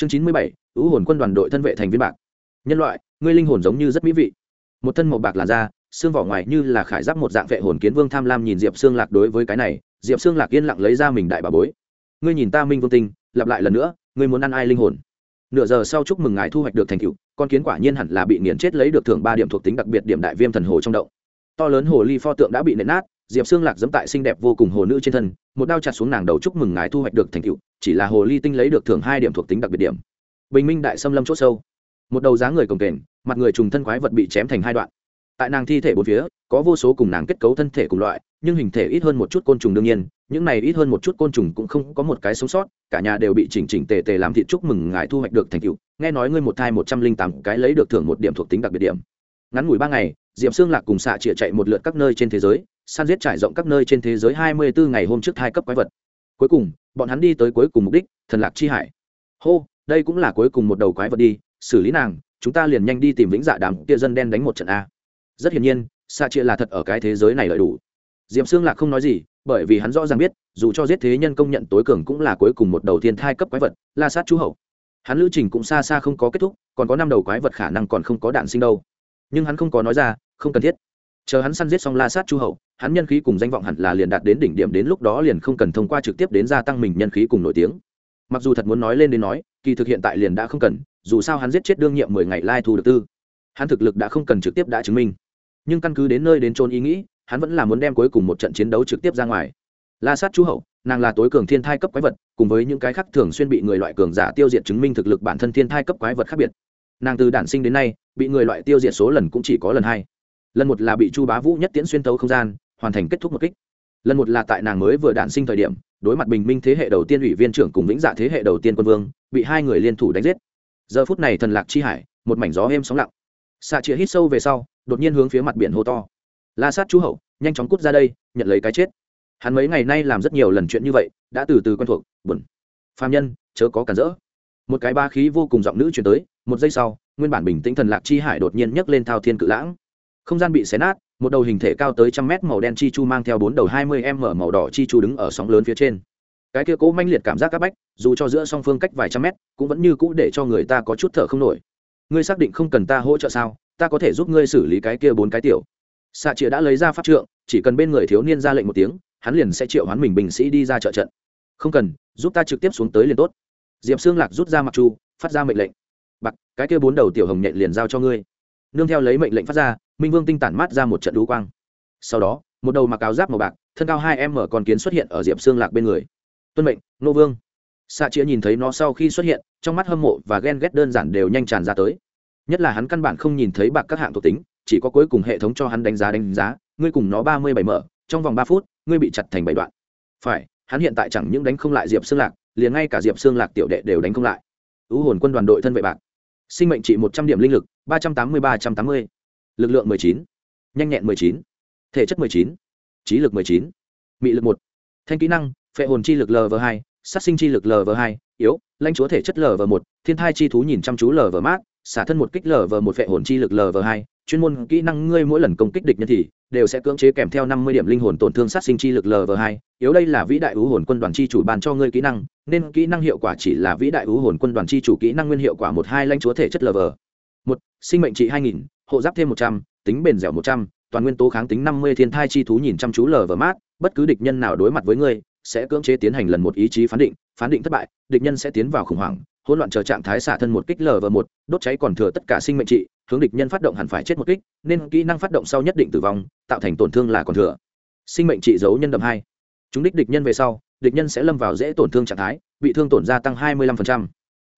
chương chín mươi bảy, ứ hồn quân đoàn đội thân vệ thành viên bạc. Nhân loại, ngươi linh hồn giống như rất mỹ vị. Một thân màu bạc làn da, xương vỏ ngoài như là khải giáp một dạng vệ hồn kiến vương tham lam nhìn diệp xương lạc đối với cái này, diệp xương lạc yên lặng lấy ra mình đại bà bối. Ngươi nhìn ta minh vương tinh, lặp lại lần nữa, ngươi muốn ăn ai linh hồn? Nửa giờ sau chúc mừng ngài thu hoạch được thành tựu, con kiến quả nhiên hẳn là bị nghiền chết lấy được thưởng ba điểm thuộc tính đặc biệt điểm đại viêm thần hồ trong động. To lớn hồ ly pho tượng đã bị nện nát diệp xương lạc dẫm tại xinh đẹp vô cùng hồ nữ trên thân, một đao chặt xuống nàng đầu chúc mừng ngài thu hoạch được thành tựu, chỉ là hồ ly tinh lấy được thưởng hai điểm thuộc tính đặc biệt điểm. Bình minh đại xâm lâm c h ố sâu. Một đầu giá người cồng kềnh, mặt người trùng thân quái vật bị chém thành hai đoạn. Tại nàng thi thể bốn phía, có vô số cùng nàng kết cấu thân thể cùng loại, nhưng hình thể ít hơn một chút côn trùng đương nhiên, những này ít hơn một chút côn trùng cũng không có một cái sống sót, cả nhà đều bị chỉnh chỉnh tề tề làm thịt chúc mừng ngài thu hoạch được thành tựu. Nghe nói ngươi một thai một trăm linh tám cái lấy được thưởng một điểm thuộc tính đặc biệt điểm. Ngắn ngủi ba ngày diệm xương lạc cùng xạ chĩa chạy một lượt các nơi trên thế giới san giết trải rộng các nơi trên thế giới hai mươi bốn ngày hôm trước hai cấp quái vật. Cuối cùng, bọn hắn đi tới cuối cùng mục đích, thần lạc chi hải. Hô, đây cũng là cuối cùng một đầu quái vật đi, xử lý nàng, chúng ta liền nhanh đi tìm vĩnh dạ đàm kia dân đen đánh một trận a. Rất hiển nhiên xa chia là thật ở cái thế giới này lợi đủ. Diệm xương lạc không nói gì, bởi vì hắn rõ ràng biết, dù cho giết thế nhân công nhận tối cường cũng là cuối cùng một đầu thiên thai cấp quái vật, la sát chú hậu. Hắn lữ trình cũng xa xa không có kết thúc, còn có năm đầu quái vật khả năng còn không có đạn sinh đâu. Nhưng hắn không có nói ra, không cần thiết. Chờ hắn săn giết xong la sát chu hậu hắn nhân khí cùng danh vọng hẳn là liền đạt đến đỉnh điểm đến lúc đó liền không cần thông qua trực tiếp đến gia tăng mình nhân khí cùng nổi tiếng. Mặc dù thật muốn nói lên đến nói, kỳ thực hiện tại liền đã không cần, dù sao hắn giết chết đương nhiệm mười ngày lai thu được tư. Hắn thực lực đã không cần trực tiếp đã chứng minh. Nhưng căn cứ đến nơi đến trôn ý nghĩ, hắn vẫn là muốn đem cuối cùng một trận chiến đấu trực tiếp ra ngoài. La sát chú hậu, nàng là tối cường thiên thai cấp quái vật, cùng với những cái khác thường xuyên bị người loại cường giả tiêu diệt chứng minh thực lực bản thân thiên thai cấp quái vật khác biệt. Nàng từ đản sinh đến nay, bị người loại tiêu diệt số lần cũng chỉ có lần hai. Lần một là bị chu bá vũ nhất tiễn xuyên tấu không gian hoàn thành kết thúc một kích. Lần một là tại nàng mới vừa đản sinh thời điểm, đối mặt bình minh thế hệ đầu tiên ủy viên trưởng cùng vĩnh dạ thế hệ đầu tiên quân vương, bị hai người liên thủ đánh giết. Giờ phút này thần lạc chi hải, một mảnh gió êm sóng lặng. Xạ chĩa hít sâu về sau, đột nhiên hướng phía mặt biển hô to. La sát chú hậu, nhanh chóng cút ra đây, nhận lấy cái chết. Hắn mấy ngày nay làm rất nhiều lần chuyện như vậy, đã từ từ quen thuộc, buồn. Phàm nhân, chớ có cản rỡ. Một cái ba khí vô cùng giọng nữ chuyển tới, một giây sau, nguyên bản bình tĩnh thần lạc chi hải đột nhiên nhấc lên thao thiên cự lãng. Không gian bị xé nát một đầu hình thể cao tới trăm mét màu đen chi chu mang theo bốn đầu hai mươi m màu đỏ chi chu đứng ở sóng lớn phía trên. Cái kia cố manh liệt cảm giác c áp bách, dù cho giữa song phương cách vài trăm mét, cũng vẫn như cũ để cho người ta có chút thở không nổi. Ngươi xác định không cần ta hỗ trợ sao? Ta có thể giúp ngươi xử lý cái kia bốn cái tiểu. Xạ chĩa đã lấy ra pháp trượng, chỉ cần bên người thiếu niên ra lệnh một tiếng, hắn liền sẽ triệu hoán mình bình sĩ đi ra trợ trận. Không cần, giúp ta trực tiếp xuống tới liền tốt. Diệp xương lạc rút ra mặc chu, phát ra mệnh lệnh. Bặc cái kia bốn đầu tiểu hồng nhện liền giao cho ngươi. Nương theo lấy mệnh lệnh phát ra minh vương tinh tản mát ra một trận đũ quang sau đó một đầu mặc áo giáp màu bạc thân cao hai em mở con kiến xuất hiện ở diệp xương lạc bên người tuân mệnh nô vương xạ chĩa nhìn thấy nó sau khi xuất hiện trong mắt hâm mộ và ghen ghét đơn giản đều nhanh tràn ra tới nhất là hắn căn bản không nhìn thấy bạc các hạng thuộc tính chỉ có cuối cùng hệ thống cho hắn đánh giá đánh giá ngươi cùng nó ba mươi bảy mở trong vòng ba phút ngươi bị chặt thành bảy đoạn phải hắn hiện tại chẳng những đánh không lại diệp xương lạc liền ngay cả diệp xương lạc tiểu đệ đều đánh không lại ưu hồn quân đoàn đội thân vệ bạc sinh mệnh trị một trăm điểm linh lực ba trăm tám mươi ba trăm tám mươi lực lượng mười chín. Nhanh nhẹn mười chín. Thể chất mười chín. Trí lực mười chín. Mị lực một. Thanh kỹ năng, phệ hồn chi lực lv hai, sát sinh chi lực lv hai, yếu, lãnh chúa thể chất lv một, thiên thai chi thú nhìn chăm chú lv mát, xả thân một kích lv một phệ hồn chi lực lv hai, chuyên môn kỹ năng ngươi mỗi lần công kích địch nhân thì đều sẽ cưỡng chế kèm theo năm mươi điểm linh hồn tổn thương sát sinh chi lực lv hai, yếu đây là vĩ đại ú hồn quân đoàn chi chủ ban cho ngươi kỹ năng, nên kỹ năng hiệu quả chỉ là vĩ đại ú hồn quân đoàn chi chủ kỹ năng nguyên hiệu quả một hai lãnh chúa thể chất lv một, sinh mệnh trị hai nghìn, hộ giáp thêm một trăm, tính bền dẻo một trăm, toàn nguyên tố kháng tính năm mươi thiên thai chi thú nhìn chăm chú lv mát, bất cứ địch nhân nào đối mặt với ngươi, sẽ cưỡng chế tiến hành lần một ý chí phán định phán định thất bại, địch nhân sẽ tiến vào khủng hoảng, hỗn loạn chờ trạng thái xả thân một kích lv một, đốt cháy còn thừa tất cả sinh mệnh trị, hướng địch nhân phát động hẳn phải chết một kích, nên kỹ năng phát động sau nhất định tử vong, tạo thành tổn thương là còn thừa. Sinh mệnh trị giấu nhân đậm hai. Chúng đích địch nhân về sau, địch nhân sẽ lâm vào dễ tổn thương trạng thái, bị thương tổn gia tăng hai mươi lăm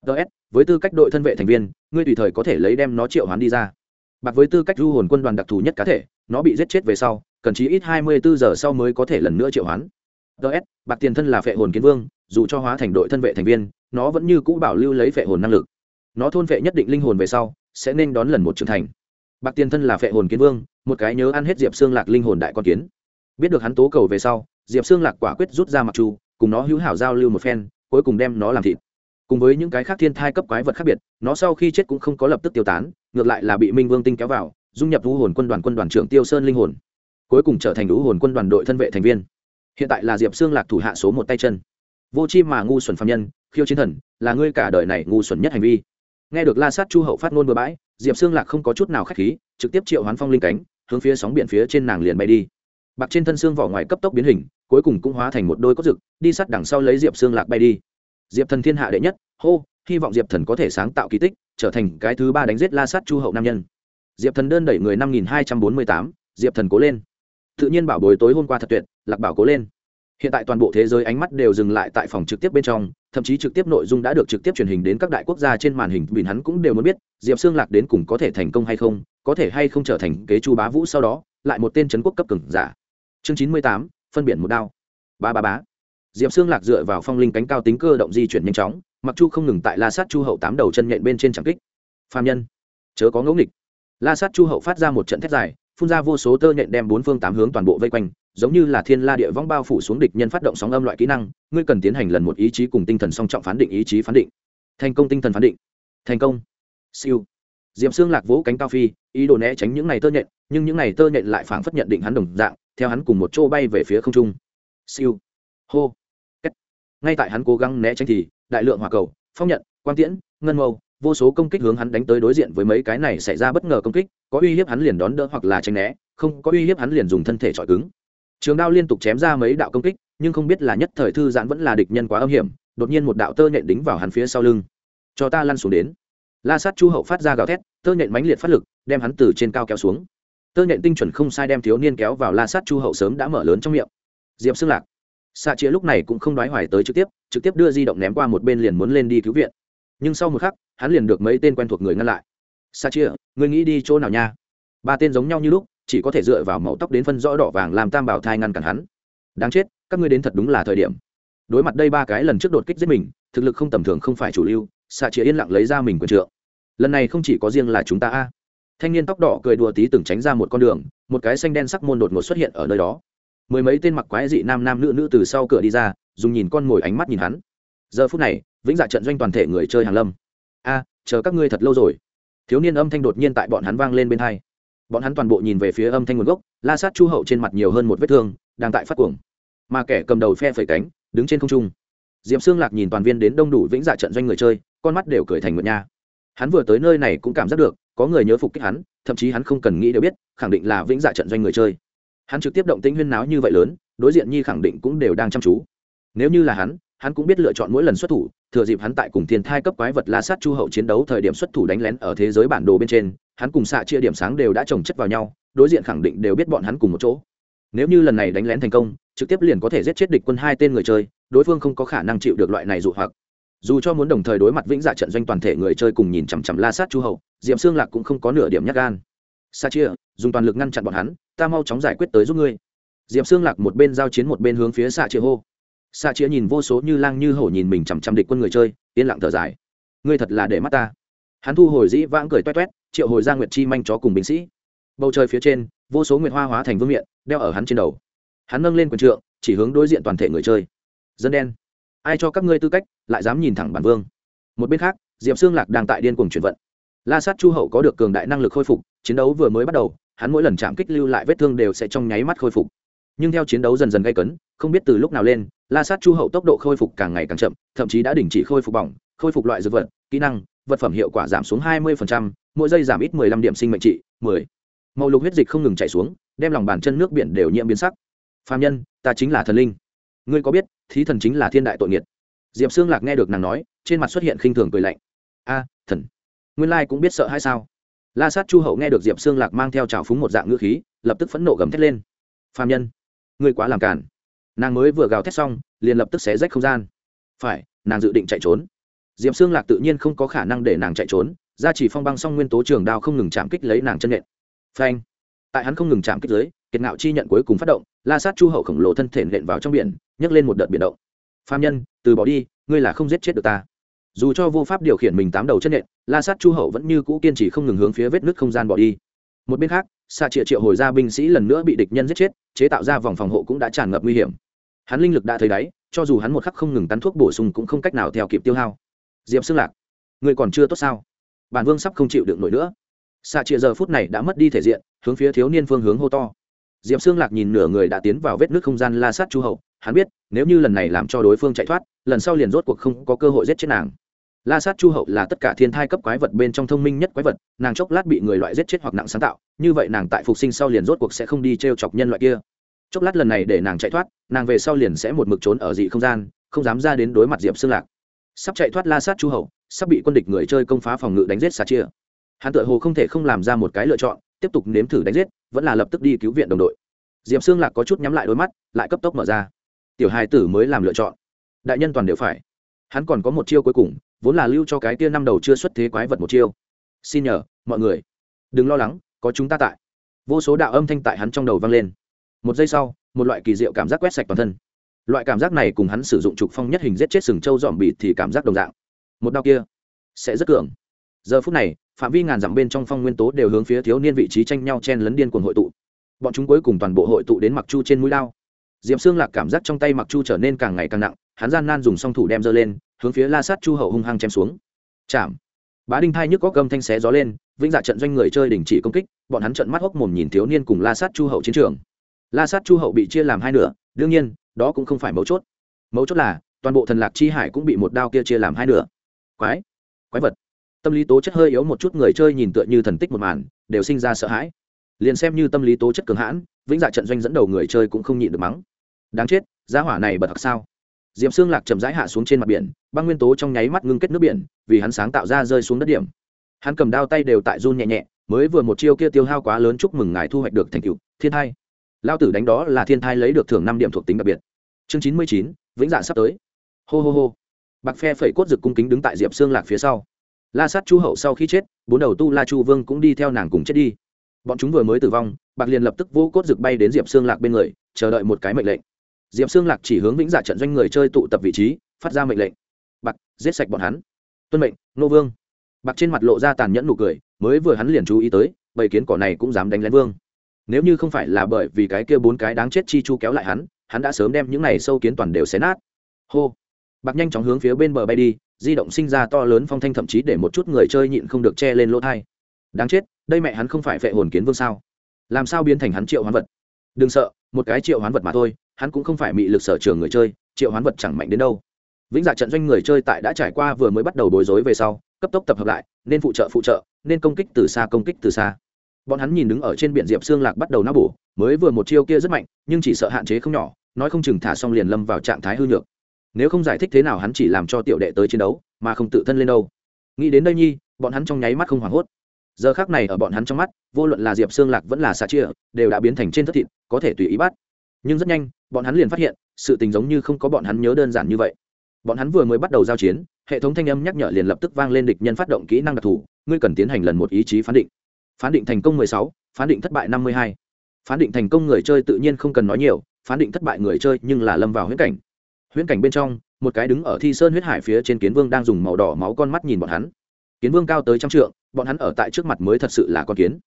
ts với tư cách đội thân vệ thành viên, ngươi tùy thời có thể lấy đem nó triệu hoán đi ra. Bạc với tư cách du hồn quân đoàn đặc thù nhất cá thể, nó bị giết chết về sau, cần chí ít hai mươi bốn giờ sau mới có thể lần nữa triệu hoán. Ts bạc tiền thân là phệ hồn kiến vương, dù cho hóa thành đội thân vệ thành viên, nó vẫn như cũ bảo lưu lấy phệ hồn năng lực. Nó thôn phệ nhất định linh hồn về sau, sẽ nên đón lần một trưởng thành. Bạc tiền thân là phệ hồn kiến vương, một cái nhớ ăn hết diệp xương lạc linh hồn đại con kiến. Biết được hắn tố cầu về sau, diệp xương lạc quả quyết rút ra mặc chu, cùng nó hữu hảo giao lưu một phen, cuối cùng đem nó làm thịt cùng với những cái khác thiên thai cấp quái vật khác biệt, nó sau khi chết cũng không có lập tức tiêu tán, ngược lại là bị minh vương tinh kéo vào, dung nhập vũ hồn quân đoàn quân đoàn trưởng tiêu sơn linh hồn. Cuối cùng trở thành vũ hồn quân đoàn đội thân vệ thành viên. Hiện tại là diệp xương lạc thủ hạ số một tay chân. Vô chi mà ngu xuẩn phạm nhân, khiêu chiến thần, là ngươi cả đời này ngu xuẩn nhất hành vi. Nghe được la sát chu hậu phát ngôn bừa bãi, diệp xương lạc không có chút nào k h á c h khí, trực tiếp triệu hoán phong linh cánh, hướng phía sóng biển phía trên nàng liền bay đi. Bạc trên thân xương vỏ ngoài cấp tốc biến hình, cuối cùng cũng hóa thành một đôi cốt rực, đi sát đằng sau lấy diệp xương lạc bay đi diệp thần thiên hạ đệ nhất, hô, hy vọng diệp thần có thể sáng tạo kỳ tích, trở thành cái thứ ba đánh giết la sát chu hậu nam nhân. Diệp thần đơn đẩy người năm nghìn hai trăm bốn mươi tám, diệp thần cố lên. Tự nhiên bảo bối tối hôm qua thật tuyệt, lạc bảo cố lên. Hiện tại toàn bộ thế giới ánh mắt đều dừng lại tại phòng trực tiếp bên trong, thậm chí trực tiếp nội dung đã được trực tiếp truyền hình đến các đại quốc gia trên màn hình vì hắn cũng đều muốn biết, diệp xương lạc đến cùng có thể thành công hay không, có thể hay không trở thành kế chu bá vũ sau đó, lại một tên c quốc cấp cứng giả. Chương chín mươi tám, phân biển một đao. Ba ba bá diệp xương lạc dựa vào phong linh cánh cao tính cơ động di chuyển nhanh chóng, mặc chu không ngừng tại la sát chu hậu tám đầu chân nhện bên trên trạm kích. Phạm nhân, chớ có ngẫu nghịch. La sát chu hậu phát ra một trận thét dài, phun ra vô số tơ nhện đem bốn phương tám hướng toàn bộ vây quanh, giống như là thiên la địa vong bao phủ xuống địch nhân phát động sóng âm loại kỹ năng, ngươi cần tiến hành lần một ý chí cùng tinh thần song trọng phán định ý chí phán định. Thành công tinh thần phán định. Thành công. Siêu. Diệm xương lạc vỗ cánh cao phi, ý đồ né tránh những này tơ nhện, nhưng những này tơ nhện lại phảng phất nhận định hắn đồng dạng, theo hắn cùng một chỗ bay về phía không trung. Siêu hô. Kết. ngay tại hắn cố gắng né tránh thì, đại lượng hỏa cầu, phong nhận, quang tiễn, ngân mâu, vô số công kích hướng hắn đánh tới đối diện với mấy cái này xảy ra bất ngờ công kích, có uy hiếp hắn liền đón đỡ hoặc là tránh né, không có uy hiếp hắn liền dùng thân thể chọi cứng. Trường đao liên tục chém ra mấy đạo công kích, nhưng không biết là nhất thời thư giãn vẫn là địch nhân quá âm hiểm, đột nhiên một đạo tơ nhện đính vào hắn phía sau lưng. Cho ta lăn xuống đến. La sát chu hậu phát ra gào thét, tơ nhện mãnh liệt phát lực, đem hắn từ trên cao kéo xuống. Tơ nhện tinh chuẩn không sai đem thiếu niên kéo vào la sát chu hậu sớm đã mở lớn trong miệng. Diệp xương lạc xạ chĩa lúc này cũng không đoái hoài tới trực tiếp trực tiếp đưa di động ném qua một bên liền muốn lên đi cứu viện. Nhưng sau một khắc, hắn liền được mấy tên quen thuộc người ngăn lại. Xạ chĩa người nghĩ đi chỗ nào nha? Ba tên giống nhau như lúc, chỉ có thể dựa vào màu tóc đến phân rõ đỏ vàng làm tam bảo thai ngăn cản hắn. Đáng chết, các ngươi đến thật đúng là thời điểm. Đối mặt đây ba cái lần trước đột kích giết mình, thực lực không tầm thường không phải chủ lưu, xạ chĩa yên lặng lấy ra mình quần trượng. Lần này không chỉ có riêng là chúng ta a. Thanh niên tóc đỏ cười đùa tí từng tránh ra một con đường, một cái xanh đen sắc môn đột ngột xuất hiện ở nơi đó mười mấy tên mặc quái dị nam nam nữ nữ từ sau cửa đi ra, dùng nhìn con ngồi ánh mắt nhìn hắn. Giờ phút này, vĩnh dạ trận doanh toàn thể người chơi hàng lâm. A, chờ các ngươi thật lâu rồi. Thiếu niên âm thanh đột nhiên tại bọn hắn vang lên bên hai. Bọn hắn toàn bộ nhìn về phía âm thanh nguồn gốc, la sát chu hậu trên mặt nhiều hơn một vết thương, đang tại phát cuồng. Mà kẻ cầm đầu phe phẩy cánh, đứng trên không trung. Diệm xương lạc nhìn toàn viên đến đông đủ vĩnh dạ trận doanh người chơi, con mắt đều cười thành ngựa nha. Hắn vừa tới nơi này cũng cảm giác được, có người nhớ phục kích hắn, thậm chí hắn không cần nghĩ đều biết, khẳng định là vĩnh dạ trận doanh người chơi hắn trực tiếp động tĩnh huyên náo như vậy lớn, đối diện nhi khẳng định cũng đều đang chăm chú. Nếu như là hắn hắn cũng biết lựa chọn mỗi lần xuất thủ, thừa dịp hắn tại cùng thiên thai cấp quái vật la sát chu hậu chiến đấu thời điểm xuất thủ đánh lén ở thế giới bản đồ bên trên, hắn cùng xạ chia điểm sáng đều đã trồng chất vào nhau, đối diện khẳng định đều biết bọn hắn cùng một chỗ. Nếu như lần này đánh lén thành công, trực tiếp liền có thể giết chết địch quân hai tên người chơi, đối phương không có khả năng chịu được loại này dụ hoặc. Dù cho muốn đồng thời đối mặt vĩnh dạ trận doanh toàn thể người chơi cùng nhìn chằm chằm la sát chu hậu diệm xương lạc cũng không có nửa điểm nhắc gan. Sa chia, dùng toàn lực ngăn chặn bọn hắn ta mau chóng giải quyết tới giúp ngươi. Diệp xương lạc một bên giao chiến một bên hướng phía sa chĩa hô. Sa chĩa nhìn vô số như lang như hổ nhìn mình chằm chằm địch quân người chơi, yên lặng thở dài. Ngươi thật là để mắt ta. Hắn thu hồi dĩ vãng cười toét toét, triệu hồi ra nguyệt chi manh chó cùng binh sĩ. Bầu trời phía trên, vô số nguyệt hoa hóa thành vương miện, đeo ở hắn trên đầu. Hắn nâng lên quần trượng, chỉ hướng đối diện toàn thể người chơi. Dân đen, ai cho các ngươi tư cách, lại dám nhìn thẳng bản vương. Một bên khác, diệp xương lạc đang tại điên cuồng chuyển vận. La sát chu hậu có được cường đại năng lực khôi phục, chiến đấu vừa mới bắt đầu hắn mỗi lần chạm kích lưu lại vết thương đều sẽ trong nháy mắt khôi phục. Nhưng theo chiến đấu dần dần gây cấn không biết từ lúc nào lên la sát chu hậu tốc độ khôi phục càng ngày càng chậm thậm chí đã đình chỉ khôi phục bỏng khôi phục loại dược vật kỹ năng vật phẩm hiệu quả giảm xuống 20%, mỗi giây giảm ít 15 điểm sinh mệnh trị 10. màu lục huyết dịch không ngừng chảy xuống đem lòng bàn chân nước biển đều nhiễm biến sắc. Phàm nhân ta chính là thần linh. Ngươi có biết thí thần chính là thiên đại tội nghiệt. Diệp xương lạc nghe được nàng nói trên mặt xuất hiện khinh thường cười lạnh. A thần. Nguyên lai cũng biết sợ hay sao? La sát chu hậu nghe được diệp xương lạc mang theo trào phúng một dạng ngữ khí lập tức phẫn nộ gầm thét lên. Phạm nhân ngươi quá làm cản nàng mới vừa gào thét xong liền lập tức xé rách không gian. Phải nàng dự định chạy trốn. Diệp xương lạc tự nhiên không có khả năng để nàng chạy trốn ra chỉ phong băng xong nguyên tố trường đao không ngừng chạm kích lấy nàng chân nện. Phanh. Tại hắn không ngừng chạm kích dưới, kiệt ngạo chi nhận cuối cùng phát động la sát chu hậu khổng lồ thân thể nện vào trong biển nhấc lên một đợt biển động. Phạm nhân từ bỏ đi ngươi là không giết chết được ta dù cho vô pháp điều khiển mình tám đầu chân nện, la sát chu hậu vẫn như cũ kiên trì không ngừng hướng phía vết nứt không gian bỏ đi. Một bên khác xạ triệu triệu hồi ra binh sĩ lần nữa bị địch nhân giết chết, chế tạo ra vòng phòng hộ cũng đã tràn ngập nguy hiểm. Hắn linh lực đã thấy đáy, cho dù hắn một khắc không ngừng tắn thuốc bổ sung cũng không cách nào theo kịp tiêu hao. Diệp xương lạc, người còn chưa tốt sao? Bản vương sắp không chịu được nổi nữa. Xạ triệu giờ phút này đã mất đi thể diện, hướng phía thiếu niên phương hướng hô to. Diệp xương lạc nhìn nửa người đã tiến vào vết nước không gian la sát chu hậu, hắn biết, nếu như lần này làm cho đối phương chạy thoát, lần sau liền rốt cuộc không có cơ hội giết chết nàng la sát chu hậu là tất cả thiên thai cấp quái vật bên trong thông minh nhất quái vật, nàng chốc lát bị người loại giết chết hoặc nặng sáng tạo, như vậy nàng tại phục sinh sau liền rốt cuộc sẽ không đi t r e o chọc nhân loại kia. Chốc lát lần này để nàng chạy thoát, nàng về sau liền sẽ một mực trốn ở dị không gian, không dám ra đến đối mặt diệp xương lạc. Sắp chạy thoát la sát chu hậu, sắp bị quân địch người chơi công phá phòng ngự đánh giết xà chia. Hắn tự hồ không thể không làm ra một cái lựa chọn, tiếp tục nếm thử đánh giết, vẫn là lập tức đi cứu viện đồng đội. Diệp xương lạc có chút nhắm lại đôi mắt, lại cấp tốc mở ra. Tiểu hai tử mới làm lựa chọn. Đại nhân toàn đều phải. Hắn còn có một chiêu cuối cùng vốn là lưu cho cái kia năm đầu chưa xuất thế quái vật một chiêu. Xin nhờ, mọi người. Đừng lo lắng, có chúng ta tại. Vô số đạo âm thanh tại hắn trong đầu vang lên. Một giây sau, một loại kỳ diệu cảm giác quét sạch toàn thân. Loại cảm giác này cùng hắn sử dụng trục phong nhất hình giết chết sừng trâu dọn bịt thì cảm giác đồng dạng. Một đau kia sẽ rất cường. Giờ phút này, phạm vi ngàn dặm bên trong phong nguyên tố đều hướng phía thiếu niên vị trí tranh nhau chen lấn điên cuồng hội tụ. Bọn chúng cuối cùng toàn bộ hội tụ đến mặc chu trên mũi lao. Diệp xương lạc cảm giác trong tay mặc chu trở nên càng ngày càng nặng, hắn gian nan dùng song thủ đem dơ lên hướng phía la sát chu hậu hung hăng chém xuống. Chạm. Bá đinh thai nhức có gầm thanh xé gió lên, vĩnh dạ trận doanh người chơi đình chỉ công kích, bọn hắn trận mắt hốc mồm nhìn thiếu niên cùng la sát chu hậu chiến trường. La sát chu hậu bị chia làm hai nửa, đương nhiên, đó cũng không phải mấu chốt. Mấu chốt là, toàn bộ thần lạc chi hải cũng bị một đao kia chia làm hai nửa. Quái. Quái vật. Tâm lý tố chất hơi yếu một chút người chơi nhìn tựa như thần tích một màn, đều sinh ra sợ hãi. Liền xem như tâm lý tố chất cường hãn, vĩnh dạ trận doanh dẫn đầu người chơi cũng không nhịn được mắng. Đáng chết, giá hỏa này bật thật sao? Diệm xương lạc chậm rãi hạ xuống trên mặt biển, băng nguyên tố trong nháy mắt ngưng kết nước biển, vì hắn sáng tạo ra rơi xuống đất điểm. Hắn cầm đao tay đều tại run nhẹ nhẹ, mới vừa một chiêu kia tiêu hao quá lớn chúc mừng ngài thu hoạch được thành tựu, thiên thai. Lao tử đánh đó là thiên thai lấy được thưởng năm điểm thuộc tính đặc biệt. Chương chín mươi chín, vĩnh dạ sắp tới. Hô hô hô. Bạc phe phẩy cốt rực cung kính đứng tại diệp xương lạc phía sau. La sát chu hậu sau khi chết, bốn đầu tu la chu vương cũng đi theo nàng cùng chết đi. Bọn chúng vừa mới tử vong, bạc liền lập tức vô cốt rực bay đến diệp xương lạc bên người, chờ đợi một cái mệnh lệnh diệp xương lạc chỉ hướng vĩnh dạ trận doanh người chơi tụ tập vị trí, phát ra mệnh lệnh. Bạc, giết sạch bọn hắn. Tuân mệnh, nô vương. Bạc trên mặt lộ ra tàn nhẫn nụ cười, mới vừa hắn liền chú ý tới, bầy kiến cỏ này cũng dám đánh lén vương. Nếu như không phải là bởi vì cái kia bốn cái đáng chết chi chu kéo lại hắn hắn đã sớm đem những này sâu kiến toàn đều xé nát. Hô. Bạc nhanh chóng hướng phía bên bờ bay đi, di động sinh ra to lớn phong thanh thậm chí để một chút người chơi nhịn không được che lên lỗ thai. Đáng chết, đây mẹ hắn không phải vệ hồn kiến vương sao? Làm sao biến thành hắn triệu hoán vật? Đừng sợ, một cái triệu hoán vật mà thôi hắn cũng không phải mị lực sở trường người chơi, triệu hoán vật chẳng mạnh đến đâu. Vĩnh dạ trận doanh người chơi tại đã trải qua vừa mới bắt đầu bối rối về sau, cấp tốc tập hợp lại, nên phụ trợ phụ trợ, nên công kích từ xa công kích từ xa. Bọn hắn nhìn đứng ở trên biển diệp xương lạc bắt đầu náo bổ, mới vừa một chiêu kia rất mạnh, nhưng chỉ sợ hạn chế không nhỏ, nói không chừng thả xong liền lâm vào trạng thái hư nhược. Nếu không giải thích thế nào hắn chỉ làm cho tiểu đệ tới chiến đấu, mà không tự thân lên đâu. Nghĩ đến đây nhi, bọn hắn trong nháy mắt không hoảng hốt. Giờ khác này ở bọn hắn trong mắt, vô luận là diệp xương lạc vẫn là xà chia, đều đã biến thành trên thất thịt, có thể tùy ý bắt nhưng rất nhanh, bọn hắn liền phát hiện, sự tình giống như không có bọn hắn nhớ đơn giản như vậy. Bọn hắn vừa mới bắt đầu giao chiến, hệ thống thanh âm nhắc nhở liền lập tức vang lên địch nhân phát động kỹ năng đặc thù, ngươi cần tiến hành lần một ý chí phán định. Phán định thành công mười sáu, phán định thất bại năm mươi hai. Phán định thành công người chơi tự nhiên không cần nói nhiều, phán định thất bại người chơi nhưng là lâm vào huyễn cảnh. Huyễn cảnh bên trong, một cái đứng ở thi sơn huyết hải phía trên kiến vương đang dùng màu đỏ máu con mắt nhìn bọn hắn. Kiến vương cao tới trăm trượng, bọn hắn ở tại trước mặt mới thật sự là con kiến.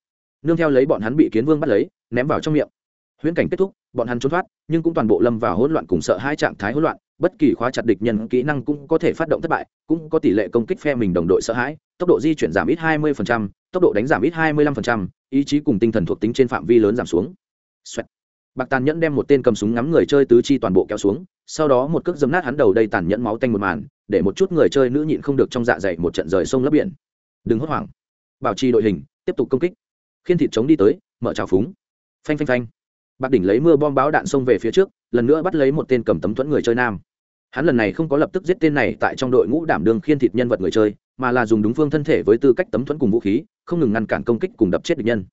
Nương theo lấy bọn hắn bị kiến vương bắt lấy, ném vào trong miệng huyễn cảnh kết thúc bọn hắn trốn thoát nhưng cũng toàn bộ lâm vào hỗn loạn cùng sợ hai trạng thái hỗn loạn bất kỳ khóa chặt địch nhân kỹ năng cũng có thể phát động thất bại cũng có tỷ lệ công kích phe mình đồng đội sợ hãi tốc độ di chuyển giảm ít 20%, tốc độ đánh giảm ít 25%, ý chí cùng tinh thần thuộc tính trên phạm vi lớn giảm xuống. Xoẹt. bạc tàn nhẫn đem một tên cầm súng ngắm người chơi tứ chi toàn bộ kéo xuống sau đó một cước dấm nát hắn đầu đây tàn nhẫn máu tanh một màn để một chút người chơi nữ nhịn không được trong dạ dày một trận rời sông lấp biển. Đừng hốt hoảng. Bảo trì đội hình tiếp tục công kích. Khiên thịt chống đi tới mở trào phúng. Phanh phanh phanh bạc đỉnh lấy mưa bom báo đạn xông về phía trước, lần nữa bắt lấy một tên cầm tấm thuẫn người chơi nam. Hắn lần này không có lập tức giết tên này tại trong đội ngũ đảm đương khiên thịt nhân vật người chơi, mà là dùng đúng phương thân thể với tư cách tấm thuẫn cùng vũ khí, không ngừng ngăn cản công kích cùng đập chết địch nhân.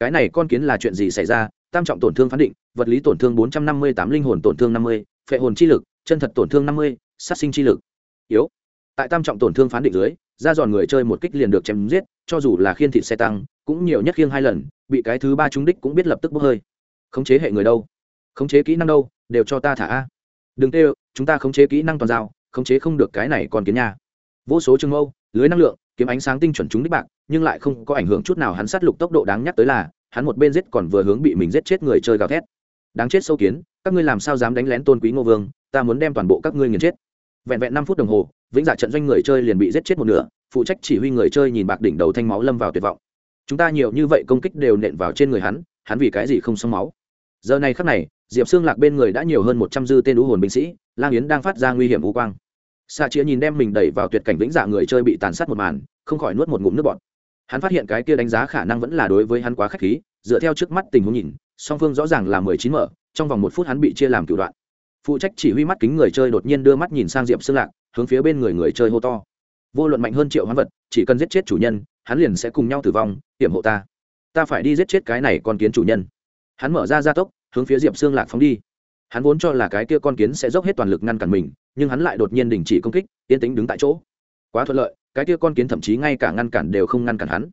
Cái này con kiến là chuyện gì xảy ra? Tam trọng tổn thương phán định, vật lý tổn thương bốn trăm năm mươi tám, linh hồn tổn thương năm mươi, phệ hồn chi lực, chân thật tổn thương năm mươi, sát sinh chi lực. Yếu. Tại tam trọng tổn thương phán định dưới, ra giòn người chơi một kích liền được chém giết, cho dù là khiên thịt xe tăng, cũng nhiều nhất khiêng hai lần, bị cái thứ ba trúng đích cũng biết lập tức bốc hơi khống chế hệ người đâu? Khống chế kỹ năng đâu? Đều cho ta thả a. Đừng tê chúng ta khống chế kỹ năng toàn giao, khống chế không được cái này còn kiến nha. Vô số trường mâu, lưới năng lượng, kiếm ánh sáng tinh chuẩn chúng đích bạc, nhưng lại không có ảnh hưởng chút nào hắn sát lục tốc độ đáng nhắc tới là, hắn một bên giết còn vừa hướng bị mình giết chết người chơi gào thét. Đáng chết sâu kiến, các ngươi làm sao dám đánh lén tôn quý ngô vương, ta muốn đem toàn bộ các ngươi nghiền chết. Vẹn vẹn năm phút đồng hồ, vĩnh dạ trận doanh người chơi liền bị giết chết một nửa, phụ trách chỉ huy người chơi nhìn bạc đỉnh đầu thanh máu lâm vào tuyệt vọng. Chúng ta nhiều như vậy công kích đều nện vào trên người hắn hắn vì cái gì không xong máu? Giờ này khắc này, diệp xương lạc bên người đã nhiều hơn một trăm dư tên lũ hồn binh sĩ, lang yến đang phát ra nguy hiểm u quang. Xạ chĩa nhìn đem mình đẩy vào tuyệt cảnh vĩnh dạ người chơi bị tàn sát một màn, không khỏi nuốt một ngụm nước bọt. Hắn phát hiện cái kia đánh giá khả năng vẫn là đối với hắn quá k h á c h khí, dựa theo trước mắt tình huống nhìn, song phương rõ ràng là mười chín mở, trong vòng một phút hắn bị chia làm cựu đoạn. Phụ trách chỉ huy mắt kính người chơi đột nhiên đưa mắt nhìn sang diệp xương lạc, hướng phía bên người người chơi hô to. Vô luận mạnh hơn triệu hoán vật, chỉ cần giết chết chủ nhân, hắn liền sẽ cùng nhau tử vong, hiểm hộ ta. Ta phải đi giết chết cái này con kiến chủ nhân hắn mở ra gia tốc, hướng phía diệp xương lạc phóng đi. Hắn vốn cho là cái kia con kiến sẽ dốc hết toàn lực ngăn cản mình, nhưng hắn lại đột nhiên đình chỉ công kích, yên tĩnh đứng tại chỗ. Quá thuận lợi, cái kia con kiến thậm chí ngay cả ngăn cản đều không ngăn cản hắn.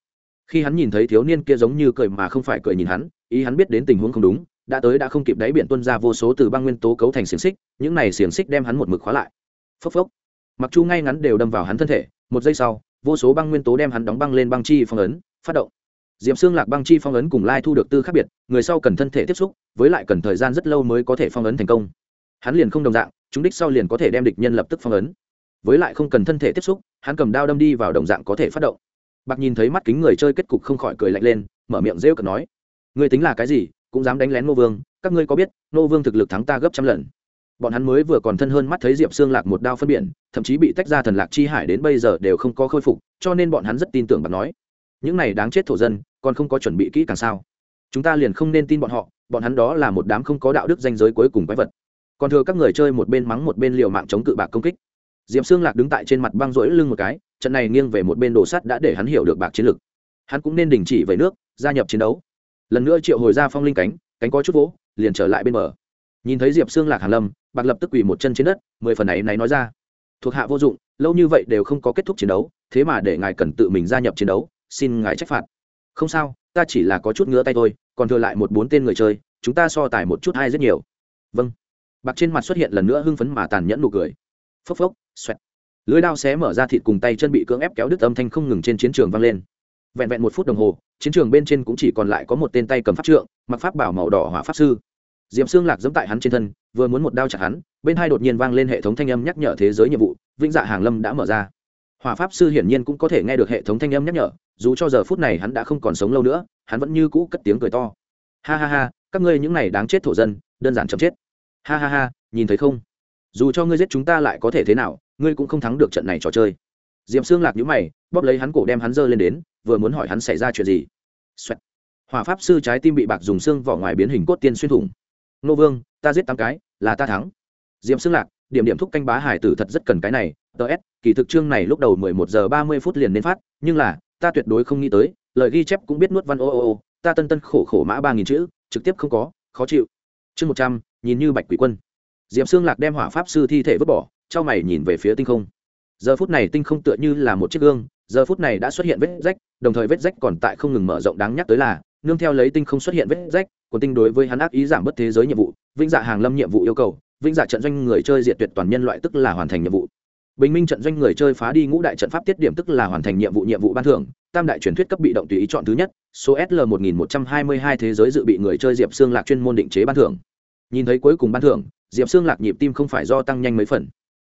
Khi hắn nhìn thấy thiếu niên kia giống như cười mà không phải cười nhìn hắn, ý hắn biết đến tình huống không đúng, đã tới đã không kịp đáy biển tuân ra vô số từ băng nguyên tố cấu thành xiềng xích, những này xiềng xích đem hắn một mực khóa lại. Phốc phốc. Mặc chu ngay ngắn đều đâm vào hắn thân thể, một giây sau, vô số băng nguyên tố đem hắn đóng băng lên băng chi phong ấn, phát động diệm xương lạc băng chi phong ấn cùng lai thu được tư khác biệt, người sau cần thân thể tiếp xúc, với lại cần thời gian rất lâu mới có thể phong ấn thành công. Hắn liền không đồng dạng, chúng đích sau liền có thể đem địch nhân lập tức phong ấn. Với lại không cần thân thể tiếp xúc, hắn cầm đao đâm đi vào đồng dạng có thể phát động. Bạc nhìn thấy mắt kính người chơi kết cục không khỏi cười lạnh lên, mở miệng rêu cợt nói người tính là cái gì, cũng dám đánh lén nô vương, các ngươi có biết nô vương thực lực thắng ta gấp trăm lần. Bọn hắn mới vừa còn thân hơn mắt thấy diệp xương lạc một đao phân biển thậm chí bị tách ra thần lạc chi hải đến bây giờ đều không có khôi phục, cho nên bọn hắn rất tin tưởng bạc nói những này đáng chết thổ dân, còn không có chuẩn bị kỹ càng sao? Chúng ta liền không nên tin bọn họ, bọn hắn đó là một đám không có đạo đức danh giới cuối cùng quái vật. Còn thừa các người chơi một bên mắng một bên liều mạng chống cự bạc công kích. Diệp xương lạc đứng tại trên mặt băng rỗi lưng một cái, trận này nghiêng về một bên đồ sắt đã để hắn hiểu được bạc chiến lược. Hắn cũng nên đình chỉ về nước, gia nhập chiến đấu. Lần nữa triệu hồi ra phong linh cánh cánh có chút vỗ, liền trở lại bên bờ. Nhìn thấy diệp xương lạc hàn lâm, bạc lập tức quỳ một chân trên đất, mười phần này này nói ra. Thuộc hạ vô dụng, lâu như vậy đều không có kết thúc chiến đấu, thế mà để ngài cần tự mình gia nhập chiến đấu xin ngài trách phạt. Không sao, ta chỉ là có chút ngứa tay thôi, còn thừa lại một bốn tên người chơi, chúng ta so tài một chút hay rất nhiều. Vâng. Bạc trên mặt xuất hiện lần nữa hưng phấn mà tàn nhẫn nụ cười. Phốc phốc, xoẹt. Lưới đao xé mở ra thịt cùng tay chân bị cưỡng ép kéo đứt âm thanh không ngừng trên chiến trường vang lên. Vẹn vẹn một phút đồng hồ, chiến trường bên trên cũng chỉ còn lại có một tên tay cầm pháp trượng, mặc pháp bảo màu đỏ hỏa pháp sư. Diệm xương lạc dẫm tại hắn trên thân, vừa muốn một đao chặt hắn, bên hai đột nhiên vang lên hệ thống thanh âm nhắc nhở thế giới nhiệm vụ, vĩnh dạ hàng lâm đã mở ra. Hỏa pháp sư hiển nhiên cũng có thể nghe được hệ thống thanh âm nhắc nhở dù cho giờ phút này hắn đã không còn sống lâu nữa, hắn vẫn như cũ cất tiếng cười to. Ha ha ha, các ngươi những này đáng chết thổ dân, đơn giản chậm chết. Ha ha ha, nhìn thấy không? Dù cho ngươi giết chúng ta lại có thể thế nào, ngươi cũng không thắng được trận này trò chơi. Diệm xương lạc nhũ mày, bóp lấy hắn cổ đem hắn dơ lên đến, vừa muốn hỏi hắn xảy ra chuyện gì. Xoẹt. hỏa pháp sư trái tim bị bạc dùng xương vỏ ngoài biến hình cốt tiên xuyên thủng. Nô vương, ta giết tám cái, là ta thắng. Diệm xương lạc, điểm điểm thúc canh bá hải tử thật rất cần cái này ts kỳ thực chương này lúc đầu mười một giờ ba mươi phút liền nên phát, nhưng là ta tuyệt đối không nghĩ tới, lời ghi chép cũng biết nuốt văn ô ô ô, ta tân tân khổ khổ mã ba nghìn chữ, trực tiếp không có, khó chịu. Chương một trăm, nhìn như bạch quỷ quân. Diệp xương lạc đem hỏa pháp sư thi thể vứt bỏ, trao mày nhìn về phía tinh không. Giờ phút này tinh không tựa như là một chiếc gương, giờ phút này đã xuất hiện vết rách, đồng thời vết rách còn tại không ngừng mở rộng đáng nhắc tới là, nương theo lấy tinh không xuất hiện vết rách còn tinh đối với hắn ác ý giảm bớt thế giới nhiệm vụ, vĩnh dạ hàng lâm nhiệm vụ yêu cầu, vĩnh dạ trận doanh người chơi diệt tuyệt toàn nhân loại tức là hoàn thành nhiệm vụ bình minh trận doanh người chơi phá đi ngũ đại trận pháp tiết điểm tức là hoàn thành nhiệm vụ nhiệm vụ ban thưởng, tam đại truyền thuyết cấp bị động tùy ý chọn thứ nhất, số sl một nghìn một trăm hai mươi hai thế giới dự bị người chơi diệp xương lạc chuyên môn định chế ban thưởng. Nhìn thấy cuối cùng ban thưởng, diệp xương lạc nhịp tim không phải do tăng nhanh mấy phần.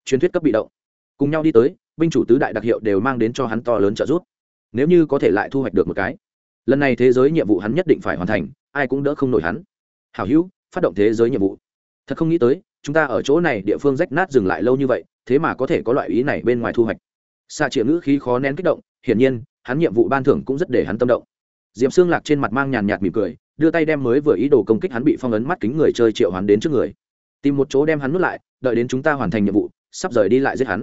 Truyền thuyết cấp bị động. Cùng nhau đi tới, binh chủ tứ đại đặc hiệu đều mang đến cho hắn to lớn trợ giúp. Nếu như có thể lại thu hoạch được một cái, lần này thế giới nhiệm vụ hắn nhất định phải hoàn thành, ai cũng đỡ không nổi hắn. Hảo hữu, phát động thế giới nhiệm vụ. Thật không nghĩ tới chúng ta ở chỗ này địa phương rách nát dừng lại lâu như vậy, thế mà có thể có loại ý này bên ngoài thu hoạch. Xa chĩa ngữ khí khó nén kích động, hiển nhiên, hắn nhiệm vụ ban thưởng cũng rất để hắn tâm động. D i ệ p xương lạc trên mặt mang nhàn nhạt mỉm cười, đưa tay đem mới vừa ý đồ công kích hắn bị phong ấn mắt kính người chơi triệu hắn đến trước người. Tìm một chỗ đem hắn nuốt lại, đợi đến chúng ta hoàn thành nhiệm vụ, sắp rời đi lại giết hắn.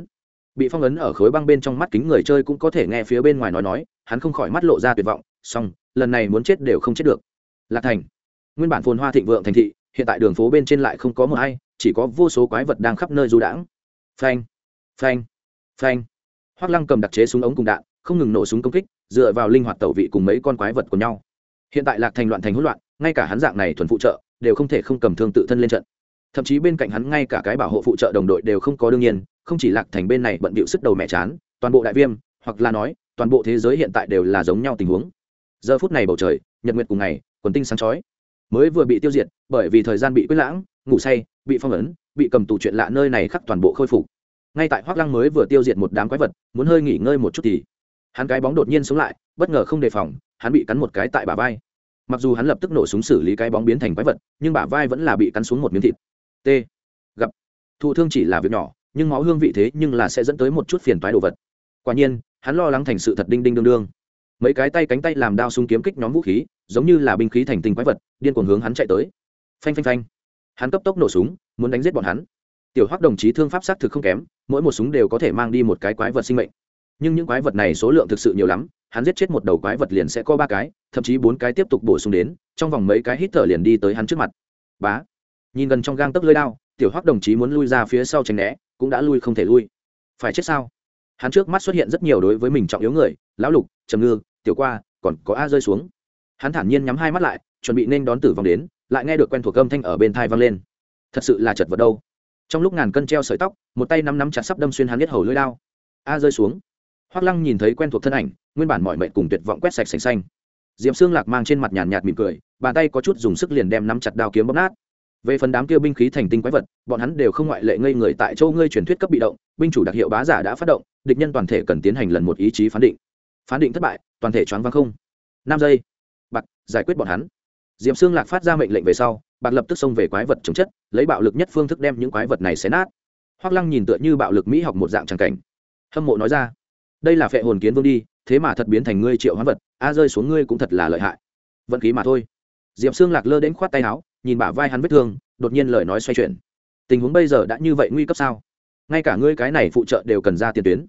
Bị phong ấn ở khối băng bên trong mắt kính người chơi cũng có thể nghe phía bên ngoài nói nói, hắn không khỏi mắt lộ ra tuyệt vọng song lần này muốn chết đều không chết được. Lạc thành. Nguyên bản phồn hoa thịnh vượng thành thị hiện tại đường phố bên trên lại không có mờ hay, chỉ có vô số quái vật đang khắp nơi du đãng. Phanh phanh phanh. Hoác lăng cầm đặc chế súng ống cùng đạn, không ngừng nổ súng công kích, dựa vào linh hoạt tẩu vị cùng mấy con quái vật của nhau. Hiện tại lạc thành loạn thành hỗn loạn, ngay cả hắn dạng này thuần phụ trợ, đều không thể không cầm thương tự thân lên trận. Thậm chí bên cạnh hắn ngay cả cái bảo hộ phụ trợ đồng đội đều không có đương nhiên, không chỉ lạc thành bên này bận bịu sức đầu mẹ chán, toàn bộ đại viêm, hoặc là nói, toàn bộ thế giới hiện tại đều là giống nhau tình huống. Giờ phút này bầu trời, nhật nguyệt cùng ngày, quần tinh sáng chói mới vừa bị tiêu diệt, bởi vì thời gian bị quyết lãng, ngủ say, bị phong ấn, bị cầm tù chuyện lạ nơi này khắc toàn bộ khôi phục. Ngay tại hoác lăng mới vừa tiêu diệt một đám quái vật, muốn hơi nghỉ ngơi một chút thì, hắn cái bóng đột nhiên sống lại, bất ngờ không đề phòng, hắn bị cắn một cái tại bà vai. Mặc dù hắn lập tức nổ súng xử lý cái bóng biến thành quái vật, nhưng bả vai vẫn là bị cắn xuống một miếng thịt. T. Gặp. Thụ thương chỉ là việc nhỏ, nhưng máu hương vị thế nhưng là sẽ dẫn tới một chút phiền toái đồ vật. Quả nhiên, hắn lo lắng thành sự thật đinh đinh đương đương mấy cái tay cánh tay làm đao súng kiếm kích nhóm vũ khí, giống như là binh khí thành tinh quái vật, điên cuồng hướng hắn chạy tới. Phanh phanh phanh. Hắn cấp tốc nổ súng, muốn đánh giết bọn hắn. Tiểu hoắc đồng chí thương pháp sát thực không kém, mỗi một súng đều có thể mang đi một cái quái vật sinh mệnh. Nhưng những quái vật này số lượng thực sự nhiều lắm, hắn giết chết một đầu quái vật liền sẽ có ba cái, thậm chí bốn cái tiếp tục bổ sung đến, trong vòng mấy cái hít thở liền đi tới hắn trước mặt. Bá. Nhìn gần trong gang tấc lưới đao, tiểu hoắc đồng chí muốn lui ra phía sau tránh né, cũng đã lui không thể lui. Phải chết sao? Hắn trước mắt xuất hiện rất nhiều đối với mình trọng yếu người, lão lục, trầm ngư tiểu qua, còn có a rơi xuống. Hắn thản nhiên nhắm hai mắt lại, chuẩn bị nên đón tử vong đến, lại nghe được quen thuộc âm thanh ở bên thai vang lên. Thật sự là chật vật đâu. Trong lúc ngàn cân treo sợi tóc, một tay nắm nắm chặt sắp đâm xuyên hắn biết hầu lưỡi đao. A rơi xuống. Hoác lăng nhìn thấy quen thuộc thân ảnh, nguyên bản mọi mệnh cùng tuyệt vọng quét sạch sành xanh. Diệm xương lạc mang trên mặt nhàn nhạt mỉm cười, bàn tay có chút dùng sức liền đem nắm chặt đao kiếm bóp nát. Về phần đám kia binh khí thành tinh quái vật, bọn hắn đều không ngoại lệ ngây người tại châu ngươi truyền thuyết cấp bị động, binh chủ đặc hiệu bá giả đã phát động, địch nhân toàn thể cần tiến hành lần một ý chí phán định phán định thất bại, toàn thể choáng vắng không. Năm giây. Bạc, giải quyết bọn hắn. Diệm xương lạc phát ra mệnh lệnh về sau, bạc lập tức xông về quái vật chống chất, lấy bạo lực nhất phương thức đem những quái vật này xé nát. Hoác lăng nhìn tựa như bạo lực mỹ học một dạng tràng cảnh. Hâm mộ nói ra, đây là phệ hồn kiến vương đi, thế mà thật biến thành ngươi triệu hoán vật, a rơi xuống ngươi cũng thật là lợi hại. Vận khí mà thôi. Diệp xương lạc lơ đến khoát tay áo, nhìn bả vai hắn vết thương, đột nhiên lời nói xoay chuyển. Tình huống bây giờ đã như vậy nguy cấp sao? Ngay cả ngươi cái này phụ trợ đều cần ra tiền tuyến.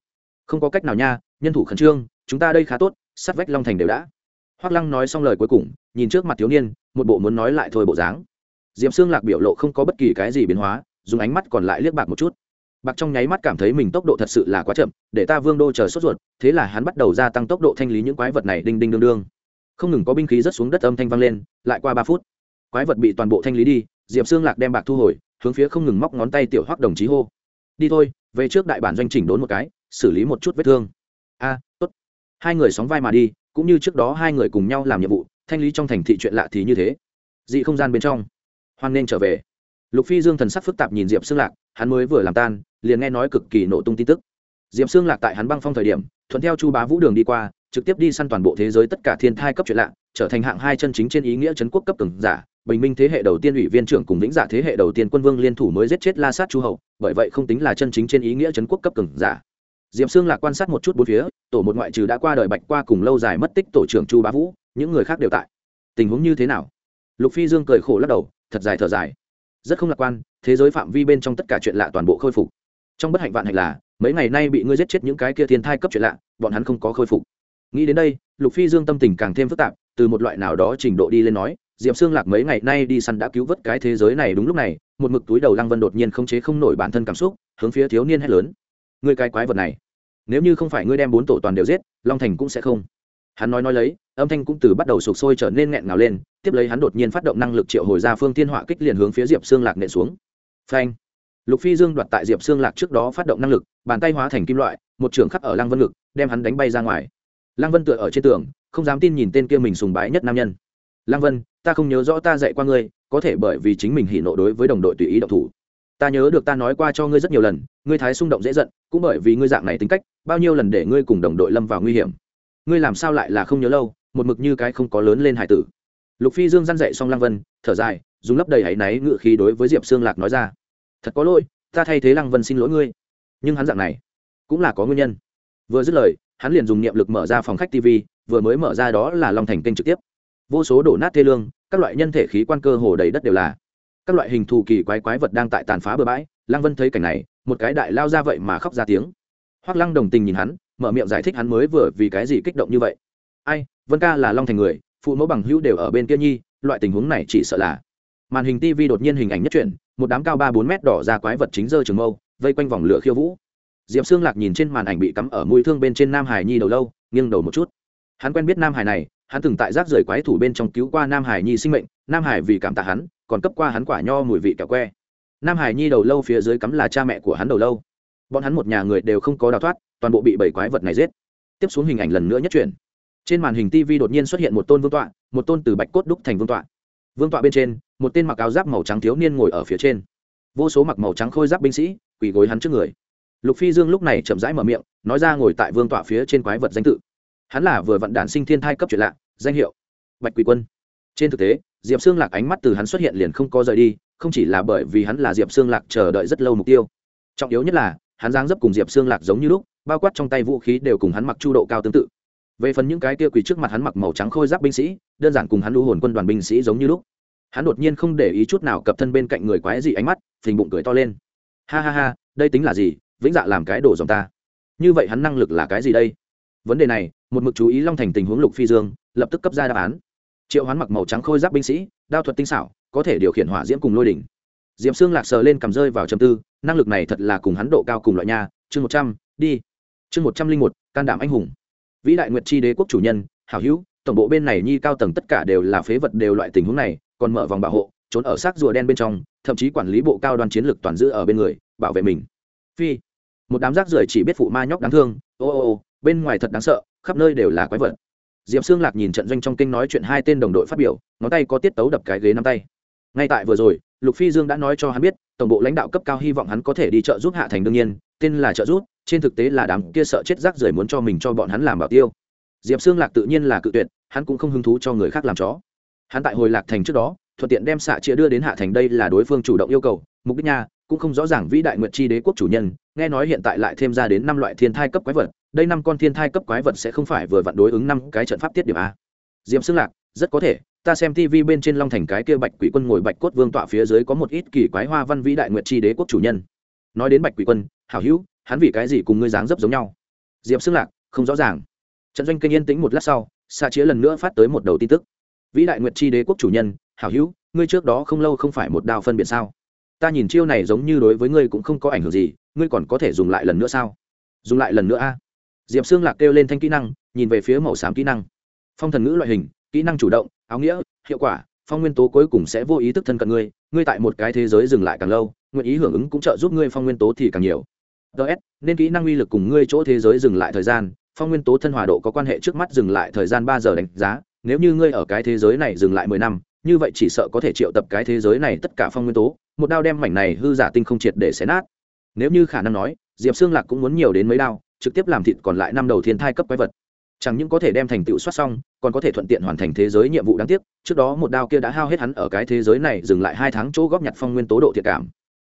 Không có cách nào nha nhân thủ khẩn trương, chúng ta đây khá tốt, sắt vách long thành đều đã. Hoác lăng nói xong lời cuối cùng, nhìn trước mặt thiếu niên, một bộ muốn nói lại thôi bộ dáng. D i ệ p xương lạc biểu lộ không có bất kỳ cái gì biến hóa, dùng ánh mắt còn lại liếc bạc một chút. Bạc trong nháy mắt cảm thấy mình tốc độ thật sự là quá chậm, để ta vương đô chờ sốt ruột, thế là hắn bắt đầu gia tăng tốc độ thanh lý những quái vật này đinh đinh đương đương. Không ngừng có binh khí rớt xuống đất âm thanh vang lên, lại qua ba phút, quái vật bị toàn bộ thanh lý đi, diệp xương lạc đem bạc thu hồi, hướng phía không ngừng móc ngón tay tiểu hoắc đồng chí hô. Đi thôi, về trước đại bản doanh chỉnh đốn một cái, xử lý một chút vết thương hai người sóng vai mà đi, cũng như trước đó hai người cùng nhau làm nhiệm vụ, thanh lý trong thành thị chuyện lạ thì như thế. Dị không gian bên trong. Hoan nên trở về. Lục phi dương thần sắc phức tạp nhìn diệp xương lạc, hắn mới vừa làm tan, liền nghe nói cực kỳ nổ tung tin tức. Diệp xương lạc tại hắn băng phong thời điểm, thuận theo chu bá vũ đường đi qua, trực tiếp đi săn toàn bộ thế giới tất cả thiên thai cấp chuyện lạ, trở thành hạng hai chân chính trên ý nghĩa trấn quốc cấp từng giả, bình minh thế hệ đầu tiên ủy viên trưởng cùng vĩnh giả thế hệ đầu tiên quân vương liên thủ mới giết chết la sát chu hậu, bởi vậy không tính là chân chính trên ý nghĩa trấn quốc cấp từng giả. Diệp sương lạc quan sát một chút bốn phía, tổ một ngoại trừ đã qua đời bạch qua cùng lâu dài mất tích tổ trưởng chu bá vũ, những người khác đều tại. Tình huống như thế nào? Lục phi dương cười khổ lắc đầu, thật dài thở dài. Rất không lạc quan, thế giới phạm vi bên trong tất cả chuyện lạ toàn bộ khôi phục. Trong bất hạnh vạn hạnh là, mấy ngày nay bị ngươi giết chết những cái kia thiên thai cấp chuyện lạ, bọn hắn không có khôi phục. Nghĩ đến đây, lục phi dương tâm tình càng thêm phức tạp, từ một loại nào đó trình độ đi lên nói, diệp xương lạc mấy ngày nay đi săn đã cứu vớt cái thế giới này đúng lúc này, một mực túi đầu lăng vân đột nhiên không chế không nổi bản thân cảm xúc, hướng phía thiếu niên hét lớn ngươi cái quái vật này, nếu như không phải ngươi đem bốn tổ toàn đều giết, long thành cũng sẽ không. Hắn nói nói lấy, âm thanh cũng từ bắt đầu sụp sôi trở nên nghẹn ngào lên, tiếp lấy hắn đột nhiên phát động năng lực triệu hồi ra phương thiên họa kích liền hướng phía diệp xương lạc nện xuống. Phanh! Lục phi dương đoạt tại diệp xương lạc trước đó phát động năng lực, bàn tay hóa thành kim loại, một trường khắc ở lăng vân ngực, đem hắn đánh bay ra ngoài. Lăng vân tựa ở trên tường, không dám tin nhìn tên kia mình sùng bái nhất nam nhân. Lăng vân, ta không nhớ rõ ta dạy qua ngươi, có thể bởi vì chính mình hỉ nộ đối với đồng đội tùy ý động thủ ta nhớ được ta nói qua cho ngươi rất nhiều lần, ngươi thái xung động dễ giận, cũng bởi vì ngươi dạng này tính cách, bao nhiêu lần để ngươi cùng đồng đội lâm vào nguy hiểm. Ngươi làm sao lại là không nhớ lâu, một mực như cái không có lớn lên hải tử. Lục phi dương răn dậy xong lăng vân, thở dài, dùng lấp đầy áy náy ngự khí đối với diệp sương lạc nói ra. Thật có lỗi, ta thay thế lăng vân xin lỗi ngươi. Nhưng hắn dạng này, cũng là có nguyên nhân. Vừa dứt lời, hắn liền dùng niệm lực mở ra phòng khách tv vừa mới mở ra đó là long thành kênh trực tiếp. Vô số đổ nát thê lương, các loại nhân thể khí quan cơ hồ đầy đất đều là các loại hình thù kỳ quái quái vật đang tại tàn phá bờ bãi lăng vân thấy cảnh này một cái đại lao ra vậy mà khóc ra tiếng. Hoác lăng đồng tình nhìn hắn mở miệng giải thích hắn mới vừa vì cái gì kích động như vậy. Ai vân ca là long thành người phụ mẫu bằng hữu đều ở bên kia nhi loại tình huống này chỉ sợ là. Màn hình tv đột nhiên hình ảnh nhất chuyển, một đám cao ba bốn mét đỏ ra quái vật chính dơ trường mâu vây quanh vòng lửa khiêu vũ. Diệp xương lạc nhìn trên màn ảnh bị cắm ở mũi thương bên trên nam hải nhi đầu lâu nghiêng đầu một chút. Hắn quen biết nam hải này hắn từng tại rác rưởi quái thủ bên trong cứu qua nam hải nhi sinh mệnh nam hải vì cảm tạ hắn còn cấp qua hắn quả nho mùi vị kẹo que. Nam hải nhi đầu lâu phía dưới cắm là cha mẹ của hắn đầu lâu. Bọn hắn một nhà người đều không có đào thoát, toàn bộ bị bảy quái vật này giết. Tiếp xuống hình ảnh lần nữa nhất chuyển. Trên màn hình tv đột nhiên xuất hiện một tôn vương tọa, một tôn từ bạch cốt đúc thành vương tọa. Vương tọa bên trên, một tên mặc áo giáp màu trắng thiếu niên ngồi ở phía trên. Vô số mặc màu trắng khôi giáp binh sĩ, quỳ gối hắn trước người. Lục phi dương lúc này chậm rãi mở miệng, nói ra ngồi tại vương tọa phía trên quái vật danh tự. Hắn là vừa vận đản sinh thiên thai cấp chuyện lạ, danh hiệu bạch quỳ quân. Trên thực tế diệp xương lạc ánh mắt từ hắn xuất hiện liền không có rời đi, không chỉ là bởi vì hắn là diệp xương lạc chờ đợi rất lâu mục tiêu. Trọng yếu nhất là, hắn giang dấp cùng diệp xương lạc giống như lúc, bao quát trong tay vũ khí đều cùng hắn mặc chu độ cao tương tự. Về phần những cái kia quỳ trước mặt hắn mặc màu trắng khôi giáp binh sĩ, đơn giản cùng hắn lưu hồn quân đoàn binh sĩ giống như lúc. Hắn đột nhiên không để ý chút nào cập thân bên cạnh người quái dị ánh mắt, phình bụng cười to lên. Ha ha ha, đây tính là gì? Vĩnh dạ làm cái đổ dòng ta. Như vậy hắn năng lực là cái gì đây? Vấn đề này, một mực chú ý long thành tình huống lục phi dương, lập tức cấp ra đáp án triệu hoán mặc màu trắng khôi giáp binh sĩ, đao thuật tinh xảo, có thể điều khiển hỏa diễm cùng lôi đỉnh. Diệm xương lạc sờ lên cầm rơi vào chầm tư, năng lực này thật là cùng hắn độ cao cùng loại nha. Chương một trăm, đi. Chương một trăm linh một, can đảm anh hùng. Vĩ đại nguyệt chi đế quốc chủ nhân, hảo hữu, tổng bộ bên này nhi cao tầng tất cả đều là phế vật đều loại tình huống này, còn mở vòng bảo hộ, trốn ở xác rùa đen bên trong, thậm chí quản lý bộ cao đoàn chiến lược toàn giữ ở bên người, bảo vệ mình. Phi. Một đám rác rưởi chỉ biết phụ ma nhóc đáng thương. Ô ô ô, bên ngoài thật đáng sợ, khắp nơi đều là quái vật diệp Sương lạc nhìn trận doanh trong kinh nói chuyện hai tên đồng đội phát biểu, ngón tay có tiết tấu đập cái ghế nắm tay. Ngay tại vừa rồi, lục phi dương đã nói cho hắn biết, tổng bộ lãnh đạo cấp cao hy vọng hắn có thể đi trợ giúp hạ thành đương nhiên, tên là trợ giúp, trên thực tế là đám kia sợ chết rác rưởi muốn cho mình cho bọn hắn làm bảo tiêu. Diệp Sương lạc tự nhiên là cự tuyệt, hắn cũng không hứng thú cho người khác làm chó. Hắn tại hồi lạc thành trước đó, thuận tiện đem xạ chia đưa đến hạ thành đây là đối phương chủ động yêu cầu, mục đích nha, cũng không rõ ràng vĩ đại nguyện chi đế quốc chủ nhân nghe nói hiện tại lại thêm ra đến năm loại thiên thai cấp quái vật, đây năm con thiên thai cấp quái vật sẽ không phải vừa vặn đối ứng năm cái trận pháp tiết điểm a. Diệm xương lạc, rất có thể, ta xem tv bên trên long thành cái kia bạch quỷ quân ngồi bạch cốt vương tọa phía dưới có một ít kỳ quái hoa văn vĩ đại Nguyệt chi đế quốc chủ nhân. Nói đến bạch quỷ quân, hảo hữu, hắn vì cái gì cùng ngươi dáng dấp giống nhau? Diệp xương lạc, không rõ ràng. Trận doanh kênh yên tĩnh một lát sau xa chĩa lần nữa phát tới một đầu tin tức. Vĩ đại nguyệt chi đế quốc chủ nhân, hảo hữu, ngươi trước đó không lâu không phải một đao phân biệt sao? Ta nhìn chiêu này giống như đối với ngươi cũng không có ảnh hưởng gì, ngươi còn có thể dùng lại lần nữa sao? Dùng lại lần nữa a. Diệp xương lạc kêu lên thanh kỹ năng, nhìn về phía màu xám kỹ năng. Phong thần ngữ loại hình, kỹ năng chủ động, áo nghĩa, hiệu quả, phong nguyên tố cuối cùng sẽ vô ý thức thân cận ngươi ngươi tại một cái thế giới dừng lại càng lâu, nguyện ý hưởng ứng cũng trợ giúp ngươi phong nguyên tố thì càng nhiều. Ts nên kỹ năng uy lực cùng ngươi chỗ thế giới dừng lại thời gian, phong nguyên tố thân hòa độ có quan hệ trước mắt dừng lại thời gian ba giờ đánh giá, nếu như ngươi ở cái thế giới này dừng lại mười năm, như vậy chỉ sợ có thể triệu tập cái thế giới này tất cả phong nguyên tố một đao đem mảnh này hư giả tinh không triệt để xé nát. Nếu như khả năng nói, diệp xương lạc cũng muốn nhiều đến mấy đao, trực tiếp làm thịt còn lại năm đầu thiên thai cấp quái vật. Chẳng những có thể đem thành tựu soát xong, còn có thể thuận tiện hoàn thành thế giới nhiệm vụ đáng tiếc, trước đó một đao kia đã hao hết hắn ở cái thế giới này, dừng lại hai tháng chỗ góp nhặt phong nguyên tố độ thiệt cảm.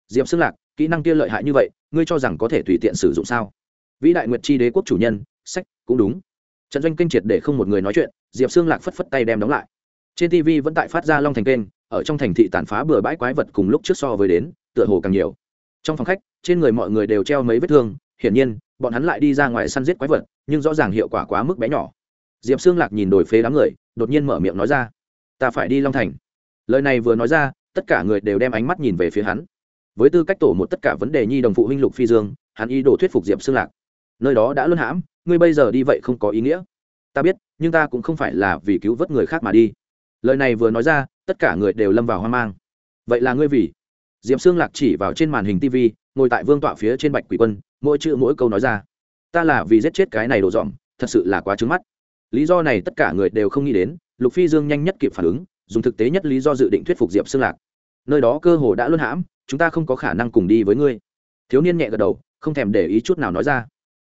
Diệp xương lạc, kỹ năng kia lợi hại như vậy, ngươi cho rằng có thể tùy tiện sử dụng sao? Vĩ đại nguyệt chi đế quốc chủ nhân, sách, cũng đúng. Trận doanh kinh triệt để không một người nói chuyện, diệp xương lạc phất phất tay đem đóng lại. Trên tv vẫn tại phát ra long thành kênh ở trong thành thị tàn phá bừa bãi quái vật cùng lúc trước so với đến, tựa hồ càng nhiều. Trong phòng khách, trên người mọi người đều treo mấy vết thương, hiển nhiên, bọn hắn lại đi ra ngoài săn giết quái vật, nhưng rõ ràng hiệu quả quá mức bé nhỏ. Diệp xương lạc nhìn đồi phế đám người, đột nhiên mở miệng nói ra, ta phải đi long thành. Lời này vừa nói ra, tất cả người đều đem ánh mắt nhìn về phía hắn. Với tư cách tổ một tất cả vấn đề nhi đồng phụ huynh lục phi dương, hắn ý đồ thuyết phục diệp xương lạc. Nơi đó đã luân hãm, ngươi bây giờ đi vậy không có ý nghĩa. Ta biết, nhưng ta cũng không phải là vì cứu vớt người khác mà đi. Lời này vừa nói ra tất cả người đều lâm vào hoang mang. Vậy là ngươi vì? Diệm xương lạc chỉ vào trên màn hình tv ngồi tại vương tọa phía trên bạch quỷ quân, mỗi chữ mỗi câu nói ra. Ta là vì giết chết cái này đồ dọn thật sự là quá trứng mắt. Lý do này tất cả người đều không nghĩ đến, lục phi dương nhanh nhất kịp phản ứng, dùng thực tế nhất lý do dự định thuyết phục diệp xương lạc. Nơi đó cơ hồ đã luân hãm, chúng ta không có khả năng cùng đi với ngươi. Thiếu niên nhẹ gật đầu, không thèm để ý chút nào nói ra.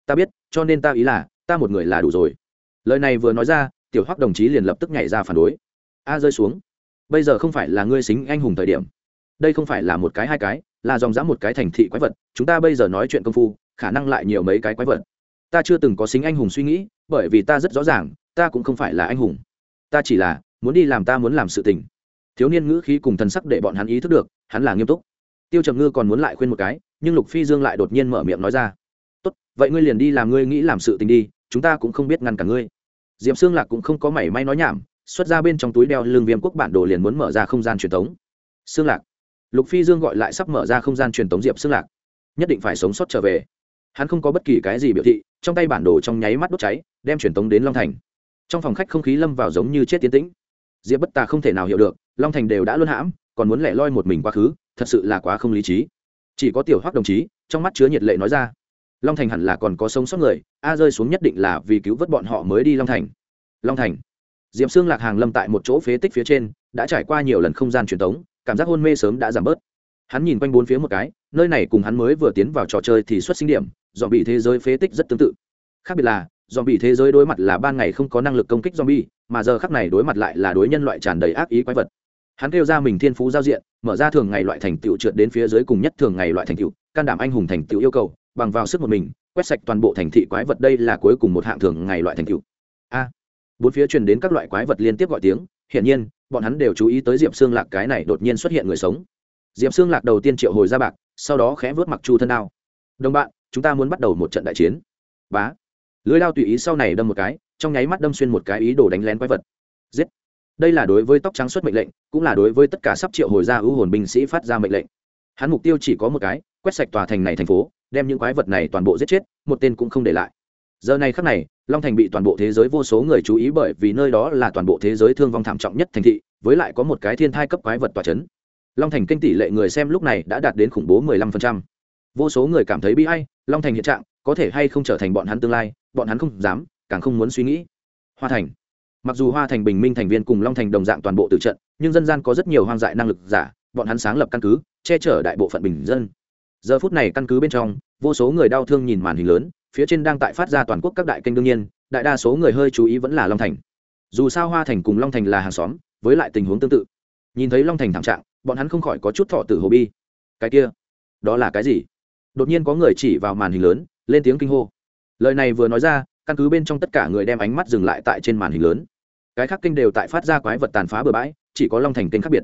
Ta biết, cho nên ta ý là, ta một người là đủ rồi. Lời này vừa nói ra, tiểu hoắc đồng chí liền lập tức nhảy ra phản đối. A rơi xuống bây giờ không phải là ngươi xính anh hùng thời điểm. Đây không phải là một cái hai cái, là dòng dã một cái thành thị quái vật, chúng ta bây giờ nói chuyện công phu, khả năng lại nhiều mấy cái quái vật. Ta chưa từng có xính anh hùng suy nghĩ, bởi vì ta rất rõ ràng, ta cũng không phải là anh hùng. Ta chỉ là muốn đi làm ta muốn làm sự tình. Thiếu niên ngữ khí cùng thần sắc để bọn hắn ý thức được, hắn là nghiêm túc. Tiêu trầm ngư còn muốn lại khuyên một cái, nhưng lục phi dương lại đột nhiên mở miệng nói ra. Tốt, vậy ngươi liền đi làm ngươi nghĩ làm sự tình đi, chúng ta cũng không biết ngăn cả ngươi. Diệm xương lạc cũng không có mảy may nói nhảm xuất ra bên trong túi đeo lưng viêm quốc bản đồ liền muốn mở ra không gian truyền thống. Xương lạc. Lục phi dương gọi lại sắp mở ra không gian truyền thống diệp xương lạc. Nhất định phải sống sót trở về. Hắn không có bất kỳ cái gì biểu thị, trong tay bản đồ trong nháy mắt đốt cháy, đem truyền thống đến long thành. Trong phòng khách không khí lâm vào giống như chết tiến tĩnh. Diệp bất tà không thể nào hiểu được, long thành đều đã luân hãm, còn muốn lẻ loi một mình quá khứ, thật sự là quá không lý trí. Chỉ có tiểu hoắc đồng chí, trong mắt chứa nhiệt lệ nói ra. Long thành hẳn là còn có sống sót người, a rơi xuống nhất định là vì cứu vớt bọn họ mới đi long thành. Long thành diệm xương lạc hàng lâm tại một chỗ phế tích phía trên, đã trải qua nhiều lần không gian truyền thống cảm giác hôn mê sớm đã giảm bớt. Hắn nhìn quanh bốn phía một cái, nơi này cùng hắn mới vừa tiến vào trò chơi thì xuất sinh điểm dòm bị thế giới phế tích rất tương tự. Khác biệt là dòm bị thế giới đối mặt là ban ngày không có năng lực công kích zombie, mà giờ khắc này đối mặt lại là đối nhân loại tràn đầy ác ý quái vật. Hắn kêu ra mình thiên phú giao diện, mở ra thường ngày loại thành tựu trượt đến phía dưới cùng nhất thường ngày loại thành tựu, can đảm anh hùng thành tựu yêu cầu, bằng vào sức một mình, quét sạch toàn bộ thành thị quái vật đây là cuối cùng một hạng thường ngày loại thành tựu bốn phía truyền đến các loại quái vật liên tiếp gọi tiếng, hiển nhiên, bọn hắn đều chú ý tới diệp xương lạc cái này đột nhiên xuất hiện người sống. Diệp xương lạc đầu tiên triệu hồi ra bạc, sau đó khẽ vớt mặc chu thân đao. Đồng bạn, chúng ta muốn bắt đầu một trận đại chiến. Bá. Lưới đao tùy ý sau này đâm một cái, trong nháy mắt đâm xuyên một cái ý đồ đánh lén quái vật. Giết. Đây là đối với tóc trắng xuất mệnh lệnh, cũng là đối với tất cả sắp triệu hồi ra ưu hồn binh sĩ phát ra mệnh lệnh. Hắn mục tiêu chỉ có một cái, quét sạch tòa thành này thành phố, đem những quái vật này toàn bộ giết chết, một tên cũng không để lại giờ này khắc này, long thành bị toàn bộ thế giới vô số người chú ý bởi vì nơi đó là toàn bộ thế giới thương vong thảm trọng nhất thành thị, với lại có một cái thiên thai cấp quái vật tòa c h ấ n long thành kinh tỷ lệ người xem lúc này đã đạt đến khủng bố 15%. vô số người cảm thấy bi hay long thành hiện trạng, có thể hay không trở thành bọn hắn tương lai, bọn hắn không dám, càng không muốn suy nghĩ. Hoa thành. Mặc dù hoa thành bình minh thành viên cùng long thành đồng dạng toàn bộ tự trận, nhưng dân gian có rất nhiều hoang dại năng lực giả, bọn hắn sáng lập căn cứ, che chở đại bộ phận bình dân. Giờ phút này căn cứ bên trong, vô số người đau thương nhìn màn hình lớn phía trên đang tại phát ra toàn quốc các đại kênh đương nhiên, đại đa số người hơi chú ý vẫn là long thành. Dù sao hoa thành cùng long thành là hàng xóm, với lại tình huống tương tự. Nhìn thấy long thành thảm trạng, bọn hắn không khỏi có chút thọ tử hồ bi. Cái kia, đó là cái gì? Đột nhiên có người chỉ vào màn hình lớn, lên tiếng kinh hô. Lời này vừa nói ra, căn cứ bên trong tất cả người đem ánh mắt dừng lại tại trên màn hình lớn. Cái khác kênh đều tại phát ra quái vật tàn phá bừa bãi, chỉ có long thành kênh khác biệt.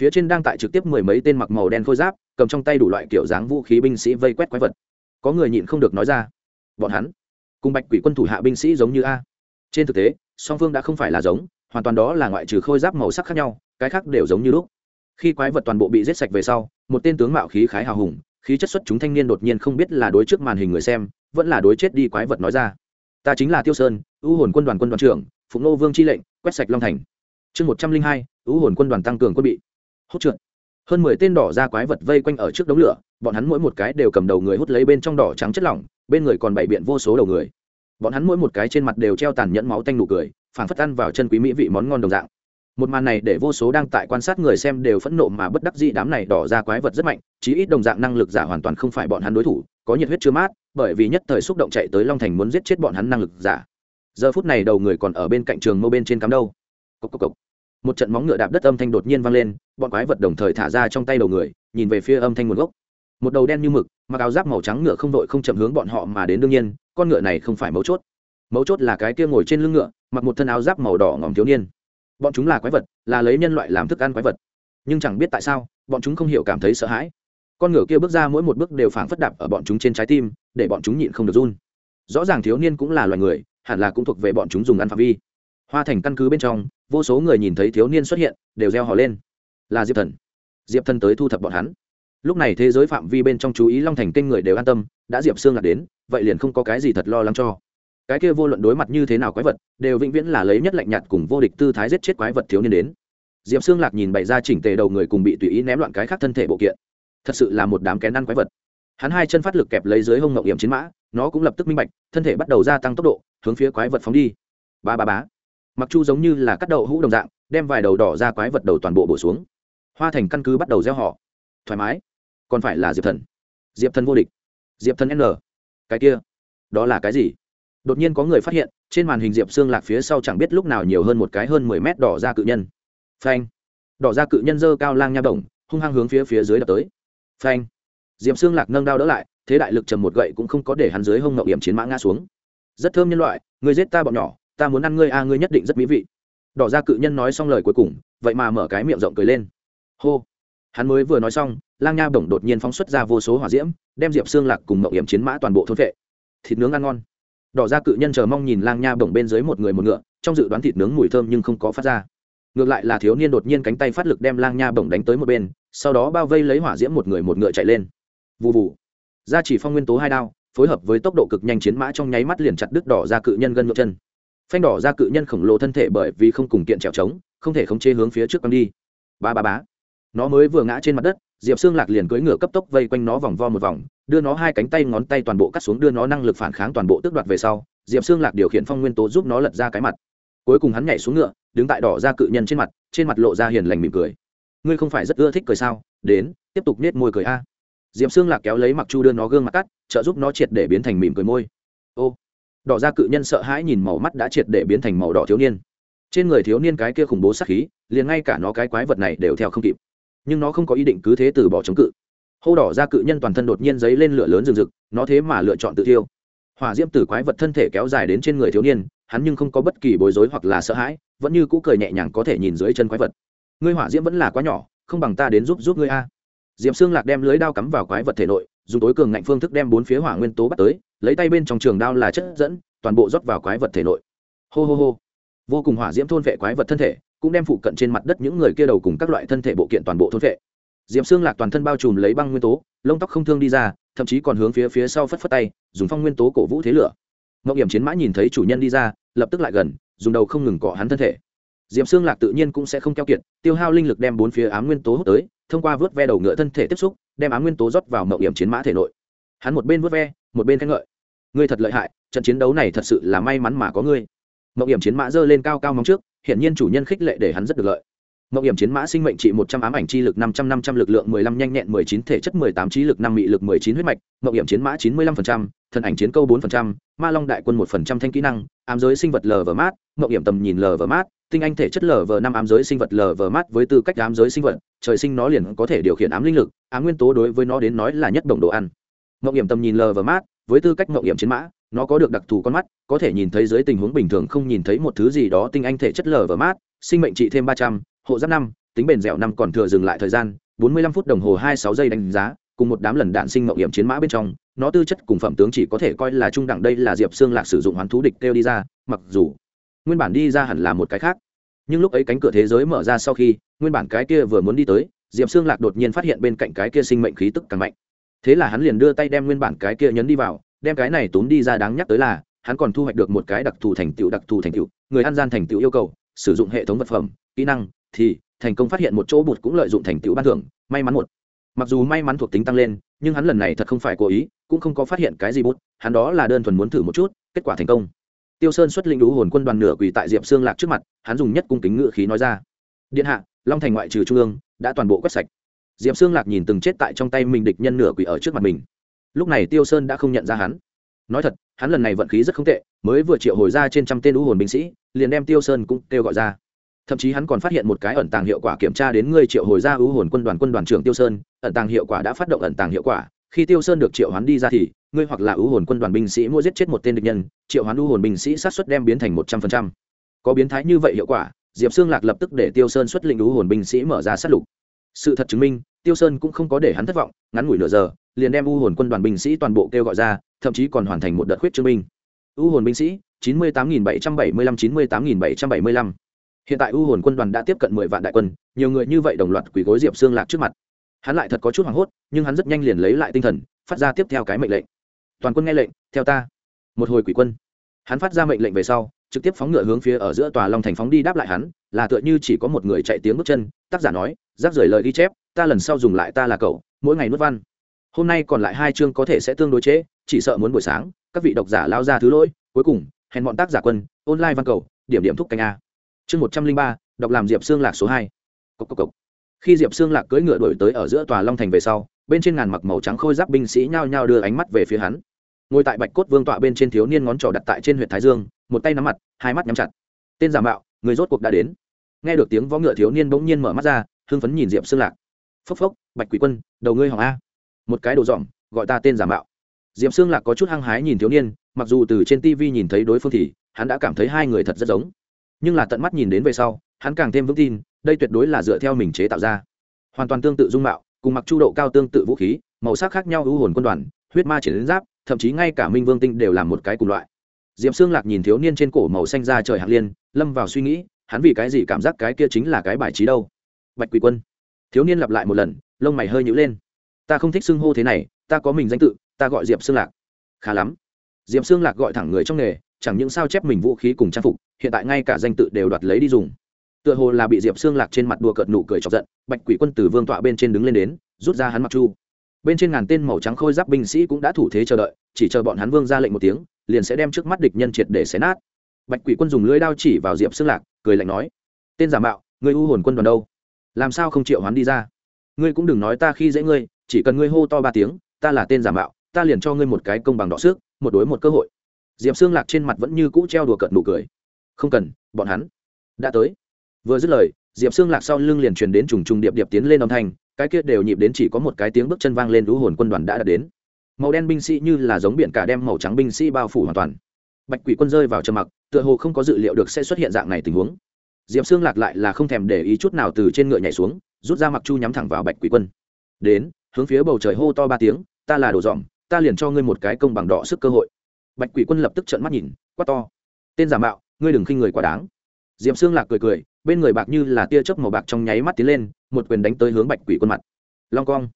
Phía trên đang tại trực tiếp mười mấy tên mặc màu đen khôi giáp, cầm trong tay đủ loại kiểu dáng vũ khí binh sĩ vây quét quái vật. Có người nhịn không được nói ra bọn hắn cùng bạch quỷ quân thủ hạ binh sĩ giống như a. Trên thực tế, song phương đã không phải là giống, hoàn toàn đó là ngoại trừ khôi giáp màu sắc khác nhau, cái khác đều giống như lúc. Khi quái vật toàn bộ bị giết sạch về sau, một tên tướng mạo khí khái hào hùng, khí chất xuất chúng thanh niên đột nhiên không biết là đối trước màn hình người xem, vẫn là đối chết đi quái vật nói ra. Ta chính là tiêu sơn ưu hồn quân đoàn quân đoàn trưởng, phụng nô vương chi lệnh, quét sạch long thành. Chương một trăm linh hai ưu hồn quân đoàn tăng cường quân bị. Hốt trượt hơn mười tên đỏ ra quái vật vây quanh ở trước đống lửa, bọn hắn mỗi một cái đều cầm đầu người hút lấy bên trong đỏ trắng chất lỏng, bên người còn bày biện vô số đầu người. Bọn hắn mỗi một cái trên mặt đều treo tàn nhẫn máu tanh nụ cười, phảng phất ăn vào chân quý mỹ vị món ngon đồng dạng. Một màn này để vô số đang tại quan sát người xem đều phẫn nộ mà bất đắc dĩ đám này đỏ ra quái vật rất mạnh, chí ít đồng dạng năng lực giả hoàn toàn không phải bọn hắn đối thủ, có nhiệt huyết chưa mát, bởi vì nhất thời xúc động chạy tới long thành muốn giết chết bọn hắn năng lực giả. Giờ phút này đầu người còn ở bên cạnh trường mâu bên trên cắm đâu. Cốc cốc cốc một trận móng ngựa đạp đất âm thanh đột nhiên vang lên, bọn quái vật đồng thời thả ra trong tay đầu người, nhìn về phía âm thanh nguồn gốc. Một đầu đen như mực, mặc áo giáp màu trắng ngựa không đội không chậm hướng bọn họ mà đến đương nhiên, con ngựa này không phải mấu chốt. Mấu chốt là cái kia ngồi trên lưng ngựa, mặc một thân áo giáp màu đỏ ngỏm thiếu niên. Bọn chúng là quái vật, là lấy nhân loại làm thức ăn quái vật. Nhưng chẳng biết tại sao, bọn chúng không hiểu cảm thấy sợ hãi. Con ngựa kia bước ra mỗi một bước đều phảng phất đạp ở bọn chúng trên trái tim, để bọn chúng nhịn không được run. Rõ ràng thiếu niên cũng là loài người, hẳn là cũng thuộc về bọn chúng dùng ăn phạm vi hoa thành căn cứ bên trong, vô số người nhìn thấy thiếu niên xuất hiện, đều reo hò lên. Là diệp thần. Diệp thần tới thu thập bọn hắn. Lúc này thế giới phạm vi bên trong chú ý long thành kênh người đều an tâm, đã diệp Sương lạc đến, vậy liền không có cái gì thật lo lắng cho. Cái kia vô luận đối mặt như thế nào quái vật, đều vĩnh viễn là lấy nhất lạnh nhạt cùng vô địch tư thái giết chết quái vật thiếu niên đến. Diệp Sương lạc nhìn bày ra chỉnh tề đầu người cùng bị tùy ý ném loạn cái khác thân thể bộ kiện. Thật sự là một đám kén ăn quái vật. Hắn hai chân phát lực kẹp lấy dưới hông ngậu hiểm chiến mã, nó cũng lập tức minh bạch, thân thể bắt đầu gia tăng tốc độ, hướng phía quái vật phóng đi. Ba ba bá mặc chu giống như là cắt đậu hũ đồng dạng, đem vài đầu đỏ ra quái vật đầu toàn bộ bổ xuống. Hoa thành căn cứ bắt đầu gieo họ. Thoải mái. Còn phải là diệp thần. Diệp thần vô địch. Diệp thần n. Cái kia, đó là cái gì? Đột nhiên có người phát hiện, trên màn hình diệp xương lạc phía sau chẳng biết lúc nào nhiều hơn một cái hơn mười mét đỏ ra cự nhân. Phanh. Đỏ ra cự nhân dơ cao lang nha bổng hung hăng hướng phía phía dưới đập tới. Phanh. Diệp xương lạc nâng đao đỡ lại, thế đại lực trầm một gậy cũng không có để hắn dưới hông ngậu hiểm chiến mã ngã xuống. Rất thơm nhân loại, người giết ta bọn nhỏ ta muốn ăn ngươi a, ngươi nhất định rất mỹ vị. Đỏ ra cự nhân nói xong lời cuối cùng, vậy mà mở cái miệng rộng cười lên. Hô. Hắn mới vừa nói xong, lang nha bổng đột nhiên phóng xuất ra vô số hỏa diễm, đem diệp xương lạc cùng mậu hiểm chiến mã toàn bộ thôn vệ thịt nướng ăn ngon. Đỏ ra cự nhân chờ mong nhìn lang nha bổng bên dưới một người một ngựa, trong dự đoán thịt nướng mùi thơm nhưng không có phát ra. Ngược lại là thiếu niên đột nhiên cánh tay phát lực đem lang nha bổng đánh tới một bên, sau đó bao vây lấy hỏa diễm một người một ngựa chạy lên. Vụ vụ ra chỉ phong nguyên tố hai đao, phối hợp với tốc độ cực nhanh chiến mã trong nháy mắt liền chặt đứt đỏ ra cự nhân gân ngựa chân phanh đỏ ra cự nhân khổng lồ thân thể bởi vì không cùng kiện trèo trống, không thể khống chế hướng phía trước băng đi. Ba ba bá nó mới vừa ngã trên mặt đất, diệp xương lạc liền cưỡi ngựa cấp tốc vây quanh nó vòng vo một vòng, đưa nó hai cánh tay ngón tay toàn bộ cắt xuống, đưa nó năng lực phản kháng toàn bộ tước đoạt về sau, diệp xương lạc điều khiển phong nguyên tố giúp nó lật ra cái mặt. Cuối cùng hắn nhảy xuống ngựa, đứng tại đỏ ra cự nhân trên mặt trên mặt lộ ra hiền lành mỉm cười. Ngươi không phải rất ưa thích cười sao? Đến, tiếp tục nết môi cười a. Diệp xương lạc kéo lấy mặc chu đưa nó gương mặt cắt, trợ giúp nó triệt để biến thành mỉm cười môi. Ô đỏ ra cự nhân sợ hãi nhìn màu mắt đã triệt để biến thành màu đỏ thiếu niên. Trên người thiếu niên cái kia khủng bố sát khí, liền ngay cả nó cái quái vật này đều theo không kịp. Nhưng nó không có ý định cứ thế từ bỏ chống cự. Hô đỏ ra cự nhân toàn thân đột nhiên giấy lên lửa lớn rừng rực, nó thế mà lựa chọn tự thiêu. Hỏa diễm từ quái vật thân thể kéo dài đến trên người thiếu niên, hắn nhưng không có bất kỳ bối rối hoặc là sợ hãi, vẫn như cũ cười nhẹ nhàng có thể nhìn dưới chân quái vật. Ngươi hỏa diễm vẫn là quá nhỏ, không bằng ta đến giúp giúp ngươi a. Diệm xương lạc đem lưới đao cắm vào quái vật thể nội, dùng tối cường ngạnh phương thức đem bốn phía hỏa nguyên tố bắt tới lấy tay bên trong trường đao là chất dẫn, toàn bộ rót vào quái vật thể nội. Hô hô hô. Vô cùng hỏa diễm thôn vệ quái vật thân thể, cũng đem phụ cận trên mặt đất những người kia đầu cùng các loại thân thể bộ kiện toàn bộ thôn vệ. Diệm xương lạc toàn thân bao trùm lấy băng nguyên tố, lông tóc không thương đi ra, thậm chí còn hướng phía phía sau phất phất tay, dùng phong nguyên tố cổ vũ thế lửa. Mậu hiểm chiến mã nhìn thấy chủ nhân đi ra, lập tức lại gần, dùng đầu không ngừng cọ hắn thân thể. Diệm xương lạc tự nhiên cũng sẽ không keo kiệt, tiêu hao linh lực đem bốn phía ám nguyên tố hút tới, thông qua vớt ve đầu ngựa thân thể tiếp xúc, đem ám nguyên tố rót vào mậu hiểm chiến mã thể nội. Hắn một bên vớt ve, một bên khen ngợi ngươi thật lợi hại, trận chiến đấu này thật sự là may mắn mà có ngươi. Mậu hiểm chiến mã giơ lên cao cao móng trước hiện nhiên chủ nhân khích lệ để hắn rất được lợi. Mậu hiểm chiến mã sinh mệnh trị một trăm ám ảnh chi lực, năm trăm năm trăm lực lượng, mười lăm nhanh nhẹn, mười chín thể chất, mười tám trí lực, năm mị lực, mười chín huyết mạch. Mậu hiểm chiến mã chín mươi lăm phần trăm, thần ảnh chiến câu bốn phần trăm, ma long đại quân một phần trăm thanh kỹ năng, ám giới sinh vật lờ vờ mát. Mậu hiểm tầm nhìn lờ vờ mát, tinh anh thể chất lờ vờ năm, ám giới sinh vật lờ vờ mát với tư cách ám giới sinh vật, trời sinh nó liền có thể điều khiển ám linh lực, ám nguyên tố đối với nó đến nói là nhất đồng đồ ăn. Mậu hiểm tầm nhìn lờ vờ mát với tư cách mộng hiểm chiến mã, nó có được đặc thù con mắt, có thể nhìn thấy dưới tình huống bình thường không nhìn thấy một thứ gì đó tinh anh thể chất lờ và mát, sinh mệnh trị thêm ba trăm, hộ giáp năm, tính bền dẻo năm còn thừa dừng lại thời gian, bốn mươi lăm phút đồng hồ hai sáu giây đánh giá, cùng một đám lần đạn sinh mộng hiểm chiến mã bên trong, nó tư chất cùng phẩm tướng chỉ có thể coi là trung đẳng đây là diệp xương lạc sử dụng hoán thú địch kêu đi ra, mặc dù nguyên bản đi ra hẳn là một cái khác. Nhưng lúc ấy cánh cửa thế giới mở ra sau khi, nguyên bản cái kia vừa muốn đi tới, diệp xương lạc đột nhiên phát hiện bên cạnh cái kia sinh mệnh khí tức càng mạnh thế là hắn liền đưa tay đem nguyên bản cái kia nhấn đi vào, đem cái này tốn đi ra đáng nhắc tới là, hắn còn thu hoạch được một cái đặc thù thành tựu, đặc thù thành tựu, người ăn gian thành tựu yêu cầu, sử dụng hệ thống vật phẩm, kỹ năng, thì thành công phát hiện một chỗ bụt cũng lợi dụng thành tựu ban thưởng, may mắn một. Mặc dù may mắn thuộc tính tăng lên, nhưng hắn lần này thật không phải cố ý, cũng không có phát hiện cái gì bút hắn đó là đơn thuần muốn thử một chút, kết quả thành công. Tiêu sơn xuất linh đú hồn quân đoàn nửa quỳ tại diệp xương lạc trước mặt, hắn dùng nhất cung kính ngự khí nói ra. Điện hạ, long thành ngoại trừ trung ương, đã toàn bộ quét sạch diệp xương lạc nhìn từng chết tại trong tay mình địch nhân nửa quỳ ở trước mặt mình. Lúc này tiêu sơn đã không nhận ra hắn. Nói thật, hắn lần này vận khí rất không tệ, mới vừa triệu hồi ra trên trăm tên đũ hồn binh sĩ, liền đem tiêu sơn cũng kêu gọi ra. Thậm chí hắn còn phát hiện một cái ẩn tàng hiệu quả kiểm tra đến ngươi triệu hồi ra ưu hồn quân đoàn quân đoàn trưởng tiêu sơn, ẩn tàng hiệu quả đã phát động ẩn tàng hiệu quả, khi tiêu sơn được triệu hoán đi ra thì, ngươi hoặc là ưu hồn quân đoàn binh sĩ mua giết chết một tên địch nhân, triệu hoán ưu hồn binh sĩ sát xuất đem biến thành một trăm phần trăm. Có biến thái như vậy hiệu quả, diệp xương lạc lập tức để tiêu sơn xuất lĩnh ưu hồn binh sĩ mở ra sát lục sự thật chứng minh, tiêu sơn cũng không có để hắn thất vọng, ngắn ngủi nửa giờ, liền đem u hồn quân đoàn binh sĩ toàn bộ kêu gọi ra, thậm chí còn hoàn thành một đợt khuyết chương binh. U hồn binh sĩ, chín mươi tám nghìn bảy trăm bảy mươi lăm, chín mươi tám nghìn bảy trăm bảy mươi lăm. Hiện tại u hồn quân đoàn đã tiếp cận mười vạn đại quân, nhiều người như vậy đồng loạt quỳ gối diệp xương lạc trước mặt. Hắn lại thật có chút hoảng hốt, nhưng hắn rất nhanh liền lấy lại tinh thần, phát ra tiếp theo cái mệnh lệnh. Toàn quân nghe lệnh, theo ta. Một hồi quỷ quân. Hắn phát ra mệnh lệnh về sau trực tiếp phóng ngựa hướng phía ở giữa tòa long thành phóng đi đáp lại hắn là tựa như chỉ có một người chạy tiếng bước chân tác giả nói rác rời lời ghi chép ta lần sau dùng lại ta là cậu mỗi ngày nuốt văn. Hôm nay còn lại hai chương có thể sẽ tương đối chế, chỉ sợ muốn buổi sáng các vị độc giả lao ra thứ lỗi cuối cùng hẹn bọn tác giả quân online văn cầu điểm điểm thúc canh a. Chương một trăm linh ba đọc làm diệp xương lạc số hai. Cốc cốc cốc. khi diệp xương lạc cưỡi ngựa đổi tới ở giữa tòa long thành về sau bên trên ngàn mặc màu trắng khôi giáp binh sĩ nhao nhao đưa ánh mắt về phía hắn. Ngồi tại bạch cốt vương tọa bên trên thiếu niên ngón trỏ đặt tại trên huyện thái dương một tay nắm mặt, hai mắt nhắm chặt. Tên giả mạo, người rốt cuộc đã đến. Nghe được tiếng võ ngựa thiếu niên bỗng nhiên mở mắt ra, hưng phấn nhìn diệp xương lạc. Phốc phốc, bạch quỷ quân, đầu ngươi hỏng a. Một cái đồ dỏm gọi ta tên giả mạo. Diệp xương lạc có chút hăng hái nhìn thiếu niên, mặc dù từ trên tv nhìn thấy đối phương thì, hắn đã cảm thấy hai người thật rất giống. Nhưng là tận mắt nhìn đến về sau, hắn càng thêm vững tin, đây tuyệt đối là dựa theo mình chế tạo ra. Hoàn toàn tương tự dung mạo, cùng mặc chu độ cao tương tự vũ khí, màu sắc khác nhau ưu hồn quân đoàn, huyết ma triển đến giáp, thậm chí ngay cả minh vương tinh đều là một cái cùng loại d i ệ p xương lạc nhìn thiếu niên trên cổ màu xanh ra trời hạng liên, lâm vào suy nghĩ, hắn vì cái gì cảm giác cái kia chính là cái bài trí đâu? Bạch quỷ quân. Thiếu niên lặp lại một lần, lông mày hơi nhữ lên. Ta không thích xưng hô thế này, ta có mình danh tự, ta gọi diệp xương lạc. Khá lắm. Diệp xương lạc gọi thẳng người trong nghề, chẳng những sao chép mình vũ khí cùng trang phục, hiện tại ngay cả danh tự đều đoạt lấy đi dùng. Tựa hồ là bị diệp xương lạc trên mặt đùa cợt nụ cười chọc giận, bạch quỷ quân từ vương tọa bên trên đứng lên đến, rút ra hắn mặc chu. Bên trên ngàn tên màu trắng khôi giáp binh sĩ cũng đã thủ thế chờ đợi, chỉ chờ bọn hắn vương ra lệnh một tiếng liền sẽ đem trước mắt địch nhân triệt để xé nát. Bạch quỷ quân dùng lưỡi đao chỉ vào diệp xương lạc, cười lạnh nói, tên giả mạo người u hồn quân đoàn đâu? Làm sao không triệu hoán đi ra? Ngươi cũng đừng nói ta khi dễ ngươi, chỉ cần ngươi hô to ba tiếng, ta là tên giả mạo, ta liền cho ngươi một cái công bằng đọ xước, một đối một cơ hội. Diệp xương lạc trên mặt vẫn như cũ treo đùa cợt nụ cười. Không cần, bọn hắn đã tới. Vừa dứt lời, diệp xương lạc sau lưng liền truyền đến trùng trùng điệp điệp tiến lên âm thanh, cái kia đều nhịp đến chỉ có một cái tiếng bước chân vang lên lũ hồn quân đoàn đã đạt đến màu đen binh sĩ như là giống biển cả đem màu trắng binh sĩ bao phủ hoàn toàn. Bạch quỷ quân rơi vào trầm mặc, tựa hồ không có dự liệu được sẽ xuất hiện dạng này tình huống. Diệp xương lạc lại là không thèm để ý chút nào từ trên ngựa nhảy xuống, rút ra mặc chu nhắm thẳng vào bạch quỷ quân. Đến, hướng phía bầu trời hô to ba tiếng, ta là đồ dòm, ta liền cho ngươi một cái công bằng đỏ sức cơ hội. Bạch quỷ quân lập tức trợn mắt nhìn, quát to. Tên giả mạo, ngươi đừng khinh người quá đáng. Diệp xương lạc cười cười, bên người bạc như là tia chớp màu bạc trong nháy mắt tiến lên, một quyền đánh tới hướng bạch quỷ quân mặt. Long cong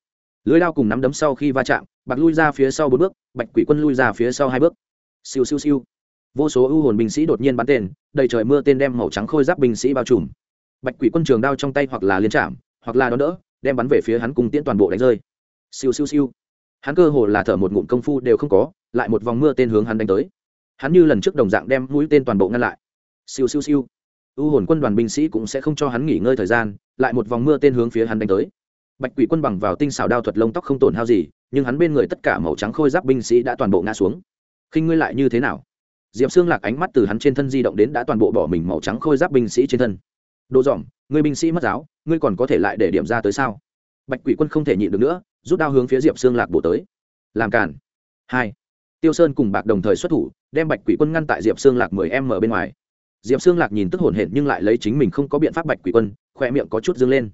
lưới lao cùng nắm đấm sau khi va chạm, bạc lui ra phía sau bốn bước, bạch quỷ quân lui ra phía sau hai bước. Siêu siêu siêu. Vô số ưu hồn binh sĩ đột nhiên bắn tên, đầy trời mưa tên đem màu trắng khôi giáp binh sĩ bao trùm. Bạch quỷ quân trường đao trong tay hoặc là liên trạm hoặc là đón đỡ, đem bắn về phía hắn cùng tiễn toàn bộ đánh rơi. Siêu siêu siêu. Hắn cơ hồ là thở một ngụm công phu đều không có, lại một vòng mưa tên hướng hắn đánh tới. Hắn như lần trước đồng dạng đem mũi tên toàn bộ ngăn lại. Siêu siêu siêu. U hồn quân đoàn binh sĩ cũng sẽ không cho hắn nghỉ ngơi thời gian, lại một vòng mưa tên hướng phía hắn đánh tới bạch quỷ quân bằng vào tinh xảo đao thuật lông tóc không tổn hao gì, nhưng hắn bên người tất cả màu trắng khôi giáp binh sĩ đã toàn bộ ngã xuống. Khinh ngươi lại như thế nào? Diệp xương lạc ánh mắt từ hắn trên thân di động đến đã toàn bộ bỏ mình màu trắng khôi giáp binh sĩ trên thân. Đồ dỏm ngươi binh sĩ mất giáo, ngươi còn có thể lại để điểm ra tới sao? Bạch quỷ quân không thể nhịn được nữa, rút đao hướng phía diệp xương lạc bổ tới. Làm cản hai. Tiêu sơn cùng bạc đồng thời xuất thủ, đem bạch quỷ quân ngăn tại diệp xương lạc mười em ở bên ngoài. Diệp xương lạc nhìn tức hổn hển nhưng lại lấy chính mình không có biện pháp bạch quỷ quân, khoe miệng có chút dâng lên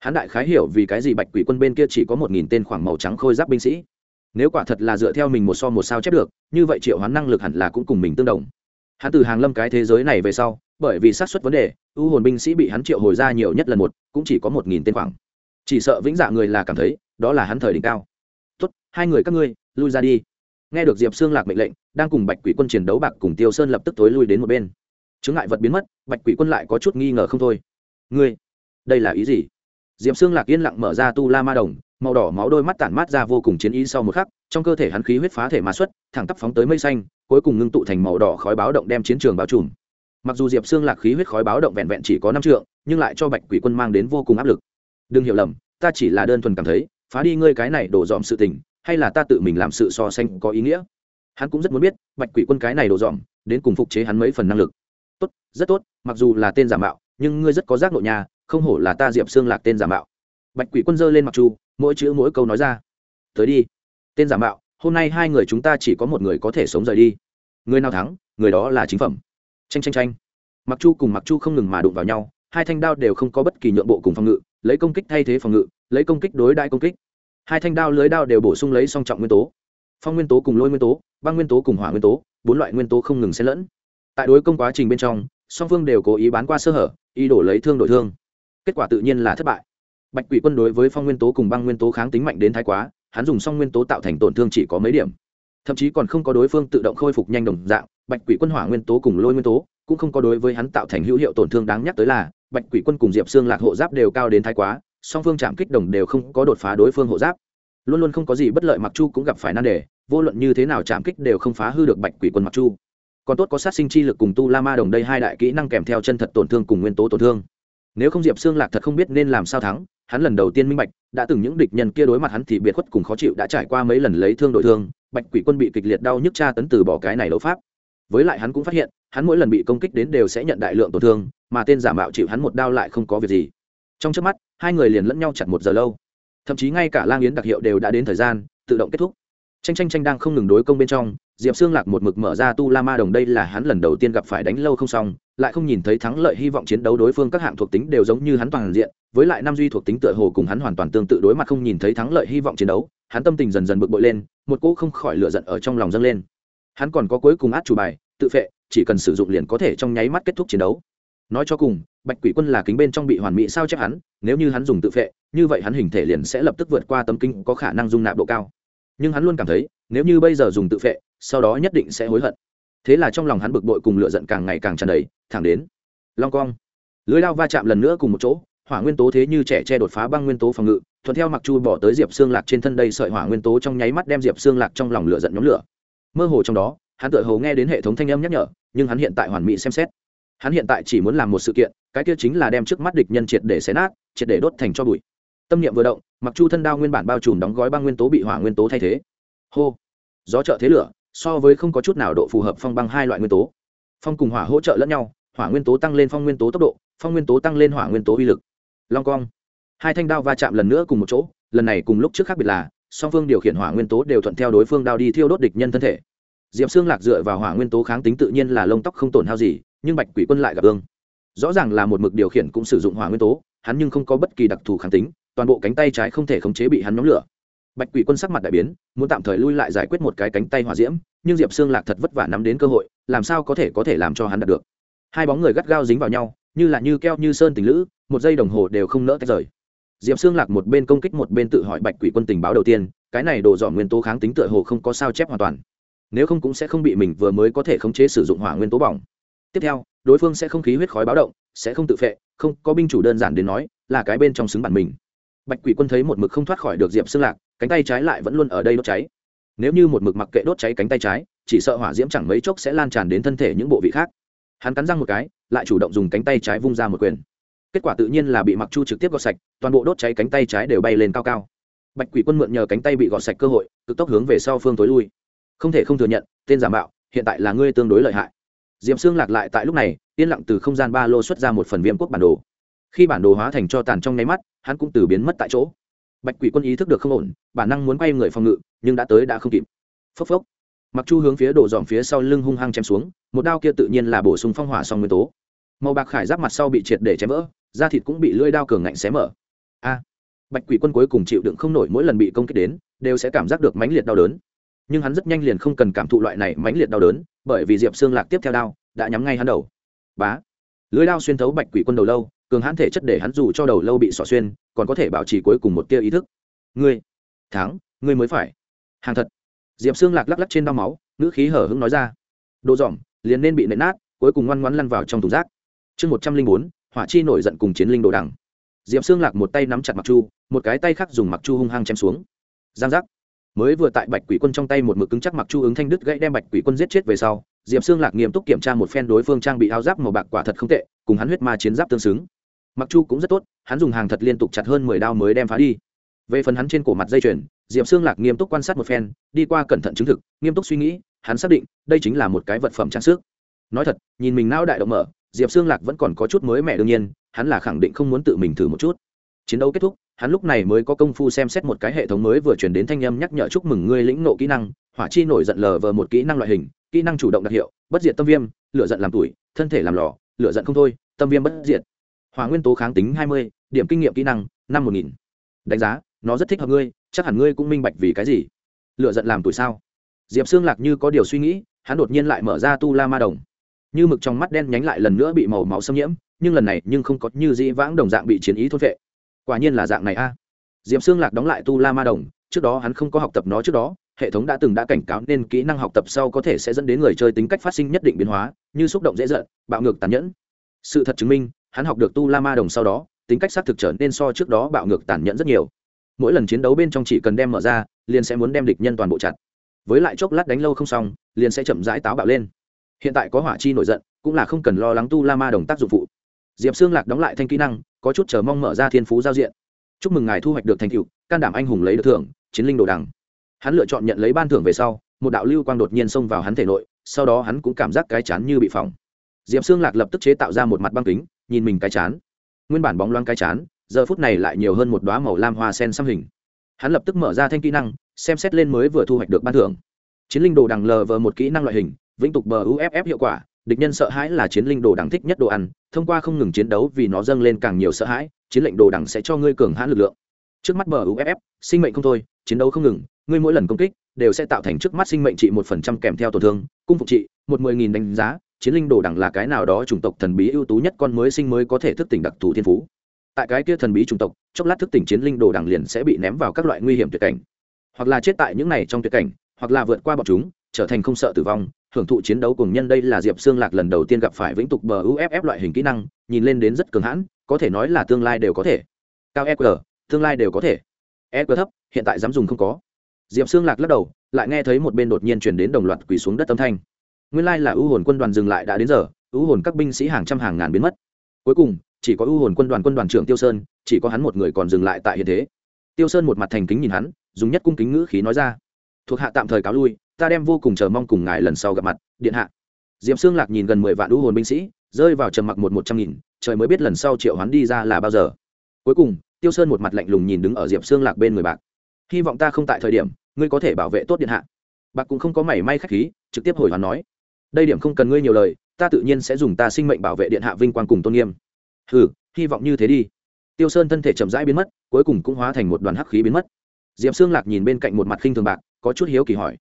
hắn đại khái hiểu vì cái gì bạch quỷ quân bên kia chỉ có một nghìn tên khoảng màu trắng khôi giáp binh sĩ. Nếu quả thật là dựa theo mình một so một sao chép được, như vậy triệu hoán năng lực hẳn là cũng cùng mình tương đồng. Hắn từ hàng lâm cái thế giới này về sau, bởi vì sát xuất vấn đề, u hồn binh sĩ bị hắn triệu hồi ra nhiều nhất lần một, cũng chỉ có một nghìn tên khoảng. Chỉ sợ vĩnh dạ người là cảm thấy, đó là hắn thời đỉnh cao. Tốt, hai người các ngươi, lui ra đi. Nghe được diệp xương lạc mệnh lệnh, đang cùng bạch quỷ quân chiến đấu bạc cùng tiêu sơn lập tức tối lui đến một bên. Chứng ngại vật biến mất, bạch quỷ quân lại có chút nghi ngờ không thôi. Ngươi, đây là ý gì? Diệp xương lạc yên lặng mở ra tu la ma đồng, màu đỏ máu đôi mắt tản mát ra vô cùng chiến ý sau một khắc, trong cơ thể hắn khí huyết phá thể mà xuất, thẳng tắp phóng tới mây xanh, cuối cùng ngưng tụ thành màu đỏ khói báo động đem chiến trường bao trùm. Mặc dù diệp xương lạc khí huyết khói báo động vẹn vẹn chỉ có năm trượng, nhưng lại cho bạch quỷ quân mang đến vô cùng áp lực. Đừng hiểu lầm, ta chỉ là đơn thuần cảm thấy, phá đi ngươi cái này đổ dòm sự tình, hay là ta tự mình làm sự so sánh có ý nghĩa? Hắn cũng rất muốn biết, bạch quỷ quân cái này đổ dòm, đến cùng phục chế hắn mấy phần năng lực. Tốt, rất tốt, mặc dù là tên giả mạo, nhưng ngươi rất có giác nội nhà không hổ là ta diệp xương lạc tên giả mạo bạch quỷ quân dơ lên mặc chu mỗi chữ mỗi câu nói ra tới đi tên giả mạo hôm nay hai người chúng ta chỉ có một người có thể sống rời đi người nào thắng người đó là chính phẩm tranh tranh tranh mặc chu cùng mặc chu không ngừng mà đụng vào nhau hai thanh đao đều không có bất kỳ nhượng bộ cùng phòng ngự lấy công kích thay thế phòng ngự lấy công kích đối đại công kích hai thanh đao lưới đao đều bổ sung lấy song trọng nguyên tố phong nguyên tố cùng lôi nguyên tố băng nguyên tố cùng hỏa nguyên tố bốn loại nguyên tố không ngừng xen lẫn tại đối công quá trình bên trong song phương đều cố ý bán qua sơ hở ý đổ lấy thương đổi thương kết quả tự nhiên là thất bại. Bạch quỷ quân đối với phong nguyên tố cùng băng nguyên tố kháng tính mạnh đến thái quá, hắn dùng song nguyên tố tạo thành tổn thương chỉ có mấy điểm. Thậm chí còn không có đối phương tự động khôi phục nhanh đồng dạng, bạch quỷ quân hỏa nguyên tố cùng lôi nguyên tố cũng không có đối với hắn tạo thành hữu hiệu tổn thương đáng nhắc tới là, bạch quỷ quân cùng diệp xương lạc hộ giáp đều cao đến thái quá, song phương chạm kích đồng đều không có đột phá đối phương hộ giáp. Luôn luôn không có gì bất lợi mặc chu cũng gặp phải nan đề, vô luận như thế nào chạm kích đều không phá hư được bạch quỷ quân mặc chu. Còn tốt có sát sinh chi lực cùng tu la ma đồng đây hai đại kỹ năng kèm theo chân thật tổn thương cùng nguyên tố tổn thương nếu không diệp xương lạc thật không biết nên làm sao thắng, hắn lần đầu tiên minh bạch, đã từng những địch nhân kia đối mặt hắn thì biệt khuất cùng khó chịu đã trải qua mấy lần lấy thương đội thương, bạch quỷ quân bị kịch liệt đau nhức tra tấn từ bỏ cái này đấu pháp. Với lại hắn cũng phát hiện, hắn mỗi lần bị công kích đến đều sẽ nhận đại lượng tổn thương, mà tên giả mạo chịu hắn một đao lại không có việc gì. Trong trước mắt, hai người liền lẫn nhau chặt một giờ lâu. Thậm chí ngay cả lang yến đặc hiệu đều đã đến thời gian, tự động kết thúc tranh tranh tranh đang không ngừng đối công bên trong, diệp xương lạc một mực mở ra tu la ma đồng đây là hắn lần đầu tiên gặp phải đánh lâu không xong, lại không nhìn thấy thắng lợi hy vọng chiến đấu đối phương các hạng thuộc tính đều giống như hắn toàn diện, với lại Nam duy thuộc tính tựa hồ cùng hắn hoàn toàn tương tự đối mặt không nhìn thấy thắng lợi hy vọng chiến đấu, hắn tâm tình dần dần bực bội lên, một cỗ không khỏi lựa giận ở trong lòng dâng lên. Hắn còn có cuối cùng át chủ bài, tự phệ, chỉ cần sử dụng liền có thể trong nháy mắt kết thúc chiến đấu. Nói cho cùng, bạch quỷ quân là kính bên trong bị hoàn mỹ sao chép hắn, nếu như hắn dùng tự phệ, như vậy hắn hình thể liền sẽ lập tức vượt qua tấm kinh có khả năng dung nạp độ cao nhưng hắn luôn cảm thấy, nếu như bây giờ dùng tự phệ, sau đó nhất định sẽ hối hận. Thế là trong lòng hắn bực bội cùng lựa giận càng ngày càng tràn đầy, thẳng đến long cong. Lưới lao va chạm lần nữa cùng một chỗ, hỏa nguyên tố thế như trẻ che đột phá băng nguyên tố phòng ngự, thuận theo mặc chu bỏ tới diệp xương lạc trên thân đây sợi hỏa nguyên tố trong nháy mắt đem diệp xương lạc trong lòng lửa giận nhóm lửa. Mơ hồ trong đó, hắn tự hồ nghe đến hệ thống thanh âm nhắc nhở, nhưng hắn hiện tại hoàn mỹ xem xét. Hắn hiện tại chỉ muốn làm một sự kiện, cái kia chính là đem trước mắt địch nhân triệt để xé nát, triệt để đốt thành cho bụi. Tâm niệm vừa động mặc chu thân đao nguyên bản bao trùm đóng gói băng nguyên tố bị hỏa nguyên tố thay thế. Hô. Gió trợ thế lửa, so với không có chút nào độ phù hợp phong băng hai loại nguyên tố. Phong cùng hỏa hỗ trợ lẫn nhau, hỏa nguyên tố tăng lên phong nguyên tố tốc độ, phong nguyên tố tăng lên hỏa nguyên tố uy lực. Long cong. Hai thanh đao va chạm lần nữa cùng một chỗ, lần này cùng lúc trước khác biệt là, song phương điều khiển hỏa nguyên tố đều thuận theo đối phương đao đi thiêu đốt địch nhân thân thể. Diệp xương lạc dựa vào hỏa nguyên tố kháng tính tự nhiên là lông tóc không tổn hao gì, nhưng bạch quỷ quân lại gặp ương rõ ràng là một mực điều khiển cũng sử dụng hỏa nguyên tố, hắn nhưng không có bất kỳ đặc thù kháng tính toàn bộ cánh tay trái không thể khống chế bị hắn nhóm lửa. Bạch quỷ quân sắc mặt đại biến, muốn tạm thời lui lại giải quyết một cái cánh tay hỏa diễm, nhưng diệp xương lạc thật vất vả nắm đến cơ hội, làm sao có thể có thể làm cho hắn đạt được. Hai bóng người gắt gao dính vào nhau, như là như keo như sơn tình lữ, một giây đồng hồ đều không nỡ tách rời. Diệp xương lạc một bên công kích một bên tự hỏi bạch quỷ quân tình báo đầu tiên, cái này đồ dọn nguyên tố kháng tính tựa hồ không có sao chép hoàn toàn. Nếu không cũng sẽ không bị mình vừa mới có thể khống chế sử dụng hỏa nguyên tố bỏng. Tiếp theo, đối phương sẽ không khí huyết khói báo động, sẽ không tự phệ, không, có binh chủ đơn giản đến nói, là cái bên trong xứng bản mình bạch quỷ quân thấy một mực không thoát khỏi được diệp xương lạc, cánh tay trái lại vẫn luôn ở đây đốt cháy. Nếu như một mực mặc kệ đốt cháy cánh tay trái, chỉ sợ hỏa diễm chẳng mấy chốc sẽ lan tràn đến thân thể những bộ vị khác. Hắn cắn răng một cái, lại chủ động dùng cánh tay trái vung ra một quyền. Kết quả tự nhiên là bị mặc chu trực tiếp gọt sạch, toàn bộ đốt cháy cánh tay trái đều bay lên cao cao. Bạch quỷ quân mượn nhờ cánh tay bị gọt sạch cơ hội, cực tốc hướng về sau phương tối lui. Không thể không thừa nhận, tên giả mạo, hiện tại là ngươi tương đối lợi hại. Diệm xương lạc lại tại lúc này, yên lặng từ không gian ba lô xuất ra một phần viêm quốc bản đồ khi bản đồ hóa thành cho tàn trong nháy mắt, hắn cũng từ biến mất tại chỗ. Bạch quỷ quân ý thức được không ổn, bản năng muốn quay người phòng ngự, nhưng đã tới đã không kịp. Phốc phốc. Mặc chu hướng phía đổ dòm phía sau lưng hung hăng chém xuống, một đao kia tự nhiên là bổ sung phong hỏa song nguyên tố. Màu bạc khải giáp mặt sau bị triệt để chém vỡ, da thịt cũng bị lưỡi đao cường ngạnh xé mở. A! Bạch quỷ quân cuối cùng chịu đựng không nổi mỗi lần bị công kích đến, đều sẽ cảm giác được mãnh liệt đau đớn. Nhưng hắn rất nhanh liền không cần cảm thụ loại này mãnh liệt đau đớn, bởi vì diệp xương lạc tiếp theo đao, đã nhắm ngay hắn đầu. Bá! Lưỡi đao xuyên thấu bạch quỷ quân đầu lâu cường hãn thể chất để hắn dù cho đầu lâu bị xỏ xuyên, còn có thể bảo trì cuối cùng một tia ý thức. Ngươi, thắng, ngươi mới phải. Hàng thật. Diệp xương lạc lắc lắc trên đau máu, ngữ khí hở hững nói ra. Đồ dỏm liền nên bị nện nát, cuối cùng ngoan ngoãn lăn vào trong thùng rác. Chương một trăm linh bốn, hỏa chi nổi giận cùng chiến linh đồ đằng. Diệp xương lạc một tay nắm chặt mặc chu, một cái tay khác dùng mặc chu hung hăng chém xuống. Giang giác. Mới vừa tại bạch quỷ quân trong tay một mực cứng chắc mặc chu ứng thanh đứt gãy đem bạch quỷ quân giết chết về sau, diệp xương lạc nghiêm túc kiểm tra một phen đối phương trang bị áo giáp màu bạc quả thật không tệ, cùng hắn huyết ma chiến giáp tương xứng mặc chu cũng rất tốt, hắn dùng hàng thật liên tục chặt hơn mười đao mới đem phá đi. Về phần hắn trên cổ mặt dây chuyền, diệp xương lạc nghiêm túc quan sát một phen, đi qua cẩn thận chứng thực, nghiêm túc suy nghĩ, hắn xác định, đây chính là một cái vật phẩm trang sức. Nói thật, nhìn mình não đại động mở, diệp xương lạc vẫn còn có chút mới mẻ đương nhiên, hắn là khẳng định không muốn tự mình thử một chút. Chiến đấu kết thúc, hắn lúc này mới có công phu xem xét một cái hệ thống mới vừa chuyển đến thanh âm nhắc nhở chúc mừng ngươi lĩnh nộ kỹ năng, hỏa chi nổi giận lờ vờ một kỹ năng loại hình, kỹ năng chủ động đặc hiệu, bất diệt tâm viêm, lửa giận làm tuổi thân thể làm lò, lửa giận không thôi, tâm viêm bất diệt hỏa nguyên tố kháng tính hai mươi, điểm kinh nghiệm kỹ năng, năm một nghìn. Đánh giá, nó rất thích hợp ngươi, chắc hẳn ngươi cũng minh bạch vì cái gì. Lựa giận làm tuổi sao? Diệp xương lạc như có điều suy nghĩ, hắn đột nhiên lại mở ra tu la ma đồng. Như mực trong mắt đen nhánh lại lần nữa bị màu máu xâm nhiễm, nhưng lần này nhưng không có như dĩ vãng đồng dạng bị chiến ý thôn vệ quả nhiên là dạng này a. À. diệp xương lạc đóng lại tu la ma đồng, trước đó hắn không có học tập nó trước đó, hệ thống đã từng đã cảnh cáo nên kỹ năng học tập sau có thể sẽ dẫn đến người chơi tính cách phát sinh nhất định biến hóa, như xúc động dễ dợn bạo ngược tàn nhẫn. Sự thật chứng minh hắn học được tu la ma đồng sau đó, tính cách xác thực trở nên so trước đó bạo ngược tàn nhẫn rất nhiều. Mỗi lần chiến đấu bên trong chỉ cần đem mở ra, liền sẽ muốn đem địch nhân toàn bộ chặt. Với lại chốc lát đánh lâu không xong, liền sẽ chậm rãi táo bạo lên. Hiện tại có hỏa chi nổi giận, cũng là không cần lo lắng tu la ma đồng tác dụng phụ. Diệp xương lạc đóng lại thanh kỹ năng, có chút chờ mong mở ra thiên phú giao diện. Chúc mừng ngài thu hoạch được thành tựu, can đảm anh hùng lấy được thưởng, chiến linh đồ đằng. Hắn lựa chọn nhận lấy ban thưởng về sau, một đạo lưu quang đột nhiên xông vào hắn thể nội, sau đó hắn cũng cảm giác cái chán như bị phỏng. Diệp xương lạc lập tức chế tạo ra một mặt băng kính nhìn mình cái chán. Nguyên bản bóng loáng cái chán, giờ phút này lại nhiều hơn một đoá màu lam hoa sen xăm hình. Hắn lập tức mở ra thanh kỹ năng, xem xét lên mới vừa thu hoạch được ban thưởng. Chiến linh đồ đằng lờ vờ một kỹ năng loại hình, vĩnh tục bờ uff hiệu quả, địch nhân sợ hãi là chiến linh đồ đằng thích nhất đồ ăn, thông qua không ngừng chiến đấu vì nó dâng lên càng nhiều sợ hãi, chiến lệnh đồ đằng sẽ cho ngươi cường hãn lực lượng. Trước mắt bờ uff sinh mệnh không thôi, chiến đấu không ngừng, ngươi mỗi lần công kích đều sẽ tạo thành trước mắt sinh mệnh trị một phần trăm kèm theo tổn thương, cung phục trị một mười nghìn đánh giá chiến linh đồ đẳng là cái nào đó chủng tộc thần bí ưu tú nhất con mới sinh mới có thể thức tỉnh đặc thù thiên phú. Tại cái kia thần bí chủng tộc, chốc lát thức tỉnh chiến linh đồ đẳng liền sẽ bị ném vào các loại nguy hiểm tuyệt cảnh. Hoặc là chết tại những này trong tuyệt cảnh, hoặc là vượt qua bọn chúng, trở thành không sợ tử vong, hưởng thụ chiến đấu cùng nhân đây là diệp xương lạc lần đầu tiên gặp phải vĩnh tục bờ uff loại hình kỹ năng, nhìn lên đến rất cường hãn, có thể nói là tương lai đều có thể. Cao eq tương lai đều có thể. Eq thấp, hiện tại dám dùng không có. Diệp xương lạc lắc đầu, lại nghe thấy một bên đột nhiên chuyển đến đồng loạt quỳ xuống đất âm thanh nguyên lai là ưu hồn quân đoàn dừng lại đã đến giờ, ưu hồn các binh sĩ hàng trăm hàng ngàn biến mất. Cuối cùng, chỉ có ưu hồn quân đoàn quân đoàn trưởng tiêu sơn, chỉ có hắn một người còn dừng lại tại hiện thế. Tiêu sơn một mặt thành kính nhìn hắn, dùng nhất cung kính ngữ khí nói ra, thuộc hạ tạm thời cáo lui, ta đem vô cùng chờ mong cùng ngài lần sau gặp mặt, điện hạ. Diệp xương lạc nhìn gần mười vạn ưu hồn binh sĩ, rơi vào trầm mặc một một trăm nghìn, trời mới biết lần sau triệu hoán đi ra là bao giờ. Cuối cùng, tiêu sơn một mặt lạnh lùng nhìn đứng ở diệp xương lạc bên người bạc. Hy vọng ta không tại thời điểm, ngươi có thể bảo vệ tốt điện hạ. Bạc cũng không có mảy may khách khí, trực tiếp hồi hoàn nói đây điểm không cần ngươi nhiều lời, ta tự nhiên sẽ dùng ta sinh mệnh bảo vệ điện hạ vinh quang cùng tôn nghiêm. Ừ hy vọng như thế đi. Tiêu sơn thân thể chậm rãi biến mất, cuối cùng cũng hóa thành một đoàn hắc khí biến mất. Diệp xương lạc nhìn bên cạnh một mặt khinh thường bạc, có chút hiếu kỳ hỏi.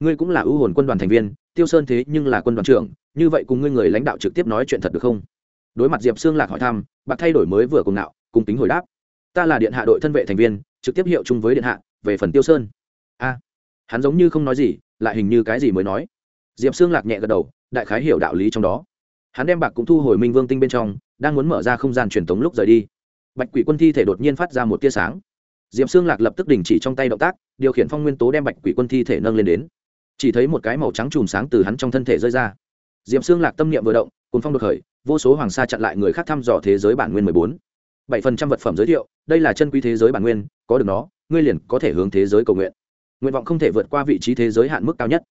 Ngươi cũng là ưu hồn quân đoàn thành viên, tiêu sơn thế nhưng là quân đoàn trưởng, như vậy cùng ngươi người lãnh đạo trực tiếp nói chuyện thật được không? Đối mặt diệp xương lạc hỏi thăm, bạc thay đổi mới vừa cùng nạo, cùng tính hồi đáp. Ta là điện hạ đội thân vệ thành viên, trực tiếp hiệu chung với điện hạ, về phần tiêu sơn. A, hắn giống như không nói gì, lại hình như cái gì mới nói diệp xương lạc nhẹ gật đầu, đại khái hiểu đạo lý trong đó. Hắn đem bạc cũng thu hồi minh vương tinh bên trong, đang muốn mở ra không gian truyền tống lúc rời đi. Bạch quỷ quân thi thể đột nhiên phát ra một tia sáng. Diệp xương lạc lập tức đình chỉ trong tay động tác, điều khiển phong nguyên tố đem bạch quỷ quân thi thể nâng lên đến. Chỉ thấy một cái màu trắng chùm sáng từ hắn trong thân thể rơi ra. Diệp xương lạc tâm niệm vừa động cùng phong đột khởi, vô số hoàng sa chặn lại người khác thăm dò thế giới bản nguyên mười bốn. Bảy phần trăm vật phẩm giới thiệu, đây là chân quý thế giới bản nguyên, có được nó, ngươi liền có thể hướng thế giới cầu nguyện. Nguyện vọng không thể vượt qua vị trí thế giới hạn mức cao nhất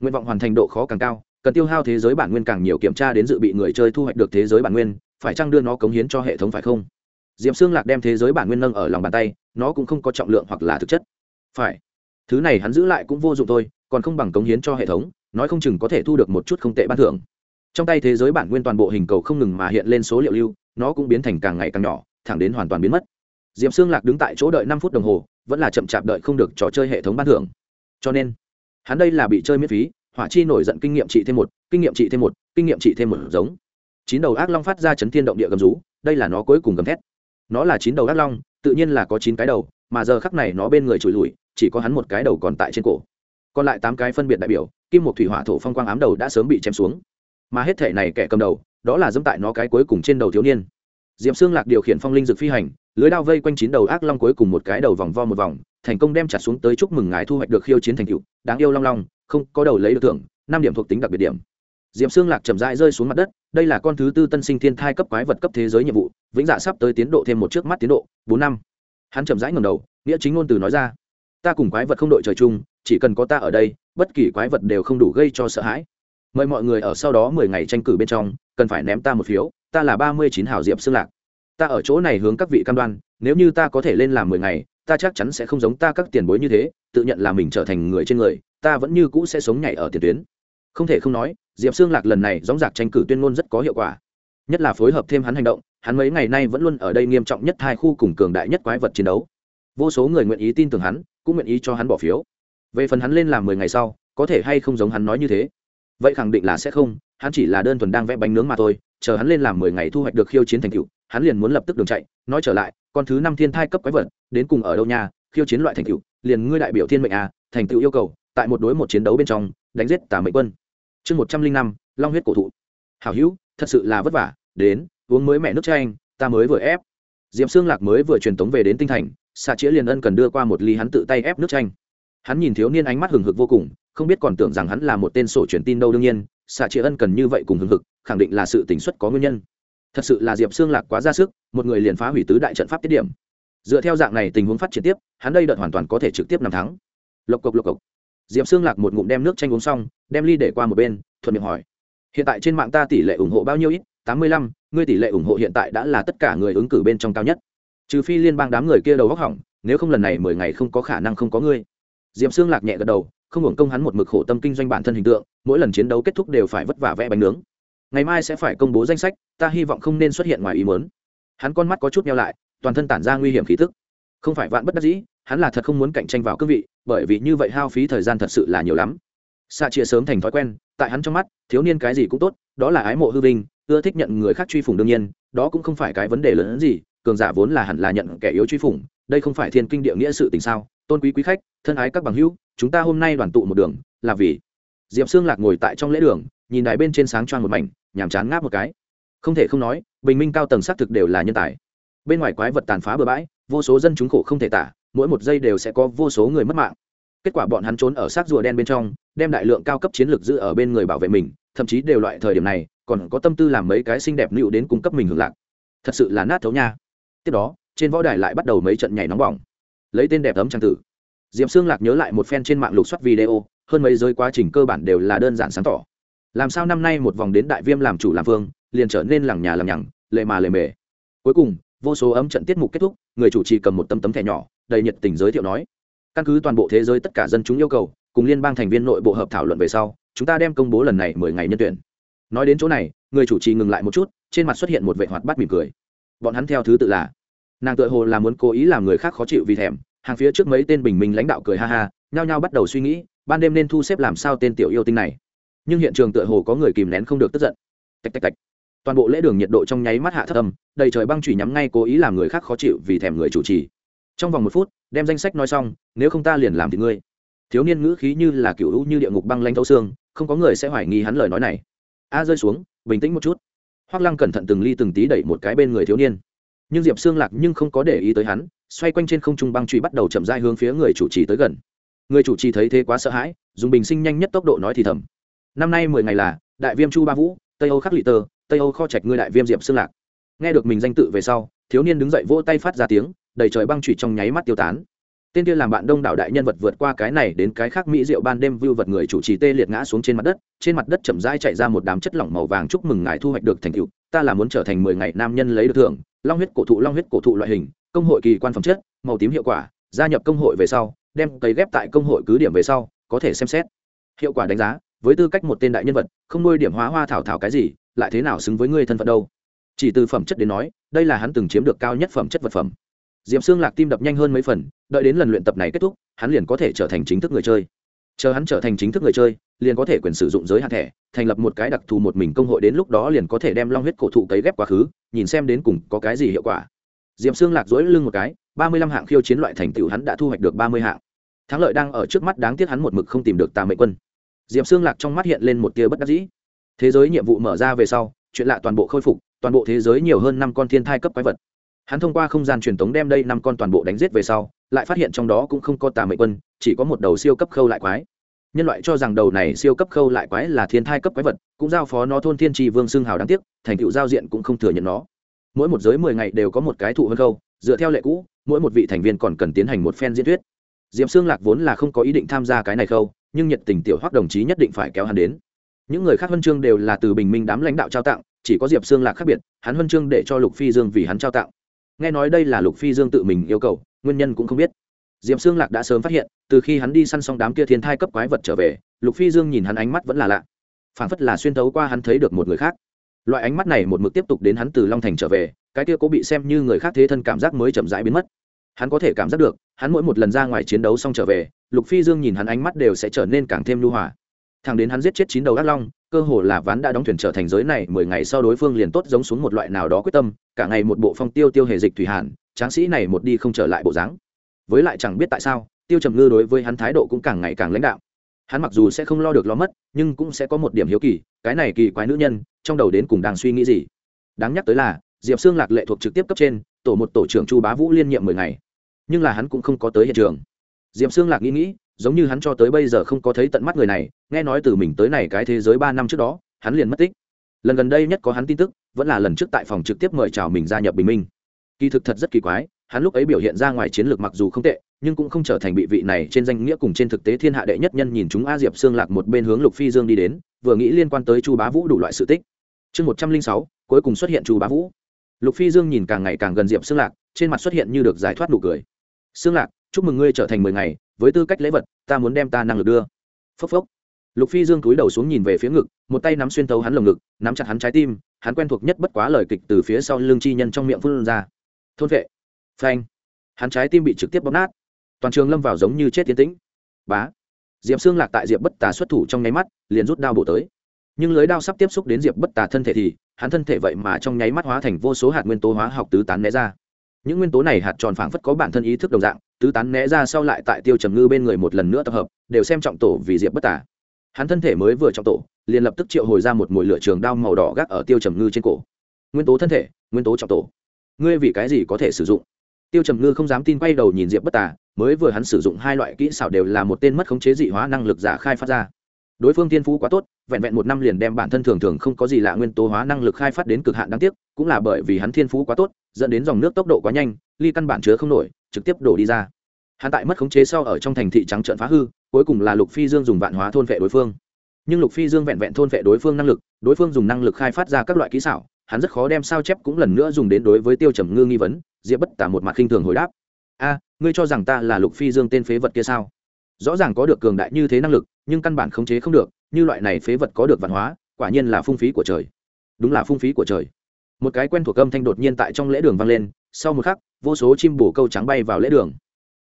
nguyện vọng hoàn thành độ khó càng cao, cần tiêu hao thế giới bản nguyên càng nhiều kiểm tra đến dự bị người chơi thu hoạch được thế giới bản nguyên, phải chăng đưa nó cống hiến cho hệ thống phải không? Diệm xương lạc đem thế giới bản nguyên nâng ở lòng bàn tay, nó cũng không có trọng lượng hoặc là thực chất. Phải. Thứ này hắn giữ lại cũng vô dụng thôi, còn không bằng cống hiến cho hệ thống, nói không chừng có thể thu được một chút không tệ ban thưởng. Trong tay thế giới bản nguyên toàn bộ hình cầu không ngừng mà hiện lên số liệu lưu, nó cũng biến thành càng ngày càng nhỏ, thẳng đến hoàn toàn biến mất. Diệm xương lạc đứng tại chỗ đợi năm phút đồng hồ, vẫn là chậm chạp đợi không được trò chơi hệ thống ban thưởng. Cho nên hắn đây là bị chơi miễn phí, hỏa chi nổi giận kinh nghiệm trị thêm một, kinh nghiệm trị thêm một, kinh nghiệm trị thêm một giống. Chín đầu ác long phát ra chấn thiên động địa gầm rú, đây là nó cuối cùng gầm thét. Nó là chín đầu ác long, tự nhiên là có chín cái đầu, mà giờ khắc này nó bên người trùi lùi, chỉ có hắn một cái đầu còn tại trên cổ. Còn lại tám cái phân biệt đại biểu, kim một thủy hỏa thổ phong quang ám đầu đã sớm bị chém xuống. Mà hết thể này kẻ cầm đầu, đó là dẫm tại nó cái cuối cùng trên đầu thiếu niên. Diệm xương lạc điều khiển phong linh dực phi hành lưới đao vây quanh chín đầu ác long cuối cùng một cái đầu vòng vo một vòng, thành công đem chặt xuống tới chúc mừng ngài thu hoạch được khiêu chiến thành cựu đáng yêu long long, không có đầu lấy được thưởng, năm điểm thuộc tính đặc biệt điểm. Diệm xương lạc chậm rãi rơi xuống mặt đất, đây là con thứ tư tân sinh thiên thai cấp quái vật cấp thế giới nhiệm vụ, vĩnh dạ sắp tới tiến độ thêm một trước mắt tiến độ, bốn năm. Hắn chậm rãi ngầm đầu, nghĩa chính ngôn từ nói ra, ta cùng quái vật không đội trời chung, chỉ cần có ta ở đây, bất kỳ quái vật đều không đủ gây cho sợ hãi. Mời mọi người ở sau đó mười ngày tranh cử bên trong, cần phải ném ta một phiếu, ta là ba mươi chín hảo diệp xương lạc ta ở chỗ này hướng các vị cam đoan, nếu như ta có thể lên làm mười ngày, ta chắc chắn sẽ không giống ta các tiền bối như thế, tự nhận là mình trở thành người trên người, ta vẫn như cũ sẽ sống nhảy ở tiền tuyến. Không thể không nói, diệp xương lạc lần này dóng dạc tranh cử tuyên ngôn rất có hiệu quả. Nhất là phối hợp thêm hắn hành động, hắn mấy ngày nay vẫn luôn ở đây nghiêm trọng nhất hai khu cùng cường đại nhất quái vật chiến đấu. Vô số người nguyện ý tin tưởng hắn, cũng nguyện ý cho hắn bỏ phiếu. Về phần hắn lên làm mười ngày sau, có thể hay không giống hắn nói như thế? Vậy khẳng định là sẽ không, hắn chỉ là đơn thuần đang vẽ bánh nướng mà thôi, chờ hắn lên làm mười ngày thu hoạch được khiêu chiến thành cựu hắn liền muốn lập tức đường chạy, nói trở lại, con thứ năm thiên thai cấp quái vật, đến cùng ở đâu nha? Khiêu chiến loại thành tựu, liền ngươi đại biểu thiên mệnh à thành tựu yêu cầu, tại một đối một chiến đấu bên trong, đánh giết tà mệnh quân. Chương một trăm linh năm, long huyết cổ thụ. Hảo hữu, thật sự là vất vả, đến, uống mới mẹ nước chanh ta mới vừa ép. Diệp xương lạc mới vừa truyền tống về đến tinh thành xạ chĩa liền ân cần đưa qua một ly hắn tự tay ép nước chanh hắn nhìn thiếu niên ánh mắt hừng hực vô cùng, không biết còn tưởng rằng hắn là một tên sổ truyền tin đâu đương nhiên xạ chĩa ân cần như vậy cùng hừng hực, khẳng định là sự tỉnh xuất có nguyên nhân thật sự là diệp xương lạc quá ra sức, một người liền phá hủy tứ đại trận pháp tiết điểm. Dựa theo dạng này tình huống phát triển tiếp, hắn đây đợt hoàn toàn có thể trực tiếp nằm thắng. Lộc cộc lộc cộc. Diệp xương lạc một ngụm đem nước chanh uống xong, đem ly để qua một bên, thuận miệng hỏi. Hiện tại trên mạng ta tỷ lệ ủng hộ bao nhiêu ít? Tám mươi lăm, ngươi tỷ lệ ủng hộ hiện tại đã là tất cả người ứng cử bên trong cao nhất. Trừ phi liên bang đám người kia đầu góc hỏng, nếu không lần này mười ngày không có khả năng không có ngươi. Diệp xương lạc nhẹ gật đầu, không hưởng công hắn một mực khổ tâm kinh doanh bản thân hình tượng, mỗi lần chiến đấu kết thúc đều phải vất vả vẽ bánh nướng ngày mai sẽ phải công bố danh sách, ta hy vọng không nên xuất hiện ngoài ý muốn. Hắn con mắt có chút nhau lại, toàn thân tản ra nguy hiểm khí thức không phải vạn bất đắc dĩ, hắn là thật không muốn cạnh tranh vào cương vị, bởi vì như vậy hao phí thời gian thật sự là nhiều lắm. Xạ chia sớm thành thói quen, tại hắn trong mắt, thiếu niên cái gì cũng tốt, đó là ái mộ hư vinh, ưa thích nhận người khác truy phủng đương nhiên, đó cũng không phải cái vấn đề lớn hơn gì, cường giả vốn là hẳn là nhận kẻ yếu truy phủng, đây không phải thiên kinh địa nghĩa sự tình sao? Tôn quý quý khách, thân ái các bằng hữu, chúng ta hôm nay đoàn tụ một đường, là vì diệp xương lạc ngồi tại trong lễ đường nhìn đài bên trên sáng choang một mảnh, nhàm chán ngáp một cái. Không thể không nói, bình minh cao tầng xác thực đều là nhân tài. Bên ngoài quái vật tàn phá bừa bãi, vô số dân chúng khổ không thể tả, mỗi một giây đều sẽ có vô số người mất mạng. Kết quả bọn hắn trốn ở xác rùa đen bên trong, đem đại lượng cao cấp chiến lược giữ ở bên người bảo vệ mình, thậm chí đều loại thời điểm này, còn có tâm tư làm mấy cái xinh đẹp nịu đến cung cấp mình hưởng lạc. Thật sự là nát thấu nha. Tiếp đó, trên võ đài lại bắt đầu mấy trận nhảy nóng bỏng. Lấy tên đẹp ấm trang tử. Diệp xương lạc nhớ lại một phen trên mạng lục soát video, hơn mấy giới quá trình cơ bản đều là đơn giản sáng tỏ làm sao năm nay một vòng đến đại viêm làm chủ làm vương, liền trở nên lằng nhà lằng nhằng, lệ mà lệ mề. Cuối cùng, vô số ấm trận tiết mục kết thúc, người chủ trì cầm một tấm tấm thẻ nhỏ, đầy nhiệt tình giới thiệu nói, căn cứ toàn bộ thế giới tất cả dân chúng yêu cầu, cùng liên bang thành viên nội bộ hợp thảo luận về sau, chúng ta đem công bố lần này mười ngày nhân tuyển. Nói đến chỗ này, người chủ trì ngừng lại một chút, trên mặt xuất hiện một vệ hoạt bát mỉm cười. Bọn hắn theo thứ tự là, nàng tự hồ là muốn cố ý làm người khác khó chịu vì thèm, hàng phía trước mấy tên bình minh lãnh đạo cười ha ha, nhao nhao bắt đầu suy nghĩ, ban đêm nên thu xếp làm sao tên tiểu yêu tinh này nhưng hiện trường tựa hồ có người kìm nén không được tức giận. Tạch tạch tạch. Toàn bộ lễ đường nhiệt độ trong nháy mắt hạ thấp âm, đầy trời băng chủy nhắm ngay cố ý làm người khác khó chịu vì thèm người chủ trì. Trong vòng một phút, đem danh sách nói xong, nếu không ta liền làm thì ngươi. Thiếu niên ngữ khí như là cựu hữu như địa ngục băng lanh thấu xương, không có người sẽ hoài nghi hắn lời nói này. A, rơi xuống, bình tĩnh một chút. Hoác lăng cẩn thận từng ly từng tí đẩy một cái bên người thiếu niên. Nhưng diệp xương lạc nhưng không có để ý tới hắn, xoay quanh trên không trung băng truy bắt đầu chậm dai hướng phía người chủ trì tới gần. Người chủ trì thấy thế quá sợ hãi, dùng bình sinh nhanh nhất tốc độ nói thì thầm năm nay mười ngày là đại viêm chu ba vũ, tây âu khắc lị tơ tây âu kho trạch ngươi đại viêm diệp xương lạc. Nghe được mình danh tự về sau, thiếu niên đứng dậy vỗ tay phát ra tiếng, đầy trời băng trụy trong nháy mắt tiêu tán. Tên kia làm bạn đông đảo đại nhân vật vượt qua cái này đến cái khác mỹ rượu ban đêm vưu vật người chủ trì tê liệt ngã xuống trên mặt đất, trên mặt đất chậm rãi chạy ra một đám chất lỏng màu vàng chúc mừng ngài thu hoạch được thành tựu, ta là muốn trở thành mười ngày nam nhân lấy được thưởng, long huyết cổ thụ, long huyết cổ thụ loại hình, công hội kỳ quan phẩm chất, màu tím hiệu quả, gia nhập công hội về sau, đem cấy ghép tại công hội cứ điểm về sau, có thể xem xét. Hiệu quả đánh giá với tư cách một tên đại nhân vật, không nuôi điểm hóa hoa thảo thảo cái gì, lại thế nào xứng với ngươi thân phận đâu? Chỉ từ phẩm chất đến nói, đây là hắn từng chiếm được cao nhất phẩm chất vật phẩm. Diệm xương lạc tim đập nhanh hơn mấy phần, đợi đến lần luyện tập này kết thúc, hắn liền có thể trở thành chính thức người chơi. Chờ hắn trở thành chính thức người chơi, liền có thể quyền sử dụng giới hạn thẻ, thành lập một cái đặc thù một mình công hội đến lúc đó liền có thể đem long huyết cổ thụ cấy ghép quá khứ, nhìn xem đến cùng có cái gì hiệu quả. Diệm xương lạc dối lưng một cái, ba mươi lăm hạng khiêu chiến loại thành tựu hắn đã thu hoạch được ba mươi hạng. Thắng lợi đang ở trước mắt đáng tiếc hắn một mực không tìm được tà mệnh quân. Diệp xương lạc trong mắt hiện lên một tia bất đắc dĩ. Thế giới nhiệm vụ mở ra về sau, chuyện lạ toàn bộ khôi phục, toàn bộ thế giới nhiều hơn năm con thiên thai cấp quái vật. Hắn thông qua không gian truyền thống đem đây năm con toàn bộ đánh giết về sau, lại phát hiện trong đó cũng không có tà mệnh quân, chỉ có một đầu siêu cấp khâu lại quái. Nhân loại cho rằng đầu này siêu cấp khâu lại quái là thiên thai cấp quái vật, cũng giao phó nó thôn thiên tri vương xương hào đáng tiếc, thành tựu giao diện cũng không thừa nhận nó. Mỗi một giới mười ngày đều có một cái thụ hơn khâu, dựa theo lệ cũ, mỗi một vị thành viên còn cần tiến hành một phen diễn thuyết. Diệp xương lạc vốn là không có ý định tham gia cái này khâu nhưng nhiệt tình tiểu hoắc đồng chí nhất định phải kéo hắn đến. Những người khác huân chương đều là từ bình minh đám lãnh đạo trao tặng, chỉ có diệp xương lạc khác biệt, hắn huân chương để cho lục phi dương vì hắn trao tặng. Nghe nói đây là lục phi dương tự mình yêu cầu, nguyên nhân cũng không biết. Diệp xương lạc đã sớm phát hiện, từ khi hắn đi săn xong đám kia thiên thai cấp quái vật trở về, lục phi dương nhìn hắn ánh mắt vẫn là lạ. Phảng phất là xuyên thấu qua hắn thấy được một người khác. Loại ánh mắt này một mực tiếp tục đến hắn từ long thành trở về, cái kia cố bị xem như người khác thế thân cảm giác mới chậm rãi biến mất hắn có thể cảm giác được, hắn mỗi một lần ra ngoài chiến đấu xong trở về, lục phi dương nhìn hắn ánh mắt đều sẽ trở nên càng thêm lưu hòa. Thằng đến hắn giết chết chín đầu ác long, cơ hồ là ván đã đóng thuyền trở thành giới này, mười ngày sau đối phương liền tốt giống xuống một loại nào đó quyết tâm, cả ngày một bộ phong tiêu tiêu hề dịch thủy hàn, tráng sĩ này một đi không trở lại bộ dáng. Với lại chẳng biết tại sao, tiêu trầm ngư đối với hắn thái độ cũng càng ngày càng lãnh đạo hắn mặc dù sẽ không lo được lo mất, nhưng cũng sẽ có một điểm hiếu kỳ, cái này kỳ quái nữ nhân, trong đầu đến cùng đang suy nghĩ gì? Đáng nhắc tới là, diệp xương lạc lệ thuộc trực tiếp cấp trên, tổ một tổ trưởng chu bá vũ liên nhiệm mười ngày nhưng là hắn cũng không có tới hiện trường. Diệp xương lạc nghĩ nghĩ, giống như hắn cho tới bây giờ không có thấy tận mắt người này, nghe nói từ mình tới này cái thế giới ba năm trước đó, hắn liền mất tích. Lần gần đây nhất có hắn tin tức, vẫn là lần trước tại phòng trực tiếp mời chào mình gia nhập bình minh. Kỳ thực thật rất kỳ quái, hắn lúc ấy biểu hiện ra ngoài chiến lược mặc dù không tệ, nhưng cũng không trở thành bị vị này trên danh nghĩa cùng trên thực tế thiên hạ đệ nhất nhân nhìn chúng a diệp xương lạc một bên hướng lục phi dương đi đến, vừa nghĩ liên quan tới chu bá vũ đủ loại sự tích. Chương một trăm linh sáu, cuối cùng xuất hiện chu bá vũ. Lục phi dương nhìn càng ngày càng gần diệp xương lạc, trên mặt xuất hiện như được giải thoát nụ cười xương lạc, chúc mừng ngươi trở thành mười ngày, với tư cách lễ vật, ta muốn đem ta năng lực đưa. Phốc phốc. Lục phi dương cúi đầu xuống nhìn về phía ngực, một tay nắm xuyên thấu hắn lồng ngực, nắm chặt hắn trái tim, hắn quen thuộc nhất bất quá lời kịch từ phía sau lương chi nhân trong miệng phun ra. Thôn vệ. Phanh. Hắn trái tim bị trực tiếp bóp nát. Toàn trường lâm vào giống như chết tiến tĩnh. Bá. Diệp xương lạc tại diệp bất tà xuất thủ trong nháy mắt, liền rút đao bổ tới. Nhưng lưới đao sắp tiếp xúc đến diệp bất tà thân thể thì, hắn thân thể vậy mà trong nháy mắt hóa thành vô số hạt nguyên tố hóa học tứ tán né ra những nguyên tố này hạt tròn phảng phất có bản thân ý thức đồng dạng, tứ tán né ra sau lại tại tiêu trầm ngư bên người một lần nữa tập hợp, đều xem trọng tổ vì diệp bất tả hắn thân thể mới vừa trọng tổ, liền lập tức triệu hồi ra một mồi lửa trường đao màu đỏ gác ở tiêu trầm ngư trên cổ. Nguyên tố thân thể, nguyên tố trọng tổ. Ngươi vì cái gì có thể sử dụng? Tiêu trầm ngư không dám tin quay đầu nhìn diệp bất tả mới vừa hắn sử dụng hai loại kỹ xảo đều là một tên mất khống chế dị hóa năng lực giả khai phát ra. Đối phương tiên phú quá tốt, vẹn vẹn một năm liền đem bản thân thường thường không có gì lạ nguyên tố hóa năng lực khai phát đến cực hạn đáng tiếc, cũng là bởi vì hắn thiên phú quá tốt dẫn đến dòng nước tốc độ quá nhanh, ly căn bản chứa không nổi, trực tiếp đổ đi ra. Hắn tại mất khống chế sau ở trong thành thị trắng trợn phá hư, cuối cùng là lục phi dương dùng vạn hóa thôn vệ đối phương. Nhưng lục phi dương vẹn vẹn thôn vệ đối phương năng lực, đối phương dùng năng lực khai phát ra các loại kỹ xảo, hắn rất khó đem sao chép cũng lần nữa dùng đến đối với tiêu trầm ngư nghi vấn, diệp bất tả một mặt khinh thường hồi đáp. A, ngươi cho rằng ta là lục phi dương tên phế vật kia sao? Rõ ràng có được cường đại như thế năng lực, nhưng căn bản khống chế không được, như loại này phế vật có được văn hóa, quả nhiên là phung phí của trời. Đúng là phung phí của trời một cái quen thuộc âm thanh đột nhiên tại trong lễ đường vang lên, sau một khắc, vô số chim bổ câu trắng bay vào lễ đường.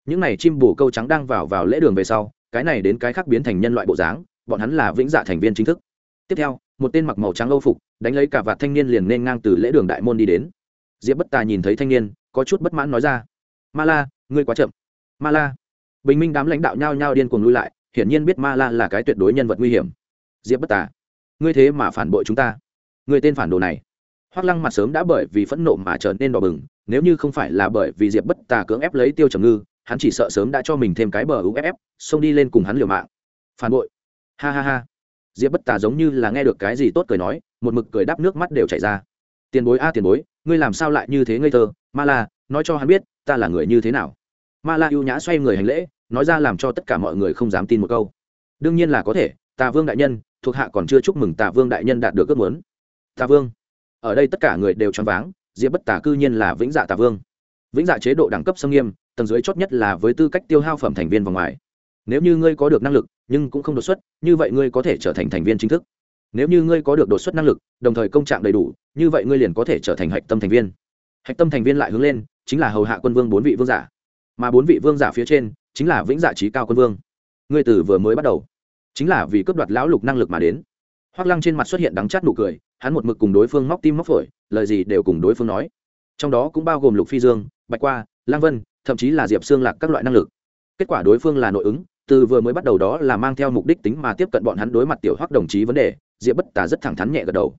Những này chim bổ câu trắng đang vào vào lễ đường về sau, cái này đến cái khác biến thành nhân loại bộ dáng, bọn hắn là vĩnh dạ thành viên chính thức. Tiếp theo, một tên mặc màu trắng âu phục, đánh lấy cả vạt thanh niên liền nên ngang từ lễ đường đại môn đi đến. Diệp bất tà nhìn thấy thanh niên, có chút bất mãn nói ra, ma la, ngươi quá chậm. Ma la. Bình minh đám lãnh đạo nhao nhao điên cuồng lui lại, hiển nhiên biết ma la là cái tuyệt đối nhân vật nguy hiểm. Diệp bất tà, ngươi thế mà phản bội chúng ta. Ngươi tên phản đồ này hoác lăng mặt sớm đã bởi vì phẫn nộ mà trở nên đỏ bừng, nếu như không phải là bởi vì diệp bất tà cưỡng ép lấy tiêu trầm ngư, hắn chỉ sợ sớm đã cho mình thêm cái bờ uff xông đi lên cùng hắn liều mạng. Phản bội. Ha ha ha. Diệp bất tà giống như là nghe được cái gì tốt cười nói, một mực cười đắp nước mắt đều chảy ra. Tiền bối a, tiền bối, ngươi làm sao lại như thế ngây thơ? Ma la, nói cho hắn biết, ta là người như thế nào. Ma la ưu nhã xoay người hành lễ, nói ra làm cho tất cả mọi người không dám tin một câu. Đương nhiên là có thể, tà vương đại nhân, thuộc hạ còn chưa chúc mừng tà vương đại nhân đạt được ước muốn. Tà vương ở đây tất cả người đều choáng váng, diệp bất tà cư nhiên là vĩnh dạ tà vương. Vĩnh dạ chế độ đẳng cấp xâm nghiêm, tầng dưới chót nhất là với tư cách tiêu hao phẩm thành viên vào ngoài. Nếu như ngươi có được năng lực, nhưng cũng không đột xuất, như vậy ngươi có thể trở thành thành viên chính thức. Nếu như ngươi có được đột xuất năng lực, đồng thời công trạng đầy đủ, như vậy ngươi liền có thể trở thành hạch tâm thành viên. Hạch tâm thành viên lại hướng lên, chính là hầu hạ quân vương bốn vị vương giả. Mà bốn vị vương giả phía trên, chính là vĩnh dạ trí cao quân vương. Ngươi từ vừa mới bắt đầu, chính là vì cướp đoạt lão lục năng lực mà đến hoác lăng trên mặt xuất hiện đắng chát nụ cười, hắn một mực cùng đối phương móc tim móc phổi, lời gì đều cùng đối phương nói. Trong đó cũng bao gồm lục phi dương, bạch qua lang vân, thậm chí là diệp xương lạc các loại năng lực. Kết quả đối phương là nội ứng, từ vừa mới bắt đầu đó là mang theo mục đích tính mà tiếp cận bọn hắn đối mặt tiểu hoác đồng chí vấn đề, diệp bất tà rất thẳng thắn nhẹ gật đầu.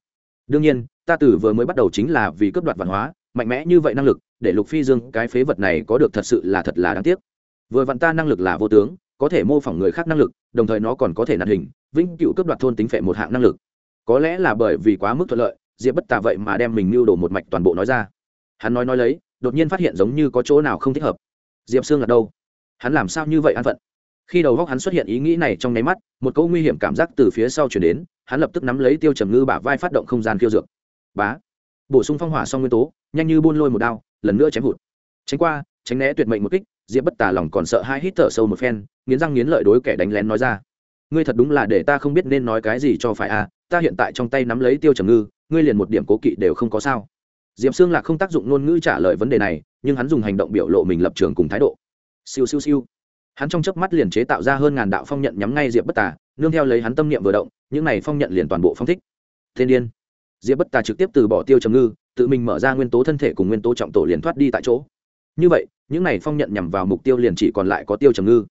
Đương nhiên, ta từ vừa mới bắt đầu chính là vì cướp đoạt văn hóa, mạnh mẽ như vậy năng lực, để lục phi dương cái phế vật này có được thật sự là thật là đáng tiếc. Vừa vặn ta năng lực là vô tướng có thể mô phỏng người khác năng lực, đồng thời nó còn có thể nạt hình, vĩnh cựu cướp đoạt thôn tính phệ một hạng năng lực. Có lẽ là bởi vì quá mức thuận lợi, diệp bất tà vậy mà đem mình mưu đồ một mạch toàn bộ nói ra. Hắn nói nói lấy, đột nhiên phát hiện giống như có chỗ nào không thích hợp. Diệp sương là đâu hắn làm sao như vậy an phận? Khi đầu góc hắn xuất hiện ý nghĩ này trong nháy mắt, một câu nguy hiểm cảm giác từ phía sau chuyển đến, hắn lập tức nắm lấy tiêu trầm ngư bả vai phát động không gian khiêu dược. Bá. Bổ sung phong hỏa xong nguyên tố, nhanh như buôn lôi một đao, lần nữa chém hụt. Tránh qua, tránh né tuyệt mệnh một kích, diệp bất tà lòng còn sợ hai hít thở sâu một phen nghiến răng nghiến lợi đối kẻ đánh lén nói ra. Ngươi thật đúng là để ta không biết nên nói cái gì cho phải à ta hiện tại trong tay nắm lấy tiêu trầm ngư, ngươi liền một điểm cố kỵ đều không có sao. Diệp xương lạc không tác dụng ngôn ngữ trả lời vấn đề này, nhưng hắn dùng hành động biểu lộ mình lập trường cùng thái độ. Siêu siêu siêu. Hắn trong chớp mắt liền chế tạo ra hơn ngàn đạo phong nhận nhắm ngay diệp bất tà, nương theo lấy hắn tâm niệm vừa động, những này phong nhận liền toàn bộ phong thích. Thiên điên. Diệp bất tà trực tiếp từ bỏ tiêu trầm ngư, tự mình mở ra nguyên tố thân thể cùng nguyên tố trọng tổ liền thoát đi tại chỗ. Như vậy, những này phong nhận nhằm vào mục tiêu liền chỉ còn lại có tiêu trầm ngư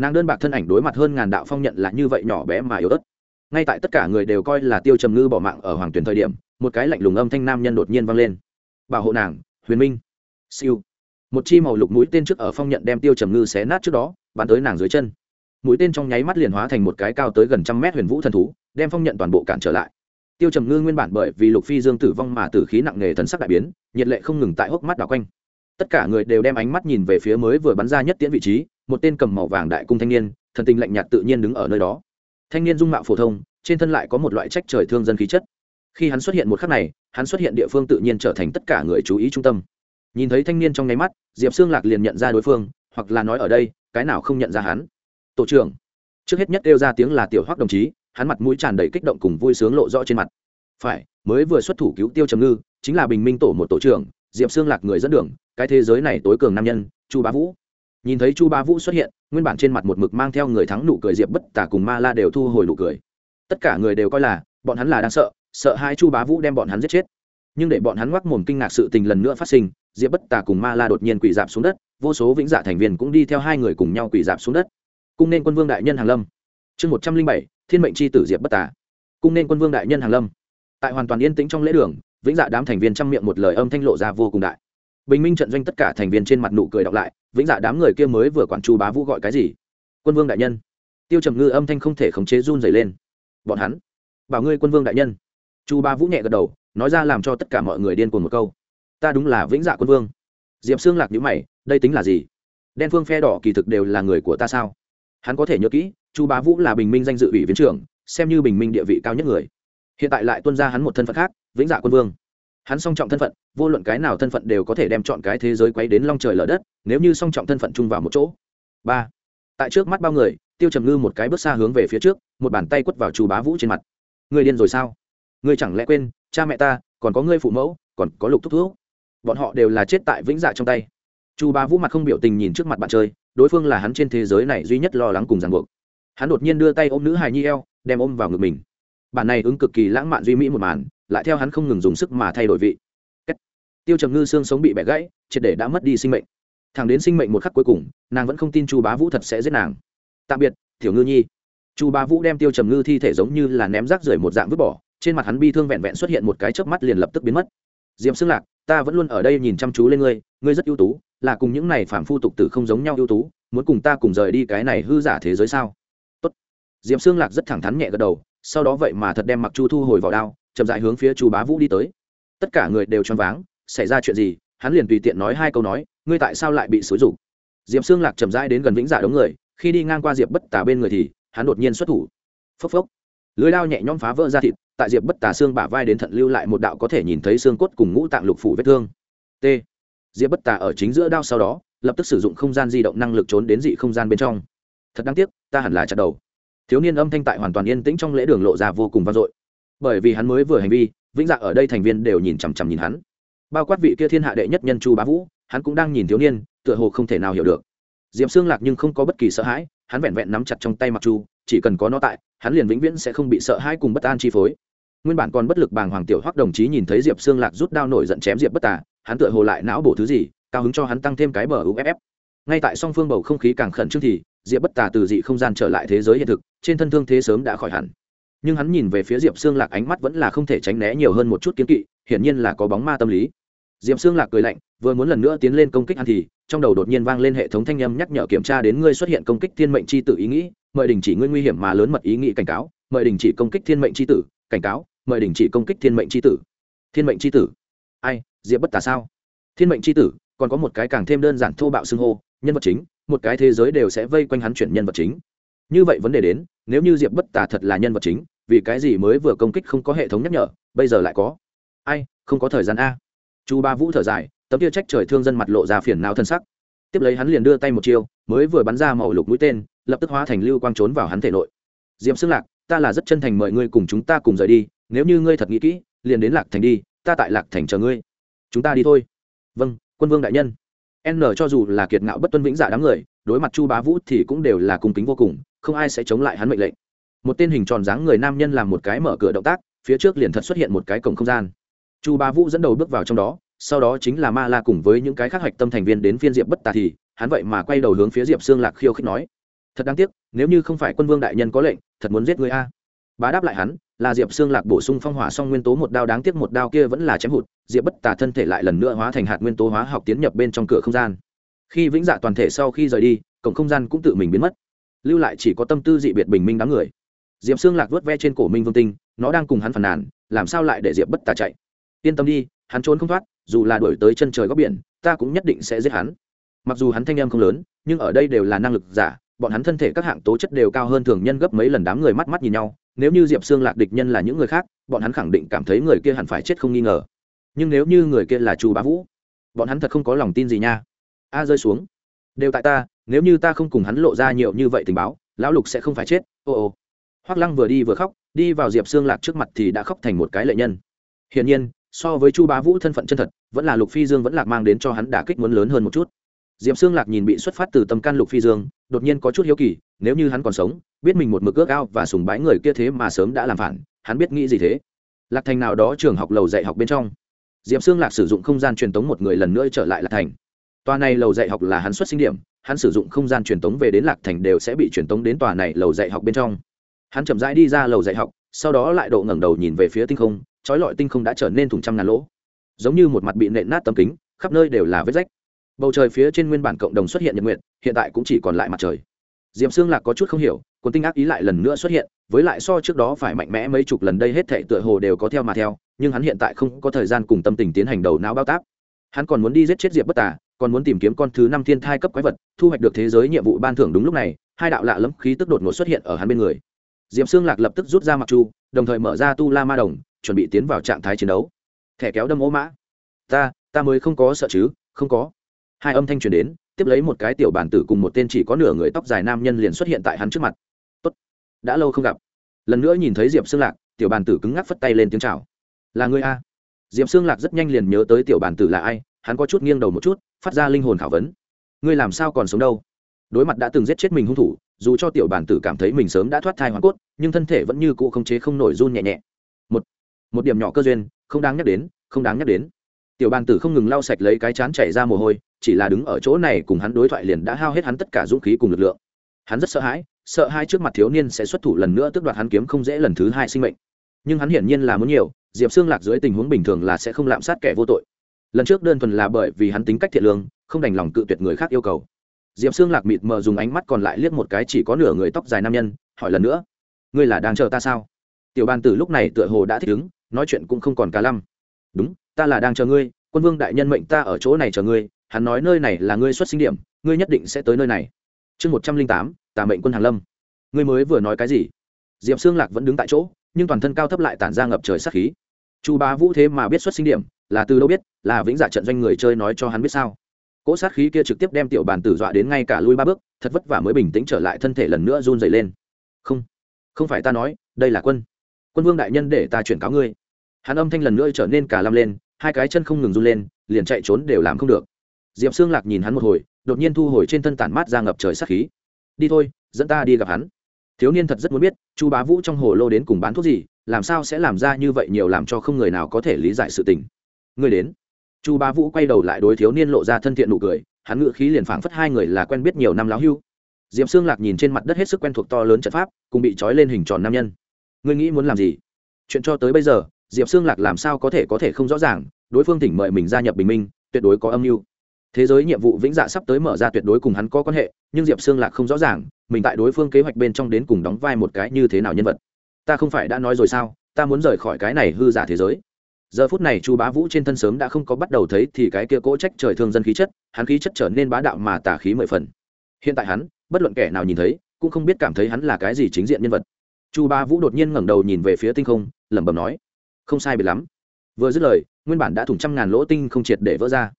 nàng đơn bạc thân ảnh đối mặt hơn ngàn đạo phong nhận là như vậy nhỏ bé mà yếu ớt. Ngay tại tất cả người đều coi là tiêu trầm ngư bỏ mạng ở hoàng tuyển thời điểm, một cái lạnh lùng âm thanh nam nhân đột nhiên vang lên. Bảo hộ nàng, huyền minh. Siêu. Một chi màu lục mũi tên trước ở phong nhận đem tiêu trầm ngư xé nát trước đó, bắn tới nàng dưới chân. Mũi tên trong nháy mắt liền hóa thành một cái cao tới gần trăm mét huyền vũ thần thú, đem phong nhận toàn bộ cản trở lại. Tiêu trầm ngư nguyên bản bởi vì lục phi dương tử vong mà tử khí nặng nề thần sắc đại biến, nhiệt lệ không ngừng tại hốc mắt đảo quanh tất cả người đều đem ánh mắt nhìn về phía mới vừa bắn ra nhất tiễn vị trí, một tên cầm màu vàng đại cung thanh niên, thần tình lạnh nhạt tự nhiên đứng ở nơi đó. Thanh niên dung mạo phổ thông, trên thân lại có một loại trách trời thương dân khí chất. Khi hắn xuất hiện một khắc này, hắn xuất hiện địa phương tự nhiên trở thành tất cả người chú ý trung tâm. Nhìn thấy thanh niên trong nháy mắt, diệp xương lạc liền nhận ra đối phương, hoặc là nói ở đây, cái nào không nhận ra hắn. Tổ trưởng. Trước hết nhất kêu ra tiếng là tiểu hoắc đồng chí, hắn mặt mũi tràn đầy kích động cùng vui sướng lộ rõ trên mặt. Phải, mới vừa xuất thủ cứu tiêu trầm ngư, chính là bình minh tổ một tổ trưởng, diệp xương lạc người dẫn đường cái thế giới này tối cường nam nhân, chu bá vũ. Nhìn thấy chu bá vũ xuất hiện, nguyên bản trên mặt một mực mang theo người thắng nụ cười diệp bất tả cùng ma la đều thu hồi nụ cười. Tất cả người đều coi là, bọn hắn là đang sợ sợ hai chu bá vũ đem bọn hắn giết chết. Nhưng để bọn hắn ngoắc mồm kinh ngạc sự tình lần nữa phát sinh, diệp bất tà cùng ma la đột nhiên quỳ dạp xuống đất, vô số vĩnh dạ thành viên cũng đi theo hai người cùng nhau quỳ dạp xuống đất. Cung nên quân vương đại nhân hàng lâm. Chương một trăm linh bảy, thiên mệnh c h i tử diệp bất tà. Cung nên quân vương đại nhân hàng lâm. Tại hoàn toàn yên tĩnh trong lễ đường, vĩnh dạ đám thành viên chăm miệng một lời âm thanh lộ ra vô cùng đại bình minh trận doanh tất cả thành viên trên mặt nụ cười đọc lại, vĩnh dạ đám người kia mới vừa quản chu bá vũ gọi cái gì? Quân vương đại nhân. Tiêu trầm ngư âm thanh không thể khống chế run dày lên. Bọn hắn. Bảo ngươi quân vương đại nhân. Chu bá vũ nhẹ gật đầu, nói ra làm cho tất cả mọi người điên cuồng một câu. Ta đúng là vĩnh dạ quân vương. Diệp xương lạc nhữ mày, đây tính là gì? Đen phương phe đỏ kỳ thực đều là người của ta sao? Hắn có thể nhớ kỹ, chu bá vũ là bình minh danh dự ủy viên trưởng, xem như bình minh địa vị cao nhất người. Hiện tại lại tuân ra hắn một thân phận khác, vĩnh dạ quân vương hắn song trọng thân phận, vô luận cái nào thân phận đều có thể đem chọn cái thế giới quấy đến long trời lở đất, nếu như song trọng thân phận chung vào một chỗ. Ba. Tại trước mắt bao người, tiêu trầm ngư một cái bước xa hướng về phía trước, một bàn tay quất vào chu bá vũ trên mặt. Người điên rồi sao? Người chẳng lẽ quên, cha mẹ ta, còn có ngươi phụ mẫu, còn có lục thúc thúc? Bọn họ đều là chết tại vĩnh dạ trong tay. Chu bá vũ mặt không biểu tình nhìn trước mặt bạn chơi, đối phương là hắn trên thế giới này duy nhất lo lắng cùng ràng buộc. Hắn đột nhiên đưa tay ôm nữ hài nhi eo, đem ôm vào ngực mình. Bản này ứng cực kỳ lãng mạn duy mỹ một màn lại theo hắn không ngừng dùng sức mà thay đổi vị. Tiêu trầm ngư xương sống bị bẻ gãy, triệt để đã mất đi sinh mệnh. Thẳng đến sinh mệnh một khắc cuối cùng, nàng vẫn không tin chu bá vũ thật sẽ giết nàng. Tạm biệt, tiểu ngư nhi. Chu bá vũ đem tiêu trầm ngư thi thể giống như là ném rác rưởi một dạng vứt bỏ, trên mặt hắn bi thương vẹn vẹn xuất hiện một cái chớp mắt liền lập tức biến mất. Diệm xương lạc, ta vẫn luôn ở đây nhìn chăm chú lên ngươi ngươi rất ưu tú, là cùng những này phản phu tục tử không giống nhau ưu tú, muốn cùng ta cùng rời đi cái này hư giả thế giới sao? Tốt. diệm xương lạc rất thẳng thắn nhẹ gật đầu, sau đó vậy mà thật đem mặc chu thu hồi vào đao chậm dại hướng phía chu bá vũ đi tới. Tất cả người đều choáng váng, xảy ra chuyện gì? Hắn liền tùy tiện nói hai câu nói, ngươi tại sao lại bị xúi rục diệp xương lạc chậm rãi đến gần vĩnh dạ đống người, khi đi ngang qua diệp bất tà bên người thì, hắn đột nhiên xuất thủ. Phốc phốc. Lưới lao nhẹ nhõm phá vỡ ra thịt, tại diệp bất tà xương bả vai đến thận lưu lại một đạo có thể nhìn thấy xương cốt cùng ngũ tạng lục phủ vết thương. T. Diệp bất tà ở chính giữa đao sau đó, lập tức sử dụng không gian di động năng lực trốn đến dị không gian bên trong. Thật đáng tiếc, ta hẳn là chặt đầu. Thiếu niên âm thanh tại hoàn toàn yên tĩnh trong lễ đường lộ ra vô cùng vang dội bởi vì hắn mới vừa hành vi, vĩnh dạ ở đây thành viên đều nhìn chằm chằm nhìn hắn. Bao quát vị kia thiên hạ đệ nhất nhân chu bá vũ, hắn cũng đang nhìn thiếu niên, tựa hồ không thể nào hiểu được. D i ệ p xương lạc nhưng không có bất kỳ sợ hãi, hắn vẹn vẹn nắm chặt trong tay mặc chu, chỉ cần có nó tại, hắn liền vĩnh viễn sẽ không bị sợ hãi cùng bất an chi phối. Nguyên bản còn bất lực bàng hoàng tiểu hoắc đồng chí nhìn thấy diệp xương lạc rút đao nổi giận chém diệp bất tà, hắn tựa hồ lại não bổ thứ gì, cao hứng cho hắn tăng thêm cái bờ uff ngay tại song phương bầu không khí càng khẩn trương thì, diệp bất tà từ dị không gian trở lại thế giới hiện thực, trên thân thương thế sớm đã khỏi hẳn nhưng hắn nhìn về phía diệp xương lạc ánh mắt vẫn là không thể tránh né nhiều hơn một chút kiến kỵ, hiển nhiên là có bóng ma tâm lý. Diệp xương lạc cười lạnh, vừa muốn lần nữa tiến lên công kích hắn thì, trong đầu đột nhiên vang lên hệ thống thanh âm nhắc nhở kiểm tra đến ngươi xuất hiện công kích thiên mệnh c h i tử ý nghĩ, mời đình chỉ ngươi nguy hiểm mà lớn mật ý nghĩ cảnh cáo, mời đình chỉ công kích thiên mệnh c h i tử, cảnh cáo, mời đình chỉ công kích thiên mệnh c h i tử. Thiên mệnh c h i tử? Ai, diệp bất tả sao? Thiên mệnh c h i tử, còn có một cái càng thêm đơn giản thô bạo xưng hô, nhân vật chính, một cái thế giới đều sẽ vây quanh hắn chuyển nhân vật chính như vậy vấn đề đến, nếu như diệp bất tà thật là nhân vật chính, vì cái gì mới vừa công kích không có hệ thống nhắc nhở, bây giờ lại có? Ai, không có thời gian a. Chu ba vũ thở dài, tấm kia trách trời thương dân mặt lộ ra phiền não thân sắc. Tiếp lấy hắn liền đưa tay một chiêu, mới vừa bắn ra màu lục mũi tên, lập tức hóa thành lưu quang trốn vào hắn thể nội. Diệm xưng lạc, ta là rất chân thành mời ngươi cùng chúng ta cùng rời đi, nếu như ngươi thật nghĩ kỹ, liền đến lạc thành đi, ta tại lạc thành chờ ngươi. Chúng ta đi thôi. Vâng quân vương đại nhân. N cho dù là kiệt ngạo bất tuân vĩnh giả đám người, đối mặt chu bá vũ thì cũng đều là cung kính vô cùng không ai sẽ chống lại hắn mệnh lệnh. Một tên hình tròn dáng người nam nhân làm một cái mở cửa động tác, phía trước liền thật xuất hiện một cái cổng không gian. Chu bá vũ dẫn đầu bước vào trong đó, sau đó chính là ma la cùng với những cái khác hạch tâm thành viên đến phiên diệp bất tà thì, hắn vậy mà quay đầu hướng phía diệp xương lạc khiêu khích nói, thật đáng tiếc, nếu như không phải quân vương đại nhân có lệnh, thật muốn giết người a. Bá đáp lại hắn, là diệp xương lạc bổ sung phong hỏa xong nguyên tố một đao đáng tiếc một đao kia vẫn là chém hụt, diệp bất tà thân thể lại lần nữa hóa thành hạt nguyên tố hóa học tiến nhập bên trong cửa không gian. Khi vĩnh dạ toàn thể sau khi rời đi, cổng không gian cũng tự mình biến mất lưu lại chỉ có tâm tư dị biệt bình minh đám người. Diệp xương lạc vớt ve trên cổ minh vương tinh, nó đang cùng hắn phàn nàn, làm sao lại để diệp bất tà chạy? Yên tâm đi, hắn trốn không thoát, dù là đuổi tới chân trời góc biển, ta cũng nhất định sẽ giết hắn. Mặc dù hắn thanh em không lớn, nhưng ở đây đều là năng lực giả, bọn hắn thân thể các hạng tố chất đều cao hơn thường nhân gấp mấy lần đám người mắt mắt nhìn nhau, nếu như diệp xương lạc địch nhân là những người khác, bọn hắn khẳng định cảm thấy người kia hẳn phải chết không nghi ngờ. Nhưng nếu như người kia là chu bá vũ, bọn hắn thật không có lòng tin gì nha. A, rơi xuống. Đều tại ta nếu như ta không cùng hắn lộ ra nhiều như vậy tình báo, lão lục sẽ không phải chết. Ô ô. Hoác lăng vừa đi vừa khóc, đi vào diệp xương lạc trước mặt thì đã khóc thành một cái lệ nhân. Hiển nhiên, so với chu bá vũ thân phận chân thật, vẫn là lục phi dương vẫn lạc mang đến cho hắn đả kích muốn lớn hơn một chút. Diệp xương lạc nhìn bị xuất phát từ tâm can lục phi dương, đột nhiên có chút hiếu kỳ, nếu như hắn còn sống, biết mình một mực ước ao và sùng bái người kia thế mà sớm đã làm phản, hắn biết nghĩ gì thế? Lạc thành nào đó trường học lầu dạy học bên trong. Diệp xương lạc sử dụng không gian truyền tống một người lần nữa trở lại lạc thành. Toa này lầu dạy học là hắn xuất sinh điểm hắn sử dụng không gian truyền tống về đến lạc thành đều sẽ bị truyền tống đến tòa này lầu dạy học bên trong. Hắn chậm rãi đi ra lầu dạy học, sau đó lại độ ngẩng đầu nhìn về phía tinh không, trói lọi tinh không đã trở nên thùng trăm ngàn lỗ. Giống như một mặt bị nện nát tấm kính, khắp nơi đều là vết rách. Bầu trời phía trên nguyên bản cộng đồng xuất hiện nhật nguyện hiện tại cũng chỉ còn lại mặt trời. Diệm xương lạc có chút không hiểu quân tinh ác ý lại lần nữa xuất hiện, với lại so trước đó phải mạnh mẽ mấy chục lần đây hết thệ tựa hồ đều có theo mà theo, nhưng hắn hiện tại không có thời gian cùng tâm tình tiến hành đầu não bao tác hắn còn muốn đi giết chết diệp bất tà còn muốn tìm kiếm con thứ năm thiên thai cấp quái vật, thu hoạch được thế giới nhiệm vụ ban thưởng đúng lúc này, hai đạo lạ lẫm khí tức đột ngột xuất hiện ở hắn bên người. Diệp xương lạc lập tức rút ra mặc chu, đồng thời mở ra tu la ma đồng, chuẩn bị tiến vào trạng thái chiến đấu. Thẻ kéo đâm ố mã. Ta ta mới không có sợ chứ, không có. Hai âm thanh truyền đến, tiếp lấy một cái tiểu bản tử cùng một tên chỉ có nửa người tóc dài nam nhân liền xuất hiện tại hắn trước mặt. Tốt, đã lâu không gặp. Lần nữa nhìn thấy diệp xương lạc, tiểu bản tử cứng ngắc phất tay lên tiếng chào. Là người a? Diệp xương lạc rất nhanh liền nhớ tới tiểu bản tử là ai hắn có chút nghiêng đầu một chút, phát ra linh hồn khảo vấn. Ngươi làm sao còn sống đâu? Đối mặt đã từng giết chết mình hung thủ, dù cho tiểu bản tử cảm thấy mình sớm đã thoát thai hoàn cốt, nhưng thân thể vẫn như cũ không chế không nổi run nhẹ nhẹ. Một một điểm nhỏ cơ duyên, không đáng nhắc đến, không đáng nhắc đến. Tiểu bàn tử không ngừng lau sạch lấy cái chán chảy ra mồ hôi, chỉ là đứng ở chỗ này cùng hắn đối thoại liền đã hao hết hắn tất cả dũng khí cùng lực lượng. Hắn rất sợ hãi, sợ hai trước mặt thiếu niên sẽ xuất thủ lần nữa tước đoạt hắn kiếm không dễ lần thứ hai sinh mệnh. Nhưng hắn hiển nhiên là muốn nhiều, diệp xương lạc dưới tình huống bình thường là sẽ không lạm sát kẻ vô tội lần trước đơn thuần là bởi vì hắn tính cách thiện lương, không đành lòng cự tuyệt người khác yêu cầu. Diệp xương lạc mịt mờ dùng ánh mắt còn lại liếc một cái chỉ có nửa người tóc dài nam nhân, hỏi lần nữa. Ngươi là đang chờ ta sao? Tiểu ban tử lúc này tựa hồ đã thích ứng, nói chuyện cũng không còn cá lăm. Đúng, ta là đang chờ ngươi, quân vương đại nhân mệnh ta ở chỗ này chờ ngươi, hắn nói nơi này là ngươi xuất sinh điểm, ngươi nhất định sẽ tới nơi này. Chương một trăm linh tám, tà mệnh quân hàn lâm. Ngươi mới vừa nói cái gì? Diệp xương lạc vẫn đứng tại chỗ, nhưng toàn thân cao thấp lại tản ra ngập trời sát khí. Chu bá vũ thế mà biết xuất sinh điểm là từ đâu biết, là vĩnh dạ trận doanh người chơi nói cho hắn biết sao? Cỗ sát khí kia trực tiếp đem tiểu bàn tử dọa đến ngay cả lui ba bước, thật vất vả mới bình tĩnh trở lại thân thể lần nữa run dày lên. Không không phải ta nói, đây là quân. Quân vương đại nhân để ta chuyển cáo ngươi. Hắn âm thanh lần nữa trở nên cả lăm lên, hai cái chân không ngừng run lên, liền chạy trốn đều làm không được. Diệp xương lạc nhìn hắn một hồi, đột nhiên thu hồi trên thân tản mát ra ngập trời sát khí. Đi thôi, dẫn ta đi gặp hắn. Thiếu niên thật rất muốn biết, chu bá vũ trong hồ lô đến cùng bán thuốc gì, làm sao sẽ làm ra như vậy nhiều làm cho không người nào có thể lý giải sự tình ngươi đến. Chu bá vũ quay đầu lại đối thiếu niên lộ ra thân thiện nụ cười, hắn ngự khí liền phảng phất hai người là quen biết nhiều năm láo hưu. Diệm xương lạc nhìn trên mặt đất hết sức quen thuộc to lớn trận pháp, cùng bị trói lên hình tròn nam nhân. Ngươi nghĩ muốn làm gì? Chuyện cho tới bây giờ, diệp xương lạc làm sao có thể có thể không rõ ràng, đối phương tỉnh mời mình gia nhập bình minh, tuyệt đối có âm mưu. Thế giới nhiệm vụ vĩnh dạ sắp tới mở ra tuyệt đối cùng hắn có quan hệ, nhưng diệp xương lạc không rõ ràng, mình tại đối phương kế hoạch bên trong đến cùng đóng vai một cái như thế nào nhân vật. Ta không phải đã nói rồi sao? Ta muốn rời khỏi cái này hư giả thế giới giờ phút này chu bá vũ trên thân sớm đã không có bắt đầu thấy thì cái kia cỗ trách trời thương dân khí chất, hắn khí chất trở nên bá đạo mà tả khí mười phần. Hiện tại hắn, bất luận kẻ nào nhìn thấy, cũng không biết cảm thấy hắn là cái gì chính diện nhân vật. Chu bá vũ đột nhiên ngẩng đầu nhìn về phía tinh không, lẩm bẩm nói, không sai biệt lắm. Vừa dứt lời, nguyên bản đã thủng trăm ngàn lỗ tinh không triệt để vỡ ra.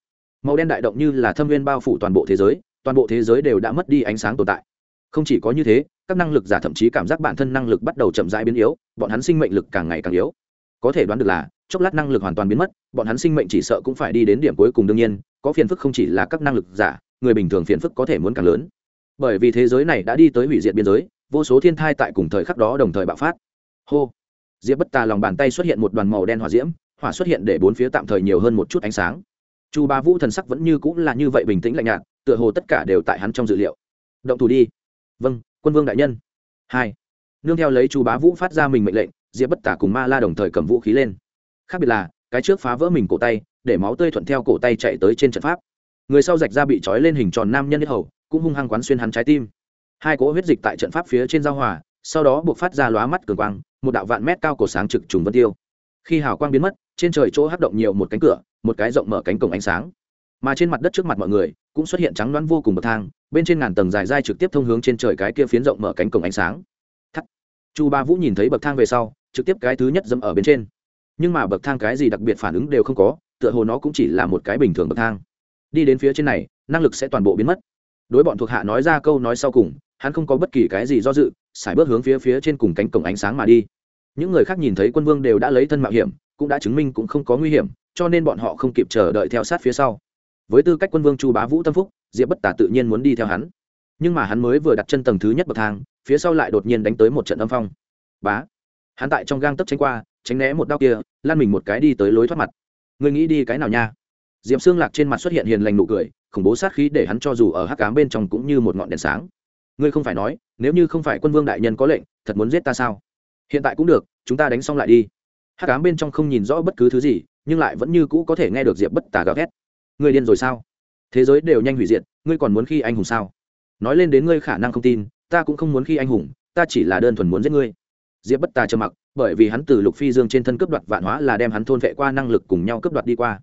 Màu đen đại động như là thâm viên bao phủ toàn bộ thế giới, toàn bộ thế giới đều đã mất đi ánh sáng tồn tại. Không chỉ có như thế, các năng lực giả thậm chí cảm giác bản thân năng lực bắt đầu chậm rãi biến yếu, bọn hắn sinh mệnh lực càng ngày càng yếu. Có thể đoán được là chốc lát năng lực hoàn toàn biến mất, bọn hắn sinh mệnh chỉ sợ cũng phải đi đến điểm cuối cùng đương nhiên, có phiền phức không chỉ là các năng lực giả, người bình thường phiền phức có thể muốn càng lớn. Bởi vì thế giới này đã đi tới hủy diệt biên giới, vô số thiên thai tại cùng thời khắc đó đồng thời bạo phát. Hô! Diệp bất tà lòng bàn tay xuất hiện một đoàn màu đen hỏa diễm, hỏa xuất hiện để bốn phía tạm thời nhiều hơn một chút ánh sáng. Chu ba vũ thần sắc vẫn như cũng là như vậy bình tĩnh lạnh nhạt, tựa hồ tất cả đều tại hắn trong dự liệu. Động thủ đi. Vâng quân vương đại nhân. Hai. Nương theo lấy chu bá vũ phát ra mình mệnh lệnh, diệp bất tả cùng ma la đồng thời cầm vũ khí lên khác biệt là, cái trước phá vỡ mình cổ tay, để máu tươi thuận theo cổ tay chạy tới trên trận pháp. Người sau rạch ra bị trói lên hình tròn nam nhân nhất hầu, cũng hung hăng quán xuyên hắn trái tim. Hai cỗ huyết dịch tại trận pháp phía trên giao hòa, sau đó buộc phát ra lóa mắt cường quang, một đạo vạn mét cao cổ sáng trực trùng vân tiêu. Khi hào quang biến mất, trên trời chỗ hấp động nhiều một cánh cửa, một cái rộng mở cánh cổng ánh sáng. Mà trên mặt đất trước mặt mọi người, cũng xuất hiện trắng đoán vô cùng bậc thang, bên trên ngàn tầng dài dai trực tiếp thông hướng trên trời cái kia phiến rộng mở cánh cổng ánh sáng. Thắt. Chu ba vũ nhìn thấy bậc thang về sau, trực tiếp cái thứ nhất dẫm ở bên trên nhưng mà bậc thang cái gì đặc biệt phản ứng đều không có, tựa hồ nó cũng chỉ là một cái bình thường bậc thang. Đi đến phía trên này, năng lực sẽ toàn bộ biến mất. Đối bọn thuộc hạ nói ra câu nói sau cùng, hắn không có bất kỳ cái gì do dự, xài bước hướng phía phía trên cùng cánh cổng ánh sáng mà đi. Những người khác nhìn thấy quân vương đều đã lấy thân mạo hiểm, cũng đã chứng minh cũng không có nguy hiểm, cho nên bọn họ không kịp chờ đợi theo sát phía sau. Với tư cách quân vương chu bá vũ tâm phúc, diệp bất tả tự nhiên muốn đi theo hắn. Nhưng mà hắn mới vừa đặt chân tầng thứ nhất bậc thang, phía sau lại đột nhiên đánh tới một trận âm phong. Bá! Hắn tại trong gang tấp tránh qua, tránh né một đau kia lan mình một cái đi tới lối thoát mặt. Ngươi nghĩ đi cái nào nha? Diệp xương lạc trên mặt xuất hiện hiền lành nụ cười, khủng bố sát khí để hắn cho dù ở hắc cám bên trong cũng như một ngọn đèn sáng. Ngươi không phải nói, nếu như không phải quân vương đại nhân có lệnh, thật muốn giết ta sao? Hiện tại cũng được, chúng ta đánh xong lại đi. Hắc cám bên trong không nhìn rõ bất cứ thứ gì, nhưng lại vẫn như cũ có thể nghe được diệp bất tà gào thét. Ngươi điên rồi sao? Thế giới đều nhanh hủy diệt, ngươi còn muốn khi anh hùng sao? Nói lên đến ngươi khả năng không tin, ta cũng không muốn khi anh hùng, ta chỉ là đơn thuần muốn giết ngươi diệp bất tà trầm mặc, bởi vì hắn từ lục phi dương trên thân cướp đoạt vạn hóa là đem hắn thôn vệ qua năng lực cùng nhau cướp đoạt đi qua.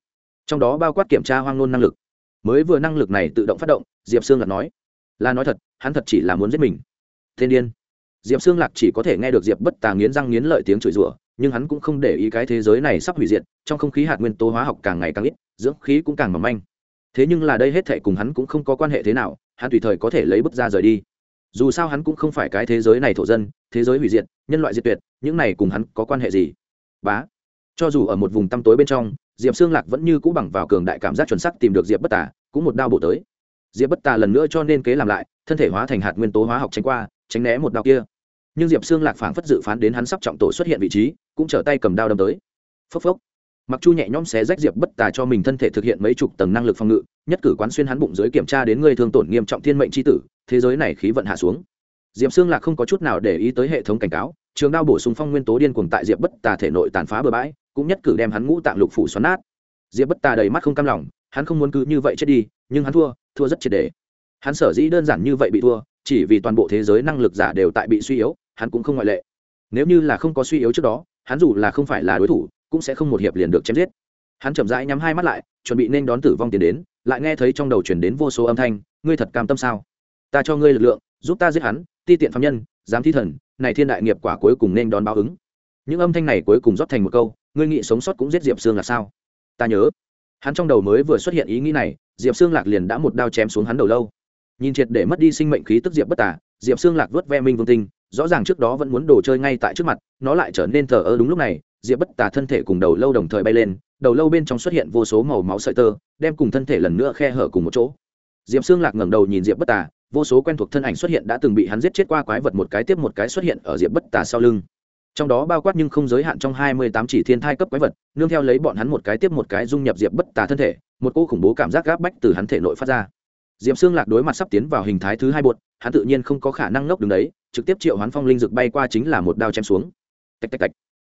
Trong đó bao quát kiểm tra hoang nôn năng lực. Mới vừa năng lực này tự động phát động, diệp sương lạc nói, là nói thật, hắn thật chỉ là muốn giết mình. Thiên điên. Diệp xương lạc chỉ có thể nghe được diệp bất tà nghiến răng nghiến lợi tiếng chửi rủa, nhưng hắn cũng không để ý cái thế giới này sắp hủy diệt, trong không khí hạt nguyên tố hóa học càng ngày càng ít, dưỡng khí cũng càng mỏng manh. Thế nhưng là đây hết thệ cùng hắn cũng không có quan hệ thế nào, hắn tùy thời có thể lấy bức ra rời đi dù sao hắn cũng không phải cái thế giới này thổ dân thế giới hủy diệt nhân loại diệt tuyệt những này cùng hắn có quan hệ gì? Bá cho dù ở một vùng tăm tối bên trong diệp xương lạc vẫn như cũ bằng vào cường đại cảm giác chuẩn sắc tìm được diệp bất Tả, cũng một đao bổ tới. Diệp bất tà lần nữa cho nên kế làm lại thân thể hóa thành hạt nguyên tố hóa học tránh qua tránh né một đao kia. Nhưng diệp xương lạc phảng phất dự phán đến hắn sắp trọng tổ xuất hiện vị trí cũng trở tay cầm đao đâm tới. Phốc phốc. Mặc chu nhẹ nhõm xé rách diệp bất tà cho mình thân thể thực hiện mấy chục tầng năng lực phòng ngự nhất cử quán xuyên hắn bụng dưới kiểm tra đến người thương tổn nghiêm trọng thiên mệnh c tử thế giới này khí vận hạ xuống. Diệp xương lạc không có chút nào để ý tới hệ thống cảnh cáo, trường đao bổ sung phong nguyên tố điên cuồng tại diệp bất tà thể nội tàn phá bừa bãi, cũng nhất cử đem hắn ngũ tạng lục phủ xoắn nát. Diệp bất tà đầy mắt không cam lòng, hắn không muốn cứ như vậy chết đi, nhưng hắn thua thua rất triệt đề hắn sở dĩ đơn giản như vậy bị thua, chỉ vì toàn bộ thế giới năng lực giả đều tại bị suy yếu, hắn cũng không ngoại lệ. Nếu như là không có suy yếu trước đó, hắn dù là không phải là đối thủ, cũng sẽ không một hiệp liền được chém giết. Hắn chậm rãi nhắm hai mắt lại, chuẩn bị nên đón tử vong tiến đến, lại nghe thấy trong đầu chuyển đến vô số âm thanh, ngươi thật cam tâm sao? Ta cho ngươi lực lượng, giúp ta giết hắn, ti tiện phạm nhân dám thi thần, này thiên đại nghiệp quả cuối cùng nên đón báo ứng. Những âm thanh này cuối cùng rót thành một câu, ngươi nghĩ sống sót cũng giết diệp Sương là sao? Ta nhớ, hắn trong đầu mới vừa xuất hiện ý nghĩ này, diệp Sương lạc liền đã một đao chém xuống hắn đầu lâu. Nhìn triệt để mất đi sinh mệnh khí tức diệp bất tả diệp Sương lạc vớt ve minh vương tinh, rõ ràng trước đó vẫn muốn đồ chơi ngay tại trước mặt, nó lại trở nên thờ ơ đúng lúc này, diệp bất Tả thân thể cùng đầu lâu đồng thời bay lên, đầu lâu bên trong xuất hiện vô số màu máu sợi tơ, đem cùng thân thể lần nữa khe hở cùng một chỗ. Diệp Sương lạc ngẩng đầu nhìn diệp bất Tả vô số quen thuộc thân ảnh xuất hiện đã từng bị hắn giết chết qua quái vật một cái tiếp một cái xuất hiện ở diệp bất tà sau lưng. Trong đó bao quát nhưng không giới hạn trong hai mươi tám chỉ thiên thai cấp quái vật, nương theo lấy bọn hắn một cái tiếp một cái dung nhập diệp bất tà thân thể, một cô khủng bố cảm giác gáp bách từ hắn thể nội phát ra. Diệp xương lạc đối mặt sắp tiến vào hình thái thứ hai bột, hắn tự nhiên không có khả năng ngốc đứng đấy, trực tiếp triệu hắn phong linh dực bay qua chính là một đao chém xuống. Tạch tạch tạch.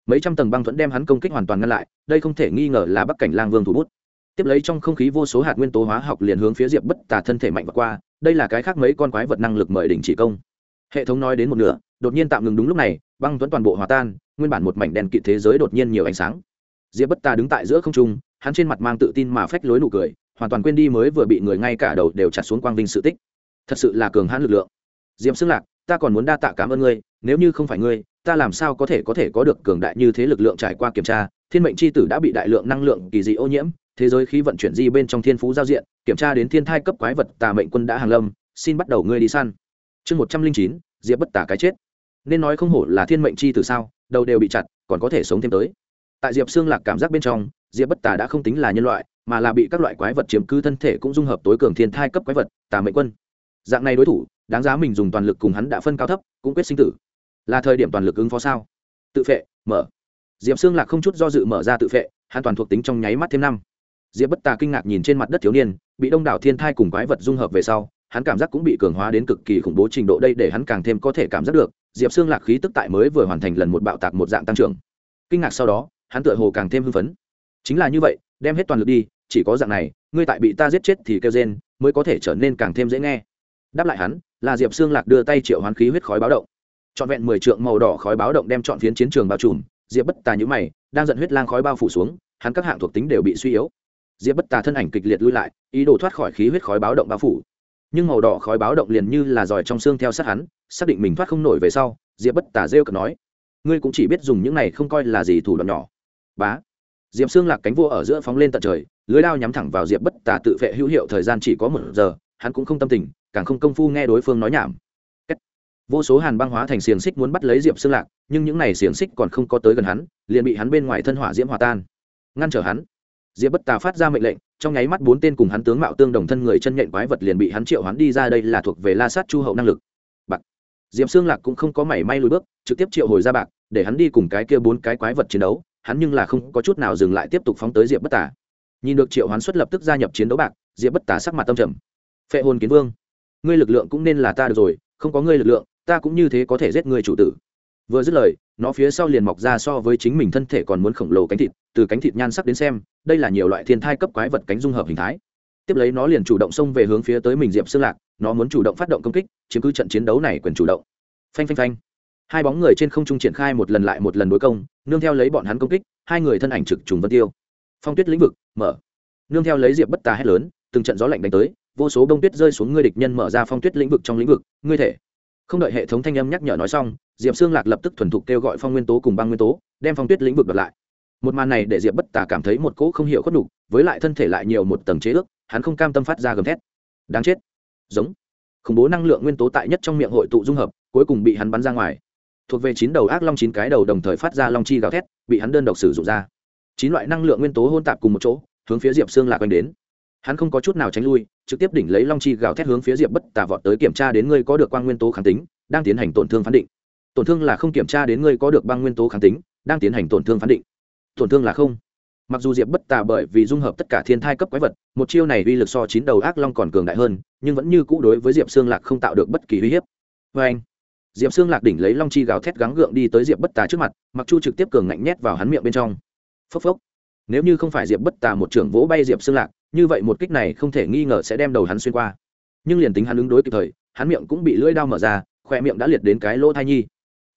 Mấy trăm tầng băng thuẫn đem hắn công kích hoàn toàn ngăn lại, đây không thể nghi ngờ là bắc cảnh lang vương thủ bút. Tiếp lấy trong không khí vô số hạt nguyên tố hóa học liền hướng phía diệp bất tà thân thể mạnh và qua đây là cái khác mấy con quái vật năng lực mời đỉnh chỉ công. Hệ thống nói đến một nửa, đột nhiên tạm ngừng đúng lúc này, băng tuấn toàn bộ hòa tan, nguyên bản một mảnh đèn kịt thế giới đột nhiên nhiều ánh sáng. Diệp bất ta đứng tại giữa không trung, hắn trên mặt mang tự tin mà phách lối nụ cười, hoàn toàn quên đi mới vừa bị người ngay cả đầu đều chặt xuống quang vinh sự tích. Thật sự là cường hãn lực lượng. Diệp xưng lạc, ta còn muốn đa tạ cảm ơn ngươi, nếu như không phải ngươi, ta làm sao có thể có thể có được cường đại như thế lực lượng trải qua kiểm tra, thiên mệnh c h i tử đã bị đại lượng năng lượng kỳ dị ô nhiễm thế giới khí vận chuyển di bên trong thiên phú giao diện, kiểm tra đến thiên thai cấp quái vật tà mệnh quân đã hàng lâm, xin bắt đầu ngươi đi săn. Chương một trăm linh chín, diệp bất tả cái chết. Nên nói không hổ là thiên mệnh chi từ sao, đầu đều bị chặt, còn có thể sống thêm tới. Tại diệp xương lạc cảm giác bên trong, diệp bất tả đã không tính là nhân loại, mà là bị các loại quái vật chiếm cứ thân thể cũng dung hợp tối cường thiên thai cấp quái vật, tà mệnh quân. Dạng này đối thủ, đáng giá mình dùng toàn lực cùng hắn đã phân cao thấp, cũng quyết sinh tử. Là thời điểm toàn lực ứng phó sao? Tự phệ, mở. Diệp xương lạc không chút do dự mở ra tự phệ, hắn toàn thuộc tính trong nháy mắt thêm năm diệp bất tà kinh ngạc nhìn trên mặt đất thiếu niên, bị đông đảo thiên thai cùng quái vật dung hợp về sau, hắn cảm giác cũng bị cường hóa đến cực kỳ khủng bố trình độ đây để hắn càng thêm có thể cảm giác được, diệp xương lạc khí tức tại mới vừa hoàn thành lần một bạo tạc một dạng tăng trưởng. Kinh ngạc sau đó, hắn tựa hồ càng thêm hưng phấn. Chính là như vậy, đem hết toàn lực đi, chỉ có dạng này, ngươi tại bị ta giết chết thì kêu rên, mới có thể trở nên càng thêm dễ nghe. Đáp lại hắn, là diệp xương lạc đưa tay triệu hoán khí huyết khói báo động. Trọn vẹn mười trượng màu đỏ khói báo động đem trọn phiến chiến trường bao trùm, diệp bất tà nhữ mày, đang giận huyết lang khói bao phủ xuống, hắn các hạng thuộc tính đều bị suy yếu diệp bất tà thân ảnh kịch liệt lui lại, ý đồ thoát khỏi khí huyết khói báo động bao phủ. Nhưng màu đỏ khói báo động liền như là giỏi trong xương theo sát hắn, xác định mình thoát không nổi về sau, diệp bất tà rêu cực nói, ngươi cũng chỉ biết dùng những này không coi là gì thủ đoạn nhỏ. Bá. Diệp xương lạc cánh vua ở giữa phóng lên tận trời, lưới lao nhắm thẳng vào diệp bất tà tự vệ hữu hiệu thời gian chỉ có một giờ, hắn cũng không tâm tình, càng không công phu nghe đối phương nói nhảm. Vô số hàn băng hóa thành xiềng xích muốn bắt lấy diệp xương lạc, nhưng những n à y xiềng xích còn không có tới gần hắn, liền bị hắn bên ngoài thân hỏa diễm hòa tan, ngăn trở hắn diệp bất tà phát ra mệnh lệnh, trong nháy mắt bốn tên cùng hắn tướng mạo tương đồng thân người chân nhện quái vật liền bị hắn triệu hắn đi ra đây là thuộc về la sát chu hậu năng lực. Bạc. Diệp xương lạc cũng không có mảy may lùi bước, trực tiếp triệu hồi ra bạc, để hắn đi cùng cái kia bốn cái quái vật chiến đấu, hắn nhưng là không có chút nào dừng lại tiếp tục phóng tới diệp bất tà. Nhìn được triệu hoán xuất lập tức gia nhập chiến đấu bạc, diệp bất tà sắc mặt tâm trầm. Phệ hồn kiến vương, ngươi lực lượng cũng nên là ta được rồi, không có ngươi lực lượng, ta cũng như thế có thể giết ngươi chủ tử vừa dứt lời, nó phía sau liền mọc ra so với chính mình thân thể còn muốn khổng lồ cánh thịt, từ cánh thịt nhan sắc đến xem, đây là nhiều loại thiên thai cấp quái vật cánh dung hợp hình thái. Tiếp lấy nó liền chủ động xông về hướng phía tới mình diệp xương lạc, nó muốn chủ động phát động công kích, chiếm cứ trận chiến đấu này quyền chủ động. Phanh phanh phanh. Hai bóng người trên không trung triển khai một lần lại một lần đối công, nương theo lấy bọn hắn công kích, hai người thân ảnh trực trùng vân tiêu. Phong tuyết lĩnh vực, mở. Nương theo lấy diệp bất tà hét lớn, từng trận gió lạnh đánh tới, vô số bông tuyết rơi xuống ngươi địch nhân mở ra phong tuyết lĩnh vực trong lĩnh vực, ngươi thể không đợi hệ thống thanh âm nhắc nhở nói xong, diệp xương lạc lập tức thuần thục kêu gọi phong nguyên tố cùng băng nguyên tố, đem phong tuyết lĩnh vực đợt lại. Một màn này để diệp bất tả cảm thấy một cỗ không hiểu khuất nhục, với lại thân thể lại nhiều một tầng chế ước, hắn không cam tâm phát ra gầm thét. Đáng chết. Giống. Khủng bố năng lượng nguyên tố tại nhất trong miệng hội tụ dung hợp, cuối cùng bị hắn bắn ra ngoài. Thuộc về chín đầu ác long chín cái đầu đồng thời phát ra long chi gào thét, bị hắn đơn độc sử dụng ra. Chín loại năng lượng nguyên tố hôn tạp cùng một chỗ, hướng phía diệp xương lạc quanh đến hắn không có chút nào tránh lui, trực tiếp đỉnh lấy long chi gào thét hướng phía diệp bất tà vọt tới kiểm tra đến ngươi có được quang nguyên tố kháng tính, đang tiến hành tổn thương phán định. Tổn thương là không kiểm tra đến ngươi có được băng nguyên tố kháng tính, đang tiến hành tổn thương phán định. Tổn thương là không. Mặc dù diệp bất tà bởi vì dung hợp tất cả thiên thai cấp quái vật, một chiêu này uy lực so chín đầu ác long còn cường đại hơn, nhưng vẫn như cũ đối với diệp xương lạc không tạo được bất kỳ uy hiếp. Vê anh, diệp xương lạc đỉnh lấy long chi gào thét gắng gượng đi tới diệp bất tà trước mặt, mặc chu trực tiếp cường ngạnh nhét vào hắn miệng bên trong. Phốc phốc. Nếu như không phải diệp bất tà một trưởng vỗ bay diệp xương lạc như vậy một kích này không thể nghi ngờ sẽ đem đầu hắn xuyên qua. Nhưng liền tính hắn ứng đối kịp thời, hắn miệng cũng bị lưỡi đao mở ra khoe miệng đã liệt đến cái lỗ thai nhi.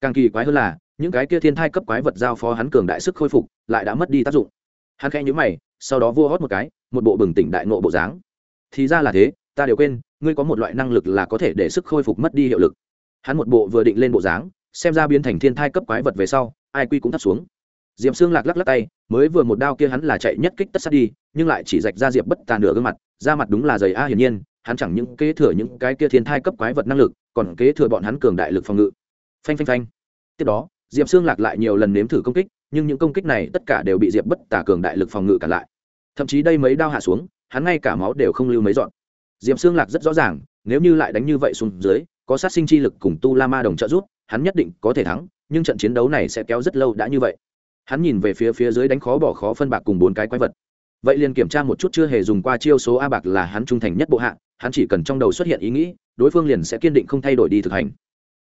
Càng kỳ quái hơn là, những cái kia thiên thai cấp quái vật giao phó hắn cường đại sức khôi phục, lại đã mất đi tác dụng. Hắn khẽ nhíu mày, sau đó vua hót một cái, một bộ bừng tỉnh đại nộ bộ dáng. Thì ra là thế, ta đều quên, ngươi có một loại năng lực là có thể để sức khôi phục mất đi hiệu lực. Hắn một bộ vừa định lên bộ dáng, xem ra biến thành thiên thai cấp quái vật về sau, ai quy cũng thắt xuống diệp xương lạc lắc lắc tay, mới vừa một đao kia hắn là chạy nhất kích tất sát đi, nhưng lại chỉ rạch ra diệp bất tàn nửa gương mặt, da mặt đúng là dày a hiển nhiên, hắn chẳng những kế thừa những cái kia thiên thai cấp quái vật năng lực, còn kế thừa bọn hắn cường đại lực phòng ngự. Phanh phanh phanh. Tiếp đó, diệp xương lạc lại nhiều lần nếm thử công kích, nhưng những công kích này tất cả đều bị diệp bất tả cường đại lực phòng ngự cản lại. Thậm chí đây mấy đao hạ xuống, hắn ngay cả máu đều không lưu mấy dọn. Diệp xương lạc rất rõ ràng, nếu như lại đánh như vậy xuống dưới, có sát sinh chi lực cùng tu la ma đồng trợ giúp, hắn nhất định có thể thắng, nhưng trận chiến đấu này sẽ kéo rất lâu đã như vậy hắn nhìn về phía phía dưới đánh khó bỏ khó phân bạc cùng bốn cái quái vật. Vậy liền kiểm tra một chút chưa hề dùng qua chiêu số a bạc là hắn trung thành nhất bộ hạ, hắn chỉ cần trong đầu xuất hiện ý nghĩ, đối phương liền sẽ kiên định không thay đổi đi thực hành.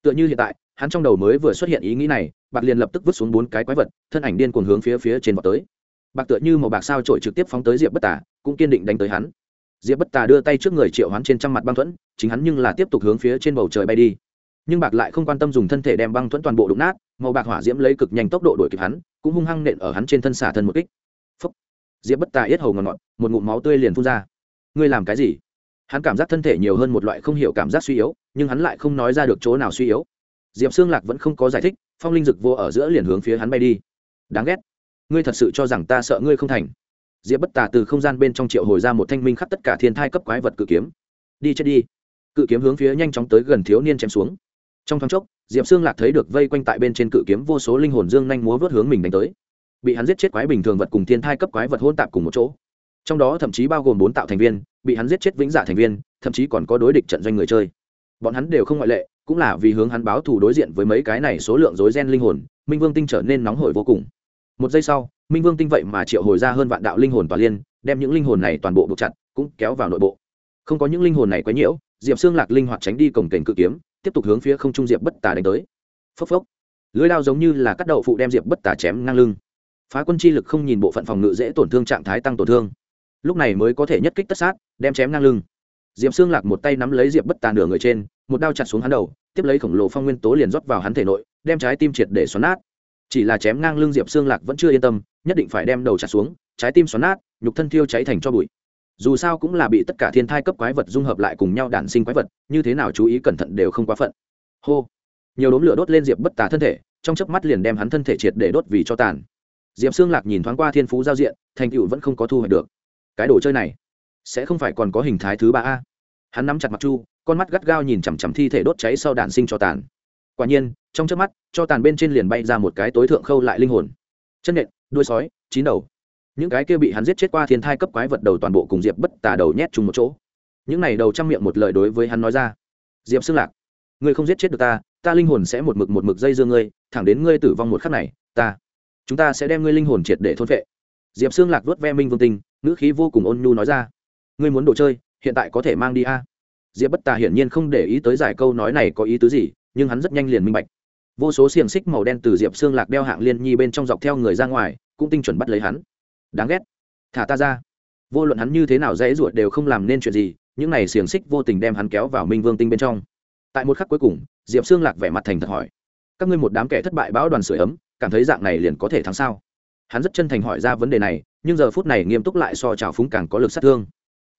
Tựa như hiện tại, hắn trong đầu mới vừa xuất hiện ý nghĩ này, bạc liền lập tức vứt xuống bốn cái quái vật, thân ảnh điên cuồng hướng phía phía trên vọt tới. Bạc tựa như một bạc sao trội trực tiếp phóng tới diệp bất tà, cũng kiên định đánh tới hắn. Diệp bất tà đưa tay trước người triệu hắn trên trăm mặt băng thuẫn, chính hắn nhưng là tiếp tục hướng phía trên bầu trời bay đi. Nhưng bạc lại không quan tâm dùng thân thể đem băng thuẫn toàn bộ đụng nát, màu bạc hỏa diễm lấy cực nhanh tốc độ đuổi kịp hắn cũng hung hăng nện ở hắn trên thân xả thân một kích. Phúc. diệp bất tà yết hầu ngọt ngọt, một ngụm máu tươi liền phun ra. Ngươi làm cái gì? Hắn cảm giác thân thể nhiều hơn một loại không hiểu cảm giác suy yếu, nhưng hắn lại không nói ra được chỗ nào suy yếu. Diệp xương lạc vẫn không có giải thích, phong linh dực vô ở giữa liền hướng phía hắn bay đi. Đáng ghét. Ngươi thật sự cho rằng ta sợ ngươi không thành. Diệp bất tà từ không gian bên trong triệu hồi ra một thanh minh khắc tất cả thiên thai cấp quái vật cự kiếm. Đi chết đi. Cự kiếm hướng phía nhanh chóng tới gần thiếu niên chém xuống. Trong thoáng chốc diệp xương lạc thấy được vây quanh tại bên trên cự kiếm, vô số linh hồn dương nhanh múa vớt hướng mình đánh tới. Bị hắn giết chết quái bình thường vật cùng thiên thai cấp quái vật hôn tạp cùng một chỗ. Trong đó thậm chí bao gồm bốn tạo thành viên, bị hắn giết chết vĩnh dạ thành viên, thậm chí còn có đối địch trận doanh người chơi. Bọn hắn đều không ngoại lệ, cũng là vì hướng hắn báo thù đối diện với mấy cái này số lượng rối ren linh hồn, minh vương tinh trở nên nóng hổi vô cùng. Một giây sau, minh vương tinh vậy mà triệu hồi ra hơn vạn đạo linh hồn tòa liên, đem những linh hồn này toàn bộ buộc chặt, cũng kéo vào nội bộ. Không có những linh hồn này quấy nhiễu, diệp xương lạc linh hoạt tránh đi cổng cảnh cự kiếm tiếp tục hướng phía không trung diệp bất tà đánh tới. Phốc phốc. Lưới lao giống như là cắt đậu phụ đem diệp bất tà chém ngang lưng. Phá quân chi lực không nhìn bộ phận phòng ngự dễ tổn thương trạng thái tăng tổn thương. Lúc này mới có thể nhất kích tất sát, đem chém ngang lưng. Diệp xương lạc một tay nắm lấy diệp bất tà nửa người trên, một đao chặt xuống hắn đầu, tiếp lấy khổng lồ phong nguyên tố liền rót vào hắn thể nội, đem trái tim triệt để xoắn nát. Chỉ là chém ngang lưng diệp xương lạc vẫn chưa yên tâm, nhất định phải đem đầu chặt xuống, trái tim xoắn nát, nhục thân thiêu cháy thành cho bụi dù sao cũng là bị tất cả thiên thai cấp quái vật dung hợp lại cùng nhau đản sinh quái vật, như thế nào chú ý cẩn thận đều không quá phận. Hô. Nhiều đốm lửa đốt lên diệp bất tà thân thể, trong chớp mắt liền đem hắn thân thể triệt để đốt vì cho tàn. Diệp xương lạc nhìn thoáng qua thiên phú giao diện, thành tựu vẫn không có thu hoạch được. Cái đồ chơi này, sẽ không phải còn có hình thái thứ ba a. Hắn nắm chặt mặt chu, con mắt gắt gao nhìn chằm chằm thi thể đốt cháy sau đản sinh cho tàn. Quả nhiên, trong chớp mắt, cho tàn bên trên liền bay ra một cái tối thượng khâu lại linh hồn. Chân nện, đuôi sói, chín đầu những cái kia bị hắn giết chết qua thiên thai cấp quái vật đầu toàn bộ cùng diệp bất tà đầu nhét chung một chỗ. Những này đầu trong miệng một lời đối với hắn nói ra. Diệp xưng lạc, ngươi không giết chết được ta ta linh hồn sẽ một mực một mực dây dưa ngươi, thẳng đến ngươi tử vong một khắc này, ta, chúng ta sẽ đem ngươi linh hồn triệt để thôn vệ diệp xương lạc vớt ve minh vương tinh, ngữ khí vô cùng ôn nhu nói ra. Ngươi muốn đồ chơi, hiện tại có thể mang đi a. Diệp bất tà hiển nhiên không để ý tới giải câu nói này có ý tứ gì, nhưng hắn rất nhanh liền minh bạch. Vô số xiềng xích màu đen từ diệp xương lạc đeo hạng liên nhi bên trong dọc theo người ra ngoài, cũng tinh chuẩn bắt lấy hắn đáng ghét. Thả ta ra. Vô luận hắn như thế nào dễ ruột đều không làm nên chuyện gì, những này xiềng xích vô tình đem hắn kéo vào minh vương tinh bên trong. Tại một khắc cuối cùng, diệp xương lạc vẻ mặt thành thật hỏi, các ngươi một đám kẻ thất bại bão đoàn sửa ấm, cảm thấy dạng này liền có thể thắng sao? Hắn rất chân thành hỏi ra vấn đề này, nhưng giờ phút này nghiêm túc lại so trào phúng càng có lực sát thương.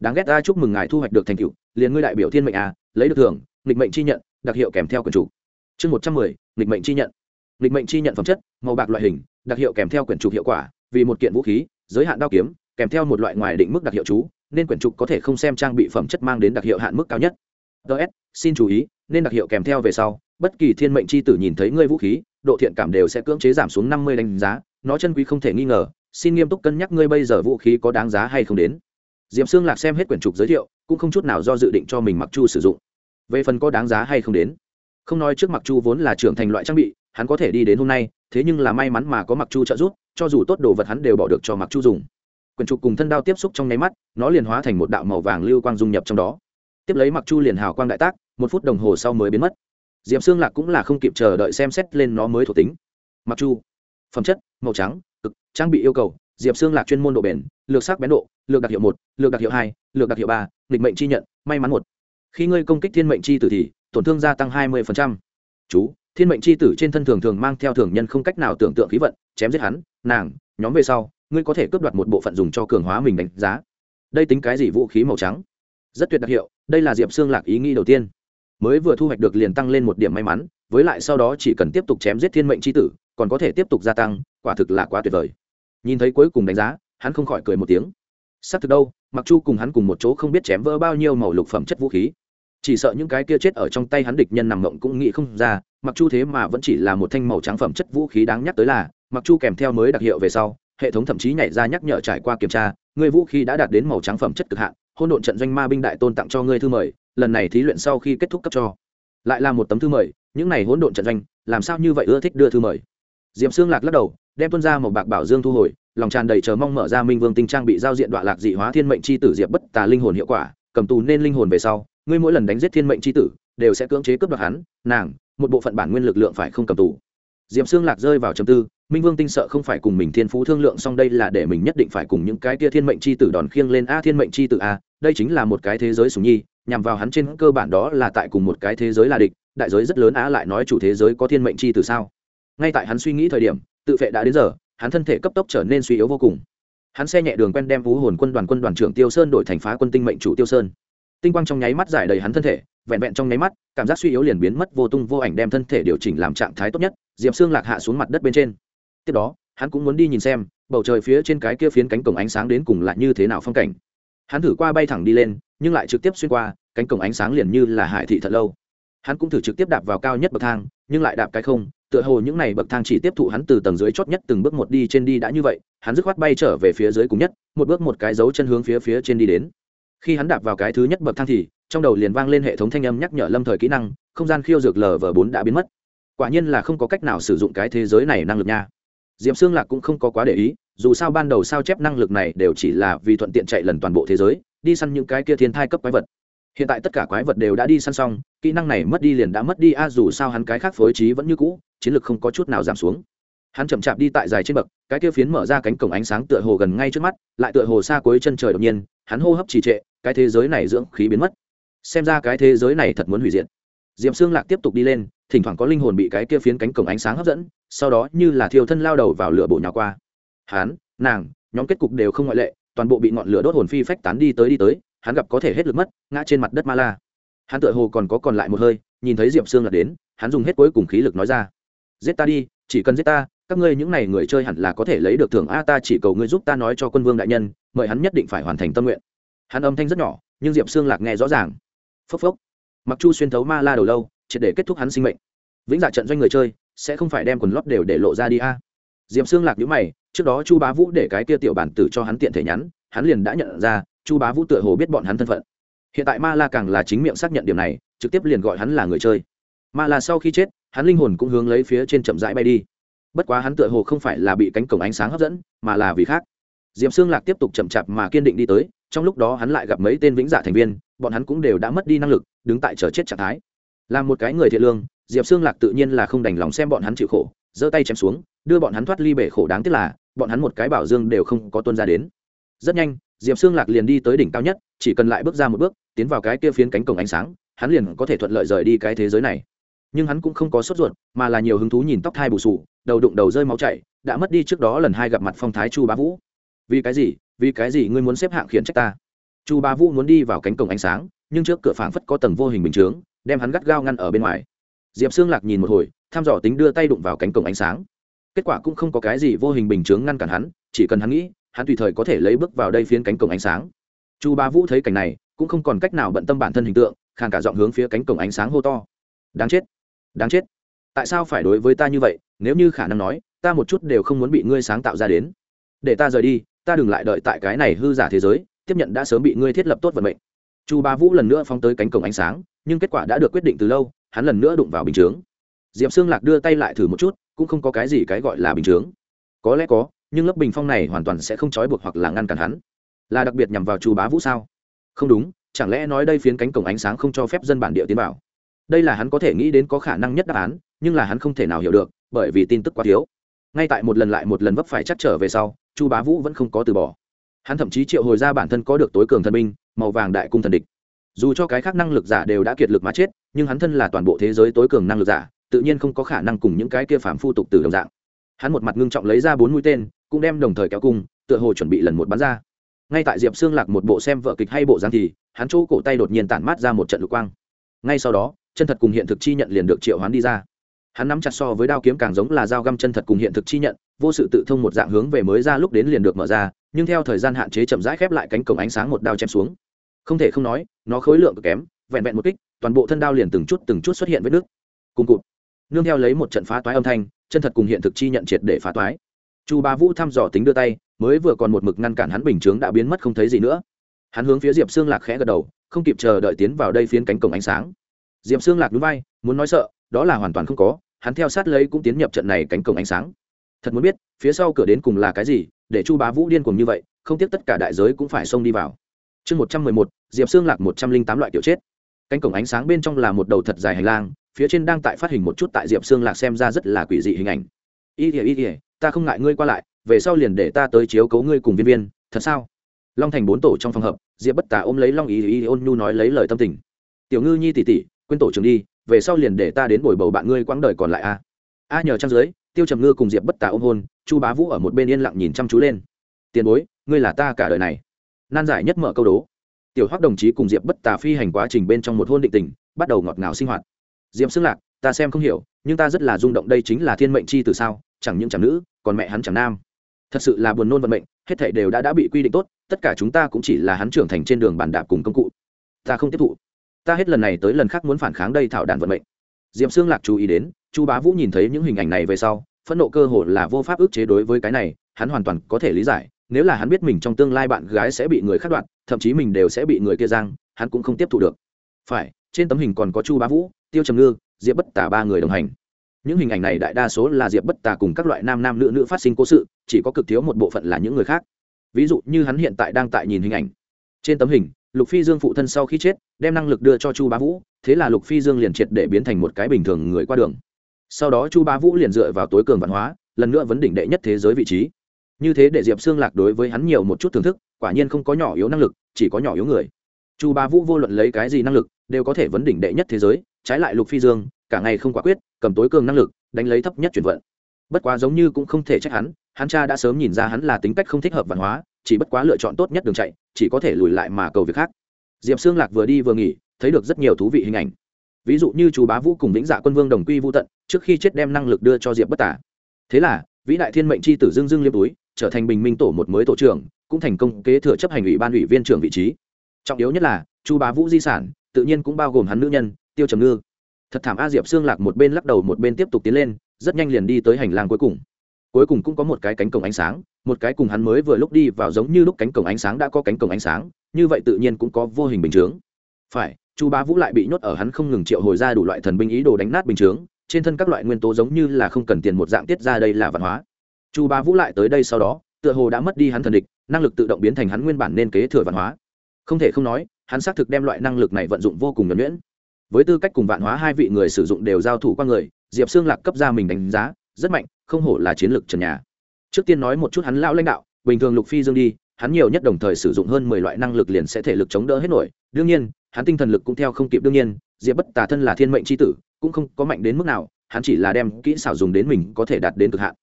Đáng ghét ta, chúc mừng ngài thu hoạch được thành tựu, liền ngươi đại biểu thiên mệnh à lấy được thưởng, nghịch mệnh chi nhận, đặc hiệu kèm theo quyển chủ. chương một trăm mười, nghịch mệnh chi nhận. Nghịch mệnh chi nhận phẩm chất, màu bạc loại hình, đặc hiệu kèm theo quyển chủ hiệu quả, vì một kiện vũ khí giới hạn đao kiếm, kèm theo một loại ngoài định mức đặc hiệu chú, nên quyển trục có thể không xem trang bị phẩm chất mang đến đặc hiệu hạn mức cao nhất. Ts xin chú ý, nên đặc hiệu kèm theo về sau, bất kỳ thiên mệnh c h i tử nhìn thấy ngươi vũ khí, độ thiện cảm đều sẽ cưỡng chế giảm xuống năm mươi đánh giá, nó chân quý không thể nghi ngờ, xin nghiêm túc cân nhắc ngươi bây giờ vũ khí có đáng giá hay không đến. Diệp xương lạc xem hết quyển trục giới thiệu, cũng không chút nào do dự định cho mình mặc chu sử dụng. Về phần có đáng giá hay không đến. Không nói trước mặc chu vốn là trưởng thành loại trang bị, hắn có thể đi đến hôm nay thế nhưng là may mắn mà có mặc chu trợ giúp, cho dù tốt đồ vật hắn đều bỏ được cho mặc chu dùng. Quyển trục cùng thân đao tiếp xúc trong nháy mắt, nó liền hóa thành một đạo màu vàng lưu quang dung nhập trong đó. Tiếp lấy mặc chu liền hào quang đại tác, một phút đồng hồ sau mới biến mất. Diệp xương lạc cũng là không kịp chờ đợi xem xét lên nó mới thuộc tính. Mặc chu, phẩm chất, màu trắng, cực, trang bị yêu cầu, diệp xương lạc chuyên môn độ bền, lược sắc bén độ, lược đặc hiệu một, lược đặc hiệu hai, lược đặc hiệu ba lịch mệnh chi nhận, may mắn một. Khi ngươi công kích thiên mệnh chi tử thì, tổn thương gia tăng hai mươi chú thiên mệnh chi tử trên thân thường thường mang theo thường nhân không cách nào tưởng tượng khí vận, chém giết hắn, nàng, nhóm về sau, ngươi có thể cướp đoạt một bộ phận dùng cho cường hóa mình đánh giá. Đây tính cái gì vũ khí màu trắng? Rất tuyệt đặc hiệu, đây là diệp xương lạc ý nghĩ đầu tiên. Mới vừa thu hoạch được liền tăng lên một điểm may mắn, với lại sau đó chỉ cần tiếp tục chém giết thiên mệnh c h i tử, còn có thể tiếp tục gia tăng, quả thực là quá tuyệt vời. Nhìn thấy cuối cùng đánh giá, hắn không khỏi cười một tiếng. S ắ c thực đâu, mặc chu cùng hắn cùng một chỗ không biết chém vỡ bao nhiêu màu lục phẩm chất vũ khí chỉ sợ những cái kia chết ở trong tay hắn địch nhân nằm mộng cũng nghĩ không ra, mặc chu thế mà vẫn chỉ là một thanh màu trắng phẩm chất vũ khí đáng nhắc tới là, mặc chu kèm theo mới đặc hiệu về sau, hệ thống thậm chí nhảy ra nhắc nhở trải qua kiểm tra, người vũ khí đã đạt đến màu trắng phẩm chất cực hạn hôn độn trận doanh ma binh đại tôn tặng cho ngươi thư mời, lần này thí luyện sau khi kết thúc cấp cho. Lại là một tấm thư mời, những này hỗn độn trận doanh, làm sao như vậy ưa thích đưa thư mời? Diệm xương lạc lắc đầu, đem tuân ra một bạc bảo dương thu hồi, lòng tràn đầy chờ mong mở ra minh vương tinh trang bị giao diện đoạn lạc dị hóa thiên mệnh c h i tử diệp bất tà linh hồn hiệu quả, cầm tù nên linh hồn về sau ngươi mỗi lần đánh giết thiên mệnh c h i tử, đều sẽ cưỡng chế cướp đoạt hắn, nàng, một bộ phận bản nguyên lực lượng phải không cầm tù. Diệm xương lạc rơi vào chầm tư, minh vương tinh sợ không phải cùng mình thiên phú thương lượng song đây là để mình nhất định phải cùng những cái tia thiên mệnh c h i tử đòn khiêng lên a thiên mệnh c h i tử a, đây chính là một cái thế giới sùng nhi, nhằm vào hắn trên cơ bản đó là tại cùng một cái thế giới là địch, đại giới rất lớn á lại nói chủ thế giới có thiên mệnh chi tử sao? Ngay tại hắn suy nghĩ thời điểm, tự vệ đã đến giờ, hắn thân thể cấp tốc trở nên suy yếu vô cùng. Hắn xe nhẹ đường quen đem vũ hồn quân đoàn quân đoàn trưởng tiêu sơn đổi thành phá quân tinh mệnh chủ tiêu sơn tinh quang trong nháy mắt giải đầy hắn thân thể, vẹn vẹn trong nháy mắt, cảm giác suy yếu liền biến mất, vô tung vô ảnh đem thân thể điều chỉnh làm trạng thái tốt nhất, diệp xương lạc hạ xuống mặt đất bên trên. Tiếp đó, hắn cũng muốn đi nhìn xem, bầu trời phía trên cái kia phiến cánh cổng ánh sáng đến cùng là như thế nào phong cảnh. Hắn thử qua bay thẳng đi lên, nhưng lại trực tiếp xuyên qua, cánh cổng ánh sáng liền như là hải thị thật lâu. Hắn cũng thử trực tiếp đạp vào cao nhất bậc thang, nhưng lại đạp cái không, tựa hồ những n à y bậc thang chỉ tiếp thụ hắn từ tầng dưới chót nhất từng bước một đi trên đi đã như vậy, hắn dứt khoát bay trở về phía dưới cùng nhất, một bước một cái dấu chân hướng phía phía trên đi đến khi hắn đạp vào cái thứ nhất bậc thang thì, trong đầu liền vang lên hệ thống thanh âm nhắc nhở lâm thời kỹ năng, không gian khiêu dược lv bốn đã biến mất. Quả nhiên là không có cách nào sử dụng cái thế giới này năng lực nha. D i ệ p xương lạc cũng không có quá để ý, dù sao ban đầu sao chép năng lực này đều chỉ là vì thuận tiện chạy lần toàn bộ thế giới, đi săn những cái kia thiên thai cấp quái vật. Hiện tại tất cả quái vật đều đã đi săn xong, kỹ năng này mất đi liền đã mất đi, a, dù sao hắn cái khác phối trí vẫn như cũ, chiến lược không có chút nào giảm xuống. Hắn chậm chạp đi tại dài trên bậc, cái kia phiến mở ra cánh cổng ánh sáng tựa hồ gần ngay trước mắt, lại tựa hồ xa cuối chân trời đột nhiên hắn hô hấp trì trệ, cái thế giới này dưỡng khí biến mất. Xem ra cái thế giới này thật muốn hủy diệt. Diệm xương lạc tiếp tục đi lên, thỉnh thoảng có linh hồn bị cái kia phiến cánh cổng ánh sáng hấp dẫn, sau đó như là thiêu thân lao đầu vào lửa bổ nhào qua. Hắn, nàng, nhóm kết cục đều không ngoại lệ, toàn bộ bị ngọn lửa đốt hồn phi phách tán đi tới đi tới, hắn gặp có thể hết lực mất, ngã trên mặt đất ma la. Hắn tựa hồ còn có còn lại một hơi, nhìn thấy diệp sương lạc đến, hắn dùng hết cuối cùng khí lực nói ra. Giết ta đi, chỉ cần giết ta các ngươi những n à y người chơi hẳn là có thể lấy được thưởng a, ta chỉ cầu ngươi giúp ta nói cho quân vương đại nhân, mời hắn nhất định phải hoàn thành tâm nguyện. Hắn âm thanh rất nhỏ, nhưng diệp xương lạc nghe rõ ràng. Phốc phốc. Mặc chu xuyên thấu ma la đầu lâu, triệt để kết thúc hắn sinh mệnh. Vĩnh dạ trận doanh người chơi, sẽ không phải đem quần lót đều để lộ ra đi a. Diệp xương lạc nhữ mày, trước đó chu bá vũ để cái kia tiểu bản tử cho hắn tiện thể nhắn, hắn liền đã nhận ra, chu bá vũ tựa hồ biết bọn hắn thân phận. Hiện tại ma la càng là chính miệng xác nhận điểm này, trực tiếp liền gọi hắn là người chơi. Ma la sau khi chết, hắn linh hồn cũng hướng lấy phía trên chậm rãi bay đi bất quá hắn tựa hồ không phải là bị cánh cổng ánh sáng hấp dẫn, mà là vì khác. Diệp xương lạc tiếp tục chậm chạp mà kiên định đi tới, trong lúc đó hắn lại gặp mấy tên vĩnh dạ thành viên, bọn hắn cũng đều đã mất đi năng lực, đứng tại chờ chết trạng thái. Là một cái người thiện lương, diệp xương lạc tự nhiên là không đành lòng xem bọn hắn chịu khổ, giơ tay chém xuống, đưa bọn hắn thoát ly bể khổ đáng tiếc là, bọn hắn một cái bảo dương đều không có tuân ra đến. Rất nhanh, diệp xương lạc liền đi tới đỉnh cao nhất, chỉ cần lại bước ra một bước, tiến vào cái kia phiến cánh cổng ánh sáng, hắn liền có thể thuận lợi rời đi cái thế giới này nhưng hắn cũng không có sốt ruột, mà là nhiều hứng thú nhìn tóc thai bù sù, đầu đụng đầu rơi máu chảy, đã mất đi trước đó lần hai gặp mặt phong thái chu bá vũ. Vì cái gì? Vì cái gì ngươi muốn xếp hạng khiển trách ta? Chu bá vũ muốn đi vào cánh cổng ánh sáng, nhưng trước cửa phảng phất có tầng vô hình bình chướng, đem hắn gắt gao ngăn ở bên ngoài. Diệp xương lạc nhìn một hồi, thăm dò tính đưa tay đụng vào cánh cổng ánh sáng. Kết quả cũng không có cái gì vô hình bình chướng ngăn cản hắn, chỉ cần hắn nghĩ, hắn tùy thời có thể lấy bước vào đây phiến cánh cổng ánh sáng. Chu Bá vũ thấy cảnh này, cũng không còn cách nào bận tâm bản thân hình tượng, khàn cả giọng hướng phía cánh cổng ánh sáng hô to. Đáng chết đáng chết. Tại sao phải đối với ta như vậy? Nếu như khả năng nói, ta một chút đều không muốn bị ngươi sáng tạo ra đến. Để ta rời đi, ta đừng lại đợi tại cái này hư giả thế giới, tiếp nhận đã sớm bị ngươi thiết lập tốt vận mệnh. Chu ba vũ lần nữa phóng tới cánh cổng ánh sáng, nhưng kết quả đã được quyết định từ lâu, hắn lần nữa đụng vào bình chướng. Diệp xương lạc đưa tay lại thử một chút, cũng không có cái gì cái gọi là bình chướng. Có lẽ có, nhưng lớp bình phong này hoàn toàn sẽ không trói buộc hoặc là ngăn cản hắn. Là đặc biệt nhằm vào chu bá vũ sao? Không đúng, chẳng lẽ nói đây phiến cánh cổng ánh sáng không cho phép dân bản địa tiến vào? Đây là hắn có thể nghĩ đến có khả năng nhất đáp án, nhưng là hắn không thể nào hiểu được, bởi vì tin tức quá thiếu. Ngay tại một lần lại một lần vấp phải chắc trở về sau, chu bá vũ vẫn không có từ bỏ. Hắn thậm chí triệu hồi ra bản thân có được tối cường thần binh, màu vàng đại cung thần địch. Dù cho cái khác năng lực giả đều đã kiệt lực mà chết, nhưng hắn thân là toàn bộ thế giới tối cường năng lực giả, tự nhiên không có khả năng cùng những cái kia phàm phu tục từ đồng dạng. Hắn một mặt ngưng trọng lấy ra bốn mũi tên, cũng đem đồng thời kéo cung, tựa hồ chuẩn bị lần một bắn ra. Ngay tại diệp xương lạc một bộ xem vợ kịch hay bộ giang thì, hắn chỗ cổ tay đột nhiên tản mát ra một trận lục quang. Ngay sau đó chân thật cùng hiện thực chi nhận liền được triệu hoán đi ra. Hắn nắm chặt so với đao kiếm càng giống là dao găm chân thật cùng hiện thực chi nhận, vô sự tự thông một dạng hướng về mới ra lúc đến liền được mở ra, nhưng theo thời gian hạn chế chậm rãi khép lại cánh cổng ánh sáng một đao chém xuống. Không thể không nói, nó khối lượng cực kém, vẹn vẹn một kích, toàn bộ thân đao liền từng chút từng chút xuất hiện với nước cùng cụt. Nương theo lấy một trận phá toái âm thanh, chân thật cùng hiện thực chi nhận triệt để phá toái. Chu ba vũ thăm dò tính đưa tay, mới vừa còn một mực ngăn cản hắn bình chướng đã biến mất không thấy gì nữa. Hắn hướng phía diệp xương lạc khẽ gật đầu, không kịp chờ đợi tiến vào đây phiến cánh cổng ánh sáng diệp xương lạc núi vai, muốn nói sợ, đó là hoàn toàn không có, hắn theo sát lấy cũng tiến nhập trận này cánh cổng ánh sáng. Thật muốn biết, phía sau cửa đến cùng là cái gì, để chu bá vũ điên cùng như vậy, không tiếc tất cả đại giới cũng phải xông đi vào. Chương một trăm mười một, diệp xương lạc một trăm linh tám loại kiểu chết. Cánh cổng ánh sáng bên trong là một đầu thật dài hành lang, phía trên đang tại phát hình một chút tại diệp xương lạc xem ra rất là quỷ dị hình ảnh. Y ỉa y ỉa ta không ngại ngươi qua lại, về sau liền để ta tới chiếu cấu ngươi cùng viên viên, thật sao? Long thành bốn tổ trong phòng hợp diệp bất tà ôm lấy long ý ý ôn nhu nói lấy lời tâm tình. Tiểu ngư nhi tỉ tỉ quên tổ trưởng đi, về sau liền để ta đến bồi bầu bạn ngươi quãng đời còn lại a a nhờ trang dưới, tiêu trầm ngư cùng diệp bất Tả ôm hôn, chu bá vũ ở một bên yên lặng nhìn chăm chú lên. Tiền bối, ngươi là ta cả đời này. Nan giải nhất mở câu đố. Tiểu hoắc đồng chí cùng diệp bất Tả phi hành quá trình bên trong một hôn định tình, bắt đầu ngọt ngào sinh hoạt. Diệp xưng lạc, ta xem không hiểu, nhưng ta rất là rung động đây chính là thiên mệnh chi từ sao, chẳng những chẳng nữ, còn mẹ hắn chẳng nam. Thật sự là buồn nôn vận mệnh, hết thảy đều đã đã bị quy định tốt, tất cả chúng ta cũng chỉ là hắn trưởng thành trên đường bàn đạp cùng công cụ. Ta không tiếp thụ ta hết lần này tới lần khác muốn phản kháng đây thảo đàn vận mệnh. Diệm xương lạc chú ý đến, chu bá vũ nhìn thấy những hình ảnh này về sau, phẫn nộ cơ hội là vô pháp ức chế đối với cái này, hắn hoàn toàn có thể lý giải, nếu là hắn biết mình trong tương lai bạn gái sẽ bị người khác đoạn thậm chí mình đều sẽ bị người kia giang, hắn cũng không tiếp thu được. Phải, trên tấm hình còn có chu bá vũ, tiêu trầm ngư, diệp bất tả ba người đồng hành. Những hình ảnh này đại đa số là diệp bất tà cùng các loại nam nam nữ nữ phát sinh cố sự, chỉ có cực thiếu một bộ phận là những người khác. Ví dụ như hắn hiện tại đang tại nhìn hình ảnh. Trên tấm hình lục phi dương phụ thân sau khi chết, đem năng lực đưa cho chu bá vũ, thế là lục phi dương liền triệt để biến thành một cái bình thường người qua đường. Sau đó chu bá vũ liền dựa vào tối cường văn hóa, lần nữa vấn đỉnh đệ nhất thế giới vị trí. Như thế để diệp xương lạc đối với hắn nhiều một chút thưởng thức, quả nhiên không có nhỏ yếu năng lực, chỉ có nhỏ yếu người. Chu bá vũ vô luận lấy cái gì năng lực, đều có thể vấn đỉnh đệ nhất thế giới, trái lại lục phi dương, cả ngày không quả quyết, cầm tối cường năng lực, đánh lấy thấp nhất chuyển vận. Bất quá giống như cũng không thể trách hắn hắn cha đã sớm nhìn ra hắn là tính cách không thích hợp văn hóa, chỉ bất quá lựa chọn tốt nhất đường chạy, chỉ có thể lùi lại mà cầu việc khác. Diệp xương lạc vừa đi vừa nghỉ, thấy được rất nhiều thú vị hình ảnh. Ví dụ như chú bá vũ cùng vĩnh dạ quân vương đồng quy vũ tận, trước khi chết đem năng lực đưa cho diệp bất tả. Thế là, vĩ đại thiên mệnh c h i tử dương dương liêm túi, trở thành bình minh tổ một mới tổ trưởng, cũng thành công kế thừa chấp hành ủy ban ủy viên trưởng vị trí. Trọng yếu nhất là chu bá vũ di sản, tự nhiên cũng bao gồm hắn nữ nhân, tiêu trầm ngư. Thật thảm a, diệp xương lạc một bên lắc đầu một bên tiếp tục tiến lên, rất nhanh liền đi tới hành lang cuối cùng cuối cùng cũng có một cái cánh cổng ánh sáng, một cái cùng hắn mới vừa lúc đi vào giống như lúc cánh cổng ánh sáng đã có cánh cổng ánh sáng, như vậy tự nhiên cũng có vô hình bình chướng. Phải, chu bá vũ lại bị nhốt ở hắn không ngừng triệu hồi ra đủ loại thần binh ý đồ đánh nát bình chướng, trên thân các loại nguyên tố giống như là không cần tiền một dạng tiết ra đây là văn hóa. Chu bá vũ lại tới đây sau đó, tựa hồ đã mất đi hắn thần địch, năng lực tự động biến thành hắn nguyên bản nên kế thừa văn hóa. Không thể không nói, hắn xác thực đem loại năng lực này vận dụng vô cùng nhuẩn nhuyễn. Với tư cách cùng vạn hóa hai vị người sử dụng đều giao thủ qua người, diệp xương lạc cấp ra mình đánh giá rất mạnh, không hổ là chiến lược trần nhà. Trước tiên nói một chút hắn lão lãnh đạo, bình thường lục phi dương đi, hắn nhiều nhất đồng thời sử dụng hơn mười loại năng lực liền sẽ thể lực chống đỡ hết nổi. Đương nhiên, hắn tinh thần lực cũng theo không kịp đương nhiên, diệp bất tà thân là thiên mệnh c h i tử, cũng không có mạnh đến mức nào, hắn chỉ là đem kỹ xảo dùng đến mình có thể đạt đến cực hạn.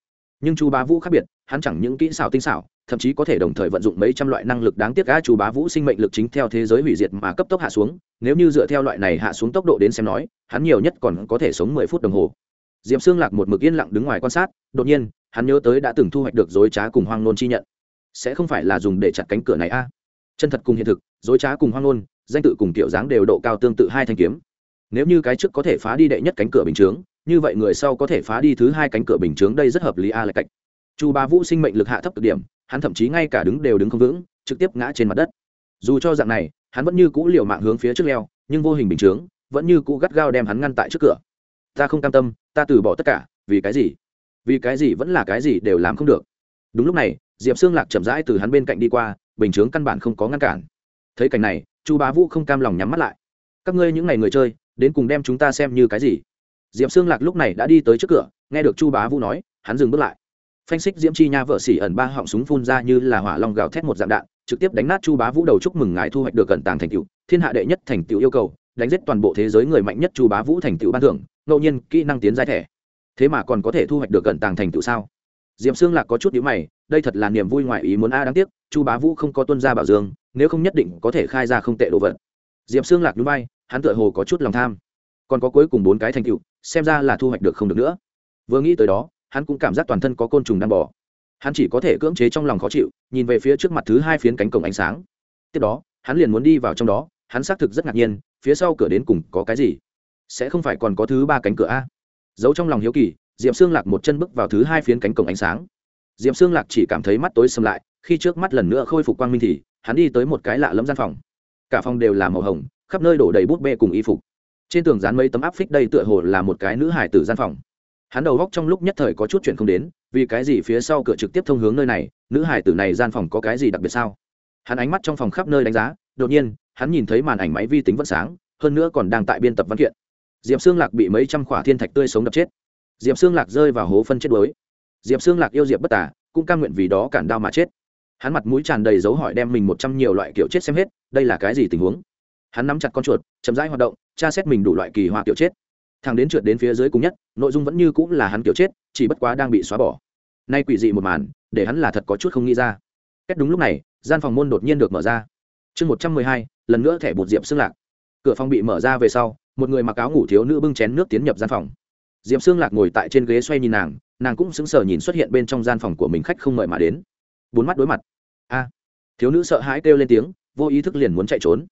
Nhưng chu bá vũ khác biệt, hắn chẳng những kỹ xảo tinh xảo, thậm chí có thể đồng thời vận dụng mấy trăm loại năng lực đáng tiếc gã chu bá vũ sinh mệnh lực chính theo thế giới hủy diệt mà cấp tốc hạ xuống, nếu như dựa theo loại này hạ xuống tốc độ đến xem nói, hắn nhiều nhất còn có thể sống mười phút đồng hồ. Diệp xương lạc một mực yên lặng đứng ngoài quan sát, đột nhiên, hắn nhớ tới đã từng thu hoạch được dối trá cùng hoang nôn chi nhận. Sẽ không phải là dùng để chặt cánh cửa này a? Chân thật cùng hiện thực, dối trá cùng hoang nôn, danh tự cùng kiểu dáng đều độ cao tương tự hai thanh kiếm. Nếu như cái trước có thể phá đi đệ nhất cánh cửa bình chướng, như vậy người sau có thể phá đi thứ hai cánh cửa bình chướng đây rất hợp lý a lại cạnh chu ba vũ sinh mệnh lực hạ thấp cực điểm, hắn thậm chí ngay cả đứng đều đứng không vững, trực tiếp ngã trên mặt đất. Dù cho dạng này, hắn vẫn như cũ liều mạng hướng phía trước leo, nhưng vô hình bình chướng, vẫn như cũ gắt gao đem hắn ngăn tại trước cửa ta không cam tâm, ta từ bỏ tất cả, vì cái gì? Vì cái gì vẫn là cái gì đều làm không được. Đúng lúc này, diệp xương lạc chậm rãi từ hắn bên cạnh đi qua, bình chướng căn bản không có ngăn cản. Thấy cảnh này, chu bá vũ không cam lòng nhắm mắt lại. Các ngươi những ngày người chơi, đến cùng đem chúng ta xem như cái gì? Diệp xương lạc lúc này đã đi tới trước cửa, nghe được chu bá vũ nói, hắn dừng bước lại. Phanh xích diễm chi nha vợ xỉ ẩn ba họng súng phun ra như là hỏa long gào thét một dạng đạn, trực tiếp đánh nát chu bá vũ đầu chúc mừng ngài thu hoạch được cẩn tàng thành tựu, thiên hạ đệ nhất thành tựu yêu cầu đánh giết toàn bộ thế giới người mạnh nhất chu bá vũ thành tựu ban thưởng, ngẫu nhiên kỹ năng tiến giai thẻ. Thế mà còn có thể thu hoạch được cận tàng thành tựu sao? Diệp xương lạc có chút nhữ mày, đây thật là niềm vui ngoài ý muốn a, đáng tiếc, chu bá vũ không có tuân gia bảo dương, nếu không nhất định có thể khai ra không tệ đồ vật. Diệp xương lạc núi bay hắn tựa hồ có chút lòng tham. Còn có cuối cùng bốn cái thành tựu, xem ra là thu hoạch được không được nữa. Vừa nghĩ tới đó, hắn cũng cảm giác toàn thân có côn trùng đang bỏ hắn chỉ có thể cưỡng chế trong lòng khó chịu, nhìn về phía trước mặt thứ hai phiến cánh cổng ánh sáng. Tiếp đó, hắn liền muốn đi vào trong đó, hắn xác thực rất ngạc nhiên phía sau cửa đến cùng có cái gì? Sẽ không phải còn có thứ ba cánh cửa a? Giấu trong lòng hiếu kỳ, diệp xương lạc một chân bước vào thứ hai phiến cánh cổng ánh sáng. Diệp xương lạc chỉ cảm thấy mắt tối xâm lại, khi trước mắt lần nữa khôi phục quang minh thì, hắn đi tới một cái lạ lẫm gian phòng. Cả phòng đều là màu hồng, khắp nơi đổ đầy bút bê cùng y phục. Trên tường dán mấy tấm áp phích đây tựa hồ là một cái nữ hải tử gian phòng. Hắn đầu góc trong lúc nhất thời có chút chuyện không đến, vì cái gì phía sau cửa trực tiếp thông hướng nơi này, nữ hải tử này gian phòng có cái gì đặc biệt sao? Hắn ánh mắt trong phòng khắp nơi đánh giá đột nhiên, hắn nhìn thấy màn ảnh máy vi tính vẫn sáng, hơn nữa còn đang tại biên tập văn kiện. Diệp xương lạc bị mấy trăm khỏa thiên thạch tươi sống đập chết. Diệp xương lạc rơi vào hố phân chết đuối. Diệp xương lạc yêu diệp bất tả cũng cam nguyện vì đó cản đau mà chết. Hắn mặt mũi tràn đầy dấu hỏi đem mình một trăm nhiều loại kiểu chết xem hết, đây là cái gì tình huống? Hắn nắm chặt con chuột, chậm rãi hoạt động, tra xét mình đủ loại kỳ hoa kiểu chết. Thằng đến trượt đến phía dưới cùng nhất, nội dung vẫn như cũng là hắn kiểu chết, chỉ bất quá đang bị xóa bỏ. Nay quỷ dị một màn, để hắn là thật có chút không nghĩ ra. Cách đúng lúc này, gian phòng môn đột nhiên được mở ra chương một trăm mười hai, lần nữa thẻ bột diệp xương lạc. Cửa phòng bị mở ra về sau, một người mặc áo ngủ thiếu nữ bưng chén nước tiến nhập gian phòng. Diệp xương lạc ngồi tại trên ghế xoay nhìn nàng nàng cũng sững sờ nhìn xuất hiện bên trong gian phòng của mình khách không mời mà đến. Bốn mắt đối mặt. A! Thiếu nữ sợ hãi kêu lên tiếng, vô ý thức liền muốn chạy trốn.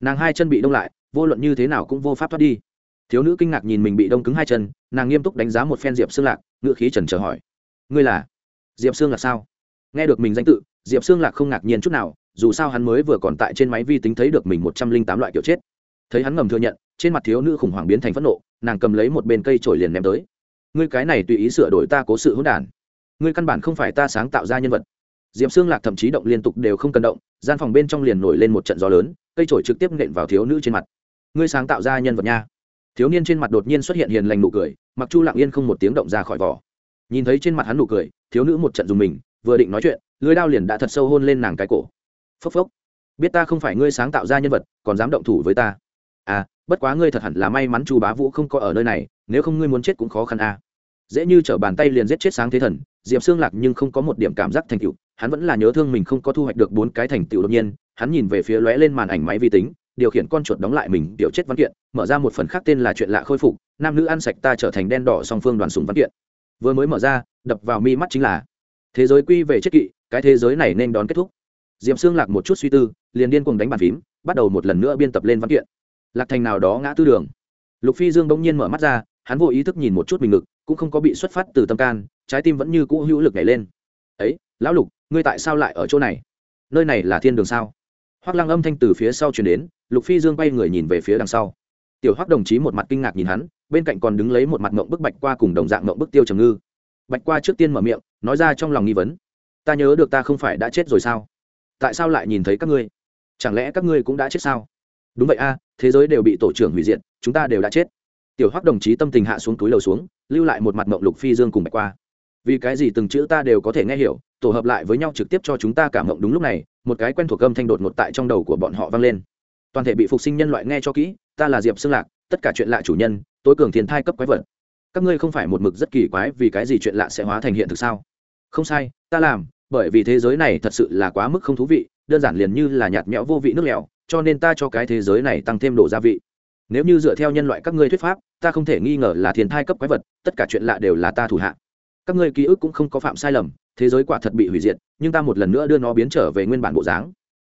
Nàng hai chân bị đông lại, vô luận như thế nào cũng vô pháp thoát đi. Thiếu nữ kinh ngạc nhìn mình bị đông cứng hai chân, nàng nghiêm túc đánh giá một phen diệp xương lạc, ngựa khí trần chờ hỏi. Ngươi là? Diệp xương lạc sao? Nghe được mình danh tự, diệp xương lạc không ngạc nhiên chút nào dù sao hắn mới vừa còn tại trên máy vi tính thấy được mình một trăm linh tám loại kiểu chết. Thấy hắn ngầm thừa nhận, trên mặt thiếu nữ khủng hoảng biến thành phẫn nộ, nàng cầm lấy một bên cây trổi liền ném tới. Ngươi cái này tùy ý sửa đổi ta cố sự hỗn đản. Ngươi căn bản không phải ta sáng tạo ra nhân vật. Diệp xương lạc thậm chí động liên tục đều không cần động, gian phòng bên trong liền nổi lên một trận gió lớn, cây trổi trực tiếp nện vào thiếu nữ trên mặt. Ngươi sáng tạo ra nhân vật nha. Thiếu niên trên mặt đột nhiên xuất hiện hiền lành nụ cười, mặc chu lặng yên không một tiếng động ra khỏi vỏ. Nhìn thấy trên mặt hắn nụ cười, thiếu nữ một trận dùng mình, vừa định nói chuyện lưới đao liền đã thật sâu hôn lên nàng cái cổ phốc phốc. Biết ta không phải ngươi sáng tạo ra nhân vật, còn dám động thủ với ta. À bất quá ngươi thật hẳn là may mắn chu bá vũ không có ở nơi này, nếu không ngươi muốn chết cũng khó khăn à. dễ như t r ở bàn tay liền giết chết sáng thế thần, diệp xương lạc nhưng không có một điểm cảm giác thành tựu, hắn vẫn là nhớ thương mình không có thu hoạch được bốn cái thành tựu đột nhiên, hắn nhìn về phía lóe lên màn ảnh máy vi tính, điều khiển con chuột đóng lại mình, tiểu chết văn kiện, mở ra một phần khác tên là chuyện lạ khôi phục, nam nữ ăn sạch ta trở thành đen đỏ song phương đoàn sùng văn kiện. Vừa mới mở ra, đập vào mi mắt chính là, thế giới quy về chết kỵ, cái thế giới này nên đón kết thúc. Diệp Sương xương lạc một chút suy tư, liền điên cùng đánh bàn phím, bắt đầu một lần nữa biên tập lên văn kiện. Lạc thành nào đó ngã tư đường. Lục phi dương bỗng nhiên mở mắt ra, hắn vô ý thức nhìn một chút mình ngực, cũng không có bị xuất phát từ tâm can, trái tim vẫn như cũ hữu lực nhảy lên. Ấy, lão lục, ngươi tại sao lại ở chỗ này? Nơi này là thiên đường sao? Hoác lăng âm thanh từ phía sau chuyển đến, lục phi dương bay người nhìn về phía đằng sau. Tiểu hoác đồng chí một mặt kinh ngạc nhìn hắn, bên cạnh còn đứng lấy một mặt mộng bức bạch qua cùng đồng dạng mộng bức tiêu trầm ngư. Bạch qua trước tiên mở miệng, nói ra trong lòng nghi vấn. Ta nhớ được ta không phải đã chết rồi sao? Tại sao lại nhìn thấy các ngươi? Chẳng lẽ các ngươi cũng đã chết sao? Đúng vậy a, thế giới đều bị tổ trưởng hủy diệt, chúng ta đều đã chết. Tiểu hoắc đồng chí tâm tình hạ xuống túi lầu xuống, lưu lại một mặt mộng lục phi dương cùng bạch qua. Vì cái gì từng chữ ta đều có thể nghe hiểu, tổ hợp lại với nhau trực tiếp cho chúng ta cảm mộng đúng lúc này, một cái quen thuộc âm thanh đột ngột tại trong đầu của bọn họ vang lên. Toàn thể bị phục sinh nhân loại nghe cho kỹ, ta là diệp xương lạc, tất cả chuyện lạ chủ nhân, tối cường thiên thai cấp quái vật. Các ngươi không phải một mực rất kỳ quái vì cái gì chuyện lạ sẽ hóa thành hiện thực sao? Không sai, ta làm bởi vì thế giới này thật sự là quá mức không thú vị, đơn giản liền như là nhạt nhẽo vô vị nước lèo, cho nên ta cho cái thế giới này tăng thêm độ gia vị. Nếu như dựa theo nhân loại các ngươi thuyết pháp, ta không thể nghi ngờ là thiên thai cấp quái vật, tất cả chuyện lạ đều là ta thủ hạ. Các ngươi ký ức cũng không có phạm sai lầm, thế giới quả thật bị hủy diệt, nhưng ta một lần nữa đưa nó biến trở về nguyên bản bộ dáng.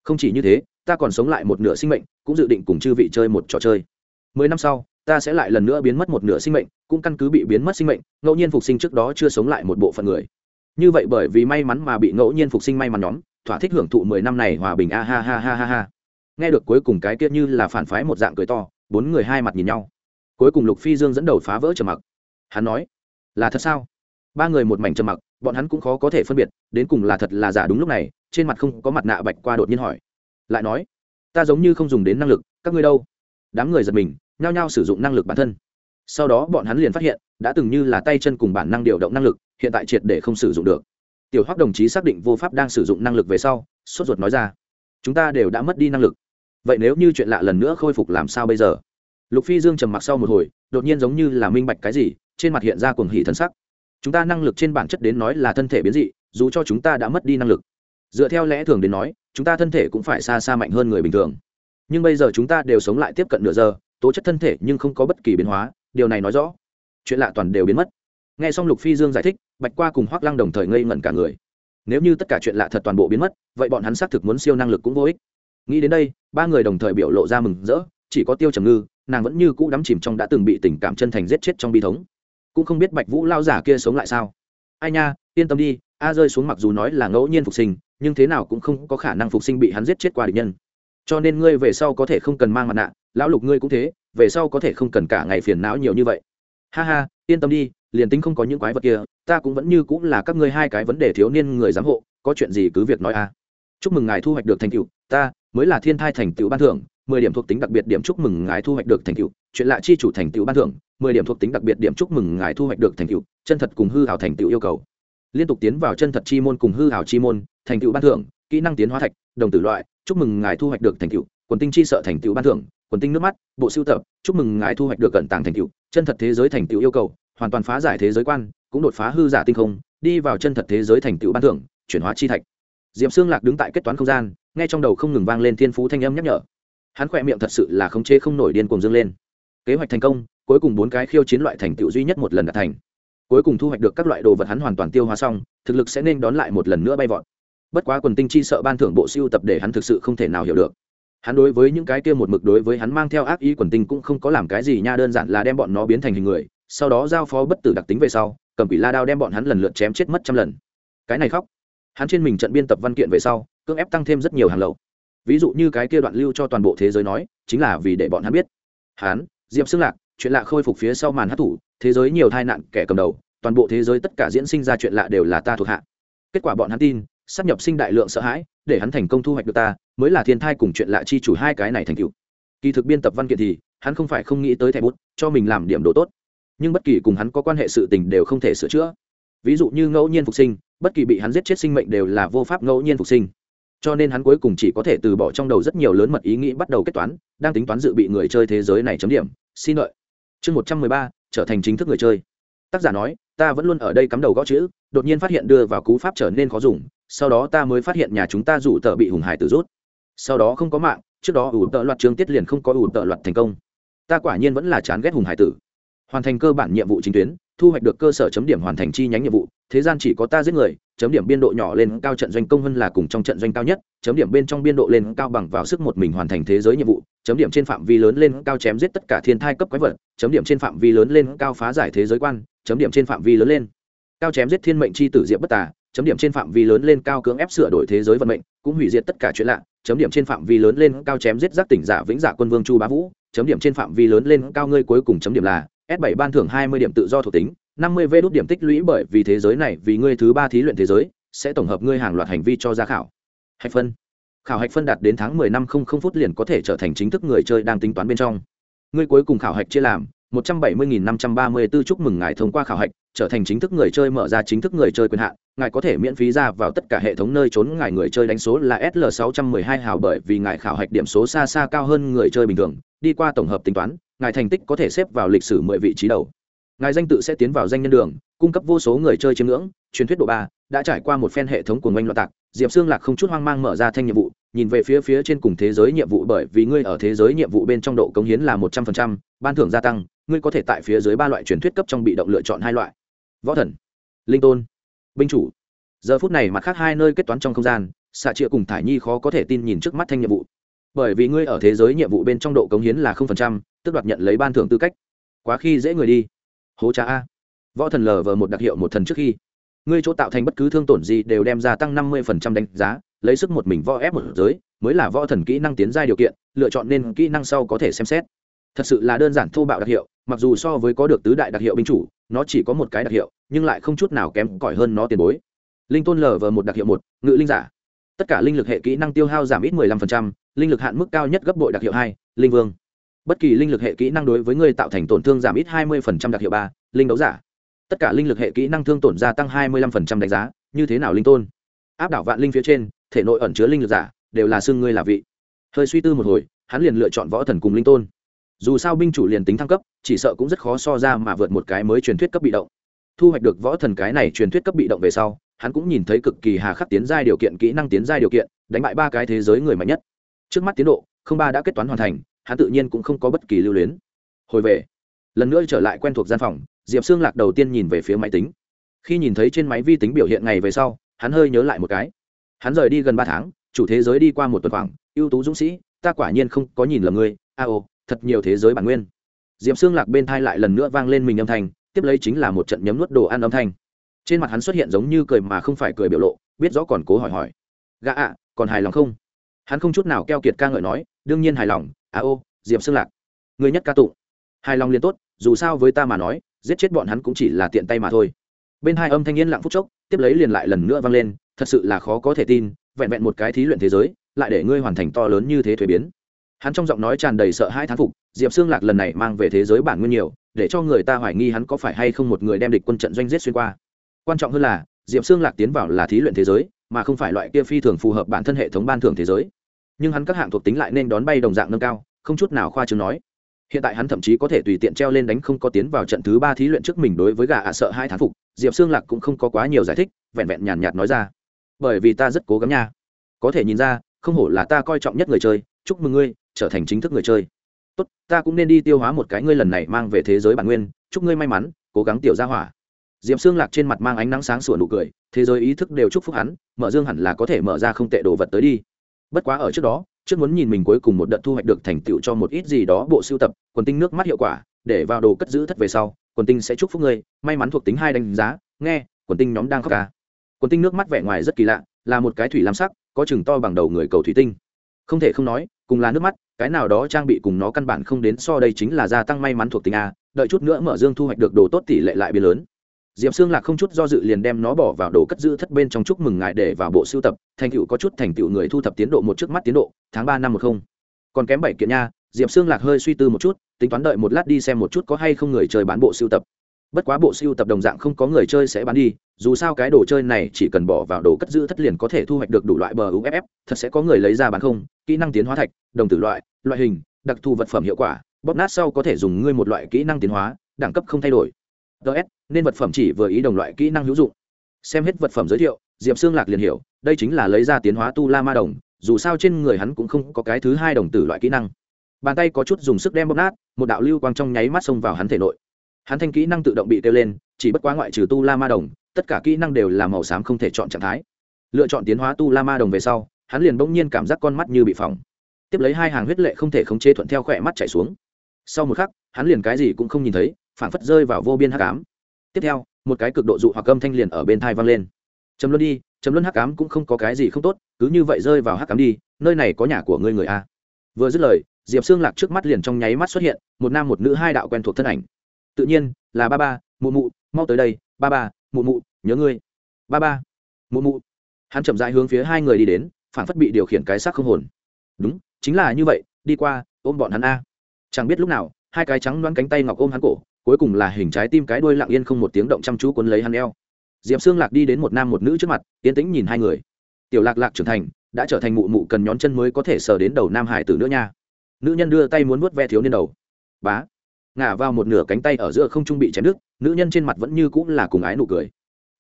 Không chỉ như thế, ta còn sống lại một nửa sinh mệnh, cũng dự định cùng chư vị chơi một trò chơi. Mười năm sau, ta sẽ lại lần nữa biến mất một nửa sinh mệnh, cũng căn cứ bị biến mất sinh mệnh, ngẫu nhiên phục sinh trước đó chưa sống lại một bộ phận người như vậy bởi vì may mắn mà bị ngẫu nhiên phục sinh may mắn nhóm, thỏa thích hưởng thụ mười năm này hòa bình, a ha ha ha ha ha. Nghe được cuối cùng cái kia như là phản phái một dạng cười to, bốn người hai mặt nhìn nhau. Cuối cùng lục phi dương dẫn đầu phá vỡ trầm mặc. Hắn nói, là thật sao? Ba người một mảnh trầm mặc, bọn hắn cũng khó có thể phân biệt, đến cùng là thật là giả đúng lúc này, trên mặt không có mặt nạ bạch qua đột nhiên hỏi. Lại nói, ta giống như không dùng đến năng lực, các ngươi đâu? Đám người giật mình, nhao nhao sử dụng năng lực bản thân sau đó bọn hắn liền phát hiện, đã từng như là tay chân cùng bản năng điều động năng lực, hiện tại triệt để không sử dụng được. Tiểu hoắc đồng chí xác định vô pháp đang sử dụng năng lực về sau, sốt ruột nói ra, chúng ta đều đã mất đi năng lực. Vậy nếu như chuyện lạ lần nữa khôi phục làm sao bây giờ? Lục phi dương trầm mặc sau một hồi, đột nhiên giống như là minh bạch cái gì, trên mặt hiện ra cuồng hỉ thân sắc. Chúng ta năng lực trên bản chất đến nói là thân thể biến dị, dù cho chúng ta đã mất đi năng lực. Dựa theo lẽ thường đến nói, chúng ta thân thể cũng phải xa xa mạnh hơn người bình thường. Nhưng bây giờ chúng ta đều sống lại tiếp cận nửa giờ, tố chất thân thể nhưng không có bất kỳ biến hóa điều này nói rõ, chuyện lạ toàn đều biến mất. N g h e xong lục phi dương giải thích, bạch qua cùng hoác lăng đồng thời ngây ngẩn cả người. Nếu như tất cả chuyện lạ thật toàn bộ biến mất, vậy bọn hắn xác thực muốn siêu năng lực cũng vô ích. Nghĩ đến đây, ba người đồng thời biểu lộ ra mừng rỡ, chỉ có tiêu trầm ngư, nàng vẫn như cũ đắm chìm trong đã từng bị tình cảm chân thành giết chết trong bi thống. Cũng không biết bạch vũ lao giả kia sống lại sao. Ai nha, yên tâm đi, a rơi xuống mặc dù nói là ngẫu nhiên phục sinh, nhưng thế nào cũng không có khả năng phục sinh bị hắn giết chết qua địch nhân. Cho nên ngươi về sau có thể không cần mang mặt nạ, lão lục ngươi cũng thế về sau có thể không cần cả ngày phiền não nhiều như vậy. Ha ha, yên tâm đi, liền tính không có những quái vật kia, ta cũng vẫn như cũng là các ngươi hai cái vấn đề thiếu niên người giám hộ, có chuyện gì cứ việc nói a. Chúc mừng ngài thu hoạch được thành tựu, ta mới là thiên thai thành tựu ban thưởng, mười điểm thuộc tính đặc biệt điểm chúc mừng ngài thu hoạch được thành tựu, chuyện lạ chi chủ thành tựu ban thưởng, mười điểm thuộc tính đặc biệt điểm chúc mừng ngài thu hoạch được thành tựu, chân thật cùng hư hảo thành tựu yêu cầu. Liên tục tiến vào chân thật chi môn cùng hư hảo chi môn, thành tựu ban thưởng, kỹ năng tiến hóa thạch, đồng tử loại, chúc mừng ngài thu hoạch được thành tựu, quần tinh chi sợ thành tựu ban thưởng quần tinh nước mắt, bộ sưu tập, chúc mừng ngài thu hoạch được cận tàng thành tựu, chân thật thế giới thành tựu yêu cầu, hoàn toàn phá giải thế giới quan, cũng đột phá hư giả tinh không, đi vào chân thật thế giới thành tựu ban thưởng, chuyển hóa chi thạch. Diệp xương lạc đứng tại kết toán không gian, nghe trong đầu không ngừng vang lên thiên phú thanh âm nhắc nhở. Hắn khỏe miệng thật sự là khống chế không nổi điên cuồng dương lên. Kế hoạch thành công, cuối cùng bốn cái khiêu chiến loại thành tựu duy nhất một lần đạt thành. Cuối cùng thu hoạch được các loại đồ vật hắn hoàn toàn tiêu hóa xong, thực lực sẽ nên đón lại một lần nữa bay vọt. Bất quá quần tinh chi sợ ban thưởng bộ siêu tập để hắn thực sự không thể nào hiểu được hắn đối với những cái kia một mực đối với hắn mang theo ác ý quần tinh cũng không có làm cái gì nha, đơn giản là đem bọn nó biến thành hình người, sau đó giao phó bất tử đặc tính về sau, cầm quỷ la đao đem bọn hắn lần lượt chém chết mất trăm lần. Cái này khóc. Hắn trên mình trận biên tập văn kiện về sau, cưỡng ép tăng thêm rất nhiều hàng lậu. Ví dụ như cái kia đoạn lưu cho toàn bộ thế giới nói, chính là vì để bọn hắn biết. Hắn, diệp xưng lạc, chuyện lạ khôi phục phía sau màn hát thủ, thế giới nhiều tai nạn kẻ cầm đầu, toàn bộ thế giới tất cả diễn sinh ra chuyện lạ đều là ta thuộc hạ. Kết quả bọn hắn tin sắp nhập sinh đại lượng sợ hãi, để hắn thành công thu hoạch được ta, mới là thiên thai cùng chuyện lạ chi chủ hai cái này thành cựu kỳ thực biên tập văn kiện thì, hắn không phải không nghĩ tới thẻ bút, cho mình làm điểm đồ tốt. Nhưng bất kỳ cùng hắn có quan hệ sự tình đều không thể sửa chữa. Ví dụ như ngẫu nhiên phục sinh, bất kỳ bị hắn giết chết sinh mệnh đều là vô pháp ngẫu nhiên phục sinh. Cho nên hắn cuối cùng chỉ có thể từ bỏ trong đầu rất nhiều lớn mật ý nghĩ bắt đầu kết toán, đang tính toán dự bị người chơi thế giới này chấm điểm. Xin lợi chương một trăm mười ba, trở thành chính thức người chơi. Tác giả nói, ta vẫn luôn ở đây cắm đầu gõ chữ, đột nhiên phát hiện đưa vào cú pháp trở nên khó dùng sau đó ta mới phát hiện nhà chúng ta rủ tợ bị hùng hải tử rút. Sau đó không có mạng, trước đó ủ tợ loạt trương tiết liền không có ủ tợ loạt thành công. Ta quả nhiên vẫn là chán ghét hùng hải tử. Hoàn thành cơ bản nhiệm vụ chính tuyến, thu hoạch được cơ sở chấm điểm hoàn thành chi nhánh nhiệm vụ, thế gian chỉ có ta giết người, chấm điểm biên độ nhỏ lên cao trận doanh công hơn là cùng trong trận doanh cao nhất, chấm điểm bên trong biên độ lên cao bằng vào sức một mình hoàn thành thế giới nhiệm vụ, chấm điểm trên phạm vi lớn lên cao chém giết tất cả thiên thai cấp quái vật, chấm điểm trên phạm vi lớn lên cao phá giải thế giới quan, chấm điểm trên phạm vi lớn lên cao chém giết thiên mệnh chi tử diệp bất tà chấm điểm trên phạm vi lớn lên cao cưỡng ép sửa đổi thế giới vận mệnh, cũng hủy diệt tất cả chuyện lạ, chấm điểm trên phạm vi lớn lên cao chém giết giác tỉnh giả vĩnh giả quân vương chu bá vũ, chấm điểm trên phạm vi lớn lên cao ngươi cuối cùng chấm điểm là s 7 ban thưởng 20 điểm tự do thuộc tính 50 v đốt điểm tích lũy bởi vì thế giới này vì ngươi thứ ba thí luyện thế giới, sẽ tổng hợp ngươi hàng loạt hành vi cho ra khảo. Hạch phân. Khảo hạch phân đạt đến tháng 10 năm không không phút liền có thể trở thành chính thức người chơi đang tính toán bên trong. Ngươi cuối cùng khảo hạch chia làm 170.534 chúc mừng ngài thông qua khảo hạch trở thành chính thức người chơi mở ra chính thức người chơi quyền hạn, ngài có thể miễn phí ra vào tất cả hệ thống nơi trốn ngài người chơi đánh số là sl 612 hào bởi vì ngài khảo hạch điểm số xa xa cao hơn người chơi bình thường, đi qua tổng hợp tính toán, ngài thành tích có thể xếp vào lịch sử mười vị trí đầu. Ngài danh tự sẽ tiến vào danh nhân đường, cung cấp vô số người chơi chiếm ngưỡng, truyền thuyết độ ba, đã trải qua một phen hệ thống của ngoanh loạn tạc, diệp xương lạc không chút hoang mang mở ra thanh nhiệm vụ, nhìn về phía phía trên cùng thế giới nhiệm vụ bởi vì ngươi ở thế giới nhiệm vụ bên trong độ cống hiến là một trăm phần trăm, ban thưởng gia tăng, ngươi có thể tại phía dưới ba loại truyền thuyết cấp trong bị động lựa chọn hai loại võ thần, linh tôn, binh chủ. Giờ phút này mặt khác hai nơi kết toán trong không gian xạ triệu cùng thải nhi khó có thể tin nhìn trước mắt thanh nhiệm vụ. Bởi vì ngươi ở thế giới nhiệm vụ bên trong độ cống hiến là không phần trăm, tức đoạt nhận lấy ban thưởng tư cách. Quá khi dễ người đi. Hố trá a. Võ thần lờ vờ một đặc hiệu một thần trước khi. Ngươi chỗ tạo thành bất cứ thương tổn gì đều đem ra tăng năm mươi phần trăm đánh giá, lấy sức một mình võ ép một giới, mới là võ thần kỹ năng tiến giai điều kiện, lựa chọn nên kỹ năng sau có thể xem xét. Thật sự là đơn giản thô bạo đặc hiệu, mặc dù so với có được tứ đại đặc hiệu binh chủ nó chỉ có một cái đặc hiệu nhưng lại không chút nào kém cỏi hơn nó tiền bối. Linh tôn lờ vờ một đặc hiệu một ngự linh giả. Tất cả linh lực hệ kỹ năng tiêu hao giảm ít 15%, linh lực hạn mức cao nhất gấp bội đặc hiệu hai linh vương. Bất kỳ linh lực hệ kỹ năng đối với người tạo thành tổn thương giảm ít 20% đặc hiệu ba linh đấu giả. Tất cả linh lực hệ kỹ năng thương tổn gia tăng 25% đánh giá như thế nào linh tôn? Áp đảo vạn linh phía trên thể nội ẩn chứa linh lực giả đều là xương ngươi là vị. Hơi suy tư một hồi hắn liền lựa chọn võ thần cùng linh tôn dù sao binh chủ liền tính thăng cấp, chỉ sợ cũng rất khó so ra mà vượt một cái mới truyền thuyết cấp bị động. Thu hoạch được võ thần cái này truyền thuyết cấp bị động về sau, hắn cũng nhìn thấy cực kỳ hà khắc tiến giai điều kiện, kỹ năng tiến giai điều kiện, đánh bại ba cái thế giới người mạnh nhất. Trước mắt tiến độ, không ba đã kết toán hoàn thành, hắn tự nhiên cũng không có bất kỳ lưu luyến. Hồi về, lần nữa trở lại quen thuộc gian phòng, diệp xương lạc đầu tiên nhìn về phía máy tính. Khi nhìn thấy trên máy vi tính biểu hiện ngày về sau, hắn hơi nhớ lại một cái. Hắn rời đi gần ba tháng, chủ thế giới đi qua một tuần khoảng, ưu tú dũng sĩ, ta quả nhiên không có nhìn lầm ngươi, a ô thật nhiều thế giới bản nguyên. Diệp xương lạc bên thai lại lần nữa vang lên mình âm thanh, tiếp lấy chính là một trận nhấm nuốt đồ ăn âm thanh. Trên mặt hắn xuất hiện giống như cười mà không phải cười biểu lộ, biết rõ còn cố hỏi hỏi. Gã ạ, còn hài lòng không? Hắn không chút nào keo kiệt ca ngợi nói, đương nhiên hài lòng à ô, diệp xương lạc, người nhất ca tụng. Hài lòng liền tốt, dù sao với ta mà nói, giết chết bọn hắn cũng chỉ là tiện tay mà thôi. Bên hai âm thanh yên lặng phút chốc, tiếp lấy liền lại lần nữa vang lên, thật sự là khó có thể tin, vẹn vẹn một cái thí luyện thế giới, lại để ngươi hoàn thành to lớn như thế thuế biến hắn trong giọng nói tràn đầy sợ hãi thán phục, diệp xương lạc lần này mang về thế giới bản nguyên nhiều, để cho người ta hoài nghi hắn có phải hay không một người đem địch quân trận doanh giết xuyên qua. Quan trọng hơn là, diệp xương lạc tiến vào là thí luyện thế giới, mà không phải loại kia phi thường phù hợp bản thân hệ thống ban thưởng thế giới. Nhưng hắn các hạng thuộc tính lại nên đón bay đồng dạng nâng cao, không chút nào khoa chứng nói. Hiện tại hắn thậm chí có thể tùy tiện treo lên đánh không có tiến vào trận thứ ba thí luyện trước mình đối với gà ạ sợ hai thán phục, diệp xương lạc cũng không có quá nhiều giải thích, vẹn vẹn nhàn nhạt nói ra. Bởi vì ta rất cố gắng nha. Có thể nhìn ra, không hổ là ta coi trọng nhất người chơi, chúc mừng ngươi trở thành chính thức người chơi. Tốt, ta cũng nên đi tiêu hóa một cái ngươi lần này mang về thế giới bản nguyên, chúc ngươi may mắn, cố gắng tiểu ra hỏa. Diệp xương lạc trên mặt mang ánh nắng sáng sủa nụ cười, thế giới ý thức đều chúc phúc hắn, mở dương hẳn là có thể mở ra không tệ đồ vật tới đi. Bất quá ở trước đó, trước muốn nhìn mình cuối cùng một đợt thu hoạch được thành tựu cho một ít gì đó bộ sưu tập, quần tinh nước mắt hiệu quả, để vào đồ cất giữ thất về sau, quần tinh sẽ chúc phúc ngươi, may mắn thuộc tính hai đánh giá, nghe, quần tinh nhóm đang khóc ca. Quần tinh nước mắt vẻ ngoài rất kỳ lạ, là một cái thủy lam sắc, có chừng to bằng đầu người cầu thủy tinh. Không thể không nói cùng là nước mắt, cái nào đó trang bị cùng nó căn bản không đến so đây chính là gia tăng may mắn thuộc tính a, đợi chút nữa mở dương thu hoạch được đồ tốt tỷ lệ lại biến lớn. Diệp xương lạc không chút do dự liền đem nó bỏ vào đồ cất giữ thất bên trong chúc mừng ngại để vào bộ sưu tập, thành tựu có chút thành tựu người thu thập tiến độ một trước mắt tiến độ, tháng ba năm một không. Còn kém bảy kiện nha, diệp xương lạc hơi suy tư một chút, tính toán đợi một lát đi xem một chút có hay không người chơi bán bộ sưu tập bất quá bộ sưu tập đồng dạng không có người chơi sẽ bán đi, dù sao cái đồ chơi này chỉ cần bỏ vào đồ cất giữ thất liền có thể thu hoạch được đủ loại bờ uff thật sẽ có người lấy ra bán không, kỹ năng tiến hóa thạch, đồng tử loại loại hình, đặc thù vật phẩm hiệu quả, bóp nát sau có thể dùng ngươi một loại kỹ năng tiến hóa, đẳng cấp không thay đổi. Ts nên vật phẩm chỉ vừa ý đồng loại kỹ năng hữu dụng. Xem hết vật phẩm giới thiệu, diệp xương lạc liền hiểu, đây chính là lấy ra tiến hóa tu la ma đồng, dù sao trên người hắn cũng không có cái thứ hai đồng tử loại kỹ năng. Bàn tay có chút dùng sức đem bóp nát, một đạo lưu quang trong nháy mắt xông vào hắn thể nội hắn thanh kỹ năng tự động bị kêu lên, chỉ bất quá ngoại trừ tu la ma đồng, tất cả kỹ năng đều là màu xám không thể chọn trạng thái. Lựa chọn tiến hóa tu la ma đồng về sau, hắn liền bỗng nhiên cảm giác con mắt như bị phỏng. Tiếp lấy hai hàng huyết lệ không thể khống chế thuận theo khỏe mắt chảy xuống. Sau một khắc, hắn liền cái gì cũng không nhìn thấy phản phất rơi vào vô biên hắc ám. Tiếp theo, một cái cực độ dụ hoặc âm thanh liền ở bên thai vang lên. Chấm luân đi chấm luân hắc ám cũng không có cái gì không tốt, cứ như vậy rơi vào hắc ám đi, nơi này có nhà của ngươi người a vừa dứt lời, diệp xương lạc trước mắt liền trong nháy mắt xuất hiện, một nam một nữ hai đạo quen thuộc thân ảnh tự nhiên, là ba ba, mụ mụ, mau tới đây, ba ba, mụ mụ, nhớ ngươi. Ba ba, mụ mụ. Hắn chậm rãi hướng phía hai người đi đến phản phất bị điều khiển cái xác không hồn. Đúng, chính là như vậy, đi qua, ôm bọn hắn a. Chẳng biết lúc nào, hai cái trắng loáng cánh tay ngọc ôm hắn cổ, cuối cùng là hình trái tim cái đuôi lặng yên không một tiếng động chăm chú cuốn lấy hắn eo. Diệp xương lạc đi đến một nam một nữ trước mặt, yên tĩnh nhìn hai người. Tiểu lạc lạc trưởng thành, đã trở thành mụ mụ cần nhón chân mới có thể sờ đến đầu nam hải tử nữa nha. Nữ nhân đưa tay muốn vuốt ve thiếu niên đầu. Bá ngả vào một nửa cánh tay ở giữa không trung bị chém đứt, nữ nhân trên mặt vẫn như cũng là cùng ái nụ cười.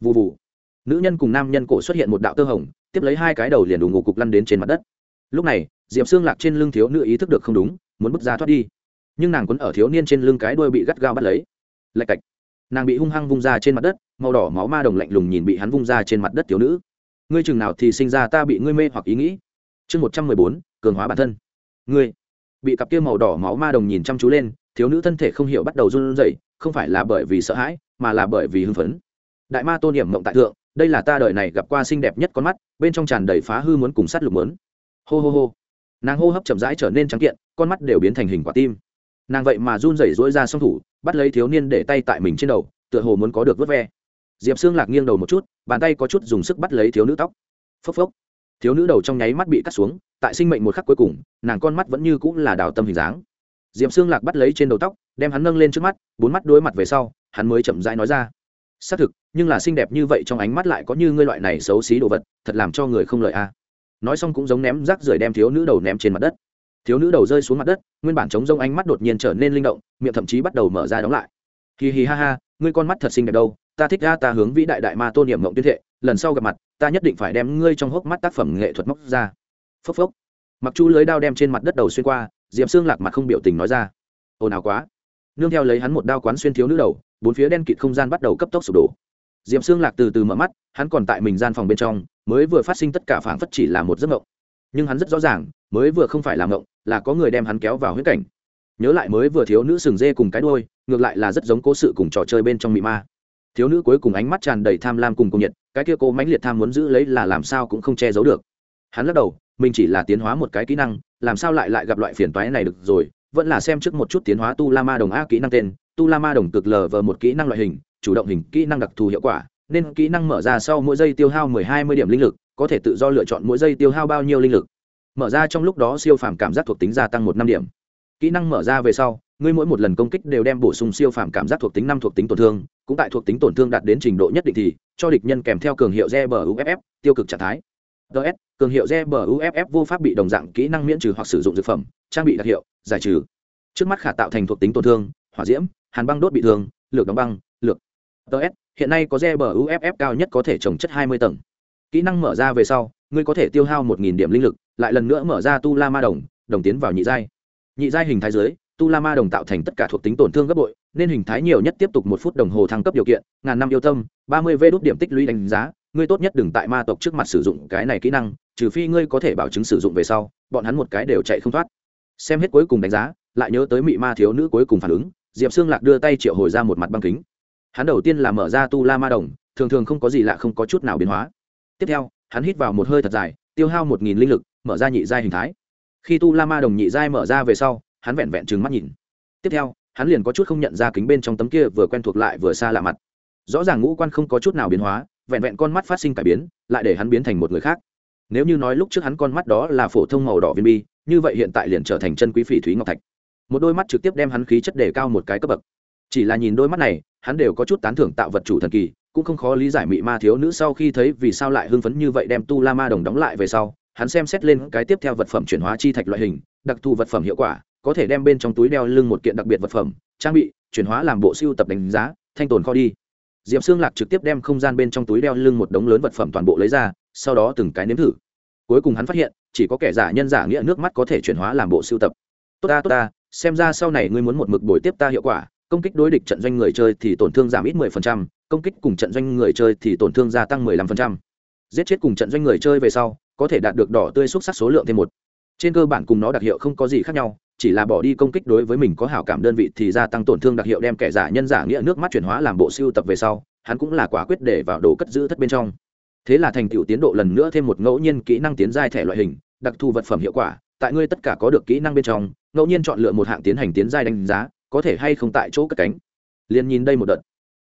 Vụ vụ nữ nhân cùng nam nhân cổ xuất hiện một đạo tơ hồng, tiếp lấy hai cái đầu liền đủ ngủ cục lăn đến trên mặt đất. Lúc này, diệp xương lạc trên lưng thiếu nữ ý thức được không đúng, muốn bước ra thoát đi. Nhưng nàng quấn ở thiếu niên trên lưng cái đuôi bị gắt gao bắt lấy. Lạch cạch. Nàng bị hung hăng vung ra trên mặt đất, màu đỏ máu ma đồng lạnh lùng nhìn bị hắn vung ra trên mặt đất thiếu nữ. Ngươi chừng nào thì sinh ra ta bị ngươi mê hoặc ý nghĩ. Chương một trăm mười bốn, cường hóa bản thân. Ngươi bị cặp kia màu đỏ máu ma đồng nhìn chăm chú lên thiếu nữ thân thể không hiểu bắt đầu run rẩy, không phải là bởi vì sợ hãi, mà là bởi vì hưng phấn. Đại ma tôn điểm mộng tại thượng, đây là ta đời này gặp qua xinh đẹp nhất con mắt, bên trong tràn đầy phá hư muốn cùng sát lục mớn hô hô hô. Nàng hô hấp chậm rãi trở nên trắng kiện, con mắt đều biến thành hình quả tim. Nàng vậy mà run rẩy rỗi ra song thủ, bắt lấy thiếu niên để tay tại mình trên đầu, tựa hồ muốn có được vớt ve. Diệp xương lạc nghiêng đầu một chút, bàn tay có chút dùng sức bắt lấy thiếu nữ tóc. Phốc phốc. Thiếu nữ đầu trong nháy mắt bị cắt xuống, tại sinh mệnh một khắc cuối cùng, nàng con mắt vẫn như cũng là đào tâm hình dáng diệp xương lạc bắt lấy trên đầu tóc, đem hắn nâng lên trước mắt, bốn mắt đối mặt về sau, hắn mới chậm rãi nói ra. Xác thực, nhưng là xinh đẹp như vậy trong ánh mắt lại có như ngươi loại này xấu xí đồ vật, thật làm cho người không lợi a nói xong cũng giống ném rác rưởi đem thiếu nữ đầu ném trên mặt đất. Thiếu nữ đầu rơi xuống mặt đất, nguyên bản chống rông ánh mắt đột nhiên trở nên linh động, miệng thậm chí bắt đầu mở ra đóng lại. Hì hì ha ha, ngươi con mắt thật xinh đẹp đâu, ta thích ra ta hướng vĩ đại đại ma tôn niệm mộng tuyên thệ, lần sau gặp mặt, ta nhất định phải đem ngươi trong hốc mắt tác phẩm nghệ thuật móc ra. Phốc phốc. Mặc chu lưới đao đem trên mặt đất đầu xuyên qua diệp xương lạc mặt không biểu tình nói ra ồn ào quá nương theo lấy hắn một đao quán xuyên thiếu nữ đầu bốn phía đen kịt không gian bắt đầu cấp tốc sụp đổ diệp xương lạc từ từ mở mắt hắn còn tại mình gian phòng bên trong mới vừa phát sinh tất cả phảng phất chỉ là một giấc mộng nhưng hắn rất rõ ràng mới vừa không phải là mộng là có người đem hắn kéo vào huyết cảnh nhớ lại mới vừa thiếu nữ sừng dê cùng cái đôi ngược lại là rất giống cố sự cùng trò chơi bên trong mị ma thiếu nữ cuối cùng ánh mắt tràn đầy tham lam cùng cung nhiệt cái kia cô mãnh liệt tham muốn giữ lấy là làm sao cũng không che giấu được hắn lắc đầu mình chỉ là tiến hóa một cái kỹ năng, làm sao lại lại gặp loại phiền toái này được rồi, vẫn là xem trước một chút tiến hóa tu la ma đồng a kỹ năng tên, tu la ma đồng cực lờ vờ một kỹ năng loại hình, chủ động hình kỹ năng đặc thù hiệu quả, nên kỹ năng mở ra sau mỗi giây tiêu hao mười hai mươi điểm linh lực, có thể tự do lựa chọn mỗi giây tiêu hao bao nhiêu linh lực. Mở ra trong lúc đó siêu phàm cảm giác thuộc tính gia tăng một năm điểm. Kỹ năng mở ra về sau, ngươi mỗi một lần công kích đều đem bổ sung siêu phàm cảm giác thuộc tính năm thuộc tính tổn thương, cũng tại thuộc tính tổn thương đạt đến trình độ nhất định thì, cho địch nhân kèm theo cường hiệu re bờ uff tiêu cực trạng thái ts cường hiệu gbuff vô pháp bị đồng dạng kỹ năng miễn trừ hoặc sử dụng dược phẩm, trang bị đặc hiệu, giải trừ. Trước mắt khả tạo thành thuộc tính tổn thương, hỏa diễm, hàn băng đốt bị thương, lược đóng băng, lược. Ts hiện nay có gbuff cao nhất có thể trồng chất hai mươi tầng. Kỹ năng mở ra về sau, ngươi có thể tiêu hao một điểm linh lực, lại lần nữa mở ra tu la ma đồng đồng tiến vào nhị giai. Nhị giai hình thái dưới, tu la ma đồng tạo thành tất cả thuộc tính tổn thương gấp bội, nên hình thái nhiều nhất tiếp tục một phút đồng hồ thăng cấp điều kiện, ngàn năm yêu tâm, ba mươi v đốt điểm tích lũy đánh giá ngươi tốt nhất đừng tại ma tộc trước mặt sử dụng cái này kỹ năng, trừ phi ngươi có thể bảo chứng sử dụng về sau, bọn hắn một cái đều chạy không thoát. Xem hết cuối cùng đánh giá, lại nhớ tới mị ma thiếu nữ cuối cùng phản ứng, diệp xương lạc đưa tay triệu hồi ra một mặt băng kính. Hắn đầu tiên là mở ra tu la ma đồng, thường thường không có gì lạ, không có chút nào biến hóa. Tiếp theo, hắn hít vào một hơi thật dài, tiêu hao một nghìn linh lực, mở ra nhị giai hình thái. Khi tu la ma đồng nhị giai mở ra về sau, hắn vẹn vẹn trừng mắt nhìn. Tiếp theo, hắn liền có chút không nhận ra kính bên trong tấm kia vừa quen thuộc lại vừa xa lạ mặt. Rõ ràng ngũ quan không có chút nào biến hóa vẹn vẹn con mắt phát sinh cải biến, lại để hắn biến thành một người khác. Nếu như nói lúc trước hắn con mắt đó là phổ thông màu đỏ viên bi, như vậy hiện tại liền trở thành chân quý phỉ thúy ngọc thạch. Một đôi mắt trực tiếp đem hắn khí chất đề cao một cái cấp bậc. Chỉ là nhìn đôi mắt này, hắn đều có chút tán thưởng tạo vật chủ thần kỳ, cũng không khó lý giải mị ma thiếu nữ sau khi thấy vì sao lại hưng phấn như vậy đem tu la ma đồng đóng lại về sau, hắn xem xét lên cái tiếp theo vật phẩm chuyển hóa chi thạch loại hình, đặc thù vật phẩm hiệu quả, có thể đem bên trong túi đeo lưng một kiện đặc biệt vật phẩm, trang bị, chuyển hóa làm bộ siêu tập đánh giá, thanh tồn kho đi diệp xương lạc trực tiếp đem không gian bên trong túi đeo lưng một đống lớn vật phẩm toàn bộ lấy ra sau đó từng cái nếm thử. Cuối cùng hắn phát hiện chỉ có kẻ giả nhân giả nghĩa nước mắt có thể chuyển hóa làm bộ siêu tập. Tốt ta tốt ta xem ra sau này ngươi muốn một mực bồi tiếp ta hiệu quả công kích đối địch trận doanh người chơi thì tổn thương giảm ít 10%, công kích cùng trận doanh người chơi thì tổn thương gia tăng 15%. giết chết cùng trận doanh người chơi về sau có thể đạt được đỏ tươi xúc sắc số lượng thêm một. Trên cơ bản cùng nó đặc hiệu không có gì khác nhau chỉ là bỏ đi công kích đối với mình có hảo cảm đơn vị thì gia tăng tổn thương đặc hiệu đem kẻ giả nhân giả nghĩa nước mắt chuyển hóa làm bộ siêu tập về sau, hắn cũng là quả quyết để vào đồ cất giữ thất bên trong. Thế là thành tựu tiến độ lần nữa thêm một ngẫu nhiên kỹ năng tiến giai thẻ loại hình, đặc thù vật phẩm hiệu quả, tại ngươi tất cả có được kỹ năng bên trong, ngẫu nhiên chọn lựa một hạng tiến hành tiến giai đánh giá, có thể hay không tại chỗ cất cánh. Liền nhìn đây một đợt.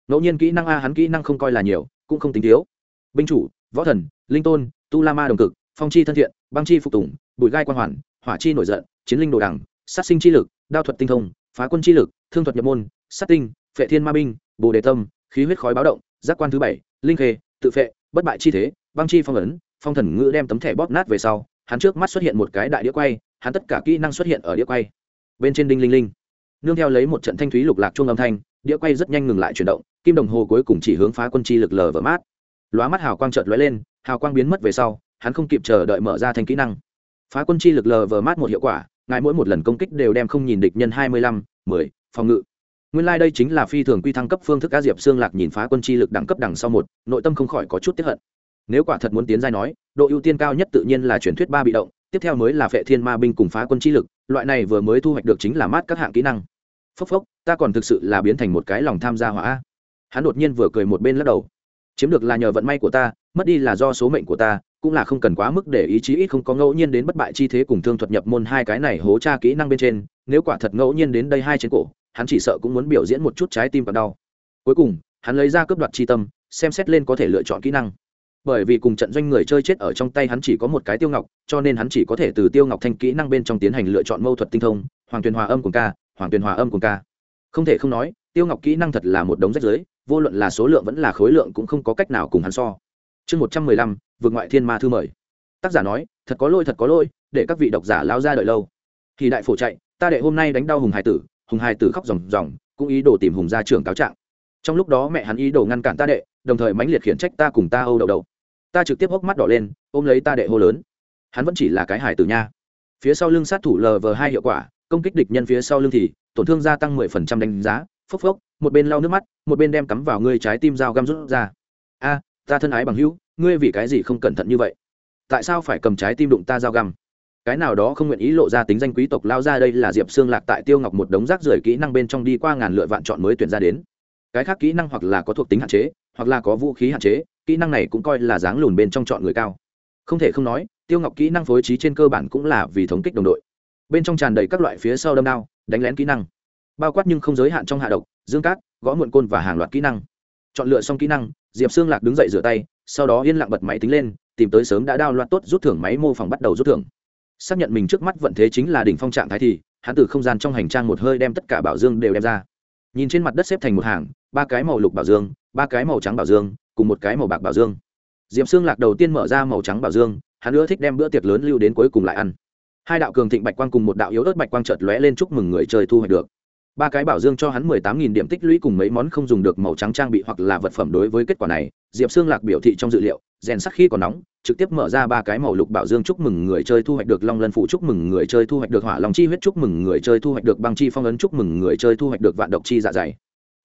Ngẫu nhiên kỹ năng a, hắn kỹ năng không coi là nhiều, cũng không tính thiếu. Binh chủ, võ thần, linh tôn, tu la ma đồng cực, phong chi thân thiện, băng chi phục tùng, bụi gai quan hoàn, hỏa chi nổi giận, chiến linh đồ đằng sát sinh chi lực, đao thuật tinh thông, phá quân chi lực, thương thuật nhập môn, sát tinh, phệ thiên ma binh, bồ đề tâm, khí huyết khói báo động, giác quan thứ bảy, linh khê, tự phệ, bất bại chi thế, băng chi phong ấn, phong thần ngữ đem tấm thẻ bóp nát về sau, hắn trước mắt xuất hiện một cái đại đĩa quay, hắn tất cả kỹ năng xuất hiện ở đĩa quay. Bên trên đinh linh linh. Nương theo lấy một trận thanh thúy lục lạc chuông âm thanh, đĩa quay rất nhanh ngừng lại chuyển động, kim đồng hồ cuối cùng chỉ hướng phá quân chi lực lờ vỡ mát. Lóa mắt hào quang chợt lóe lên, hào quang biến mất về sau, hắn không kịp chờ đợi mở ra thành kỹ năng. Phá quân chi lực lờ vờ mát một hiệu quả ngài mỗi một lần công kích đều đem không nhìn địch nhân hai mươi lăm, mười, phòng ngự. Nguyên lai、like、đây chính là phi thường quy thăng cấp phương thức cá diệp xương lạc nhìn phá quân chi lực đẳng cấp đằng sau một, nội tâm không khỏi có chút tiếp hận. Nếu quả thật muốn tiến giai nói, độ ưu tiên cao nhất tự nhiên là truyền thuyết ba bị động, tiếp theo mới là phệ thiên ma binh cùng phá quân chi lực, loại này vừa mới thu hoạch được chính là mát các hạng kỹ năng. Phốc phốc, ta còn thực sự là biến thành một cái lòng tham gia hỏa hắn đột nhiên vừa cười một bên lắc đầu. Chiếm được là nhờ vận may của ta, mất đi là do số mệnh của ta cũng là không cần quá mức để ý chí ít không có ngẫu nhiên đến bất bại chi thế cùng thương thuật nhập môn hai cái này hố tra kỹ năng bên trên, nếu quả thật ngẫu nhiên đến đây hai trên cổ, hắn chỉ sợ cũng muốn biểu diễn một chút trái tim và đau. Cuối cùng, hắn lấy ra cướp đoạt chi tâm, xem xét lên có thể lựa chọn kỹ năng. Bởi vì cùng trận doanh người chơi chết ở trong tay hắn chỉ có một cái tiêu ngọc, cho nên hắn chỉ có thể từ tiêu ngọc thanh kỹ năng bên trong tiến hành lựa chọn mâu thuật tinh thông, hoàng tuyền hòa âm cùng ca, hoàng tuyền hòa âm cùng ca. Không thể không nói, tiêu ngọc kỹ năng thật là một đống rách giới vô luận là số lượng vẫn là khối lượng cũng không có cách nào cùng hắn so chương một trăm mười lăm, vượt ngoại thiên ma thư mời. Tác giả nói, thật có lỗi, thật có lỗi, để các vị độc giả lao ra đợi lâu. Thì đại phổ chạy, ta đệ hôm nay đánh đau hùng hải tử, hùng hải tử khóc ròng ròng, cũng ý đồ tìm hùng ra trường cáo trạng. Trong lúc đó mẹ hắn ý đồ ngăn cản ta đệ, đồng thời mãnh liệt khiển trách ta cùng ta âu đậu đậu. Ta trực tiếp hốc mắt đỏ lên, ôm lấy ta đệ hô lớn. Hắn vẫn chỉ là cái hải tử nha. Phía sau lưng sát thủ lv hai hiệu quả, công kích địch nhân phía sau lưng thì, tổn thương gia tăng mười phần trăm đánh giá, phốc phốc, một bên lau nước mắt, một bên đem cắm vào ngươi trái tim dao găm rút ra. A ta thân ái bằng hữu, ngươi vì cái gì không cẩn thận như vậy? Tại sao phải cầm trái tim đụng ta dao găm? Cái nào đó không nguyện ý lộ ra tính danh quý tộc lao ra đây là diệp xương lạc tại tiêu ngọc một đống rác rưởi kỹ năng bên trong đi qua ngàn lựa vạn chọn mới tuyển ra đến. Cái khác kỹ năng hoặc là có thuộc tính hạn chế, hoặc là có vũ khí hạn chế, kỹ năng này cũng coi là dáng lùn bên trong chọn người cao. Không thể không nói, tiêu ngọc kỹ năng phối trí trên cơ bản cũng là vì thống kích đồng đội. Bên trong tràn đầy các loại phía sau đâm đao, đánh lén kỹ năng. Bao quát nhưng không giới hạn trong hạ độc, dương cát, gõ muộn côn và hàng loạt kỹ năng. Chọn lựa xong kỹ năng diệp xương lạc đứng dậy rửa tay, sau đó yên lặng bật máy tính lên, tìm tới sớm đã đao loạt tốt rút thưởng máy mô phỏng bắt đầu rút thưởng. Xác nhận mình trước mắt vận thế chính là đỉnh phong trạng thái thì, hắn từ không gian trong hành trang một hơi đem tất cả bảo dương đều đem ra. Nhìn trên mặt đất xếp thành một hàng, ba cái màu lục bảo dương, ba cái màu trắng bảo dương, cùng một cái màu bạc bảo dương. Diệp xương lạc đầu tiên mở ra màu trắng bảo dương, hắn ưa thích đem bữa tiệc lớn lưu đến cuối cùng lại ăn. Hai đạo cường thịnh bạch quang cùng một đạo yếu ớt bạch quang chợt lóe lên chúc mừng người chơi thu hoạch được ba cái bảo dương cho hắn mười tám nghìn điểm tích lũy cùng mấy món không dùng được màu trắng trang bị hoặc là vật phẩm đối với kết quả này, diệp xương lạc biểu thị trong dự liệu, rèn sắc khi còn nóng, trực tiếp mở ra ba cái màu lục bảo dương chúc mừng người chơi thu hoạch được long lân phụ chúc mừng người chơi thu hoạch được hỏa long chi huyết chúc mừng người chơi thu hoạch được băng chi phong ấn chúc mừng người chơi thu hoạch được vạn độc chi dạ dày.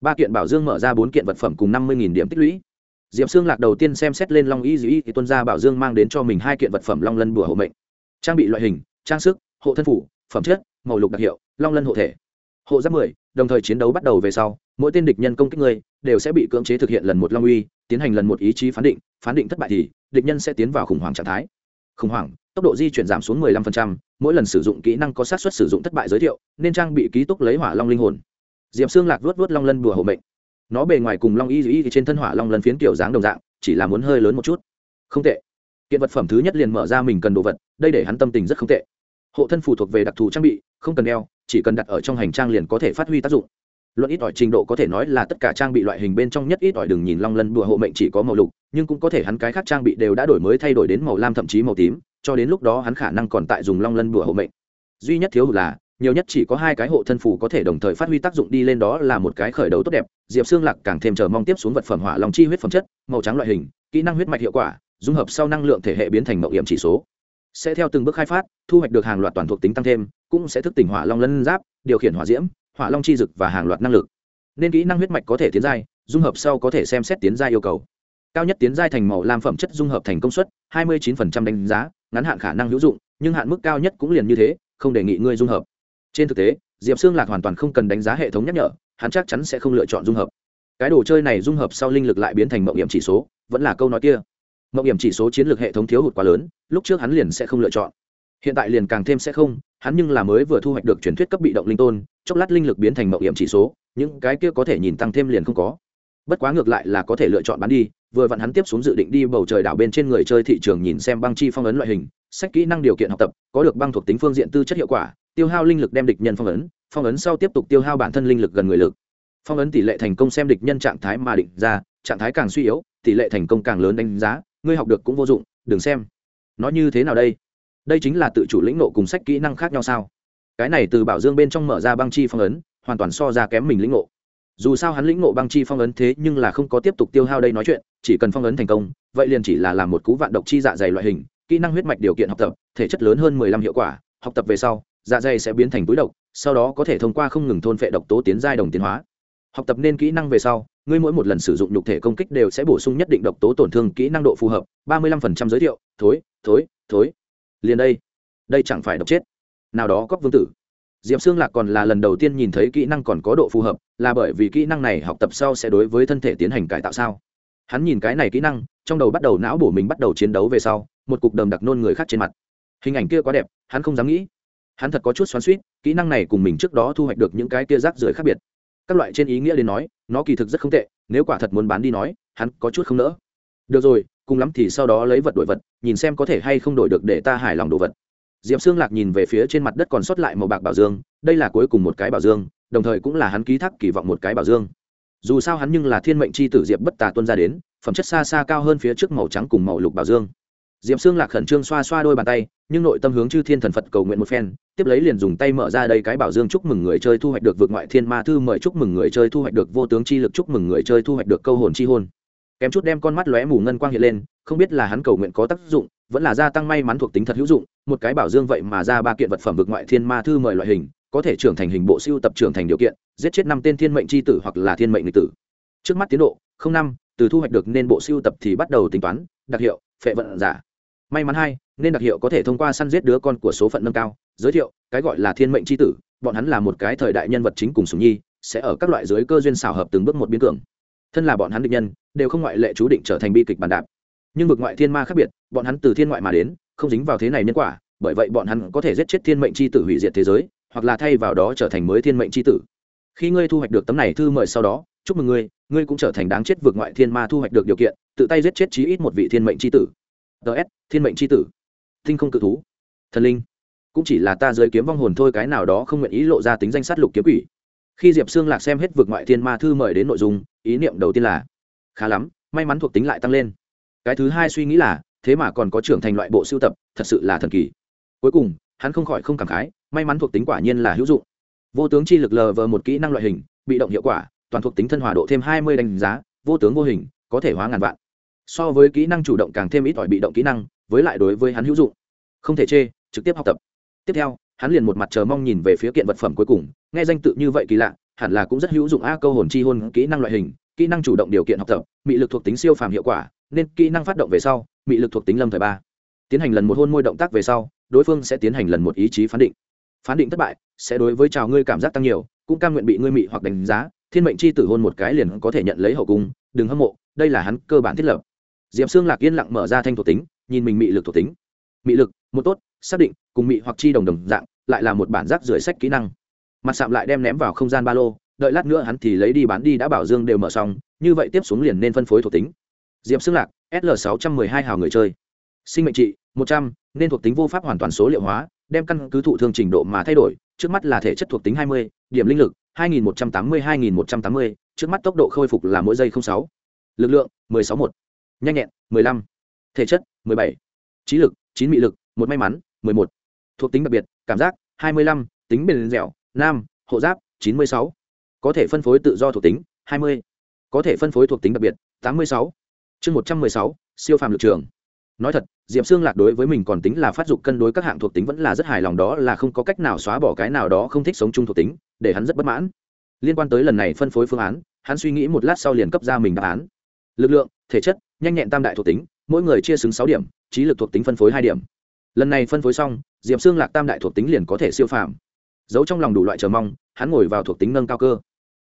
Ba kiện bảo dương mở ra bốn kiện vật phẩm cùng năm mươi nghìn điểm tích lũy. Diệp xương lạc đầu tiên xem xét lên long y dĩ thì tuân ra bảo dương mang đến cho mình hai kiện vật phẩm long lân bùa hộ mệnh. Trang bị loại hình, trang sức, hộ thân phủ, phẩm chất, màu lục đặc hiệu, long lân hộ thể hộ giáp mười đồng thời chiến đấu bắt đầu về sau mỗi tên địch nhân công kích ngươi đều sẽ bị cưỡng chế thực hiện lần một long uy tiến hành lần một ý chí phán định phán định thất bại thì địch nhân sẽ tiến vào khủng hoảng trạng thái. Khủng hoảng tốc độ di chuyển giảm xuống 15%, mỗi lần sử dụng kỹ năng có xác suất sử dụng thất bại giới thiệu nên trang bị ký túc lấy hỏa long linh hồn. Diệp xương lạc vuốt vuốt long lân bùa hộ mệnh. Nó bề ngoài cùng long y y trên thân hỏa long lân phiến kiểu dáng đồng dạng chỉ là muốn hơi lớn một chút. Không tệ. Kiện vật phẩm thứ nhất liền mở ra mình cần đồ vật đây để hắn tâm tình rất không tệ. Hộ thân phụ thuộc về đặc thù trang bị không cần đeo chỉ cần đặt ở trong hành trang liền có thể phát huy tác dụng. Luận ít ỏi trình độ có thể nói là tất cả trang bị loại hình bên trong nhất ít ỏi đừng nhìn long lân đùa hộ mệnh chỉ có màu lục, nhưng cũng có thể hắn cái khác trang bị đều đã đổi mới thay đổi đến màu lam thậm chí màu tím, cho đến lúc đó hắn khả năng còn tại dùng long lân đùa hộ mệnh. Duy nhất thiếu hụt là, nhiều nhất chỉ có hai cái hộ thân phù có thể đồng thời phát huy tác dụng đi lên đó là một cái khởi đầu tốt đẹp, diệp xương lạc càng thêm chờ mong tiếp xuống vật phẩm hỏa lòng chi huyết phẩm chất, màu trắng loại hình, kỹ năng huyết mạch hiệu quả, dung hợp sau năng lượng thể hệ biến thành mậu hiểm chỉ số sẽ theo từng bước khai phát, thu hoạch được hàng loạt toàn thuộc tính tăng thêm, cũng sẽ thức tỉnh hỏa long lân giáp, điều khiển hỏa diễm, hỏa long chi dực và hàng loạt năng lực. Nên kỹ năng huyết mạch có thể tiến giai, dung hợp sau có thể xem xét tiến giai yêu cầu. Cao nhất tiến giai thành màu lam phẩm chất dung hợp thành công suất 29% đánh giá, ngắn hạn khả năng hữu dụng, nhưng hạn mức cao nhất cũng liền như thế, không đề nghị ngươi dung hợp. Trên thực tế, diệp xương lạc hoàn toàn không cần đánh giá hệ thống nhắc nhở, hắn chắc chắn sẽ không lựa chọn dung hợp. Cái đồ chơi này dung hợp sau linh lực lại biến thành mậu hiểm chỉ số, vẫn là câu nói kia mậu hiểm chỉ số chiến lược hệ thống thiếu hụt quá lớn, lúc trước hắn liền sẽ không lựa chọn. Hiện tại liền càng thêm sẽ không, hắn nhưng là mới vừa thu hoạch được truyền thuyết cấp bị động linh tôn, chốc lát linh lực biến thành mậu hiểm chỉ số, những cái kia có thể nhìn tăng thêm liền không có. Bất quá ngược lại là có thể lựa chọn bán đi, vừa vặn hắn tiếp xuống dự định đi bầu trời đảo bên trên người chơi thị trường nhìn xem băng chi phong ấn loại hình, sách kỹ năng điều kiện học tập, có được băng thuộc tính phương diện tư chất hiệu quả, tiêu hao linh lực đem địch nhân phong ấn phong ấn sau tiếp tục tiêu hao bản thân linh lực gần người lực. Phong ấn tỷ lệ thành công xem địch nhân trạng thái mà định ra, trạng thái càng suy yếu, tỷ lệ thành công càng lớn đánh giá ngươi học được cũng vô dụng, đừng xem. Nói như thế nào đây? Đây chính là tự chủ lĩnh nộ cùng sách kỹ năng khác nhau sao? Cái này từ bảo dương bên trong mở ra băng chi phong ấn, hoàn toàn so ra kém mình lĩnh nộ dù sao hắn lĩnh ngộ băng chi phong ấn thế nhưng là không có tiếp tục tiêu hao đây nói chuyện, chỉ cần phong ấn thành công, vậy liền chỉ là làm một cú vạn độc chi dạ dày loại hình, kỹ năng huyết mạch điều kiện học tập, thể chất lớn hơn mười lăm hiệu quả, học tập về sau dạ dày sẽ biến thành túi độc, sau đó có thể thông qua không ngừng thôn phệ độc tố tiến giai đồng tiến hóa học tập nên kỹ năng về sau, ngươi mỗi một lần sử dụng nhục thể công kích đều sẽ bổ sung nhất định độc tố tổn thương kỹ năng độ phù hợp, ba mươi lăm phần trăm giới thiệu, thối thối thối. Liền đây. Đây chẳng phải độc chết. Nào đó cóc vương tử. Diệp xương lạc còn là lần đầu tiên nhìn thấy kỹ năng còn có độ phù hợp, là bởi vì kỹ năng này học tập sau sẽ đối với thân thể tiến hành cải tạo sao? Hắn nhìn cái này kỹ năng, trong đầu bắt đầu não bổ mình bắt đầu chiến đấu về sau, một cục đầm đặc nôn người khác trên mặt. Hình ảnh kia quá đẹp, hắn không dám nghĩ. Hắn thật có chút xoắn suýt kỹ năng này cùng mình trước đó thu hoạch được những cái kia rác rưởi khác biệt các loại trên ý nghĩa đến nói, nó kỳ thực rất không tệ, nếu quả thật muốn bán đi nói, hắn có chút không nỡ. Được rồi, cùng lắm thì sau đó lấy vật đổi vật, nhìn xem có thể hay không đổi được để ta hài lòng đồ vật. Diệp xương lạc nhìn về phía trên mặt đất còn sót lại màu bạc bảo dương, đây là cuối cùng một cái bảo dương, đồng thời cũng là hắn ký thác kỳ vọng một cái bảo dương. Dù sao hắn nhưng là thiên mệnh c h i tử diệp bất tà tuân ra đến, phẩm chất xa xa cao hơn phía trước màu trắng cùng màu lục bảo dương. Diệp xương lạc khẩn trương xoa xoa đôi bàn tay nhưng nội tâm hướng chư thiên thần phật cầu nguyện một phen, tiếp lấy liền dùng tay mở ra đây cái bảo dương chúc mừng người chơi thu hoạch được vượt ngoại thiên ma thư, mời chúc mừng người chơi thu hoạch được vô tướng chi lực, chúc mừng người chơi thu hoạch được câu hồn chi hôn kém chút đem con mắt lóe mù ngân quang hiện lên, không biết là hắn cầu nguyện có tác dụng, vẫn là gia tăng may mắn thuộc tính thật hữu dụng, một cái bảo dương vậy mà ra ba kiện vật phẩm vượt ngoại thiên ma thư mời loại hình, có thể trưởng thành hình bộ siêu tập trưởng thành điều kiện, giết chết năm tên thiên mệnh c h i tử hoặc là thiên mệnh lịch tử. Trước mắt tiến độ, không năm, từ thu hoạch được nên bộ siêu tập thì bắt đầu tính toán, đặc hiệu, phệ vận giả. May mắn hai nên đặc hiệu có thể thông qua săn giết đứa con của số phận nâng cao. Giới thiệu, cái gọi là thiên mệnh c h i tử, bọn hắn là một cái thời đại nhân vật chính cùng sùng nhi, sẽ ở các loại giới cơ duyên xảo hợp từng bước một biến cường. Thân là bọn hắn định nhân, đều không ngoại lệ chú định trở thành bi kịch bàn đạp. Nhưng vực ngoại thiên ma khác biệt, bọn hắn từ thiên ngoại mà đến, không dính vào thế này nhân quả, bởi vậy bọn hắn có thể giết chết thiên mệnh c h i tử hủy diệt thế giới, hoặc là thay vào đó trở thành mới thiên mệnh c h i tử. Khi ngươi thu hoạch được tấm này thư mời sau đó, chúc mừng ngươi ngươi cũng trở thành đáng chết vượt ngoại thiên ma thu hoạch được điều kiện, tự tay giết chết chí ít một vị thiên mệnh c h i tử. Ts thiên mệnh c h i tử. Tinh không cự thú. Thần linh, cũng chỉ là ta giới kiếm vong hồn thôi, cái nào đó không nguyện ý lộ ra tính danh sát lục kiếm quỷ. Khi diệp xương lạc xem hết vượt ngoại thiên ma thư mời đến nội dung, ý niệm đầu tiên là, khá lắm, may mắn thuộc tính lại tăng lên. Cái thứ hai suy nghĩ là, thế mà còn có trưởng thành loại bộ sưu tập, thật sự là thần kỳ. Cuối cùng, hắn không khỏi không cảm khái, may mắn thuộc tính quả nhiên là hữu dụng. Vô tướng chi lực lờ vờ một kỹ năng loại hình, bị động hiệu quả, toàn thuộc tính thân hòa độ thêm hai mươi đánh giá, vô tướng vô hình, có thể hóa ngàn vạn. So với kỹ năng chủ động càng thêm ít ỏi bị động kỹ năng với lại đối với hắn hữu dụng. Không thể chê, trực tiếp học tập. Tiếp theo, hắn liền một mặt chờ mong nhìn về phía kiện vật phẩm cuối cùng, nghe danh tự như vậy kỳ lạ, hẳn là cũng rất hữu dụng a, câu hồn chi hôn, kỹ năng loại hình, kỹ năng chủ động điều kiện học tập bị lực thuộc tính siêu phàm hiệu quả, nên kỹ năng phát động về sau bị lực thuộc tính lâm thời ba. Tiến hành lần một hôn môi động tác về sau, đối phương sẽ tiến hành lần một ý chí phán định. Phán định thất bại, sẽ đối với chào ngươi cảm giác tăng nhiều, cũng cam nguyện bị ngươi mị hoặc đánh giá, thiên mệnh chi tử hôn một cái liền có thể nhận lấy hậu cung, đừng hâm mộ, đây là hắn cơ bản thiết lập. Diệp xương lạc yên lặng mở ra thanh thuộc tính nhìn mình mị lực thuộc tính. Mị lực một tốt xác định cùng mị hoặc chi đồng đồng dạng lại là một bản rác rưởi sách kỹ năng. Mặt sạm lại đem ném vào không gian ba lô đợi lát nữa hắn thì lấy đi bán đi đã bảo dương đều mở xong như vậy tiếp xuống liền nên phân phối thuộc tính. Diệp xương lạc sl 612 hào người chơi. Sinh mệnh trị 100, nên thuộc tính vô pháp hoàn toàn số liệu hóa đem căn cứ thụ thương trình độ mà thay đổi trước mắt là thể chất thuộc tính 20, điểm linh lực 2180-2180, trước mắt tốc độ khôi phục là mỗi giây 06. lực lượng 16-1, nhanh nhẹn 15, thể chất 17, trí lực 9 mị lực 1 may mắn 11, thuộc tính đặc biệt cảm giác 25, tính bền dẻo nam hộ giáp 96, có thể phân phối tự do thuộc tính 20, có thể phân phối thuộc tính đặc biệt 86 chương một trăm mười sáu siêu phàm lực trường. Nói thật diệp xương lạc đối với mình còn tính là phát dục cân đối các hạng thuộc tính vẫn là rất hài lòng đó là không có cách nào xóa bỏ cái nào đó không thích sống chung thuộc tính để hắn rất bất mãn. Liên quan tới lần này phân phối phương án hắn suy nghĩ một lát sau liền cấp ra mình đáp án. Lực lượng thể chất nhanh nhẹn tam đại thuộc tính, mỗi người chia xứng sáu điểm, trí lực thuộc tính phân phối hai điểm. Lần này phân phối xong, diệp xương lạc tam đại thuộc tính liền có thể siêu phàm. Giấu trong lòng đủ loại chờ mong, hắn ngồi vào thuộc tính nâng cao cơ.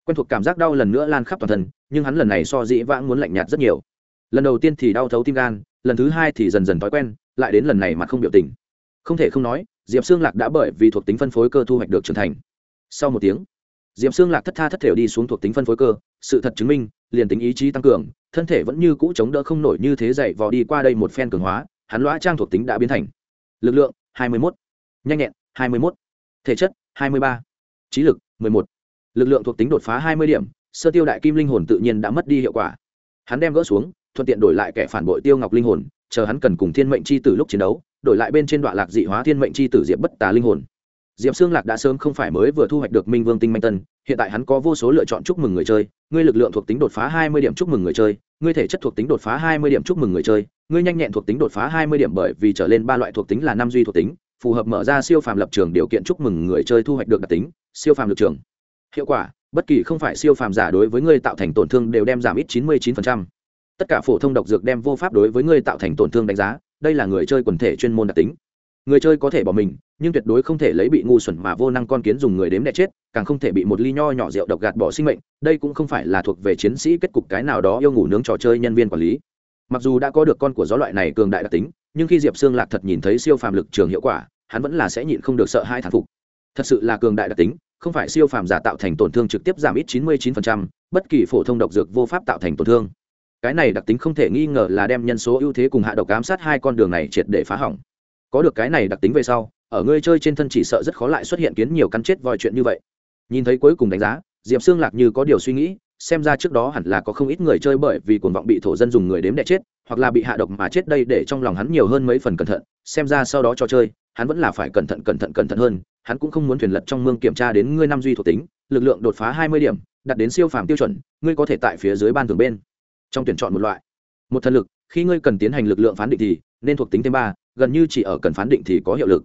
Quen thuộc cảm giác đau lần nữa lan khắp toàn thân, nhưng hắn lần này so dĩ vãng muốn lạnh nhạt rất nhiều. Lần đầu tiên thì đau thấu tim gan, lần thứ hai thì dần dần thói quen, lại đến lần này mà không biểu tình. Không thể không nói, diệp xương lạc đã bởi vì thuộc tính phân phối cơ thu hoạch được trưởng thành. Sau một tiếng, diệp xương lạc thất tha thất thểu đi xuống thuộc tính phân phối cơ, sự thật chứng minh liền tính ý chí tăng cường thân thể vẫn như cũ chống đỡ không nổi như thế dậy vò đi qua đây một phen cường hóa hắn lõa trang thuộc tính đã biến thành lực lượng 21, nhanh nhẹn 21, thể chất 23, trí lực 11, lực lượng thuộc tính đột phá 20 điểm sơ tiêu đại kim linh hồn tự nhiên đã mất đi hiệu quả. Hắn đem gỡ xuống thuận tiện đổi lại kẻ phản bội tiêu ngọc linh hồn chờ hắn cần cùng thiên mệnh c h i tử lúc chiến đấu đổi lại bên trên đoạn lạc dị hóa thiên mệnh c h i tử diệp bất tà linh hồn diệp Sương lạc đã sớm không phải mới vừa thu hoạch được minh vương tinh manh tân, hiện tại hắn có vô số lựa chọn chúc mừng người chơi, ngươi lực lượng thuộc tính đột phá hai mươi điểm chúc mừng người chơi, ngươi thể chất thuộc tính đột phá hai mươi điểm chúc mừng người chơi, ngươi nhanh nhẹn thuộc tính đột phá hai mươi điểm bởi vì trở lên ba loại thuộc tính là năm duy thuộc tính, phù hợp mở ra siêu phàm lập trường điều kiện chúc mừng người chơi thu hoạch được đặc tính, siêu phàm lập trường hiệu quả, bất kỳ không phải siêu phàm giả đối với ngươi tạo thành tổn thương đều đem giảm ít 99%. tất cả phổ thông độc dược đem vô pháp đối với ngươi tạo thành tổn thương đánh giá, đây là người chơi quần thể chuyên môn đặc tính người chơi có thể bỏ mình nhưng tuyệt đối không thể lấy bị ngu xuẩn mà vô năng con kiến dùng người đếm đẻ chết càng không thể bị một ly nho nhỏ rượu độc gạt bỏ sinh mệnh. Đây cũng không phải là thuộc về chiến sĩ kết cục cái nào đó yêu ngủ nướng trò chơi nhân viên quản lý. Mặc dù đã có được con của gió loại này cường đại đặc tính nhưng khi diệp xương lạc thật nhìn thấy siêu phàm lực trường hiệu quả hắn vẫn là sẽ nhịn không được sợ hai thản phục. Thật sự là cường đại đặc tính không phải siêu phàm giả tạo thành tổn thương trực tiếp giảm ít 99%, bất kỳ phổ thông độc dược vô pháp tạo thành tổn thương. Cái này đặc tính không thể nghi ngờ là đem nhân số ưu thế cùng hạ độc ám sát hai con đường này triệt để phá hỏng có được cái này đặc tính về sau, ở ngươi chơi trên thân chỉ sợ rất khó lại xuất hiện kiến nhiều cắn chết vòi chuyện như vậy. Nhìn thấy cuối cùng đánh giá, diệp xương lạc như có điều suy nghĩ, xem ra trước đó hẳn là có không ít người chơi bởi vì cuồng vọng bị thổ dân dùng người đếm đẻ chết, hoặc là bị hạ độc mà chết đây để trong lòng hắn nhiều hơn mấy phần cẩn thận, xem ra sau đó cho chơi, hắn vẫn là phải cẩn thận cẩn thận cẩn thận hơn, hắn cũng không muốn thuyền lật trong mương kiểm tra đến ngươi năm duy thuộc tính, lực lượng đột phá hai mươi điểm, đạt đến siêu phàm tiêu chuẩn, ngươi có thể tại phía dưới ban thường bên. Trong tuyển chọn một loại. Một thần lực, khi ngươi cần tiến hành lực lượng phán định thì nên thuộc tính thêm ba, gần như chỉ ở cần phán định thì có hiệu lực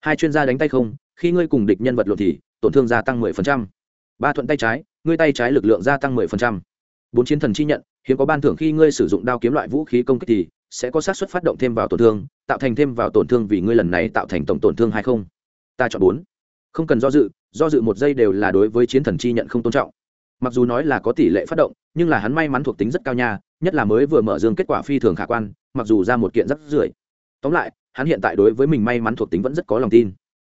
hai chuyên gia đánh tay không, khi ngươi cùng địch nhân vật lộn thì, tổn thương gia tăng 10%. ba thuận tay trái, ngươi tay trái lực lượng gia tăng 10%. bốn chiến thần chi nhận, hiếm có ban thưởng khi ngươi sử dụng đao kiếm loại vũ khí công kích thì, sẽ có xác suất phát động thêm vào tổn thương, tạo thành thêm vào tổn thương vì ngươi lần này tạo thành tổng tổn thương hay không ta chọn bốn không cần do dự do dự một giây đều là đối với chiến thần chi nhận không tôn trọng mặc dù nói là có tỷ lệ phát động, nhưng là hắn may mắn thuộc tính rất cao nha nhất là mới vừa mở dương kết quả phi thường khả quan, mặc dù ra một kiện rất rưỡi tóm lại, hắn hiện tại đối với mình may mắn thuộc tính vẫn rất có lòng tin.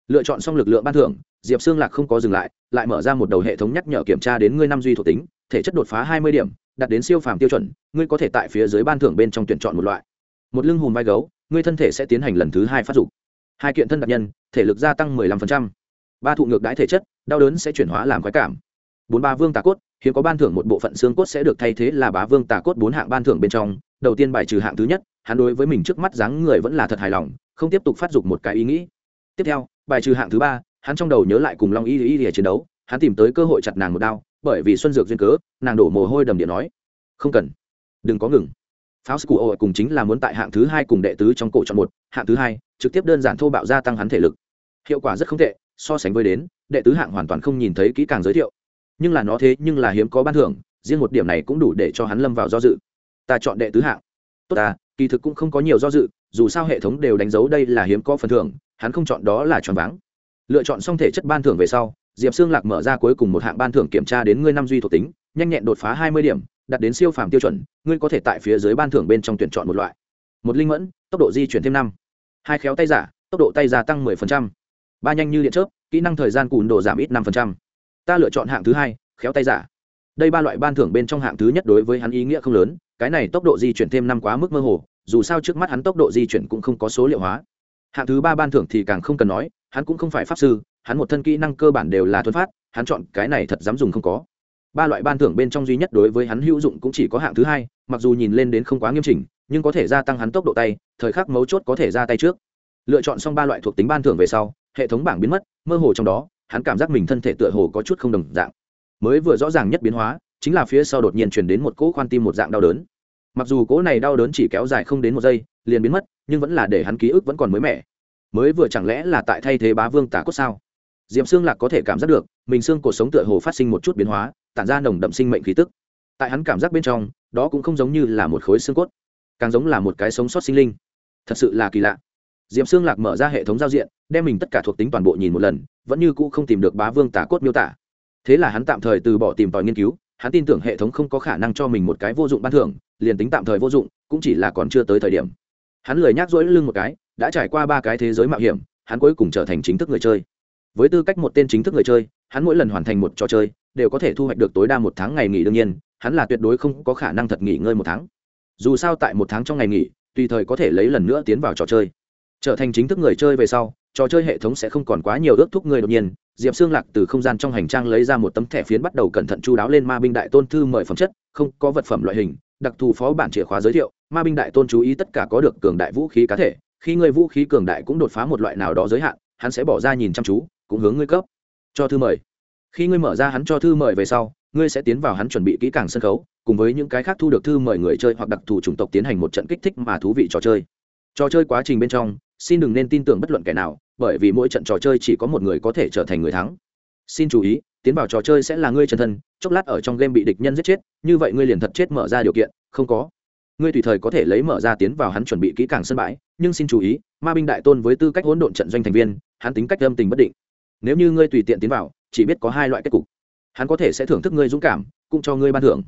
Lựa chọn xong lực lượng ban thưởng, diệp xương lạc không có dừng lại lại mở ra một đầu hệ thống nhắc nhở kiểm tra đến ngươi năm duy thuộc tính, thể chất đột phá hai mươi điểm, đạt đến siêu phàm tiêu chuẩn, ngươi có thể tại phía dưới ban thưởng bên trong tuyển chọn một loại. Một lưng hùm vai gấu, ngươi thân thể sẽ tiến hành lần thứ hai phát dục. Hai kiện thân đặc nhân, thể lực gia tăng 15%. ba thụ ngược đái thể chất, đau đớn sẽ chuyển hóa làm khoái cảm bốn ba vương tà cốt, hiếm có ban thưởng một bộ phận xương cốt sẽ được thay thế là bá vương tà cốt bốn hạng ban thưởng bên trong. Đầu tiên bài trừ hạng thứ nhất, hắn đối với mình trước mắt dáng người vẫn là thật hài lòng, không tiếp tục phát dục một cái ý nghĩ. Tiếp theo, bài trừ hạng thứ ba, hắn trong đầu nhớ lại cùng long y y y chiến đấu, hắn tìm tới cơ hội chặt nàng một đao, bởi vì xuân dược duyên cớ, nàng đổ mồ hôi đầm điện nói, không cần, đừng có ngừng. Pháo scu cùng chính là muốn tại hạng thứ hai cùng đệ tứ trong cổ chọn một, hạng thứ hai, trực tiếp đơn giản thô bạo gia tăng hắn thể lực. Hiệu quả rất không tệ, so sánh với đến, đệ tứ hạng hoàn toàn không nhìn thấy kỹ càng giới thiệu nhưng là nó thế nhưng là hiếm có ban thưởng, riêng một điểm này cũng đủ để cho hắn lâm vào do dự. Ta chọn đệ tứ hạng. Tốt ta, kỳ thực cũng không có nhiều do dự, dù sao hệ thống đều đánh dấu đây là hiếm có phần thưởng, hắn không chọn đó là tròn váng. Lựa chọn xong thể chất ban thưởng về sau, diệp xương lạc mở ra cuối cùng một hạng ban thưởng kiểm tra đến ngươi năm duy thuộc tính, nhanh nhẹn đột phá hai mươi điểm đặt đến siêu phàm tiêu chuẩn, ngươi có thể tại phía dưới ban thưởng bên trong tuyển chọn một loại. Một linh mẫn, tốc độ di chuyển thêm năm. Hai khéo tay giả, tốc độ tay giả tăng 10%. ba nhanh như điện chớp, kỹ năng thời gian cùn độ giảm ít năm phần trăm ta lựa chọn hạng thứ hai, khéo tay giả. Đây ba loại ban thưởng bên trong hạng thứ nhất đối với hắn ý nghĩa không lớn, cái này tốc độ di chuyển thêm năm quá mức mơ hồ, dù sao trước mắt hắn tốc độ di chuyển cũng không có số liệu hóa. Hạng thứ ba ban thưởng thì càng không cần nói, hắn cũng không phải pháp sư, hắn một thân kỹ năng cơ bản đều là thuần phát, hắn chọn cái này thật dám dùng không có. Ba loại ban thưởng bên trong duy nhất đối với hắn hữu dụng cũng chỉ có hạng thứ hai, mặc dù nhìn lên đến không quá nghiêm chỉnh, nhưng có thể gia tăng hắn tốc độ tay, thời khắc mấu chốt có thể ra tay trước. Lựa chọn xong ba loại thuộc tính ban thưởng về sau, hệ thống bảng biến mất, mơ hồ trong đó hắn cảm giác mình thân thể tựa hồ có chút không đồng dạng. Mới vừa rõ ràng nhất biến hóa, chính là phía sau đột nhiên truyền đến một cỗ khoan tim một dạng đau đớn. Mặc dù cỗ này đau đớn chỉ kéo dài không đến một giây, liền biến mất, nhưng vẫn là để hắn ký ức vẫn còn mới mẻ. Mới vừa chẳng lẽ là tại thay thế bá vương tả cốt sao? Diệm xương lạc có thể cảm giác được, mình xương cuộc sống tựa hồ phát sinh một chút biến hóa, tản ra nồng đậm sinh mệnh khí tức. Tại hắn cảm giác bên trong, đó cũng không giống như là một khối xương cốt, càng giống là một cái sống sót sinh linh. Thật sự là kỳ lạ. Diệp xương lạc mở ra hệ thống giao diện, đem mình tất cả thuộc tính toàn bộ nhìn một lần, vẫn như cũ không tìm được bá vương tả cốt miêu tả. Thế là hắn tạm thời từ bỏ tìm tòi nghiên cứu, hắn tin tưởng hệ thống không có khả năng cho mình một cái vô dụng ban thưởng, liền tính tạm thời vô dụng, cũng chỉ là còn chưa tới thời điểm. Hắn lười nhác rỗi lưng một cái, đã trải qua ba cái thế giới mạo hiểm, hắn cuối cùng trở thành chính thức người chơi. Với tư cách một tên chính thức người chơi, hắn mỗi lần hoàn thành một trò chơi, đều có thể thu hoạch được tối đa một tháng ngày nghỉ đương nhiên, hắn là tuyệt đối không có khả năng thật nghỉ ngơi một tháng. Dù sao tại một tháng trong ngày nghỉ, tùy thời có thể lấy lần nữa tiến vào trò chơi trở thành chính thức người chơi về sau, trò chơi hệ thống sẽ không còn quá nhiều ước thúc người đột nhiên. Diệp xương lạc từ không gian trong hành trang lấy ra một tấm thẻ phiến bắt đầu cẩn thận chú đáo lên ma binh đại tôn thư mời phẩm chất, không có vật phẩm loại hình. Đặc thù phó bản chìa khóa giới thiệu, ma binh đại tôn chú ý tất cả có được cường đại vũ khí cá thể. Khi người vũ khí cường đại cũng đột phá một loại nào đó giới hạn, hắn sẽ bỏ ra nhìn chăm chú, cũng hướng ngươi cấp cho thư mời. Khi ngươi mở ra hắn cho thư mời về sau, ngươi sẽ tiến vào hắn chuẩn bị kỹ càng sân khấu, cùng với những cái khác thu được thư mời người chơi hoặc đặc thù chủng tộc tiến hành một trận kích thích mà thú vị trò chơi. Trò chơi quá trình bên trong xin đừng nên tin tưởng bất luận kẻ nào, bởi vì mỗi trận trò chơi chỉ có một người có thể trở thành người thắng. Xin chú ý, tiến vào trò chơi sẽ là ngươi chân thân, chốc lát ở trong game bị địch nhân giết chết, như vậy ngươi liền thật chết mở ra điều kiện, không có. Ngươi tùy thời có thể lấy mở ra tiến vào hắn chuẩn bị kỹ càng sân bãi, nhưng xin chú ý, ma binh đại tôn với tư cách hỗn độn trận doanh thành viên, hắn tính cách âm tình bất định. Nếu như ngươi tùy tiện tiến vào, chỉ biết có hai loại kết cục. Hắn có thể sẽ thưởng thức ngươi dũng cảm, cũng cho ngươi ban thưởng.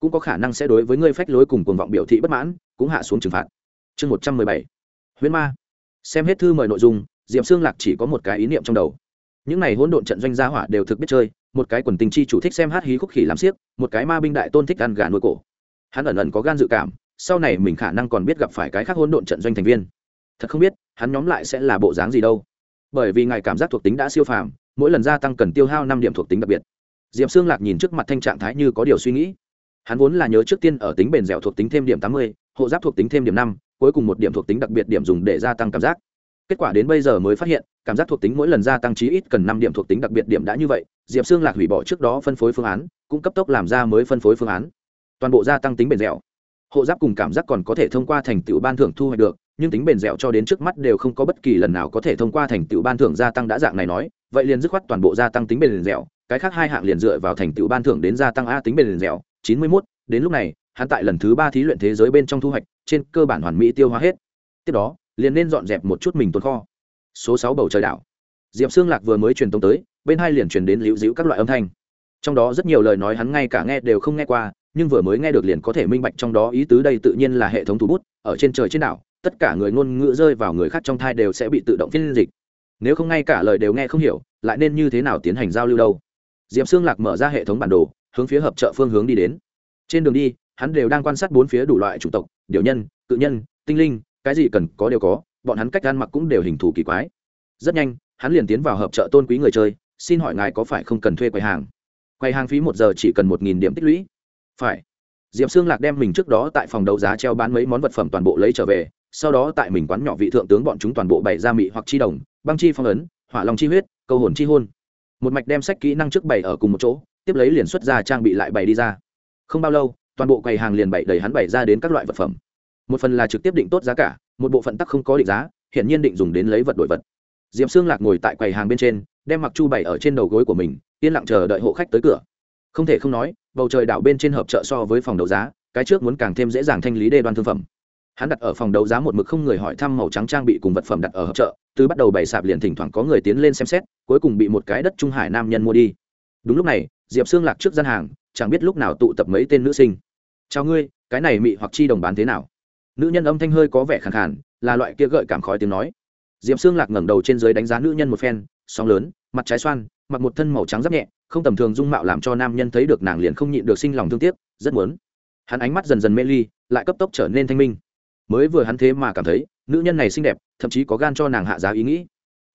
Cũng có khả năng sẽ đối với ngươi phách lối cùng cuồng vọng biểu thị bất mãn, cũng hạ xuống trừng phạt. Chương một trăm mười bảy. Huyễn ma xem hết thư mời nội dung, diệp xương lạc chỉ có một cái ý niệm trong đầu. Những n à y hỗn độn trận doanh gia hỏa đều thực biết chơi, một cái quần tình chi chủ thích xem hát hí khúc khỉ làm siếc một cái ma binh đại tôn thích ăn gà nuôi cổ. Hắn ẩn ẩn có gan dự cảm, sau này mình khả năng còn biết gặp phải cái khác hỗn độn trận doanh thành viên. Thật không biết, hắn nhóm lại sẽ là bộ dáng gì đâu. Bởi vì ngài cảm giác thuộc tính đã siêu phàm, mỗi lần gia tăng cần tiêu hao năm điểm thuộc tính đặc biệt. Diệp xương lạc nhìn trước mặt thanh trạng thái như có điều suy nghĩ. Hắn vốn là nhớ trước tiên ở tính bền dẻo thuộc tính thêm điểm tám mươi, hộ giáp thuộc tính thêm điểm năm cuối cùng một điểm thuộc tính đặc biệt điểm dùng để gia tăng cảm giác. Kết quả đến bây giờ mới phát hiện, cảm giác thuộc tính mỗi lần gia tăng chí ít cần năm điểm thuộc tính đặc biệt điểm đã như vậy, diệp xương lạc hủy bỏ trước đó phân phối phương án, cũng cấp tốc làm ra mới phân phối phương án. Toàn bộ gia tăng tính bền dẻo. Hộ giáp cùng cảm giác còn có thể thông qua thành tựu ban thưởng thu hoạch được, nhưng tính bền dẻo cho đến trước mắt đều không có bất kỳ lần nào có thể thông qua thành tựu ban thưởng gia tăng đã dạng này nói, vậy liền dứt khoát toàn bộ gia tăng tính bền dẻo, cái khác hai hạng liền dựa vào thành tựu ban thưởng đến gia tăng a tính bền dẻo, chín mươi mốt, đến lúc này, hắn tại lần thứ ba thí luyện thế giới bên trong thu hoạch trên cơ bản hoàn mỹ tiêu hóa hết. Tiếp đó, liền nên dọn dẹp một chút mình tồn kho. Số sáu bầu trời đảo. Diệp xương lạc vừa mới truyền tống tới, bên hai liền truyền đến liễu dĩu các loại âm thanh. Trong đó rất nhiều lời nói hắn ngay cả nghe đều không nghe qua, nhưng vừa mới nghe được liền có thể minh bạch trong đó ý tứ đây tự nhiên là hệ thống thủ bút, ở trên trời trên đảo, tất cả người ngôn ngữ rơi vào người khác trong thai đều sẽ bị tự động phiên dịch. Nếu không ngay cả lời đều nghe không hiểu, lại nên như thế nào tiến hành giao lưu đâu? Diệp xương lạc mở ra hệ thống bản đồ, hướng phía hợp trợ phương hướng đi đến. Trên đường đi, hắn đều đang quan sát bốn phía đủ loại chủng tộc điều nhân, cự nhân, tinh linh, cái gì cần có đều có, bọn hắn cách ăn mặc cũng đều hình thù kỳ quái. Rất nhanh, hắn liền tiến vào hợp trợ tôn quý người chơi, xin hỏi ngài có phải không cần thuê quầy hàng? Quầy hàng phí một giờ chỉ cần một nghìn điểm tích lũy. Phải. Diệp xương lạc đem mình trước đó tại phòng đấu giá treo bán mấy món vật phẩm toàn bộ lấy trở về, sau đó tại mình quán nhỏ vị thượng tướng bọn chúng toàn bộ bày ra mị hoặc chi đồng, băng chi phong ấn, hỏa long chi huyết, câu hồn chi hôn. Một mạch đem sách kỹ năng trước bày ở cùng một chỗ, tiếp lấy liền xuất ra trang bị lại bày đi ra. Không bao lâu toàn bộ quầy hàng liền bày đầy hắn bày ra đến các loại vật phẩm. Một phần là trực tiếp định tốt giá cả, một bộ phận tắc không có định giá hiện nhiên định dùng đến lấy vật đổi vật. Diệp xương lạc ngồi tại quầy hàng bên trên, đem mặc chu bày ở trên đầu gối của mình, yên lặng chờ đợi hộ khách tới cửa. Không thể không nói, bầu trời đảo bên trên hợp trợ so với phòng đấu giá, cái trước muốn càng thêm dễ dàng thanh lý đê đoan thương phẩm. Hắn đặt ở phòng đấu giá một mực không người hỏi thăm màu trắng trang bị cùng vật phẩm đặt ở hợp trợ từ bắt đầu bày sạp liền thỉnh thoảng có người tiến lên xem xét, cuối cùng bị một cái đất trung hải nam nhân mua đi. Đúng lúc này, diệp xương lạc trước gian hàng chẳng biết lúc nào tụ tập mấy tên nữ sinh. Chào ngươi, cái này mị hoặc chi đồng bán thế nào? Nữ nhân âm thanh hơi có vẻ khẳng khàn, là loại kia gợi cảm khói tiếng nói. Diệp xương lạc ngẩng đầu trên dưới đánh giá nữ nhân một phen, sóng lớn, mặt trái xoan, mặc một thân màu trắng rất nhẹ, không tầm thường dung mạo làm cho nam nhân thấy được nàng liền không nhịn được sinh lòng thương tiếc, rất muốn. Hắn ánh mắt dần dần mê ly, lại cấp tốc trở nên thanh minh. Mới vừa hắn thế mà cảm thấy, nữ nhân này xinh đẹp, thậm chí có gan cho nàng hạ giá ý nghĩ.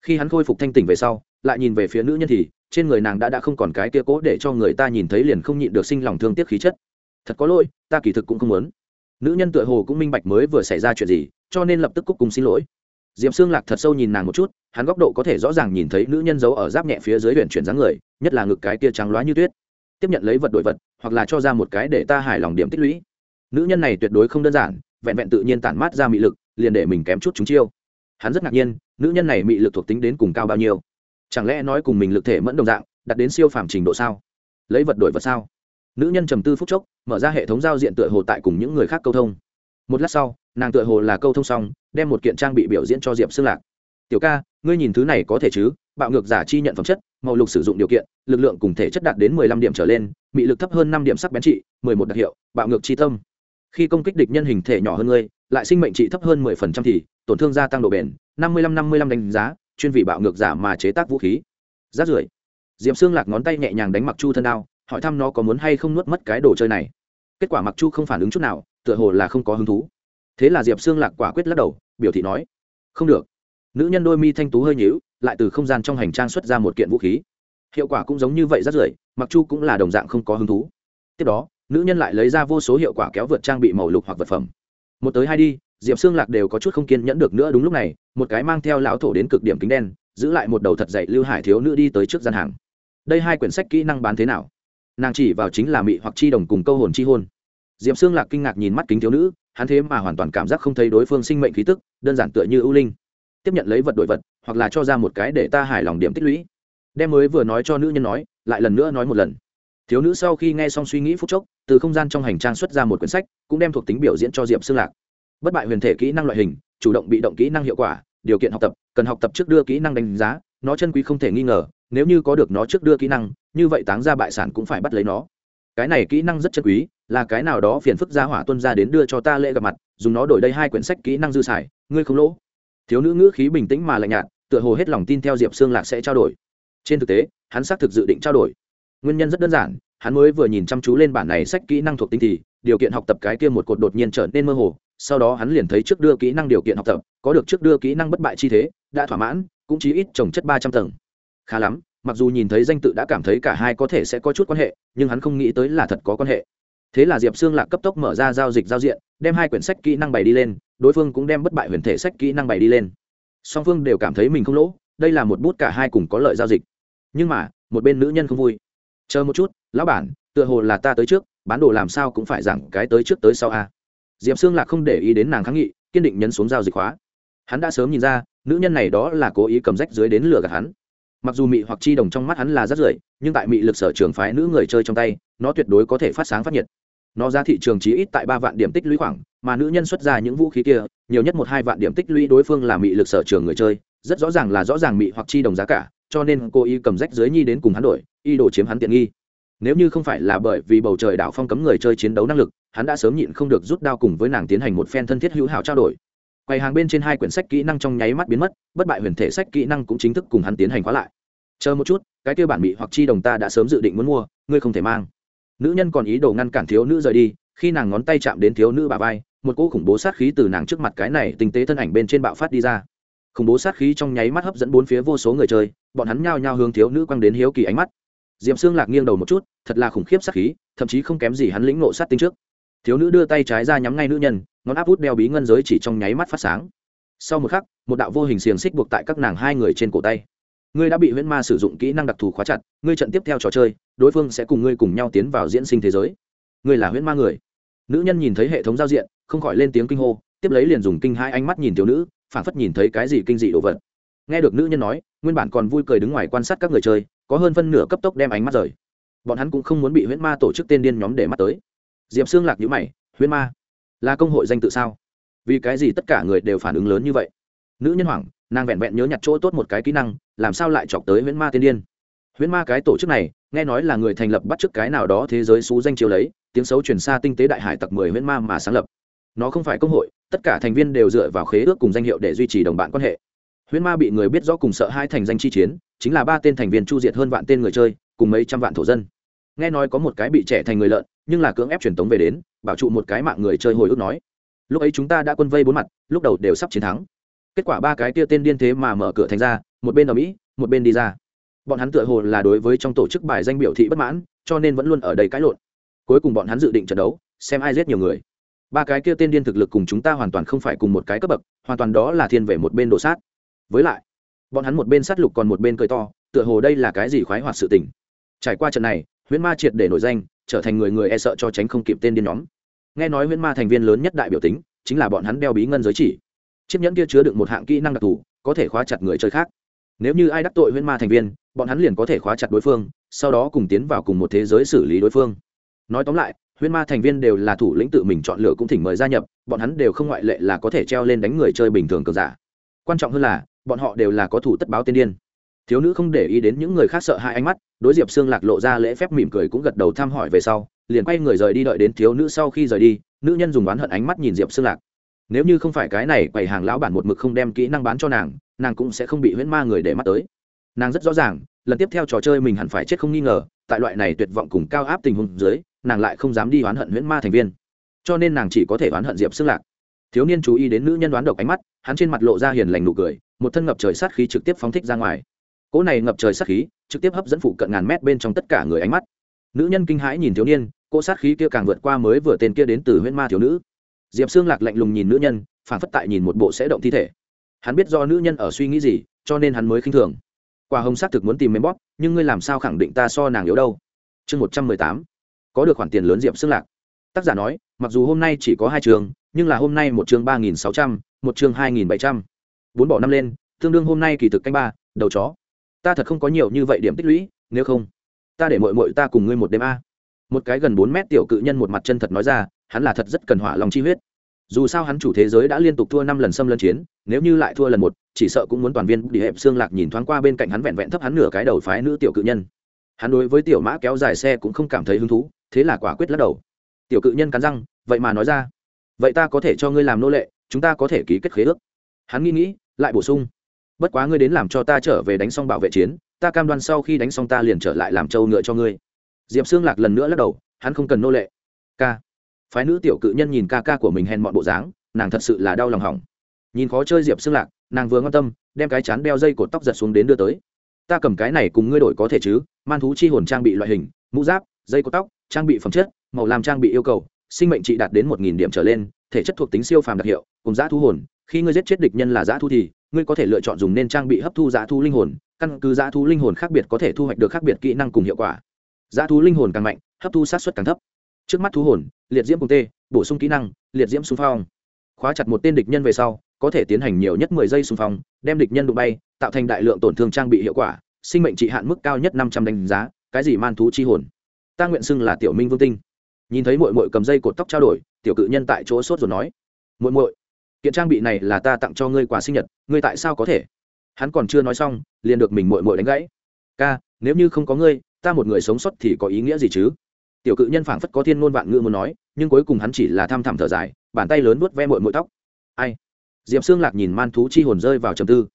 Khi hắn khôi phục thanh tỉnh về sau, lại nhìn về phía nữ nhân thì trên người nàng đã đã không còn cái kia cố để cho người ta nhìn thấy liền không nhịn được sinh lòng thương tiếc khí chất. Thật có lỗi, ta kỳ thực cũng không muốn. Nữ nhân tựa hồ cũng minh bạch mới vừa xảy ra chuyện gì, cho nên lập tức cúc cùng xin lỗi. Diệp xương lạc thật sâu nhìn nàng một chút, hắn góc độ có thể rõ ràng nhìn thấy nữ nhân giấu ở giáp nhẹ phía dưới huyện chuyển dáng người, nhất là ngực cái kia trắng loá như tuyết. Tiếp nhận lấy vật đổi vật, hoặc là cho ra một cái để ta hài lòng điểm tích lũy. Nữ nhân này tuyệt đối không đơn giản, vẹn vẹn tự nhiên tản mát ra mị lực, liền để mình kém chút chúng chiêu. Hắn rất ngạc nhiên, nữ nhân này mị lực thuộc tính đến cùng cao bao nhiêu chẳng lẽ nói cùng mình lực thể mẫn đồng dạng, đặt đến siêu phàm trình độ sao? Lấy vật đổi vật sao? Nữ nhân trầm tư phút chốc, mở ra hệ thống giao diện tựa hồ tại cùng những người khác câu thông. Một lát sau, nàng tựa hồ là câu thông xong, đem một kiện trang bị biểu diễn cho diệp xương lạc. Tiểu ca, ngươi nhìn thứ này có thể chứ? Bạo ngược giả chi nhận phẩm chất, màu lục sử dụng điều kiện, lực lượng cùng thể chất đạt đến mười lăm điểm trở lên bị lực thấp hơn năm điểm sắc bén trị, mười một đặc hiệu, bạo ngược chi tâm. Khi công kích địch nhân hình thể nhỏ hơn ngươi, lại sinh mệnh trị thấp hơn mười phần trăm thì, tổn thương gia tăng độ bền, năm mươi lăm năm mươi lăm đánh giá chuyên vị bạo ngược giả mà chế tác vũ khí. Rát rưởi, diệp xương lạc ngón tay nhẹ nhàng đánh mặc chu thân đao, hỏi thăm nó có muốn hay không nuốt mất cái đồ chơi này. Kết quả mặc chu không phản ứng chút nào, tựa hồ là không có hứng thú. Thế là diệp xương lạc quả quyết lắc đầu, biểu thị nói, không được. Nữ nhân đôi mi thanh tú hơi nhíu, lại từ không gian trong hành trang xuất ra một kiện vũ khí. Hiệu quả cũng giống như vậy rất rưởi, mặc chu cũng là đồng dạng không có hứng thú. Tiếp đó, nữ nhân lại lấy ra vô số hiệu quả kéo vượt trang bị màu lục hoặc vật phẩm. Một tới hai đi, diệp xương lạc đều có chút không kiên nhẫn được nữa đúng lúc này một cái mang theo lão thổ đến cực điểm kính đen, giữ lại một đầu thật dậy lưu hải thiếu nữ đi tới trước gian hàng. Đây hai quyển sách kỹ năng bán thế nào? Nàng chỉ vào chính là mị hoặc chi đồng cùng câu hồn chi hôn. D i ệ p xương lạc kinh ngạc nhìn mắt kính thiếu nữ, hắn thế mà hoàn toàn cảm giác không thấy đối phương sinh mệnh khí tức, đơn giản tựa như ưu linh. Tiếp nhận lấy vật đổi vật, hoặc là cho ra một cái để ta hài lòng điểm tích lũy. Đem mới vừa nói cho nữ nhân nói, lại lần nữa nói một lần. Thiếu nữ sau khi nghe xong suy nghĩ phút chốc, từ không gian trong hành trang xuất ra một quyển sách, cũng đem thuộc tính biểu diễn cho diệp xương lạc. Bất bại huyền thể kỹ năng loại hình chủ động bị động kỹ năng hiệu quả, điều kiện học tập, cần học tập trước đưa kỹ năng đánh giá, nó chân quý không thể nghi ngờ, nếu như có được nó trước đưa kỹ năng, như vậy táng ra bại sản cũng phải bắt lấy nó. Cái này kỹ năng rất chân quý, là cái nào đó phiền phức gia hỏa tuân ra đến đưa cho ta lễ gặp mặt, dùng nó đổi đây hai quyển sách kỹ năng dư xài, ngươi không lỗ. Thiếu nữ ngữ khí bình tĩnh mà lạnh nhạt, tựa hồ hết lòng tin theo diệp xương lạc sẽ trao đổi. Trên thực tế, hắn xác thực dự định trao đổi. Nguyên nhân rất đơn giản, hắn mới vừa nhìn chăm chú lên bản này sách kỹ năng thuộc tinh thì điều kiện học tập cái kia một cột đột nhiên trở nên mơ hồ, sau đó hắn liền thấy trước đưa kỹ năng điều kiện học tập, có được trước đưa kỹ năng bất bại chi thế, đã thỏa mãn, cũng chí ít trồng chất ba trăm tầng. Khá lắm, mặc dù nhìn thấy danh tự đã cảm thấy cả hai có thể sẽ có chút quan hệ, nhưng hắn không nghĩ tới là thật có quan hệ. Thế là diệp xương lạc cấp tốc mở ra giao dịch giao diện, đem hai quyển sách kỹ năng bày đi lên, đối phương cũng đem bất bại huyền thể sách kỹ năng bày đi lên. Song phương đều cảm thấy mình không lỗ, đây là một bút cả hai cùng có lợi giao dịch. Nhưng mà, một bên nữ nhân không vui. Chờ một chút, lão bản, tựa hồ là ta tới trước bán đồ làm sao cũng phải rằng cái tới trước tới sau a. Diệp xương lạc không để ý đến nàng kháng nghị, kiên định nhấn xuống giao dịch hóa. Hắn đã sớm nhìn ra, nữ nhân này đó là cố ý cầm rách dưới đến lừa gạt hắn. Mặc dù mị hoặc chi đồng trong mắt hắn là rất rưởi, nhưng tại mị lực sở trường phái nữ người chơi trong tay, nó tuyệt đối có thể phát sáng phát nhiệt. Nó ra thị trường chí ít tại ba vạn điểm tích lũy khoảng, mà nữ nhân xuất ra những vũ khí kia, nhiều nhất một hai vạn điểm tích lũy đối phương là mị lực sở trường người chơi, rất rõ ràng là rõ ràng mị hoặc chi đồng giá cả, cho nên cô y cầm rách dưới nhi đến cùng hắn đổi y đồ chiếm hắn tiện nghi nếu như không phải là bởi vì bầu trời đảo phong cấm người chơi chiến đấu năng lực, hắn đã sớm nhịn không được rút đao cùng với nàng tiến hành một phen thân thiết hữu hảo trao đổi. Quầy hàng bên trên hai quyển sách kỹ năng trong nháy mắt biến mất, bất bại huyền thể sách kỹ năng cũng chính thức cùng hắn tiến hành khóa lại. Chờ một chút, cái kia bản mị hoặc chi đồng ta đã sớm dự định muốn mua, ngươi không thể mang. Nữ nhân còn ý đồ ngăn cản thiếu nữ rời đi, khi nàng ngón tay chạm đến thiếu nữ bà vai, một cỗ khủng bố sát khí từ nàng trước mặt cái này tinh tế thân ảnh bên trên bạo phát đi ra. Khủng bố sát khí trong nháy mắt hấp dẫn bốn phía vô số người chơi, bọn hắn nhao nhao hướng thiếu nữ quăng đến hiếu kỳ ánh mắt diệm xương lạc nghiêng đầu một chút, thật là khủng khiếp sát khí, thậm chí không kém gì hắn lĩnh nộ sát tinh trước. Thiếu nữ đưa tay trái ra nhắm ngay nữ nhân, ngón áp út đeo bí ngân giới chỉ trong nháy mắt phát sáng. Sau một khắc, một đạo vô hình xiềng xích buộc tại các nàng hai người trên cổ tay. Ngươi đã bị huyễn ma sử dụng kỹ năng đặc thù khóa chặt, ngươi trận tiếp theo trò chơi, đối phương sẽ cùng ngươi cùng nhau tiến vào diễn sinh thế giới. Ngươi là huyễn ma người. Nữ nhân nhìn thấy hệ thống giao diện, không khỏi lên tiếng kinh hô, tiếp lấy liền dùng kinh hai ánh mắt nhìn thiếu nữ phản phất nhìn thấy cái gì kinh dị đồ vật. Nghe được nữ nhân nói, nguyên bản còn vui cười đứng ngoài quan sát các người chơi có hơn phân nửa cấp tốc đem ánh mắt rời. Bọn hắn cũng không muốn bị huyễn ma tổ chức tên điên nhóm để mắt tới. Diệp xương lạc nhữ mày, huyễn ma, là công hội danh tự sao? Vì cái gì tất cả người đều phản ứng lớn như vậy? Nữ nhân hoảng, nàng vẹn vẹn nhớ nhặt chỗ tốt một cái kỹ năng, làm sao lại chọc tới huyễn ma tiên điên? Huyễn ma cái tổ chức này, nghe nói là người thành lập bắt chước cái nào đó thế giới xú danh chiếu lấy, tiếng xấu truyền xa tinh tế đại hải tặc mười huyễn ma mà sáng lập. Nó không phải công hội, tất cả thành viên đều dựa vào khế ước cùng danh hiệu để duy trì đồng bạn quan hệ huyễn ma bị người biết rõ cùng sợ hai thành danh chi chiến, chính là ba tên thành viên chu diệt hơn vạn tên người chơi, cùng mấy trăm vạn thổ dân. Nghe nói có một cái bị trẻ thành người lợn, nhưng là cưỡng ép truyền tống về đến, bảo trụ một cái mạng người chơi hồi ức nói. Lúc ấy chúng ta đã quân vây bốn mặt, lúc đầu đều sắp chiến thắng. Kết quả ba cái kia tên điên thế mà mở cửa thành ra, một bên ở mỹ, một bên đi ra. Bọn hắn tựa hồ là đối với trong tổ chức bài danh biểu thị bất mãn, cho nên vẫn luôn ở đây cãi lộn. Cuối cùng bọn hắn dự định trận đấu, xem ai giết nhiều người. Ba cái kia tên điên thực lực cùng chúng ta hoàn toàn không phải cùng một cái cấp bậc, hoàn toàn đó là thiên về một bên đổ sát với lại, bọn hắn một bên sát lục còn một bên cười to, tựa hồ đây là cái gì khoái hoạt sự tình. Trải qua trận này, huyễn ma triệt để nổi danh, trở thành người người e sợ cho tránh không kịp tên điên nhóm. Nghe nói huyễn ma thành viên lớn nhất đại biểu tính, chính là bọn hắn đeo bí ngân giới chỉ. Chiếc nhẫn kia chứa đựng một hạng kỹ năng đặc thù, có thể khóa chặt người chơi khác. Nếu như ai đắc tội huyễn ma thành viên, bọn hắn liền có thể khóa chặt đối phương, sau đó cùng tiến vào cùng một thế giới xử lý đối phương. Nói tóm lại, huyễn ma thành viên đều là thủ lĩnh tự mình chọn lựa cũng thỉnh mời gia nhập, bọn hắn đều không ngoại lệ là có thể treo lên đánh người chơi bình thường cờ giả. Quan trọng hơn là bọn họ đều là có thủ tất báo tiên điên. Thiếu nữ không để ý đến những người khác sợ hai ánh mắt, đối diệp xương lạc lộ ra lễ phép mỉm cười cũng gật đầu thăm hỏi về sau, liền quay người rời đi đợi đến thiếu nữ sau khi rời đi, nữ nhân dùng oán hận ánh mắt nhìn diệp xương lạc. Nếu như không phải cái này quầy hàng lão bản một mực không đem kỹ năng bán cho nàng nàng cũng sẽ không bị huyễn ma người để mắt tới. Nàng rất rõ ràng, lần tiếp theo trò chơi mình hẳn phải chết không nghi ngờ, tại loại này tuyệt vọng cùng cao áp tình huống dưới, nàng lại không dám đi oán hận huyễn ma thành viên. Cho nên nàng chỉ có thể oán hận diệp xương lạc. Thiếu niên chú ý đến nữ nhân đoán độc ánh mắt, hắn trên mặt lộ ra hiền lành nụ cười một thân ngập trời sát khí trực tiếp phóng thích ra ngoài. Cỗ này ngập trời sát khí trực tiếp hấp dẫn phụ cận ngàn mét bên trong tất cả người ánh mắt. Nữ nhân kinh hãi nhìn thiếu niên, cỗ sát khí kia càng vượt qua mới vừa tên kia đến từ huyễn ma thiếu nữ. Diệp xương lạc lạnh lùng nhìn nữ nhân phản phất tại nhìn một bộ sẽ động thi thể. Hắn biết do nữ nhân ở suy nghĩ gì, cho nên hắn mới khinh thường. Quả hồng xác thực muốn tìm mềm bóp, nhưng ngươi làm sao khẳng định ta so nàng yếu đâu? Chương một trăm mười tám. Có được khoản tiền lớn diệp xương lạc. Tác giả nói, mặc dù hôm nay chỉ có hai trường, nhưng là hôm nay một chương ba nghìn sáu trăm, một chương hai nghìn bảy trăm bốn bỏ năm lên, tương đương hôm nay kỳ thực canh ba, đầu chó. Ta thật không có nhiều như vậy điểm tích lũy, nếu không, ta để mội mội ta cùng ngươi một đêm a. Một cái gần bốn mét tiểu cự nhân một mặt chân thật nói ra, hắn là thật rất cần hỏa lòng chi huyết. Dù sao hắn chủ thế giới đã liên tục thua năm lần xâm lân chiến, nếu như lại thua lần một, chỉ sợ cũng muốn toàn viên đi hẹp xương lạc nhìn thoáng qua bên cạnh hắn vẹn vẹn thấp hắn nửa cái đầu phái nữ tiểu cự nhân. Hắn đối với tiểu mã kéo dài xe cũng không cảm thấy hứng thú, thế là quả quyết lắc đầu. Tiểu cự nhân cắn răng, vậy mà nói ra, vậy ta có thể cho ngươi làm nô lệ, chúng ta có thể ký kết khế ước. Hắn nghĩ nghĩ lại bổ sung. Bất quá ngươi đến làm cho ta trở về đánh xong bảo vệ chiến, ta cam đoan sau khi đánh xong ta liền trở lại làm trâu ngựa cho ngươi. Diệp xương lạc lần nữa lắc đầu, hắn không cần nô lệ. K phái nữ tiểu cự nhân nhìn ca ca của mình hèn mọn bộ dáng, nàng thật sự là đau lòng hỏng. Nhìn khó chơi diệp xương lạc, nàng vừa ngon tâm, đem cái chán đeo dây cột tóc giật xuống đến đưa tới. Ta cầm cái này cùng ngươi đổi có thể chứ, man thú chi hồn trang bị loại hình, mũ giáp, dây cột tóc, trang bị phẩm chất, màu làm trang bị yêu cầu, sinh mệnh trị đạt đến một nghìn điểm trở lên, thể chất thuộc tính siêu phàm đặc hiệu, cùng giá thu hồn khi ngươi giết chết địch nhân là giã thu thì, ngươi có thể lựa chọn dùng nên trang bị hấp thu giã thu linh hồn, căn cứ giã thu linh hồn khác biệt có thể thu hoạch được khác biệt kỹ năng cùng hiệu quả. Giã thu linh hồn càng mạnh, hấp thu sát xuất càng thấp. Trước mắt thu hồn, liệt diễm cùng tê, bổ sung kỹ năng, liệt diễm xung phong. Khóa chặt một tên địch nhân về sau, có thể tiến hành nhiều nhất mười giây xung phong, đem địch nhân đụng bay, tạo thành đại lượng tổn thương trang bị hiệu quả, sinh mệnh trị hạn mức cao nhất năm trăm đánh giá, cái gì man thú chi hồn. Ta nguyện xưng là tiểu minh vương tinh. Nhìn thấy mội mội cầm dây cột tóc trao đổi, tiểu cự nhân tại chỗ sốt rồi nói. Mội mội kiện trang bị này là ta tặng cho ngươi quà sinh nhật, ngươi tại sao có thể? Hắn còn chưa nói xong, liền được mình mội mội đánh gãy. Ca, nếu như không có ngươi, ta một người sống sót thì có ý nghĩa gì chứ? Tiểu cự nhân phảng phất có thiên ngôn vạn ngữ muốn nói, nhưng cuối cùng hắn chỉ là tham thảm thở dài, bàn tay lớn vuốt ve mội mội tóc. Ai? Diệp xương lạc nhìn man thú chi hồn rơi vào trầm tư.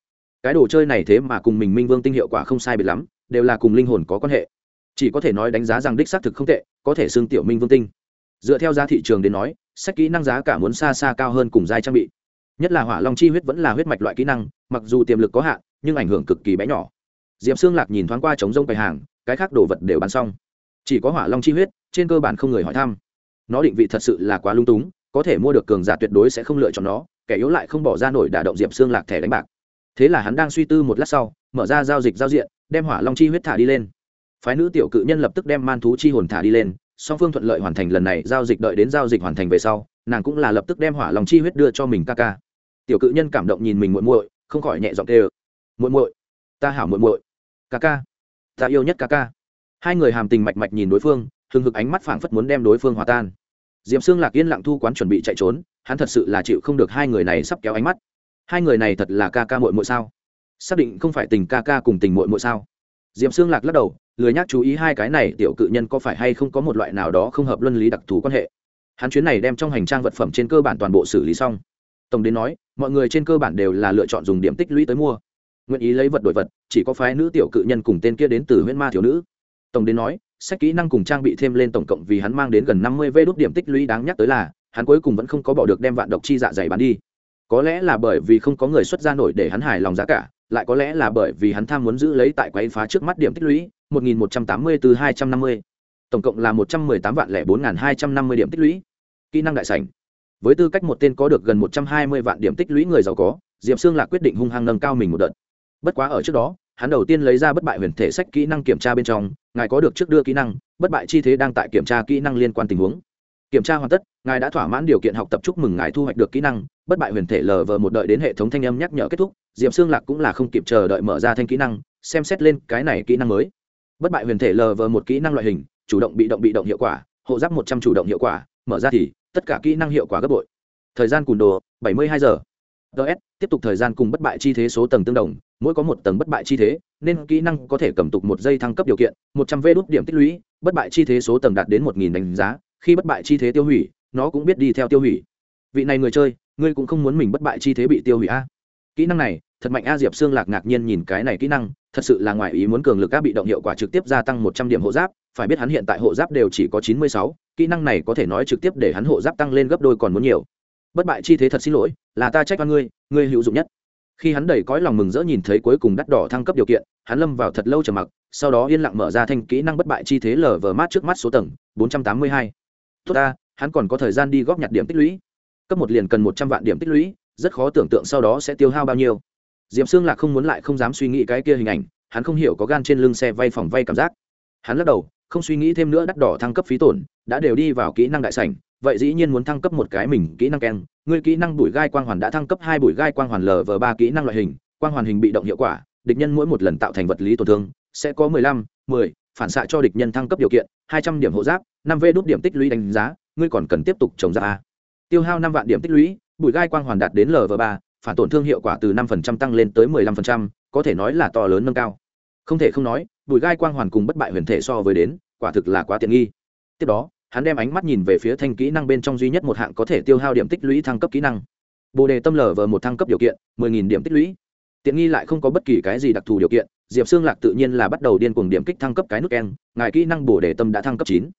Cái đồ chơi này thế mà cùng mình minh vương tinh hiệu quả không sai biệt lắm, đều là cùng linh hồn có quan hệ. Chỉ có thể nói đánh giá rằng đích xác thực không tệ, có thể xương tiểu minh vương tinh. Dựa theo giá thị trường đến nói sách kỹ năng giá cả muốn xa xa cao hơn cùng giai trang bị. Nhất là hỏa long chi huyết vẫn là huyết mạch loại kỹ năng, mặc dù tiềm lực có hạn, nhưng ảnh hưởng cực kỳ bé nhỏ. Diệp xương lạc nhìn thoáng qua trống rông quầy hàng, cái khác đồ vật đều bán xong. Chỉ có hỏa long chi huyết, trên cơ bản không người hỏi thăm. Nó định vị thật sự là quá lung túng, có thể mua được cường giả tuyệt đối sẽ không lựa chọn nó, kẻ yếu lại không bỏ ra nổi đả động diệp xương lạc thẻ đánh bạc. Thế là hắn đang suy tư một lát sau, mở ra giao dịch giao diện, đem hỏa long chi huyết thả đi lên. Phái nữ tiểu cự nhân lập tức đem man thú chi hồn thả đi lên song phương thuận lợi hoàn thành lần này, giao dịch đợi đến giao dịch hoàn thành về sau, nàng cũng là lập tức đem hỏa lòng chi huyết đưa cho mình ca ca. Tiểu cự nhân cảm động nhìn mình muội muội, không khỏi nhẹ giọng kêu, muội muội, ta hảo muội muội. Ca ca, ta yêu nhất ca ca. Hai người hàm tình mạch mạch nhìn đối phương, hừng hực ánh mắt phảng phất muốn đem đối phương hòa tan. Diệm xương lạc yên lặng thu quán chuẩn bị chạy trốn, hắn thật sự là chịu không được hai người này sắp kéo ánh mắt. Hai người này thật là ca ca muội muội sao? Xác định không phải tình ca ca cùng tình muội muội sao? Diệm xương lạc lắc đầu lười nhắc chú ý hai cái này tiểu cự nhân có phải hay không có một loại nào đó không hợp luân lý đặc thù quan hệ. Hắn chuyến này đem trong hành trang vật phẩm trên cơ bản toàn bộ xử lý xong. Tổng đến nói, mọi người trên cơ bản đều là lựa chọn dùng điểm tích lũy tới mua. Nguyện ý lấy vật đổi vật, chỉ có phái nữ tiểu cự nhân cùng tên kia đến từ huyễn ma thiếu nữ. Tổng đến nói, sách kỹ năng cùng trang bị thêm lên tổng cộng vì hắn mang đến gần năm mươi vê đốt điểm tích lũy đáng nhắc tới là, hắn cuối cùng vẫn không có bỏ được đem vạn độc chi dạ dày bán đi. Có lẽ là bởi vì không có người xuất ra nổi để hắn hài lòng giá cả lại có lẽ là bởi vì hắn tham muốn giữ lấy tại quấy phá trước mắt điểm tích lũy 1180 từ 250. Tổng cộng là 118 vạn lẻ 4250 điểm tích lũy. Kỹ năng đại sảnh. Với tư cách một tên có được gần 120 vạn điểm tích lũy người giàu có, Diệp Sương Lạc quyết định hung hăng nâng cao mình một đợt. Bất quá ở trước đó, hắn đầu tiên lấy ra bất bại huyền thể sách kỹ năng kiểm tra bên trong, ngài có được trước đưa kỹ năng, bất bại chi thế đang tại kiểm tra kỹ năng liên quan tình huống. Kiểm tra hoàn tất, ngài đã thỏa mãn điều kiện học tập chúc mừng ngài thu hoạch được kỹ năng, bất bại huyền thể lờ vờ một đợi đến hệ thống thanh âm nhắc nhở kết thúc, Diệp xương Lạc cũng là không kịp chờ đợi mở ra thanh kỹ năng, xem xét lên cái này kỹ năng mới. Bất bại huyền thể lờ vờ một kỹ năng loại hình chủ động bị động bị động hiệu quả hộ giáp một trăm chủ động hiệu quả mở ra thì tất cả kỹ năng hiệu quả gấp bội. Thời gian cùn đồ bảy mươi hai giờ. Ts tiếp tục thời gian cùng bất bại chi thế số tầng tương đồng mỗi có một tầng bất bại chi thế nên kỹ năng có thể cầm tục một giây thăng cấp điều kiện một trăm v đốt điểm tích lũy bất bại chi thế số tầng đạt đến một nghìn đánh giá khi bất bại chi thế tiêu hủy, nó cũng biết đi theo tiêu hủy. Vị này người chơi, ngươi cũng không muốn mình bất bại chi thế bị tiêu hủy a? Kỹ năng này, thật mạnh a, diệp xương lạc ngạc nhiên nhìn cái này kỹ năng, thật sự là ngoài ý muốn cường lực các bị động hiệu quả trực tiếp gia tăng một trăm điểm hộ giáp, phải biết hắn hiện tại hộ giáp đều chỉ có chín mươi sáu, kỹ năng này có thể nói trực tiếp để hắn hộ giáp tăng lên gấp đôi còn muốn nhiều. Bất bại chi thế thật xin lỗi, là ta trách oan ngươi ngươi hữu dụng nhất. Khi hắn đầy cõi lòng mừng rỡ nhìn thấy cuối cùng đắt đỏ thăng cấp điều kiện, hắn lâm vào thật lâu trầm mặc, sau đó yên lặng mở ra thanh kỹ năng bất bại chi thế lở vờ mát trước mắt số tầng, bốn trăm tám mươi hai tốt ta, hắn còn có thời gian đi góp nhặt điểm tích lũy. Cấp một liền cần một trăm vạn điểm tích lũy, rất khó tưởng tượng sau đó sẽ tiêu hao bao nhiêu. Diệm xương lạc không muốn lại không dám suy nghĩ cái kia hình ảnh, hắn không hiểu có gan trên lưng xe vay phòng vay cảm giác. Hắn lắc đầu, không suy nghĩ thêm nữa đắt đỏ thăng cấp phí tổn, đã đều đi vào kỹ năng đại sảnh, vậy dĩ nhiên muốn thăng cấp một cái mình kỹ năng keng. Người kỹ năng bụi gai quang hoàn đã thăng cấp hai bụi gai quang hoàn lv ba kỹ năng loại hình, quang hoàn hình bị động hiệu quả, địch nhân mỗi một lần tạo thành vật lý tổn thương sẽ có mười lăm, mười phản xạ cho địch nhân thăng cấp điều kiện, hai trăm điểm hộ giáp, năm v đốt điểm tích lũy đánh giá, ngươi còn cần tiếp tục trồng ra a à? tiêu hao năm vạn điểm tích lũy, bụi gai quang hoàn đạt đến lv ba, phản tổn thương hiệu quả từ năm phần trăm tăng lên tới mười lăm phần trăm, có thể nói là to lớn nâng cao. Không thể không nói, bụi gai quang hoàn cùng bất bại huyền thể so với đến, quả thực là quá tiện nghi. Tiếp đó, hắn đem ánh mắt nhìn về phía thanh kỹ năng bên trong duy nhất một hạng có thể tiêu hao điểm tích lũy thăng cấp kỹ năng. Bồ đề tâm lở vờ một thăng cấp điều kiện, mười nghìn điểm tích lũy tiện nghi lại không có bất kỳ cái gì đặc thù điều kiện, diệp xương lạc tự nhiên là bắt đầu điên cuồng điểm kích thăng cấp cái nút keng, ngài kỹ năng bồ đề tâm đã thăng cấp chín.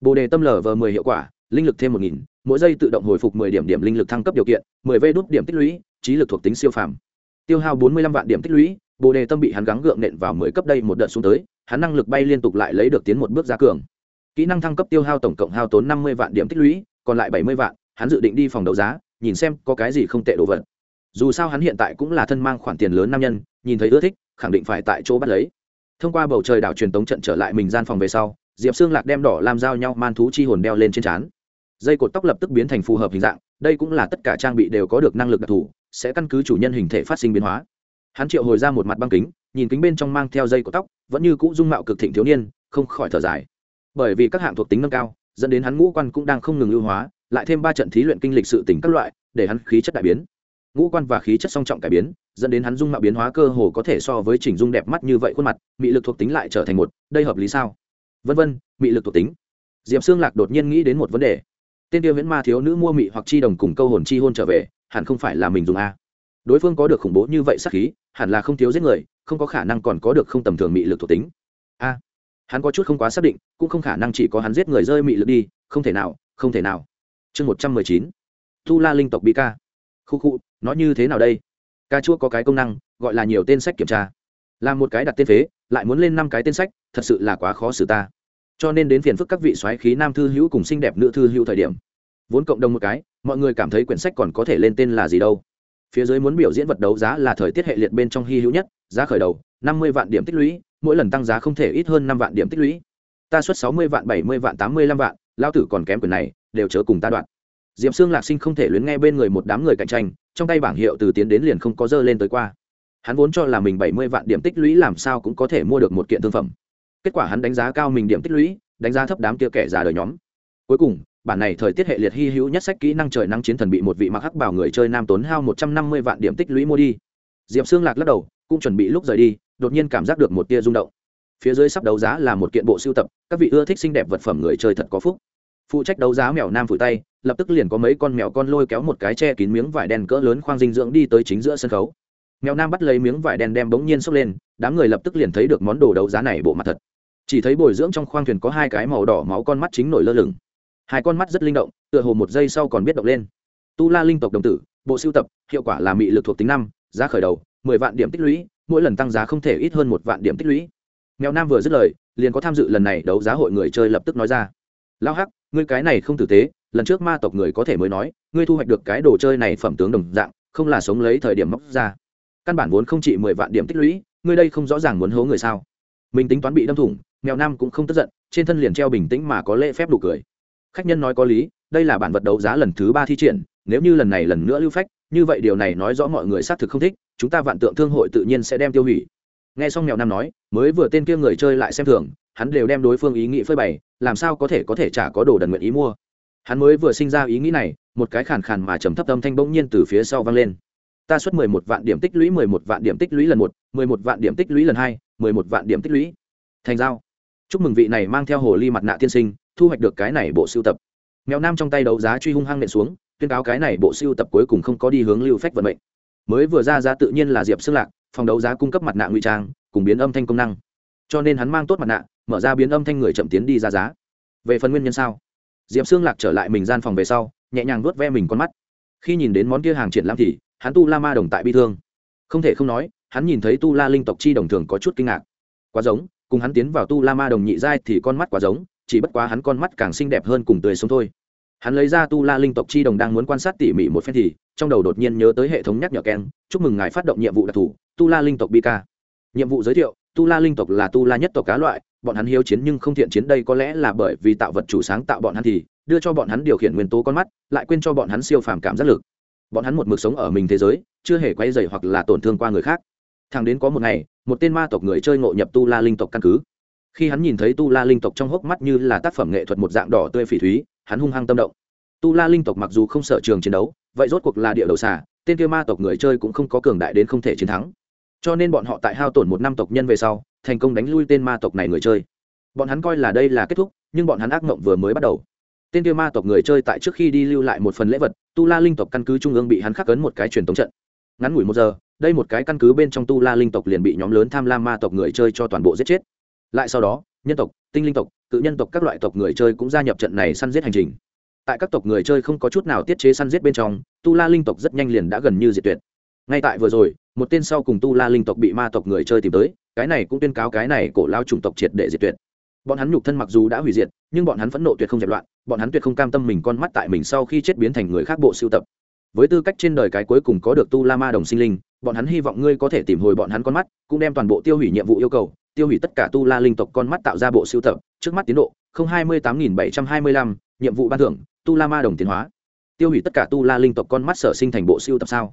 Bồ đề tâm lờ vờ mười hiệu quả, linh lực thêm một nghìn, mỗi giây tự động hồi phục mười điểm điểm linh lực thăng cấp điều kiện, mười v đốt điểm tích lũy, trí lực thuộc tính siêu phàm. Tiêu hao bốn mươi lăm vạn điểm tích lũy, bồ đề tâm bị hắn gắng gượng nện vào mười cấp đây một đợt xuống tới, hắn năng lực bay liên tục lại lấy được tiến một bước ra cường. Kỹ năng thăng cấp tiêu hao tổng cộng hao tốn năm mươi vạn điểm tích lũy, còn lại bảy mươi vạn, hắn dự định đi phòng đấu giá, nhìn xem có cái gì không tệ đồ vật dù sao hắn hiện tại cũng là thân mang khoản tiền lớn nam nhân, nhìn thấy ưa thích, khẳng định phải tại chỗ bắt lấy. Thông qua bầu trời đảo truyền tống trận trở lại mình gian phòng về sau, diệp xương lạc đem đỏ làm dao nhau man thú chi hồn đeo lên trên trán. Dây cột tóc lập tức biến thành phù hợp hình dạng, đây cũng là tất cả trang bị đều có được năng lực đặc thù, sẽ căn cứ chủ nhân hình thể phát sinh biến hóa. Hắn triệu hồi ra một mặt băng kính, nhìn kính bên trong mang theo dây cột tóc, vẫn như cũ dung mạo cực thịnh thiếu niên, không khỏi thở dài. Bởi vì các hạng thuộc tính nâng cao, dẫn đến hắn ngũ quan cũng đang không ngừng ưu hóa, lại thêm ba trận thí luyện kinh lịch sự tỉnh các loại, để hắn khí chất đại biến ngũ quan và khí chất song trọng cải biến, dẫn đến hắn dung mạo biến hóa cơ hồ có thể so với chỉnh dung đẹp mắt như vậy khuôn mặt, mị lực thuộc tính lại trở thành một, đây hợp lý sao? Vân vân, mị lực thuộc tính. Diệp xương lạc đột nhiên nghĩ đến một vấn đề. Tên tiêu viễn ma thiếu nữ mua mị hoặc chi đồng cùng câu hồn chi hôn trở về, hẳn không phải là mình dùng a. Đối phương có được khủng bố như vậy sắc khí, hẳn là không thiếu giết người, không có khả năng còn có được không tầm thường mị lực thuộc tính. A. Hắn có chút không quá xác định, cũng không khả năng chỉ có hắn giết người rơi mị lực đi, không thể nào, không thể nào. Chương một trăm mười chín. Tu la linh tộc bị ca khu khu, nó như thế nào đây? Ca chua có cái công năng, gọi là nhiều tên sách kiểm tra. Là một cái đặt tên phế, lại muốn lên năm cái tên sách, thật sự là quá khó xử ta. Cho nên đến phiền phức các vị soái khí nam thư hữu cùng xinh đẹp nữ thư hữu thời điểm, vốn cộng đồng một cái, mọi người cảm thấy quyển sách còn có thể lên tên là gì đâu. Phía dưới muốn biểu diễn vật đấu giá là thời tiết hệ liệt bên trong hy hữu nhất, giá khởi đầu, năm mươi vạn điểm tích lũy, mỗi lần tăng giá không thể ít hơn năm vạn điểm tích lũy. Ta xuất sáu mươi vạn, bảy mươi vạn, tám mươi lăm vạn, lao tử còn kém quyền này, đều chớ cùng ta đoạn diệp xương lạc sinh không thể luyến nghe bên người một đám người cạnh tranh, trong tay bảng hiệu từ tiến đến liền không có dơ lên tới qua. Hắn vốn cho là mình bảy mươi vạn điểm tích lũy làm sao cũng có thể mua được một kiện thương phẩm. Kết quả hắn đánh giá cao mình điểm tích lũy, đánh giá thấp đám kia kẻ già đời nhóm. Cuối cùng, bản này thời tiết hệ liệt hy hữu nhất sách kỹ năng trời năng chiến thần bị một vị mặc hắc bảo người chơi nam tốn hao một trăm năm mươi vạn điểm tích lũy mua đi. Diệp xương lạc lắc đầu, cũng chuẩn bị lúc rời đi, đột nhiên cảm giác được một tia rung động. Phía dưới sắp đấu giá là một kiện bộ sưu tập, các vị ưa thích xinh đẹp vật phẩm người chơi thật có phúc phụ trách đấu giá mèo nam phủi tay, lập tức liền có mấy con mèo con lôi kéo một cái che kín miếng vải đen cỡ lớn khoang dinh dưỡng đi tới chính giữa sân khấu. Mèo nam bắt lấy miếng vải đen đem bỗng nhiên xốc lên, đám người lập tức liền thấy được món đồ đấu giá này bộ mặt thật. Chỉ thấy bồi dưỡng trong khoang thuyền có hai cái màu đỏ máu con mắt chính nổi lơ lửng. Hai con mắt rất linh động, tựa hồ một giây sau còn biết động lên. Tu la linh tộc đồng tử, bộ sưu tập, hiệu quả là mị lực thuộc tính năm, giá khởi đầu, mười vạn điểm tích lũy, mỗi lần tăng giá không thể ít hơn một vạn điểm tích lũy. Mèo nam vừa dứt lời, liền có tham dự lần này đấu giá hội người chơi lập tức nói ra. Lao hắc ngươi cái này không tử tế, lần trước ma tộc người có thể mới nói, ngươi thu hoạch được cái đồ chơi này phẩm tướng đồng dạng, không là sống lấy thời điểm móc ra. Căn bản vốn không chỉ mười vạn điểm tích lũy, ngươi đây không rõ ràng muốn hố người sao? Mình tính toán bị đâm thủng, mèo nam cũng không tức giận, trên thân liền treo bình tĩnh mà có lễ phép đủ cười. Khách nhân nói có lý, đây là bản vật đấu giá lần thứ ba thi triển, nếu như lần này lần nữa lưu phách, như vậy điều này nói rõ mọi người xác thực không thích, chúng ta vạn tượng thương hội tự nhiên sẽ đem tiêu hủy. Nghe xong mèo nam nói, mới vừa tên kia người chơi lại xem thường hắn đều đem đối phương ý nghĩ phơi bày, làm sao có thể có thể trả có đồ đần nguyện ý mua. Hắn mới vừa sinh ra ý nghĩ này, một cái khàn khàn mà trầm thấp âm thanh bỗng nhiên từ phía sau vang lên. Ta xuất mười một vạn điểm tích lũy, mười một vạn điểm tích lũy lần một, mười một vạn điểm tích lũy lần hai, mười một vạn điểm tích lũy. Thành giao. Chúc mừng vị này mang theo hồ ly mặt nạ tiên sinh, thu hoạch được cái này bộ sưu tập. Mèo nam trong tay đấu giá truy hung hăng nện xuống, tuyên cáo cái này bộ sưu tập cuối cùng không có đi hướng lưu phách vận mệnh. Mới vừa ra giá tự nhiên là diệp xương lạc, phòng đấu giá cung cấp mặt nạ ngụy trang, cùng biến âm thanh công năng. Cho nên hắn mang tốt mặt nạ mở ra biến âm thanh người chậm tiến đi ra giá. Về phần nguyên nhân sao? Diệp xương lạc trở lại mình gian phòng về sau, nhẹ nhàng vuốt ve mình con mắt. Khi nhìn đến món kia hàng triển lãm thì, hắn tu la ma đồng tại bi thương. Không thể không nói, hắn nhìn thấy tu la linh tộc chi đồng thường có chút kinh ngạc. Quá giống, cùng hắn tiến vào tu la ma đồng nhị giai thì con mắt quá giống, chỉ bất quá hắn con mắt càng xinh đẹp hơn cùng tươi sống thôi. Hắn lấy ra tu la linh tộc chi đồng đang muốn quan sát tỉ mỉ một phen thì, trong đầu đột nhiên nhớ tới hệ thống nhắc nhở keng, chúc mừng ngài phát động nhiệm vụ đặc thù, tu la linh tộc Bika nhiệm vụ giới thiệu, tu la linh tộc là tu la nhất tộc cá loại bọn hắn hiếu chiến nhưng không thiện chiến đây có lẽ là bởi vì tạo vật chủ sáng tạo bọn hắn thì, đưa cho bọn hắn điều khiển nguyên tố con mắt, lại quên cho bọn hắn siêu phàm cảm giác lực. Bọn hắn một mực sống ở mình thế giới, chưa hề quay dày hoặc là tổn thương qua người khác. Thằng đến có một ngày, một tên ma tộc người chơi ngộ nhập tu la linh tộc căn cứ. Khi hắn nhìn thấy tu la linh tộc trong hốc mắt như là tác phẩm nghệ thuật một dạng đỏ tươi phỉ thúy, hắn hung hăng tâm động. Tu la linh tộc mặc dù không sợ trường chiến đấu, vậy rốt cuộc là địa đầu xà, tên kia ma tộc người chơi cũng không có cường đại đến không thể chiến thắng cho nên bọn họ tại hao tổn một năm tộc nhân về sau, thành công đánh lui tên ma tộc này người chơi. Bọn hắn coi là đây là kết thúc, nhưng bọn hắn ác mộng vừa mới bắt đầu. Tên kia ma tộc người chơi tại trước khi đi lưu lại một phần lễ vật, tu la linh tộc căn cứ trung ương bị hắn khắc cấn một cái truyền tống trận. Ngắn ngủi một giờ, đây một cái căn cứ bên trong tu la linh tộc liền bị nhóm lớn tham lam ma tộc người chơi cho toàn bộ giết chết. Lại sau đó, nhân tộc, tinh linh tộc, cự nhân tộc các loại tộc người chơi cũng gia nhập trận này săn giết hành trình. Tại các tộc người chơi không có chút nào tiết chế săn giết bên trong, tu la linh tộc rất nhanh liền đã gần như diệt tuyệt ngay tại vừa rồi, một tên sau cùng tu la linh tộc bị ma tộc người chơi tìm tới, cái này cũng tuyên cáo cái này cổ lao chủng tộc triệt để diệt tuyệt. Bọn hắn nhục thân mặc dù đã hủy diệt, nhưng bọn hắn phẫn nộ tuyệt không dẹp loạn, bọn hắn tuyệt không cam tâm mình con mắt tại mình sau khi chết biến thành người khác bộ sưu tập. Với tư cách trên đời cái cuối cùng có được tu la ma đồng sinh linh, bọn hắn hy vọng ngươi có thể tìm hồi bọn hắn con mắt, cũng đem toàn bộ tiêu hủy nhiệm vụ yêu cầu, tiêu hủy tất cả tu la linh tộc con mắt tạo ra bộ sưu tập, trước mắt tiến độ, không hai mươi tám nghìn bảy trăm hai mươi lăm, nhiệm vụ ban thưởng, tu la ma đồng tiến hóa. Tiêu hủy tất cả tu la linh tộc con mắt sở sinh thành bộ sưu tập sao?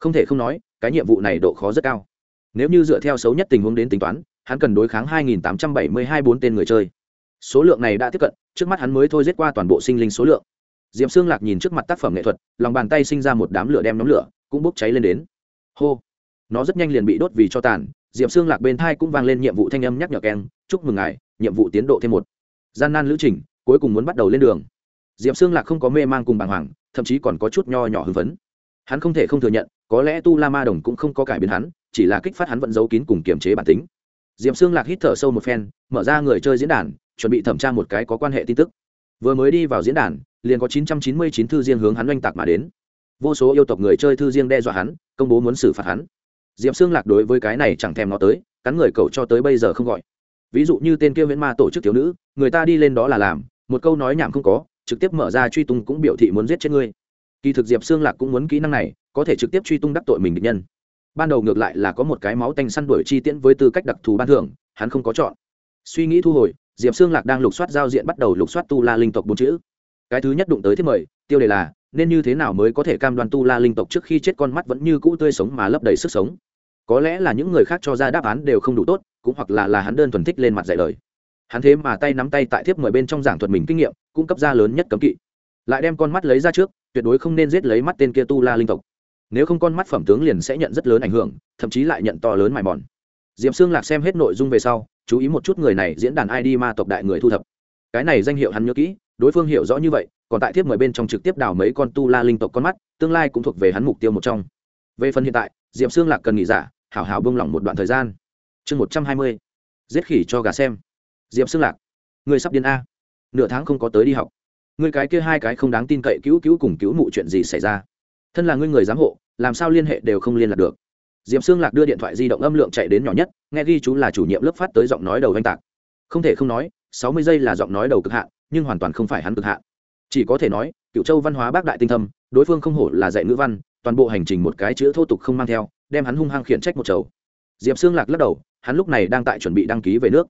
Không thể không nói, cái nhiệm vụ này độ khó rất cao. Nếu như dựa theo xấu nhất tình huống đến tính toán, hắn cần đối kháng 2.872 bốn tên người chơi. Số lượng này đã tiếp cận, trước mắt hắn mới thôi giết qua toàn bộ sinh linh số lượng. Diệm xương lạc nhìn trước mặt tác phẩm nghệ thuật, lòng bàn tay sinh ra một đám lửa đem nóng lửa, cũng bốc cháy lên đến. Hô! Nó rất nhanh liền bị đốt vì cho tàn diệm xương lạc bên thai cũng vang lên nhiệm vụ thanh âm nhắc nhở keng, chúc mừng ngài, nhiệm vụ tiến độ thêm một. Gian nan lữ trình, cuối cùng muốn bắt đầu lên đường. Diệm xương lạc không có mê mang cùng bàng hoàng, thậm chí còn có chút nho nhỏ hưng phấn. Hắn không thể không thừa nhận có lẽ tu la ma đồng cũng không có cải biến hắn, chỉ là kích phát hắn vẫn giấu kín cùng kiềm chế bản tính. Diệm xương lạc hít thở sâu một phen, mở ra người chơi diễn đàn, chuẩn bị thẩm tra một cái có quan hệ tin tức. Vừa mới đi vào diễn đàn, liền có 999 thư riêng hướng hắn oanh tạc mà đến. Vô số yêu tộc người chơi thư riêng đe dọa hắn, công bố muốn xử phạt hắn. Diệm xương lạc đối với cái này chẳng thèm nó tới, cắn người cậu cho tới bây giờ không gọi. Ví dụ như tên kia viễn ma tổ chức thiếu nữ, người ta đi lên đó là làm, một câu nói nhảm không có, trực tiếp mở ra truy tung cũng biểu thị muốn giết chết ngươi kỳ thực diệp xương lạc cũng muốn kỹ năng này, có thể trực tiếp truy tung đắc tội mình địch nhân. Ban đầu ngược lại là có một cái máu tanh săn đuổi chi tiễn với tư cách đặc thù ban thưởng, hắn không có chọn. Suy nghĩ thu hồi, diệp xương lạc đang lục soát giao diện bắt đầu lục soát tu la linh tộc bốn chữ. Cái thứ nhất đụng tới thiết mời, tiêu đề là, nên như thế nào mới có thể cam đoan tu la linh tộc trước khi chết con mắt vẫn như cũ tươi sống mà lấp đầy sức sống? Có lẽ là những người khác cho ra đáp án đều không đủ tốt, cũng hoặc là là hắn đơn thuần thích lên mặt dạy lời. Hắn thế mà tay nắm tay tại thiếp mời bên trong giảng thuật mình kinh nghiệm, cung cấp ra lớn nhất cấm kỵ. Lại đem con mắt lấy ra trước tuyệt đối không nên giết lấy mắt tên kia tu la linh tộc. Nếu không con mắt phẩm tướng liền sẽ nhận rất lớn ảnh hưởng, thậm chí lại nhận to lớn mài mòn. Diệm xương lạc xem hết nội dung về sau, chú ý một chút người này diễn đàn id ma tộc đại người thu thập. Cái này danh hiệu hắn nhớ kỹ, đối phương hiểu rõ như vậy, còn tại thiếp mời bên trong trực tiếp đào mấy con tu la linh tộc con mắt, tương lai cũng thuộc về hắn mục tiêu một trong. Về phần hiện tại diệm xương lạc cần nghỉ giả, hảo hảo bông lỏng một đoạn thời gian. Chương một trăm hai mươi, giết khỉ cho gà xem. Diệm xương lạc, người sắp điên a. Nửa tháng không có tới đi học người cái kia hai cái không đáng tin cậy cứu cứu cùng cứu mụ chuyện gì xảy ra? Thân là ngươi người giám hộ, làm sao liên hệ đều không liên lạc được? Diệp xương lạc đưa điện thoại di động âm lượng chạy đến nhỏ nhất, nghe ghi chú là chủ nhiệm lớp phát tới giọng nói đầu oanh tạc. Không thể không nói, sáu mươi giây là giọng nói đầu cực hạn, nhưng hoàn toàn không phải hắn cực hạn. Chỉ có thể nói cựu châu văn hóa bác đại tinh thâm, đối phương không hổ là dạy ngữ văn, toàn bộ hành trình một cái chữ thô tục không mang theo, đem hắn hung hăng khiển trách một chầu. Diệp xương lạc lắc đầu, hắn lúc này đang tại chuẩn bị đăng ký về nước.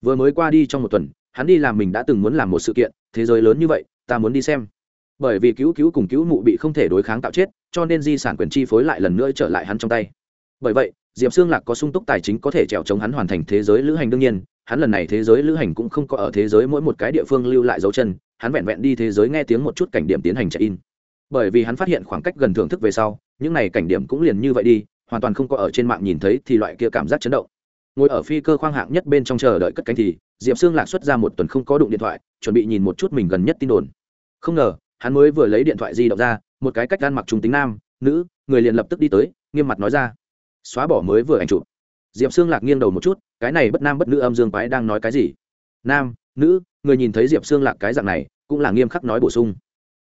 Vừa mới qua đi trong một tuần hắn đi làm mình đã từng muốn làm một sự kiện, thế giới lớn như vậy, ta muốn đi xem. Bởi vì cứu cứu cùng cứu mụ bị không thể đối kháng tạo chết, cho nên di sản quyền chi phối lại lần nữa trở lại hắn trong tay. Bởi vậy, diệp xương lạc có sung túc tài chính có thể trèo chống hắn hoàn thành thế giới lữ hành đương nhiên, hắn lần này thế giới lữ hành cũng không có ở thế giới mỗi một cái địa phương lưu lại dấu chân, hắn vẹn vẹn đi thế giới nghe tiếng một chút cảnh điểm tiến hành chạy in bởi vì hắn phát hiện khoảng cách gần thưởng thức về sau, những này cảnh điểm cũng liền như vậy đi, hoàn toàn không có ở trên mạng nhìn thấy thì loại kia cảm giác chấn động. Ngồi ở phi cơ khoang hạng nhất bên trong chờ đợi cất cánh thì diệp Sương lạc xuất ra một tuần không có đụng điện thoại, chuẩn bị nhìn một chút mình gần nhất tin đồn. Không ngờ, hắn mới vừa lấy điện thoại di động ra, một cái cách gan mặc trung tính nam, nữ, người liền lập tức đi tới, nghiêm mặt nói ra. Xóa bỏ mới vừa ảnh chụp. Diệp Sương lạc nghiêng đầu một chút, cái này bất nam bất nữ âm dương quái đang nói cái gì? Nam, nữ, người nhìn thấy diệp Sương lạc cái dạng này, cũng là nghiêm khắc nói bổ sung.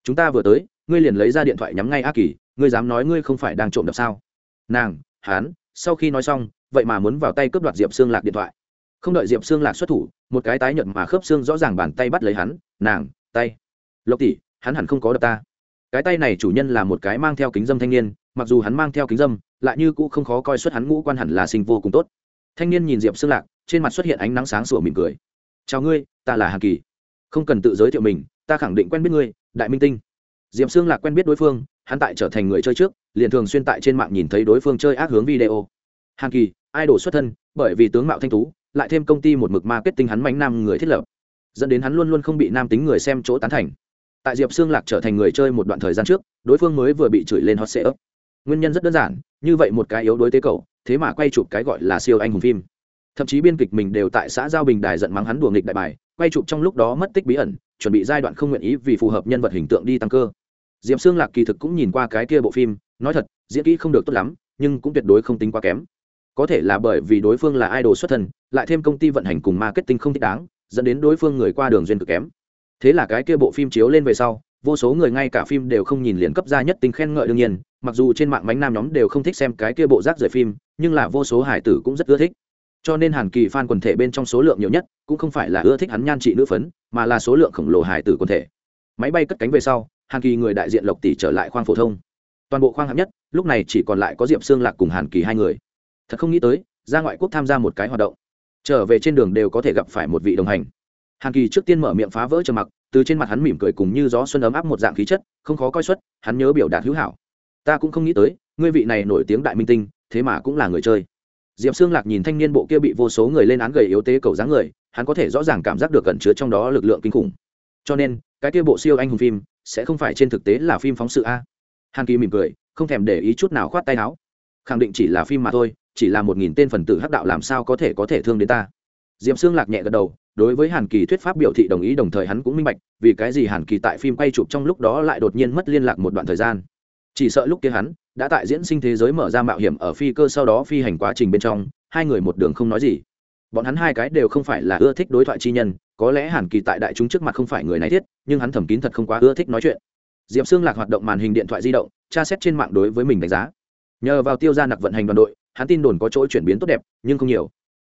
Chúng ta vừa tới, ngươi liền lấy ra điện thoại nhắm ngay a kỳ, ngươi dám nói ngươi không phải đang trộm đập sao? Nàng hán sau khi nói xong, vậy mà muốn vào tay cướp đoạt diệp Sương lạc điện thoại không đợi diệp xương lạc xuất thủ, một cái tái nhợt mà khớp xương rõ ràng bàn tay bắt lấy hắn, nàng, tay. Lộc tỷ, hắn hẳn không có đập ta. Cái tay này chủ nhân là một cái mang theo kính dâm thanh niên, mặc dù hắn mang theo kính dâm, lại như cũ không khó coi xuất hắn ngũ quan hẳn là sinh vô cùng tốt. Thanh niên nhìn diệp xương lạc, trên mặt xuất hiện ánh nắng sáng sủa mỉm cười. Chào ngươi, ta là hàn kỳ. Không cần tự giới thiệu mình, ta khẳng định quen biết ngươi, đại minh tinh. Diệp xương lạc quen biết đối phương, hắn tại trở thành người chơi trước, liền thường xuyên tại trên mạng nhìn thấy đối phương chơi ác hướng video. Hàn kỳ, idol xuất thân, bởi vì tướng mạo thanh tú lại thêm công ty một mực marketing hắn mánh nam người thiết lập, dẫn đến hắn luôn luôn không bị nam tính người xem chỗ tán thành. Tại diệp xương lạc trở thành người chơi một đoạn thời gian trước, đối phương mới vừa bị chửi lên hot sệ ấp nguyên nhân rất đơn giản, như vậy một cái yếu đối tế cầu thế mà quay chụp cái gọi là siêu anh hùng phim. Thậm chí biên kịch mình đều tại xã giao bình đài giận mắng hắn đùa nghịch đại bài, quay chụp trong lúc đó mất tích bí ẩn, chuẩn bị giai đoạn không nguyện ý vì phù hợp nhân vật hình tượng đi tăng cơ. Diệp xương lạc kỳ thực cũng nhìn qua cái kia bộ phim, nói thật, diễn kỹ không được tốt lắm, nhưng cũng tuyệt đối không tính quá kém có thể là bởi vì đối phương là idol xuất thân, lại thêm công ty vận hành cùng marketing không thích đáng, dẫn đến đối phương người qua đường duyên cực kém. Thế là cái kia bộ phim chiếu lên về sau, vô số người ngay cả phim đều không nhìn liền cấp ra nhất tính khen ngợi đương nhiên, mặc dù trên mạng bánh nam nhóm đều không thích xem cái kia bộ rác rời phim, nhưng là vô số hải tử cũng rất ưa thích. Cho nên hàn kỳ f quần thể bên trong số lượng nhiều nhất, cũng không phải là ưa thích hắn nhan trị nữ phấn, mà là số lượng khổng lồ hải tử quần thể. Máy bay cất cánh về sau, hàn kỳ người đại diện lộc tỷ trở lại khoang phổ thông. Toàn bộ khoang hạng nhất, lúc này chỉ còn lại có diệp sương lạc cùng hàn kỳ hai người thật không nghĩ tới, ra ngoại quốc tham gia một cái hoạt động. Trở về trên đường đều có thể gặp phải một vị đồng hành. Hàn kỳ trước tiên mở miệng phá vỡ trầm mặc, từ trên mặt hắn mỉm cười cùng như gió xuân ấm áp một dạng khí chất, không khó coi xuất, hắn nhớ biểu đạt hữu hảo. Ta cũng không nghĩ tới, ngươi vị này nổi tiếng đại minh tinh, thế mà cũng là người chơi. Diệp xương lạc nhìn thanh niên bộ kia bị vô số người lên án gầy yếu tế cầu dáng người, hắn có thể rõ ràng cảm giác được cẩn chứa trong đó lực lượng kinh khủng. Cho nên, cái kia bộ siêu anh hùng phim, sẽ không phải trên thực tế là phim phóng sự a? Hàn kỳ mỉm cười, không thèm để ý chút nào khoát tay áo. Khẳng định chỉ là phim mà thôi chỉ là một nghìn tên phần tử hắc đạo làm sao có thể có thể thương đến ta? Diệp xương lạc nhẹ gật đầu, đối với hàn kỳ thuyết pháp biểu thị đồng ý, đồng thời hắn cũng minh bạch, vì cái gì hàn kỳ tại phim quay chụp trong lúc đó lại đột nhiên mất liên lạc một đoạn thời gian. Chỉ sợ lúc kia hắn đã tại diễn sinh thế giới mở ra mạo hiểm ở phi cơ sau đó phi hành quá trình bên trong, hai người một đường không nói gì. Bọn hắn hai cái đều không phải là ưa thích đối thoại chi nhân, có lẽ hàn kỳ tại đại chúng trước mặt không phải người này thiết, nhưng hắn thầm kín thật không quá ưa thích nói chuyện. Diệp xương lạc hoạt động màn hình điện thoại di động, tra xét trên mạng đối với mình đánh giá. Nhờ vào tiêu gia nặc vận hành đoàn đội hắn tin đồn có chỗ chuyển biến tốt đẹp, nhưng không nhiều.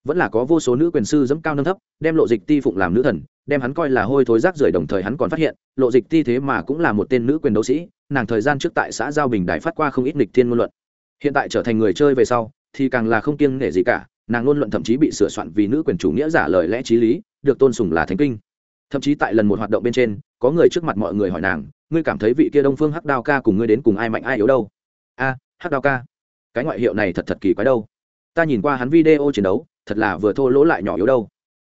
Vẫn là có vô số nữ quyền sư dẫm cao nâng thấp, đem lộ dịch ti phụng làm nữ thần, đem hắn coi là hôi thối rác rưởi đồng thời hắn còn phát hiện, lộ dịch ti thế mà cũng là một tên nữ quyền đấu sĩ, nàng thời gian trước tại xã giao bình đại phát qua không ít nghịch thiên ngôn luận. Hiện tại trở thành người chơi về sau, thì càng là không kiêng nể gì cả, nàng ngôn luận thậm chí bị sửa soạn vì nữ quyền chủ nghĩa giả lời lẽ t r í lý, được tôn sùng là thánh kinh. Thậm chí tại lần một hoạt động bên trên, có người trước mặt mọi người hỏi nàng, ngươi cảm thấy vị kia đông phương hắc đao ca cùng ngươi đến cùng ai mạnh ai yếu đâu? A, hắc đao ca cái ngoại hiệu này thật thật kỳ quái đâu. Ta nhìn qua hắn video chiến đấu, thật là vừa thô lỗ lại nhỏ yếu đâu.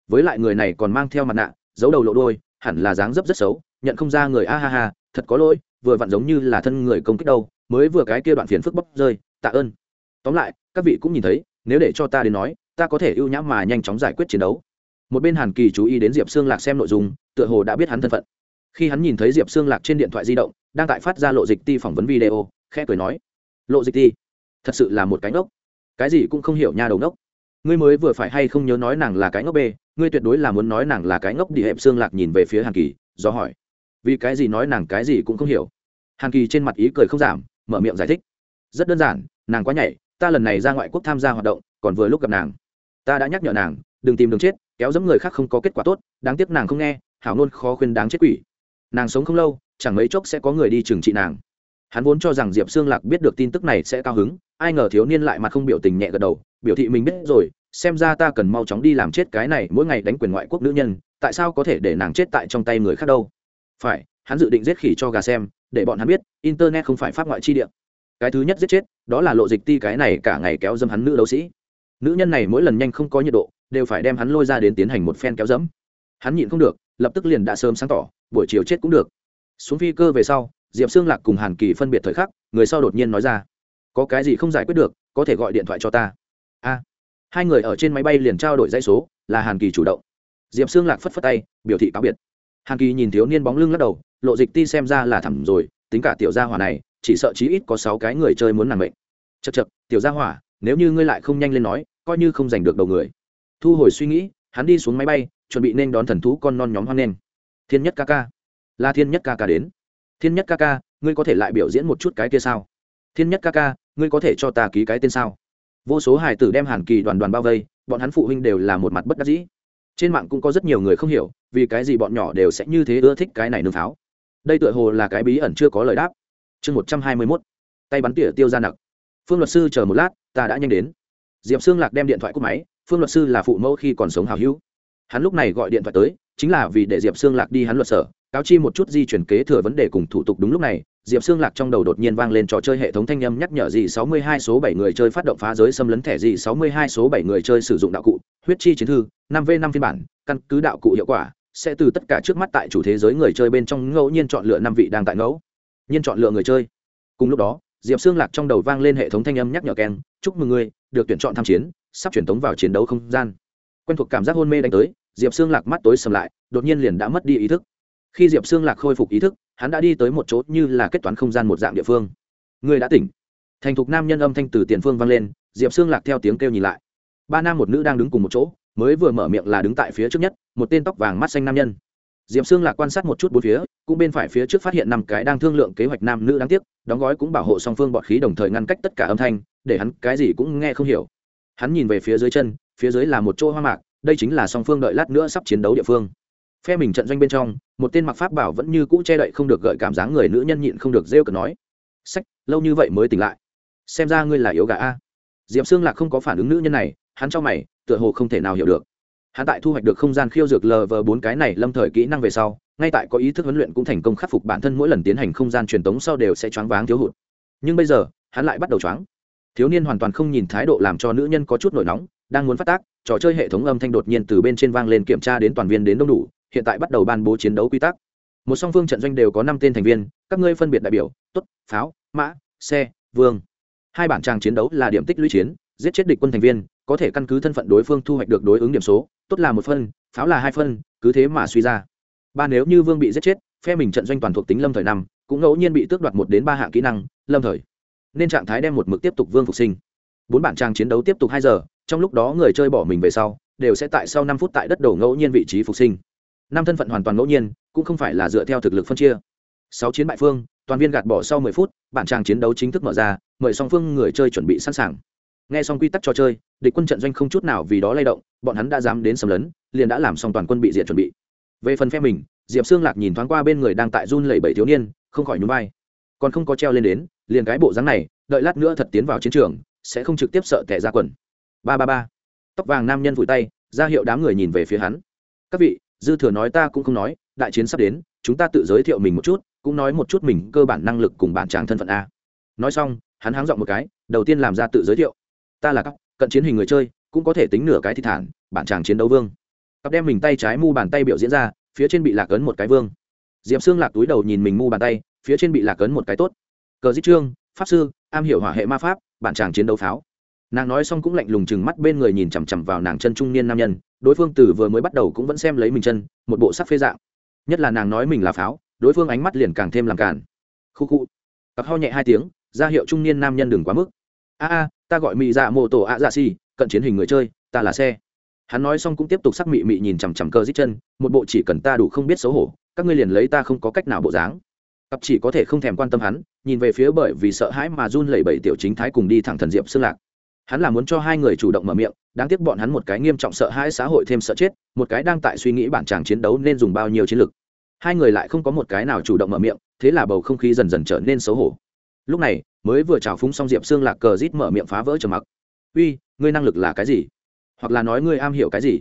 Với lại người này còn mang theo mặt nạ, giấu đầu lộ đôi hẳn là dáng dấp rất xấu, nhận không ra người a ha ha, thật có lỗi, vừa vặn giống như là thân người công kích đâu, mới vừa cái kia đoạn phiền phức bóc rơi, tạ ơn. Tóm lại, các vị cũng nhìn thấy, nếu để cho ta đến nói, ta có thể ưu nhãm mà nhanh chóng giải quyết chiến đấu. Một bên hàn kỳ chú ý đến diệp xương lạc xem nội dung, tựa hồ đã biết hắn thân phận. Khi hắn nhìn thấy diệp xương lạc trên điện thoại di động, đang tại phát ra lộ dịch ti phỏng vấn video, khẽ cười nói, lộ dịch ti thật sự là một cái ngốc. Cái gì cũng không hiểu nha đầu ngốc. Ngươi mới vừa phải hay không nhớ nói nàng là cái ngốc bê, ngươi tuyệt đối là muốn nói nàng là cái ngốc đi hẹp xương lạc nhìn về phía hàn kỳ, do hỏi. Vì cái gì nói nàng cái gì cũng không hiểu. Hàn kỳ trên mặt ý cười không giảm, mở miệng giải thích. Rất đơn giản, nàng quá nhảy ta lần này ra ngoại quốc tham gia hoạt động, còn vừa lúc gặp nàng. Ta đã nhắc nhở nàng, đừng tìm đường chết, kéo dẫm người khác không có kết quả tốt, đáng tiếc nàng không nghe, hảo nôn khó khuyên đáng chết quỷ. Nàng sống không lâu, chẳng mấy chốc sẽ có người đi trừng trị nàng. Hắn vốn cho rằng diệp xương lạc biết được tin tức này sẽ cao hứng ai ngờ thiếu niên lại mặt không biểu tình nhẹ gật đầu, biểu thị mình biết rồi, xem ra ta cần mau chóng đi làm chết cái này, mỗi ngày đánh quyền ngoại quốc nữ nhân, tại sao có thể để nàng chết tại trong tay người khác đâu? Phải, hắn dự định giết khỉ cho gà xem, để bọn hắn biết, internet không phải pháp ngoại chi địa. Cái thứ nhất giết chết, đó là lộ dịch ti cái này cả ngày kéo dâm hắn nữ đấu sĩ. Nữ nhân này mỗi lần nhanh không có nhiệt độ, đều phải đem hắn lôi ra đến tiến hành một phen kéo dẫm. Hắn nhịn không được, lập tức liền đã sớm sáng tỏ, buổi chiều chết cũng được. Xuống phi cơ về sau, diệp xương lạc cùng hàn kỳ phân biệt thời khắc, người sau đột nhiên nói ra có cái gì không giải quyết được, có thể gọi điện thoại cho ta. A. Hai người ở trên máy bay liền trao đổi dãy số, là hàn kỳ chủ động. Diệp xương lạc phất phất tay, biểu thị cáo biệt. Hàn kỳ nhìn thiếu niên bóng lưng lắc đầu, lộ dịch ti xem ra là thẳm rồi, tính cả tiểu gia hỏa này, chỉ sợ chí ít có sáu cái người chơi muốn nàng mệnh. Chật chật tiểu gia hỏa, nếu như ngươi lại không nhanh lên nói, coi như không giành được đầu người. Thu hồi suy nghĩ, hắn đi xuống máy bay, chuẩn bị nên đón thần thú con non nhóm hoan nghênh. Thiên nhất ca ca. Là thiên nhất ca ca đến. Thiên nhất ca ca, ngươi có thể lại biểu diễn một chút cái kia sao? Thiên nhất ca ca ngươi có thể cho ta ký cái tên sao? Vô số hải tử đem hàn kỳ đoàn đoàn bao vây, bọn hắn phụ huynh đều là một mặt bất đắc dĩ. Trên mạng cũng có rất nhiều người không hiểu, vì cái gì bọn nhỏ đều sẽ như thế ưa thích cái này nương pháo. Đây tựa hồ là cái bí ẩn chưa có lời đáp. Chương một trăm hai mươi mốt. Tay bắn tỉa tiêu ra nặc. Phương luật sư chờ một lát, ta đã nhanh đến. Diệp xương lạc đem điện thoại cúp máy, phương luật sư là phụ mẫu khi còn sống hào hữu. Hắn lúc này gọi điện thoại tới, chính là vì để diệp xương lạc đi hắn luật sở, cáo chi một chút di chuyển kế thừa vấn đề cùng thủ tục đúng lúc này diệp Sương lạc trong đầu đột nhiên vang lên trò chơi hệ thống thanh âm nhắc nhở gì sáu mươi hai số bảy người chơi phát động phá giới xâm lấn thẻ gì sáu mươi hai số bảy người chơi sử dụng đạo cụ, huyết chi chiến thư, năm v năm phiên bản, căn cứ đạo cụ hiệu quả, sẽ từ tất cả trước mắt tại chủ thế giới người chơi bên trong ngẫu nhiên chọn lựa năm vị đang tại ngẫu nhiên chọn lựa người chơi. Cùng lúc đó, diệp Sương lạc trong đầu vang lên hệ thống thanh âm nhắc nhở keng, chúc mừng ngươi, được tuyển chọn tham chiến, sắp truyền tống vào chiến đấu không gian. Quen thuộc cảm giác hôn mê đánh tới, diệp Sương lạc mắt tối sầm lại, đột nhiên liền đã mất đi ý thức khi diệp xương lạc khôi phục ý thức, hắn đã đi tới một chỗ như là kết toán không gian một dạng địa phương. Người đã tỉnh. Thành thục nam nhân âm thanh từ tiền phương vang lên, diệp xương lạc theo tiếng kêu nhìn lại. Ba nam một nữ đang đứng cùng một chỗ, mới vừa mở miệng là đứng tại phía trước nhất, một tên tóc vàng mắt xanh nam nhân. Diệp xương lạc quan sát một chút bốn phía, cũng bên phải phía trước phát hiện năm cái đang thương lượng kế hoạch nam nữ đáng tiếc, đóng gói cũng bảo hộ song phương bọt khí đồng thời ngăn cách tất cả âm thanh, để hắn cái gì cũng nghe không hiểu. Hắn nhìn về phía dưới chân, phía dưới là một chỗ hoa mạc, đây chính là song phương đợi lát nữa sắp chiến đấu địa phương phe mình trận doanh bên trong, một tên mặc pháp bảo vẫn như cũ che đậy không được gợi cảm giác người nữ nhân nhịn không được rêu cờ nói, sách, lâu như vậy mới tỉnh lại. Xem ra ngươi là yếu gà a. Diệp xương lạc không có phản ứng nữ nhân này, hắn cho mày, tựa hồ không thể nào hiểu được. Hắn tại thu hoạch được không gian khiêu dược lv bốn cái này lâm thời kỹ năng về sau, ngay tại có ý thức huấn luyện cũng thành công khắc phục bản thân mỗi lần tiến hành không gian truyền tống sau đều sẽ choáng váng thiếu hụt. Nhưng bây giờ, hắn lại bắt đầu choáng. Thiếu niên hoàn toàn không nhìn thái độ làm cho nữ nhân có chút nổi nóng, đang muốn phát tác, trò chơi hệ thống âm thanh đột nhiên từ bên trên vang lên kiểm tra đến toàn viên đến đông đủ hiện tại bắt đầu ban bố chiến đấu quy tắc. Một song phương trận doanh đều có năm tên thành viên các ngươi phân biệt đại biểu tốt, pháo mã xe vương. Hai bản trang chiến đấu là điểm tích lũy chiến giết chết địch quân thành viên có thể căn cứ thân phận đối phương thu hoạch được đối ứng điểm số tốt là một phân pháo là hai phân cứ thế mà suy ra. Ba nếu như vương bị giết chết phe mình trận doanh toàn thuộc tính lâm thời năm cũng ngẫu nhiên bị tước đoạt một đến ba hạng kỹ năng lâm thời. Nên trạng thái đem một mực tiếp tục vương phục sinh. Bốn bản trang chiến đấu tiếp tục hai giờ trong lúc đó người chơi bỏ mình về sau đều sẽ tại sau năm phút tại đất đổ ngẫu nhiên vị trí phục sinh năm thân phận hoàn toàn ngẫu nhiên, cũng không phải là dựa theo thực lực phân chia. Sáu chiến bại phương, toàn viên gạt bỏ sau mười phút, bản tràng chiến đấu chính thức mở ra, mời song phương người chơi chuẩn bị sẵn sàng. Nghe xong quy tắc trò chơi, địch quân trận doanh không chút nào vì đó lay động, bọn hắn đã dám đến xâm lấn, liền đã làm xong toàn quân bị diệt chuẩn bị. Về phần phe mình, diệp xương lạc nhìn thoáng qua bên người đang tại run lẩy bẩy thiếu niên, không khỏi nhún vai. Còn không có treo lên đến, liền cái bộ dáng này, đợi lát nữa thật tiến vào chiến trường, sẽ không trực tiếp sợ tẻ ra quần. Ba ba ba. Tóc vàng nam nhân vùi tay, ra hiệu đám người nhìn về phía hắn. Các vị dư thừa nói ta cũng không nói, đại chiến sắp đến, chúng ta tự giới thiệu mình một chút, cũng nói một chút mình cơ bản năng lực cùng bản tràng thân phận a. Nói xong, hắn háng dọn một cái, đầu tiên làm ra tự giới thiệu. Ta là các cận chiến hình người chơi, cũng có thể tính nửa cái thi thản, bản tràng chiến đấu vương. Cặp đem mình tay trái mu bàn tay biểu diễn ra, phía trên bị lạc ấn một cái vương. Diệp xương lạc túi đầu nhìn mình mu bàn tay, phía trên bị lạc ấn một cái tốt. Cờ dích trương, pháp sư, am hiểu hỏa hệ ma pháp, bản tràng chiến đấu pháo. Nàng nói xong cũng lạnh lùng chừng mắt bên người nhìn chằm chằm vào nàng chân trung niên nam nhân đối phương từ vừa mới bắt đầu cũng vẫn xem lấy mình chân, một bộ sắc phê dạng. Nhất là nàng nói mình là pháo, đối phương ánh mắt liền càng thêm làm cản khu khu. Cặp ho nhẹ hai tiếng, ra hiệu trung niên nam nhân đừng quá mức. A a, ta gọi mị dạ mô tổ ạ dạ xì cận chiến hình người chơi, ta là xe. Hắn nói xong cũng tiếp tục sắc mị mị nhìn chằm chằm cơ dít chân, một bộ chỉ cần ta đủ không biết xấu hổ, các ngươi liền lấy ta không có cách nào bộ dáng. Cặp chỉ có thể không thèm quan tâm hắn, nhìn về phía bởi vì sợ hãi mà run lẩy bẩy tiểu chính thái cùng đi thẳng thần diệp xương lạc hắn là muốn cho hai người chủ động mở miệng, đáng tiếc bọn hắn một cái nghiêm trọng sợ hãi xã hội thêm sợ chết, một cái đang tại suy nghĩ bản tràng chiến đấu nên dùng bao nhiêu chiến lược hai người lại không có một cái nào chủ động mở miệng, thế là bầu không khí dần dần trở nên xấu hổ. Lúc này, mới vừa trào phúng xong diệp xương lạc cờ rít mở miệng phá vỡ trầm mặc. Uy, ngươi năng lực là cái gì? Hoặc là nói ngươi am hiểu cái gì?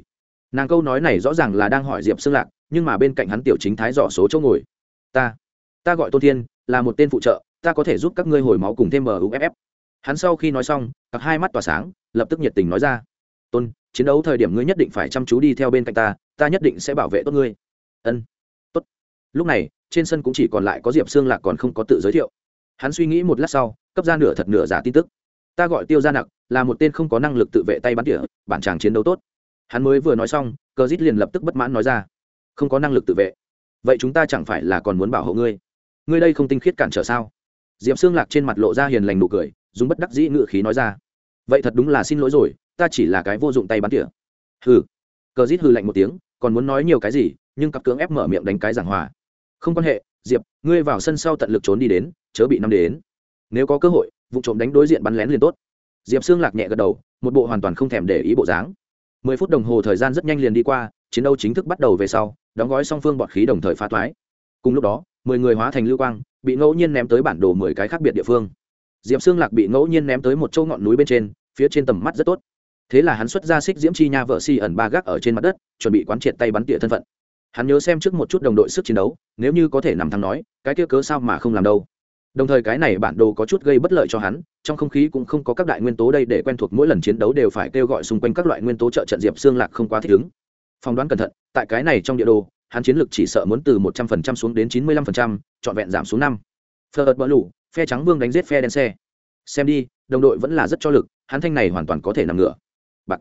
Nàng câu nói này rõ ràng là đang hỏi diệp xương lạc, nhưng mà bên cạnh hắn tiểu chính thái dò số chỗ ngồi. Ta ta gọi tôn thiên, là một tên phụ trợ, ta có thể giúp các ngươi hồi máu cùng thêm muff hắn sau khi nói xong, cặp hai mắt tỏa sáng, lập tức nhiệt tình nói ra, tôn, chiến đấu thời điểm ngươi nhất định phải chăm chú đi theo bên cạnh ta ta nhất định sẽ bảo vệ tốt ngươi. Ân, tốt. Lúc này, trên sân cũng chỉ còn lại có diệp xương lạc còn không có tự giới thiệu. Hắn suy nghĩ một lát sau, cấp ra nửa thật nửa giả tin tức. Ta gọi tiêu gia nặc, là một tên không có năng lực tự vệ tay bắn tỉa, bản chàng chiến đấu tốt. Hắn mới vừa nói xong, cờ dít liền lập tức bất mãn nói ra, không có năng lực tự vệ. Vậy chúng ta chẳng phải là còn muốn bảo hộ ngươi? Ngươi đây không tinh khiết cản trở sao? Diệp xương lạc trên mặt lộ ra hiền lành nụ cười, dùng bất đắc dĩ ngự khí nói ra. Vậy thật đúng là xin lỗi rồi, ta chỉ là cái vô dụng tay bắn tỉa. Hừ. Cờ dít hừ lạnh một tiếng, còn muốn nói nhiều cái gì, nhưng cặp cưỡng ép mở miệng đánh cái giảng hòa. Không quan hệ, diệp, ngươi vào sân sau tận lực trốn đi đến, chớ bị năm đến. Nếu có cơ hội, vụ trộm đánh đối diện bắn lén liền tốt. Diệp xương lạc nhẹ gật đầu, một bộ hoàn toàn không thèm để ý bộ dáng. Mười phút đồng hồ thời gian rất nhanh liền đi qua, chiến đấu chính thức bắt đầu về sau, đóng gói song phương bọt khí đồng thời phá toái. Cùng lúc đó, mười người hóa thành lưu quang bị ngẫu nhiên ném tới bản đồ mười cái khác biệt địa phương. Diệp xương lạc bị ngẫu nhiên ném tới một châu ngọn núi bên trên, phía trên tầm mắt rất tốt. Thế là hắn xuất ra xích diễm chi nha vợ si ẩn ba gác ở trên mặt đất, chuẩn bị quán triệt tay bắn tỉa thân phận. Hắn nhớ xem trước một chút đồng đội sức chiến đấu, nếu như có thể nằm thắng nói, cái kia cớ sao mà không làm đâu. Đồng thời cái này bản đồ có chút gây bất lợi cho hắn, trong không khí cũng không có các đại nguyên tố đây để quen thuộc mỗi lần chiến đấu đều phải kêu gọi xung quanh các loại nguyên tố trợ trận diệp xương lạc không quá thích ứng. Phỏng đoán cẩn thận, tại cái này trong địa đồ hắn chiến lược chỉ sợ muốn từ một trăm phần trăm xuống đến chín mươi lăm phần trăm, trọn vẹn giảm xuống năm. Fleur ợt bỡ lủ phe trắng vương đánh giết phe đen xe. Xem đi, đồng đội vẫn là rất cho lực, hắn thanh này hoàn toàn có thể nằm ngựa. bạc.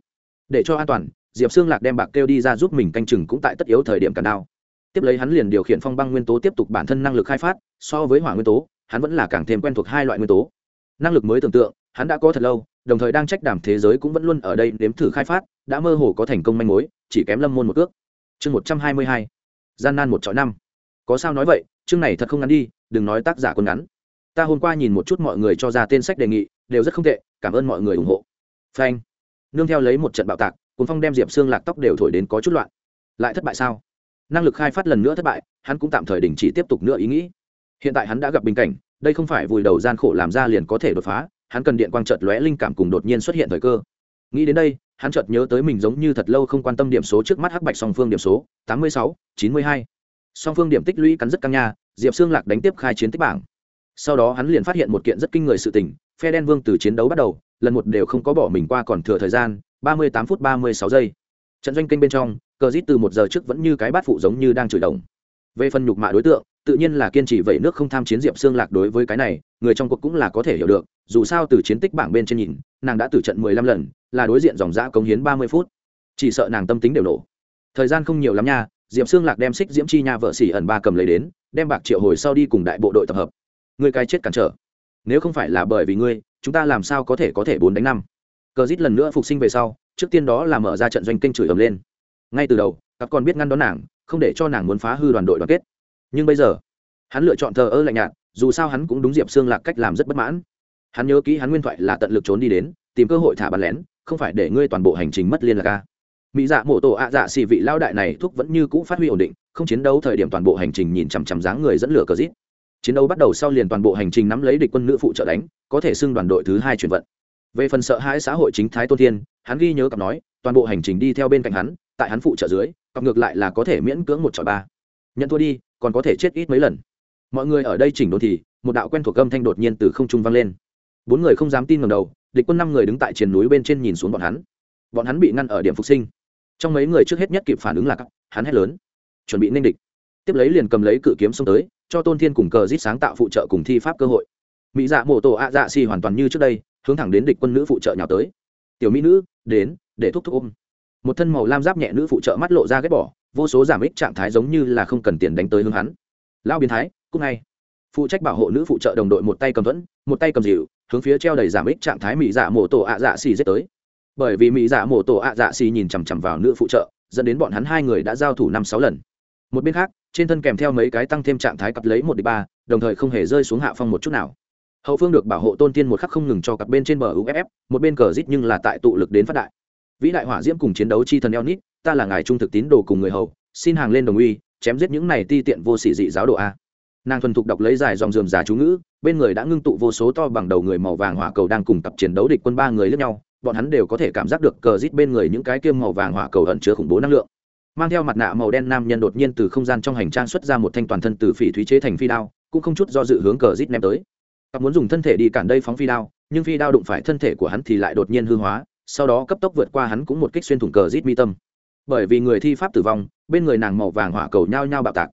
Để cho an toàn, diệp xương lạc đem bạc kêu đi ra giúp mình canh chừng cũng tại tất yếu thời điểm cần đao. Tiếp lấy hắn liền điều khiển phong băng nguyên tố tiếp tục bản thân năng lực khai phát, so với hỏa nguyên tố, hắn vẫn là càng thêm quen thuộc hai loại nguyên tố. Năng lực mới tưởng tượng, hắn đã có thật lâu, đồng thời đang trách đảm thế giới cũng vẫn luôn ở đây đếm thử khai phát, đã mơ hồ có thành công manh mối, chỉ kém lâm môn một cước. Chương một trăm hai mươi hai gian nan một chọi năm. Có sao nói vậy, chương này thật không ngắn đi, đừng nói tác giả quân ngắn. Ta hôm qua nhìn một chút mọi người cho ra tên sách đề nghị, đều rất không tệ, cảm ơn mọi người ủng hộ. Phanh. Nương theo lấy một trận bạo tạc cuốn phong đem diệp xương lạc tóc đều thổi đến có chút loạn. Lại thất bại sao? Năng lực khai phát lần nữa thất bại, hắn cũng tạm thời đình chỉ tiếp tục nữa ý nghĩ. Hiện tại hắn đã gặp bình cảnh, đây không phải vùi đầu gian khổ làm ra liền có thể đột phá, hắn cần điện quang chợt lóe linh cảm cùng đột nhiên xuất hiện thời cơ. Nghĩ đến đây hắn chợt nhớ tới mình giống như thật lâu không quan tâm điểm số trước mắt hắc bạch song phương điểm số, tám mươi sáu, chín mươi hai. Song phương điểm tích lũy cắn rất căng nha, diệp xương lạc đánh tiếp khai chiến tích bảng. Sau đó hắn liền phát hiện một kiện rất kinh người sự tình, phe đen vương từ chiến đấu bắt đầu, lần một đều không có bỏ mình qua còn thừa thời gian, ba mươi tám phút ba mươi sáu giây. Trận doanh kênh bên trong, cờ rít từ một giờ trước vẫn như cái bát phụ giống như đang chửi đồng. Về phần nhục mạ đối tượng tự nhiên là kiên trì vậy nước không tham chiến diệp xương lạc đối với cái này, người trong cuộc cũng là có thể hiểu được, dù sao từ chiến tích bảng bên trên nhìn, nàng đã từ trận mười lăm lần, là đối diện dòng giã cống hiến ba mươi phút. Chỉ sợ nàng tâm tính đều nổ. Thời gian không nhiều lắm nha, diệp xương lạc đem xích diễm chi nha vợ xỉ ẩn ba cầm lấy đến, đem bạc triệu hồi sau đi cùng đại bộ đội tập hợp. Người cái chết cản trở. Nếu không phải là bởi vì ngươi, chúng ta làm sao có thể có thể bốn đánh năm? Cờ rít lần nữa phục sinh về sau, trước tiên đó là mở ra trận doanh kênh chửi ầm lên. Ngay từ đầu các con biết ngăn đón nàng, không để cho nàng muốn phá hư đoàn đội đoàn kết nhưng bây giờ, hắn lựa chọn thờ ơ lạnh nhạt, dù sao hắn cũng đúng diệp xương lạc cách làm rất bất mãn. Hắn nhớ kỹ hắn nguyên thoại là tận lực trốn đi đến, tìm cơ hội thả bắn lén, không phải để ngươi toàn bộ hành trình mất liên lạc ca mỹ dạ mổ tổ ạ dạ xì vị lao đại này thuốc vẫn như cũ phát huy ổn định, không chiến đấu thời điểm toàn bộ hành trình nhìn chằm chằm dáng người dẫn lửa cờ rít chiến đấu bắt đầu sau liền toàn bộ hành trình nắm lấy địch quân nữ phụ trợ đánh, có thể xưng đoàn đội thứ hai chuyển vận. Về phần sợ hãi xã hội chính thái tôn thiên, hắn ghi nhớ cặp nói, toàn bộ hành trình đi theo bên cạnh hắn, tại hắn phụ trợ dưới, cặp ngược lại là có thể miễn cưỡng một trọi ba nhận thua đi, còn có thể chết ít mấy lần. Mọi người ở đây chỉnh đốn thì, một đạo quen thuộc âm thanh đột nhiên từ không trung vang lên. Bốn người không dám tin ngầm đầu, địch quân năm người đứng tại triền núi bên trên nhìn xuống bọn hắn. Bọn hắn bị ngăn ở điểm phục sinh. Trong mấy người trước hết nhất kịp phản ứng là hắn hét lớn. Chuẩn bị ninh địch. Tiếp lấy liền cầm lấy cự kiếm xông tới, cho tôn thiên cùng cờ rít sáng tạo phụ trợ cùng thi pháp cơ hội. Mỹ dạ mổ tổ ạ dạ xì hoàn toàn như trước đây, hướng thẳng đến địch quân nữ phụ trợ nhào tới. Tiểu mỹ nữ, đến, để thúc thúc ôm. Một thân màu lam giáp nhẹ nữ phụ trợ mắt lộ ra ghét bỏ vô số giảm ích trạng thái giống như là không cần tiền đánh tới hướng hắn. Lao biến thái cúc ngay. Phụ trách bảo hộ nữ phụ trợ đồng đội một tay cầm thuẫn, một tay cầm dịu hướng phía treo đầy giảm ích trạng thái mỹ dạ mổ tổ ạ dạ xì giết tới. Bởi vì mỹ dạ mổ tổ ạ dạ xì nhìn chằm chằm vào nữ phụ trợ, dẫn đến bọn hắn hai người đã giao thủ năm sáu lần. Một bên khác, trên thân kèm theo mấy cái tăng thêm trạng thái cặp lấy một đi ba, đồng thời không hề rơi xuống hạ phong một chút nào. Hậu phương được bảo hộ tôn tiên một khắc không ngừng cho cặp bên trên bờ uff một bên cờ rít nhưng là tại tụ lực đến phát đại vĩ đại hỏa diễm cùng chiến đấu chi thần Elnit, nít ta là ngài trung thực tín đồ cùng người hầu xin hàng lên đồng uy chém giết những này ti tiện vô sĩ dị giáo đồ a. Nàng thuần thục đọc lấy dài dòng dườm giả chú ngữ bên người đã ngưng tụ vô số to bằng đầu người màu vàng hỏa cầu đang cùng tập chiến đấu địch quân ba người lẫn nhau bọn hắn đều có thể cảm giác được cờ rít bên người những cái kiêm màu vàng hỏa cầu ẩn chứa khủng bố năng lượng. Mang theo mặt nạ màu đen nam nhân đột nhiên từ không gian trong hành trang xuất ra một thanh toàn thân từ phỉ thúy chế thành phi đao cũng không chút do dự hướng cờ rít ném tới. Cặp muốn dùng thân thể đi cản đây phóng phi đao nhưng phi đao đụng phải thân thể của hắn thì lại đột nhiên hư hóa sau đó cấp tốc vượt qua hắn cũng một kích xuyên thủng cờ rít mi tâm. Bởi vì người thi pháp tử vong, bên người nàng màu vàng hỏa cầu nhao nhao bạo tạc.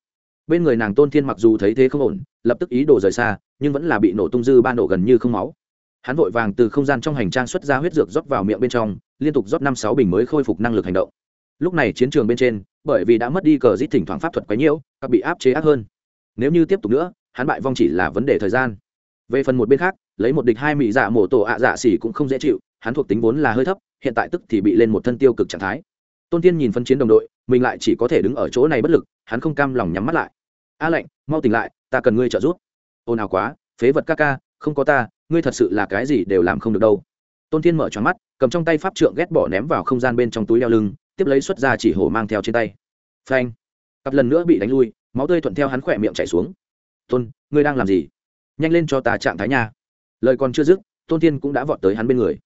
Bên người nàng tôn thiên mặc dù thấy thế không ổn, lập tức ý đồ rời xa, nhưng vẫn là bị nổ tung dư ba nổ gần như không máu. Hắn vội vàng từ không gian trong hành trang xuất ra huyết dược rót vào miệng bên trong, liên tục rót năm sáu bình mới khôi phục năng lực hành động. Lúc này chiến trường bên trên, bởi vì đã mất đi cờ rít thỉnh thoảng pháp thuật quấy nhiễu các bị áp chế ác hơn. Nếu như tiếp tục nữa, hắn bại vong chỉ là vấn đề thời gian. Về phần một bên khác, lấy một địch hai mỹ dạ mổ tổ ạ dạ xỉ cũng không dễ chịu hắn thuộc tính vốn là hơi thấp, hiện tại tức thì bị lên một thân tiêu cực trạng thái. Tôn tiên nhìn phân chiến đồng đội, mình lại chỉ có thể đứng ở chỗ này bất lực, hắn không cam lòng nhắm mắt lại. A lạnh mau tỉnh lại, ta cần ngươi trợ giúp. Ồn ào quá, phế vật ca ca, không có ta, ngươi thật sự là cái gì đều làm không được đâu. Tôn thiên mở tròn mắt, cầm trong tay pháp trượng ghét bỏ ném vào không gian bên trong túi đeo lưng, tiếp lấy xuất ra chỉ hổ mang theo trên tay. Phanh! Cặp lần nữa bị đánh lui, máu tươi thuận theo hắn khỏe miệng chảy xuống. Tôn, ngươi đang làm gì? Nhanh lên cho ta trạng thái nha. Lời còn chưa dứt, tôn thiên cũng đã vọt tới hắn bên người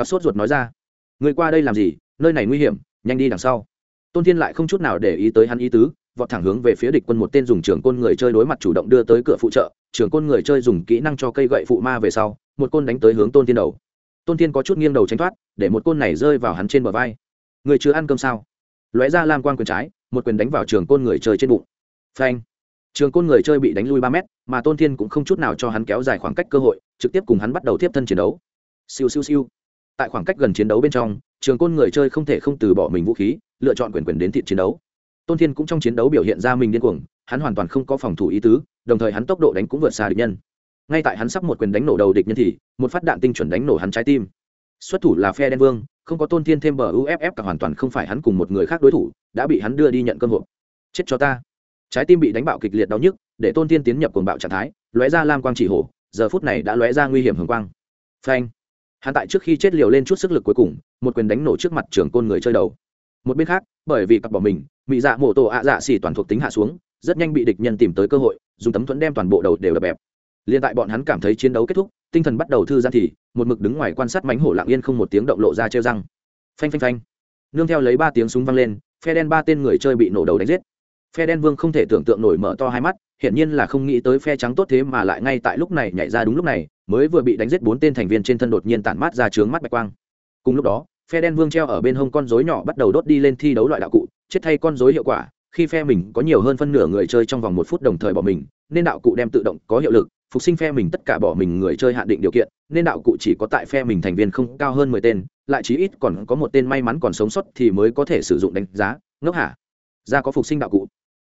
cặp sốt ruột nói ra. Người qua đây làm gì? Nơi này nguy hiểm, nhanh đi đằng sau. Tôn thiên lại không chút nào để ý tới hắn ý tứ, vọt thẳng hướng về phía địch quân một tên dùng trường côn người chơi đối mặt chủ động đưa tới cửa phụ trợ. Trường côn người chơi dùng kỹ năng cho cây gậy phụ ma về sau, một côn đánh tới hướng tôn thiên đầu. Tôn thiên có chút nghiêng đầu tránh thoát, để một côn này rơi vào hắn trên bờ vai. Người chưa ăn cơm sao? Lóe ra lam quan quyền trái, một quyền đánh vào trường côn người chơi trên bụng. Phanh. Trường côn người chơi bị đánh lui ba mét, mà tôn thiên cũng không chút nào cho hắn kéo dài khoảng cách cơ hội, trực tiếp cùng hắn bắt đầu tiếp thân chiến đấu. Siêu siêu siêu tại khoảng cách gần chiến đấu bên trong, trường côn người chơi không thể không từ bỏ mình vũ khí, lựa chọn quyền quyền đến thị chiến đấu. Tôn thiên cũng trong chiến đấu biểu hiện ra mình điên cuồng, hắn hoàn toàn không có phòng thủ ý tứ, đồng thời hắn tốc độ đánh cũng vượt xa địch nhân. Ngay tại hắn sắp một quyền đánh nổ đầu địch nhân thì, một phát đạn tinh chuẩn đánh nổ hắn trái tim. Xuất thủ là phe đen vương, không có tôn thiên thêm bờ uff cả hoàn toàn không phải hắn cùng một người khác đối thủ, đã bị hắn đưa đi nhận cơm hộp. Chết cho ta. Trái tim bị đánh bạo kịch liệt đau nhức, để tôn thiên tiến nhập cuồng bạo trạng thái, lóe ra lam quang chỉ hổ, giờ phút này đã lóe ra nguy hiểm hưởng quang. Phanh hắn tại trước khi chết liều lên chút sức lực cuối cùng, một quyền đánh nổ trước mặt trưởng côn người chơi đầu. Một bên khác, bởi vì cặp bỏ mình mỹ dạ mổ tổ ạ dạ xỉ toàn thuộc tính hạ xuống, rất nhanh bị địch nhân tìm tới cơ hội, dùng tấm thuẫn đem toàn bộ đầu đều đập bẹp. Liền tại bọn hắn cảm thấy chiến đấu kết thúc, tinh thần bắt đầu thư giãn thì, một mực đứng ngoài quan sát mánh hổ lặng yên không một tiếng động lộ ra treo răng. Phanh phanh phanh. Nương theo lấy ba tiếng súng vang lên, phe đen ba tên người chơi bị nổ đầu đánh giết phe đen vương không thể tưởng tượng nổi mở to hai mắt, hiển nhiên là không nghĩ tới phe trắng tốt thế mà lại ngay tại lúc này nhảy ra đúng lúc này, mới vừa bị đánh giết bốn tên thành viên trên thân đột nhiên tản mát ra trướng mắt bạch quang. Cùng lúc đó, phe đen vương treo ở bên hông con rối nhỏ bắt đầu đốt đi lên thi đấu loại đạo cụ, chết thay con rối hiệu quả, khi phe mình có nhiều hơn phân nửa người chơi trong vòng một phút đồng thời bỏ mình, nên đạo cụ đem tự động có hiệu lực, phục sinh phe mình tất cả bỏ mình người chơi hạn định điều kiện, nên đạo cụ chỉ có tại phe mình thành viên không cao hơn mười tên, lại chí ít còn có một tên may mắn còn sống sót thì mới có thể sử dụng đánh giá. Ngốc hả? Ra có phục sinh đạo cụ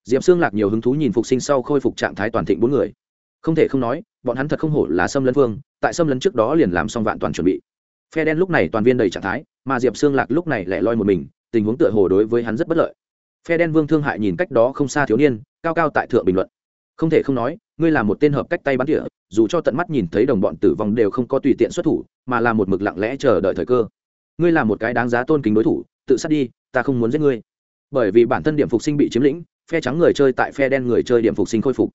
diệp xương lạc nhiều hứng thú nhìn phục sinh sau khôi phục trạng thái toàn thịnh bốn người. Không thể không nói bọn hắn thật không hổ là xâm lấn phương tại xâm lấn trước đó liền làm xong vạn toàn chuẩn bị. Phe đen lúc này toàn viên đầy trạng thái mà diệp xương lạc lúc này lại loi một mình tình huống tựa hồ đối với hắn rất bất lợi. Phe đen vương thương hại nhìn cách đó không xa thiếu niên cao cao tại thượng bình luận. Không thể không nói ngươi là một tên hợp cách tay bắn địa, dù cho tận mắt nhìn thấy đồng bọn tử vong đều không có tùy tiện xuất thủ mà là một mực lặng lẽ chờ đợi thời cơ. Ngươi là một cái đáng giá tôn kính đối thủ tự sát đi ta không muốn giết ngươi. Bởi vì bản thân điểm phục sinh bị chiếm lĩnh phe trắng người chơi tại phe đen người chơi điểm phục sinh khôi phục.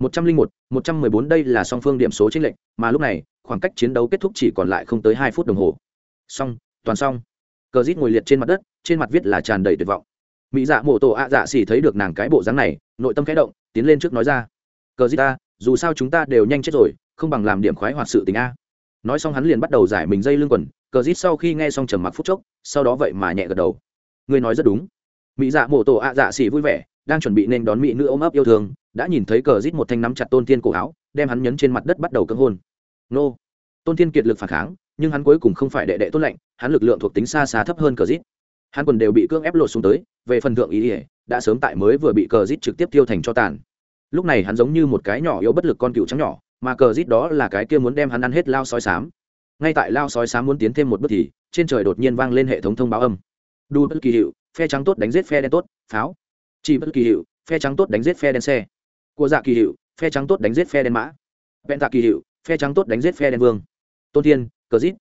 Một trăm linh một một trăm mười bốn đây là song phương điểm số chính lệnh mà lúc này, khoảng cách chiến đấu kết thúc chỉ còn lại không tới hai phút đồng hồ. Xong, toàn xong. Cờ dít ngồi liệt trên mặt đất, trên mặt viết là tràn đầy tuyệt vọng. Mỹ dạ mổ tổ ạ dạ xỉ thấy được nàng cái bộ dáng này, nội tâm khẽ động, tiến lên trước nói ra. Cờ dít ta, dù sao chúng ta đều nhanh chết rồi, không bằng làm điểm khoái hoạt sự tình a. Nói xong hắn liền bắt đầu giải mình dây lưng quần, cờ dít sau khi nghe xong trầm mặc phút chốc, sau đó vậy mà nhẹ gật đầu. Ngươi nói rất đúng. Mỹ dạ mổ tổ ạ dạ xỉ vui vẻ đang chuẩn bị nên đón mỹ nữ ôm ấp yêu thương, đã nhìn thấy cờ rít một thanh nắm chặt tôn tiên cổ áo, đem hắn nhấn trên mặt đất bắt đầu cưỡng hôn. Nô! Tôn tiên kiệt lực phản kháng, nhưng hắn cuối cùng không phải đệ đệ tốt lạnh, hắn lực lượng thuộc tính xa xa thấp hơn cờ rít. Hắn quần đều bị cưỡng ép lột xuống tới, về phần thượng ý ỉa đã sớm tại mới vừa bị cờ rít trực tiếp tiêu thành cho tàn. Lúc này hắn giống như một cái nhỏ yếu bất lực con cựu trắng nhỏ, mà cờ rít đó là cái kia muốn đem hắn ăn hết lao sói sám ngay tại lao sói sám muốn tiến thêm một bước thì, trên trời đột nhiên vang lên hệ thống thông báo âm. Đu bất kỳ hiệu, phe trắng tốt đánh giết phe đen tốt, pháo chỉ bất kỳ hiệu, phe trắng tốt đánh giết phe đen xe. Của dạ kỳ hiệu, phe trắng tốt đánh giết phe đen mã. Vẹn tạ kỳ hiệu, phe trắng tốt đánh giết phe đen vương. Tôn thiên, cờ rít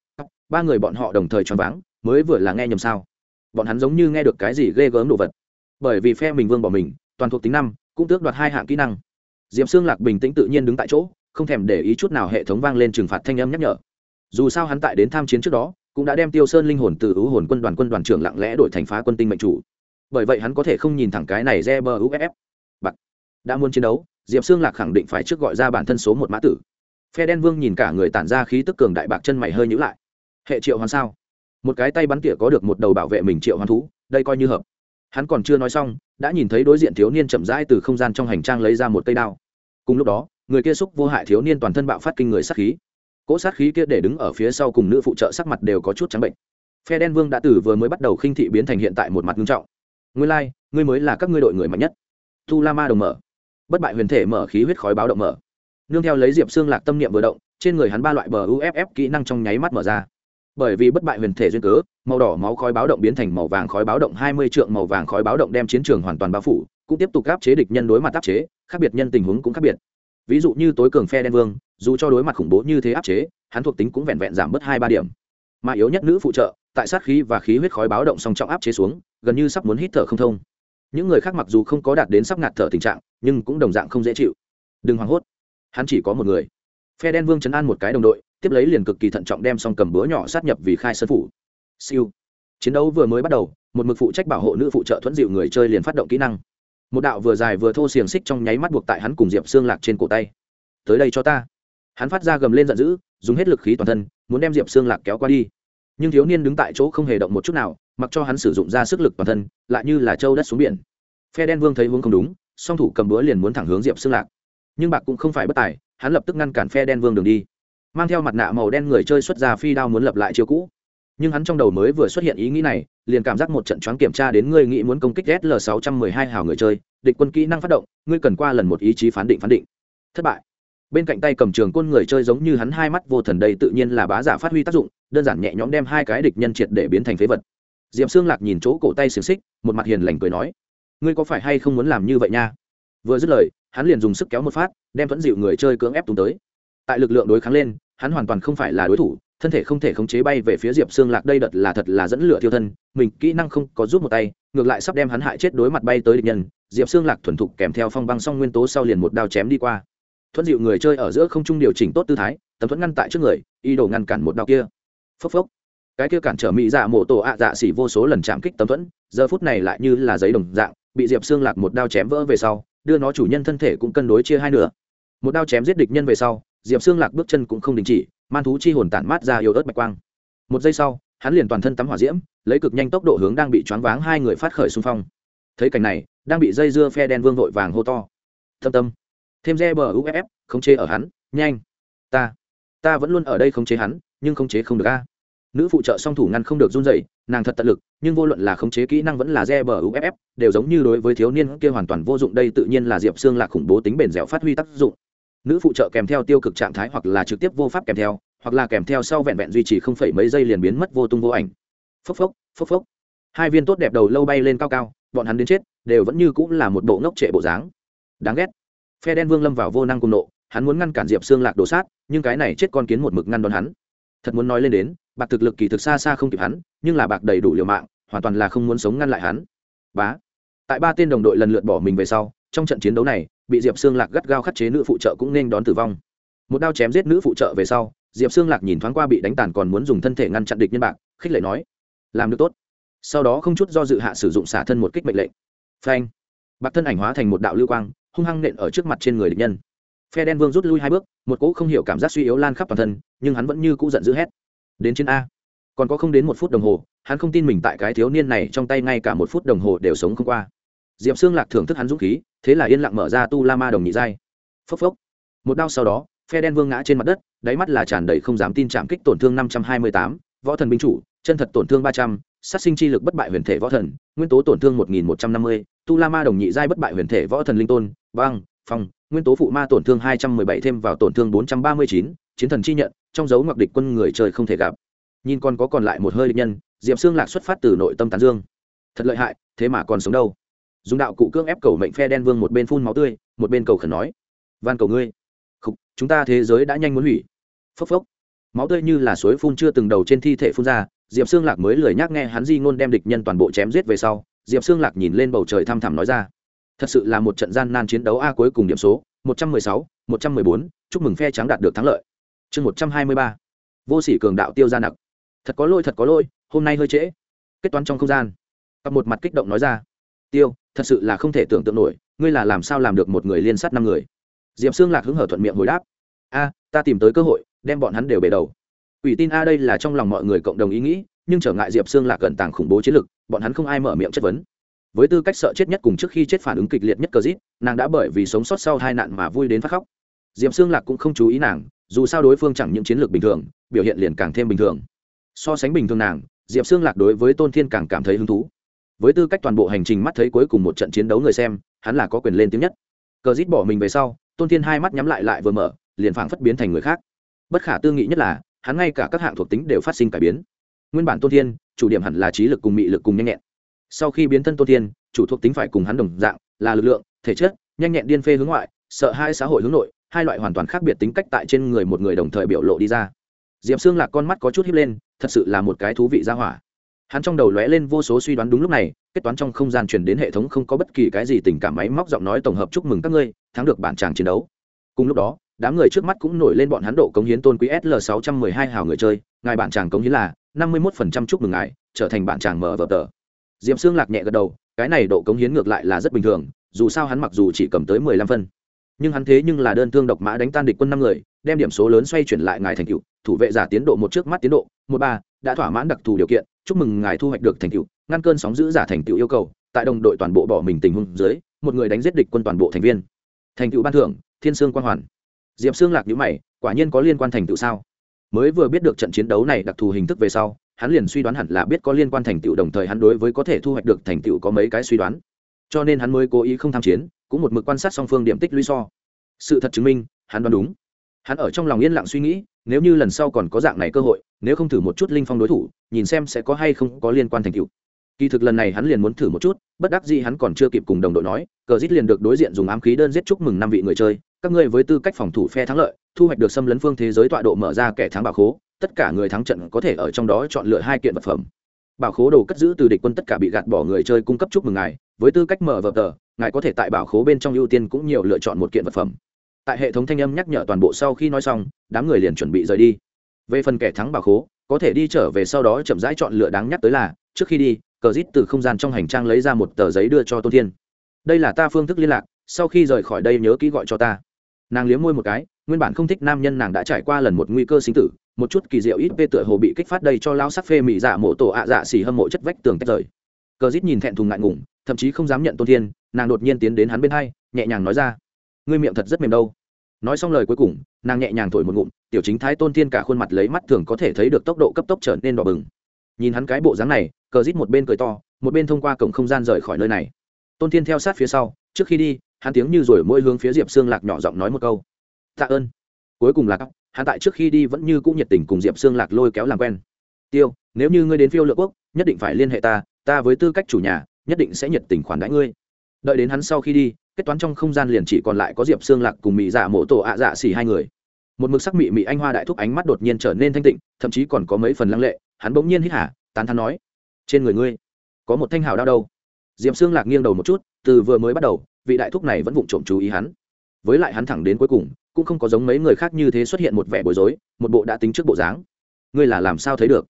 ba người bọn họ đồng thời choáng váng, mới vừa là nghe nhầm sao. Bọn hắn giống như nghe được cái gì ghê gớm đồ vật. Bởi vì phe mình vương bỏ mình, toàn thuộc tính năm, cũng tước đoạt hai hạng kỹ năng. Diệp xương lạc bình tĩnh tự nhiên đứng tại chỗ, không thèm để ý chút nào hệ thống vang lên trừng phạt thanh âm nhắc nhở. Dù sao hắn tại đến tham chiến trước đó, cũng đã đem tiêu sơn linh hồn từ ưu hồn quân đoàn quân đoàn trưởng lặng lẽ đổi thành phá quân tinh mệnh chủ bởi vậy hắn có thể không nhìn thẳng cái này re bờ uff bạc. Đã muốn chiến đấu, diệp xương lạc khẳng định phải trước gọi ra bản thân số một mã tử. Phe đen vương nhìn cả người tản ra khí tức cường đại bạc chân mày hơi nhữ lại. Hệ triệu hoàn sao? Một cái tay bắn tỉa có được một đầu bảo vệ mình triệu hoàn thú, đây coi như hợp. Hắn còn chưa nói xong, đã nhìn thấy đối diện thiếu niên chậm rãi từ không gian trong hành trang lấy ra một cây đao. Cùng lúc đó, người kia xúc vô hại thiếu niên toàn thân bạo phát kinh người sát khí. Cỗ sát khí kia để đứng ở phía sau cùng nữ phụ trợ sắc mặt đều có chút trắng bệnh. Phe đen vương đã từ vừa mới bắt đầu khinh thị biến thành hiện tại một mặt nghiêm trọng ngươi lai、like, ngươi mới là các ngươi đội người mạnh nhất. Tu la ma đồng mở. Bất bại huyền thể mở khí huyết khói báo động mở. Nương theo lấy diệp xương lạc tâm niệm vừa động trên người hắn ba loại bờ uff kỹ năng trong nháy mắt mở ra. Bởi vì bất bại huyền thể duyên cớ màu đỏ máu khói báo động biến thành màu vàng khói báo động hai mươi trượng màu vàng khói báo động đem chiến trường hoàn toàn bao phủ cũng tiếp tục áp chế địch nhân đối mặt áp chế khác biệt nhân tình huống cũng khác biệt. Ví dụ như tối cường phe đen vương dù cho đối mặt khủng bố như thế áp chế hắn thuộc tính cũng vẹn vẹn giảm bớt hai ba điểm. Mà yếu nhất nữ phụ trợ tại sát khí và khí huyết khói báo động song trọng áp chế xuống, gần như sắp muốn hít thở không thông. Những người khác mặc dù không có đạt đến sắp ngạt thở tình trạng, nhưng cũng đồng dạng không dễ chịu. Đừng hoảng hốt. Hắn chỉ có một người. Phe đen vương chấn an một cái đồng đội, tiếp lấy liền cực kỳ thận trọng đem xong cầm búa nhỏ sát nhập vì khai sân phủ. Siêu. Chiến đấu vừa mới bắt đầu, một mực phụ trách bảo hộ nữ phụ trợ thuẫn dịu người chơi liền phát động kỹ năng. Một đạo vừa dài vừa thô xiềng xích trong nháy mắt buộc tại hắn cùng diệp xương lạc trên cổ tay. Tới đây cho ta. Hắn phát ra gầm lên giận dữ, dùng hết lực khí toàn thân, muốn đem diệp xương lạc kéo qua đi nhưng thiếu niên đứng tại chỗ không hề động một chút nào, mặc cho hắn sử dụng ra sức lực toàn thân, lại như là trâu đất xuống biển. Phe đen vương thấy hướng không đúng, song thủ cầm búa liền muốn thẳng hướng diệp xương lạc. Nhưng bạc cũng không phải bất tài, hắn lập tức ngăn cản phe đen vương đường đi. Mang theo mặt nạ màu đen người chơi xuất ra phi đao muốn lập lại chiêu cũ. Nhưng hắn trong đầu mới vừa xuất hiện ý nghĩ này, liền cảm giác một trận choáng kiểm tra đến ngươi nghĩ muốn công kích sl 612 hào người chơi, địch quân kỹ năng phát động, ngươi cần qua lần một ý chí phán định phán định. Thất bại. Bên cạnh tay cầm trường côn người chơi giống như hắn hai mắt vô thần đây tự nhiên là bá giả phát huy tác dụng đơn giản nhẹ nhõm đem hai cái địch nhân triệt để biến thành phế vật. Diệp xương lạc nhìn chỗ cổ tay xiềng xích, một mặt hiền lành cười nói, ngươi có phải hay không muốn làm như vậy nha? Vừa dứt lời, hắn liền dùng sức kéo một phát, đem vẫn dịu người chơi cưỡng ép tung tới. Tại lực lượng đối kháng lên, hắn hoàn toàn không phải là đối thủ, thân thể không thể khống chế bay về phía diệp xương lạc, đây đợt là thật là dẫn lửa thiêu thân, mình kỹ năng không có giúp một tay, ngược lại sắp đem hắn hại chết đối mặt bay tới địch nhân, diệp xương lạc thuần thục kèm theo phong băng xong nguyên tố sau liền một đao chém đi qua. Thuận dịu người chơi ở giữa không trung điều chỉnh tốt tư thái, tấm thuẫn ngăn tại trước người y đồ ngăn cản một đao kia phốc phốc. Cái kia cản trở mỹ dạ mộ tổ ạ dạ xỉ vô số lần chạm kích tấm thuẫn, giờ phút này lại như là giấy đồng dạng, bị diệp xương lạc một đao chém vỡ về sau, đưa nó chủ nhân thân thể cũng cân đối chia hai nửa. Một đao chém giết địch nhân về sau, diệp xương lạc bước chân cũng không đình chỉ, man thú chi hồn tản mát ra yếu ớt bạch quang. Một giây sau, hắn liền toàn thân tắm hỏa diễm, lấy cực nhanh tốc độ hướng đang bị choáng váng hai người phát khởi xung phong. Thấy cảnh này, đang bị dây dưa phe đen vương vội vàng hô to. Thâm tâm. Thêm re bờ uff khống chế ở hắn, nhanh. Ta ta vẫn luôn ở đây khống chế hắn nhưng khống chế không được a. Nữ phụ trợ song thủ ngăn không được run dậy nàng thật tận lực, nhưng vô luận là khống chế kỹ năng vẫn là re bờ uff đều giống như đối với thiếu niên kia hoàn toàn vô dụng, đây tự nhiên là diệp xương lạc khủng bố tính bền dẻo phát huy tác dụng. Nữ phụ trợ kèm theo tiêu cực trạng thái hoặc là trực tiếp vô pháp kèm theo, hoặc là kèm theo sau vẹn vẹn duy trì không phải mấy giây liền biến mất vô tung vô ảnh. Phốc phốc phốc phốc. Hai viên tốt đẹp đầu lâu bay lên cao cao, bọn hắn đến chết, đều vẫn như cũng là một bộ ngốc trệ bộ dáng. Đáng ghét. Phe đen vương lâm vào vô năng cùng nộ, hắn muốn ngăn cản diệp xương lạc đổ sát, nhưng cái này chết con kiến một mực ngăn đón hắn thật muốn nói lên đến, bạc thực lực kỳ thực xa xa không kịp hắn, nhưng là bạc đầy đủ liều mạng, hoàn toàn là không muốn sống ngăn lại hắn. Bá. Tại ba tên đồng đội lần lượt bỏ mình về sau, trong trận chiến đấu này, bị diệp xương lạc gắt gao khắt chế nữ phụ trợ cũng nên đón tử vong. Một đao chém giết nữ phụ trợ về sau, diệp xương lạc nhìn thoáng qua bị đánh tàn còn muốn dùng thân thể ngăn chặn địch nhân bạc, khích lệ nói, làm được tốt. Sau đó không chút do dự hạ sử dụng xả thân một kích mệnh lệnh. Phanh. Bạc thân ảnh hóa thành một đạo lưu quang, hung hăng nện ở trước mặt trên người địch nhân phe đen vương rút lui hai bước, một cỗ không hiểu cảm giác suy yếu lan khắp toàn thân, nhưng hắn vẫn như cũ giận dữ hét. Đến trên a. Còn có không đến một phút đồng hồ, hắn không tin mình tại cái thiếu niên này trong tay ngay cả một phút đồng hồ đều sống không qua. Diệp xương lạc thưởng thức hắn dũng khí, thế là yên lặng mở ra tu la ma đồng nhị giai. Phốc phốc. Một đao sau đó, phe đen vương ngã trên mặt đất, đáy mắt là tràn đầy không dám tin chạm kích tổn thương năm trăm hai mươi tám, võ thần binh chủ, chân thật tổn thương ba trăm, sát sinh chi lực bất bại huyền thể võ thần, nguyên tố tổn thương một nghìn một trăm năm mươi, tu la ma đồng nhị giai bất bại huyền thể võ thần linh tôn, băng, phong nguyên tố phụ ma tổn thương hai trăm mười bảy thêm vào tổn thương bốn trăm ba mươi chín chiến thần chi nhận trong dấu ngoặc địch quân người trời không thể gặp. Nhìn còn có còn lại một hơi địch nhân diệp xương lạc xuất phát từ nội tâm tán dương. Thật lợi hại thế mà còn sống đâu? Dùng đạo cụ cưỡng ép cầu mệnh phe đen vương một bên phun máu tươi một bên cầu khẩn nói van cầu ngươi. Khục, chúng ta thế giới đã nhanh muốn hủy. Phốc phốc. Máu tươi như là suối phun chưa từng đầu trên thi thể phun ra diệp xương lạc mới lười nhắc nghe hắn di ngôn đem địch nhân toàn bộ chém giết về sau. Diệp xương lạc nhìn lên bầu trời thâm thẳm nói ra thật sự là một trận gian nan chiến đấu a cuối cùng điểm số, một trăm mười sáu, một trăm mười bốn. Chúc mừng phe trắng đạt được thắng lợi. Chương một trăm hai mươi ba. Vô sỉ cường đạo tiêu ra nặc. Thật có lỗi, thật có lỗi, hôm nay hơi trễ. Kết toán trong không gian. Cặp một mặt kích động nói ra. Tiêu, thật sự là không thể tưởng tượng nổi, ngươi là làm sao làm được một người liên sát năm người? Diệp xương lạc hứng hở thuận miệng hồi đáp. A, ta tìm tới cơ hội, đem bọn hắn đều bể đầu. Ủy tin a đây là trong lòng mọi người cộng đồng ý nghĩ, nhưng trở ngại diệp xương lạc gần tàng khủng bố chiến lực, bọn hắn không ai mở miệng chất vấn với tư cách sợ chết nhất cùng trước khi chết phản ứng kịch liệt nhất cờ dít nàng đã bởi vì sống sót sau hai nạn mà vui đến phát khóc. Diệp xương lạc cũng không chú ý nàng, dù sao đối phương chẳng những chiến lược bình thường, biểu hiện liền càng thêm bình thường. So sánh bình thường nàng, diệp xương lạc đối với tôn thiên càng cảm thấy hứng thú. Với tư cách toàn bộ hành trình mắt thấy cuối cùng một trận chiến đấu người xem, hắn là có quyền lên tiếng nhất. Cờ rít bỏ mình về sau, tôn thiên hai mắt nhắm lại lại vừa mở, liền phảng phất biến thành người khác. Bất khả tư nghị nhất là, hắn ngay cả các hạng thuộc tính đều phát sinh cải biến. Nguyên bản tôn thiên, chủ điểm hẳn là trí lực cùng mị lực cùng nhanh nhẹn sau khi biến thân tôn thiên, chủ thuộc tính phải cùng hắn đồng dạng, là lực lượng, thể chất, nhanh nhẹn điên phê hướng ngoại, sợ hai xã hội hướng nội, hai loại hoàn toàn khác biệt tính cách tại trên người một người đồng thời biểu lộ đi ra. Diệp xương lạc con mắt có chút hiếp lên, thật sự là một cái thú vị ra hỏa. Hắn trong đầu lóe lên vô số suy đoán đúng lúc này, kết toán trong không gian truyền đến hệ thống không có bất kỳ cái gì tình cảm máy móc giọng nói tổng hợp chúc mừng các ngươi, thắng được bản tràng chiến đấu. Cùng lúc đó, đám người trước mắt cũng nổi lên bọn hắn độ cống hiến tôn quý sl 612 hào người chơi, ngài bản tràng cống hiến là 51% chúc mừng ngài, trở thành bản tràng mở vở tờ diệp xương lạc nhẹ gật đầu, cái này độ cống hiến ngược lại là rất bình thường, dù sao hắn mặc dù chỉ cầm tới mười lăm phân, nhưng hắn thế nhưng là đơn thương độc mã đánh tan địch quân năm người, đem điểm số lớn xoay chuyển lại ngài thành cựu thủ vệ giả tiến độ một trước mắt tiến độ, một ba, đã thỏa mãn đặc thù điều kiện, chúc mừng ngài thu hoạch được thành cựu ngăn cơn sóng giữ giả thành tựu yêu cầu, tại đồng đội toàn bộ bỏ mình tình huống dưới, một người đánh giết địch quân toàn bộ thành viên. Thành tựu ban thưởng, thiên sương quang hoàn. Diệp xương lạc nhữ mày, quả nhiên có liên quan thành tựu sao? Mới vừa biết được trận chiến đấu này đặc thù hình thức về sau hắn liền suy đoán hẳn là biết có liên quan thành tựu đồng thời hắn đối với có thể thu hoạch được thành tựu có mấy cái suy đoán. Cho nên hắn mới cố ý không tham chiến, cũng một mực quan sát song phương điểm tích lũy so. Sự thật chứng minh, hắn đoán đúng. Hắn ở trong lòng yên lặng suy nghĩ, nếu như lần sau còn có dạng này cơ hội, nếu không thử một chút linh phong đối thủ, nhìn xem sẽ có hay không có liên quan thành tựu. Kỳ thực lần này hắn liền muốn thử một chút, bất đắc gì hắn còn chưa kịp cùng đồng đội nói, cờ dít liền được đối diện dùng ám khí đơn giết chúc mừng năm vị người chơi, các ngươi với tư cách phòng thủ phe thắng lợi, thu hoạch được xâm lấn phương thế giới tọa độ mở ra kẻ thắng bảo khố tất cả người thắng trận có thể ở trong đó chọn lựa hai kiện vật phẩm. Bảo khố đồ cất giữ từ địch quân tất cả bị gạt bỏ người chơi cung cấp chúc mừng ngài, với tư cách mở vở tờ, ngài có thể tại bảo khố bên trong ưu tiên cũng nhiều lựa chọn một kiện vật phẩm. Tại hệ thống thanh âm nhắc nhở toàn bộ sau khi nói xong, đám người liền chuẩn bị rời đi. Về phần kẻ thắng bảo khố, có thể đi trở về sau đó chậm rãi chọn lựa đáng nhắc tới là, trước khi đi, cờ rít từ không gian trong hành trang lấy ra một tờ giấy đưa cho tôn thiên. Đây là ta phương thức liên lạc, sau khi rời khỏi đây nhớ kỹ gọi cho ta. Nàng liếm môi một cái, nguyên bản không thích nam nhân nàng đã trải qua lần một nguy cơ sinh tử một chút kỳ diệu ít p tựa hồ bị kích phát đây cho lao sắc phê mỹ dạ mộ tổ ạ dạ xỉ hâm mộ chất vách tường tách rời. Cờ rít nhìn thẹn thùng ngại ngùng, thậm chí không dám nhận tôn thiên, nàng đột nhiên tiến đến hắn bên hai, nhẹ nhàng nói ra, ngươi miệng thật rất mềm đâu. Nói xong lời cuối cùng, nàng nhẹ nhàng thổi một ngụm, tiểu chính thái tôn thiên cả khuôn mặt lấy mắt thường có thể thấy được tốc độ cấp tốc trở nên đỏ bừng. Nhìn hắn cái bộ dáng này, cờ rít một bên cười to, một bên thông qua cổng không gian rời khỏi nơi này. Tôn thiên theo sát phía sau, trước khi đi, hắn tiếng như rồi mỗi hướng phía diệp xương lạc nhỏ giọng nói một câu, tạ ơn. Cuối cùng là hắn tại trước khi đi vẫn như cũng nhiệt tình cùng diệp xương lạc lôi kéo làm quen. Tiêu, nếu như ngươi đến phiêu lựa quốc, nhất định phải liên hệ ta ta với tư cách chủ nhà, nhất định sẽ nhiệt tình khoản đãi ngươi. Đợi đến hắn sau khi đi, kết toán trong không gian liền chỉ còn lại có diệp xương lạc cùng mỹ dạ mộ tổ ạ dạ xỉ hai người. Một mực sắc mị mị anh hoa đại thúc ánh mắt đột nhiên trở nên thanh tịnh, thậm chí còn có mấy phần lăng lệ, hắn bỗng nhiên hít hả tán thắn nói, trên người ngươi, có một thanh hào đao đâu. Diệp xương lạc nghiêng đầu một chút, từ vừa mới bắt đầu, vị đại thúc này vẫn vụng trộm chú ý hắn với lại hắn thẳng đến cuối cùng cũng không có giống mấy người khác như thế xuất hiện một vẻ bối rối một bộ đã tính trước bộ dáng. Ngươi là làm sao thấy được?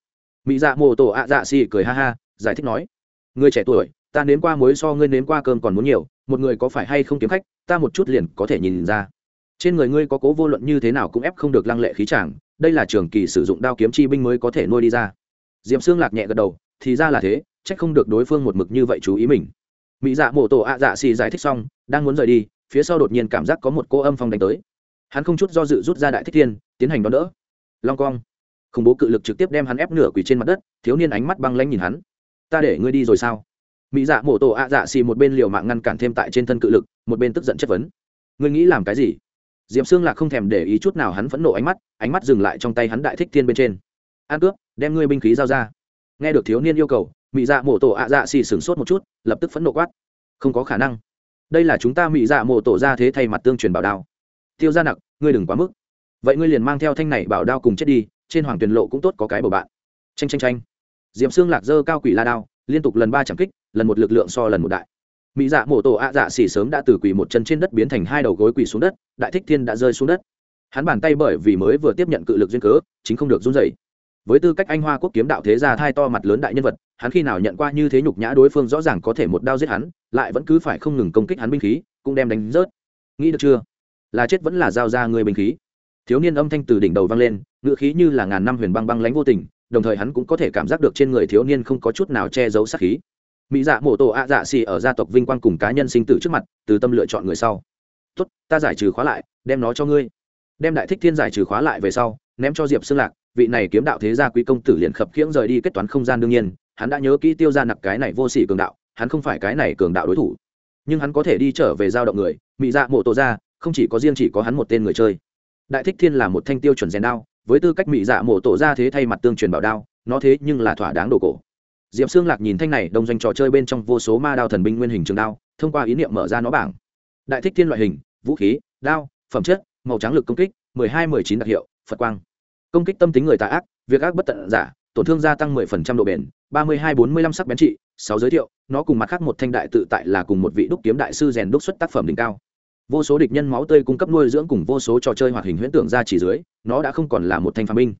Mỹ dạ mô tổ ạ dạ xì cười ha ha giải thích nói. Ngươi trẻ tuổi ta nếm qua muối so ngươi nếm qua cơm còn muốn nhiều một người có phải hay không kiếm khách ta một chút liền có thể nhìn ra. Trên người ngươi có cố vô luận như thế nào cũng ép không được lăng lệ khí chàng, đây là trường kỳ sử dụng đao kiếm chi binh mới có thể nuôi đi ra. Diệm xương lạc nhẹ gật đầu thì ra là thế trách không được đối phương một mực như vậy chú ý mình. Mỹ dạ mổ tổ ạ dạ xì giải thích xong đang muốn rời đi phía sau đột nhiên cảm giác có một cô âm phong đánh tới. Hắn không chút do dự rút ra đại thích thiên, tiến hành đón đỡ. Long cong khủng bố cự lực trực tiếp đem hắn ép nửa quỳ trên mặt đất, thiếu niên ánh mắt băng lanh nhìn hắn. Ta để ngươi đi rồi sao? Mỹ dạ mổ tổ ạ dạ xì một bên liều mạng ngăn cản thêm tại trên thân cự lực, một bên tức giận chất vấn. Ngươi nghĩ làm cái gì? Diệp xương lạc không thèm để ý chút nào hắn phẫn nộ ánh mắt ánh mắt dừng lại trong tay hắn đại thích thiên bên trên. An cướp, đem ngươi binh khí giao ra. Nghe được thiếu niên yêu cầu, mỹ dạ mổ tổ ạ dạ xì sửng sốt một chút, lập tức phẫn nộ quát. Không có khả năng đây là chúng ta mỹ dạ mộ tổ ra thế thay mặt tương truyền bảo đao. Tiêu ra nặc, ngươi đừng quá mức. Vậy ngươi liền mang theo thanh này bảo đao cùng chết đi, trên hoàng tuyền lộ cũng tốt có cái bầu bạn. Tranh tranh tranh diệm xương lạc dơ cao quỷ la đao, liên tục lần ba trăm kích, lần một lực lượng so lần một đại. Mỹ dạ mổ tổ ạ dạ xỉ sớm đã từ quỳ một chân trên đất biến thành hai đầu gối quỳ xuống đất, đại thích thiên đã rơi xuống đất. Hắn bàn tay bởi vì mới vừa tiếp nhận cự lực duyên cớ, chính không được run dày với tư cách anh hoa quốc kiếm đạo thế gia thai to mặt lớn đại nhân vật hắn khi nào nhận qua như thế nhục nhã đối phương rõ ràng có thể một đao giết hắn, lại vẫn cứ phải không ngừng công kích hắn binh khí, cũng đem đánh rớt. Nghĩ được chưa? Là chết vẫn là giao ra người binh khí. Thiếu niên âm thanh từ đỉnh đầu vang lên ngựa khí như là ngàn năm huyền băng băng lánh vô tình, đồng thời hắn cũng có thể cảm giác được trên người thiếu niên không có chút nào che giấu sát khí. Mỹ dạ mổ tổ ạ dạ xì ở gia tộc vinh quang cùng cá nhân sinh tử trước mặt, từ tâm lựa chọn người sau. Tốt, ta giải trừ khóa lại, đem nó cho ngươi. Đem đại thích thiên giải trừ khóa lại về sau, ném cho diệp xương lạc, vị này kiếm đạo thế gia quý công tử liền khập khiễng rời đi kết toán không gian đương nhiên hắn đã nhớ kỹ tiêu ra nặc cái này vô sỉ cường đạo, hắn không phải cái này cường đạo đối thủ. Nhưng hắn có thể đi trở về giao động người mỹ dạ mộ tổ ra không chỉ có riêng chỉ có hắn một tên người chơi. Đại thích thiên là một thanh tiêu chuẩn rèn đao, với tư cách mỹ dạ mộ tổ ra thế thay mặt tương truyền bảo đao, nó thế nhưng là thỏa đáng đồ cổ. Diệp xương lạc nhìn thanh này đông doanh trò chơi bên trong vô số ma đao thần binh nguyên hình trường đao, thông qua ý niệm mở ra nó bảng. Đại thích thiên loại hình, vũ khí, đao, phẩm chất, màu trắng lực công kích, mười hai, mười chín đặc hiệu, phật quang. Công kích tâm tính người tà ác, việc ác bất tận giả, tổn thương gia tăng mười phần trăm độ bền ba mươi hai bốn mươi lăm sắc bén trị, sáu giới thiệu, nó cùng mặt khác một thanh đại tự tại là cùng một vị đúc kiếm đại sư rèn đúc xuất tác phẩm đỉnh cao. Vô số địch nhân máu tươi cung cấp nuôi dưỡng cùng vô số trò chơi hoạt hình huyễn tưởng ra chỉ dưới, nó đã không còn là một thanh phàm binh.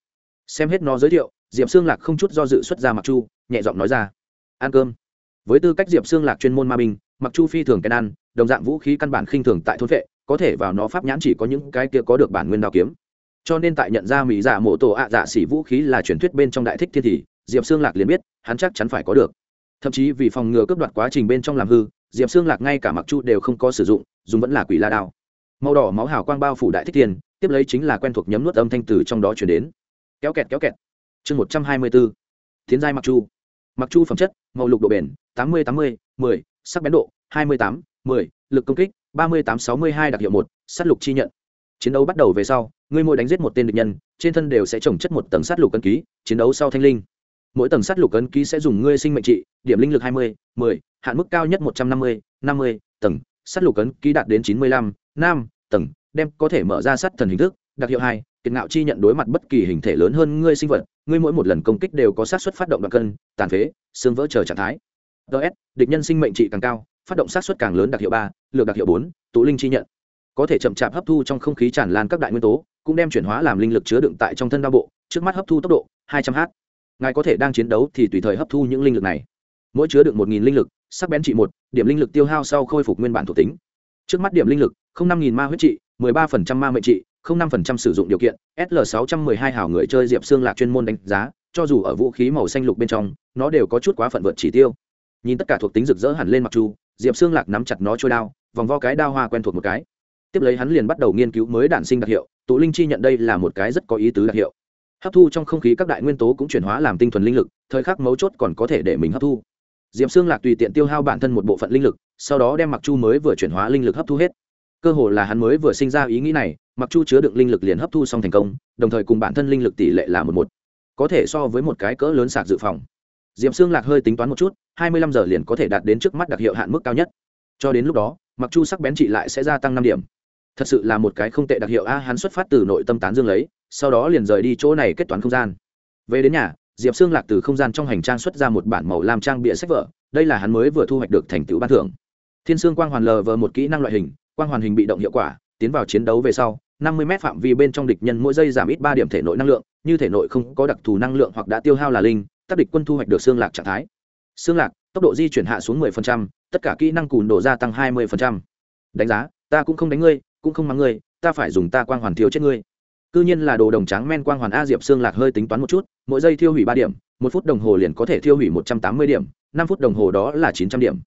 Xem hết nó giới thiệu, diệp xương lạc không chút do dự xuất ra mặc chu, nhẹ giọng nói ra, ăn cơm. Với tư cách diệp xương lạc chuyên môn ma binh, mặc chu phi thường cái ăn, đồng dạng vũ khí căn bản khinh thường tại thôn vệ, có thể vào nó pháp nhãn chỉ có những cái kia có được bản nguyên đao kiếm. Cho nên tại nhận ra mỹ giả mộ tổ ạ dạ xỉ vũ khí là truyền thuyết bên trong đại thích thiên thì diệp xương lạc liền biết hắn chắc chắn phải có được. Thậm chí vì phòng ngừa cướp đoạt quá trình bên trong làm hư diệp xương lạc ngay cả mặc chu đều không có sử dụng dùng vẫn là quỷ la đao. Màu đỏ máu hào quang bao phủ đại thích tiền, tiếp lấy chính là quen thuộc nhấm nuốt âm thanh từ trong đó chuyển đến. Kéo kẹt kéo kẹt. Chương một trăm hai mươi bốn tiến giai mặc chu. Mặc chu phẩm chất màu lục độ bền tám mươi tám mươi mười sắc bén độ hai mươi tám mười lực công kích ba mươi tám sáu mươi hai đặc hiệu một s á t lục chi nhận. Chiến đấu bắt đầu về sau ngươi mỗi đánh giết một tên địch nhân trên thân đều sẽ trồng chất một tầng s á t lục cân ký chiến đấu sau thanh linh mỗi tầng sắt lục ấn ký sẽ dùng ngươi sinh mệnh trị, điểm linh lực hai mươi, mười, hạn mức cao nhất một trăm năm mươi năm mươi tầng, sắt lục ấn ký đạt đến chín mươi lăm, năm tầng, đem có thể mở ra sát thần hình thức, đặc hiệu hai, kiệt ngạo chi nhận đối mặt bất kỳ hình thể lớn hơn ngươi sinh vật, ngươi mỗi một lần công kích đều có sát xuất phát động đoạn cân, tàn phế, xương vỡ chờ trạng thái. Ts địch nhân sinh mệnh trị càng cao, phát động sát xuất càng lớn đặc hiệu ba, lược đặc hiệu bốn, tụ linh chi nhận. Có thể chậm chạp hấp thu trong không khí tràn lan các đại nguyên tố, cũng đem chuyển hóa làm linh lực chứa đựng tại trong thân đao bộ, trước mắt hấp thu tốc độ hai trăm h ngài có thể đang chiến đấu thì tùy thời hấp thu những linh lực này. Mỗi chứa đựng một nghìn linh lực, sắc bén trị một, điểm linh lực tiêu hao sau khôi phục nguyên bản thuộc tính. Trước mắt điểm linh lực, không năm nghìn ma huyết trị, mười ba phần trăm ma mệnh trị, không năm phần trăm sử dụng điều kiện sl sáu trăm mười hai hảo người chơi diệp xương lạc chuyên môn đánh giá, cho dù ở vũ khí màu xanh lục bên trong, nó đều có chút quá phận vượt chỉ tiêu. Nhìn tất cả thuộc tính rực rỡ hẳn lên mặc chu diệp xương lạc nắm chặt nó trôi đao, vòng vo cái đao hoa quen thuộc một cái. Tiếp lấy hắn liền bắt đầu nghiên cứu mới đản sinh đặc hiệu, tụ linh chi nhận đây là một cái rất có ý tứ đặc hiệu hấp thu trong không khí các đại nguyên tố cũng chuyển hóa làm tinh thuần linh lực, thời khắc mấu chốt còn có thể để mình hấp thu. Diệp xương lạc tùy tiện tiêu hao bản thân một bộ phận linh lực, sau đó đem mặc chu mới vừa chuyển hóa linh lực hấp thu hết. Cơ hồ là hắn mới vừa sinh ra ý nghĩ này, mặc chu chứa đựng linh lực liền hấp thu xong thành công, đồng thời cùng bản thân linh lực tỷ lệ là một một. Có thể so với một cái cỡ lớn sạc dự phòng. D i ệ p xương lạc hơi tính toán một chút, hai mươi lăm giờ liền có thể đạt đến trước mắt đặc hiệu hạn mức cao nhất. Cho đến lúc đó, mặc chu sắc bén trị lại sẽ gia tăng năm điểm thật sự là một cái không tệ đặc hiệu a hắn xuất phát từ nội tâm tán dương lấy sau đó liền rời đi chỗ này kết toán không gian. Về đến nhà diệp xương lạc từ không gian trong hành trang xuất ra một bản màu làm trang bịa sách vở đây là hắn mới vừa thu hoạch được thành tựu ban thưởng. Thiên sương quang hoàn lờ vờ một kỹ năng loại hình quang hoàn hình bị động hiệu quả tiến vào chiến đấu về sau năm mươi m phạm vi bên trong địch nhân mỗi giây giảm ít ba điểm thể nội năng lượng như thể nội không có đặc thù năng lượng hoặc đã tiêu hao là linh tác địch quân thu hoạch được xương lạc trạng thái. Xương lạc tốc độ di chuyển hạ xuống 10%, tất cả kỹ năng cùn đổ gia tăng 20%. đánh giá ta cũng không đánh ngươi cũng không mắng ngươi, ta phải dùng ta quang hoàn thiếu chết ngươi. Cư nhiên là đồ đồng trắng men quang hoàn a diệp xương lạc hơi tính toán một chút, mỗi giây thiêu hủy ba điểm, một phút đồng hồ liền có thể thiêu hủy một trăm tám mươi điểm, năm phút đồng hồ đó là chín trăm điểm.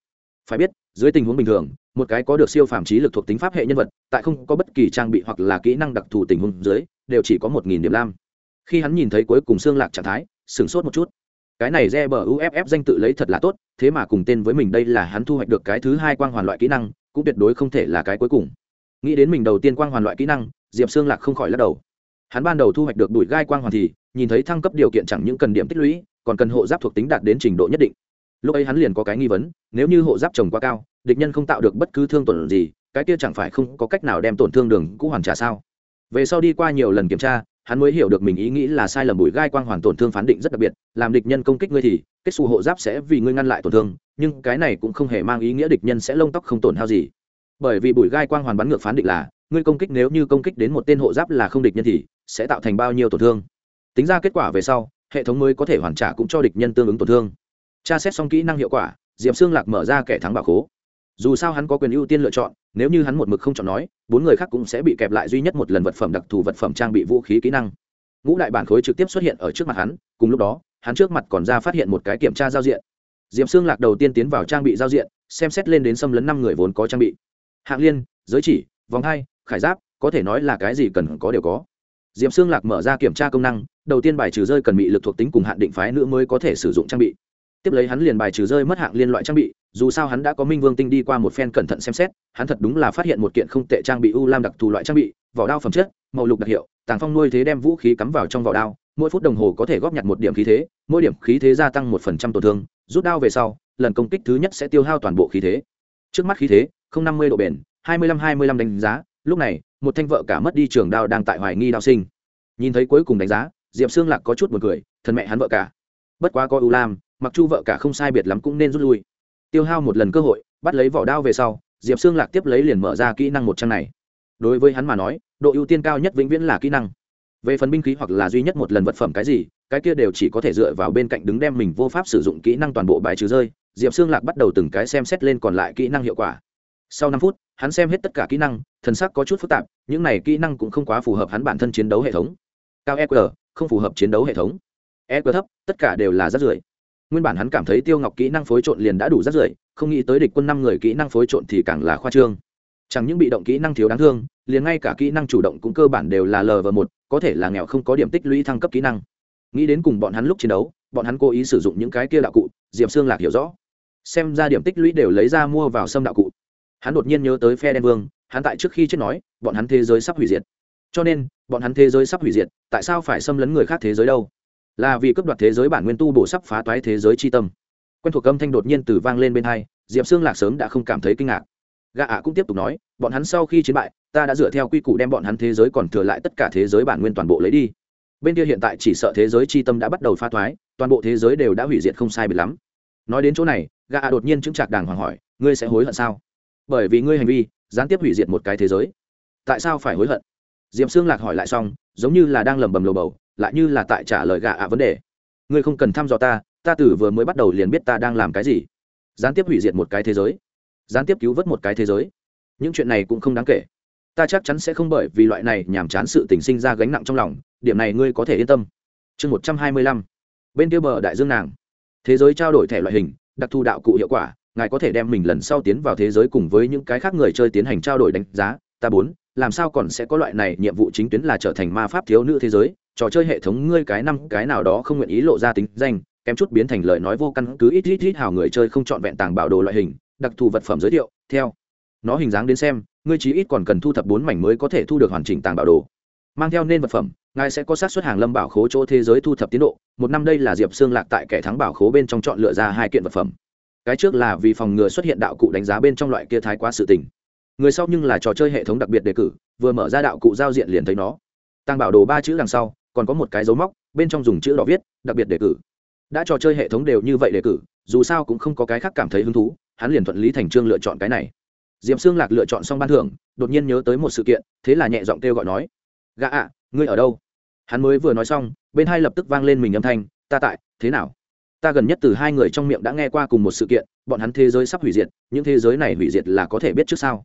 Phải biết, dưới tình huống bình thường, một cái có được siêu phàm trí lực thuộc tính pháp hệ nhân vật, tại không có bất kỳ trang bị hoặc là kỹ năng đặc thù tình huống dưới, đều chỉ có một nghìn điểm lam. Khi hắn nhìn thấy cuối cùng xương lạc trạng thái, sửng sốt một chút. Cái này re bờ uff danh tự lấy thật là tốt, thế mà cùng tên với mình đây là hắn thu hoạch được cái thứ hai quang hoàn loại kỹ năng, cũng tuyệt đối không thể là cái cuối cùng nghĩ đến mình đầu tiên quang hoàn loại kỹ năng, diệp xương lạc không khỏi lắc đầu. Hắn ban đầu thu hoạch được đuổi gai quang hoàn thì, nhìn thấy thăng cấp điều kiện chẳng những cần điểm tích lũy, còn cần hộ giáp thuộc tính đạt đến trình độ nhất định. Lúc ấy hắn liền có cái nghi vấn, nếu như hộ giáp trồng quá cao, địch nhân không tạo được bất cứ thương tổn gì, cái kia chẳng phải không có cách nào đem tổn thương đường cũ hoàn trả sao? Về sau đi qua nhiều lần kiểm tra, hắn mới hiểu được mình ý nghĩ là sai lầm bùi gai quang hoàn tổn thương phán định rất đặc biệt, làm địch nhân công kích ngươi thì, kết xù hộ giáp sẽ vì ngươi ngăn lại tổn thương, nhưng cái này cũng không hề mang ý nghĩa địch nhân sẽ lông tóc không tổn hao gì bởi vì bùi gai quang hoàn bắn ngược phán định là, ngươi công kích nếu như công kích đến một tên hộ giáp là không địch nhân thì sẽ tạo thành bao nhiêu tổn thương. Tính ra kết quả về sau, hệ thống mới có thể hoàn trả cũng cho địch nhân tương ứng tổn thương. Tra xét xong kỹ năng hiệu quả, diệp xương lạc mở ra kẻ thắng bảo khố. Dù sao hắn có quyền ưu tiên lựa chọn, nếu như hắn một mực không chọn nói, bốn người khác cũng sẽ bị kẹp lại duy nhất một lần vật phẩm đặc thù vật phẩm trang bị vũ khí kỹ năng. Ngũ đại bản khối trực tiếp xuất hiện ở trước mặt hắn, cùng lúc đó, hắn trước mặt còn ra phát hiện một cái kiểm tra giao diện. Diệp xương lạc đầu tiên tiến vào trang bị giao diện, xem xét lên đến xâm lấn năm người vốn có trang bị hạng liên, giới chỉ, vòng hai, khải giáp, có thể nói là cái gì cần có đều có. Diệp xương lạc mở ra kiểm tra công năng, đầu tiên bài trừ rơi cần bị lực thuộc tính cùng hạn định phái nữ mới có thể sử dụng trang bị. Tiếp lấy hắn liền bài trừ rơi mất hạng liên loại trang bị, dù sao hắn đã có minh vương tinh đi qua một phen cẩn thận xem xét, hắn thật đúng là phát hiện một kiện không tệ trang bị u lam đặc thù loại trang bị, vỏ đao phẩm chất, màu lục đặc hiệu, tàng phong nuôi thế đem vũ khí cắm vào trong vỏ đao, mỗi phút đồng hồ có thể góp nhặt một điểm khí thế, mỗi điểm khí thế gia tăng một phần trăm tổn thương, rút đao về sau, lần công kích thứ nhất sẽ tiêu hao toàn bộ khí thế. Trước mắt khí thế không năm mươi độ bền, hai mươi lăm hai mươi lăm đánh giá. Lúc này, một thanh vợ cả mất đi trường đao đang tại hoài nghi đao sinh. Nhìn thấy cuối cùng đánh giá, diệp xương lạc có chút một cười, thần mẹ hắn vợ cả. Bất quá có ưu lam, mặc chu vợ cả không sai biệt lắm cũng nên rút lui. Tiêu hao một lần cơ hội, bắt lấy vỏ đao về sau, diệp xương lạc tiếp lấy liền mở ra kỹ năng một trang này. Đối với hắn mà nói, độ ưu tiên cao nhất vĩnh viễn là kỹ năng. Về phần binh khí hoặc là duy nhất một lần vật phẩm cái gì, cái kia đều chỉ có thể dựa vào bên cạnh đứng đem mình vô pháp sử dụng kỹ năng toàn bộ bài trừ rơi. Diệp xương lạc bắt đầu từng cái xem xét lên còn lại kỹ năng hiệu quả sau năm phút, hắn xem hết tất cả kỹ năng, thần sắc có chút phức tạp, những này kỹ năng cũng không quá phù hợp hắn bản thân chiến đấu hệ thống. Cao eq không phù hợp chiến đấu hệ thống. Eq thấp, tất cả đều là rác rưởi. Nguyên bản hắn cảm thấy tiêu ngọc kỹ năng phối trộn liền đã đủ rác rưởi, không nghĩ tới địch quân năm người kỹ năng phối trộn thì càng là khoa trương. Chẳng những bị động kỹ năng thiếu đáng thương, liền ngay cả kỹ năng chủ động cũng cơ bản đều là l và một, có thể là nghèo không có điểm tích lũy thăng cấp kỹ năng. Nghĩ đến cùng bọn hắn lúc chiến đấu, bọn hắn cố ý sử dụng những cái kia đạo cụ, diệp xương lạc hiểu rõ. Xem ra điểm tích lũy đều lấy ra mua vào xâm đạo cụ hắn đột nhiên nhớ tới phe đen vương, hắn tại trước khi chết nói, bọn hắn thế giới sắp hủy diệt. Cho nên, bọn hắn thế giới sắp hủy diệt, tại sao phải xâm lấn người khác thế giới đâu? Là vì cấp đoạt thế giới bản nguyên tu bổ sắp phá toái thế giới c tâm. Quen thuộc âm thanh đột nhiên từ vang lên bên hai, diệp xương lạc sớm đã không cảm thấy kinh ngạc. Gà ạ cũng tiếp tục nói, bọn hắn sau khi chiến bại, ta đã dựa theo quy củ đem bọn hắn thế giới còn thừa lại tất cả thế giới bản nguyên toàn bộ lấy đi. Bên kia hiện tại chỉ sợ thế giới c tâm đã bắt đầu phá thoái toàn bộ thế giới đều đã hủy diệt không sai bị lắm. Nói đến chỗ này gà ạ đột nhiên chứng chạc đàng hoàng hỏi, ngươi sẽ hối hận sao? Bởi vì ngươi hành vi, gián tiếp hủy diệt một cái thế giới. Tại sao phải hối hận? Diệp xương lạc hỏi lại xong, giống như là đang lẩm bẩm lầu bầu, lại như là tại trả lời gạ ạ vấn đề. Ngươi không cần thăm dò ta ta tử vừa mới bắt đầu liền biết ta đang làm cái gì. Gián tiếp hủy diệt một cái thế giới. Gián tiếp cứu vớt một cái thế giới. Những chuyện này cũng không đáng kể. Ta chắc chắn sẽ không bởi vì loại này nhàm chán sự tình sinh ra gánh nặng trong lòng, điểm này ngươi có thể yên tâm. Chương một trăm hai mươi lăm. Bên kia bờ đại dương nàng. Thế giới trao đổi thẻ loại hình, đặc thù đạo cụ hiệu quả ngài có thể đem mình lần sau tiến vào thế giới cùng với những cái khác người chơi tiến hành trao đổi đánh giá, ta bốn, làm sao còn sẽ có loại này nhiệm vụ chính tuyến là trở thành ma pháp thiếu nữ thế giới, trò chơi hệ thống ngươi cái năm cái nào đó không nguyện ý lộ ra tính danh, kém chút biến thành lời nói vô căn cứ ít ít ít hào người chơi không chọn vẹn tàng bảo đồ loại hình, đặc thù vật phẩm giới thiệu, theo. Nó hình dáng đến xem, ngươi chí ít còn cần thu thập bốn mảnh mới có thể thu được hoàn chỉnh tàng bảo đồ. Mang theo nên vật phẩm, ngài sẽ có sát xuất hàng lâm bảo khố chỗ thế giới thu thập tiến độ, một năm đây là diệp xương lạc tại kẻ thắng bảo khố bên trong chọn lựa ra hai kiện vật phẩm cái trước là vì phòng ngừa xuất hiện đạo cụ đánh giá bên trong loại kia thái quá sự tình. Người sau nhưng là trò chơi hệ thống đặc biệt đề cử, vừa mở ra đạo cụ giao diện liền thấy nó. Tăng bảo đồ ba chữ đằng sau, còn có một cái dấu móc, bên trong dùng chữ đỏ viết, đặc biệt đề cử. Đã trò chơi hệ thống đều như vậy đề cử, dù sao cũng không có cái khác cảm thấy hứng thú, hắn liền thuận lý thành trương lựa chọn cái này. Diệp xương lạc lựa chọn xong ban thưởng, đột nhiên nhớ tới một sự kiện, thế là nhẹ giọng kêu gọi nói, gã ạ, ngươi ở đâu? Hắn mới vừa nói xong, bên hai lập tức vang lên mình âm thanh, ta tại, thế nào? Ta gần nhất từ hai người trong miệng đã nghe qua cùng một sự kiện, bọn hắn thế giới sắp hủy diệt, những thế giới này hủy diệt là có thể biết trước sao?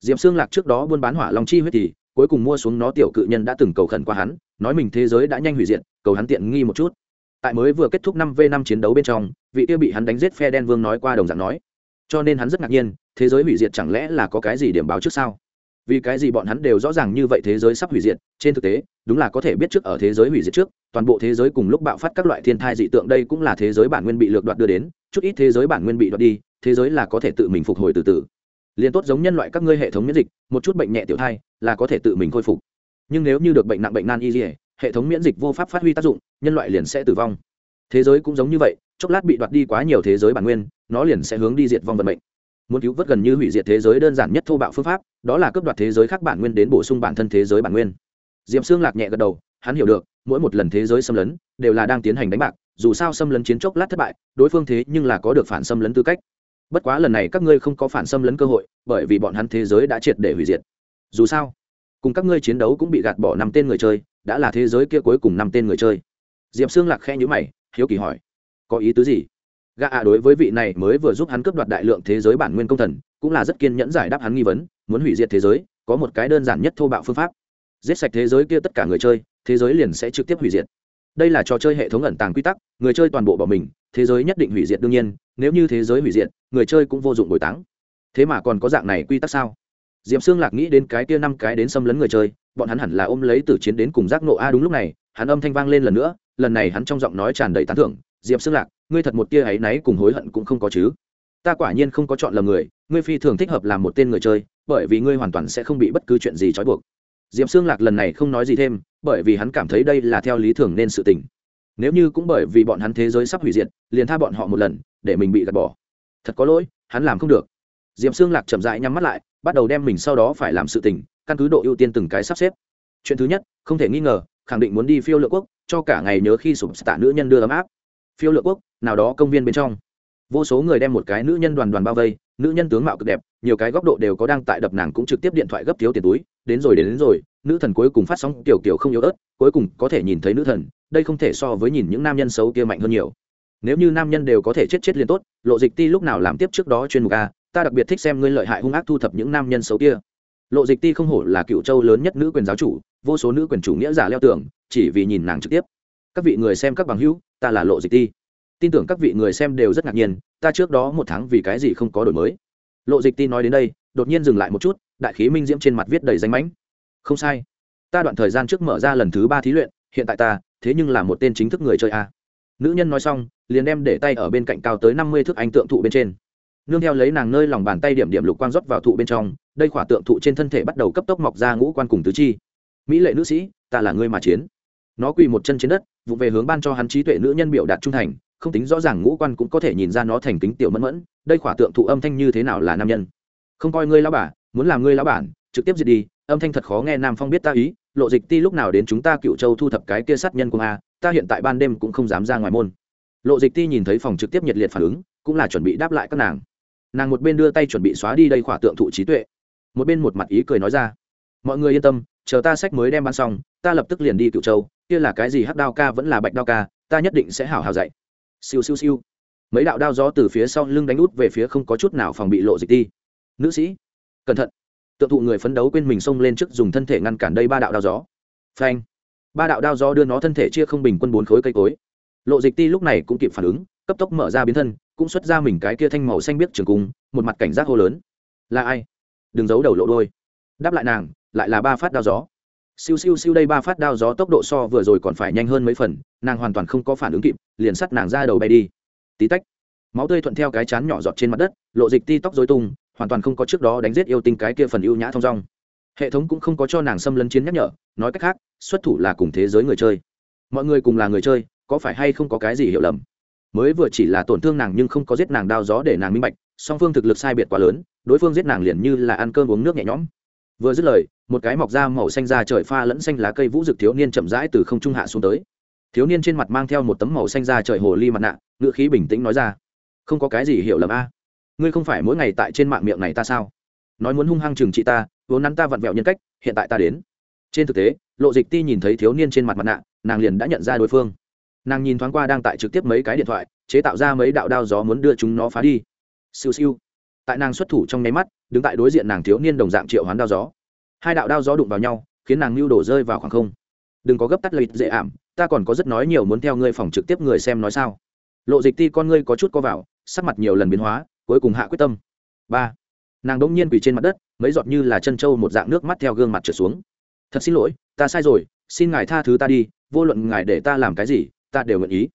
Diệp xương lạc trước đó buôn bán hỏa long chi huyết thì, cuối cùng mua xuống nó tiểu cự nhân đã từng cầu khẩn qua hắn, nói mình thế giới đã nhanh hủy diệt, cầu hắn tiện nghi một chút. Tại mới vừa kết thúc năm v năm chiến đấu bên trong, vị kia bị hắn đánh giết phe đen vương nói qua đồng dạng nói. Cho nên hắn rất ngạc nhiên, thế giới hủy diệt chẳng lẽ là có cái gì điểm báo trước sao? Vì cái gì bọn hắn đều rõ ràng như vậy thế giới sắp hủy diệt, trên thực tế, đúng là có thể biết trước ở thế giới hủy diệt trước, toàn bộ thế giới cùng lúc bạo phát các loại thiên thai dị tượng đây cũng là thế giới bản nguyên bị lược đoạt đưa đến, chút ít thế giới bản nguyên bị đoạt đi, thế giới là có thể tự mình phục hồi từ từ. Liền tốt giống nhân loại các ngươi hệ thống miễn dịch, một chút bệnh nhẹ tiểu thai, là có thể tự mình khôi phục. Nhưng nếu như được bệnh nặng bệnh nan y dỉa hệ thống miễn dịch vô pháp phát huy tác dụng, nhân loại liền sẽ tử vong. Thế giới cũng giống như vậy, chốc lát bị đoạt đi quá nhiều thế giới bản nguyên, nó liền sẽ hướng đi diệt vong vận mệnh muốn cứu vớt gần như hủy diệt thế giới đơn giản nhất thô bạo phương pháp, đó là cướp đoạt thế giới khác bản nguyên đến bổ sung bản thân thế giới bản nguyên. Diệm xương lạc nhẹ gật đầu, hắn hiểu được, mỗi một lần thế giới xâm lấn đều là đang tiến hành đánh bạc, dù sao xâm lấn chiến chốc lát thất bại, đối phương thế nhưng là có được phản xâm lấn tư cách. Bất quá lần này các ngươi không có phản xâm lấn cơ hội, bởi vì bọn hắn thế giới đã triệt để hủy diệt. Dù sao, cùng các ngươi chiến đấu cũng bị gạt bỏ năm tên người chơi, đã là thế giới kia cuối cùng năm tên người chơi. Diệp xương lạc khe nhữ mày, hiếu kỳ hỏi, có ý tứ gì? Gã ạ đối với vị này mới vừa giúp hắn cướp đoạt đại lượng thế giới bản nguyên công thần, cũng là rất kiên nhẫn giải đáp hắn nghi vấn, muốn hủy diệt thế giới, có một cái đơn giản nhất thô bạo phương pháp. Giết sạch thế giới kia tất cả người chơi, thế giới liền sẽ trực tiếp hủy diệt. Đây là trò chơi hệ thống ẩn tàng quy tắc, người chơi toàn bộ bỏ mình, thế giới nhất định hủy diệt đương nhiên, nếu như thế giới hủy diệt, người chơi cũng vô dụng bồi táng. Thế mà còn có dạng này quy tắc sao? D i ệ p xương lạc nghĩ đến cái kia năm cái đến xâm lấn người chơi, bọn hắn hẳn là ôm lấy từ chiến đến cùng giác nộ a à, đúng lúc này, hắn âm thanh vang lên lần nữa, lần này hắn trong giọng nói tràn đầy tán thưởng diệp xương lạc, ngươi thật một tia áy náy cùng hối hận cũng không có chứ? Ta quả nhiên không có chọn lầm người, ngươi phi thường thích hợp làm một tên người chơi, bởi vì ngươi hoàn toàn sẽ không bị bất cứ chuyện gì trói buộc. Diệp xương lạc lần này không nói gì thêm, bởi vì hắn cảm thấy đây là theo lý thường nên sự tình. Nếu như cũng bởi vì bọn hắn thế giới sắp hủy diệt, liền tha bọn họ một lần, để mình bị gạt bỏ. Thật có lỗi, hắn làm không được. Diệp xương lạc chậm rãi nhắm mắt lại, bắt đầu đem mình sau đó phải làm sự tình, căn cứ độ ưu tiên từng cái sắp xếp. Chuyện thứ nhất, không thể nghi ngờ, khẳng định muốn đi phiêu lựa quốc, cho cả ngày nhớ khi sụp tạ nữ nhân đưa ấm áp phiêu lựa quốc nào đó công viên bên trong. Vô số người đem một cái nữ nhân đoàn đoàn bao vây nữ nhân tướng mạo cực đẹp nhiều cái góc độ đều có đang tại đập nàng cũng trực tiếp điện thoại gấp thiếu tiền túi đến rồi đến, đến rồi nữ thần cuối cùng phát sóng kiểu kiểu không yếu ớt cuối cùng có thể nhìn thấy nữ thần đây không thể so với nhìn những nam nhân xấu kia mạnh hơn nhiều. Nếu như nam nhân đều có thể chết chết liền tốt lộ dịch ti lúc nào làm tiếp trước đó chuyên mục a ta đặc biệt thích xem ngươi lợi hại hung ác thu thập những nam nhân xấu kia. Lộ dịch ti không hổ là cựu châu lớn nhất nữ quyền giáo chủ vô số nữ quyền chủ nghĩa giả leo tường chỉ vì nhìn nàng trực tiếp. Các vị người xem các bằng hữu ta là lộ dịch ti. Tin tưởng các vị người xem đều rất ngạc nhiên, ta trước đó một tháng vì cái gì không có đổi mới. Lộ dịch ti nói đến đây, đột nhiên dừng lại một chút, đại khí minh diễm trên mặt viết đầy danh mãnh. Không sai. Ta đoạn thời gian trước mở ra lần thứ ba thí luyện, hiện tại ta, thế nhưng là một tên chính thức người chơi a. Nữ nhân nói xong, liền đem để tay ở bên cạnh cao tới năm mươi thước anh tượng thụ bên trên. Nương theo lấy nàng nơi lòng bàn tay điểm điểm lục quang rót vào thụ bên trong, đây khỏa tượng thụ trên thân thể bắt đầu cấp tốc mọc ra ngũ quan cùng tứ chi. Mỹ lệ nữ sĩ, ta là ngươi mà chiến nó quỳ một chân trên đất, vụ về hướng ban cho hắn trí tuệ nữ nhân biểu đạt trung thành, không tính rõ ràng ngũ quan cũng có thể nhìn ra nó thành kính tiểu mẫn mẫn, đây khỏa tượng thụ âm thanh như thế nào là nam nhân. Không coi ngươi lão bà, muốn làm ngươi lão bản, trực tiếp diệt đi, âm thanh thật khó nghe, nam phong biết ta ý, lộ dịch ti lúc nào đến chúng ta cựu châu thu thập cái kia sát nhân của a, ta hiện tại ban đêm cũng không dám ra ngoài môn. Lộ dịch ti nhìn thấy phòng trực tiếp nhiệt liệt phản ứng, cũng là chuẩn bị đáp lại các nàng. Nàng một bên đưa tay chuẩn bị xóa đi đây khỏa tượng thụ trí tuệ. Một bên một mặt ý cười nói ra, mọi người yên tâm, chờ ta sách mới đem bán xong, ta lập tức liền đi cựu châu kia là cái gì hắc đao ca vẫn là bạch đao ca, ta nhất định sẽ hảo hảo dạy. Siêu siêu siêu. Mấy đạo đao gió từ phía sau lưng đánh út về phía không có chút nào phòng bị lộ dịch ti nữ sĩ, cẩn thận. Tượng thụ người phấn đấu quên mình xông lên trước dùng thân thể ngăn cản đây ba đạo đao gió. Phanh. Ba đạo đao gió đưa nó thân thể chia không bình quân bốn khối cây cối. Lộ dịch ti lúc này cũng kịp phản ứng, cấp tốc mở ra biến thân, cũng xuất ra mình cái kia thanh màu xanh biếc trường cung, một mặt cảnh giác hô lớn. Là ai? Đừng giấu đầu lộ đôi. Đáp lại nàng, lại là ba phát đao gió siêu siêu siêu đây ba phát đao gió tốc độ so vừa rồi còn phải nhanh hơn mấy phần, nàng hoàn toàn không có phản ứng kịp, liền sắt nàng ra đầu bay đi. Tí tách, máu tươi thuận theo cái chán nhỏ giọt trên mặt đất, lộ dịch ti tóc dối tung, hoàn toàn không có trước đó đánh giết yêu tinh cái kia phần ưu nhã thong dong. Hệ thống cũng không có cho nàng xâm lấn chiến nhắc nhở, nói cách khác, xuất thủ là cùng thế giới người chơi. Mọi người cùng là người chơi, có phải hay không có cái gì hiểu lầm? Mới vừa chỉ là tổn thương nàng nhưng không có giết nàng đao gió để nàng minh bạch, song phương thực lực sai biệt quá lớn, đối phương giết nàng liền như là ăn cơm uống nước nhẹ nhõm vừa dứt lời, một cái mọc da màu xanh da trời pha lẫn xanh lá cây vũ rực thiếu niên chậm rãi từ không trung hạ xuống tới. Thiếu niên trên mặt mang theo một tấm màu xanh da trời hồ ly mặt nạ ngựa khí bình tĩnh nói ra. Không có cái gì hiểu lầm a. Ngươi không phải mỗi ngày tại trên mạng miệng này ta sao? Nói muốn hung hăng chừng trị ta, vốn nắn ta vặn vẹo nhân cách, hiện tại ta đến. Trên thực tế, lộ dịch ti nhìn thấy thiếu niên trên mặt mặt nạ, nàng liền đã nhận ra đối phương. Nàng nhìn thoáng qua đang tại trực tiếp mấy cái điện thoại, chế tạo ra mấy đạo đao gió muốn đưa chúng nó phá đi. Siêu siêu tại nàng xuất thủ trong nháy mắt, đứng tại đối diện nàng thiếu niên đồng dạng triệu hoán đao gió. Hai đạo đao gió đụng vào nhau, khiến nàng lưu đổ rơi vào khoảng không. Đừng có gấp tắt lợi dễ ảm, ta còn có rất nói nhiều muốn theo ngươi phòng trực tiếp người xem nói sao. Lộ dịch ti con ngươi có chút co vào, sắc mặt nhiều lần biến hóa, cuối cùng hạ quyết tâm. Ba. Nàng đỗng nhiên quỳ trên mặt đất, mấy giọt như là chân trâu một dạng nước mắt theo gương mặt trượt xuống. Thật xin lỗi, ta sai rồi, xin ngài tha thứ ta đi, vô luận ngài để ta làm cái gì, ta đều nguyện ý.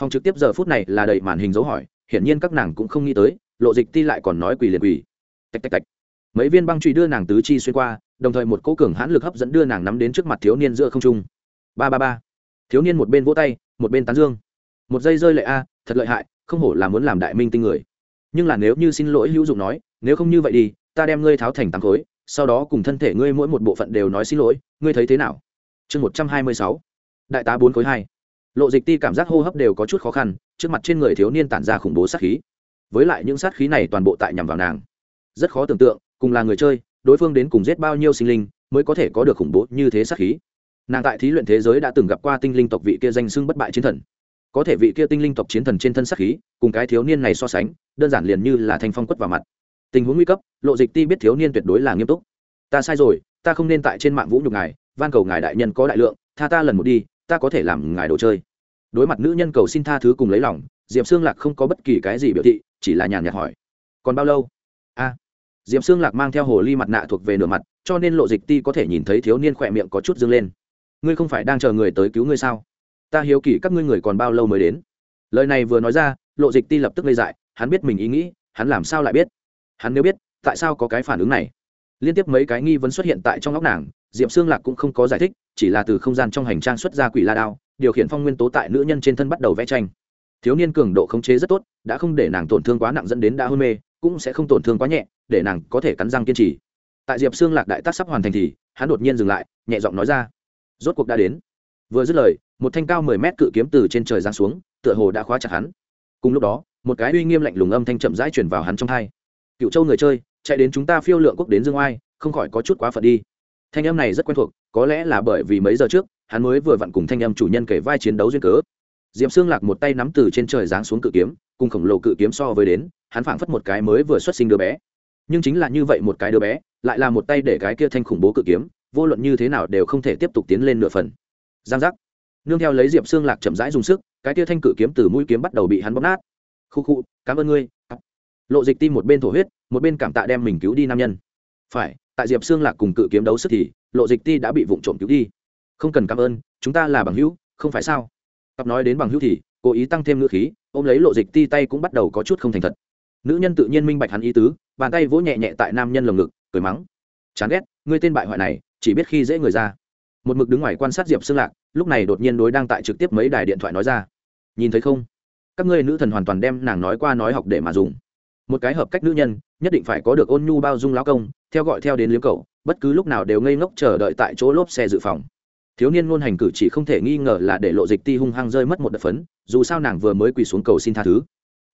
Phòng trực tiếp giờ phút này là đầy màn hình dấu hỏi, hiển nhiên các nàng cũng không nghĩ tới lộ dịch ti lại còn nói quỳ liền quỳ. Tạch tạch tạch. Mấy viên băng truy đưa nàng tứ chi xuyên qua, đồng thời một cố cường hãn lực hấp dẫn đưa nàng nắm đến trước mặt thiếu niên giữa không trung. Ba ba ba. Thiếu niên một bên vỗ tay, một bên tán dương. Một giây rơi lệ a, thật lợi hại, không hổ là muốn làm đại minh tinh người. Nhưng là nếu như xin lỗi hữu dụng nói, nếu không như vậy đi, ta đem ngươi tháo thành tám khối, sau đó cùng thân thể ngươi mỗi một bộ phận đều nói xin lỗi, ngươi thấy thế nào? Chương một trăm hai mươi sáu. Đại tá bốn khối hai. Lộ dịch ti cảm giác hô hấp đều có chút khó khăn, trước mặt trên người thiếu niên tản ra khủng bố sát khí với lại những sát khí này toàn bộ tại nhằm vào nàng. Rất khó tưởng tượng, cùng là người chơi, đối phương đến cùng giết bao nhiêu sinh linh mới có thể có được khủng bố như thế sát khí. Nàng tại thí luyện thế giới đã từng gặp qua tinh linh tộc vị kia danh xưng bất bại chiến thần. Có thể vị kia tinh linh tộc chiến thần trên thân sát khí, cùng cái thiếu niên này so sánh, đơn giản liền như là thanh phong quất vào mặt. Tình huống nguy cấp, lộ dịch ti biết thiếu niên tuyệt đối là nghiêm túc. Ta sai rồi, ta không nên tại trên mạng vũ nhục ngài, van cầu ngài đại nhân có đại lượng, tha ta lần một đi, ta có thể làm ngài đồ chơi. Đối mặt nữ nhân cầu xin tha thứ cùng lấy lòng diệp xương lạc không có bất kỳ cái gì biểu thị, chỉ là nhàn nhạt hỏi, còn bao lâu? A. Diệp xương lạc mang theo hồ ly mặt nạ thuộc về nửa mặt, cho nên lộ dịch ti có thể nhìn thấy thiếu niên khỏe miệng có chút dâng lên. Ngươi không phải đang chờ người tới cứu ngươi sao? Ta hiếu kỳ các ngươi người còn bao lâu mới đến? Lời này vừa nói ra, lộ dịch ti lập tức lây dại, hắn biết mình ý nghĩ, hắn làm sao lại biết? Hắn nếu biết, tại sao có cái phản ứng này? Liên tiếp mấy cái nghi vấn xuất hiện tại trong óc nàng, diệp xương lạc cũng không có giải thích, chỉ là từ không gian trong hành trang xuất ra quỷ la đao, điều khiển phong nguyên tố tại nữ nhân trên thân bắt đầu vẽ tranh thiếu niên cường độ khống chế rất tốt, đã không để nàng tổn thương quá nặng dẫn đến đã hôn mê, cũng sẽ không tổn thương quá nhẹ, để nàng có thể cắn răng kiên trì. Tại diệp xương lạc đại tác sắp hoàn thành thì, hắn đột nhiên dừng lại, nhẹ giọng nói ra. Rốt cuộc đã đến. Vừa dứt lời, một thanh cao mười mét cự kiếm từ trên trời giáng xuống, tựa hồ đã khóa chặt hắn. Cùng lúc đó, một cái uy nghiêm lạnh lùng âm thanh chậm rãi chuyển vào hắn trong thai cựu châu người chơi, chạy đến chúng ta phiêu lượng quốc đến dương oai, không khỏi có chút quá phận đi. Thanh âm này rất quen thuộc, có lẽ là bởi vì mấy giờ trước, hắn mới vừa vặn cùng thanh âm chủ nhân kể vai chiến đấu duyên cớ diệp xương lạc một tay nắm từ trên trời giáng xuống cự kiếm, cùng khổng lồ cự kiếm so với đến, hắn phảng phất một cái mới vừa xuất sinh đứa bé. Nhưng chính là như vậy một cái đứa bé, lại là một tay để cái kia thanh khủng bố cự kiếm, vô luận như thế nào đều không thể tiếp tục tiến lên nửa phần. Giang giác. Nương theo lấy diệp xương lạc chậm rãi dùng sức, cái kia thanh cự kiếm từ mũi kiếm bắt đầu bị hắn bóp nát. Khu khu, cảm ơn ngươi. Lộ dịch tim một bên thổ huyết, một bên cảm tạ đem mình cứu đi nam nhân. Phải, tại diệp xương lạc cùng cự kiếm đấu sức thì, lộ dịch ti đã bị vụng trộm cứu đi. Không cần cảm ơn, chúng ta là bằng hữu, không phải sao? Cặp nói đến bằng hữu thì, cố ý tăng thêm ngữ khí, ôm lấy lộ dịch ti tay cũng bắt đầu có chút không thành thật. Nữ nhân tự nhiên minh bạch hắn ý tứ, bàn tay vỗ nhẹ nhẹ tại nam nhân lồng ngực, cười mắng. Chán ghét, ngươi tên bại hoại này, chỉ biết khi dễ người ra. Một mực đứng ngoài quan sát diệp xương lạc, lúc này đột nhiên đối đang tại trực tiếp mấy đài điện thoại nói ra. Nhìn thấy không? Các ngươi nữ thần hoàn toàn đem nàng nói qua nói học để mà dùng. Một cái hợp cách nữ nhân, nhất định phải có được ôn nhu bao dung lão công, theo gọi theo đến liếm cầu bất cứ lúc nào đều ngây ngốc chờ đợi tại chỗ lốp xe dự phòng thiếu niên ngôn hành cử chỉ không thể nghi ngờ là để lộ dịch ti hung hăng rơi mất một đợt phấn, dù sao nàng vừa mới quỳ xuống cầu xin tha thứ.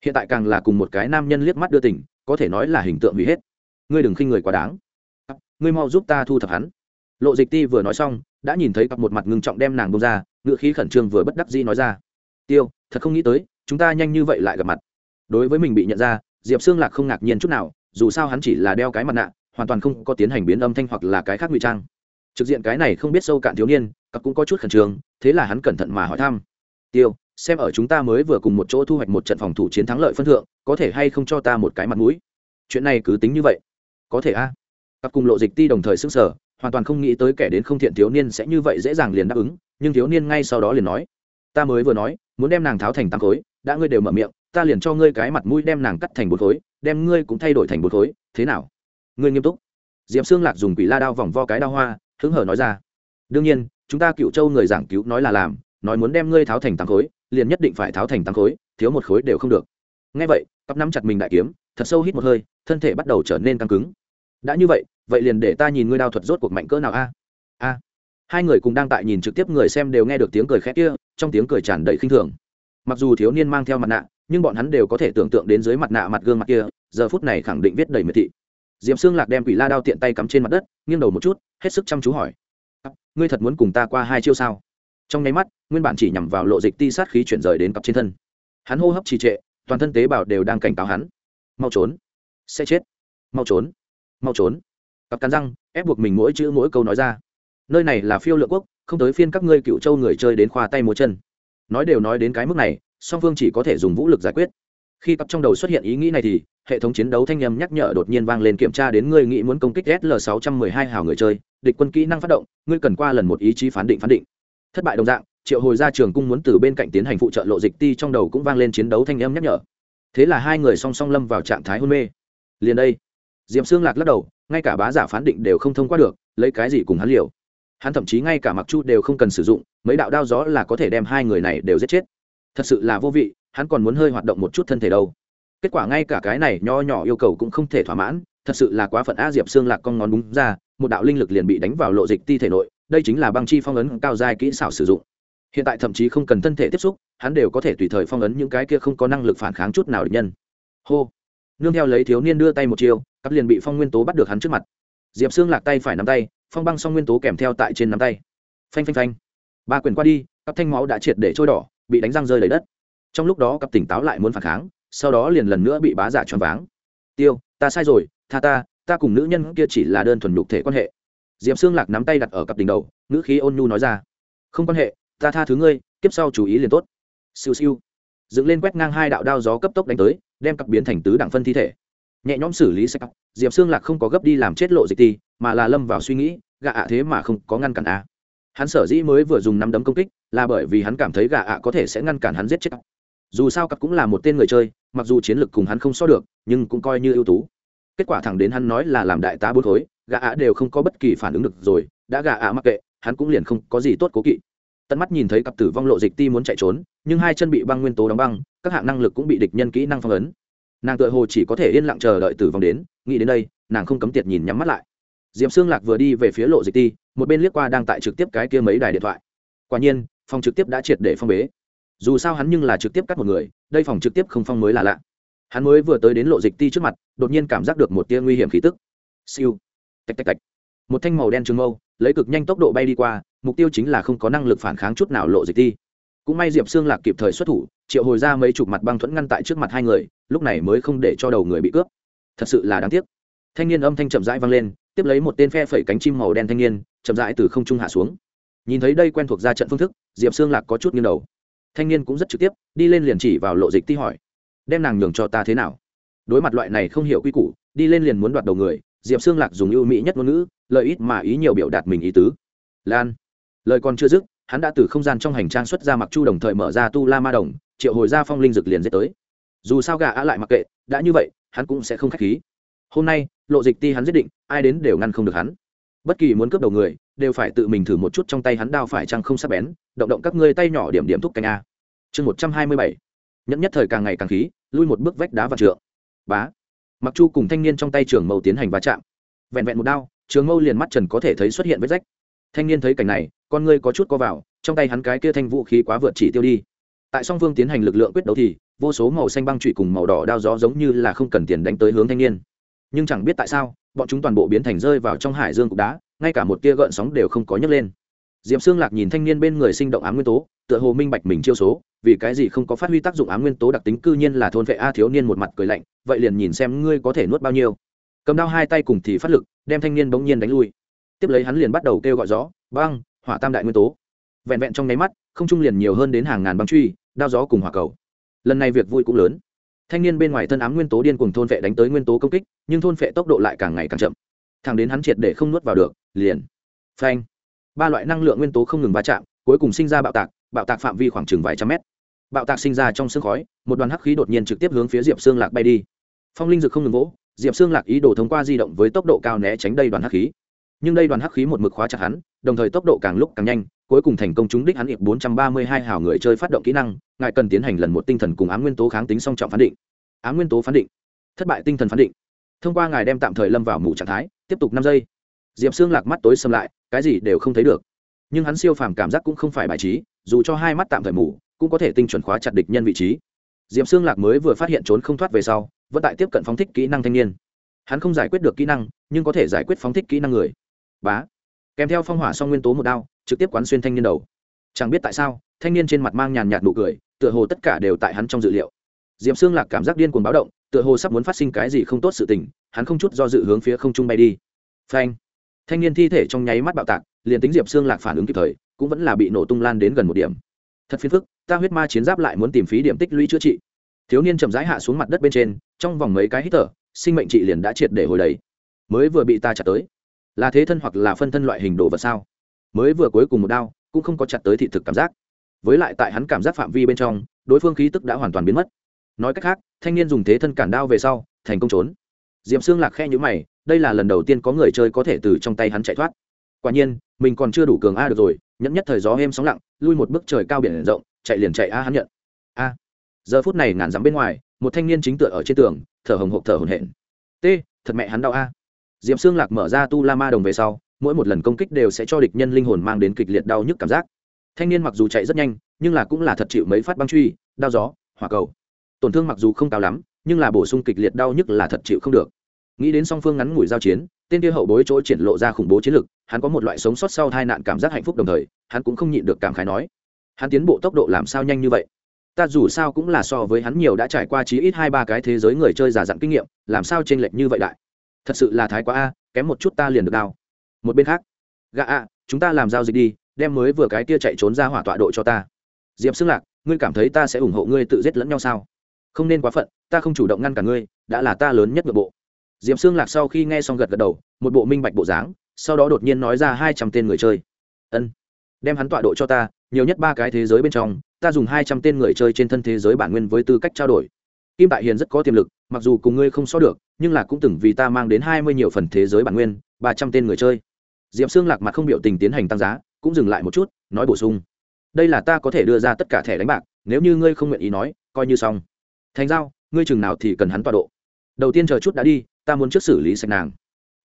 Hiện tại càng là cùng một cái nam nhân liếc mắt đưa tỉnh có thể nói là hình tượng hủy hết. Ngươi đừng khinh người quá đáng. Ngươi mau giúp ta thu thập hắn. Lộ dịch ti vừa nói xong, đã nhìn thấy cặp một mặt ngưng trọng đem nàng bông ra ngựa khí khẩn trương vừa bất đắc dĩ nói ra. Tiêu, thật không nghĩ tới, chúng ta nhanh như vậy lại gặp mặt. Đối với mình bị nhận ra, diệp xương lạc không ngạc nhiên chút nào, dù sao hắn chỉ là đeo cái mặt nạ, hoàn toàn không có tiến hành biến âm thanh hoặc là cái khác ngụy trang trực diện cái này không biết sâu cạn thiếu niên, cặp cũng có chút khẩn trương, thế là hắn cẩn thận mà hỏi thăm. Tiêu, xem ở chúng ta mới vừa cùng một chỗ thu hoạch một trận phòng thủ chiến thắng lợi phân thượng, có thể hay không cho ta một cái mặt mũi? Chuyện này cứ tính như vậy. Có thể a. À? cặp cùng lộ dịch ti đồng thời s ư n g sở hoàn toàn không nghĩ tới kẻ đến không thiện thiếu niên sẽ như vậy dễ dàng liền đáp ứng, nhưng thiếu niên ngay sau đó liền nói, ta mới vừa nói, muốn đem nàng tháo thành tám khối, đã ngươi đều mở miệng, ta liền cho ngươi cái mặt mũi đem nàng cắt thành một khối, đem ngươi cũng thay đổi thành một khối, thế nào? Ngươi nghiêm túc. Diệp xương lạc dùng quỷ la đao vòng vo cái đao hoa hứng hở nói ra. Đương nhiên, chúng ta cựu châu người giảng cứu nói là làm, nói muốn đem ngươi tháo thành tám khối, liền nhất định phải tháo thành tám khối, thiếu một khối đều không được. Ngay vậy cặp nắm chặt mình đại kiếm, thật sâu hít một hơi, thân thể bắt đầu trở nên căng cứng. Đã như vậy vậy liền để ta nhìn ngươi đao thuật rốt cuộc mạnh cỡ nào a? A. Hai người cùng đang tại nhìn trực tiếp người xem đều nghe được tiếng cười khẽ kia, trong tiếng cười tràn đầy khinh thường. Mặc dù thiếu niên mang theo mặt nạ, nhưng bọn hắn đều có thể tưởng tượng đến dưới mặt nạ mặt gương mặt kia, giờ phút này khẳng định viết đầy miệt thị diệm xương lạc đem quỷ la đao tiện tay cắm trên mặt đất, nghiêng đầu một chút, hết sức chăm chú hỏi. Ngươi thật muốn cùng ta qua hai chiêu sao? Trong nháy mắt, nguyên bản chỉ nhằm vào lộ dịch ti sát khí chuyển rời đến cặp trên thân. Hắn hô hấp trì trệ, toàn thân tế bào đều đang cảnh cáo hắn. Mau trốn, sẽ chết, mau trốn mau trốn. Cặp cắn răng, ép buộc mình mỗi chữ mỗi câu nói ra. Nơi này là phiêu lượng quốc, không tới phiên các ngươi cựu châu người chơi đến khoa tay múa chân. Nói đều nói đến cái mức này, song phương chỉ có thể dùng vũ lực giải quyết khi cặp trong đầu xuất hiện ý nghĩ này thì, hệ thống chiến đấu thanh nhầm nhắc nhở đột nhiên vang lên kiểm tra đến ngươi nghĩ muốn công kích sl 612 hào người chơi. Địch quân kỹ năng phát động, ngươi cần qua lần một ý chí phán định phán định. Thất bại đồng dạng, triệu hồi ra trường cung muốn từ bên cạnh tiến hành phụ trợ lộ dịch ti trong đầu cũng vang lên chiến đấu thanh âm nhắc nhở. Thế là hai người song song lâm vào trạng thái hôn mê. Liền đây diệm xương lạc lắc đầu, ngay cả bá giả phán định đều không thông qua được, lấy cái gì cùng hắn liều. Hắn thậm chí ngay cả mặc chu đều không cần sử dụng, mấy đạo đao gió là có thể đem hai người này đều giết chết. Thật sự là vô vị hắn còn muốn hơi hoạt động một chút thân thể đâu. Kết quả ngay cả cái này nho nhỏ yêu cầu cũng không thể thỏa mãn, thật sự là quá phận a diệp xương lạc con ngón búng ra, một đạo linh lực liền bị đánh vào lộ dịch ti thể nội, đây chính là băng chi phong ấn cao giai kỹ xảo sử dụng. Hiện tại thậm chí không cần thân thể tiếp xúc, hắn đều có thể tùy thời phong ấn những cái kia không có năng lực phản kháng chút nào được nhân. Hô. Nương theo lấy thiếu niên đưa tay một chiều cắp liền bị phong nguyên tố bắt được hắn trước mặt. Diệp xương lạc tay phải nắm tay, phong băng song nguyên tố kèm theo tại trên nắm tay. Phanh phanh phanh. Ba quyền qua đi các thanh máu đã triệt để trôi đỏ, bị đánh răng rơi lấy đất trong lúc đó cặp tỉnh táo lại muốn phản kháng, sau đó liền lần nữa bị bá giả choáng váng. Tiêu, ta sai rồi, tha ta ta cùng nữ nhân kia chỉ là đơn thuần nhục thể quan hệ. Diệp xương lạc nắm tay đặt ở cặp đỉnh đầu nữ khí ôn nhu nói ra. Không quan hệ, ta tha thứ ngươi tiếp sau chú ý liền tốt. Siêu siêu. Dựng lên quét ngang hai đạo đao gió cấp tốc đánh tới, đem cặp biến thành tứ đẳng phân thi thể. Nhẹ nhõm xử lý xe cặp, diệp xương lạc không có gấp đi làm chết lộ dịch ti mà là lâm vào suy nghĩ gạ ạ thế mà không có ngăn cản a. Hắn sở dĩ mới vừa dùng năm đấm công kích, là bởi vì hắn cảm thấy gạ ạ có thể sẽ ngăn cản hắn giết chết dù sao cặp cũng là một tên người chơi, mặc dù chiến lược cùng hắn không so được, nhưng cũng coi như ưu tú. Kết quả thẳng đến hắn nói là làm đại tá bốn khối gạ ạ đều không có bất kỳ phản ứng được rồi, đã gạ ạ mắc kệ, hắn cũng liền không có gì tốt cố kỵ. Tận mắt nhìn thấy cặp tử vong lộ dịch ti muốn chạy trốn, nhưng hai chân bị băng nguyên tố đóng băng, các hạng năng lực cũng bị địch nhân kỹ năng phong ấn. Nàng tự hồ chỉ có thể yên lặng chờ đợi tử vong đến, nghĩ đến đây, nàng không cấm tiệt nhìn nhắm mắt lại. Diệm xương lạc vừa đi về phía lộ dịch ti, một bên liếc qua đang tại trực tiếp cái kia mấy đài điện thoại. Quả nhiên, phòng trực tiếp đã triệt để phong bế dù sao hắn nhưng là trực tiếp cắt một người, đây phòng trực tiếp không phong mới là lạ. Hắn mới vừa tới đến lộ dịch ti trước mặt, đột nhiên cảm giác được một tia nguy hiểm khí tức. Siêu. Tạch tạch tạch. Một thanh màu đen trường mâu, lấy cực nhanh tốc độ bay đi qua, mục tiêu chính là không có năng lực phản kháng chút nào lộ dịch ti. Cũng may diệp xương lạc kịp thời xuất thủ, triệu hồi ra mấy chục mặt băng thuẫn ngăn tại trước mặt hai người, lúc này mới không để cho đầu người bị cướp. Thật sự là đáng tiếc. Thanh niên âm thanh chậm rãi vang lên, tiếp lấy một tên phe phẩy cánh chim màu đen thanh niên, chậm rãi từ không trung hạ xuống. Nhìn thấy đây quen thuộc ra trận phương thức, diệp xương lạc có chút nghiêng đầu thanh niên cũng rất trực tiếp, đi lên liền chỉ vào lộ dịch ti hỏi, đem nàng nhường cho ta thế nào? Đối mặt loại này không hiểu quy củ, đi lên liền muốn đoạt đầu người, diệp xương lạc dùng ưu mỹ nhất ngôn ngữ, lợi ít mà ý nhiều biểu đạt mình ý tứ. Lan, lời còn chưa dứt, hắn đã từ không gian trong hành trang xuất ra mặc chu đồng thời mở ra tu la ma đồng, triệu hồi ra phong linh dực liền dễ tới. Dù sao gà á lại mặc kệ, đã như vậy, hắn cũng sẽ không k h á c h khí. Hôm nay, lộ dịch ti hắn giết định, ai đến đều ngăn không được hắn bất kỳ muốn cướp đầu người, đều phải tự mình thử một chút trong tay hắn đao phải chăng không sắp bén, động động các ngươi tay nhỏ điểm điểm thúc canh a. Chương một trăm hai mươi bảy. Nhẫn nhất thời càng ngày càng khí, lui một bước vách đá và trượng. Bá. Mặc chu cùng thanh niên trong tay trường mâu tiến hành va chạm. Vẹn vẹn một đao, trường mâu liền mắt trần có thể thấy xuất hiện vết rách. Thanh niên thấy cảnh này, con ngươi có chút co vào, trong tay hắn cái kia thanh vũ khí quá vượt chỉ tiêu đi. Tại song phương tiến hành lực lượng quyết đấu thì, vô số màu xanh băng trụy cùng màu đỏ đao gió giống như là không cần tiền đánh tới hướng thanh niên. Nhưng chẳng biết tại sao bọn chúng toàn bộ biến thành rơi vào trong hải dương cục đá, ngay cả một tia gợn sóng đều không có nhấc lên. Diệp xương lạc nhìn thanh niên bên người sinh động ám nguyên tố, tựa hồ minh bạch mình chiêu số, vì cái gì không có phát huy tác dụng ám nguyên tố đặc tính cư nhiên là thôn vệ a thiếu niên một mặt cười lạnh, vậy liền nhìn xem ngươi có thể nuốt bao nhiêu. Cầm đao hai tay cùng thì phát lực, đem thanh niên bỗng nhiên đánh lui. Tiếp lấy hắn liền bắt đầu kêu gọi gió, băng, hỏa tam đại nguyên tố. Vẹn vẹn trong nháy mắt, không trung liền nhiều hơn đến hàng ngàn băng truy, đao gió cùng hỏa cầu. Lần này việc vui cũng lớn thanh niên bên ngoài thân ám nguyên tố điên cùng thôn vệ đánh tới nguyên tố công kích, nhưng thôn vệ tốc độ lại càng ngày càng chậm. Thẳng đến hắn triệt để không nuốt vào được, liền. Phanh. Ba loại năng lượng nguyên tố không ngừng va chạm, cuối cùng sinh ra bạo tạc bạo tạc phạm vi khoảng chừng vài trăm mét. Bạo tạc sinh ra trong sương khói, một đoàn hắc khí đột nhiên trực tiếp hướng phía diệp xương lạc bay đi. Phong linh dực không ngừng vỗ, diệp xương lạc ý đồ thông qua di động với tốc độ cao né tránh đây đoàn hắc khí. Nhưng đây đoàn hắc khí một mực khóa chặt hắn, đồng thời tốc độ càng lúc càng nhanh cuối cùng thành công trúng đích hắn hiệp bốn trăm ba mươi hai hào người chơi phát động kỹ năng, ngài cần tiến hành lần một tinh thần cùng ám nguyên tố kháng tính song trọng phán định. Ám nguyên tố phán định. Thất bại tinh thần phán định. Thông qua ngài đem tạm thời lâm vào mù trạng thái, tiếp tục năm giây. Diệp xương lạc mắt tối xâm lại, cái gì đều không thấy được. Nhưng hắn siêu phàm cảm giác cũng không phải bài trí, dù cho hai mắt tạm thời mù, cũng có thể tinh chuẩn khóa chặt địch nhân vị trí. Diệp xương lạc mới vừa phát hiện trốn không thoát về sau, vẫn tại tiếp cận phóng thích kỹ năng thanh niên. Hắn không giải quyết được kỹ năng, nhưng có thể giải quyết phóng thích kỹ năng người. Bá. Kèm theo phong hỏa song nguyên tố một đao trực tiếp quán xuyên thanh niên đầu. Chẳng biết tại sao, thanh niên trên mặt mang nhàn nhạt nụ cười, tựa hồ tất cả đều tại hắn trong dự liệu. Diệp xương lạc cảm giác điên cuồng báo động, tựa hồ sắp muốn phát sinh cái gì không tốt sự tình, hắn không chút do dự hướng phía không trung bay đi. Phanh! Thanh niên thi thể trong nháy mắt bạo tạc, liền tính diệp xương lạc phản ứng kịp thời, cũng vẫn là bị nổ tung lan đến gần một điểm. Thật phiền phức, ta huyết ma chiến giáp lại muốn tìm phí điểm tích lũy chữa trị. Thiếu niên chậm rãi hạ xuống mặt đất bên trên, trong vòng mấy cái hít thở, sinh mệnh trị liền đã triệt để hồi đầy. Mới vừa bị ta chặt tới. Là thế thân hoặc là phân thân loại hình đồ vật sao? Mới vừa cuối cùng một đao, cũng không có chặt tới thị thực cảm giác. Với lại tại hắn cảm giác phạm vi bên trong, đối phương khí tức đã hoàn toàn biến mất. Nói cách khác, thanh niên dùng thế thân cản đao về sau, thành công trốn. Diệm xương lạc khe nhữ mày, đây là lần đầu tiên có người chơi có thể từ trong tay hắn chạy thoát. Quả nhiên, mình còn chưa đủ cường a được rồi, nhẫn nhất thời gió êm sóng lặng, lui một bước trời cao biển rộng, chạy liền chạy a hắn nhận. A. Giờ phút này ngàn dắm bên ngoài, một thanh niên chính tựa ở trên tường, thở hồng hộc thở hồn hển. T, thật mẹ hắn đau a. Diệm xương lạc mở ra tu la ma đồng về sau mỗi một lần công kích đều sẽ cho địch nhân linh hồn mang đến kịch liệt đau nhức cảm giác. Thanh niên mặc dù chạy rất nhanh, nhưng là cũng là thật chịu mấy phát băng truy đau gió, hỏa cầu. Tổn thương mặc dù không cao lắm, nhưng là bổ sung kịch liệt đau nhức là thật chịu không được. Nghĩ đến song phương ngắn ngủi giao chiến, tên kia hậu bối chỗ triển lộ ra khủng bố chiến lực, hắn có một loại sống sót sau tai nạn cảm giác hạnh phúc đồng thời, hắn cũng không nhịn được cảm khái nói, hắn tiến bộ tốc độ làm sao nhanh như vậy? Ta dù sao cũng là so với hắn nhiều đã trải qua chí ít hai ba cái thế giới người chơi giả dặn kinh nghiệm, làm sao t r ê n lệch như vậy đại thật sự là thái quá a, kém một chút ta liền được đau một bên khác gạ ạ, chúng ta làm giao dịch đi đem mới vừa cái kia chạy trốn ra hỏa tọa độ cho ta. Diệp xưng lạc ngươi cảm thấy ta sẽ ủng hộ ngươi tự giết lẫn nhau sao? Không nên quá phận ta không chủ động ngăn cả ngươi đã là ta lớn nhất nội bộ. Diệp xương lạc sau khi nghe xong gật gật đầu một bộ minh bạch bộ dáng sau đó đột nhiên nói ra hai trăm tên người chơi. Ân đem hắn tọa độ cho ta nhiều nhất ba cái thế giới bên trong ta dùng hai trăm tên người chơi trên thân thế giới bản nguyên với tư cách trao đổi. Kim tại hiền rất có tiềm lực mặc dù cùng ngươi không so được nhưng là cũng từng vì ta mang đến hai mươi nhiều phần thế giới bản nguyên ba trăm tên người chơi diệp xương lạc mặt không biểu tình tiến hành tăng giá, cũng dừng lại một chút, nói bổ sung. Đây là ta có thể đưa ra tất cả thẻ đánh bạc, nếu như ngươi không nguyện ý nói, coi như xong. Thành giao, ngươi chừng nào thì cần hắn tọa độ. Đầu tiên chờ chút đã đi, ta muốn trước xử lý sạch nàng.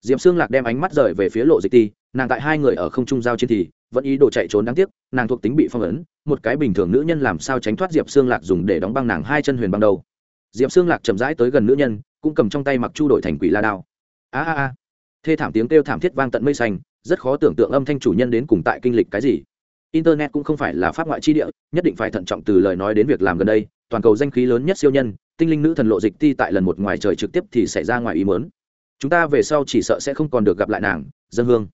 Diệp xương lạc đem ánh mắt rời về phía lộ dịch ti, nàng tại hai người ở không trung giao chiến thì, vẫn ý đồ chạy trốn đáng tiếc, nàng thuộc tính bị phong ấn, một cái bình thường nữ nhân làm sao tránh thoát diệp xương lạc dùng để đóng băng nàng hai chân huyền băng đầu. Diệp xương lạc chậm rãi tới gần nữ nhân, cũng cầm trong tay mặc chu đổi thành quỷ la đao. A a a. Thê thảm tiếng kêu thảm thiết vang tận mây xanh rất khó tưởng tượng âm thanh chủ nhân đến cùng tại kinh lịch cái gì. Internet cũng không phải là pháp ngoại chi địa, nhất định phải thận trọng từ lời nói đến việc làm gần đây, toàn cầu danh khí lớn nhất siêu nhân, tinh linh nữ thần lộ dịch ti tại lần một ngoài trời trực tiếp thì xảy ra ngoài ý mớn chúng ta về sau chỉ sợ sẽ không còn được gặp lại nàng, dân hương.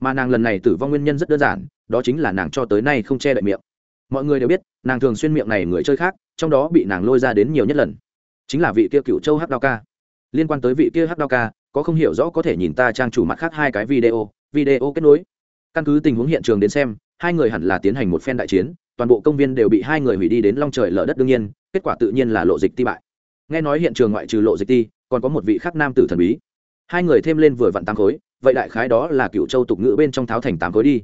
Mà nàng lần này tử vong nguyên nhân rất đơn giản, đó chính là nàng cho tới nay không che đậy miệng. Mọi người đều biết, nàng thường xuyên miệng này người chơi khác, trong đó bị nàng lôi ra đến nhiều nhất lần. Chính là vị kia cựu châu hắc đao ca. Liên quan tới vị kia hắc đao ca, có không hiểu rõ có thể nhìn ta trang chủ mặt khác hai cái video video kết nối. Căn cứ tình huống hiện trường đến xem, hai người hẳn là tiến hành một phen đại chiến, toàn bộ công viên đều bị hai người hủy đi đến long trời lở đất đương nhiên, kết quả tự nhiên là lộ dịch ti bại. Nghe nói hiện trường ngoại trừ lộ dịch ti, còn có một vị khắc nam tử thần bí. Hai người thêm lên vừa vặn tám khối, vậy đại khái đó là cựu châu tục ngữ bên trong tháo thành tám khối đi.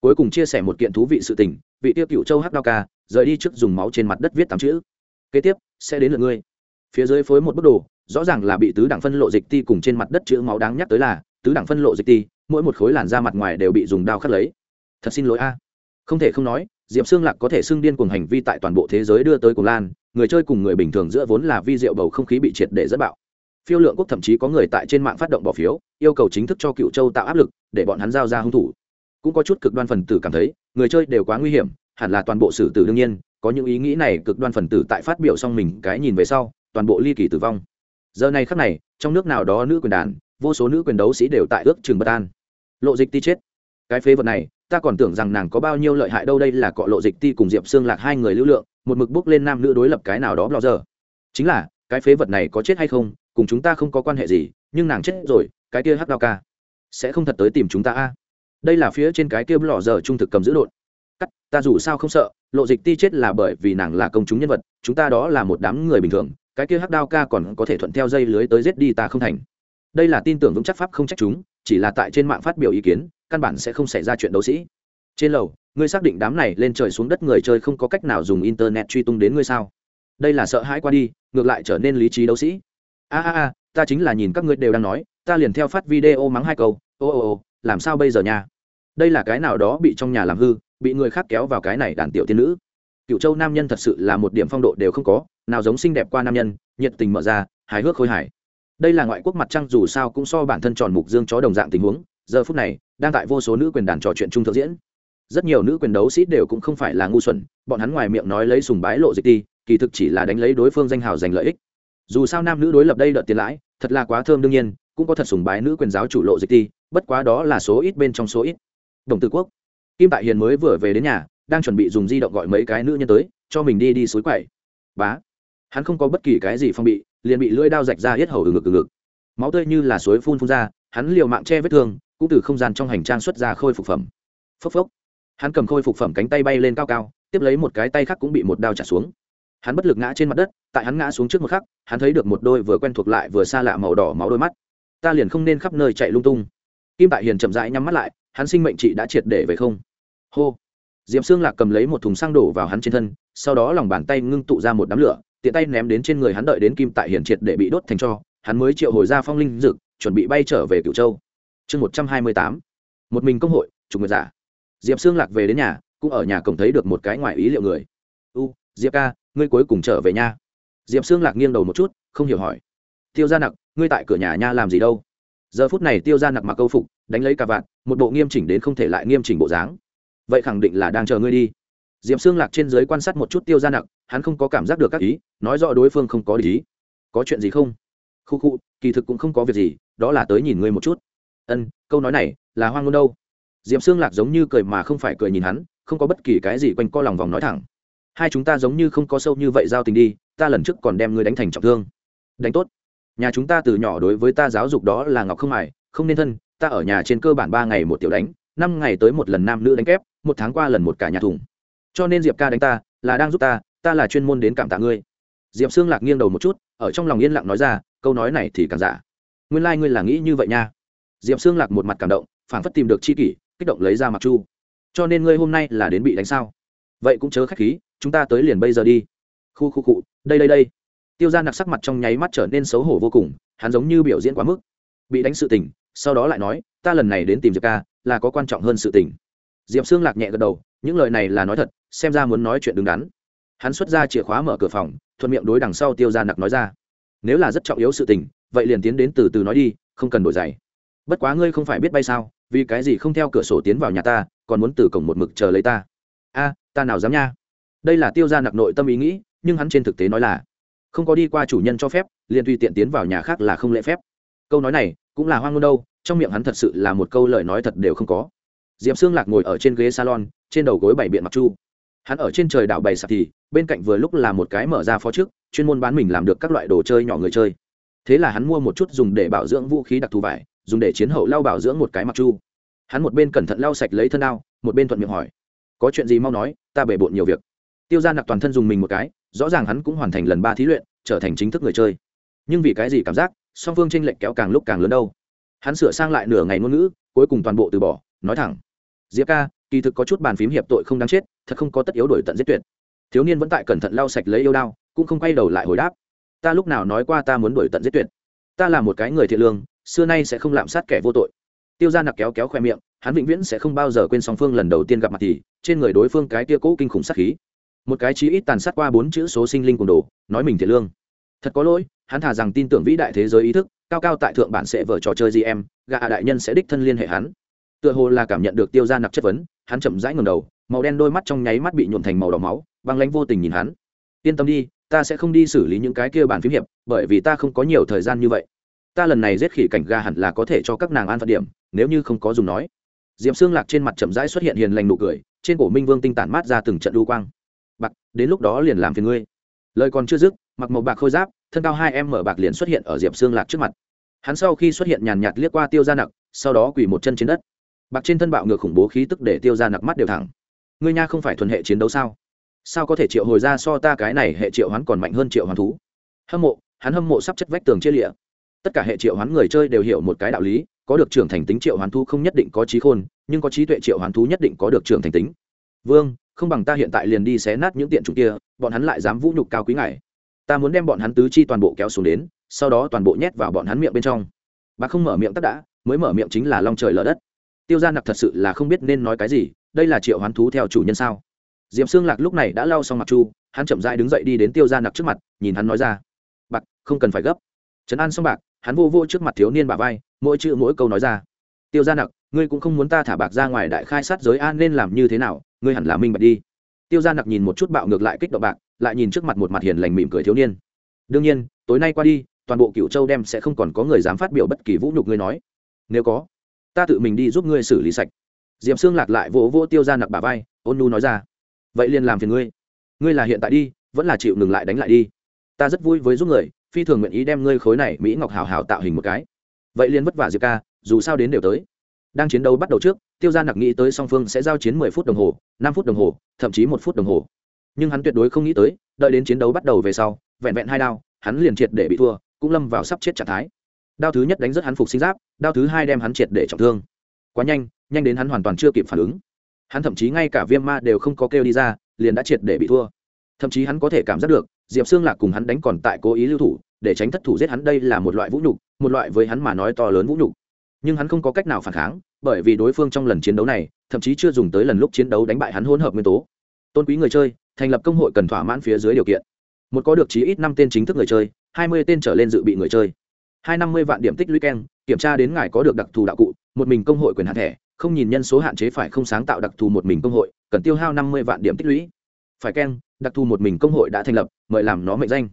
Cuối cùng chia sẻ một kiện thú vị sự tình, vị tiêu cựu châu hắc đao ca, rời đi trước dùng máu trên mặt đất viết tám chữ. Kế tiếp, sẽ đến lượt ngươi. Phía dưới phối một bức đồ, rõ ràng là bị tứ đẳng phân lộ dịch ti cùng trên mặt đất chữ máu đáng nhắc tới là, tứ đẳng phân lộ dịch ti mỗi một khối làn da mặt ngoài đều bị dùng đao khắc lấy. Thật xin lỗi a. Không thể không nói, diệp xương lạc có thể xưng điên cùng hành vi tại toàn bộ thế giới đưa tới cùng lan, người chơi cùng người bình thường giữa vốn là vi diệu bầu không khí bị triệt để dẫn bạo. Phiêu lượng quốc thậm chí có người tại trên mạng phát động bỏ phiếu, yêu cầu chính thức cho cựu châu tạo áp lực, để bọn hắn giao ra hung thủ. Cũng có chút cực đoan phần tử cảm thấy, người chơi đều quá nguy hiểm, hẳn là toàn bộ xử tử đương nhiên, có những ý nghĩ này cực đoan phần tử tại phát biểu xong mình cái nhìn về sau, toàn bộ ly kỳ tử vong. Giờ này khắc này, trong nước nào đó nữ quyền đàn, vô số nữ quyền đấu sĩ đều tại ước trường bất an lộ dịch ti chết. Cái phế vật này, ta còn tưởng rằng nàng có bao nhiêu lợi hại đâu, đây là cọ lộ dịch ti cùng diệp xương lạc hai người lưu lượng, một mực bước lên nam nữ đối lập cái nào đó lo giờ. Chính là, cái phế vật này có chết hay không, cùng chúng ta không có quan hệ gì, nhưng nàng chết rồi, cái kia hắc đao ca sẽ không thật tới tìm chúng ta a. Đây là phía trên cái kia lò giờ trung thực cầm giữ đột cắt, ta dù sao không sợ, lộ dịch ti chết là bởi vì nàng là công chúng nhân vật, chúng ta đó là một đám người bình thường, cái kia hắc đao ca còn có thể thuận theo dây lưới tới giết đi ta không thành. Đây là tin tưởng vững chắc pháp không trách chúng chỉ là tại trên mạng phát biểu ý kiến, căn bản sẽ không xảy ra chuyện đấu sĩ. Trên lầu, ngươi xác định đám này lên trời xuống đất người chơi không có cách nào dùng internet truy tung đến ngươi sao? Đây là sợ hãi qua đi, ngược lại trở nên lý trí đấu sĩ. A a a, ta chính là nhìn các ngươi đều đang nói, ta liền theo phát video mắng hai câu, ô ô ô, làm sao bây giờ nha? Đây là cái nào đó bị trong nhà làm hư, bị người khác kéo vào cái này đàn tiểu tiên nữ. Cựu châu nam nhân thật sự là một điểm phong độ đều không có, nào giống xinh đẹp qua nam nhân, nhiệt tình mở ra, hài hước khôi hài đây là ngoại quốc mặt trăng, dù sao cũng so bản thân tròn mục dương chó đồng dạng tình huống. Giờ phút này, đang tại vô số nữ quyền đàn trò chuyện trung thượng diễn. Rất nhiều nữ quyền đấu sĩ đều cũng không phải là ngu xuẩn, bọn hắn ngoài miệng nói lấy sùng bái lộ dịch đi, kỳ thực chỉ là đánh lấy đối phương danh hào giành lợi ích. Dù sao nam nữ đối lập đây đợt tiền lãi, thật là quá thơm đương nhiên, cũng có thật sùng bái nữ quyền giáo chủ lộ dịch đi, bất quá đó là số ít bên trong số ít. Đồng tử quốc. Kim tại hiền mới vừa về đến nhà, đang chuẩn bị dùng di động gọi mấy cái nữ nhân tới, cho mình đi đi suối quậy. Bá. Hắn không có bất kỳ cái gì phong bị liền bị lưỡi đao rạch ra hết hầu từ ngực từ ngực. Máu tươi như là suối phun phun ra, hắn liều mạng che vết thương, cũng từ không gian trong hành trang xuất ra khôi phục phẩm. Phốc phốc. Hắn cầm khôi phục phẩm cánh tay bay lên cao cao, tiếp lấy một cái tay khác cũng bị một đao trả xuống. Hắn bất lực ngã trên mặt đất, tại hắn ngã xuống trước một khắc, hắn thấy được một đôi vừa quen thuộc lại vừa xa lạ màu đỏ máu đôi mắt. Ta liền không nên khắp nơi chạy lung tung. Kim tại hiền chậm rãi nhắm mắt lại, hắn sinh mệnh trị đã triệt để về không. Hô. Diệm xương lạc cầm lấy một thùng xăng đổ vào hắn trên thân, sau đó lòng bàn tay ngưng tụ ra một đám lửa tiện tay ném đến trên người hắn đợi đến kim tại hiển triệt để bị đốt thành cho, hắn mới triệu hồi ra phong linh dực, chuẩn bị bay trở về cựu châu. Chương một trăm hai mươi tám. Một mình công hội, chủ nguyệt giả. Diệp xương lạc về đến nhà, cũng ở nhà cổng thấy được một cái ngoài ý liệu người. U, diệp ca, ngươi cuối cùng trở về nha. Diệp xương lạc nghiêng đầu một chút, không hiểu hỏi. Tiêu g i a nặc, ngươi tại cửa nhà nha làm gì đâu? Giờ phút này tiêu g i a nặc mặc câu phục, đánh lấy cà vạt, một bộ nghiêm chỉnh đến không thể lại nghiêm chỉnh bộ dáng. Vậy khẳng định là đang chờ ngươi đi diệp xương lạc trên giới quan sát một chút tiêu g i a nặc, hắn không có cảm giác được các ý, nói rõ đối phương không có lý có chuyện gì không? Khu khu, kỳ thực cũng không có việc gì, đó là tới nhìn ngươi một chút. Ân, câu nói này là hoang ngôn đâu? Diệp xương lạc giống như cười mà không phải cười nhìn hắn, không có bất kỳ cái gì quanh co lòng vòng nói thẳng. Hai chúng ta giống như không có sâu như vậy giao tình đi, ta lần trước còn đem ngươi đánh thành trọng thương. Đánh tốt. Nhà chúng ta từ nhỏ đối với ta giáo dục đó là ngọc không mài, không nên thân, ta ở nhà trên cơ bản ba ngày một tiểu đánh, năm ngày tới một lần nam nữ đánh kép, một tháng qua lần một cả nhà thùng cho nên diệp ca đánh ta, là đang giúp ta ta là chuyên môn đến cảm tạ ngươi. Diệp xương lạc nghiêng đầu một chút, ở trong lòng yên lặng nói ra, câu nói này thì càng giả. Nguyên lai、like、ngươi là nghĩ như vậy nha. Diệp xương lạc một mặt cảm động, phảng phất tìm được c h i kỷ, kích động lấy ra mặc chu. Cho nên ngươi hôm nay là đến bị đánh sao? Vậy cũng chớ khách khí, chúng ta tới liền bây giờ đi. Khu khu cụ đây đây đây. Tiêu g i a nặc sắc mặt trong nháy mắt trở nên xấu hổ vô cùng, hắn giống như biểu diễn quá mức. Bị đánh sự tình, sau đó lại nói, ta lần này đến tìm diệp ca, là có quan trọng hơn sự tình diệp xương lạc nhẹ gật đầu, những lời này là nói thật, xem ra muốn nói chuyện đứng đắn. Hắn xuất ra chìa khóa mở cửa phòng, thuận miệng đối đằng sau tiêu g i a nặc nói ra, nếu là rất trọng yếu sự tình, vậy liền tiến đến từ từ nói đi, không cần đổi giày. Bất quá ngươi không phải biết bay sao, vì cái gì không theo cửa sổ tiến vào nhà ta, còn muốn từ cổng một mực chờ lấy ta? A, ta nào dám nha. Đây là tiêu g i a nặc nội tâm ý nghĩ, nhưng hắn trên thực tế nói là, không có đi qua chủ nhân cho phép, liền tùy tiện tiến vào nhà khác là không lễ phép. Câu nói này cũng là hoang ngôn đâu, trong miệng hắn thật sự là một câu lời nói thật đều không có diệp xương lạc ngồi ở trên ghế salon, trên đầu gối bảy biện mặc chu. Hắn ở trên trời đảo bày sạp thì, bên cạnh vừa lúc là một cái mở ra phó trước, chuyên môn bán mình làm được các loại đồ chơi nhỏ người chơi. Thế là hắn mua một chút dùng để bảo dưỡng vũ khí đặc thù vải, dùng để chiến hậu lau bảo dưỡng một cái mặc chu. Hắn một bên cẩn thận lau sạch lấy thân ao, một bên thuận miệng hỏi, có chuyện gì mau nói, ta bể bộn nhiều việc. Tiêu g i a nặc toàn thân dùng mình một cái, rõ ràng hắn cũng hoàn thành lần ba thí luyện, trở thành chính thức người chơi. Nhưng vì cái gì cảm giác, song phương tranh lệch kéo càng lúc càng lớn đâu. Hắn sửa sang lại nửa ngày ngôn ngữ, cuối cùng toàn bộ từ bỏ, nói thẳng diệp ca, kỳ thực có chút bàn phím hiệp tội không đáng chết, thật không có tất yếu đổi tận giết tuyệt. Thiếu niên vẫn tại cẩn thận lau sạch lấy yêu đao, cũng không quay đầu lại hồi đáp. Ta lúc nào nói qua ta muốn đổi tận giết tuyệt? Ta là một cái người thiện lương, xưa nay sẽ không lạm sát kẻ vô tội. Tiêu g i a nặc kéo kéo khoe miệng, hắn vĩnh viễn sẽ không bao giờ quên song phương lần đầu tiên gặp mặt thì, trên người đối phương cái tia cũ kinh khủng sát khí. Một cái chí ít tàn sát qua bốn chữ số sinh linh cùng đồ, nói mình thiện lương. Thật có lỗi, hắn thả rằng tin tưởng vĩ đại thế giới ý thức, cao cao tại thượng bản sẽ vở trò chơi gm gà đại nhân sẽ đích thân liên hệ hắn tựa hồ là cảm nhận được tiêu g i a nặc chất vấn, hắn chậm rãi ngầm đầu, màu đen đôi mắt trong nháy mắt bị nhuộn thành màu đỏ máu, băng lánh vô tình nhìn hắn. Yên tâm đi, ta sẽ không đi xử lý những cái kia bản phím hiệp, bởi vì ta không có nhiều thời gian như vậy. Ta lần này giết khỉ cảnh ga hẳn là có thể cho các nàng an phận điểm, nếu như không có dùng nói. Diệm xương lạc trên mặt chậm rãi xuất hiện hiền lành nụ cười, trên cổ minh vương tinh tản mát ra từng trận lưu quang. Bạc, đến lúc đó liền làm phiền ngươi. Lời còn chưa dứt, mặc màu bạc khôi giáp, thân cao hai em mở bạc liền xuất hiện ở diệp xương lạc trước mặt. Hắn sau khi xuất hiện nhàn nhạt liếc qua tiêu ra nặc, sau đó quỳ một chân trên đất bạc trên thân bạo ngược khủng bố khí tức để tiêu ra nặc mắt đều thẳng. Ngươi nha không phải thuần hệ chiến đấu sao? Sao có thể triệu hồi ra so ta cái này hệ triệu hoán còn mạnh hơn triệu hoán thú? Hâm mộ, hắn hâm mộ sắp chất vách tường chia lịa. Tất cả hệ triệu hoán người chơi đều hiểu một cái đạo lý, có được trưởng thành tính triệu hoán thú không nhất định có trí khôn, nhưng có trí tuệ triệu hoán thú nhất định có được trưởng thành tính. Vương, không bằng ta hiện tại liền đi xé nát những tiện chủ kia, bọn hắn lại dám vũ nhục cao quý ngài. Ta muốn đem bọn hắn tứ chi toàn bộ kéo xuống đến, sau đó toàn bộ nhét vào bọn hắn miệng bên trong. Bà không mở miệng tất đã, mới mở miệng chính là long trời lở đất tiêu g i a nặc thật sự là không biết nên nói cái gì, đây là triệu hoán thú theo chủ nhân sao? D i ệ p xương lạc lúc này đã lau xong mặc chu, hắn chậm dai đứng dậy đi đến tiêu g i a nặc trước mặt, nhìn hắn nói ra. Bạc, không cần phải gấp. Trấn an xong bạc, hắn vô vô trước mặt thiếu niên bà vai, mỗi chữ mỗi câu nói ra. Tiêu g i a nặc, ngươi cũng không muốn ta thả bạc ra ngoài đại khai sát giới an nên làm như thế nào, ngươi hẳn là minh bạch đi. Tiêu g i a nặc nhìn một chút bạo ngược lại kích động bạc, lại nhìn trước mặt một mặt hiền lành mỉm cười thiếu niên. Đương nhiên, tối nay qua đi, toàn bộ cựu châu đem sẽ không còn có người dám phát biểu bất kỳ vũ nhục ngươi nói. Nếu có ta tự mình đi giúp ngươi xử lý sạch. D i ệ p xương lạc lại vỗ vỗ tiêu ra nặc bà vai, ôn nu nói ra, vậy liền làm phiền ngươi. Ngươi là hiện tại đi, vẫn là chịu ngừng lại đánh lại đi. Ta rất vui với giúp người, phi thường nguyện ý đem ngươi khối này mỹ ngọc hào hào tạo hình một cái. Vậy liền vất vả diệp ca, dù sao đến đều tới. Đang chiến đấu bắt đầu trước, tiêu g i a nặc nghĩ tới song phương sẽ giao chiến mười phút đồng hồ, năm phút đồng hồ, thậm chí một phút đồng hồ. Nhưng hắn tuyệt đối không nghĩ tới, đợi đến chiến đấu bắt đầu về sau, vẹn vẹn hai đao, hắn liền triệt để bị thua, cũng lâm vào sắp chết trạng thái đao thứ nhất đánh rất hắn phục sinh giáp, đao thứ hai đem hắn triệt để trọng thương. Quá nhanh nhanh đến hắn hoàn toàn chưa kịp phản ứng. Hắn thậm chí ngay cả viêm ma đều không có kêu đi ra, liền đã triệt để bị thua. Thậm chí hắn có thể cảm giác được, diệp xương lạc cùng hắn đánh còn tại cố ý lưu thủ, để tránh thất thủ giết hắn đây là một loại vũ nhục, một loại với hắn mà nói to lớn vũ nhục. Nhưng hắn không có cách nào phản kháng, bởi vì đối phương trong lần chiến đấu này, thậm chí chưa dùng tới lần lúc chiến đấu đánh bại hắn hỗn hợp nguyên tố. Tôn quý người chơi, thành lập công hội cần thỏa mãn phía dưới điều kiện. Một có được chí ít năm tên chính thức người chơi, hai mươi tên trở lên dự bị người chơi hai năm mươi vạn điểm tích lũy keng, kiểm tra đến ngài có được đặc thù đạo cụ, một mình công hội quyền hạn thẻ, không nhìn nhân số hạn chế phải không sáng tạo đặc thù một mình công hội, cần tiêu hao năm mươi vạn điểm tích lũy. Phải keng, đặc thù một mình công hội đã thành lập, mời làm nó mệnh danh.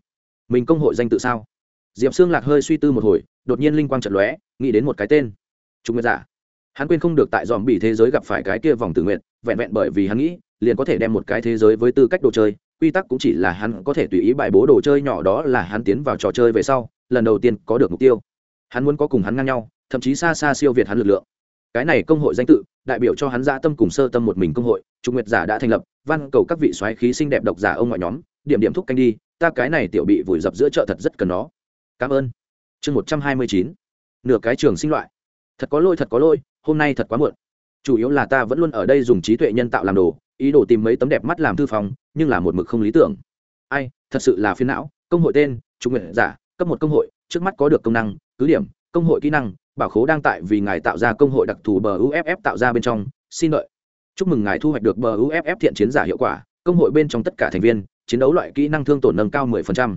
Mình công hội danh tự sao? Diệp xương lạc hơi suy tư một hồi, đột nhiên linh quang trận lóe, nghĩ đến một cái tên. Trung nguyệt giả hắn quên không được tại dòm bị thế giới gặp phải cái kia vòng tử nguyện vẹn vẹn bởi vì hắn nghĩ, liền có thể đem một cái thế giới với tư cách đồ chơi, quy tắc cũng chỉ là hắn có thể tùy ý bài bố đồ chơi nhỏ đó là hắn tiến vào trò chơi về sau lần đầu tiên có được mục tiêu. Hắn muốn có cùng hắn ngang nhau, thậm chí xa xa siêu việt hắn lực lượng. Cái này công hội danh tự, đại biểu cho hắn dã tâm cùng sơ tâm một mình công hội trung nguyệt giả đã thành lập văn cầu các vị soái khí xinh đẹp độc giả ông ngoại nhóm, điểm điểm thúc canh đi, ta cái này tiểu bị vùi dập giữa chợ thật rất cần nó. Cảm ơn. Chương một trăm hai mươi chín. Nửa cái trường sinh loại. Thật có lỗi, thật có lỗi, hôm nay thật quá muộn. Chủ yếu là ta vẫn luôn ở đây dùng trí tuệ nhân tạo làm đồ, ý đồ tìm mấy tấm đẹp mắt làm thư phòng, nhưng là một mực không lý tưởng. Ai, thật sự là phiến não, công hội tên trung nguyện giả cấp một công hội, trước mắt có được công năng, cứ điểm, công hội kỹ năng, bảo khố đang tại vì ngài tạo ra công hội đặc thù bờ uff tạo ra bên trong. Xin lợi chúc mừng ngài thu hoạch được bờ uff thiện chiến giả hiệu quả, công hội bên trong tất cả thành viên, chiến đấu loại kỹ năng thương tổn nâng cao 10%.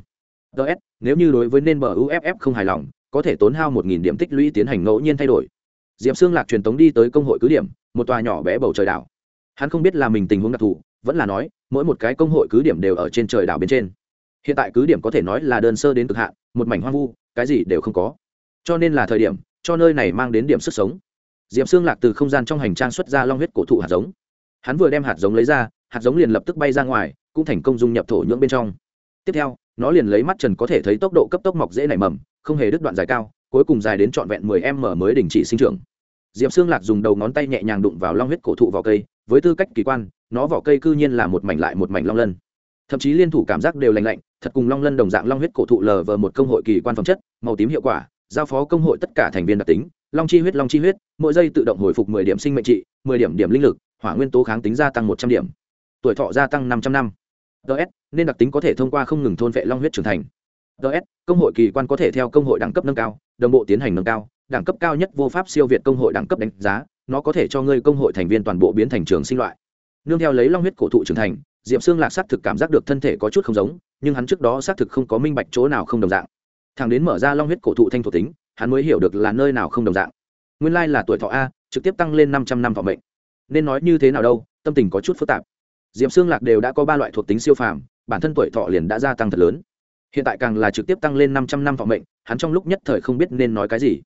ts nếu như đối với nên bờ uff không hài lòng, có thể tốn hao 1.000 điểm tích lũy tiến hành ngẫu nhiên thay đổi. Diệp xương lạc truyền tống đi tới công hội cứ điểm, một tòa nhỏ bé bầu trời đảo. Hắn không biết là mình tình huống đặc thù, vẫn là nói, mỗi một cái công hội cứ điểm đều ở trên trời đảo bên trên hiện tại cứ điểm có thể nói là đơn sơ đến cực hạn, một mảnh hoang vu, cái gì đều không có. Cho nên là thời điểm, cho nơi này mang đến điểm sức sống. Diệp xương lạc từ không gian trong hành trang xuất ra long huyết cổ thụ hạt giống. Hắn vừa đem hạt giống lấy ra, hạt giống liền lập tức bay ra ngoài, cũng thành công dung nhập thổ nhưỡng bên trong. Tiếp theo, nó liền lấy mắt trần có thể thấy tốc độ cấp tốc mọc dễ nảy mầm, không hề đứt đoạn dài cao, cuối cùng dài đến trọn vẹn mười m mới đình chỉ sinh trưởng. Diệp xương lạc dùng đầu ngón tay nhẹ nhàng đụng vào long huyết cổ thụ vào cây, với tư cách kỳ quan, nó vỏ cây cư nhiên là một mảnh lại một mảnh long lân thậm chí liên thủ cảm giác đều lành lạnh, thật cùng long lân đồng dạng long huyết cổ thụ lờ vờ một công hội kỳ quan phẩm chất, màu tím hiệu quả, giao phó công hội tất cả thành viên đặc tính, long chi huyết, long chi huyết, mỗi giây tự động hồi phục mười điểm sinh mệnh trị, mười điểm điểm linh lực, hỏa nguyên tố kháng tính gia tăng một trăm điểm. Tuổi thọ gia tăng năm trăm năm. Ts nên đặc tính có thể thông qua không ngừng thôn vệ long huyết trưởng thành. Ts công hội kỳ quan có thể theo công hội đẳng cấp nâng cao, đồng bộ tiến hành nâng cao, đẳng cấp cao nhất vô pháp siêu việt công hội đẳng cấp đánh giá, nó có thể cho ngươi công hội thành viên toàn bộ biến thành trường sinh loại. Nương theo lấy long huyết cổ thụ trưởng thành diệp xương lạc xác thực cảm giác được thân thể có chút không giống, nhưng hắn trước đó xác thực không có minh bạch chỗ nào không đồng dạng. Thằng đến mở ra long huyết cổ thụ thanh thuộc tính, hắn mới hiểu được là nơi nào không đồng dạng. Nguyên lai là tuổi thọ a, trực tiếp tăng lên năm trăm năm thọ mệnh. Nên nói như thế nào đâu, tâm tình có chút phức tạp. Diệp xương lạc đều đã có ba loại thuộc tính siêu phàm, bản thân tuổi thọ liền đã gia tăng thật lớn. Hiện tại càng là trực tiếp tăng lên năm trăm năm thọ mệnh, hắn trong lúc nhất thời không biết nên nói cái gì.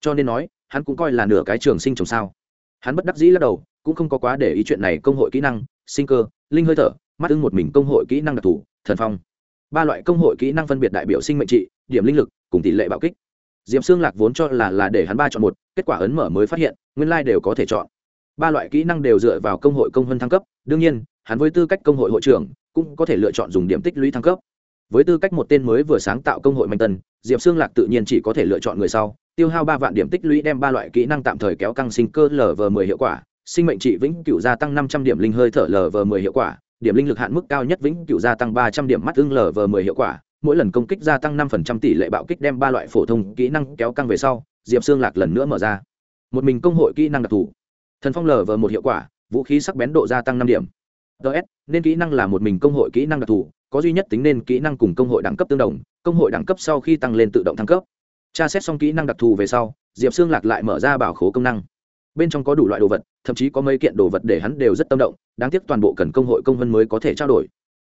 Cho nên nói, hắn cũng coi là nửa cái trường sinh trồng sao. Hắn bất đắc dĩ lắc đầu, cũng không có quá để ý chuyện này công hội kỹ năng, sinh cơ, linh hơi thở mắt ưng một mình công hội kỹ năng đặc thù, thần phong. Ba loại công hội kỹ năng phân biệt đại biểu sinh mệnh trị, điểm linh lực, cùng tỷ lệ bạo kích. Diệp xương lạc vốn cho là là để hắn ba chọn một, kết quả ấn mở mới phát hiện, nguyên lai、like、đều có thể chọn. Ba loại kỹ năng đều dựa vào công hội công hơn thăng cấp, đương nhiên, hắn với tư cách công hội hội trưởng cũng có thể lựa chọn dùng điểm tích lũy thăng cấp. Với tư cách một tên mới vừa sáng tạo công hội mạnh tân diệp xương lạc tự nhiên chỉ có thể lựa chọn người sau, tiêu hao ba vạn điểm tích lũy đem ba loại kỹ năng tạm thời kéo căng sinh cơ lv mười hiệu quả, sinh mệnh trị vĩnh cửu gia tăng năm trăm điểm linh hơi thở lv mười hiệu quả điểm linh lực hạn mức cao nhất vĩnh cửu gia tăng ba trăm điểm mắt ưng vờ mười hiệu quả, mỗi lần công kích gia tăng năm phần trăm tỷ lệ bạo kích đem ba loại phổ thông kỹ năng kéo căng về sau, diệp xương lạc lần nữa mở ra. Một mình công hội kỹ năng đặc thù. Thần phong lv một hiệu quả, vũ khí sắc bén độ gia tăng năm điểm. Ts nên kỹ năng là một mình công hội kỹ năng đặc thù, có duy nhất tính nên kỹ năng cùng công hội đẳng cấp tương đồng, công hội đẳng cấp sau khi tăng lên tự động thăng cấp. Tra xét xong kỹ năng đặc thù về sau, diệp xương lạc lại mở ra bảo khố công năng bên trong có đủ loại đồ vật, thậm chí có mấy kiện đồ vật để hắn đều rất tâm động, đáng tiếc toàn bộ cần công hội công vân mới có thể trao đổi.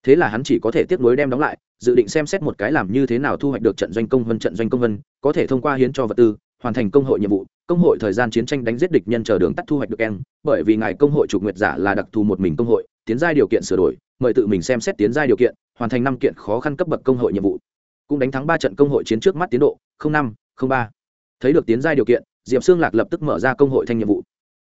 Thế là hắn chỉ có thể tiếp nối đem đóng lại, dự định xem xét một cái làm như thế nào thu hoạch được trận doanh công vân trận doanh công vân, có thể thông qua hiến cho vật tư, hoàn thành công hội nhiệm vụ, công hội thời gian chiến tranh đánh giết địch nhân chờ đường tắt thu hoạch được en bởi vì ngài công hội chủ nguyệt giả là đặc thù một mình công hội, tiến giai điều kiện sửa đổi, mời tự mình xem xét tiến giai điều kiện, hoàn thành năm kiện khó khăn cấp bậc công hội nhiệm vụ. Cũng đánh thắng ba trận công hội chiến trước mắt tiến độ năm ba. Thấy được tiến giai điều kiện diệp xương lạc lập tức mở ra công hội thanh nhiệm vụ.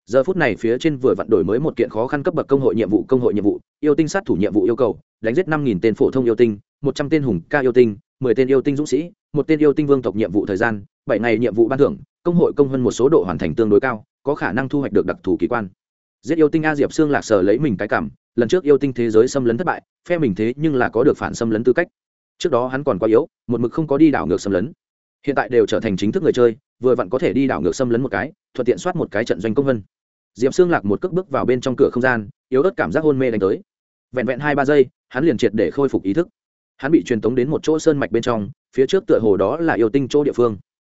Giờ phút này phía trên vừa vặn đổi mới một kiện khó khăn cấp bậc công hội nhiệm vụ, công hội nhiệm vụ, yêu tinh sát thủ nhiệm vụ yêu cầu, đánh giết năm nghìn tên phổ thông yêu tinh, một trăm tên hùng ca yêu tinh, mười tên yêu tinh dũng sĩ, một tên yêu tinh vương tộc nhiệm vụ thời gian, bảy ngày nhiệm vụ ban thưởng, công hội công hơn một số độ hoàn thành tương đối cao, có khả năng thu hoạch được đặc thù kỳ quan. Giết yêu tinh a diệp xương lạc sở lấy mình cái cảm, lần trước yêu tinh thế giới xâm lấn thất bại, phe mình thế nhưng là có được phản xâm lấn tư cách. Trước đó hắn còn quá yếu, một mực không có đi đảo ngược xâm lấn hiện tại đều trở thành chính thức người chơi, vừa vặn có thể đi đảo ngược xâm lấn một cái, thuận tiện soát một cái trận doanh công vân. Diệp xương lạc một cước bước vào bên trong cửa không gian, yếu ớt cảm giác hôn mê đánh tới. Vẹn vẹn hai ba giây, hắn liền triệt để khôi phục ý thức. Hắn bị truyền tống đến một chỗ sơn mạch bên trong, phía trước tựa hồ đó là yêu tinh chỗ địa phương.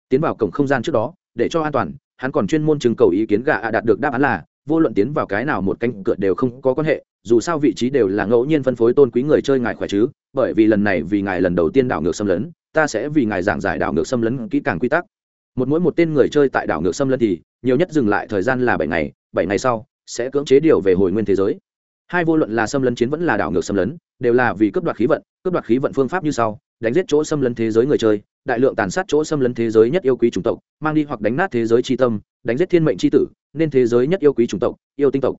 Tiến vào cổng không gian trước đó, để cho an toàn, hắn còn chuyên môn chừng cầu ý kiến gà ạ đạt được đáp án là, vô luận tiến vào cái nào một canh cửa đều không có quan hệ, dù sao vị trí đều là ngẫu nhiên phân phối tôn quý người chơi ngài khỏe chứ, bởi vì lần này vì ngài lần đầu tiên đảo ngược xâm lấn ta sẽ vì ngài giảng giải đảo ngược xâm lấn kỹ càng quy tắc. Một mỗi một tên người chơi tại đảo ngược xâm lấn thì nhiều nhất dừng lại thời gian là bảy ngày bảy ngày sau sẽ cưỡng chế điều về hồi nguyên thế giới. Hai vô luận là xâm lấn chiến vẫn là đảo ngược xâm lấn, đều là vì cướp đoạt khí vận, cướp đoạt khí vận phương pháp như sau, đánh giết chỗ xâm lấn thế giới người chơi, đại lượng tàn sát chỗ xâm lấn thế giới nhất yêu quý chủng tộc, mang đi hoặc đánh nát thế giới tri tâm, đánh giết thiên mệnh tri tử, nên thế giới nhất yêu quý chủng tộc, yêu tinh tộc.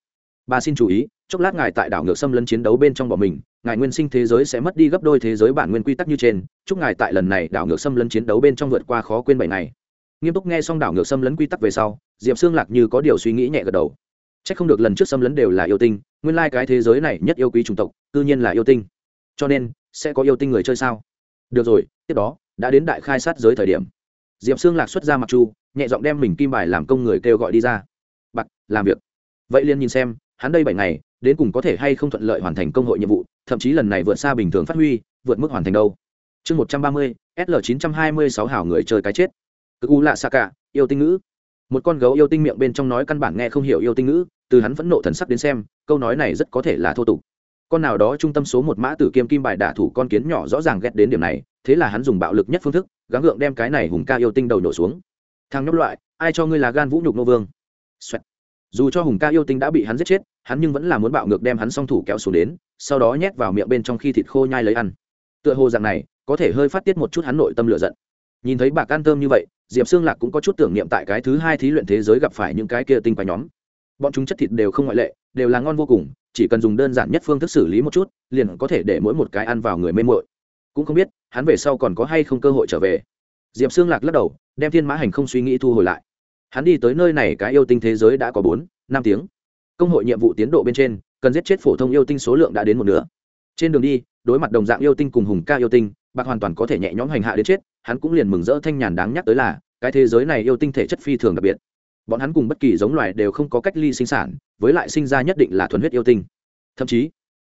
Bà xin chú ý, chốc lát ngài tại đảo ngược xâm lấn chiến đấu bên trong bọn mình ngài nguyên sinh thế giới sẽ mất đi gấp đôi thế giới bản nguyên quy tắc như trên. Chúc ngài tại lần này đảo ngược xâm lấn chiến đấu bên trong vượt qua khó quên bảy ngày. Nghiêm túc nghe xong đảo ngược xâm lấn quy tắc về sau, diệp xương lạc như có điều suy nghĩ nhẹ gật đầu. C h ắ c không được lần trước xâm lấn đều là yêu tinh, nguyên lai、like、cái thế giới này nhất yêu quý chủng tộc tự nhiên là yêu tinh. Cho nên, sẽ có yêu tinh người chơi sao? Được rồi, tiếp đó, đã đến đại khai sát giới thời điểm. Diệp xương lạc xuất ra mặc chu, nhẹ giọng đem mình kim bài làm công người kêu gọi đi ra. Bạc làm việc. Vậy liên nhìn xem, hắn đây bảy ngày, đến cùng có thể hay không thuận lợi hoàn thành công hội nhiệm vụ thậm chí lần này vượt xa bình thường phát huy, vượt mức hoàn thành đâu. Chương một trăm ba mươi sl chín trăm hai mươi sáu hảo người chơi cái chết. Cực u lạ xa cả, yêu tinh ngữ. Một con gấu yêu tinh miệng bên trong nói căn bản nghe không hiểu yêu tinh ngữ, từ hắn vẫn nộ thần sắc đến xem, câu nói này rất có thể là thô tục. Con nào đó trung tâm số một mã tử kiêm kim bài đả thủ con kiến nhỏ rõ ràng ghét đến điểm này, thế là hắn dùng bạo lực nhất phương thức, gắng gượng đem cái này hùng ca yêu tinh đầu nổ xuống. Thằng nhóc loại, ai cho ngươi là gan vũ nhục nô vương? Xoẹt dù cho hùng ca yêu tinh đã bị hắn giết chết, hắn nhưng vẫn là muốn bạo ngược đem hắn song thủ kéo xuống đến, sau đó nhét vào miệng bên trong khi thịt khô nhai lấy ăn. Tựa hồ dạng này, có thể hơi phát tiết một chút hắn nội tâm lửa giận. Nhìn thấy bà can tôm như vậy, diệp xương lạc cũng có chút tưởng niệm tại cái thứ hai thí luyện thế giới gặp phải những cái kia tinh quái nhóm. Bọn chúng chất thịt đều không ngoại lệ, đều là ngon vô cùng, chỉ cần dùng đơn giản nhất phương thức xử lý một chút, liền có thể để mỗi một cái ăn vào người mê mội cũng không biết, hắn về sau còn có hay không cơ hội trở về. Diệp xương lạc lắc đầu, đem thiên mã hành không suy nghĩ thu hồi lại hắn đi tới nơi này cái yêu tinh thế giới đã có bốn, năm tiếng. Công hội nhiệm vụ tiến độ bên trên, cần giết chết phổ thông yêu tinh số lượng đã đến một nửa. Trên đường đi, đối mặt đồng dạng yêu tinh cùng hùng ca yêu tinh, bạc hoàn toàn có thể nhẹ nhõm hành hạ đến chết, hắn cũng liền mừng rỡ thanh nhàn đáng nhắc tới là, cái thế giới này yêu tinh thể chất phi thường đặc biệt. Bọn hắn cùng bất kỳ giống loài đều không có cách ly sinh sản, với lại sinh ra nhất định là thuần huyết yêu tinh. Thậm chí,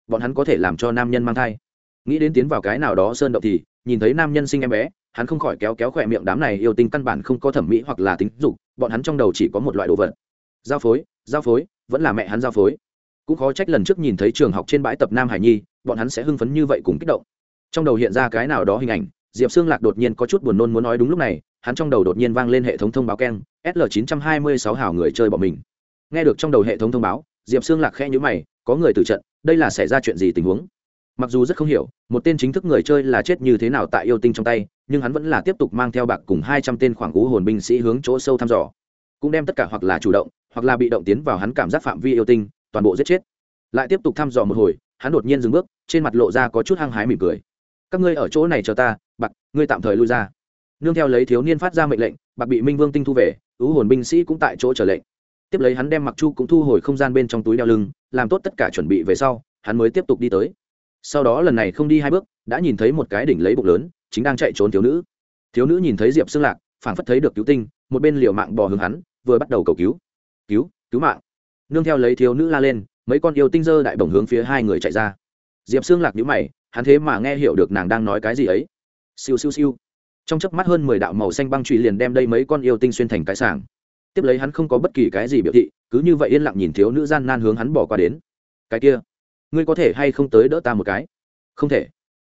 bọn hắn có thể làm cho nam nhân mang thai. Nghĩ đến tiến vào cái nào đó sơn động thì, nhìn thấy nam nhân sinh em bé hắn không khỏi kéo kéo khỏe miệng đám này yêu tinh căn bản không có thẩm mỹ hoặc là tính dục, bọn hắn trong đầu chỉ có một loại đồ vật. Giao phối giao phối, vẫn là mẹ hắn giao phối. Cũng khó trách lần trước nhìn thấy trường học trên bãi tập nam hải nhi, bọn hắn sẽ hưng phấn như vậy cùng kích động. Trong đầu hiện ra cái nào đó hình ảnh, diệp xương lạc đột nhiên có chút buồn nôn muốn nói đúng lúc này, hắn trong đầu đột nhiên vang lên hệ thống thông báo keng sl 926 hào người chơi bọn mình. Nghe được trong đầu hệ thống thông báo, diệp xương lạc khẽ nhữ mày, có người từ trận, đây là xảy ra chuyện gì tình huống? Mặc dù rất không hiểu, một tên chính thức người chơi là chết như thế nào tại yêu tinh trong tay, nhưng hắn vẫn là tiếp tục mang theo bạc cùng hai trăm tên khoảng cú hồn binh sĩ hướng chỗ sâu thăm dò. Cũng đem tất cả hoặc là chủ động, hoặc là bị động tiến vào hắn cảm giác phạm vi yêu tinh, toàn bộ giết chết. Lại tiếp tục thăm dò một hồi, hắn đột nhiên dừng bước, trên mặt lộ ra có chút hăng hái mỉm cười. Các ngươi ở chỗ này chờ ta, bạc, ngươi tạm thời lui ra. Nương theo lấy thiếu niên phát ra mệnh lệnh, bạc bị minh vương tinh thu về, ứ hồn binh sĩ cũng tại chỗ trở lệnh. Tiếp lấy hắn đem mặc chu cũng thu hồi không gian bên trong túi đeo lưng, làm tốt tất cả chuẩn bị về sau, hắn mới tiếp tục đi tới sau đó lần này không đi hai bước, đã nhìn thấy một cái đỉnh lấy bụng lớn, chính đang chạy trốn thiếu nữ. Thiếu nữ nhìn thấy diệp xương lạc, phảng phất thấy được cứu tinh, một bên liều mạng bò hướng hắn, vừa bắt đầu cầu cứu. Cứu cứu mạng. Nương theo lấy thiếu nữ la lên, mấy con yêu tinh dơ đại bổng hướng phía hai người chạy ra. Diệp xương lạc nhíu mày, hắn thế mà nghe hiểu được nàng đang nói cái gì ấy. Siêu siêu siêu. Trong chớp mắt hơn mười đạo màu xanh băng trụy liền đem đây mấy con yêu tinh xuyên thành cái sàng tiếp lấy hắn không có bất kỳ cái gì biểu thị, cứ như vậy yên lặng nhìn thiếu nữ gian nan hướng hắn bỏ qua đến. Cái kia ngươi có thể hay không tới đỡ ta một cái? Không thể.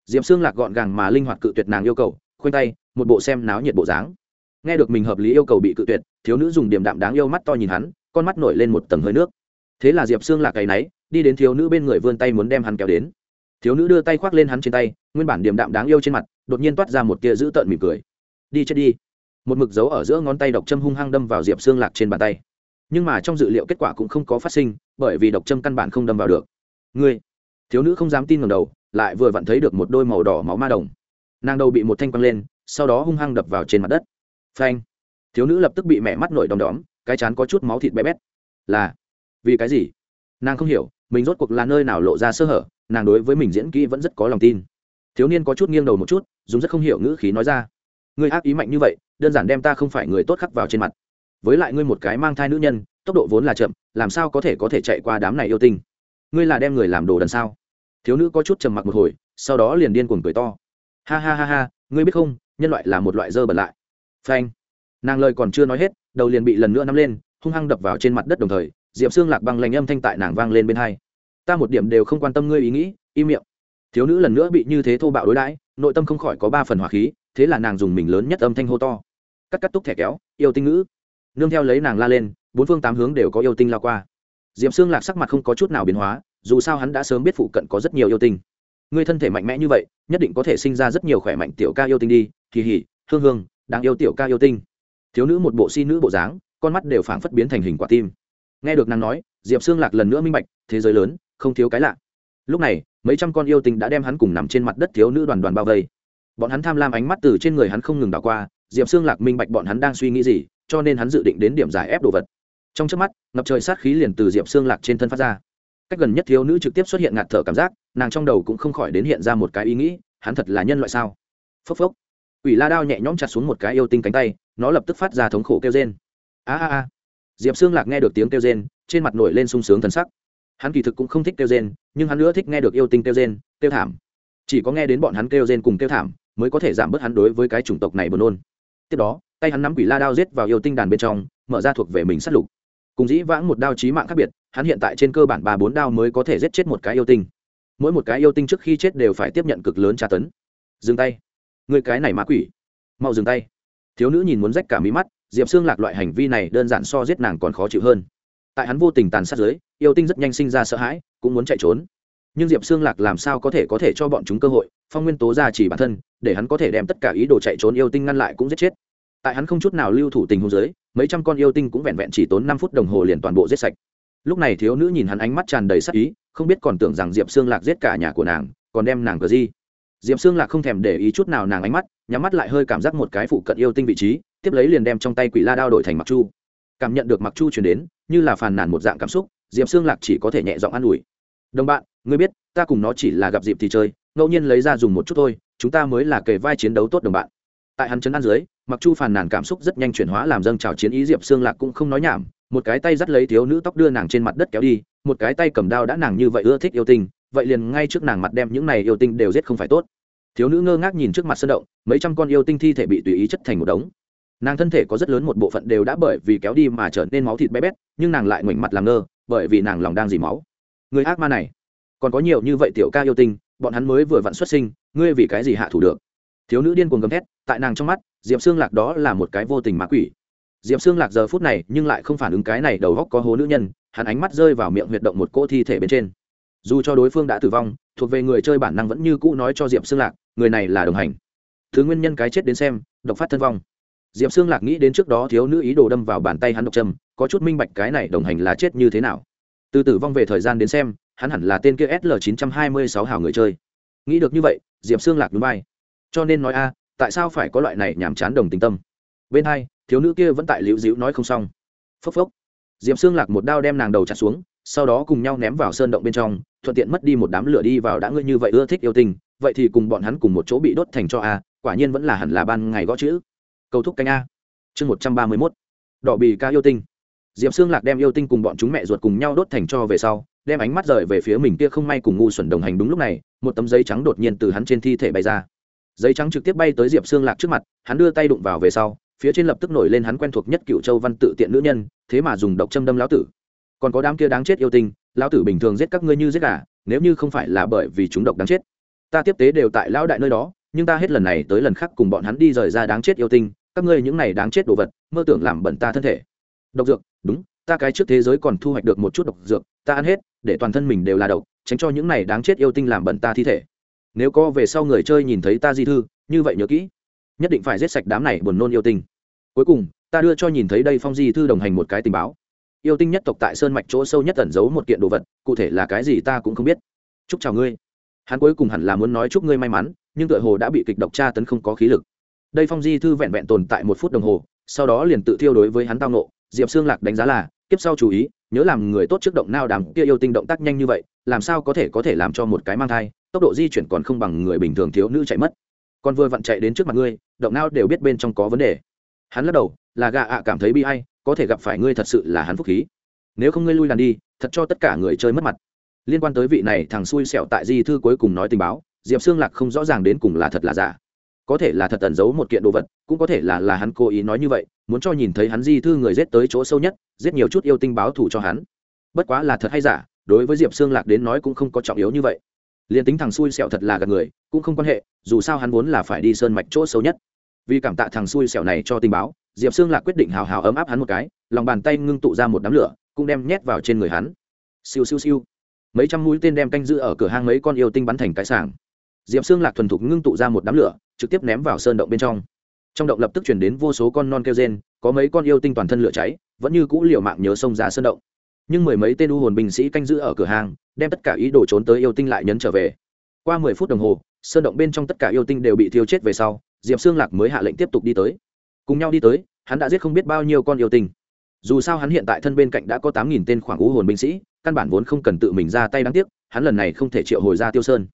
D i ệ p xương lạc gọn gàng mà linh hoạt cự tuyệt nàng yêu cầu, khoanh tay, một bộ xem náo nhiệt bộ dáng. Nghe được mình hợp lý yêu cầu bị cự tuyệt, thiếu nữ dùng điểm đạm đáng yêu mắt to nhìn hắn, con mắt nổi lên một tầng hơi nước. Thế là diệp xương lạc cày náy đi đến thiếu nữ bên người vươn tay muốn đem hắn kéo đến. Thiếu nữ đưa tay khoác lên hắn trên tay, nguyên bản điểm đạm đáng yêu trên mặt, đột nhiên toát ra một tia dữ tợn mỉm cười. Đi chết đi. Một mực dấu ở giữa ngón tay độc châm hung hăng đâm vào diệp xương lạc trên bàn tay. Nhưng mà trong dự liệu kết quả cũng không có phát sinh, bởi vì độc châm căn bản không đâm vào được ngươi. Thiếu nữ không dám tin ngầm đầu, lại vừa vặn thấy được một đôi màu đỏ máu ma đồng. Nàng đầu bị một thanh quăng lên, sau đó hung hăng đập vào trên mặt đất. Phanh. Thiếu nữ lập tức bị mẹ mắt nổi đom đóm, cái chán có chút máu thịt bé bét. Là, vì cái gì? Nàng không hiểu, mình rốt cuộc là nơi nào lộ ra sơ hở, nàng đối với mình diễn kỹ vẫn rất có lòng tin. Thiếu niên có chút nghiêng đầu một chút, dùng rất không hiểu ngữ khí nói ra. Ngươi ác ý mạnh như vậy, đơn giản đem ta không phải người tốt khắc vào trên mặt. Với lại ngươi một cái mang thai nữ nhân, tốc độ vốn là chậm, làm sao có thể có thể chạy qua đám này yêu tinh? Ngươi là đem người làm đồ đần sao? Thiếu nữ có chút trầm mặc một hồi, sau đó liền điên cuồng cười to. Ha ha ha ha, ngươi biết không, nhân loại là một loại dơ bẩn lại. Phanh. Nàng lời còn chưa nói hết, đầu liền bị lần nữa nắm lên, hung hăng đập vào trên mặt đất đồng thời, diệp xương lạc băng lành âm thanh tại nàng vang lên bên hai. Ta một điểm đều không quan tâm ngươi ý nghĩ, im miệng. Thiếu nữ lần nữa bị như thế thô bạo đối đãi, nội tâm không khỏi có ba phần hỏa khí, thế là nàng dùng mình lớn nhất âm thanh hô to. Cắt cắt túc thẻ kéo, yêu tinh ngữ. Nương theo lấy nàng la lên, bốn phương tám hướng đều có yêu tinh lao qua diệp xương lạc sắc mặt không có chút nào biến hóa, dù sao hắn đã sớm biết phụ cận có rất nhiều yêu tinh. Ngươi thân thể mạnh mẽ như vậy, nhất định có thể sinh ra rất nhiều khỏe mạnh tiểu ca yêu tinh đi. Kỳ hỉ, hương hương, đáng yêu tiểu ca yêu tinh. Thiếu nữ một bộ si nữ bộ dáng, con mắt đều phảng phất biến thành hình quả tim. Nghe được nàng nói, diệp xương lạc lần nữa minh bạch, thế giới lớn, không thiếu cái lạ. Lúc này, mấy trăm con yêu tinh đã đem hắn cùng nằm trên mặt đất thiếu nữ đoàn đoàn bao vây. Bọn hắn tham lam ánh mắt từ trên người hắn không ngừng đảo qua, diệp xương lạc minh bạch bọn hắn đang suy nghĩ gì, cho nên hắn dự định đến điểm giải ép đồ vật trong trước mắt, ngập trời sát khí liền từ diệp xương lạc trên thân phát ra. Cách gần nhất thiếu nữ trực tiếp xuất hiện ngạt thở cảm giác, nàng trong đầu cũng không khỏi đến hiện ra một cái ý nghĩ, hắn thật là nhân loại sao? Phốc phốc. Ủy la đao nhẹ nhõm chặt xuống một cái yêu tinh cánh tay, nó lập tức phát ra thống khổ kêu rên. A a a. Diệp xương lạc nghe được tiếng kêu rên, trên mặt nổi lên sung sướng thần sắc. Hắn kỳ thực cũng không thích kêu rên, nhưng hắn nữa thích nghe được yêu tinh kêu rên, kêu thảm. Chỉ có nghe đến bọn hắn kêu rên cùng kêu thảm, mới có thể giảm bớt hắn đối với cái chủng tộc này buồn nôn. Tiếp đó, tay hắn nắm quỷ la đao giết vào yêu tinh đàn bên trong, mở ra thuộc về mình sát lục cùng dĩ vãng một đao chí mạng khác biệt, hắn hiện tại trên cơ bản ba bốn đao mới có thể giết chết một cái yêu tinh. Mỗi một cái yêu tinh trước khi chết đều phải tiếp nhận cực lớn tra tấn. Dừng tay. Người cái này ma quỷ. Mau dừng tay. Thiếu nữ nhìn muốn rách cả mí mắt, diệp xương lạc loại hành vi này đơn giản so giết nàng còn khó chịu hơn. Tại hắn vô tình tàn sát giới yêu tinh rất nhanh sinh ra sợ hãi, cũng muốn chạy trốn. Nhưng diệp xương lạc làm sao có thể có thể cho bọn chúng cơ hội, phong nguyên tố ra chỉ bản thân, để hắn có thể đem tất cả ý đồ chạy trốn yêu tinh ngăn lại cũng giết chết tại hắn không chút nào lưu thủ tình hôn giới mấy trăm con yêu tinh cũng vẹn vẹn chỉ tốn năm phút đồng hồ liền toàn bộ giết sạch. Lúc này thiếu nữ nhìn hắn ánh mắt tràn đầy sắc ý, không biết còn tưởng rằng diệp xương lạc giết cả nhà của nàng, còn đem nàng cờ di diệp xương lạc không thèm để ý chút nào nàng ánh mắt, nhắm mắt lại hơi cảm giác một cái phụ cận yêu tinh vị trí, tiếp lấy liền đem trong tay quỷ la đao đổi thành mặc chu. Cảm nhận được mặc chu chuyển đến, như là phàn nàn một dạng cảm xúc, diệp xương lạc chỉ có thể nhẹ giọng an ủi. Đồng bạn, ngươi biết, ta cùng nó chỉ là gặp dịp thì chơi, ngẫu nhiên lấy ra dùng một chút thôi, chúng ta mới là kề vai chiến đấu tốt đồng bạn tại hắn chấn an dưới, mặc chu phàn nàn cảm xúc rất nhanh chuyển hóa làm dâng trào chiến ý diệp xương lạc cũng không nói nhảm, một cái tay dắt lấy thiếu nữ tóc đưa nàng trên mặt đất kéo đi, một cái tay cầm đao đã nàng như vậy ưa thích yêu tinh, vậy liền ngay trước nàng mặt đem những này yêu tinh đều giết không phải tốt. Thiếu nữ ngơ ngác nhìn trước mặt sân động, mấy trăm con yêu tinh thi thể bị tùy ý chất thành một đống. Nàng thân thể có rất lớn một bộ phận đều đã bởi vì kéo đi mà trở nên máu thịt bé bét, nhưng nàng lại ngoảnh mặt làm ngơ, bởi vì nàng lòng đang dì máu. Người ác ma này, còn có nhiều như vậy tiểu ca yêu tinh, bọn hắn mới vừa vặn xuất sinh, ngươi vì cái gì hạ thủ được? Thiếu nữ điên cuồng gầm thét tại nàng trong mắt, diệp xương lạc đó là một cái vô tình mã quỷ. Diệp xương lạc giờ phút này nhưng lại không phản ứng cái này đầu góc có hố nữ nhân, hắn ánh mắt rơi vào miệng huyệt động một cỗ thi thể bên trên. Dù cho đối phương đã tử vong, thuộc về người chơi bản năng vẫn như cũ nói cho diệp xương lạc, người này là đồng hành. Thứ nguyên nhân cái chết đến xem, độc phát thân vong. Diệp xương lạc nghĩ đến trước đó thiếu nữ ý đồ đâm vào bàn tay hắn độc trâm có chút minh bạch cái này đồng hành là chết như thế nào. Từ tử vong về thời gian đến xem, hắn hẳn là tên kia sl 926 hào người chơi. Nghĩ được như vậy, diệp xương lạc núi bay cho nên nói a tại sao phải có loại này nhàm chán đồng tình tâm? Bên hai, thiếu nữ kia vẫn tại liễu dĩu nói không xong. Phốc phốc. Diệp xương lạc một đao đem nàng đầu chặt xuống, sau đó cùng nhau ném vào sơn động bên trong, thuận tiện mất đi một đám lửa đi vào đã ngươi như vậy ưa thích yêu tình, vậy thì cùng bọn hắn cùng một chỗ bị đốt thành cho a, quả nhiên vẫn là hẳn là ban ngày gõ chữ. Cầu thúc canh a. Chương một trăm ba mươi mốt. Đỏ bì ca yêu tinh. Diệp xương lạc đem yêu tinh cùng bọn chúng mẹ ruột cùng nhau đốt thành cho về sau, đem ánh mắt rời về phía mình kia không may cùng ngu xuẩn đồng hành đúng lúc này, một tấm giấy trắng đột nhiên từ hắn trên thi thể bay ra giấy trắng trực tiếp bay tới diệp xương lạc trước mặt, hắn đưa tay đụng vào về sau, phía trên lập tức nổi lên hắn quen thuộc nhất cựu châu văn tự tiện nữ nhân, thế mà dùng độc châm đâm lão tử. Còn có đám kia đáng chết yêu tinh, lão tử bình thường giết các ngươi như giết gà, nếu như không phải là bởi vì chúng độc đáng chết. Ta tiếp tế đều tại lão đại nơi đó, nhưng ta hết lần này tới lần khác cùng bọn hắn đi rời ra đáng chết yêu tinh, các ngươi những này đáng chết đồ vật, mơ tưởng làm bẩn ta thân thể. Độc dược, đúng, ta cái trước thế giới còn thu hoạch được một chút độc dược, ta ăn hết, để toàn thân mình đều là độc, tránh cho những này đáng chết yêu tinh làm bẩn ta thi thể nếu có về sau người chơi nhìn thấy ta di thư, như vậy nhớ kỹ. Nhất định phải giết sạch đám này buồn nôn yêu tinh. Cuối cùng, ta đưa cho nhìn thấy đây phong di thư đồng hành một cái tình báo. Yêu tinh nhất tộc tại sơn mạch chỗ sâu nhất ẩn giấu một kiện đồ vật, cụ thể là cái gì ta cũng không biết. Chúc chào ngươi. Hắn cuối cùng hẳn là muốn nói chúc ngươi may mắn, nhưng tựa hồ đã bị kịch độc tra tấn không có khí lực. Đây phong di thư vẹn vẹn tồn tại một phút đồng hồ, sau đó liền tự thiêu đối với hắn tao nộ. Diệp xương lạc đánh giá là tiếp sau chú ý, nhớ làm người tốt trước động nao đàm kia yêu tinh động tác nhanh như vậy, làm sao có thể có thể làm cho một cái mang thai tốc độ di chuyển còn không bằng người bình thường thiếu nữ chạy mất. Còn vừa vặn chạy đến trước mặt ngươi, động não đều biết bên trong có vấn đề. Hắn lắc đầu, là gà ạ cảm thấy bi hay có thể gặp phải ngươi thật sự là hắn phúc khí. Nếu không ngươi lui làn đi, thật cho tất cả người chơi mất mặt. Liên quan tới vị này, thằng xui xẹo tại di thư cuối cùng nói tình báo, diệp xương lạc không rõ ràng đến cùng là thật là giả. Có thể là thật tẩn giấu một kiện đồ vật, cũng có thể là là hắn cố ý nói như vậy, muốn cho nhìn thấy hắn di thư người giết tới chỗ sâu nhất, giết nhiều chút yêu tinh báo thủ cho hắn. Bất quá là thật hay giả, đối với diệp xương lạc đến nói cũng không có trọng yếu như vậy liền tính thằng xui xẹo thật là gạt người, cũng không quan hệ, dù sao hắn vốn là phải đi sơn mạch chỗ sâu nhất. Vì cảm tạ thằng xui xẹo này cho tình báo, diệp xương lạc quyết định hào hào ấm áp hắn một cái, lòng bàn tay ngưng tụ ra một đám lửa, cũng đem nhét vào trên người hắn. Siêu siêu siêu. Mấy trăm mũi tên đem canh giữ ở cửa hang mấy con yêu tinh bắn thành cái sàng diệp xương lạc thuần thục ngưng tụ ra một đám lửa, trực tiếp ném vào sơn động bên trong. Trong động lập tức chuyển đến vô số con non kêu rên, có mấy con yêu tinh toàn thân lửa cháy, vẫn như cũ liều mạng nhớ sông ra sơn động nhưng mười mấy tên u hồn binh sĩ canh giữ ở cửa hàng, đem tất cả ý đồ trốn tới yêu tinh lại nhấn trở về. Qua mười phút đồng hồ, sơn động bên trong tất cả yêu tinh đều bị thiêu chết về sau, diệp xương lạc mới hạ lệnh tiếp tục đi tới. Cùng nhau đi tới, hắn đã giết không biết bao nhiêu con yêu tinh. Dù sao hắn hiện tại thân bên cạnh đã có tám nghìn tên khoảng u hồn binh sĩ, căn bản vốn không cần tự mình ra tay đáng tiếc, hắn lần này không thể triệu hồi ra tiêu sơn.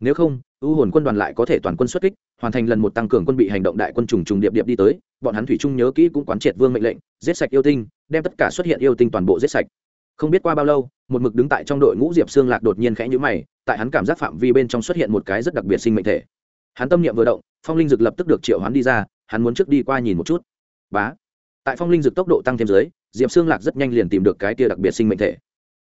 Nếu không, u hồn quân đoàn lại có thể toàn quân xuất kích, hoàn thành lần một tăng cường quân bị hành động đại quân trùng trùng điệp điệp đi tới, bọn hắn thủy chung nhớ kỹ cũng quán triệt vương mệnh lệnh, giết sạch yêu tinh, đem tất cả xuất hiện yêu tinh toàn bộ giết sạch không biết qua bao lâu, một mực đứng tại trong đội ngũ diệp xương lạc đột nhiên khẽ nhữ mày, tại hắn cảm giác phạm vi bên trong xuất hiện một cái rất đặc biệt sinh mệnh thể. Hắn tâm niệm vừa động, phong linh dực lập tức được triệu hắn đi ra, hắn muốn trước đi qua nhìn một chút. Bá! Tại phong linh dực tốc độ tăng thêm dưới, diệp xương lạc rất nhanh liền tìm được cái tia đặc biệt sinh mệnh thể.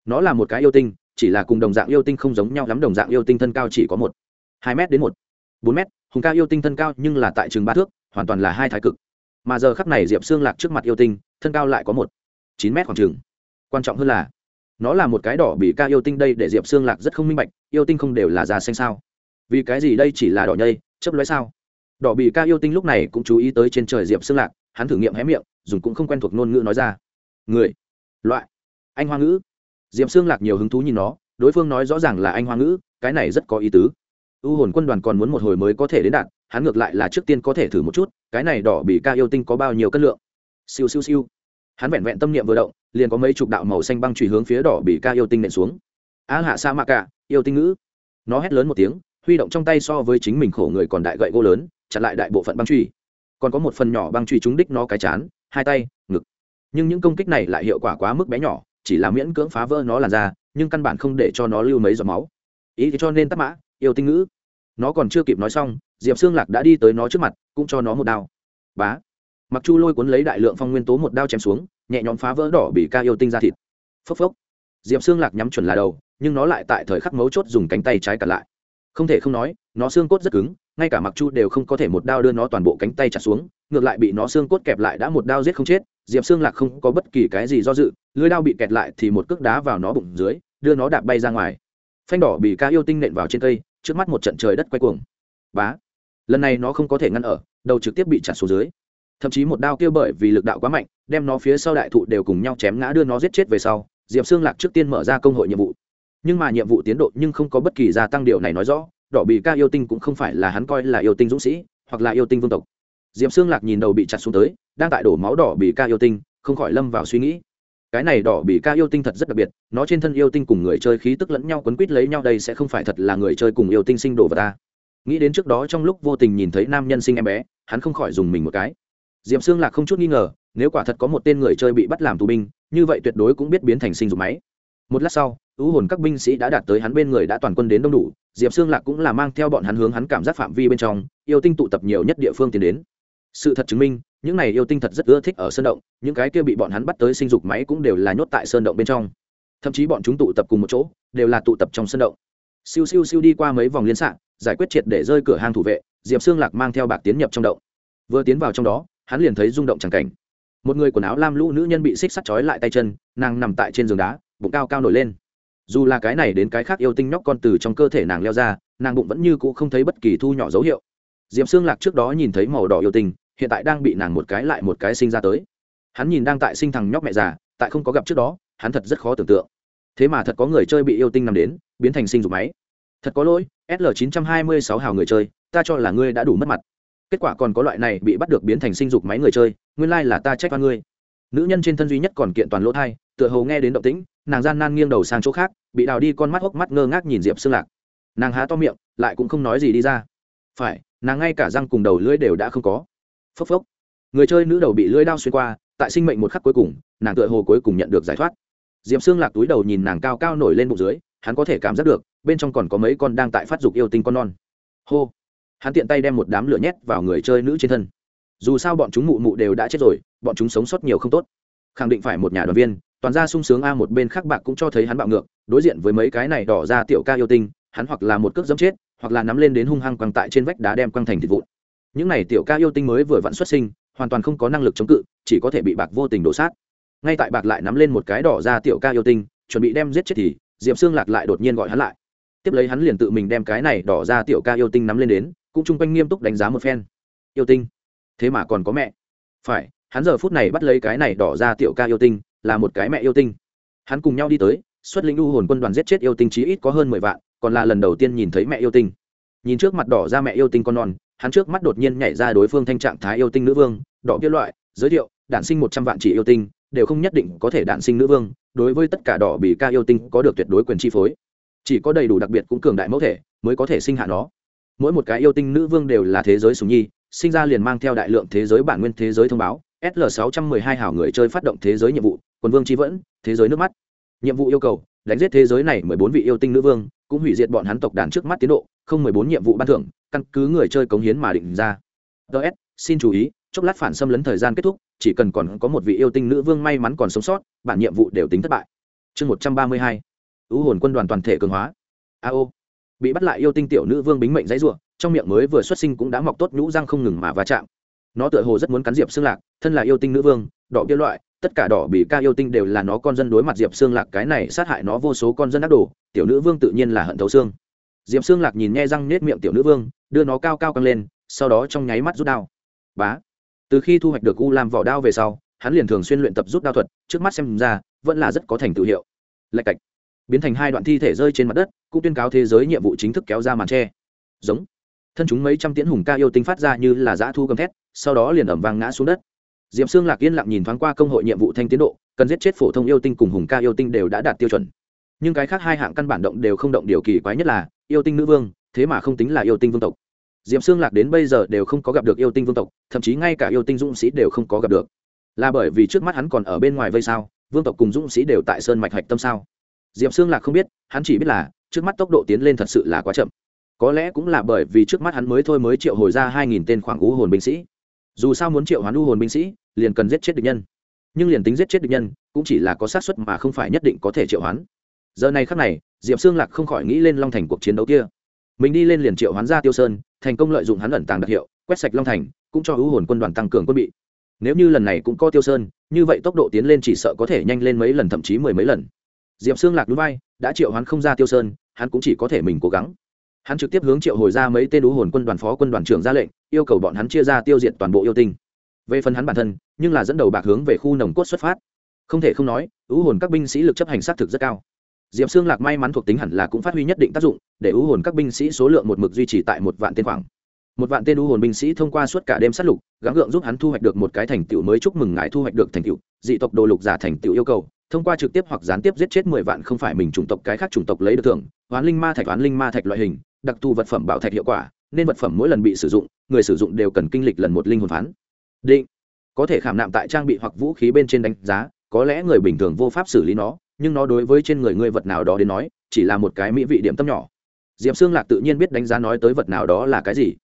Nó là một cái yêu tinh, chỉ là cùng đồng dạng yêu tinh không giống nhau lắm, đồng dạng yêu tinh thân cao chỉ có một, hai m đến một, bốn m hùng ca yêu tinh thân cao nhưng là tại trường ba thước, hoàn toàn là hai thái cực. Mà giờ khắp này diệp xương lạc trước mặt yêu tinh, thân cao lại có một, chín m khoảng trường quan trọng hơn là, nó là một cái đỏ bị ca yêu tinh đây để diệp xương lạc rất không minh bạch, yêu tinh không đều là da xanh sao? Vì cái gì đây chỉ là đỏ nhây chấp lóe sao? Đỏ bị ca yêu tinh lúc này cũng chú ý tới trên trời diệp xương lạc, hắn thử nghiệm hé miệng, dùng cũng không quen thuộc ngôn ngữ nói ra. Người, loại, anh hoa ngữ. Diệp xương lạc nhiều hứng thú nhìn nó, đối phương nói rõ ràng là anh hoa ngữ, cái này rất có ý tứ. U hồn quân đoàn còn muốn một hồi mới có thể đến đạt, hắn ngược lại là trước tiên có thể thử một chút, cái này đỏ bị ca yêu tinh có bao nhiêu cân lượng? Siêu siêu siêu hắn vẹn vẹn tâm niệm vừa động, liền có mấy chục đạo màu xanh băng trùy hướng phía đỏ bị ca yêu tinh nện xuống. A hạ sa mạ cả yêu tinh ngữ. Nó hét lớn một tiếng, huy động trong tay so với chính mình khổ người còn đại gậy gỗ lớn, chặn lại đại bộ phận băng truy còn có một phần nhỏ băng truy trúng đích nó cái chán, hai tay, ngực. Nhưng những công kích này lại hiệu quả quá mức bé nhỏ, chỉ là miễn cưỡng phá vỡ nó làn ra nhưng căn bản không để cho nó lưu mấy giọt máu. Ý thì cho nên tắc mã, yêu tinh ngữ. Nó còn chưa kịp nói xong, diệp xương lạc đã đi tới nó trước mặt, cũng cho nó một đao. Bá mặc chu lôi cuốn lấy đại lượng phong nguyên tố một đao chém xuống, nhẹ nhõm phá vỡ đỏ bị ca yêu tinh ra thịt. Phốc phốc. Diệp xương lạc nhắm chuẩn là đầu, nhưng nó lại tại thời khắc mấu chốt dùng cánh tay trái cặn lại. Không thể không nói, nó xương cốt rất cứng, ngay cả mặc chu đều không có thể một đao đưa nó toàn bộ cánh tay chặt xuống, ngược lại bị nó xương cốt kẹp lại đã một đao giết không chết, diệp xương lạc không có bất kỳ cái gì do dự lưới đao bị kẹt lại thì một cước đá vào nó bụng dưới, đưa nó đạp bay ra ngoài. Phanh đỏ bị ca yêu tinh nện vào trên cây, trước mắt một trận trời đất quay cuồng. Bá. Lần này nó không có thể ngăn ở, đầu trực tiếp bị chặt xuống dưới thậm chí một đao kia bởi vì lực đạo quá mạnh, đem nó phía sau đại thụ đều cùng nhau chém ngã đưa nó giết chết về sau, diệp xương lạc trước tiên mở ra công hội nhiệm vụ. Nhưng mà nhiệm vụ tiến độ nhưng không có bất kỳ gia tăng điều này nói rõ, đỏ bị ca yêu tinh cũng không phải là hắn coi là yêu tinh dũng sĩ, hoặc là yêu tinh vương tộc. Diệp xương lạc nhìn đầu bị chặt xuống tới, đang tại đổ máu đỏ bị ca yêu tinh, không khỏi lâm vào suy nghĩ. Cái này đỏ bị ca yêu tinh thật rất đặc biệt, nó trên thân yêu tinh cùng người chơi khí tức lẫn nhau quấn quýt lấy nhau đây sẽ không phải thật là người chơi cùng yêu tinh sinh đồ vật ta. Nghĩ đến trước đó trong lúc vô tình nhìn thấy nam nhân sinh em bé, hắn không khỏi dùng mình một cái diệp xương lạc không chút nghi ngờ, nếu quả thật có một tên người chơi bị bắt làm tù binh, như vậy tuyệt đối cũng biết biến thành sinh dục máy. Một lát sau, ưu hồn các binh sĩ đã đạt tới hắn bên người đã toàn quân đến đông đủ, diệp xương lạc cũng là mang theo bọn hắn hướng hắn cảm giác phạm vi bên trong, yêu tinh tụ tập nhiều nhất địa phương tiến đến. Sự thật chứng minh, những này yêu tinh thật rất ưa thích ở sơn động, những cái kia bị bọn hắn bắt tới sinh dục máy cũng đều là nhốt tại sơn động bên trong. Thậm chí bọn chúng tụ tập cùng một chỗ, đều là tụ tập trong sơn động. Siêu siêu siêu đi qua mấy vòng liên xạ, giải quyết triệt để rơi cửa hang thủ vệ, diệp xương lạc mang theo bạc tiến nhập trong động. Vừa tiến vào trong đó hắn liền thấy rung động c cảnh. Một người quần áo lam lũ nữ nhân bị xích sắt trói lại tay chân, nàng nằm tại trên giường đá, bụng cao cao nổi lên. Dù là cái này đến cái khác yêu tinh nhóc con từ trong cơ thể nàng leo ra, nàng bụng vẫn như cũ không thấy bất kỳ thu nhỏ dấu hiệu. Diệm xương lạc trước đó nhìn thấy màu đỏ yêu tinh, hiện tại đang bị nàng một cái lại một cái sinh ra tới. Hắn nhìn đang tại sinh thằng nhóc mẹ già, tại không có gặp trước đó, hắn thật rất khó tưởng tượng. Thế mà thật có người chơi bị yêu tinh nằm đến, biến thành sinh dục máy. Thật có lỗi sl 926 hào người chơi, ta cho là ngươi đã đủ mất mặt kết quả còn có loại này bị bắt được biến thành sinh dục máy người chơi, nguyên lai là ta trách oan ngươi. Nữ nhân trên thân duy nhất còn kiện toàn lỗ thai, tựa hồ nghe đến động tĩnh, nàng gian nan nghiêng đầu sang chỗ khác, bị đào đi con mắt hốc mắt ngơ ngác nhìn diệp xương lạc. Nàng há to miệng, lại cũng không nói gì đi ra. Phải, nàng ngay cả răng cùng đầu lưỡi đều đã không có. Phốc phốc. Người chơi nữ đầu bị lưỡi đao xuyên qua, tại sinh mệnh một khắc cuối cùng, nàng tựa hồ cuối cùng nhận được giải thoát. Diệp xương lạc túi đầu nhìn nàng cao cao nổi lên bụng dưới, hắn có thể cảm giác được, bên trong còn có mấy con đang tại phát dục yêu tinh con non. Hô hắn tiện tay đem một đám lửa nhét vào người chơi nữ trên thân. Dù sao bọn chúng mụ mụ đều đã chết rồi, bọn chúng sống sót nhiều không tốt. Khẳng định phải một nhà đoàn viên, toàn ra sung sướng a, một bên khác bạc cũng cho thấy hắn bạo ngược, đối diện với mấy cái này đỏ ra tiểu ca yêu tinh, hắn hoặc là một cước dẫm chết, hoặc là nắm lên đến hung hăng quăng tại trên vách đá đem quăng thành thịt vụn. Những này tiểu ca yêu tinh mới vừa vặn xuất sinh, hoàn toàn không có năng lực chống cự, chỉ có thể bị bạc vô tình đổ sát. Ngay tại bạc lại nắm lên một cái đỏ ra tiểu ca yêu tinh, chuẩn bị đem giết chết thì, diệp xương lạc lại đột nhiên gọi hắn lại. Tiếp lấy hắn liền tự mình đem cái này đỏ ra tiểu ca yêu tinh nắm lên đến cũng chung quanh nghiêm túc đánh giá một phen. Yêu tinh. Thế mà còn có mẹ. Phải, hắn giờ phút này bắt lấy cái này đỏ ra tiểu ca yêu tinh, là một cái mẹ yêu tinh. Hắn cùng nhau đi tới, xuất lĩnh u hồn quân đoàn giết chết yêu tinh chí ít có hơn mười vạn, còn là lần đầu tiên nhìn thấy mẹ yêu tinh. Nhìn trước mặt đỏ ra mẹ yêu tinh con non, hắn trước mắt đột nhiên nhảy ra đối phương thanh trạng thái yêu tinh nữ vương, đỏ kia loại, giới thiệu, đản sinh một trăm vạn chỉ yêu tinh, đều không nhất định có thể đản sinh nữ vương, đối với tất cả đỏ bị ca yêu tinh có được tuyệt đối quyền chi phối. Chỉ có đầy đủ đặc biệt cũng cường đại mẫu thể, mới có thể sinh hạ nó mỗi một cái yêu tinh nữ vương đều là thế giới sùng nhi, sinh ra liền mang theo đại lượng thế giới bản nguyên, thế giới thông báo sl 612 hảo người chơi phát động thế giới nhiệm vụ, quân vương chi vẫn, thế giới nước mắt. Nhiệm vụ yêu cầu, đánh giết thế giới này mười bốn vị yêu tinh nữ vương, cũng hủy diệt bọn hắn tộc đàn trước mắt tiến độ, không mười bốn nhiệm vụ ban thưởng, căn cứ người chơi cống hiến mà định ra. Ts xin chú ý, chốc lát phản xâm lấn thời gian kết thúc, chỉ cần còn có một vị yêu tinh nữ vương may mắn còn sống sót, bản nhiệm vụ đều tính thất bại. Chương một trăm ba mươi hai, ưu hồn quân đoàn toàn thể cường hóa. A bị bắt lại yêu tinh tiểu nữ vương bính mệnh dãy ruộng trong miệng mới vừa xuất sinh cũng đã mọc tốt nhũ răng không ngừng mà va chạm. Nó tựa hồ rất muốn cắn diệp xương lạc, thân là yêu tinh nữ vương, đỏ kia loại, tất cả đỏ bị ca yêu tinh đều là nó con dân đối mặt diệp xương lạc, cái này sát hại nó vô số con dân ác đồ, tiểu nữ vương tự nhiên là hận thấu xương. Diệp xương lạc nhìn nghe răng nết miệng tiểu nữ vương, đưa nó cao cao căng lên, sau đó trong nháy mắt rút đao. Bá! Từ khi thu hoạch được u làm vỏ đao về sau, hắn liền thường xuyên luyện tập rút đao thuật, trước mắt xem ra, vẫn là rất có thành tựu hiệu. Lạch cạch biến thành hai đoạn thi thể rơi trên mặt đất, cũng tuyên cáo thế giới nhiệm vụ chính thức kéo ra màn tre. Giống. Thân chúng mấy trăm tiễn hùng ca yêu tinh phát ra như là dã thu gầm thét, sau đó liền ẩm vang ngã xuống đất. Diệm xương lạc yên lặng nhìn thoáng qua công hội nhiệm vụ thanh tiến độ, cần giết chết phổ thông yêu tinh cùng hùng ca yêu tinh đều đã đạt tiêu chuẩn. Nhưng cái khác hai hạng căn bản động đều không động điều kỳ quái nhất là, yêu tinh nữ vương, thế mà không tính là yêu tinh vương tộc. Diệm xương lạc đến bây giờ đều không có gặp được yêu tinh vương tộc, thậm chí ngay cả yêu tinh dũng sĩ đều không có gặp được. Là bởi vì trước mắt hắn còn ở bên ngoài vây sao, vương tộc cùng dũng sĩ đều tại sơn mạch hạch tâm sao? Diệp xương lạc không biết, hắn chỉ biết là, trước mắt tốc độ tiến lên thật sự là quá chậm. Có lẽ cũng là bởi vì trước mắt hắn mới thôi mới triệu hồi ra hai nghìn tên khoảng u hồn binh sĩ. Dù sao muốn triệu hoán u hồn binh sĩ, liền cần giết chết địch nhân. Nhưng liền tính giết chết địch nhân, cũng chỉ là có xác suất mà không phải nhất định có thể triệu hoán. Giờ này khắc này, diệp xương lạc không khỏi nghĩ lên long thành cuộc chiến đấu kia. Mình đi lên liền triệu hoán ra tiêu sơn, thành công lợi dụng hắn ẩn tàng đặc hiệu, quét sạch long thành, cũng cho u hồn quân đoàn tăng cường quân bị. Nếu như lần này cũng có tiêu sơn, như vậy tốc độ tiến lên chỉ sợ có thể nhanh lên mấy lần, thậm chí mười mấy lần diệp xương lạc núi vai, đã triệu hoán không ra tiêu sơn, hắn cũng chỉ có thể mình cố gắng. Hắn trực tiếp hướng triệu hồi ra mấy tên ú hồn quân đoàn phó quân đoàn trưởng ra lệnh, yêu cầu bọn hắn chia ra tiêu diệt toàn bộ yêu tinh. Về phần hắn bản thân, nhưng là dẫn đầu bạc hướng về khu nồng cốt xuất phát. Không thể không nói, ú hồn các binh sĩ lực chấp hành xác thực rất cao. Diệp xương lạc may mắn thuộc tính hẳn là cũng phát huy nhất định tác dụng, để ú hồn các binh sĩ số lượng một mực duy trì tại một vạn tên khoảng. Một vạn tên ú hồn binh sĩ thông qua suốt cả đêm sát lục, gắng gượng giúp hắn thu hoạch được một cái thành tựu mới chúc mừng ngài thu hoạch được thành tựu, dị tộc đồ lục giả thành tựu yêu cầu thông qua trực tiếp hoặc gián tiếp giết chết mười vạn không phải mình chủng tộc cái khác chủng tộc lấy được thưởng hoán linh ma thạch hoán linh ma thạch loại hình, đặc thù vật phẩm bảo thạch hiệu quả, nên vật phẩm mỗi lần bị sử dụng, người sử dụng đều cần kinh lịch lần một linh hồn phán. Định. Có thể khảm nạm tại trang bị hoặc vũ khí bên trên đánh giá, có lẽ người bình thường vô pháp xử lý nó, nhưng nó đối với trên người người vật nào đó đến nói, chỉ là một cái mỹ vị điểm tâm nhỏ. Diệp xương lạc tự nhiên biết đánh giá nói tới vật nào đó là cái gì.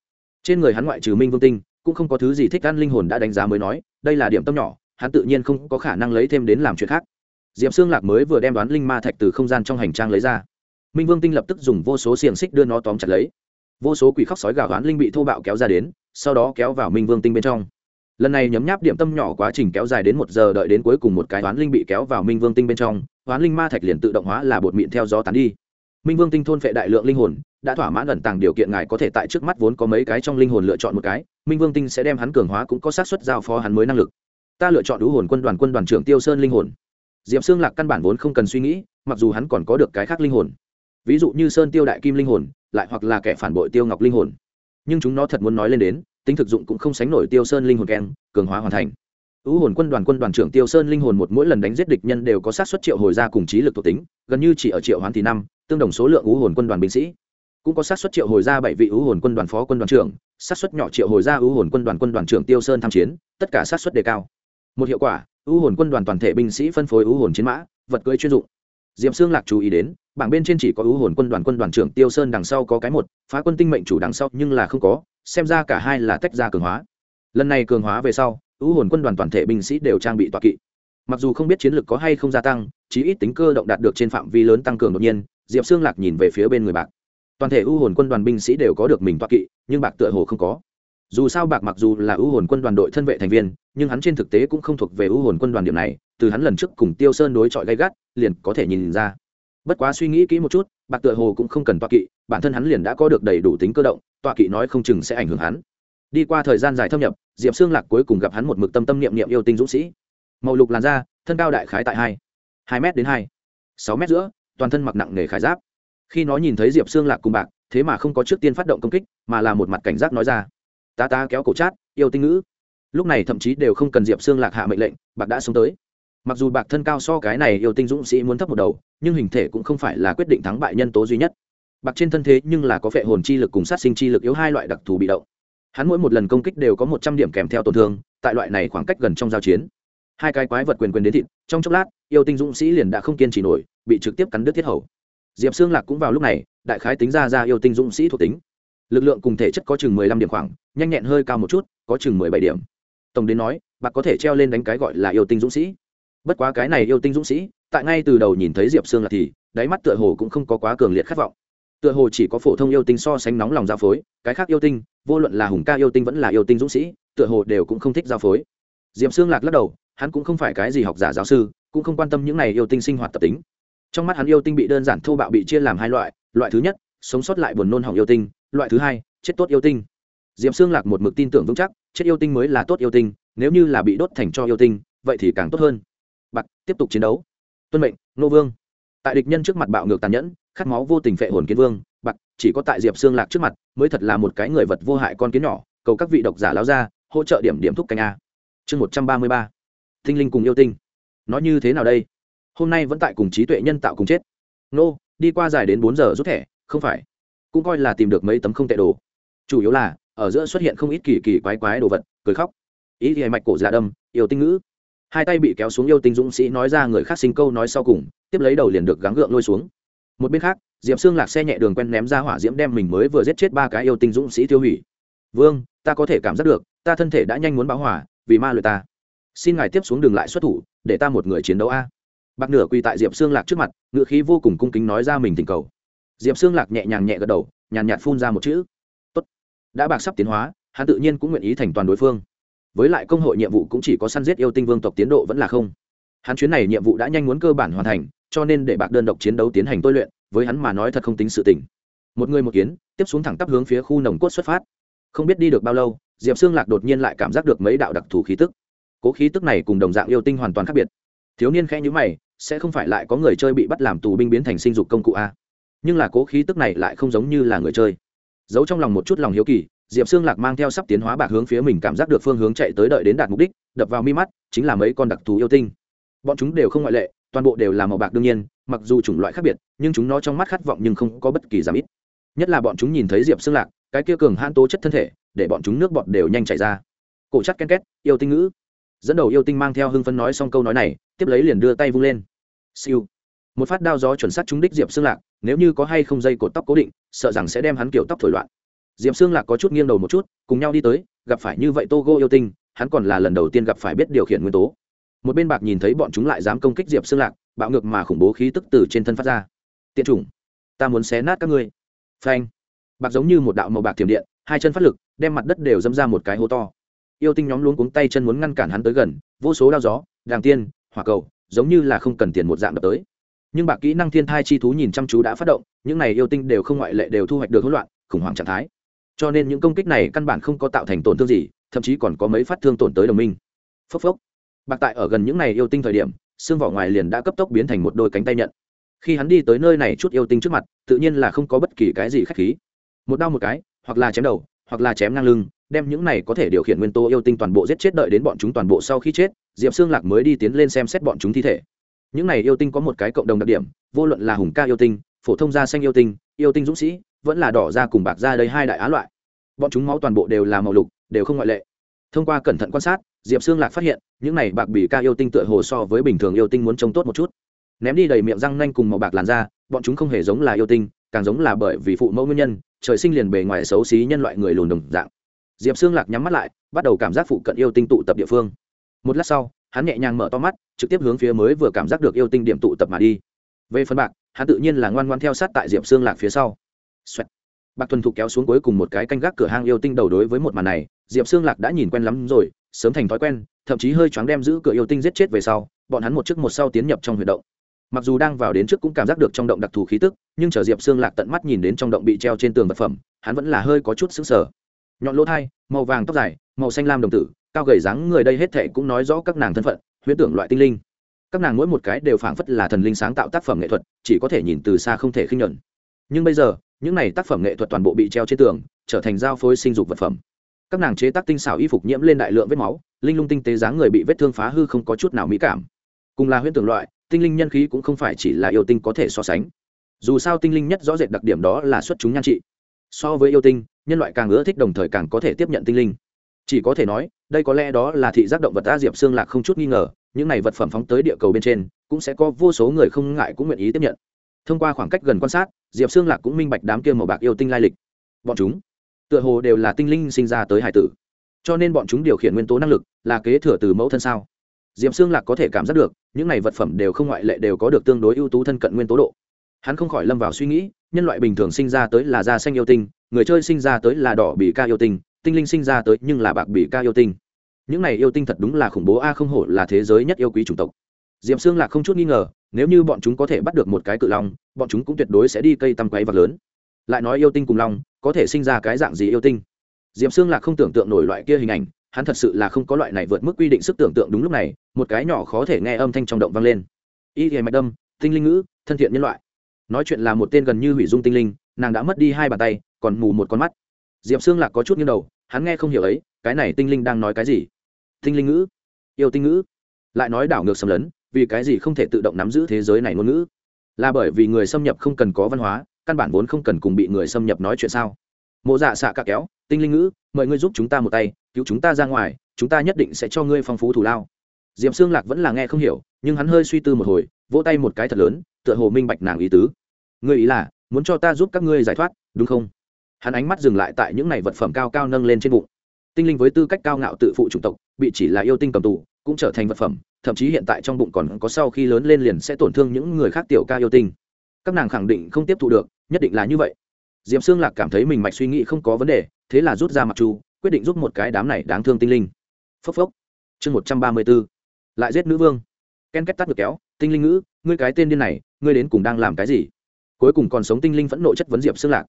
Trên người hắn ngoại trừ minh vương tinh, cũng không có thứ gì thích ăn linh hồn đã đánh giá mới nói, đây là điểm tâm nhỏ, hắn tự nhiên không có khả năng lấy thêm đến làm chuyện khác diệp xương lạc mới vừa đem đoán linh ma thạch từ không gian trong hành trang lấy ra. Minh vương tinh lập tức dùng vô số xiềng xích đưa nó tóm chặt lấy. Vô số quỷ khóc sói gào đoán linh bị thô bạo kéo ra đến, sau đó kéo vào minh vương tinh bên trong. Lần này nhấm nháp điểm tâm nhỏ quá trình kéo dài đến một giờ đợi đến cuối cùng một cái đoán linh bị kéo vào minh vương tinh bên trong, đoán linh ma thạch liền tự động hóa là bột mịn theo gió tán đi. Minh vương tinh thôn vệ đại lượng linh hồn, đã thỏa mãn ẩn tàng điều kiện ngài có thể tại trước mắt vốn có mấy cái trong linh hồn lựa chọn một cái, minh vương tinh sẽ đem hắn cường hóa cũng có xác suất giao phó hắn mới năng lực. Ta lựa chọn đủ hồn quân đoàn quân đoàn trưởng tiêu sơn linh hồn diệp xương lạc căn bản vốn không cần suy nghĩ, mặc dù hắn còn có được cái khác linh hồn. Ví dụ như sơn tiêu đại kim linh hồn, lại hoặc là kẻ phản bội tiêu ngọc linh hồn. Nhưng chúng nó thật muốn nói lên đến, tính thực dụng cũng không sánh nổi tiêu sơn linh hồn keng, cường hóa hoàn thành. Ưu hồn quân đoàn quân đoàn trưởng tiêu sơn linh hồn một mỗi lần đánh giết địch nhân đều có sát xuất triệu hồi ra cùng trí lực thuộc tính, gần như chỉ ở triệu hoán thì năm, tương đồng số lượng ưu hồn quân đoàn binh sĩ. Cũng có sát xuất triệu hồi ra bảy vị ưu hồn quân đoàn phó quân đoàn trưởng sát xuất nhỏ triệu hồi ra ưu hồn quân đoàn quân đoàn trưởng tiêu sơn tham chiến, tất cả sát xuất đề cao. Một hiệu quả U hồn quân đoàn toàn thể binh sĩ phân phối u hồn chiến mã, vật cưỡi chuyên dụng. Diệm xương lạc chú ý đến, bảng bên trên chỉ có u hồn quân đoàn quân đoàn trưởng tiêu sơn đằng sau có cái một, phá quân tinh mệnh chủ đằng sau nhưng là không có, xem ra cả hai là tách ra cường hóa. Lần này cường hóa về sau, u hồn quân đoàn toàn thể binh sĩ đều trang bị tọa kỵ. Mặc dù không biết chiến lược có hay không gia tăng, chí ít tính cơ động đạt được trên phạm vi lớn tăng cường đột nhiên, diệp xương lạc nhìn về phía bên người bạc. Toàn thể u hồn quân đoàn binh sĩ đều có được mình tọa kỵ, nhưng bạc tựa hồ không có dù sao bạc mặc dù là ưu hồn quân đoàn đội thân vệ thành viên, nhưng hắn trên thực tế cũng không thuộc về ưu hồn quân đoàn điểm này, từ hắn lần trước cùng tiêu sơn đối chọi gay gắt, liền có thể nhìn ra. Bất quá suy nghĩ kỹ một chút, bạc tựa hồ cũng không cần tọa kỵ, bản thân hắn liền đã có được đầy đủ tính cơ động, tọa kỵ nói không chừng sẽ ảnh hưởng hắn. Đi qua thời gian dài thâm nhập, diệp xương lạc cuối cùng gặp hắn một mực tâm tâm niệm niệm yêu tinh dũng sĩ. Màu lục làn da, thân cao đại khái tại hai hai m đến hai, sáu m giữa, toàn thân mặc nặng nề khải giáp. Khi nó nhìn thấy diệp xương lạc cùng bạc, thế mà không có trước tiên phát động công kích, mà là một mặt cảnh giác nói ra ta ta kéo cổ chát, yêu tinh ngữ. Lúc này thậm chí đều không cần diệp xương lạc hạ mệnh lệnh, bạc đã xuống tới. Mặc dù bạc thân cao so cái này yêu tinh dũng sĩ muốn thấp một đầu, nhưng hình thể cũng không phải là quyết định thắng bại nhân tố duy nhất. Bạc trên thân thế nhưng là có phệ hồn chi lực cùng sát sinh chi lực yếu hai loại đặc thù bị động. Hắn mỗi một lần công kích đều có một trăm điểm kèm theo tổn thương, tại loại này khoảng cách gần trong giao chiến. Hai cái quái vật quyền quyền đến thịt, trong chốc lát, yêu tinh dũng sĩ liền đã không kiên trì nổi, bị trực tiếp cắn đứt thiết hầu. Diệp xương lạc cũng vào lúc này, đại khái tính ra ra yêu tinh dũng sĩ thuộc tính lực lượng cùng thể chất có chừng mười lăm điểm khoảng, nhanh nhẹn hơi cao một chút, có chừng mười bảy điểm. Tổng đến nói bạc có thể treo lên đánh cái gọi là yêu tinh dũng sĩ. Bất quá cái này yêu tinh dũng sĩ, tại ngay từ đầu nhìn thấy diệp sương lạc thì, đáy mắt tựa hồ cũng không có quá cường liệt khát vọng. Tựa hồ chỉ có phổ thông yêu tinh so sánh nóng lòng giao phối, cái khác yêu tinh, vô luận là hùng ca yêu tinh vẫn là yêu tinh dũng sĩ, tựa hồ đều cũng không thích giao phối. Diệp sương lạc lắc đầu, hắn cũng không phải cái gì học giả giáo sư, cũng không quan tâm những này yêu tinh sinh hoạt tập tính. Trong mắt hắn yêu tinh bị đơn giản thô bạo bị chia làm hai loại loại thứ nhất, sống sót lại buồn nôn hỏng yêu tinh loại thứ hai, chết tốt yêu tinh. Diệp sương lạc một mực tin tưởng vững chắc, chết yêu tinh mới là tốt yêu tinh, nếu như là bị đốt thành cho yêu tinh, vậy thì càng tốt hơn. Bạc tiếp tục chiến đấu. Tuân mệnh, nô vương. Tại địch nhân trước mặt bạo ngược tàn nhẫn, khát máu vô tình phệ hồn kiến vương bạc chỉ có tại diệp xương lạc trước mặt, mới thật là một cái người vật vô hại con kiến nhỏ, cầu các vị độc giả láo ra, hỗ trợ điểm điểm thúc canh a. Chương một trăm ba mươi ba. Thinh linh cùng yêu tinh. Nói như thế nào đây? Hôm nay vẫn tại cùng trí tuệ nhân tạo cùng chết. Nô, đi qua dài đến bốn giờ rút thẻ, không phải cũng coi là tìm được mấy tấm không tệ đồ. Chủ yếu là, ở giữa xuất hiện không ít kỳ kỳ quái quái đồ vật, cười khóc. Ý thì mạch cổ dạ đâm, yêu tinh ngữ. Hai tay bị kéo xuống yêu tinh dũng sĩ nói ra người khác sinh câu nói sau cùng, tiếp lấy đầu liền được gắng gượng lôi xuống. Một bên khác, diệp xương lạc xe nhẹ đường quen ném ra hỏa diễm đem mình mới vừa giết chết ba cái yêu tinh dũng sĩ tiêu hủy. Vương, ta có thể cảm giác được, ta thân thể đã nhanh muốn báo hỏa vì ma luyện ta. Xin ngài tiếp xuống đường lại xuất thủ, để ta một người chiến đấu a. Bạc nửa quỳ tại diệp xương lạc trước mặt, ngựa khí vô cùng cung kính nói ra mình tình cầu diệp xương lạc nhẹ nhàng nhẹ gật đầu, nhàn nhạt phun ra một chữ. Tốt. Đã bạc sắp tiến hóa, hắn tự nhiên cũng nguyện ý thành toàn đối phương. Với lại công hội nhiệm vụ cũng chỉ có săn giết yêu tinh vương tộc tiến độ vẫn là không. Hắn chuyến này nhiệm vụ đã nhanh muốn cơ bản hoàn thành, cho nên để bạc đơn độc chiến đấu tiến hành tôi luyện, với hắn mà nói thật không tính sự tình. Một người một kiến, tiếp xuống thẳng tắp hướng phía khu nồng cốt xuất phát. Không biết đi được bao lâu, diệp xương lạc đột nhiên lại cảm giác được mấy đạo đặc thù khí tức. Cố khí tức này cùng đồng dạng yêu tinh hoàn toàn khác biệt. Thiếu niên khẽ nhữ mày, sẽ không phải lại có người chơi bị bắt làm tù binh biến thành sinh dục công cụ a? Nhưng là cố khí tức này lại không giống như là người chơi. Giấu trong lòng một chút lòng hiếu kỳ, diệp xương lạc mang theo sắp tiến hóa bạc hướng phía mình cảm giác được phương hướng chạy tới đợi đến đạt mục đích, đập vào mi mắt, chính là mấy con đặc thù yêu tinh. Bọn chúng đều không ngoại lệ, toàn bộ đều là màu bạc đương nhiên, mặc dù chủng loại khác biệt, nhưng chúng nó trong mắt khát vọng nhưng không có bất kỳ giảm ít. Nhất là bọn chúng nhìn thấy diệp xương lạc, cái kia cường hãn tố chất thân thể, để bọn chúng nước bọt đều nhanh chảy ra. Cổ chắc ken két, yêu tinh ngữ. Dẫn đầu yêu tinh mang theo hưng phân nói xong câu nói này, tiếp lấy liền đưa tay vung lên. Siêu. Một phát đao gió chuẩn xác trúng đích diệp xương lạc nếu như có hay không dây cột tóc cố định, sợ rằng sẽ đem hắn kiểu tóc thổi loạn. Diệp xương lạc có chút nghiêng đầu một chút, cùng nhau đi tới, gặp phải như vậy Togo yêu tinh, hắn còn là lần đầu tiên gặp phải biết điều khiển nguyên tố. Một bên bạc nhìn thấy bọn chúng lại dám công kích diệp xương lạc, bạo ngược mà khủng bố khí tức từ trên thân phát ra. Tiện chủng, ta muốn xé nát các ngươi. Phanh. Bạc giống như một đạo màu bạc thiểm điện, hai chân phát lực, đem mặt đất đều dâm ra một cái hố to. Yêu tinh nhóm luống cuống tay chân muốn ngăn cản hắn tới gần, vô số đao gió, đàng tiên, hỏa cầu, giống như là không cần tiền một dạng đập tới nhưng bạc kỹ năng thiên thai chi thú nhìn chăm chú đã phát động, những này yêu tinh đều không ngoại lệ đều thu hoạch được hỗn loạn, khủng hoảng trạng thái. Cho nên những công kích này căn bản không có tạo thành tổn thương gì, thậm chí còn có mấy phát thương tổn tới đồng minh. Phốc phốc. Bạc tại ở gần những này yêu tinh thời điểm, xương vỏ ngoài liền đã cấp tốc biến thành một đôi cánh tay nhận. Khi hắn đi tới nơi này chút yêu tinh trước mặt, tự nhiên là không có bất kỳ cái gì k h á c h khí. Một đau một cái, hoặc là chém đầu, hoặc là chém ngang lưng, đem những này có thể điều khiển nguyên tố yêu tinh toàn bộ giết chết đợi đến bọn chúng toàn bộ sau khi chết, diệp xương lạc mới đi tiến lên xem xét bọn chúng thi thể những này yêu tinh có một cái cộng đồng đặc điểm, vô luận là hùng ca yêu tinh, phổ thông da xanh yêu tinh yêu tinh dũng sĩ, vẫn là đỏ da cùng bạc da đây hai đại á loại. Bọn chúng máu toàn bộ đều là màu lục, đều không ngoại lệ. Thông qua cẩn thận quan sát, diệp xương lạc phát hiện, những này bạc bỉ ca yêu tinh tựa hồ so với bình thường yêu tinh muốn trông tốt một chút. Ném đi đầy miệng răng nanh cùng màu bạc làn da, bọn chúng không hề giống là yêu tinh, càng giống là bởi vì phụ mẫu nguyên nhân, trời sinh liền bề ngoài xấu xí nhân loại người lùn đồng dạng. Diệp xương lạc nhắm mắt lại, bắt đầu cảm giác phụ cận yêu tinh tụ tập địa phương. Một lát sau hắn nhẹ nhàng mở to mắt, trực tiếp hướng phía mới vừa cảm giác được yêu tinh điểm tụ tập mà đi. Về phần bạc, hắn tự nhiên là ngoan ngoan theo sát tại diệp xương lạc phía sau、Xoẹt. bạc thuần thục kéo xuống cuối cùng một cái canh gác cửa hang yêu tinh đầu đối với một màn này, diệp xương lạc đã nhìn quen lắm rồi, sớm thành thói quen, thậm chí hơi choáng đem giữ cửa yêu tinh giết chết về sau, bọn hắn một trước một sau tiến nhập trong huy động. Mặc dù đang vào đến trước cũng cảm giác được trong động đặc thù khí tức, nhưng chờ diệp xương lạc tận mắt nhìn đến trong động bị treo trên tường vật phẩm, hắn vẫn là hơi có chút xứng sở nhọn lỗ thai, màu vàng tóc dài, màu xanh lam đồng tử cao gầy dáng người đây hết thệ cũng nói rõ các nàng thân phận, huyễn tưởng loại tinh linh. Các nàng mỗi một cái đều phảng phất là thần linh sáng tạo tác phẩm nghệ thuật, chỉ có thể nhìn từ xa không thể khinh nhuận. Nhưng bây giờ, những này tác phẩm nghệ thuật toàn bộ bị treo trên tường, trở thành giao phối sinh dục vật phẩm. Các nàng chế tác tinh xảo y phục nhiễm lên đại lượng vết máu, linh lung tinh tế dáng người bị vết thương phá hư không có chút nào mỹ cảm. Cùng là huyễn tưởng loại, tinh linh nhân khí cũng không phải chỉ là yêu tinh có thể so sánh. Dù sao tinh linh nhất rõ rệt đặc điểm đó là xuất chúng nhan trị. So với yêu tinh, nhân loại càng ưa thích đồng thời càng có thể tiếp nhận tinh linh. Chỉ có thể nói đây có lẽ đó là thị giác động vật a diệp xương lạc không chút nghi ngờ, những này vật phẩm phóng tới địa cầu bên trên, cũng sẽ có vô số người không ngại cũng nguyện ý tiếp nhận. Thông qua khoảng cách gần quan sát, diệp xương lạc cũng minh bạch đám kia màu bạc yêu tinh lai lịch. Bọn chúng, tựa hồ đều là tinh linh sinh ra tới hải tử. Cho nên bọn chúng điều khiển nguyên tố năng lực là kế thừa từ mẫu thân sao? Diệp xương lạc có thể cảm giác được, những này vật phẩm đều không ngoại lệ đều có được tương đối ưu tú thân cận nguyên tố độ. Hắn không khỏi lâm vào suy nghĩ, nhân loại bình thường sinh ra tới là da xanh yêu tinh, người chơi sinh ra tới là đỏ bị ca yêu tinh tinh linh sinh ra tới nhưng là bạc bị ca yêu tinh. Những này yêu tinh thật đúng là khủng bố, a không hổ là thế giới nhất yêu quý chủng tộc. Diệp xương lạc không chút nghi ngờ, nếu như bọn chúng có thể bắt được một cái cự long, bọn chúng cũng tuyệt đối sẽ đi cây tăm quáy vật lớn. Lại nói yêu tinh cùng long, có thể sinh ra cái dạng gì yêu tinh? Diệp xương lạc không tưởng tượng nổi loại kia hình ảnh, hắn thật sự là không có loại này vượt mức quy định sức tưởng tượng đúng lúc này, một cái nhỏ khó thể nghe âm thanh trong động vang lên. Y Thì mạch đâm, tinh linh ngữ, thân thiện nhân loại. Nói chuyện là một tên gần như hủy dung tinh linh, nàng đã mất đi hai bàn tay, còn mù một con mắt diệp xương lạc có chút nghiêng đầu, hắn nghe không hiểu ấy, cái này tinh linh đang nói cái gì? Tinh linh ngữ? Yêu tinh ngữ? Lại nói đảo ngược xâm lấn, vì cái gì không thể tự động nắm giữ thế giới này ngôn ngữ? Là bởi vì người xâm nhập không cần có văn hóa, căn bản vốn không cần cùng bị người xâm nhập nói chuyện sao? Mộ dạ xạ cả kéo, tinh linh ngữ, mời ngươi giúp chúng ta một tay, cứu chúng ta ra ngoài, chúng ta nhất định sẽ cho ngươi phong phú thủ lao. Diệm xương lạc vẫn là nghe không hiểu, nhưng hắn hơi suy tư một hồi, vỗ tay một cái thật lớn, tựa hồ minh bạch nàng ý tứ. Ngươi ý là, muốn cho ta giúp các ngươi giải thoát, đúng không? Hắn ánh mắt dừng lại tại những này vật phẩm cao cao nâng lên trên bụng. Tinh linh với tư cách cao ngạo tự phụ chủng tộc, bị chỉ là yêu tinh cầm tù, cũng trở thành vật phẩm, thậm chí hiện tại trong bụng còn có sau khi lớn lên liền sẽ tổn thương những người khác tiểu ca yêu tinh. Các nàng khẳng định không tiếp thu được, nhất định là như vậy. Diệp xương lạc cảm thấy mình mạch suy nghĩ không có vấn đề, thế là rút ra mặc chu, quyết định giúp một cái đám này đáng thương tinh linh. Phốc phốc. Chương một trăm ba mươi b ố lại giết nữ vương. Ken kết tắt được kéo, tinh linh ngữ, ngươi cái tên điên này, ngươi đến cùng đang làm cái gì? Cuối cùng còn sống tinh linh phẫn nộ chất vấn diệp xương lạc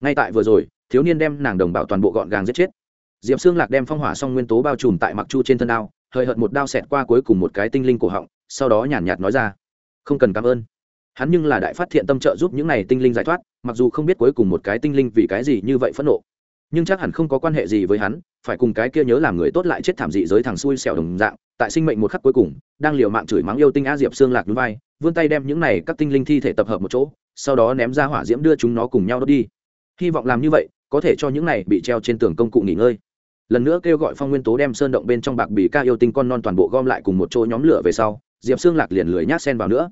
ngay tại vừa rồi, thiếu niên đem nàng đồng bào toàn bộ gọn gàng giết chết. Diệp xương lạc đem phong hỏa xong nguyên tố bao trùm tại mặc chu trên thân đao, hơi hợt một đao xẹt qua cuối cùng một cái tinh linh cổ họng, sau đó nhàn nhạt nói ra, không cần cảm ơn. Hắn nhưng là đại phát thiện tâm trợ giúp những này tinh linh giải thoát, mặc dù không biết cuối cùng một cái tinh linh vì cái gì như vậy phẫn nộ, nhưng chắc hẳn không có quan hệ gì với hắn, phải cùng cái kia nhớ làm người tốt lại chết thảm dị giới thằng xui xẻo đồng dạng, tại sinh mệnh một khắc cuối cùng, đang liều mạng chửi mắng yêu tinh a diệp xương lạc núi vai, vươn tay đem những này các tinh linh thi thể tập hợp một chỗ, sau đó ném ra hỏa diễm đưa chúng nó cùng nhau đốt đi hy vọng làm như vậy, có thể cho những này bị treo trên tường công cụ nghỉ ngơi. Lần nữa kêu gọi phong nguyên tố đem sơn động bên trong bạc bì ca yêu tinh con non toàn bộ gom lại cùng một chỗ nhóm lửa về sau, diệp xương lạc liền lười nhát sen vào nữa.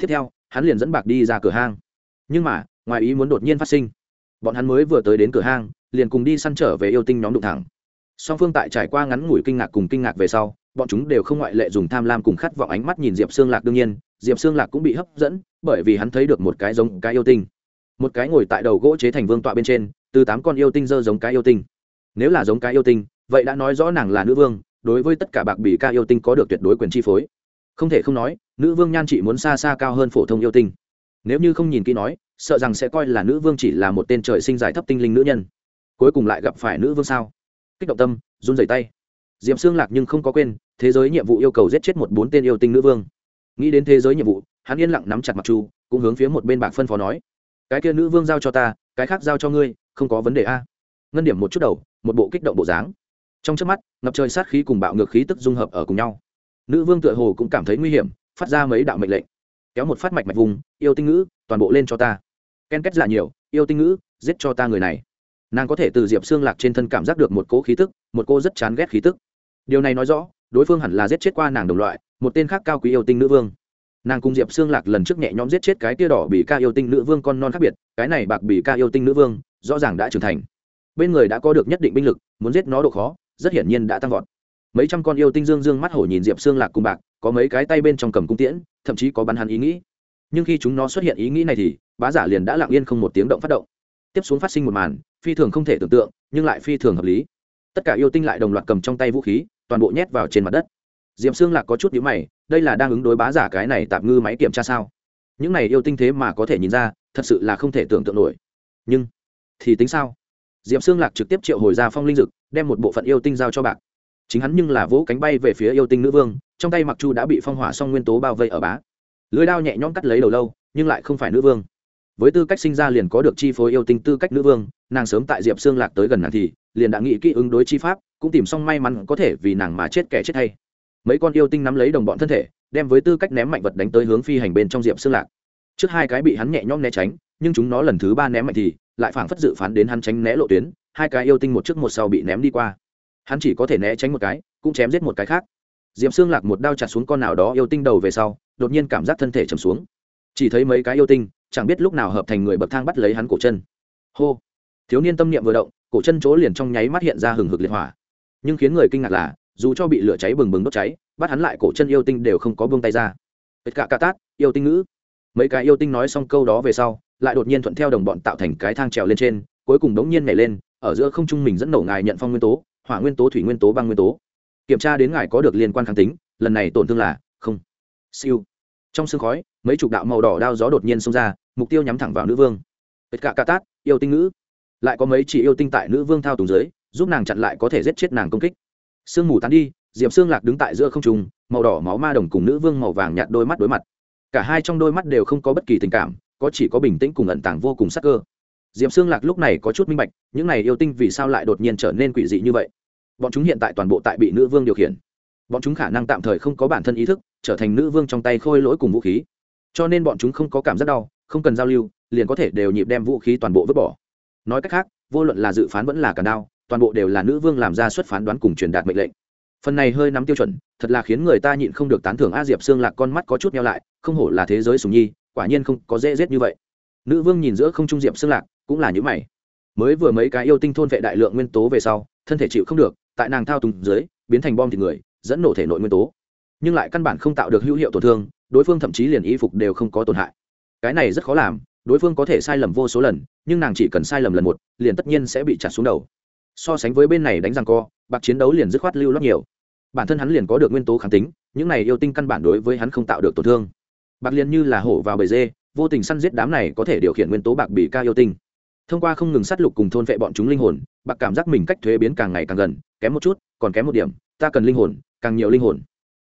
Tiếp theo, hắn liền dẫn bạc đi ra cửa hang. Nhưng mà, ngoài ý muốn đột nhiên phát sinh. Bọn hắn mới vừa tới đến cửa hang, liền cùng đi săn trở về yêu tinh nhóm đụng thẳng. Song phương tại trải qua ngắn ngủi kinh ngạc cùng kinh ngạc về sau, bọn chúng đều không ngoại lệ dùng tham lam cùng khát vọng ánh mắt nhìn diệp xương lạc đương nhiên, diệp xương lạc cũng bị hấp dẫn, bởi vì hắn thấy được một cái giống cái yêu tinh một cái ngồi tại đầu gỗ chế thành vương tọa bên trên, từ tám con yêu tinh dơ giống cái yêu tinh. Nếu là giống cái yêu tinh, vậy đã nói rõ nàng là nữ vương, đối với tất cả bạc bỉ ca yêu tinh có được tuyệt đối quyền chi phối. Không thể không nói, nữ vương nhan trị muốn xa xa cao hơn phổ thông yêu tinh. Nếu như không nhìn kỹ nói, sợ rằng sẽ coi là nữ vương chỉ là một tên trời sinh giải thấp tinh linh nữ nhân. Cuối cùng lại gặp phải nữ vương sao? Kích động tâm, run rẩy tay. Diệm xương lạc nhưng không có quên, thế giới nhiệm vụ yêu cầu giết chết một bốn tên yêu tinh nữ vương. Nghĩ đến thế giới nhiệm vụ, hắn yên lặng nắm chặt mặt chu, cũng hướng phía một bên bạc phân phó nói cái kia nữ vương giao cho ta, cái khác giao cho ngươi, không có vấn đề a. Ngân điểm một chút đầu, một bộ kích động bộ dáng. Trong trước mắt, ngập trời sát khí cùng bạo ngược khí tức dung hợp ở cùng nhau. Nữ vương tựa hồ cũng cảm thấy nguy hiểm, phát ra mấy đạo mệnh lệnh. Kéo một phát mạch mạch vùng, yêu tinh ngữ, toàn bộ lên cho ta. Ken kết giả dạ nhiều, yêu tinh ngữ, giết cho ta người này. Nàng có thể từ diệp xương lạc trên thân cảm giác được một cỗ khí tức, một cô rất chán ghét khí tức. Điều này nói rõ, đối phương hẳn là giết chết qua nàng đồng loại, một tên khác cao quý yêu tinh nữ vương nàng cùng diệp xương lạc lần trước nhẹ nhõm giết chết cái tia đỏ bị ca yêu tinh nữ vương con non khác biệt, cái này bạc bị ca yêu tinh nữ vương, rõ ràng đã trưởng thành. Bên người đã có được nhất định binh lực, muốn giết nó độ khó, rất hiển nhiên đã tăng vọt. Mấy trăm con yêu tinh dương dương mắt hổ nhìn diệp xương lạc cùng bạc, có mấy cái tay bên trong cầm cung tiễn, thậm chí có bắn hắn ý nghĩ. Nhưng khi chúng nó xuất hiện ý nghĩ này thì, bá giả liền đã lặng yên không một tiếng động phát động. Tiếp xuống phát sinh một màn, phi thường không thể tưởng tượng, nhưng lại phi thường hợp lý. Tất cả yêu tinh lại đồng loạt cầm trong tay vũ khí, toàn bộ nhét vào trên mặt đất diệp xương lạc có chút nhữ mày, đây là đang ứng đối bá giả cái này tạm ngư máy kiểm tra sao? Những này yêu tinh thế mà có thể nhìn ra, thật sự là không thể tưởng tượng nổi. Nhưng, thì tính sao? Diệp xương lạc trực tiếp triệu hồi ra phong linh dực, đem một bộ phận yêu tinh giao cho bạc. Chính hắn nhưng là vỗ cánh bay về phía yêu tinh nữ vương, trong tay mặc chu đã bị phong hỏa xong nguyên tố bao vây ở bá. Lưới đao nhẹ nhõm cắt lấy đầu lâu, nhưng lại không phải nữ vương. Với tư cách sinh ra liền có được chi phối yêu tinh tư cách nữ vương, nàng sớm tại diệp xương lạc tới gần nàng thì, liền đã nghĩ kỹ ứng đối chi pháp, cũng tìm xong may mắn có thể vì nàng mà chết kẻ chết hay mấy con yêu tinh nắm lấy đồng bọn thân thể, đem với tư cách ném mạnh vật đánh tới hướng phi hành bên trong diệp xương lạc. Trước hai cái bị hắn nhẹ nhõm né tránh, nhưng chúng nó lần thứ ba ném mạnh thì lại phảng phất dự phán đến hắn tránh né lộ tuyến, hai cái yêu tinh một trước một sau bị ném đi qua. Hắn chỉ có thể né tránh một cái, cũng chém giết một cái khác. Diệp xương lạc một đao chặt xuống con nào đó yêu tinh đầu về sau, đột nhiên cảm giác thân thể chầm xuống. Chỉ thấy mấy cái yêu tinh, chẳng biết lúc nào hợp thành người bậc thang bắt lấy hắn cổ chân. Hô! Thiếu niên tâm niệm vừa động, cổ chân chỗ liền trong nháy mắt hiện ra hừng hực liệt hỏa. Nhưng khiến người kinh ngạc là dù cho bị lửa cháy bừng bừng đốt cháy, bắt hắn lại cổ chân yêu tinh đều không có buông tay ra. Tất cả cả tát, yêu tinh ngữ. Mấy cái yêu tinh nói xong câu đó về sau, lại đột nhiên thuận theo đồng bọn tạo thành cái thang trèo lên trên, cuối cùng đống nhiên nhảy lên, ở giữa không trung mình dẫn nổ ngài nhận phong nguyên tố, hỏa nguyên tố, thủy nguyên tố, băng nguyên tố. Kiểm tra đến ngài có được liên quan kháng tính, lần này tổn thương là không. Siêu. Trong sương khói, mấy chục đạo màu đỏ đao gió đột nhiên xông ra, mục tiêu nhắm thẳng vào nữ vương. Tất cả ca tát, yêu tinh ngữ. Lại có mấy chỉ yêu tinh tại nữ vương thao túng dưới, giúp nàng chặn lại có thể giết chết nàng công kích sương mù tán đi, diệp sương lạc đứng tại giữa không trung, màu đỏ máu ma đồng cùng nữ vương màu vàng nhạt đôi mắt đối mặt. Cả hai trong đôi mắt đều không có bất kỳ tình cảm, có chỉ có bình tĩnh cùng ẩn tàng vô cùng sắc cơ. Diệp sương lạc lúc này có chút minh bạch, những này yêu tinh vì sao lại đột nhiên trở nên quỷ dị như vậy? Bọn chúng hiện tại toàn bộ tại bị nữ vương điều khiển. Bọn chúng khả năng tạm thời không có bản thân ý thức, trở thành nữ vương trong tay khôi lỗi cùng vũ khí. Cho nên bọn chúng không có cảm giác đau, không cần giao lưu, liền có thể đều nhịp đem vũ khí toàn bộ vứt bỏ. Nói cách khác, vô luận là dự phán vẫn là cả đau toàn bộ đều là nữ vương làm ra xuất phán đoán cùng truyền đạt mệnh lệnh. Phần này hơi nắm tiêu chuẩn, thật là khiến người ta nhịn không được tán thưởng a diệp xương lạc con mắt có chút nhau lại, không hổ là thế giới sùng nhi, quả nhiên không có dễ rết như vậy. Nữ vương nhìn giữa không trung diệp xương lạc, cũng là những mày. Mới vừa mấy cái yêu tinh thôn vệ đại lượng nguyên tố về sau, thân thể chịu không được, tại nàng thao túng dưới, biến thành bom thịt người, dẫn nổ thể nội nguyên tố. Nhưng lại căn bản không tạo được hữu hiệu tổn thương, đối phương thậm chí liền y phục đều không có tổn hại. Cái này rất khó làm, đối phương có thể sai lầm vô số lần, nhưng nàng chỉ cần sai lầm lần một, liền tất nhiên sẽ bị chặt xuống đầu so sánh với bên này đánh răng co, bạc chiến đấu liền dứt khoát lưu lót nhiều. Bản thân hắn liền có được nguyên tố kháng tính, những này yêu tinh căn bản đối với hắn không tạo được tổn thương. Bạc liền như là hổ vào bầy dê, vô tình săn giết đám này có thể điều khiển nguyên tố bạc bị ca yêu tinh. Thông qua không ngừng sát lục cùng thôn vệ bọn chúng linh hồn, bạc cảm giác mình cách thuế biến càng ngày càng gần, kém một chút, còn kém một điểm, ta cần linh hồn, càng nhiều linh hồn.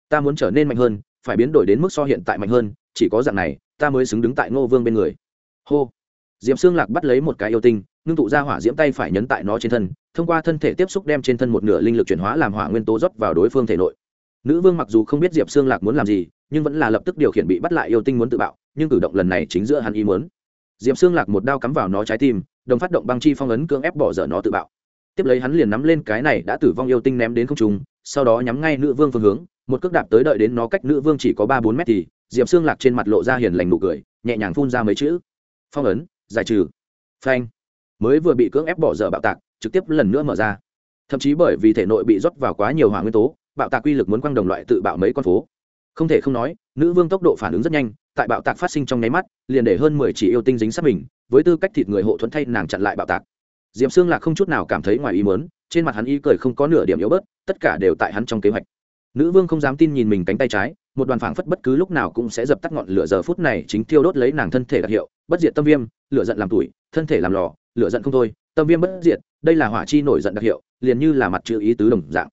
Ta muốn trở nên mạnh hơn, phải biến đổi đến mức so hiện tại mạnh hơn, chỉ có dạng này, ta mới xứng đứng tại ngô vương bên người. Hô. Diệp xương lạc bắt lấy một cái yêu tinh ngưng tụ ra hỏa diễm tay phải nhấn tại nó trên thân, thông qua thân thể tiếp xúc đem trên thân một nửa linh lực chuyển hóa làm hỏa nguyên tố rót vào đối phương thể nội. Nữ vương mặc dù không biết diệp xương lạc muốn làm gì, nhưng vẫn là lập tức điều khiển bị bắt lại yêu tinh muốn tự bạo, nhưng cử động lần này chính giữa hắn ý muốn. Diệp xương lạc một đao cắm vào nó trái tim, đồng phát động băng chi phong ấn cưỡng ép bỏ dở nó tự bạo. Tiếp lấy hắn liền nắm lên cái này đã tử vong yêu tinh ném đến không trung, sau đó nhắm ngay nữ vương phương hướng, một cước đạp tới đợi đến nó cách nữ vương chỉ có ba bốn mét thì, diệp xương lạc trên mặt lộ ra hiền lành nụ cười, nhẹ nhàng phun ra mấy chữ. Phong ấn, giải trừ. Phanh mới vừa bị cưỡng ép bỏ dở bạo tạc, trực tiếp lần nữa mở ra. Thậm chí bởi vì thể nội bị rót vào quá nhiều hỏa nguyên tố, bạo tạc quy lực muốn quăng đồng loại tự bạo mấy con phố. Không thể không nói, nữ vương tốc độ phản ứng rất nhanh, tại bạo tạc phát sinh trong nháy mắt, liền để hơn mười chỉ yêu tinh dính sát mình, với tư cách thịt người hộ thuẫn thay nàng chặn lại bạo tạc. Diệm xương lạc không chút nào cảm thấy ngoài ý mớn trên mặt hắn y cười không có nửa điểm yếu bớt, tất cả đều tại hắn trong kế hoạch. Nữ vương không dám tin nhìn mình cánh tay trái, một đoàn phảng phất bất cứ lúc nào cũng sẽ dập tắt ngọn lửa giờ phút này chính thiêu đốt lấy nàng thân thể đặc hiệu, bất diệt tâm viêm, lửa giận làm tuổi thân thể làm lò lửa giận không thôi, tâm viêm bất diệt, đây là hỏa chi nổi giận đặc hiệu, liền như là mặt chữ ý tứ đồng dạng.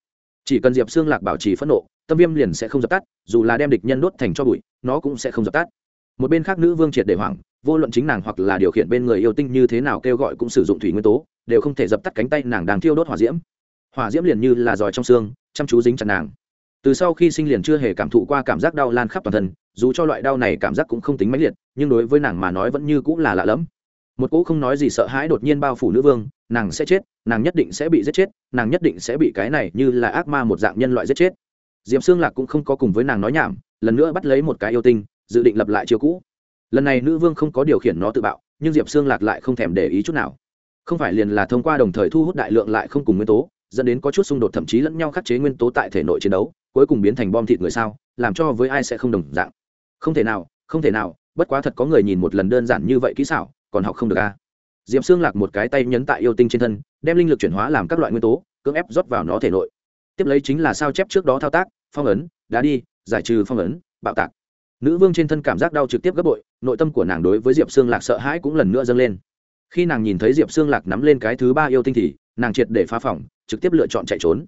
Chỉ cần diệp xương lạc bảo trì phẫn nộ, tâm viêm liền sẽ không dập tắt, dù là đem địch nhân đốt thành cho bụi, nó cũng sẽ không dập tắt. Một bên khác nữ vương triệt để hoảng, vô luận chính nàng hoặc là điều khiển bên người yêu tinh như thế nào kêu gọi cũng sử dụng thủy nguyên tố, đều không thể dập tắt cánh tay nàng đang thiêu đốt hỏa diễm. Hỏa diễm liền như là giỏi trong xương, chăm chú dính chặt nàng. Từ sau khi sinh liền chưa hề cảm thụ qua cảm giác đau lan khắp toàn thân, dù cho loại đau này cảm giác cũng không tính mãnh liệt, nhưng đối với nàng mà nói vẫn như cũng là lạ lẫm một cỗ không nói gì sợ hãi đột nhiên bao phủ nữ vương, nàng sẽ chết, nàng nhất định sẽ bị giết chết, nàng nhất định sẽ bị cái này như là ác ma một dạng nhân loại giết chết. D i ệ p xương lạc cũng không có cùng với nàng nói nhảm, lần nữa bắt lấy một cái yêu tinh, dự định lập lại chiều cũ. Lần này nữ vương không có điều khiển nó tự bạo, nhưng diệp xương lạc lại không thèm để ý chút nào. Không phải liền là thông qua đồng thời thu hút đại lượng lại không cùng nguyên tố, dẫn đến có chút xung đột thậm chí lẫn nhau khắc chế nguyên tố tại thể nội chiến đấu, cuối cùng biến thành bom thịt người sao, làm cho với ai sẽ không đồng dạng. Không thể nào, không thể nào, bất quá thật có người nhìn một lần đơn giản như vậy kỹ xảo còn học không được a à. diệp xương lạc một cái tay nhấn tại yêu tinh trên thân, đem linh lực chuyển hóa làm các loại nguyên tố, cưỡng ép rót vào nó thể nội. Tiếp lấy chính là sao chép trước đó thao tác, phong ấn, đá đi, giải trừ phong ấn, bạo tạc. Nữ vương trên thân cảm giác đau trực tiếp gấp bội, nội tâm của nàng đối với diệp xương lạc sợ hãi cũng lần nữa dâng lên. Khi nàng nhìn thấy diệp xương lạc nắm lên cái thứ ba yêu tinh thì, nàng triệt để phá phỏng trực tiếp lựa chọn chạy trốn.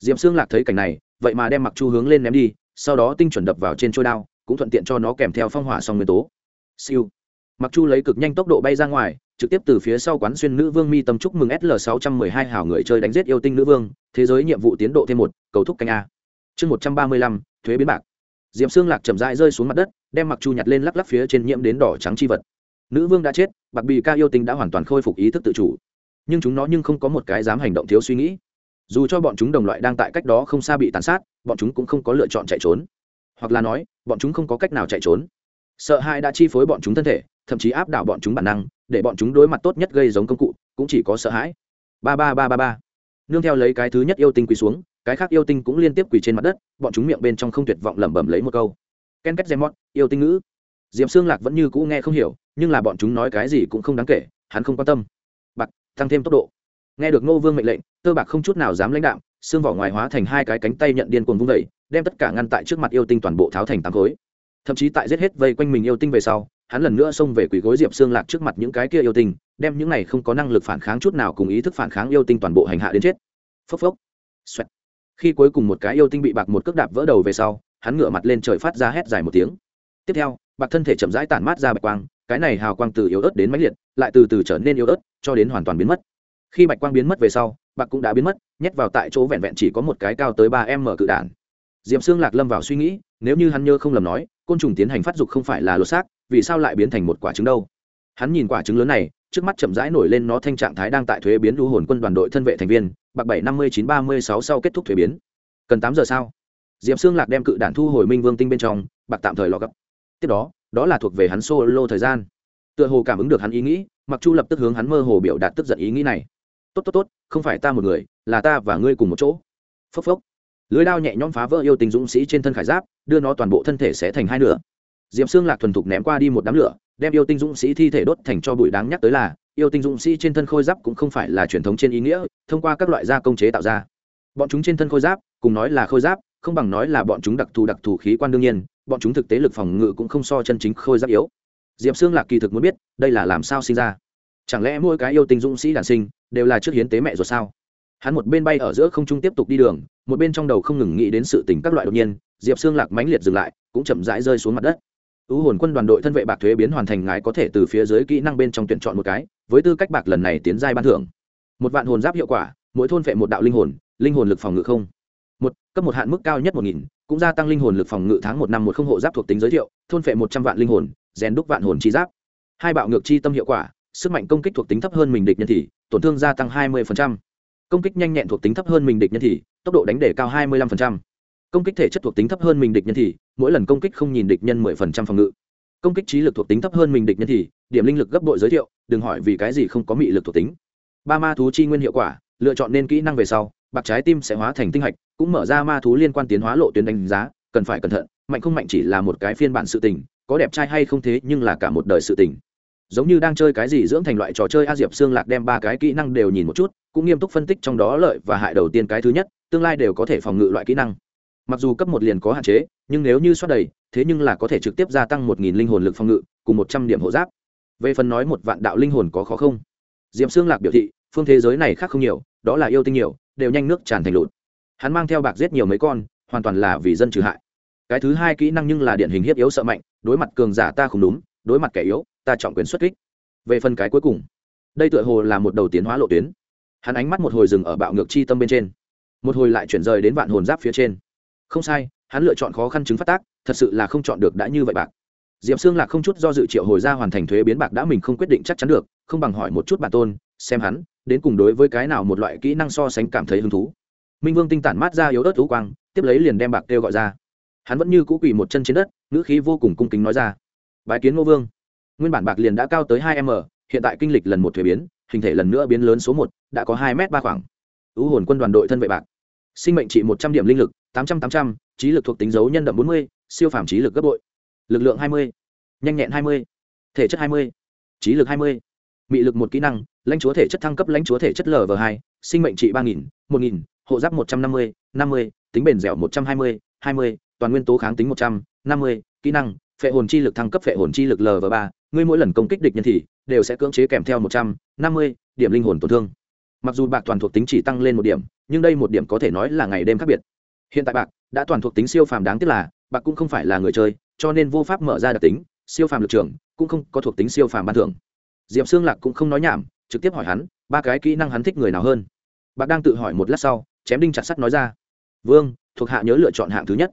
Diệp xương lạc thấy cảnh này, vậy mà đem mặc chu hướng lên ném đi, sau đó tinh chuẩn đập vào trên trôi đao, cũng thuận tiện cho nó kèm theo phong hỏa song nguyên tố. Siêu mặc chu lấy cực nhanh tốc độ bay ra ngoài, trực tiếp từ phía sau quán xuyên nữ vương mi tâm chúc mừng sl 612 hảo người chơi đánh giết yêu tinh nữ vương, thế giới nhiệm vụ tiến độ thêm một, cầu thúc canh a. Chương một trăm ba mươi lăm, thuế biến bạc. Diệm xương lạc chậm rãi rơi xuống mặt đất, đem mặc chu nhặt lên lắc lắc phía trên nhiễm đến đỏ trắng chi vật. Nữ vương đã chết, bạc bì ca yêu tinh đã hoàn toàn khôi phục ý thức tự chủ. Nhưng chúng nó nhưng không có một cái dám hành động thiếu suy nghĩ. Dù cho bọn chúng đồng loại đang tại cách đó không xa bị tàn sát, bọn chúng cũng không có lựa chọn chạy trốn. Hoặc là nói, bọn chúng không có cách nào chạy trốn. Sợ hãi đã chi phối bọn chúng thân thể thậm chí áp đảo bọn chúng bản năng, để bọn chúng đối mặt tốt nhất gây giống công cụ, cũng chỉ có sợ hãi. Ba ba ba ba ba. Nương theo lấy cái thứ nhất yêu tinh quỳ xuống, cái khác yêu tinh cũng liên tiếp quỳ trên mặt đất, bọn chúng miệng bên trong không tuyệt vọng lẩm bẩm lấy một câu. Ken két gemot yêu tinh ngữ. Diệp xương lạc vẫn như cũ nghe không hiểu, nhưng là bọn chúng nói cái gì cũng không đáng kể, hắn không quan tâm. Bạc, tăng thêm tốc độ. Nghe được ngô vương mệnh lệnh, tơ bạc không chút nào dám lãnh đạo xương vỏ ngoài hóa thành hai cái cánh tay nhận điên cuồng vung vẩy đem tất cả ngăn tại trước mặt yêu tinh toàn bộ tháo thành tám khối. Thậm chí tại giết hết vây quanh mình yêu tinh về sau hắn lần nữa xông về quỷ gối diệp xương lạc trước mặt những cái kia yêu tinh, đem những này không có năng lực phản kháng chút nào cùng ý thức phản kháng yêu tinh toàn bộ hành hạ đến chết phốc phốc Xoẹt. khi cuối cùng một cái yêu tinh bị bạc một cước đạp vỡ đầu về sau, hắn ngửa mặt lên trời phát ra hét dài một tiếng tiếp theo, bạc thân thể chậm rãi tản mát ra bạch quang, cái này hào quang từ yếu ớt đến mãnh liệt, lại từ từ trở nên yếu ớt, cho đến hoàn toàn biến mất khi bạch quang biến mất về sau, bạc cũng đã biến mất, nhét vào tại chỗ vẹn vẹn chỉ có một cái cao tới ba em mở cự đạn. diệm xương lạc lâm vào suy nghĩ, nếu như hắn nhơ không lầm nói, côn trùng tiến hành phát dục không phải là lột xác vì sao lại biến thành một quả trứng đâu? Hắn nhìn quả trứng lớn này, trước mắt chậm rãi nổi lên nó thanh trạng thái đang tại thuế biến lưu hồn quân đoàn đội thân vệ thành viên, bạc bảy năm mươi chín ba mươi sáu sau kết thúc thuế biến. Cần tám giờ sao? Diệp xương lạc đem cự đản thu hồi minh vương tinh bên trong, bạc tạm thời lò gấp tiếp đó đó là thuộc về hắn solo thời gian. Tựa hồ cảm ứng được hắn ý nghĩ mặc chu lập tức hướng hắn mơ hồ biểu đạt tức giận ý nghĩ này. Tốt tốt tốt, không phải ta một người, là ta và ngươi cùng một chỗ. Phốc phốc. Lưới đao nhẹ nhõm phá vỡ yêu tình dũng sĩ trên thân khải giáp, đưa nó toàn bộ thân thể sẽ thành hai nửa diệp xương lạc thuần thục ném qua đi một đám lửa, đem yêu tinh dũng sĩ thi thể đốt thành cho bụi đáng nhắc tới là, yêu tinh dũng sĩ trên thân khôi giáp cũng không phải là truyền thống trên ý nghĩa, thông qua các loại gia công chế tạo ra. Bọn chúng trên thân khôi giáp, cùng nói là khôi giáp, không bằng nói là bọn chúng đặc thù đặc thù khí quan đương nhiên, bọn chúng thực tế lực phòng ngự cũng không so chân chính khôi giáp yếu. Diệp xương lạc kỳ thực muốn biết, đây là làm sao sinh ra? Chẳng lẽ mỗi cái yêu tinh dũng sĩ đản sinh, đều là trước hiến tế mẹ rồi sao? Hắn một bên bay ở giữa không trung tiếp tục đi đường, một bên trong đầu không ngừng nghĩ đến sự tình các loại đột nhiên, diệp xương lạc mãnh liệt dừng lại, cũng chậm rãi rơi xuống mặt đất ưu hồn quân đoàn đội thân vệ bạc thuế biến hoàn thành ngài có thể từ phía dưới kỹ năng bên trong tuyển chọn một cái, với tư cách bạc lần này tiến giai ban thưởng. Một vạn hồn giáp hiệu quả, mỗi thôn vệ một đạo linh hồn linh hồn lực phòng ngự không. Một, cấp một hạn mức cao nhất một nghìn, cũng gia tăng linh hồn lực phòng ngự tháng một năm một không hộ giáp thuộc tính giới thiệu, thôn vệ một trăm vạn linh hồn, rèn đúc vạn hồn chi giáp. Hai bạo ngược chi tâm hiệu quả, sức mạnh công kích thuộc tính thấp hơn mình địch nhân thì, tổn thương gia tăng hai mươi công kích nhanh nhẹn thuộc tính thấp hơn mình địch nhân thì, tốc độ đánh đề cao hai mươi lăm công kích thể chất thuộc tính thấp hơn mình địch nhân thì mỗi lần công kích không nhìn địch nhân mười phần trăm phòng ngự. Công kích trí lực thuộc tính thấp hơn mình địch nhân thì, điểm linh lực gấp bội giới thiệu, đừng hỏi vì cái gì không có mị lực thuộc tính. Ba ma thú chi nguyên hiệu quả, lựa chọn nên kỹ năng về sau, bạc trái tim sẽ hóa thành tinh hạch, cũng mở ra ma thú liên quan tiến hóa lộ tuyến đánh giá, cần phải cẩn thận, mạnh không mạnh chỉ là một cái phiên bản sự tình, có đẹp trai hay không thế nhưng là cả một đời sự tình. Giống như đang chơi cái gì dưỡng thành loại trò chơi a diệp xương lạc đem ba cái kỹ năng đều nhìn một chút, cũng nghiêm túc phân tích trong đó lợi và hại đầu tiên cái thứ nhất, tương lai đều có thể phòng ngự loại kỹ năng mặc dù cấp một liền có hạn chế, nhưng nếu như soát đầy, thế nhưng là có thể trực tiếp gia tăng một nghìn linh hồn lực phòng ngự, cùng một trăm điểm hộ giáp. Về phần nói một vạn đạo linh hồn có khó không? Diệm xương lạc biểu thị, phương thế giới này khác không nhiều, đó là yêu tinh nhiều, đều nhanh nước tràn thành lụt. Hắn mang theo bạc giết nhiều mấy con, hoàn toàn là vì dân trừ hại. Cái thứ hai kỹ năng nhưng là điển hình hiếp yếu sợ mạnh, đối mặt cường giả ta không đúng, đối mặt kẻ yếu, ta trọng quyền xuất kích. Về phần cái cuối cùng, đây tựa hồ là một đầu tiến hóa lộ tuyến. Hắn ánh mắt một hồi dừng ở bạo ngược chi tâm bên trên. Một hồi lại chuyển rời đến vạn hồn giáp phía trên không sai, hắn lựa chọn khó khăn chứng phát tác, thật sự là không chọn được đã như vậy bạc. Diệp xương lạc không chút do dự triệu hồi ra hoàn thành thuế biến bạc đã mình không quyết định chắc chắn được, không bằng hỏi một chút bản tôn, xem hắn, đến cùng đối với cái nào một loại kỹ năng so sánh cảm thấy hứng thú. Minh vương tinh tản mát ra yếu ớt thú quang, tiếp lấy liền đem bạc kêu gọi ra. Hắn vẫn như cũ quỳ một chân trên đất, ngữ khí vô cùng cung kính nói ra. Bài kiến ngô vương. Nguyên bản bạc liền đã cao tới hai m, hiện tại kinh lịch lần một thuế biến, hình thể lần nữa biến lớn số một, đã có hai m ba khoảng. Ưu hồn quân đoàn đội thân vệ bạc. Sinh mệnh trị một trăm điểm linh lực tám trăm tám trăm, trí lực thuộc tính dấu nhân đậm bốn mươi, siêu phàm trí lực gấp bội. Lực lượng hai mươi, nhanh nhẹn hai mươi, thể chất hai mươi, trí lực hai mươi, mị lực một kỹ năng, lãnh chúa thể chất thăng cấp lãnh chúa thể chất lv hai, sinh mệnh trị ba nghìn, một nghìn, hộ giáp một trăm năm mươi năm mươi, tính bền dẻo một trăm hai mươi hai mươi, toàn nguyên tố kháng tính một trăm năm mươi, kỹ năng, phệ hồn chi lực thăng cấp phệ hồn chi lực lv ba, ngươi mỗi lần công kích địch nhân thì đều sẽ cưỡng chế kèm theo một trăm năm mươi điểm linh hồn tổn thương. Mặc dù bạc toàn thuộc tính chỉ tăng lên một điểm, nhưng đây một điểm có thể nói là ngày đêm khác biệt hiện tại bạc đã toàn thuộc tính siêu phàm đáng tiếc là, bạc cũng không phải là người chơi, cho nên vô pháp mở ra đặc tính, siêu phàm lực trường cũng không có thuộc tính siêu phàm ban thưởng. Diệp xương lạc cũng không nói nhảm, trực tiếp hỏi hắn, ba cái kỹ năng hắn thích người nào hơn? Bạc đang tự hỏi một lát sau, chém đinh chặt sắt nói ra, vương, thuộc hạ nhớ lựa chọn hạng thứ nhất.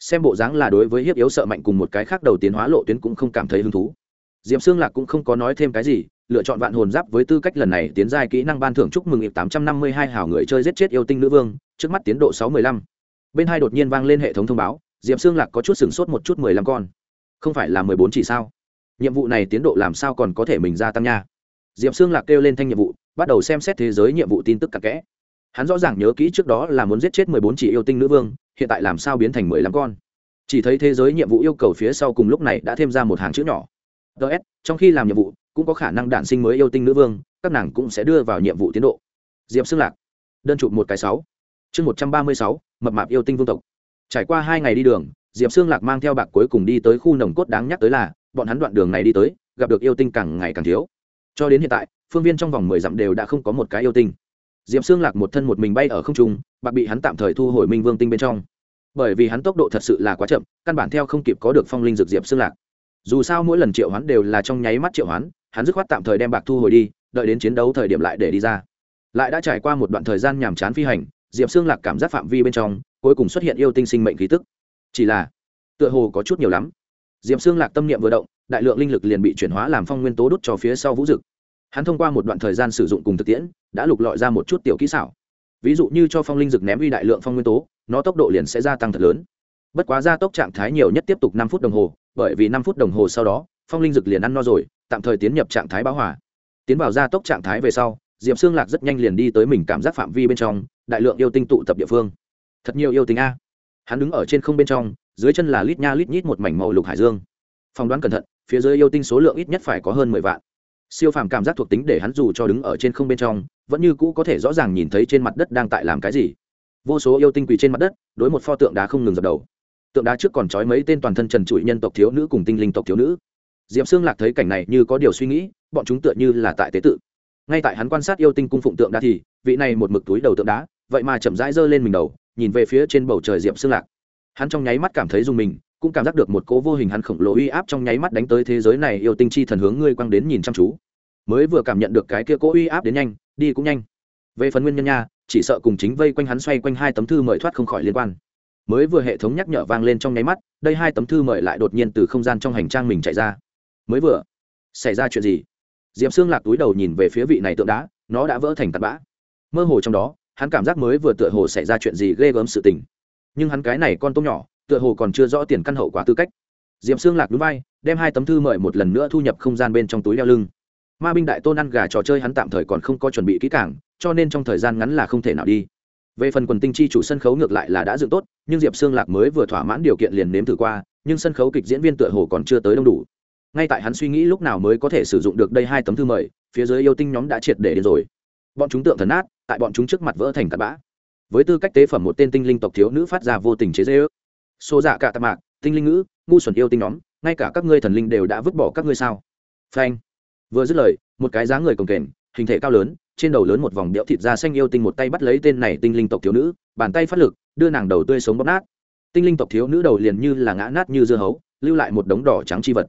Xem bộ dáng là đối với hiếp yếu sợ mạnh cùng một cái khác đầu tiến hóa lộ tuyến cũng không cảm thấy hứng thú. Diệp xương lạc cũng không có nói thêm cái gì, lựa chọn vạn hồn giáp với tư cách lần này tiến giai kỹ năng ban thưởng chúc mừng ịp tám trăm năm mươi hai hảo người chơi giết chết yêu tinh nữ vương, trước mắt tiến độ sáu mươi lăm bên hai đột nhiên vang lên hệ thống thông báo, diệp xương lạc có chút sửng sốt một chút mười lăm con. Không phải là mười bốn chỉ sao? Nhiệm vụ này tiến độ làm sao còn có thể mình gia tăng nha? Diệp xương lạc kêu lên thanh nhiệm vụ, bắt đầu xem xét thế giới nhiệm vụ tin tức cặp kẽ. Hắn rõ ràng nhớ kỹ trước đó là muốn giết chết mười bốn chỉ yêu tinh nữ vương, hiện tại làm sao biến thành mười lăm con? Chỉ thấy thế giới nhiệm vụ yêu cầu phía sau cùng lúc này đã thêm ra một hàng chữ nhỏ. Ts trong khi làm nhiệm vụ, cũng có khả năng đản sinh mới yêu tinh nữ vương, các nàng cũng sẽ đưa vào nhiệm vụ tiến độ. Diệp xương lạc, đơn chụp một cái sáu chương một trăm ba mươi sáu, mập mạp yêu tinh vương tộc. Trải qua hai ngày đi đường, diệp xương lạc mang theo bạc cuối cùng đi tới khu nồng cốt đáng nhắc tới là, bọn hắn đoạn đường này đi tới, gặp được yêu tinh càng ngày càng thiếu. Cho đến hiện tại, phương viên trong vòng mười dặm đều đã không có một cái yêu tinh. Diệp xương lạc một thân một mình bay ở không trung, bạc bị hắn tạm thời thu hồi minh vương tinh bên trong. Bởi vì hắn tốc độ thật sự là quá chậm, căn bản theo không kịp có được phong linh dược diệp xương lạc. Dù sao mỗi lần triệu hoán đều là trong nháy mắt triệu hoán, hắn dứt khoát tạm thời đem bạc thu hồi đi, đợi đến chiến đấu thời điểm lại để đi ra. Lại đã trải qua một đoạn thời gian nhàm chán phi hành diệp xương lạc cảm giác phạm vi bên trong, cuối cùng xuất hiện yêu tinh sinh mệnh khí tức. Chỉ là, tựa hồ có chút nhiều lắm. Diệp xương lạc tâm niệm vừa động, đại lượng linh lực liền bị chuyển hóa làm phong nguyên tố đốt cho phía sau vũ dực. Hắn thông qua một đoạn thời gian sử dụng cùng thực tiễn, đã lục lọi ra một chút tiểu kỹ xảo. Ví dụ như cho phong linh dực ném uy đại lượng phong nguyên tố, nó tốc độ liền sẽ gia tăng thật lớn. Bất quá gia tốc trạng thái nhiều nhất tiếp tục năm phút đồng hồ, bởi vì năm phút đồng hồ sau đó, phong linh dực liền ăn no rồi, tạm thời tiến nhập trạng thái báo hỏa tiến vào gia tốc trạng thái về sau diệp xương lạc rất nhanh liền đi tới mình cảm giác phạm vi bên trong, đại lượng yêu tinh tụ tập địa phương. Thật nhiều yêu tinh a. Hắn đứng ở trên không bên trong, dưới chân là lít nha lít nhít một mảnh màu lục hải dương. Phỏng đoán cẩn thận, phía dưới yêu tinh số lượng ít nhất phải có hơn mười vạn. Siêu phàm cảm giác thuộc tính để hắn dù cho đứng ở trên không bên trong, vẫn như cũ có thể rõ ràng nhìn thấy trên mặt đất đang tại làm cái gì. Vô số yêu tinh quỳ trên mặt đất, đối một pho tượng đá không ngừng dập đầu. Tượng đá trước còn trói mấy tên toàn thân trần trụi nhân tộc thiếu nữ cùng tinh linh tộc thiếu nữ. Diệp xương lạc thấy cảnh này như có điều suy nghĩ, bọn chúng tựa như là tại tế tự ngay tại hắn quan sát yêu tinh cung phụng tượng đá thì, vị này một mực túi đầu tượng đá, vậy mà chậm rãi giơ lên mình đầu, nhìn về phía trên bầu trời diệp xương lạc. Hắn trong nháy mắt cảm thấy dùng mình, cũng cảm giác được một cố vô hình hắn khổng lồ uy áp trong nháy mắt đánh tới thế giới này yêu tinh chi thần hướng ngươi quăng đến nhìn chăm chú. Mới vừa cảm nhận được cái kia cố uy áp đến nhanh, đi cũng nhanh. Về phần nguyên nhân nha, chỉ sợ cùng chính vây quanh hắn xoay quanh hai tấm thư mời thoát không khỏi liên quan. Mới vừa hệ thống nhắc nhở vang lên trong nháy mắt, đây hai tấm thư mời lại đột nhiên từ không gian trong hành trang mình chạy ra. Mới vừa, xảy ra chuyện gì? Diệp xương lạc túi đầu nhìn về phía vị này tượng đá, nó đã vỡ thành tạt bã. Mơ hồ trong đó, hắn cảm giác mới vừa tựa hồ xảy ra chuyện gì ghê gớm sự tình. Nhưng hắn cái này con tôm nhỏ, tựa hồ còn chưa rõ tiền căn hậu quả tư cách. Diệp xương lạc núi vai, đem hai tấm thư mời một lần nữa thu nhập không gian bên trong túi đeo lưng. Ma binh đại tôn ăn gà trò chơi hắn tạm thời còn không có chuẩn bị kỹ cảng cho nên trong thời gian ngắn là không thể nào đi. Về phần quần tinh chi chủ sân khấu ngược lại là đã dựng tốt, nhưng diệp xương lạc mới vừa thỏa mãn điều kiện liền nếm thử qua, nhưng sân khấu kịch diễn viên tựa hồ còn chưa tới đông đủ ngay tại hắn suy nghĩ lúc nào mới có thể sử dụng được đây hai tấm thư mời, phía dưới yêu tinh nhóm đã triệt để đến rồi. Bọn chúng tượng thần át tại bọn chúng trước mặt vỡ thành tạt bã. Với tư cách tế phẩm một tên tinh linh tộc thiếu nữ phát ra vô tình chế dễ ước xô dạ cả tạp mạc, tinh linh ngữ, ngu xuẩn yêu tinh nhóm, ngay cả các ngươi thần linh đều đã vứt bỏ các ngươi sao? Phanh. Vừa dứt lời, một cái dáng người cồng kềnh, hình thể cao lớn, trên đầu lớn một vòng đẽo thịt da xanh yêu tinh một tay bắt lấy tên này tinh linh tộc thiếu nữ, bàn tay phát lực, đưa nàng đầu tươi sống bóp nát. Tinh linh tộc thiếu nữ đầu liền như là ngã nát như dưa hấu, lưu lại một đống đỏ trắng chi vật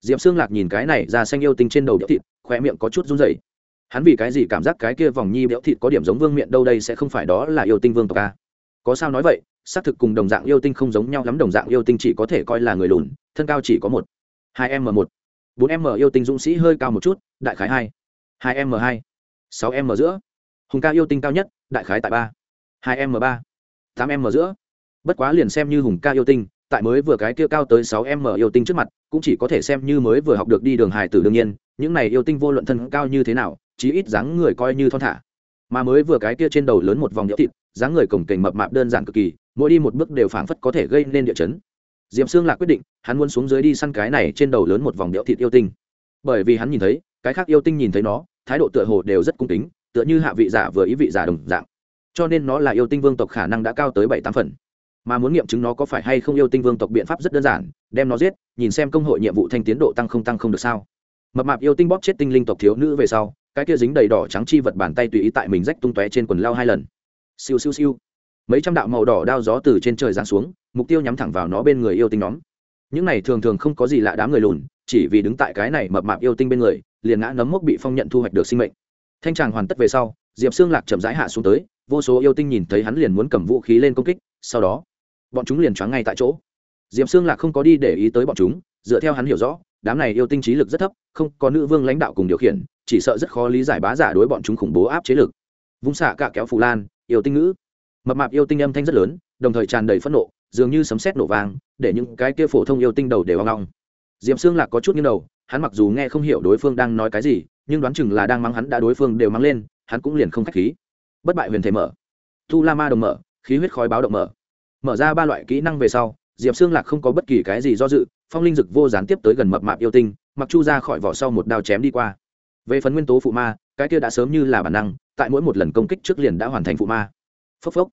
diệp xương lạc nhìn cái này ra xanh yêu tinh trên đầu đẽo thịt khoe miệng có chút run rẩy. Hắn vì cái gì cảm giác cái kia vòng nhi béo thịt có điểm giống vương miệng đâu đây sẽ không phải đó là yêu tinh vương tộc a có sao nói vậy, xác thực cùng đồng dạng yêu tinh không giống nhau lắm, đồng dạng yêu tinh chỉ có thể coi là người lùn, thân cao chỉ có một, hai m một. Bốn m yêu tinh dũng sĩ hơi cao một chút, đại khái hai hai m hai, sáu m giữa. Hùng ca yêu tinh cao nhất, đại khái tại ba, hai m ba, tám m giữa. Bất quá liền xem như hùng ca yêu tinh tại mới vừa cái kia cao tới sáu m yêu tinh trước mặt, cũng chỉ có thể xem như mới vừa học được đi đường hài tử đương nhiên, những này yêu tinh vô luận thân cao như thế nào, chí ít dáng người coi như thon thả. Mà mới vừa cái kia trên đầu lớn một vòng nhỡ thịt, dáng người cổng kềnh mập mạp đơn giản cực kỳ, mỗi đi một bước đều phảng phất có thể gây nên địa chấn. Diệm xương lạc quyết định, hắn muốn xuống dưới đi săn cái này trên đầu lớn một vòng đẽo thịt yêu tinh. Bởi vì hắn nhìn thấy, cái khác yêu tinh nhìn thấy nó, thái độ tựa hồ đều rất cung kính, tựa như hạ vị giả vừa ý vị giả đồng dạng. Cho nên nó là yêu tinh vương tộc khả năng đã cao tới bảy tám phần mà muốn nghiệm chứng nó có phải hay không yêu tinh vương tộc biện pháp rất đơn giản, đem nó giết, nhìn xem công hội nhiệm vụ thanh tiến độ tăng không tăng không được sao. Mập mạp yêu tinh bóp chết tinh linh tộc thiếu nữ về sau, cái kia dính đầy đỏ trắng chi vật bàn tay tùy ý tại mình rách tung tóe trên quần lao hai lần. Siêu siêu siêu. Mấy trăm đạo màu đỏ đao gió từ trên trời giáng xuống, mục tiêu nhắm thẳng vào nó bên người yêu tinh nhóm. Những này thường thường không có gì lạ đám người lùn, chỉ vì đứng tại cái này mập mạp yêu tinh bên người, liền ngã nấm mốc bị phong nhận thu hoạch được sinh mệnh. Thanh tràng hoàn tất về sau, diệp xương lạc chậm rãi hạ xuống tới, vô số yêu tinh nhìn thấy hắn liền muốn cầm vũ khí lên công kích, sau đó bọn chúng liền choáng ngay tại chỗ. Diệp xương lạc không có đi để ý tới bọn chúng, dựa theo hắn hiểu rõ, đám này yêu tinh trí lực rất thấp, không có nữ vương lãnh đạo cùng điều khiển, chỉ sợ rất khó lý giải bá giả đối bọn chúng khủng bố áp chế lực. Vung xạ cạ kéo phù lan, yêu tinh ngữ. Mập mạp yêu tinh âm thanh rất lớn, đồng thời tràn đầy phẫn nộ, dường như sấm sét nổ vang, để những cái kia phổ thông yêu tinh đầu đều hoang long. Diệm xương lạc có chút như đầu, hắn mặc dù nghe không hiểu đối phương đang nói cái gì, nhưng đoán chừng là đang mắng hắn đã đối phương đều mắng lên, hắn cũng liền không khách khí. Bất bại huyền thể mở. Tu la ma đồng mở, khí huyết khói báo động mở mở ra ba loại kỹ năng về sau, diệp xương lạc không có bất kỳ cái gì do dự, phong linh dực vô gián tiếp tới gần mập mạp yêu tinh, mặc chu ra khỏi vỏ sau một đao chém đi qua. Về phần nguyên tố phụ ma, cái kia đã sớm như là bản năng, tại mỗi một lần công kích trước liền đã hoàn thành phụ ma. Phốc phốc.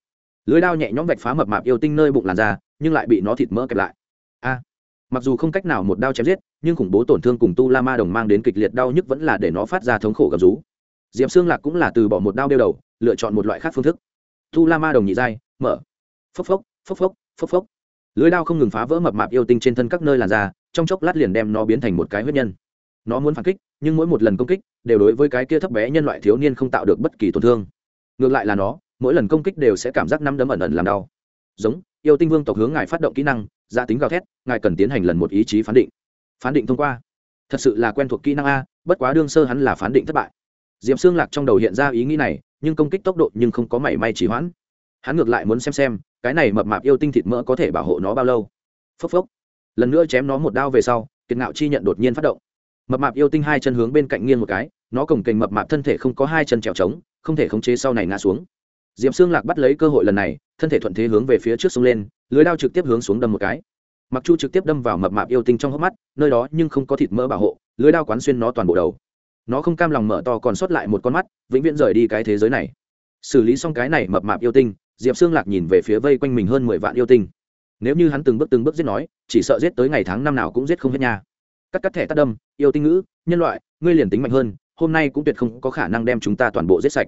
Lưới đao nhẹ nhõm vạch phá mập mạp yêu tinh nơi bụng làn da, nhưng lại bị nó thịt mỡ kẹp lại. A. Mặc dù không cách nào một đao chém giết, nhưng khủng bố tổn thương cùng tu la ma đồng mang đến kịch liệt đau nhức vẫn là để nó phát ra thống khổ gầm rú. Diệp xương lạc cũng là từ bỏ một đao đeo đầu, lựa chọn một loại khác phương thức. Tu la ma đồng nhị giai, mở. Phốc phốc phốc phốc phốc phốc. Lưới đao không ngừng phá vỡ mập mạp yêu tinh trên thân các nơi làn da, trong chốc lát liền đem nó biến thành một cái huyết nhân. Nó muốn phản kích, nhưng mỗi một lần công kích đều đối với cái kia thấp bé nhân loại thiếu niên không tạo được bất kỳ tổn thương. Ngược lại là nó, mỗi lần công kích đều sẽ cảm giác năm đấm ẩn ẩn làm đau. Giống, yêu tinh vương tộc hướng ngài phát động kỹ năng gia tính gào thét, ngài cần tiến hành lần một ý chí phán định. Phán định thông qua. Thật sự là quen thuộc kỹ năng a, bất quá đương sơ hắn là phán định thất bại. Diệm xương lạc trong đầu hiện ra ý nghĩ này, nhưng công kích tốc độ nhưng không có mảy may trì hoãn. Hắn ngược lại muốn xem xem cái này mập mạp yêu tinh thịt mỡ có thể bảo hộ nó bao lâu? Phốc phốc. Lần nữa chém nó một đao về sau, kiệt ngạo chi nhận đột nhiên phát động. Mập mạp yêu tinh hai chân hướng bên cạnh nghiêng một cái, nó cồng kềnh mập mạp thân thể không có hai chân trèo trống, không thể khống chế sau này ngã xuống. Diệm xương lạc bắt lấy cơ hội lần này, thân thể thuận thế hướng về phía trước sông lên, lưới đao trực tiếp hướng xuống đâm một cái. Mặc chu trực tiếp đâm vào mập mạp yêu tinh trong hốc mắt, nơi đó nhưng không có thịt mỡ bảo hộ, lưới đao quán xuyên nó toàn bộ đầu. Nó không cam lòng mở to còn sót lại một con mắt, vĩnh viễn rời đi cái thế giới này. Xử lý xong cái này mập mạp yêu tinh diệp xương lạc nhìn về phía vây quanh mình hơn mười vạn yêu tinh. Nếu như hắn từng bước từng bước giết nói, chỉ sợ giết tới ngày tháng năm nào cũng giết không hết nha. Cắt cắt thẻ tắt đâm, yêu tinh ngữ, nhân loại, ngươi liền tính mạnh hơn, hôm nay cũng tuyệt không có khả năng đem chúng ta toàn bộ giết sạch.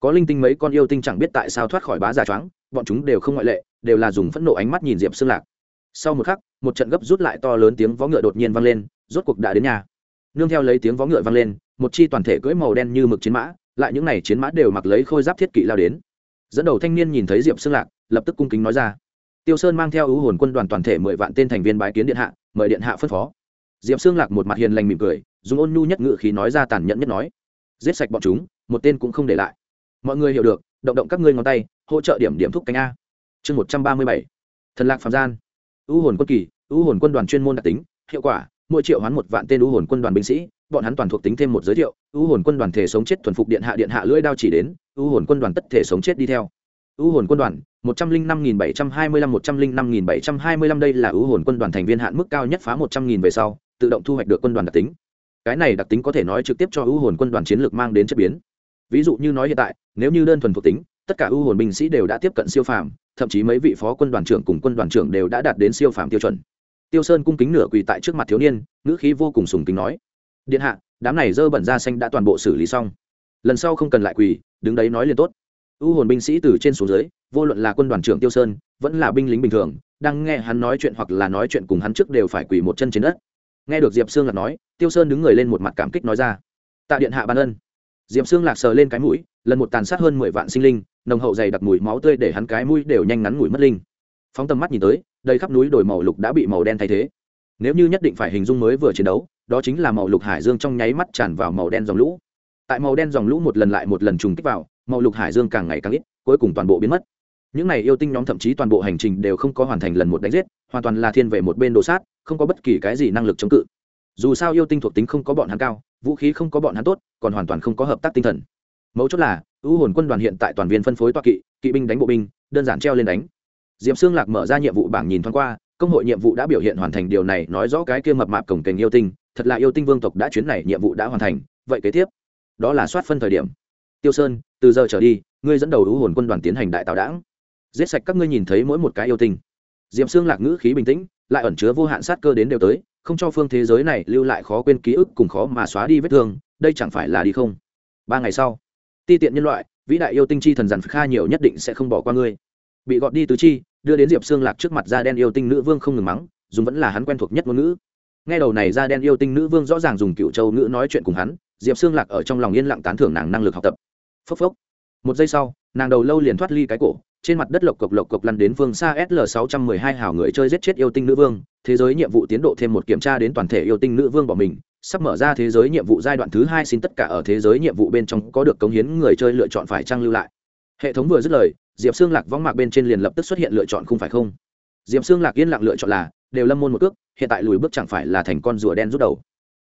Có linh tinh mấy con yêu tinh chẳng biết tại sao thoát khỏi bá giả choáng, bọn chúng đều không ngoại lệ, đều là dùng phẫn nộ ánh mắt nhìn diệp xương lạc. Sau một khắc, một trận gấp rút lại to lớn tiếng vó ngựa đột nhiên vang lên, rốt cuộc đã đến nhà. Nương theo lấy tiếng vó ngựa vang lên, một chi toàn thể cưỡi màu đen như mực chiến mã, lại những n à y chiến mã đều mặc lấy khôi giáp thiết kỵ lao đến dẫn đầu thanh niên nhìn thấy diệp xương lạc lập tức cung kính nói ra tiêu sơn mang theo ưu hồn quân đoàn toàn thể mười vạn tên thành viên bái kiến điện hạ mời điện hạ phân phó diệp xương lạc một mặt hiền lành mỉm cười dùng ôn nhu nhất ngự khí nói ra tàn nhẫn nhất nói giết sạch bọn chúng một tên cũng không để lại mọi người hiểu được động động các ngươi ngón tay hỗ trợ điểm điểm thúc cánh a chương một trăm ba mươi bảy thần lạc phạm gian ưu hồn quân kỳ ưu hồn quân đoàn chuyên môn đặc tính hiệu quả mỗi triệu hoán một vạn tên ưu hồn quân đoàn binh sĩ bọn hắn toàn thuộc tính thêm một giới thiệu, ưu hồn quân đoàn thể sống chết thuần phục điện hạ điện hạ lưỡi đao chỉ đến, ưu hồn quân đoàn tất thể sống chết đi theo. Ưu hồn quân đoàn, một trăm linh năm nghìn bảy trăm hai mươi lăm, một trăm linh năm nghìn bảy trăm hai mươi lăm đây là ưu hồn quân đoàn thành viên hạn mức cao nhất phá một trăm nghìn về sau, tự động thu hoạch được quân đoàn đặc tính. Cái này đặc tính có thể nói trực tiếp cho ưu hồn quân đoàn chiến lược mang đến chất biến. Ví dụ như nói hiện tại, nếu như đơn thuần thuộc tính, tất cả ưu hồn binh sĩ đều đã tiếp cận siêu phàm, thậm chí mấy vị phó quân đoàn trưởng cùng quân đoàn trưởng đều đã đạt đến siêu phàm tiêu chuẩn. Tiêu sơn cung kính nửa quỳ tại trước mặt thiếu niên, ngữ khí vô cùng sùng kính nói điện hạ, đám này dơ bẩn da xanh đã toàn bộ xử lý xong. Lần sau không cần lại quỳ, đứng đấy nói liền tốt. Ưu hồn binh sĩ từ trên xuống dưới, vô luận là quân đoàn trưởng tiêu sơn, vẫn là binh lính bình thường, đang nghe hắn nói chuyện hoặc là nói chuyện cùng hắn trước đều phải quỳ một chân trên đất. Nghe được diệp sương lạc nói, tiêu sơn đứng người lên một mặt cảm kích nói ra, tạ điện hạ ban ân. Diệp sương lạc sờ lên cái mũi, lần một tàn sát hơn mười vạn sinh linh, nồng hậu dày đặc mùi máu tươi để hắn cái mũi đều nhanh ngắn mùi mất linh. Phóng tầm mắt nhìn tới đây khắp núi đồi màu lục đã bị màu đen thay thế. Nếu như nhất định phải hình dung mới vừa chiến đấu đó chính là màu lục hải dương trong nháy mắt tràn vào màu đen dòng lũ. Tại màu đen dòng lũ một lần lại một lần trùng kích vào, màu lục hải dương càng ngày càng ít, cuối cùng toàn bộ biến mất. Những này yêu tinh nhóm thậm chí toàn bộ hành trình đều không có hoàn thành lần một đánh giết, hoàn toàn là thiên về một bên đồ sát, không có bất kỳ cái gì năng lực chống cự. Dù sao yêu tinh thuộc tính không có bọn hắn cao, vũ khí không có bọn hắn tốt, còn hoàn toàn không có hợp tác tinh thần. Mấu chốt là, ưu hồn quân đoàn hiện tại toàn viên phân phối toa kỵ kỵ binh đánh bộ binh, đơn giản treo lên đánh. Diệm xương lạc mở ra nhiệm vụ bảng nhìn thoáng qua, công hội nhiệm vụ đã biểu hiện hoàn thành điều này, nói rõ cái kia mập mạp cổng kềnh yêu tinh thật là yêu tinh vương tộc đã chuyến này nhiệm vụ đã hoàn thành, vậy kế tiếp, đó là soát phân thời điểm. Tiêu sơn, từ giờ trở đi, ngươi dẫn đầu ưu hồn quân đoàn tiến hành đại tạo đảng. Giết sạch các ngươi nhìn thấy mỗi một cái yêu tinh. Diệm xương lạc ngữ khí bình tĩnh, lại ẩn chứa vô hạn sát cơ đến đều tới, không cho phương thế giới này lưu lại khó quên ký ức cùng khó mà xóa đi vết thương, đây chẳng phải là đi không? Ba ngày sau, ti tiện nhân loại, vĩ đại yêu tinh chi thần dàn kha nhiều nhất định sẽ không bỏ qua ngươi. Bị gọt đi tứ chi, đưa đến diệp xương lạc trước mặt da đen yêu tinh nữ vương không ngừng mắng, dùng vẫn là hắn quen thuộc nhất ngôn ngữ nghe đầu này da đen yêu tinh nữ vương rõ ràng dùng cựu châu ngữ nói chuyện cùng hắn, diệp xương lạc ở trong lòng yên lặng tán thưởng nàng năng lực học tập. Phốc phốc. Một giây sau, nàng đầu lâu liền thoát ly cái cổ, trên mặt đất lộc cộc lộc cộc lăn đến phương xa sl 612 hảo người chơi giết chết yêu tinh nữ vương, thế giới nhiệm vụ tiến độ thêm một kiểm tra đến toàn thể yêu tinh nữ vương bỏ mình, sắp mở ra thế giới nhiệm vụ giai đoạn thứ hai xin tất cả ở thế giới nhiệm vụ bên trong có được cống hiến người chơi lựa chọn phải trang lưu lại. Hệ thống vừa dứt lời, diệp xương lạc võng mạc bên trên liền lập tức xuất hiện lựa chọn không phải không. Diệp xương lạc yên lặng lựa chọn là đều lâm môn một cước, hiện tại lùi bước chẳng phải là thành con rùa đen rút đầu.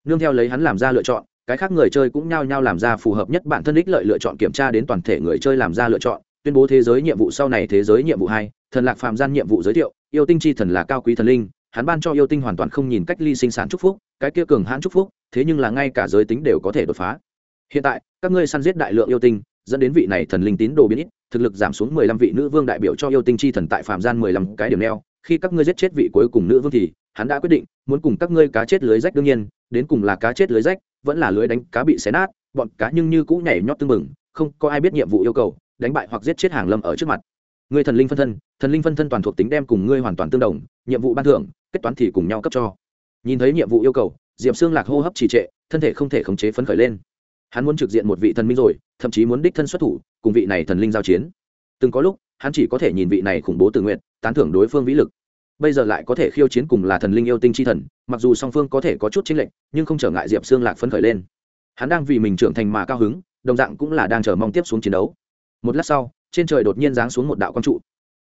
Nương theo lấy hắn làm ra lựa chọn, cái khác người chơi cũng nhao nhao làm ra phù hợp nhất bản thân ích lợi lựa chọn kiểm tra đến toàn thể người chơi làm ra lựa chọn, tuyên bố thế giới nhiệm vụ sau này thế giới nhiệm vụ hai, thần lạc phàm gian nhiệm vụ giới thiệu, yêu tinh chi thần là cao quý thần linh, hắn ban cho yêu tinh hoàn toàn không nhìn cách ly sinh sản chúc phúc, cái kia cường hãn chúc phúc, thế nhưng là ngay cả giới tính đều có thể đột phá. Hiện tại, các ngươi săn giết đại lượng yêu tinh, dẫn đến vị này thần linh tín đồ biến ít, thực lực giảm xuống mười lăm vị nữ vương đại biểu cho yêu tinh chi thần tại phạm gian mười lăm cái điểm neo khi các ngươi giết chết vị cuối cùng nữ vương thì, hắn đã quyết định, muốn cùng các ngươi cá chết lưới rách đương nhiên, đến cùng là cá chết lưới rách, vẫn là lưới đánh cá bị xé nát, bọn cá nhưng như cũ nhảy nhót tưng mừng không có ai biết nhiệm vụ yêu cầu, đánh bại hoặc giết chết hàng lâm ở trước mặt. Người thần linh phân thân, thần linh phân thân toàn thuộc tính đem cùng ngươi hoàn toàn tương đồng, nhiệm vụ ban thưởng, kết toán thì cùng nhau cấp cho. Nhìn thấy nhiệm vụ yêu cầu, diệp xương lạc hô hấp trì trệ, thân thể không thể khống chế phấn khởi lên. Hắn muốn trực diện một vị thần minh rồi, thậm chí muốn đích thân xuất thủ, cùng vị này thần linh giao chiến. Từng có lúc hắn chỉ có thể nhìn vị này khủng bố tự nguyện, tán thưởng đối phương vĩ lực. Bây giờ lại có thể khiêu chiến cùng là thần linh yêu tinh chi thần, mặc dù song phương có thể có chút chính lệnh nhưng không trở ngại diệp xương lạc phấn khởi lên. Hắn đang vì mình trưởng thành mà cao hứng, đồng dạng cũng là đang chờ mong tiếp xuống chiến đấu. Một lát sau, trên trời đột nhiên giáng xuống một đạo quang trụ.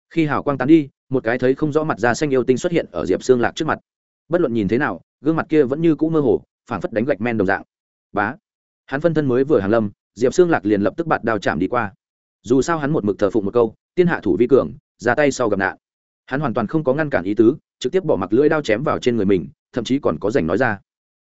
Khi hào quang tán đi, một cái thấy không rõ mặt da xanh yêu tinh xuất hiện ở diệp xương lạc trước mặt. Bất luận nhìn thế nào, gương mặt kia vẫn như cũ mơ hồ, phảng phất đánh gạch men đồng dạng. Bá! Hắn phân thân mới vừa hàng lâm, diệp xương lạc liền lập tức bạt đào chạm đi qua. Dù sao hắn một mực thờ phụng một câu tiên hạ thủ vi cường, ra tay sau gặp nạn. Hắn hoàn toàn không có ngăn cản ý tứ, trực tiếp bỏ mặc lưỡi đao chém vào trên người mình, thậm chí còn có rảnh nói ra.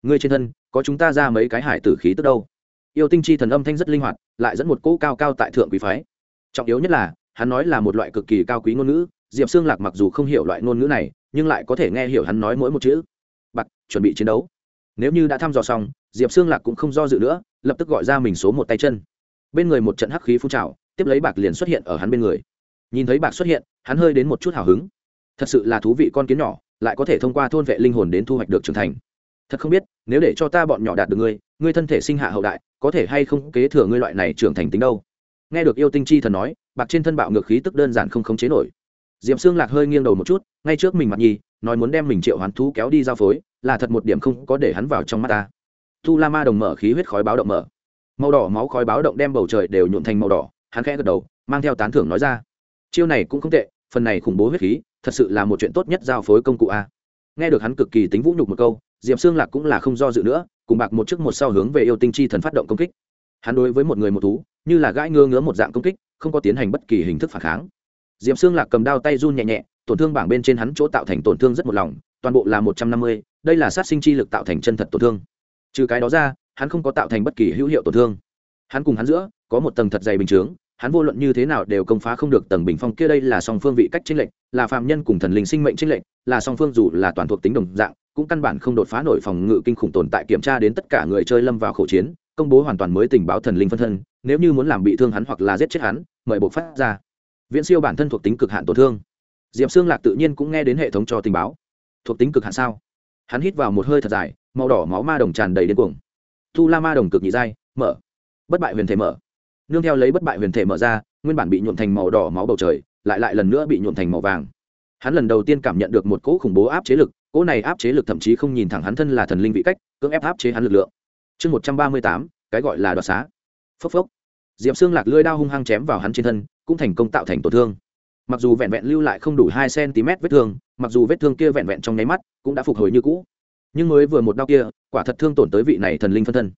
Ngươi trên thân, có chúng ta ra mấy cái hải tử khí tức đâu? Yêu tinh chi thần âm thanh rất linh hoạt, lại dẫn một cỗ cao cao tại thượng quý phái. Trọng yếu nhất là, hắn nói là một loại cực kỳ cao quý ngôn ngữ, diệp xương lạc mặc dù không hiểu loại ngôn ngữ này, nhưng lại có thể nghe hiểu hắn nói mỗi một chữ. Bạc chuẩn bị chiến đấu. Nếu như đã thăm dò xong, diệp xương lạc cũng không do dự nữa, lập tức gọi ra mình số một tay chân. Bên người một trận hắc khí phun trào, tiếp lấy bạc liền xuất hiện ở hắn bên người nhìn thấy bạc xuất hiện, hắn hơi đến một chút hào hứng. Thật sự là thú vị con kiến nhỏ, lại có thể thông qua thôn vệ linh hồn đến thu hoạch được trưởng thành. Thật không biết, nếu để cho ta bọn nhỏ đạt được ngươi ngươi thân thể sinh hạ hậu đại, có thể hay không kế thừa ngươi loại này trưởng thành tính đâu? Nghe được yêu tinh chi thần nói, bạc trên thân bạo ngược khí tức đơn giản không khống chế nổi. Diệm xương lạc hơi nghiêng đầu một chút, ngay trước mình mặt nhi nói muốn đem mình triệu hoán thú kéo đi giao phối, là thật một điểm không có để hắn vào trong mắt ta. Tu la ma đồng mở khí huyết khói báo động mở. Màu đỏ máu khói báo động đem bầu trời đều nhuộn thành màu đỏ, hắn khẽ gật đầu, mang theo tán thưởng nói ra chiêu này cũng không tệ, phần này khủng bố huyết khí, thật sự là một chuyện tốt nhất giao phối công cụ a. Nghe được hắn cực kỳ tính vũ nhục một câu diệm xương lạc cũng là không do dự nữa, cùng bạc một trước một sau hướng về yêu tinh chi thần phát động công kích. Hắn đối với một người một thú, như là gãi ngứa ngứa một dạng công kích, không có tiến hành bất kỳ hình thức phản kháng. Diệm xương lạc cầm đao tay run nhẹ nhẹ, tổn thương bảng bên trên hắn chỗ tạo thành tổn thương rất một lòng, toàn bộ là một trăm năm mươi, đây là sát sinh chi lực tạo thành chân thật tổn thương. Trừ cái đó ra, hắn không có tạo thành bất kỳ hữu hiệu tổn thương. Hắn cùng hắn giữa, có một tầng thật dày bình chướng hắn vô luận như thế nào đều công phá không được tầng bình phong kia đây là song phương vị cách chênh lệch, là phàm nhân cùng thần linh sinh mệnh chênh lệch, là song phương dù là toàn thuộc tính đồng dạng, cũng căn bản không đột phá nổi phòng ngự kinh khủng tồn tại kiểm tra đến tất cả người chơi lâm vào khẩu chiến, công bố hoàn toàn mới tình báo thần linh phân thân, nếu như muốn làm bị thương hắn hoặc là giết chết hắn, mời buộc phát ra. Viễn siêu bản thân thuộc tính cực hạn tổn thương. Diệp xương lạc tự nhiên cũng nghe đến hệ thống cho tình báo. Thuộc tính cực hạn sao? Hắn hít vào một hơi thật dài, màu đỏ máu ma đồng tràn đầy đến cuồng. Thu la ma đồng cực nhị giai, mở. Bất bại huyền thể mở nương theo lấy bất bại huyền thể mở ra, nguyên bản bị nhuộn thành màu đỏ máu bầu trời, lại lại lần nữa bị nhuộn thành màu vàng. Hắn lần đầu tiên cảm nhận được một cỗ khủng bố áp chế lực, cỗ này áp chế lực thậm chí không nhìn thẳng hắn thân là thần linh vị cách, cưỡng ép áp chế hắn lực lượng. Chương một trăm ba mươi tám, cái gọi là đoạt xá. Phốc phốc. Diệp xương lạc lưỡi đao hung hăng chém vào hắn trên thân, cũng thành công tạo thành tổn thương. Mặc dù vẹn vẹn lưu lại không đủ hai cm vết thương, mặc dù vết thương kia vẹn vẹn trong nháy mắt cũng đã phục hồi như cũ. Nhưng mới vừa một đau kia, quả thật thương tổn tới vị này thần linh phân thân.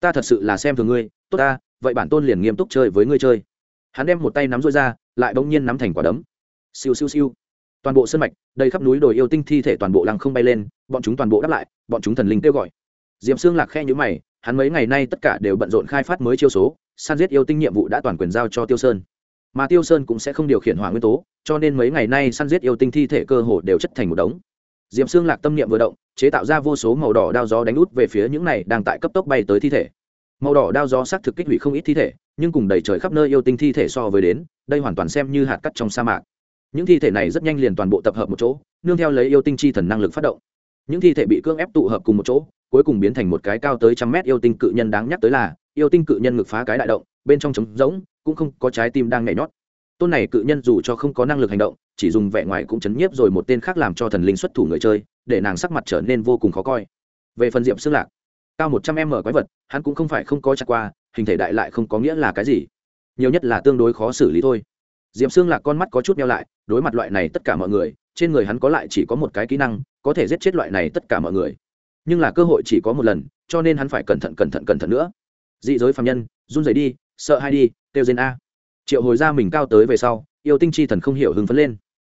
Ta thật sự là xem thường ngươi, tốt ta vậy bản tôn liền nghiêm túc chơi với ngươi chơi. Hắn đem một tay nắm rối ra, lại bỗng nhiên nắm thành quả đấm. Siêu siêu siêu. Toàn bộ sân mạch, đầy khắp núi đồi yêu tinh thi thể toàn bộ lăng không bay lên, bọn chúng toàn bộ đáp lại, bọn chúng thần linh kêu gọi. Diệm xương lạc khe nhữ mày, hắn mấy ngày nay tất cả đều bận rộn khai phát mới chiêu số, san giết yêu tinh nhiệm vụ đã toàn quyền giao cho tiêu sơn. Mà tiêu sơn cũng sẽ không điều khiển hỏa nguyên tố, cho nên mấy ngày nay săn giết yêu tinh thi thể cơ hồ đều chất thành một đống. Diệm xương lạc tâm niệm vừa động, chế tạo ra vô số màu đỏ đao gió đánh út về phía những này đang tại cấp tốc bay tới thi thể màu đỏ đao gió xác thực kích hủy không ít thi thể, nhưng cùng đầy trời khắp nơi yêu tinh thi thể so với đến, đây hoàn toàn xem như hạt cắt trong sa mạc. Những thi thể này rất nhanh liền toàn bộ tập hợp một chỗ, nương theo lấy yêu tinh chi thần năng lực phát động. Những thi thể bị cưỡng ép tụ hợp cùng một chỗ, cuối cùng biến thành một cái cao tới trăm mét yêu tinh cự nhân đáng nhắc tới là, yêu tinh cự nhân ngực phá cái đại động, bên trong trống rỗng, cũng không có trái tim đang nhảy nhót. Tôn này cự nhân dù cho không có năng lực hành động, chỉ dùng vẻ ngoài cũng chấn nhiếp rồi một tên khác làm cho thần linh xuất thủ người chơi, để nàng sắc mặt trở nên vô cùng khó coi. Về phần diệm xương lạc cao một trăm m quái vật, hắn cũng không phải không có chặt qua, hình thể đại lại không có nghĩa là cái gì. Nhiều nhất là tương đối khó xử lý thôi. Diệm xương lạc con mắt có chút meo lại, đối mặt loại này tất cả mọi người, trên người hắn có lại chỉ có một cái kỹ năng, có thể giết chết loại này tất cả mọi người. Nhưng là cơ hội chỉ có một lần, cho nên hắn phải cẩn thận cẩn thận cẩn thận nữa. Dị giới phạm nhân, run rẩy đi, sợ hay đi têu dên a. Triệu hồi ra mình cao tới về sau, yêu tinh chi thần không hiểu hứng phấn lên.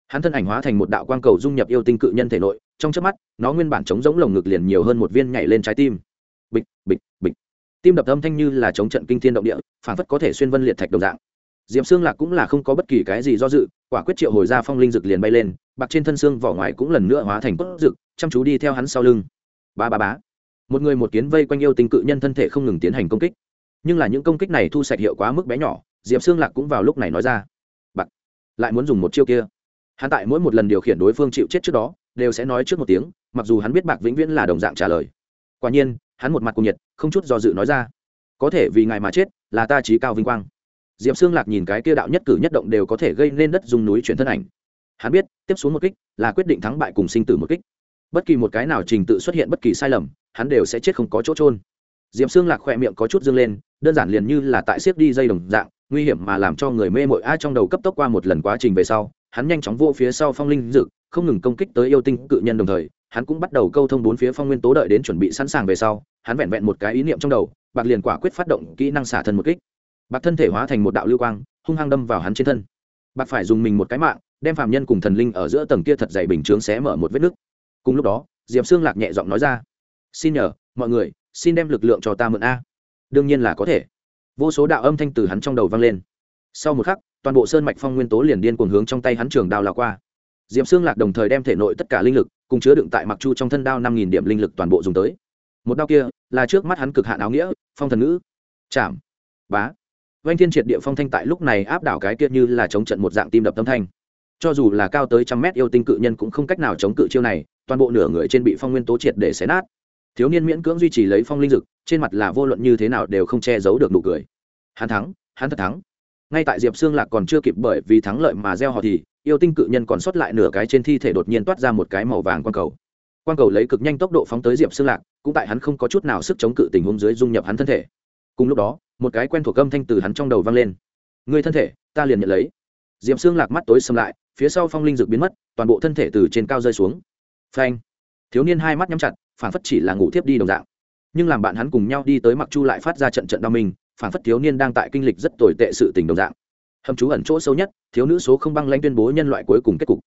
Hắn thân ảnh hóa thành một đạo quang cầu dung nhập yêu tinh cự nhân thể nội, trong chớp mắt, nó nguyên bản chống giống lồng ngực liền nhiều hơn một viên nhảy lên trái tim bịch bịch bịch. Tim đập âm thanh như là chống trận kinh thiên động địa phản phất có thể xuyên vân liệt thạch đồng dạng. Diệm xương lạc cũng là không có bất kỳ cái gì do dự, quả quyết triệu hồi ra phong linh dực liền bay lên, bạc trên thân xương vỏ ngoài cũng lần nữa hóa thành cốt dực, chăm chú đi theo hắn sau lưng. Ba ba bá một người một kiến vây quanh yêu tinh cự nhân thân thể không ngừng tiến hành công kích. Nhưng là những công kích này thu sạch hiệu quá mức bé nhỏ, diệp xương lạc cũng vào lúc này nói ra. Bạc, lại muốn dùng một chiêu kia. Hắn tại mỗi một lần điều khiển đối phương chịu chết trước đó, đều sẽ nói trước một tiếng, mặc dù hắn biết bạc vĩnh viễn là đồng dạng trả lời. Quả nhiên hắn một mặt cùng nhiệt, không chút do dự nói ra, có thể vì ngài mà chết, là ta trí cao vinh quang. Diệp xương lạc nhìn cái kia đạo nhất cử nhất động đều có thể gây nên đất dùng núi chuyển thân ảnh. Hắn biết, tiếp xuống một kích là quyết định thắng bại cùng sinh tử một kích. Bất kỳ một cái nào trình tự xuất hiện bất kỳ sai lầm, hắn đều sẽ chết không có chỗ trôn diệp xương lạc khỏe miệng có chút dương lên, đơn giản liền như là tại siết đi dây đồng dạng, nguy hiểm mà làm cho người mê mội ai trong đầu cấp tốc qua một lần quá trình về sau, hắn nhanh chóng vô phía sau phong linh dực không ngừng công kích tới yêu tinh cự nhân đồng thời hắn cũng bắt đầu câu thông bốn phía phong nguyên tố đợi đến chuẩn bị sẵn sàng về sau, hắn vẹn vẹn một cái ý niệm trong đầu, bạc liền quả quyết phát động kỹ năng xả thân một kích. Bạc thân thể hóa thành một đạo lưu quang, hung hăng đâm vào hắn trên thân. Bạc phải dùng mình một cái mạng, đem phạm nhân cùng thần linh ở giữa tầng kia thật dày bình chướng xé mở một vết nứt. Cùng lúc đó, diệp xương lạc nhẹ giọng nói ra, xin nhờ, mọi người, xin đem lực lượng cho ta mượn a. Đương nhiên là có thể. Vô số đạo âm thanh từ hắn trong đầu vang lên. Sau một khắc, toàn bộ sơn mạch phong nguyên tố liền điên cuồng hướng trong tay hắn trường đao lao qua diệp xương lạc đồng thời đem thể nội tất cả linh lực cùng chứa đựng tại mặc chu trong thân đao năm nghìn điểm linh lực toàn bộ dùng tới. Một đao kia là trước mắt hắn cực hạn áo nghĩa, phong thần ngữ. Chạm. Bá. Vanh thiên triệt địa phong thanh tại lúc này áp đảo cái kia như là chống trận một dạng tim đập tâm thanh. Cho dù là cao tới trăm mét yêu tinh cự nhân cũng không cách nào chống cự chiêu này, toàn bộ nửa người trên bị phong nguyên tố triệt để xé nát. Thiếu niên miễn cưỡng duy trì lấy phong linh dực, trên mặt là vô luận như thế nào đều không che giấu được nụ cười. Hắn thắng, hắn thật thắng ngay tại diệp xương lạc còn chưa kịp bởi vì thắng lợi mà gieo họ thì, yêu tinh cự nhân còn sót lại nửa cái trên thi thể đột nhiên toát ra một cái màu vàng quang cầu. Quang cầu lấy cực nhanh tốc độ phóng tới diệp xương lạc, cũng tại hắn không có chút nào sức chống cự tình huống dưới dung nhập hắn thân thể. Cùng lúc đó, một cái quen thuộc âm thanh từ hắn trong đầu vang lên. Người thân thể, ta liền nhận lấy. Diệp xương lạc mắt tối xâm lại, phía sau phong linh dược biến mất, toàn bộ thân thể từ trên cao rơi xuống. Phanh! Thiếu niên hai mắt nhắm chặt, phản phất chỉ là ngủ thiếp đi đồng dạng. Nhưng làm bạn hắn cùng nhau đi tới mặc chu lại phát ra trận trận đau mình phản phất thiếu niên đang tại kinh lịch rất tồi tệ sự tình đồng dạng. Hầm chú ẩn chỗ sâu nhất, thiếu nữ số không băng lanh tuyên bố nhân loại cuối cùng kết cục.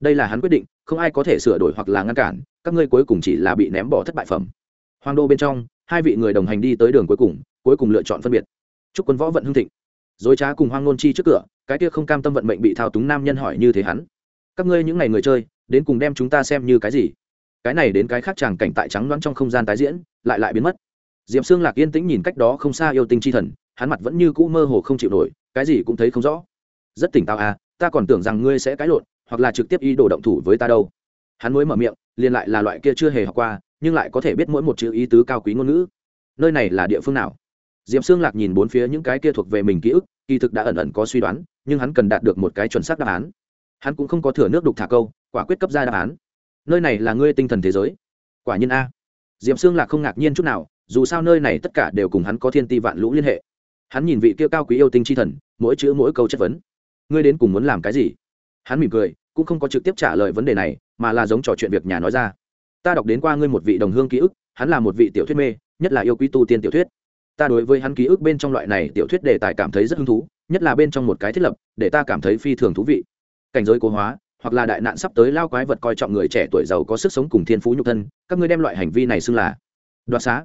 Đây là hắn quyết định, không ai có thể sửa đổi hoặc là ngăn cản, các ngươi cuối cùng chỉ là bị ném bỏ thất bại phẩm. Hoàng đô bên trong, hai vị người đồng hành đi tới đường cuối cùng cuối cùng lựa chọn phân biệt. Chúc quân võ vận hưng thịnh. Dối trá cùng hoang nôn chi trước cửa, cái kia không cam tâm vận mệnh bị thao túng nam nhân hỏi như thế hắn. Các ngươi những ngày người chơi, đến cùng đem chúng ta xem như cái gì? Cái này đến cái khác chàng cảnh tại trắng loãng trong không gian tái diễn, lại lại biến mất. Diệp xương lạc yên tĩnh nhìn cách đó không xa yêu tinh chi thần, hắn mặt vẫn như cũ mơ hồ không chịu nổi, cái gì cũng thấy không rõ. Rất tỉnh táo à ta còn tưởng rằng ngươi sẽ cãi lộn, hoặc là trực tiếp ý đồ động thủ với ta đâu. Hắn mới mở miệng, liền lại là loại kia chưa hề học qua, nhưng lại có thể biết mỗi một chữ ý tứ cao quý ngôn ngữ. Nơi này là địa phương nào? Diệp xương lạc nhìn bốn phía những cái kia thuộc về mình ký ức, kỳ thực đã ẩn ẩn có suy đoán, nhưng hắn cần đạt được một cái chuẩn xác đáp án. Hắn cũng không có thừa nước đục thả câu, quả quyết cấp ra đáp án. Nơi này là ngươi tinh thần thế giới. Quả nhiên a. Diệp xương lạc không ngạc nhiên chút nào dù sao nơi này tất cả đều cùng hắn có thiên ti vạn lũ liên hệ. Hắn nhìn vị kia cao quý yêu tinh chi thần, mỗi chữ mỗi câu chất vấn. Ngươi đến cùng muốn làm cái gì? Hắn mỉm cười, cũng không có trực tiếp trả lời vấn đề này, mà là giống trò chuyện việc nhà nói ra. Ta đọc đến qua ngươi một vị đồng hương ký ức, hắn là một vị tiểu thuyết mê, nhất là yêu quý tu tiên tiểu thuyết. Ta đối với hắn ký ức bên trong loại này tiểu thuyết đề tài cảm thấy rất hứng thú, nhất là bên trong một cái thiết lập, để ta cảm thấy phi thường thú vị. Cảnh giới cố hóa, hoặc là đại nạn sắp tới lao quái vật coi trọng người trẻ tuổi giàu có sức sống cùng thiên phú nhục thân, các ngươi đem loại hành vi này xưng là đoạt xá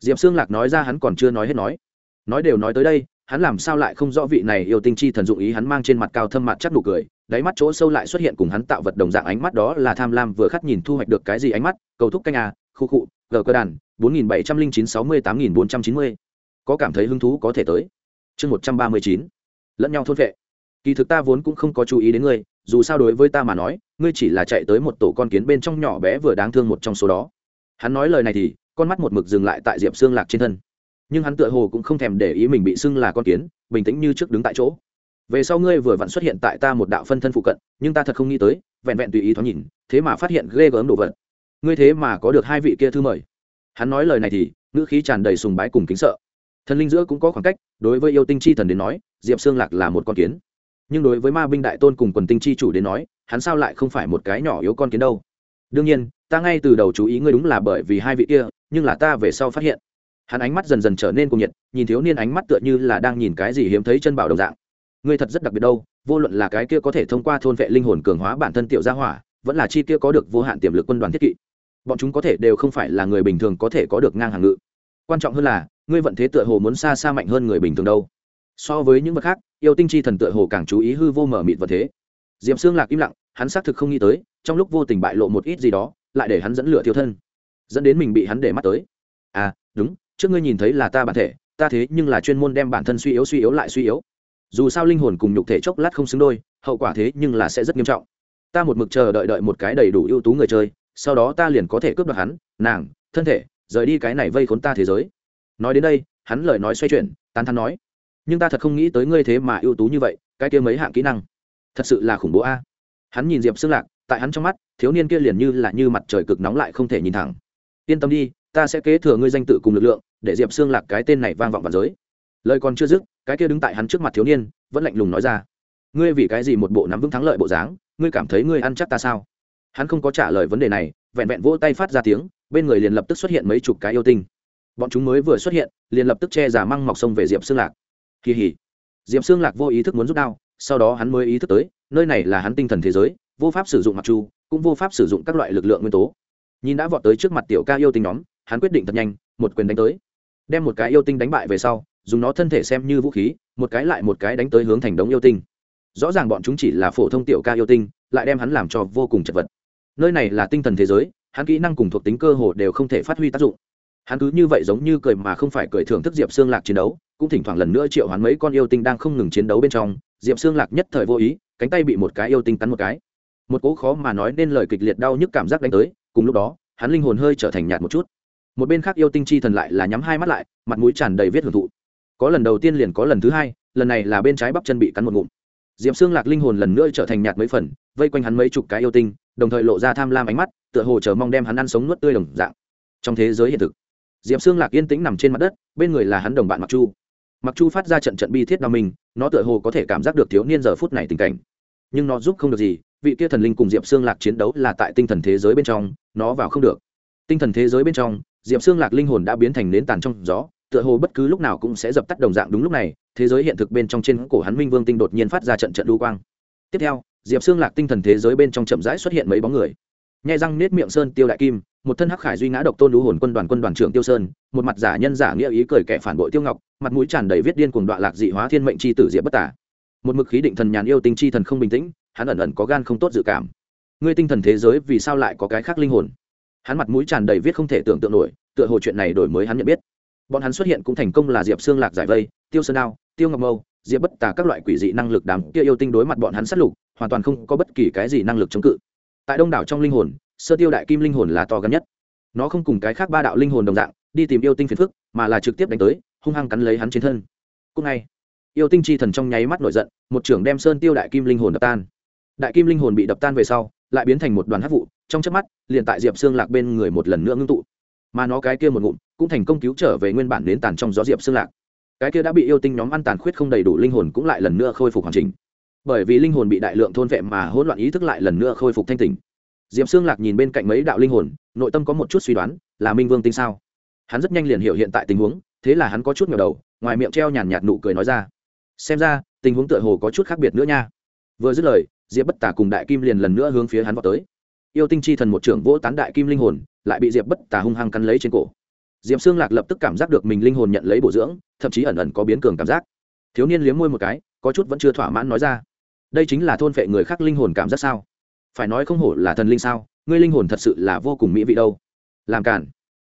diệp xương lạc nói ra hắn còn chưa nói hết nói. Nói đều nói tới đây, hắn làm sao lại không rõ vị này yêu tinh chi thần dụng ý hắn mang trên mặt cao thâm mặt chắc nụ cười, đáy mắt chỗ sâu lại xuất hiện cùng hắn tạo vật đồng dạng ánh mắt đó là tham lam vừa khát nhìn thu hoạch được cái gì ánh mắt, cầu thúc canh à khu khụ gờ cơ đàn, bốn nghìn bảy trăm linh chín sáu mươi tám nghìn bốn trăm chín mươi. Có cảm thấy hứng thú có thể tới. Chương một trăm ba mươi chín. Lẫn nhau thôn vệ. Kỳ thực ta vốn cũng không có chú ý đến ngươi, dù sao đối với ta mà nói, ngươi chỉ là chạy tới một tổ con kiến bên trong nhỏ bé vừa đáng thương một trong số đó. Hắn nói lời này thì con mắt một mực dừng lại tại diệp xương lạc trên thân nhưng hắn tựa hồ cũng không thèm để ý mình bị xưng là con kiến bình tĩnh như trước đứng tại chỗ về sau ngươi vừa vặn xuất hiện tại ta một đạo phân thân phụ cận nhưng ta thật không nghĩ tới vẹn vẹn tùy ý thoáng nhìn thế mà phát hiện ghê gớm đồ vật ngươi thế mà có được hai vị kia thư mời hắn nói lời này thì ngữ khí tràn đầy sùng bái cùng kính sợ thần linh giữa cũng có khoảng cách đối với yêu tinh chi thần đến nói diệp xương lạc là một con kiến nhưng đối với ma binh đại tôn cùng quần tinh chi chủ đến nói hắn sao lại không phải một cái nhỏ yếu con kiến đâu đương nhiên ta ngay từ đầu chú ý ngươi đúng là bởi vì hai vị kia nhưng là ta về sau phát hiện. Hắn ánh mắt dần dần trở nên cuồng nhiệt, nhìn thiếu niên ánh mắt tựa như là đang nhìn cái gì hiếm thấy chân bảo đồng dạng. Ngươi thật rất đặc biệt đâu, vô luận là cái kia có thể thông qua thôn vệ linh hồn cường hóa bản thân tiểu gia hỏa, vẫn là chi kia có được vô hạn tiềm lực quân đoàn thiết kỵ. Bọn chúng có thể đều không phải là người bình thường có thể có được ngang hàng ngự. Quan trọng hơn là, ngươi vận thế tựa hồ muốn xa xa mạnh hơn người bình thường đâu. So với những vật khác, yêu tinh chi thần tựa hồ càng chú ý hư vô mở mịt vật thế. Diệm xương lạc im lặng, hắn xác thực không nghĩ tới, trong lúc vô tình bại lộ một ít gì đó, lại để hắn dẫn lửa thiêu thân dẫn đến mình bị hắn để mắt tới. À đúng, trước ngươi nhìn thấy là ta bản thể, ta thế nhưng là chuyên môn đem bản thân suy yếu suy yếu lại suy yếu. Dù sao linh hồn cùng nhục thể chốc lát không xứng đôi, hậu quả thế nhưng là sẽ rất nghiêm trọng. Ta một mực chờ đợi đợi một cái đầy đủ ưu tú người chơi, sau đó ta liền có thể cướp đoạt hắn, nàng, thân thể, rời đi cái này vây khốn ta thế giới. Nói đến đây, hắn lời nói xoay chuyển, tán thắn nói, nhưng ta thật không nghĩ tới ngươi thế mà ưu tú như vậy, cái kia mấy hạng kỹ năng, thật sự là khủng bố a. Hắn nhìn diệp xương lạc, tại hắn trong mắt, thiếu niên kia liền như là như mặt trời cực nóng lại không thể nhìn thẳng yên tâm đi, ta sẽ kế thừa ngươi danh tự cùng lực lượng, để diệp xương lạc cái tên này vang vọng vào giới. Lời còn chưa dứt, cái kia đứng tại hắn trước mặt thiếu niên vẫn lạnh lùng nói ra, ngươi vì cái gì một bộ nắm vững thắng lợi bộ dáng, ngươi cảm thấy ngươi ăn chắc ta sao? Hắn không có trả lời vấn đề này, vẹn vẹn vỗ tay phát ra tiếng, bên người liền lập tức xuất hiện mấy chục cái yêu tinh. Bọn chúng mới vừa xuất hiện, liền lập tức che giả măng mọc sông về diệp xương lạc. Kỳ hỉ. Diệp xương lạc vô ý thức muốn rút đao, sau đó hắn mới ý thức tới, nơi này là hắn tinh thần thế giới, vô pháp sử dụng mặc chu, cũng vô pháp sử dụng các loại lực lượng nguyên tố nhìn đã vọt tới trước mặt tiểu ca yêu tinh nhóm, hắn quyết định thật nhanh, một quyền đánh tới. Đem một cái yêu tinh đánh bại về sau, dùng nó thân thể xem như vũ khí, một cái lại một cái đánh tới hướng thành đống yêu tinh. Rõ ràng bọn chúng chỉ là phổ thông tiểu ca yêu tinh, lại đem hắn làm cho vô cùng chật vật. Nơi này là tinh thần thế giới, hắn kỹ năng cùng thuộc tính cơ hồ đều không thể phát huy tác dụng. Hắn cứ như vậy giống như cười mà không phải cười thưởng thức diệp xương lạc chiến đấu, cũng thỉnh thoảng lần nữa triệu hắn mấy con yêu tinh đang không ngừng chiến đấu bên trong, diệp xương lạc nhất thời vô ý, cánh tay bị một cái yêu tinh cắn một cái. Một cỗ khó mà nói nên lời kịch liệt đau nhức cảm giác đánh tới cùng lúc đó, hắn linh hồn hơi trở thành nhạt một chút. Một bên khác yêu tinh chi thần lại là nhắm hai mắt lại, mặt mũi tràn đầy viết hưởng thụ. Có lần đầu tiên liền có lần thứ hai, lần này là bên trái bắp chân bị cắn một ngụm. Diệp xương lạc linh hồn lần nữa trở thành nhạt mấy phần, vây quanh hắn mấy chục cái yêu tinh, đồng thời lộ ra tham lam ánh mắt, tựa hồ chờ mong đem hắn ăn sống nuốt tươi đồng dạng. Trong thế giới hiện thực, diệp xương lạc yên tĩnh nằm trên mặt đất, bên người là hắn đồng bạn mặc chu. Mặc chu phát ra trận trận bi thiết đau mình, nó tựa hồ có thể cảm giác được thiếu niên giờ phút này tình cảnh nhưng nó giúp không được gì, vị kia thần linh cùng diệp xương lạc chiến đấu là tại tinh thần thế giới bên trong, nó vào không được. Tinh thần thế giới bên trong, diệp xương lạc linh hồn đã biến thành nến tàn trong gió, tựa hồ bất cứ lúc nào cũng sẽ dập tắt đồng dạng đúng lúc này, thế giới hiện thực bên trong trên cổ hắn minh vương tinh đột nhiên phát ra trận trận đu quang. Tiếp theo, diệp xương lạc tinh thần thế giới bên trong chậm rãi xuất hiện mấy bóng người. Nhai răng nết miệng sơn tiêu đại kim, một thân hắc khải duy ngã độc tôn đũ hồn quân đoàn quân đoàn trưởng tiêu sơn, một mặt giả nhân giả nghĩa ý cười kẻ phản bội tiêu ngọc, mặt mũi tràn đầy viết điên cuồng đoạn lạc dị hóa thiên mệnh c h i tử diệp bất tả một mực khí định thần nhàn yêu tinh chi thần không bình tĩnh, hắn ẩn ẩn có gan không tốt dự cảm. Ngươi tinh thần thế giới vì sao lại có cái khác linh hồn? Hắn mặt mũi tràn đầy viết không thể tưởng tượng nổi, tựa hồ chuyện này đổi mới hắn nhận biết. Bọn hắn xuất hiện cũng thành công là diệp xương lạc giải vây, tiêu sơn ao tiêu ngọc mâu, diệp bất tà các loại quỷ dị năng lực đám kia yêu tinh đối mặt bọn hắn sát lục, hoàn toàn không có bất kỳ cái gì năng lực chống cự. Tại đông đảo trong linh hồn, sơ tiêu đại kim linh hồn là to gần nhất. Nó không cùng cái khác ba đạo linh hồn đồng dạng, đi tìm yêu tinh phiền phức, mà là trực tiếp đánh tới, hung hăng cắn lấy hắn trên thân. Cúc ngay yêu tinh chi thần trong nháy mắt nổi giận, một trưởng đem sơn tiêu đại kim linh hồn đập tan. Đại kim linh hồn bị đập tan về sau, lại biến thành một đoàn hát vụ, trong chớp mắt, liền tại diệp xương lạc bên người một lần nữa ngưng tụ. Mà nó cái kia một ngụm, cũng thành công cứu trở về nguyên bản đến tàn trong gió diệp xương lạc. Cái kia đã bị yêu tinh nhóm ăn tàn khuyết không đầy đủ linh hồn cũng lại lần nữa khôi phục hoàn chỉnh. Bởi vì linh hồn bị đại lượng thôn vệ mà hỗn loạn ý thức lại lần nữa khôi phục thanh tỉnh. Diệp xương lạc nhìn bên cạnh mấy đạo linh hồn, nội tâm có một chút suy đoán, là minh vương tinh sao? Hắn rất nhanh liền hiểu hiện tại tình huống, thế là hắn có chút ngờ đầu, ngoài miệng treo nhàn nhạt nụ cười nói ra xem ra, tình huống tựa hồ có chút khác biệt nữa nha. Vừa dứt lời, diệp bất tả cùng đại kim liền lần nữa hướng phía hắn vào tới. Yêu tinh chi thần một trưởng vỗ tán đại kim linh hồn, lại bị diệp bất tả hung hăng cắn lấy trên cổ. Diệp xương lạc lập tức cảm giác được mình linh hồn nhận lấy bổ dưỡng, thậm chí ẩn ẩn có biến cường cảm giác. Thiếu niên liếm môi một cái, có chút vẫn chưa thỏa mãn nói ra. Đây chính là thôn phệ người khác linh hồn cảm giác sao? Phải nói không hổ là thần linh sao? Ngươi linh hồn thật sự là vô cùng mỹ vị đâu. Làm cản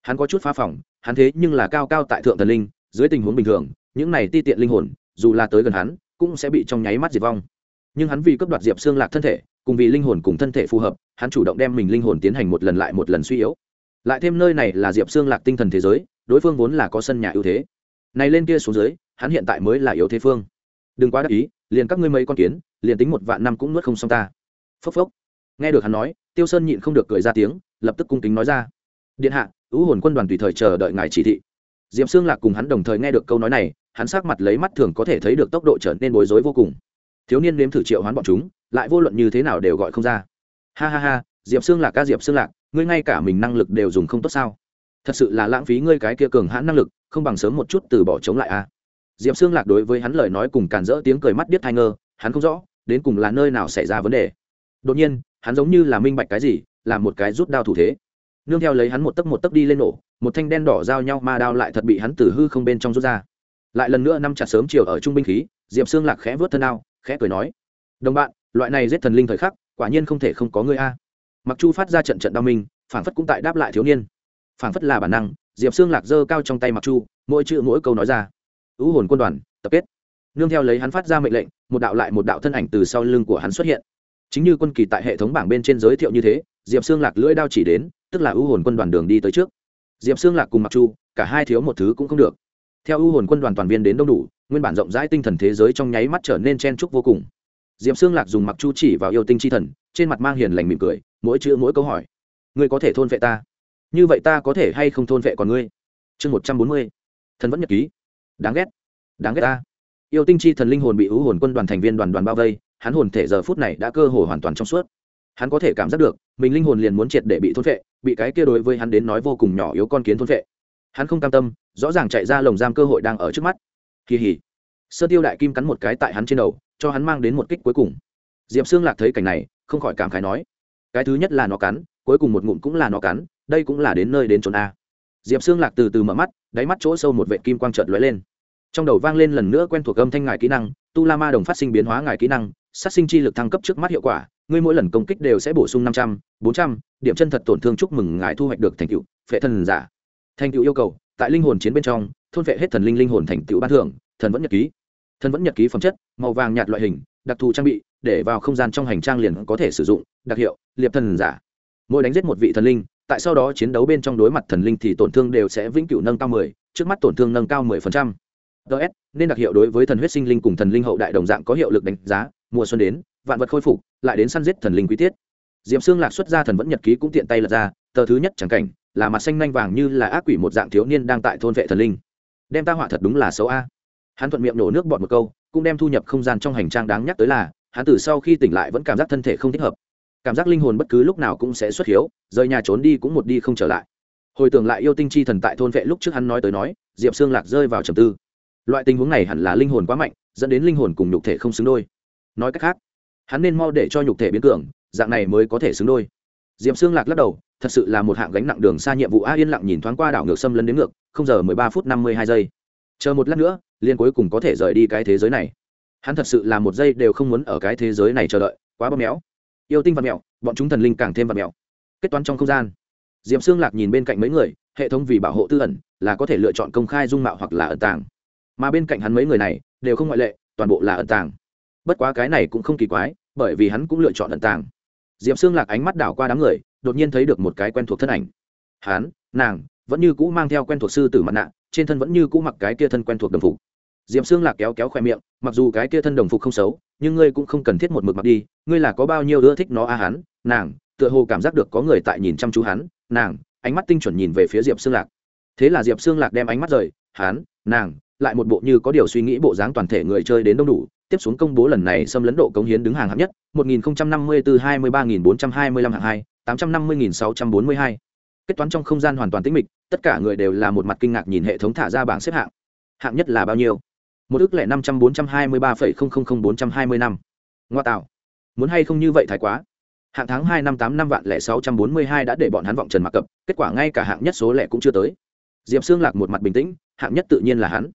hắn có chút phá phỏng hắn thế nhưng là cao cao tại thượng thần linh, dưới tình huống bình thường, những này ti tiện linh hồn dù là tới gần hắn, cũng sẽ bị trong nháy mắt diệt vong. Nhưng hắn vì cấp đoạt diệp xương lạc thân thể, cùng vì linh hồn cùng thân thể phù hợp, hắn chủ động đem mình linh hồn tiến hành một lần lại một lần suy yếu. Lại thêm nơi này là diệp xương lạc tinh thần thế giới, đối phương vốn là có sân nhà ưu thế. Này lên kia xuống dưới, hắn hiện tại mới là yếu thế phương. Đừng quá đắc ý, liền các ngươi mấy con kiến, liền tính một vạn năm cũng nuốt không xong ta. Phốc phốc. Nghe được hắn nói, tiêu sơn nhịn không được cười ra tiếng, lập tức cung kính nói ra. Điện hạ, ưu hồn quân đoàn tùy thời chờ đợi ngài chỉ thị. Diệp xương lạc cùng hắn đồng thời nghe được câu nói này hắn sắc mặt lấy mắt thường có thể thấy được tốc độ trở nên bối rối vô cùng. Thiếu niên nếm thử triệu hoán bọn chúng, lại vô luận như thế nào đều gọi không ra. Ha ha ha, diệp xương lạc ca diệp xương lạc, ngươi ngay cả mình năng lực đều dùng không tốt sao? Thật sự là lãng phí ngươi cái kia cường hãn năng lực, không bằng sớm một chút từ bỏ chống lại a. Diệp xương lạc đối với hắn lời nói cùng càn rỡ tiếng cười mắt điếc thai ngơ, hắn không rõ, đến cùng là nơi nào xảy ra vấn đề. Đột nhiên, hắn giống như là minh bạch cái gì, là một cái rút đao thủ thế. Nương theo lấy hắn một tấc một tấc đi lên nổ, một thanh đen đỏ giao nhau ma đao lại thật bị hắn từ hư không bên trong rút ra lại lần nữa năm chặt sớm chiều ở trung binh khí, diệp xương lạc khẽ vớt thân ao, khẽ cười nói, đồng bạn, loại này giết thần linh thời khắc, quả nhiên không thể không có người a. Mặc chu phát ra trận trận đao minh phản phất cũng tại đáp lại thiếu niên. Phản phất là bản năng, diệp xương lạc giơ cao trong tay mặc chu, mỗi chữ mỗi câu nói ra. Ưu hồn quân đoàn, tập kết. Nương theo lấy hắn phát ra mệnh lệnh, một đạo lại một đạo thân ảnh từ sau lưng của hắn xuất hiện. Chính như quân kỳ tại hệ thống bảng bên trên giới thiệu như thế, diệp xương lạc lưỡi đao chỉ đến, tức là ưu hồn quân đoàn đường đi tới trước. Diệp xương lạc cùng mặc chu, cả hai thiếu một thứ cũng không được theo ưu hồn quân đoàn toàn viên đến đông đủ, nguyên bản rộng rãi tinh thần thế giới trong nháy mắt trở nên chen trúc vô cùng. Diệp xương lạc dùng mặc chu chỉ vào yêu tinh chi thần, trên mặt mang hiền lành mỉm cười, mỗi chữ mỗi câu hỏi. Ngươi có thể thôn vệ ta? Như vậy ta có thể hay không thôn vệ còn ngươi? Chương một trăm bốn mươi. Thần vẫn nhật ký. Đáng ghét. Đáng ghét ta. Yêu tinh chi thần linh hồn bị ưu hồn quân đoàn thành viên đoàn đoàn bao vây, hắn hồn thể giờ phút này đã cơ hồ hoàn toàn trong suốt. Hắn có thể cảm giác được, mình linh hồn liền muốn triệt để bị thôn vệ, bị cái kia đối với hắn đến nói vô cùng nhỏ yếu con kiến thôn vệ. Hắn không cam tâm rõ ràng chạy ra lồng giam cơ hội đang ở trước mắt. Kỳ hỉ. Sơ tiêu đại kim cắn một cái tại hắn trên đầu, cho hắn mang đến một kích cuối cùng. Diệp xương lạc thấy cảnh này, không khỏi cảm khái nói, cái thứ nhất là nó cắn, cuối cùng một ngụm cũng là nó cắn, đây cũng là đến nơi đến trốn a. Diệp xương lạc từ từ mở mắt, đáy mắt chỗ sâu một vệ kim quang trợt lóe lên. Trong đầu vang lên lần nữa quen thuộc âm thanh ngài kỹ năng, tu la ma đồng phát sinh biến hóa ngài kỹ năng, sát sinh chi lực thăng cấp trước mắt hiệu quả, ngươi mỗi lần công kích đều sẽ bổ sung năm trăm, bốn trăm, điểm chân thật tổn thương chúc mừng ngài thu hoạch được thành tựu, phệ thần giả. Thành tựu yêu cầu tại linh hồn chiến bên trong, thôn phệ hết thần linh linh hồn thành tựu ban thưởng, thần vẫn nhật ký. Thần vẫn nhật ký phẩm chất, màu vàng nhạt loại hình, đặc thù trang bị, để vào không gian trong hành trang liền có thể sử dụng, đặc hiệu, liệp thần giả. Mỗi đánh giết một vị thần linh, tại sau đó chiến đấu bên trong đối mặt thần linh thì tổn thương đều sẽ vĩnh cửu nâng cao mười, trước mắt tổn thương nâng cao mười phần trăm. Ts nên đặc hiệu đối với thần huyết sinh linh cùng thần linh hậu đại đồng dạng có hiệu lực đánh giá, mùa xuân đến, vạn vật khôi phục, lại đến săn giết thần linh quý tiết. Diệm xương lạc xuất ra thần vẫn nhật ký cũng tiện tay lật ra, tờ thứ nhất chẳng cảnh là mặt xanh nanh vàng như là ác quỷ một dạng thiếu niên đang tại thôn vệ thần linh. Đem ta họa thật đúng là xấu a. Hắn thuận miệng nổ nước bọt một câu, cũng đem thu nhập không gian trong hành trang đáng nhắc tới là, hắn từ sau khi tỉnh lại vẫn cảm giác thân thể không thích hợp. Cảm giác linh hồn bất cứ lúc nào cũng sẽ xuất hiếu, rời nhà trốn đi cũng một đi không trở lại. Hồi tưởng lại yêu tinh chi thần tại thôn vệ lúc trước hắn nói tới nói, diệp xương lạc rơi vào trầm tư. Loại tình huống này hẳn là linh hồn quá mạnh, dẫn đến linh hồn cùng nhục thể không xứng đôi. Nói cách khác, hắn nên mau để cho nhục thể biến cường, dạng này mới có thể xứng đôi diệp xương lạc lắc đầu, thật sự là một hạng gánh nặng đường xa nhiệm vụ a yên lặng nhìn thoáng qua đảo ngược xâm lấn đến ngược, không giờ mười ba phút năm mươi hai giây. Chờ một lát nữa liên cuối cùng có thể rời đi cái thế giới này. Hắn thật sự là một giây đều không muốn ở cái thế giới này chờ đợi, quá bóp méo. Yêu tinh vật mẹo bọn chúng thần linh càng thêm vật mẹo kết toán trong không gian. Diệm xương lạc nhìn bên cạnh mấy người, hệ thống vì bảo hộ tư ẩn, là có thể lựa chọn công khai dung mạo hoặc là ẩn tàng. Mà bên cạnh hắn mấy người này, đều không ngoại lệ, toàn bộ là ẩn tàng. Bất quá cái này cũng không kỳ quái, bởi vì hắn cũng lựa chọn ẩn tàng. Diệp xương lạc ánh mắt đảo qua đám người, đột nhiên thấy được một cái quen thuộc thân ảnh. Hắn nàng, vẫn như cũ mang theo quen thuộc sư tử mặt nạ, trên thân vẫn như cũ mặc cái kia thân quen thuộc đồng phục. Diệp xương lạc kéo kéo khoe miệng, mặc dù cái kia thân đồng phục không xấu, nhưng ngươi cũng không cần thiết một mực mặc đi, ngươi là có bao nhiêu ưa thích nó a hắn nàng, tựa hồ cảm giác được có người tại nhìn chăm chú hắn. Nàng, ánh mắt tinh chuẩn nhìn về phía diệp xương lạc. Thế là diệp xương lạc đem ánh mắt rời hắn nàng, lại một bộ như có điều suy nghĩ bộ dáng toàn thể người chơi đến đông đủ tiếp xuống công bố lần này xâm lấn độ cống hiến đứng hàng hạng nhất 1054 23425 hạng 2 850642 kết toán trong không gian hoàn toàn tĩnh mịch, tất cả người đều là một mặt kinh ngạc nhìn hệ thống thả ra bảng xếp hạng. Hạng nhất là bao nhiêu? Một ước lẻ năm trăm bốn trăm hai mươi ba phẩy không không không bốn trăm hai mươi năm ngoa tạo. Muốn hay không như vậy thái quá? Hạng tháng hai năm tám năm vạn lẻ sáu trăm bốn mươi hai đã để bọn hắn vọng trần mặc cập, kết quả ngay cả hạng nhất số lẻ cũng chưa tới. Diệp Sương lạc một mặt bình tĩnh, hạng nhất tự nhiên là hắn.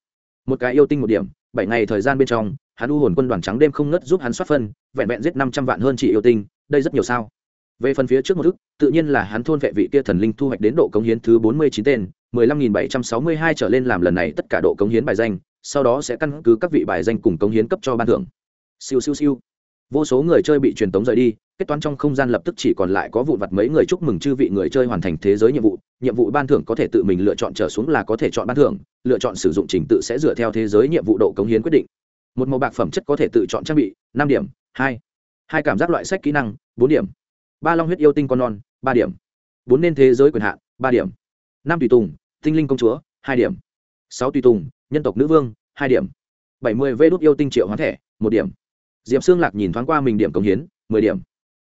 Một cái yêu tinh một điểm, bảy ngày thời gian bên trong hắn u hồn quân đoàn trắng đêm không ngất giúp hắn soát phân, vẹn vẹn giết năm trăm vạn hơn chỉ yêu tinh, đây rất nhiều sao. Về phần phía trước một ức tự nhiên là hắn thôn vệ vị kia thần linh thu hoạch đến độ cống hiến thứ bốn mươi chín tên, mười lăm nghìn bảy trăm sáu mươi hai trở lên làm lần này tất cả độ cống hiến bài danh, sau đó sẽ căn cứ các vị bài danh cùng cống hiến cấp cho ban thưởng. Siêu siêu siêu. Vô số người chơi bị truyền tống rời đi, kết toán trong không gian lập tức chỉ còn lại có vụ vặt mấy người chúc mừng chư vị người chơi hoàn thành thế giới nhiệm vụ nhiệm vụ ban thưởng có thể tự mình lựa chọn trở xuống là có thể chọn ban thưởng, lựa chọn sử dụng trình tự sẽ dựa theo thế giới nhiệm vụ độ cống hiến quyết định một màu bạc phẩm chất có thể tự chọn trang bị, năm điểm, hai. Hai cảm giác loại sách kỹ năng, bốn điểm. Ba long huyết yêu tinh con non, ba điểm. Bốn nên thế giới quyền hạn, ba điểm. Năm tùy tùng, tinh linh công chúa, hai điểm. Sáu tùy tùng, nhân tộc nữ vương, hai điểm. Bảy mươi vê đốt yêu tinh triệu hoán thẻ, một điểm. Diệp xương lạc nhìn thoáng qua mình điểm cống hiến, mười điểm.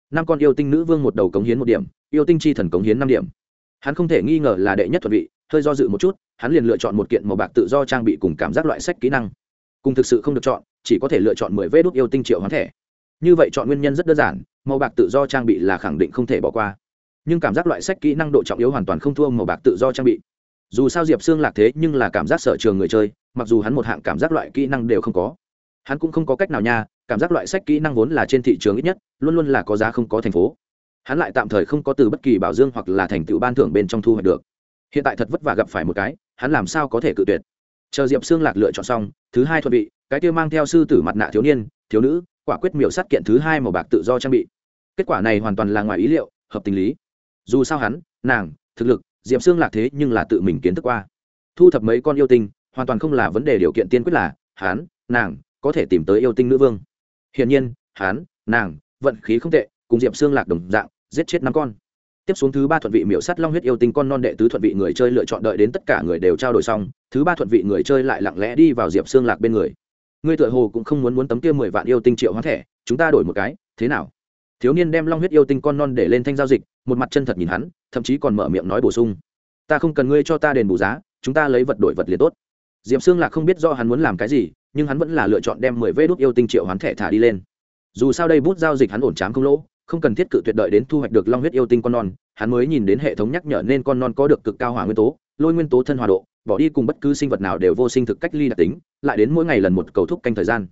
Năm con yêu tinh nữ vương một đầu cống hiến một điểm, yêu tinh chi thần cống hiến năm điểm. Hắn không thể nghi ngờ là đệ nhất thuận vị, hơi do dự một chút, hắn liền lựa chọn một kiện màu bạc tự do trang bị cùng cảm giác loại sách kỹ năng cùng thực sự không được chọn, chỉ có thể lựa chọn mười vê đốt yêu tinh triệu hoán thẻ. Như vậy chọn nguyên nhân rất đơn giản, màu bạc tự do trang bị là khẳng định không thể bỏ qua. Nhưng cảm giác loại sách kỹ năng độ trọng yếu hoàn toàn không thua màu bạc tự do trang bị. Dù sao diệp xương lạc thế nhưng là cảm giác sở trường người chơi, mặc dù hắn một hạng cảm giác loại kỹ năng đều không có. Hắn cũng không có cách nào nha, cảm giác loại sách kỹ năng vốn là trên thị trường ít nhất, luôn luôn là có giá không có thành phố. Hắn lại tạm thời không có từ bất kỳ bảo dương hoặc là thành tựu ban thưởng bên trong thu hoạch được. Hiện tại thật vất vả gặp phải một cái, hắn làm sao có thể cự tuyệt? Chờ diệp xương lạc lựa chọn xong, thứ hai thuận vị, cái kia mang theo sư tử mặt nạ thiếu niên, thiếu nữ, quả quyết miểu sát kiện thứ hai màu bạc tự do trang bị. Kết quả này hoàn toàn là ngoài ý liệu, hợp tình lý. Dù sao hắn, nàng, thực lực, diệp xương lạc thế nhưng là tự mình kiến thức qua. Thu thập mấy con yêu tinh, hoàn toàn không là vấn đề điều kiện tiên quyết là, hắn, nàng, có thể tìm tới yêu tinh nữ vương. Hiển nhiên, hắn, nàng, vận khí không tệ, cùng diệp xương lạc đồng dạng, giết chết năm con tiếp xuống thứ ba thuận vị miểu sát long huyết yêu tinh con non đệ tứ thuận vị người chơi lựa chọn đợi đến tất cả người đều trao đổi xong, thứ ba thuận vị người chơi lại lặng lẽ đi vào diệp xương lạc bên người. Ngươi tựa hồ cũng không muốn muốn tấm kia mười vạn yêu tinh triệu hóa thẻ, chúng ta đổi một cái, thế nào? Thiếu niên đem long huyết yêu tinh con non để lên thanh giao dịch, một mặt chân thật nhìn hắn, thậm chí còn mở miệng nói bổ sung. Ta không cần ngươi cho ta đền bù giá, chúng ta lấy vật đổi vật liền tốt. Diệp xương lạc không biết do hắn muốn làm cái gì, nhưng hắn vẫn là lựa chọn đem mười vê đốt yêu tinh triệu hoán thẻ thả đi lên. Dù sao đây bút giao dịch hắn ổn chám không lỗ không cần thiết cự tuyệt đợi đến thu hoạch được long huyết yêu tinh con non, hắn mới nhìn đến hệ thống nhắc nhở nên con non có được cực cao hỏa nguyên tố, lôi nguyên tố thân hòa độ, bỏ đi cùng bất cứ sinh vật nào đều vô sinh thực cách ly đặc tính, lại đến mỗi ngày lần một cầu thúc canh thời gian.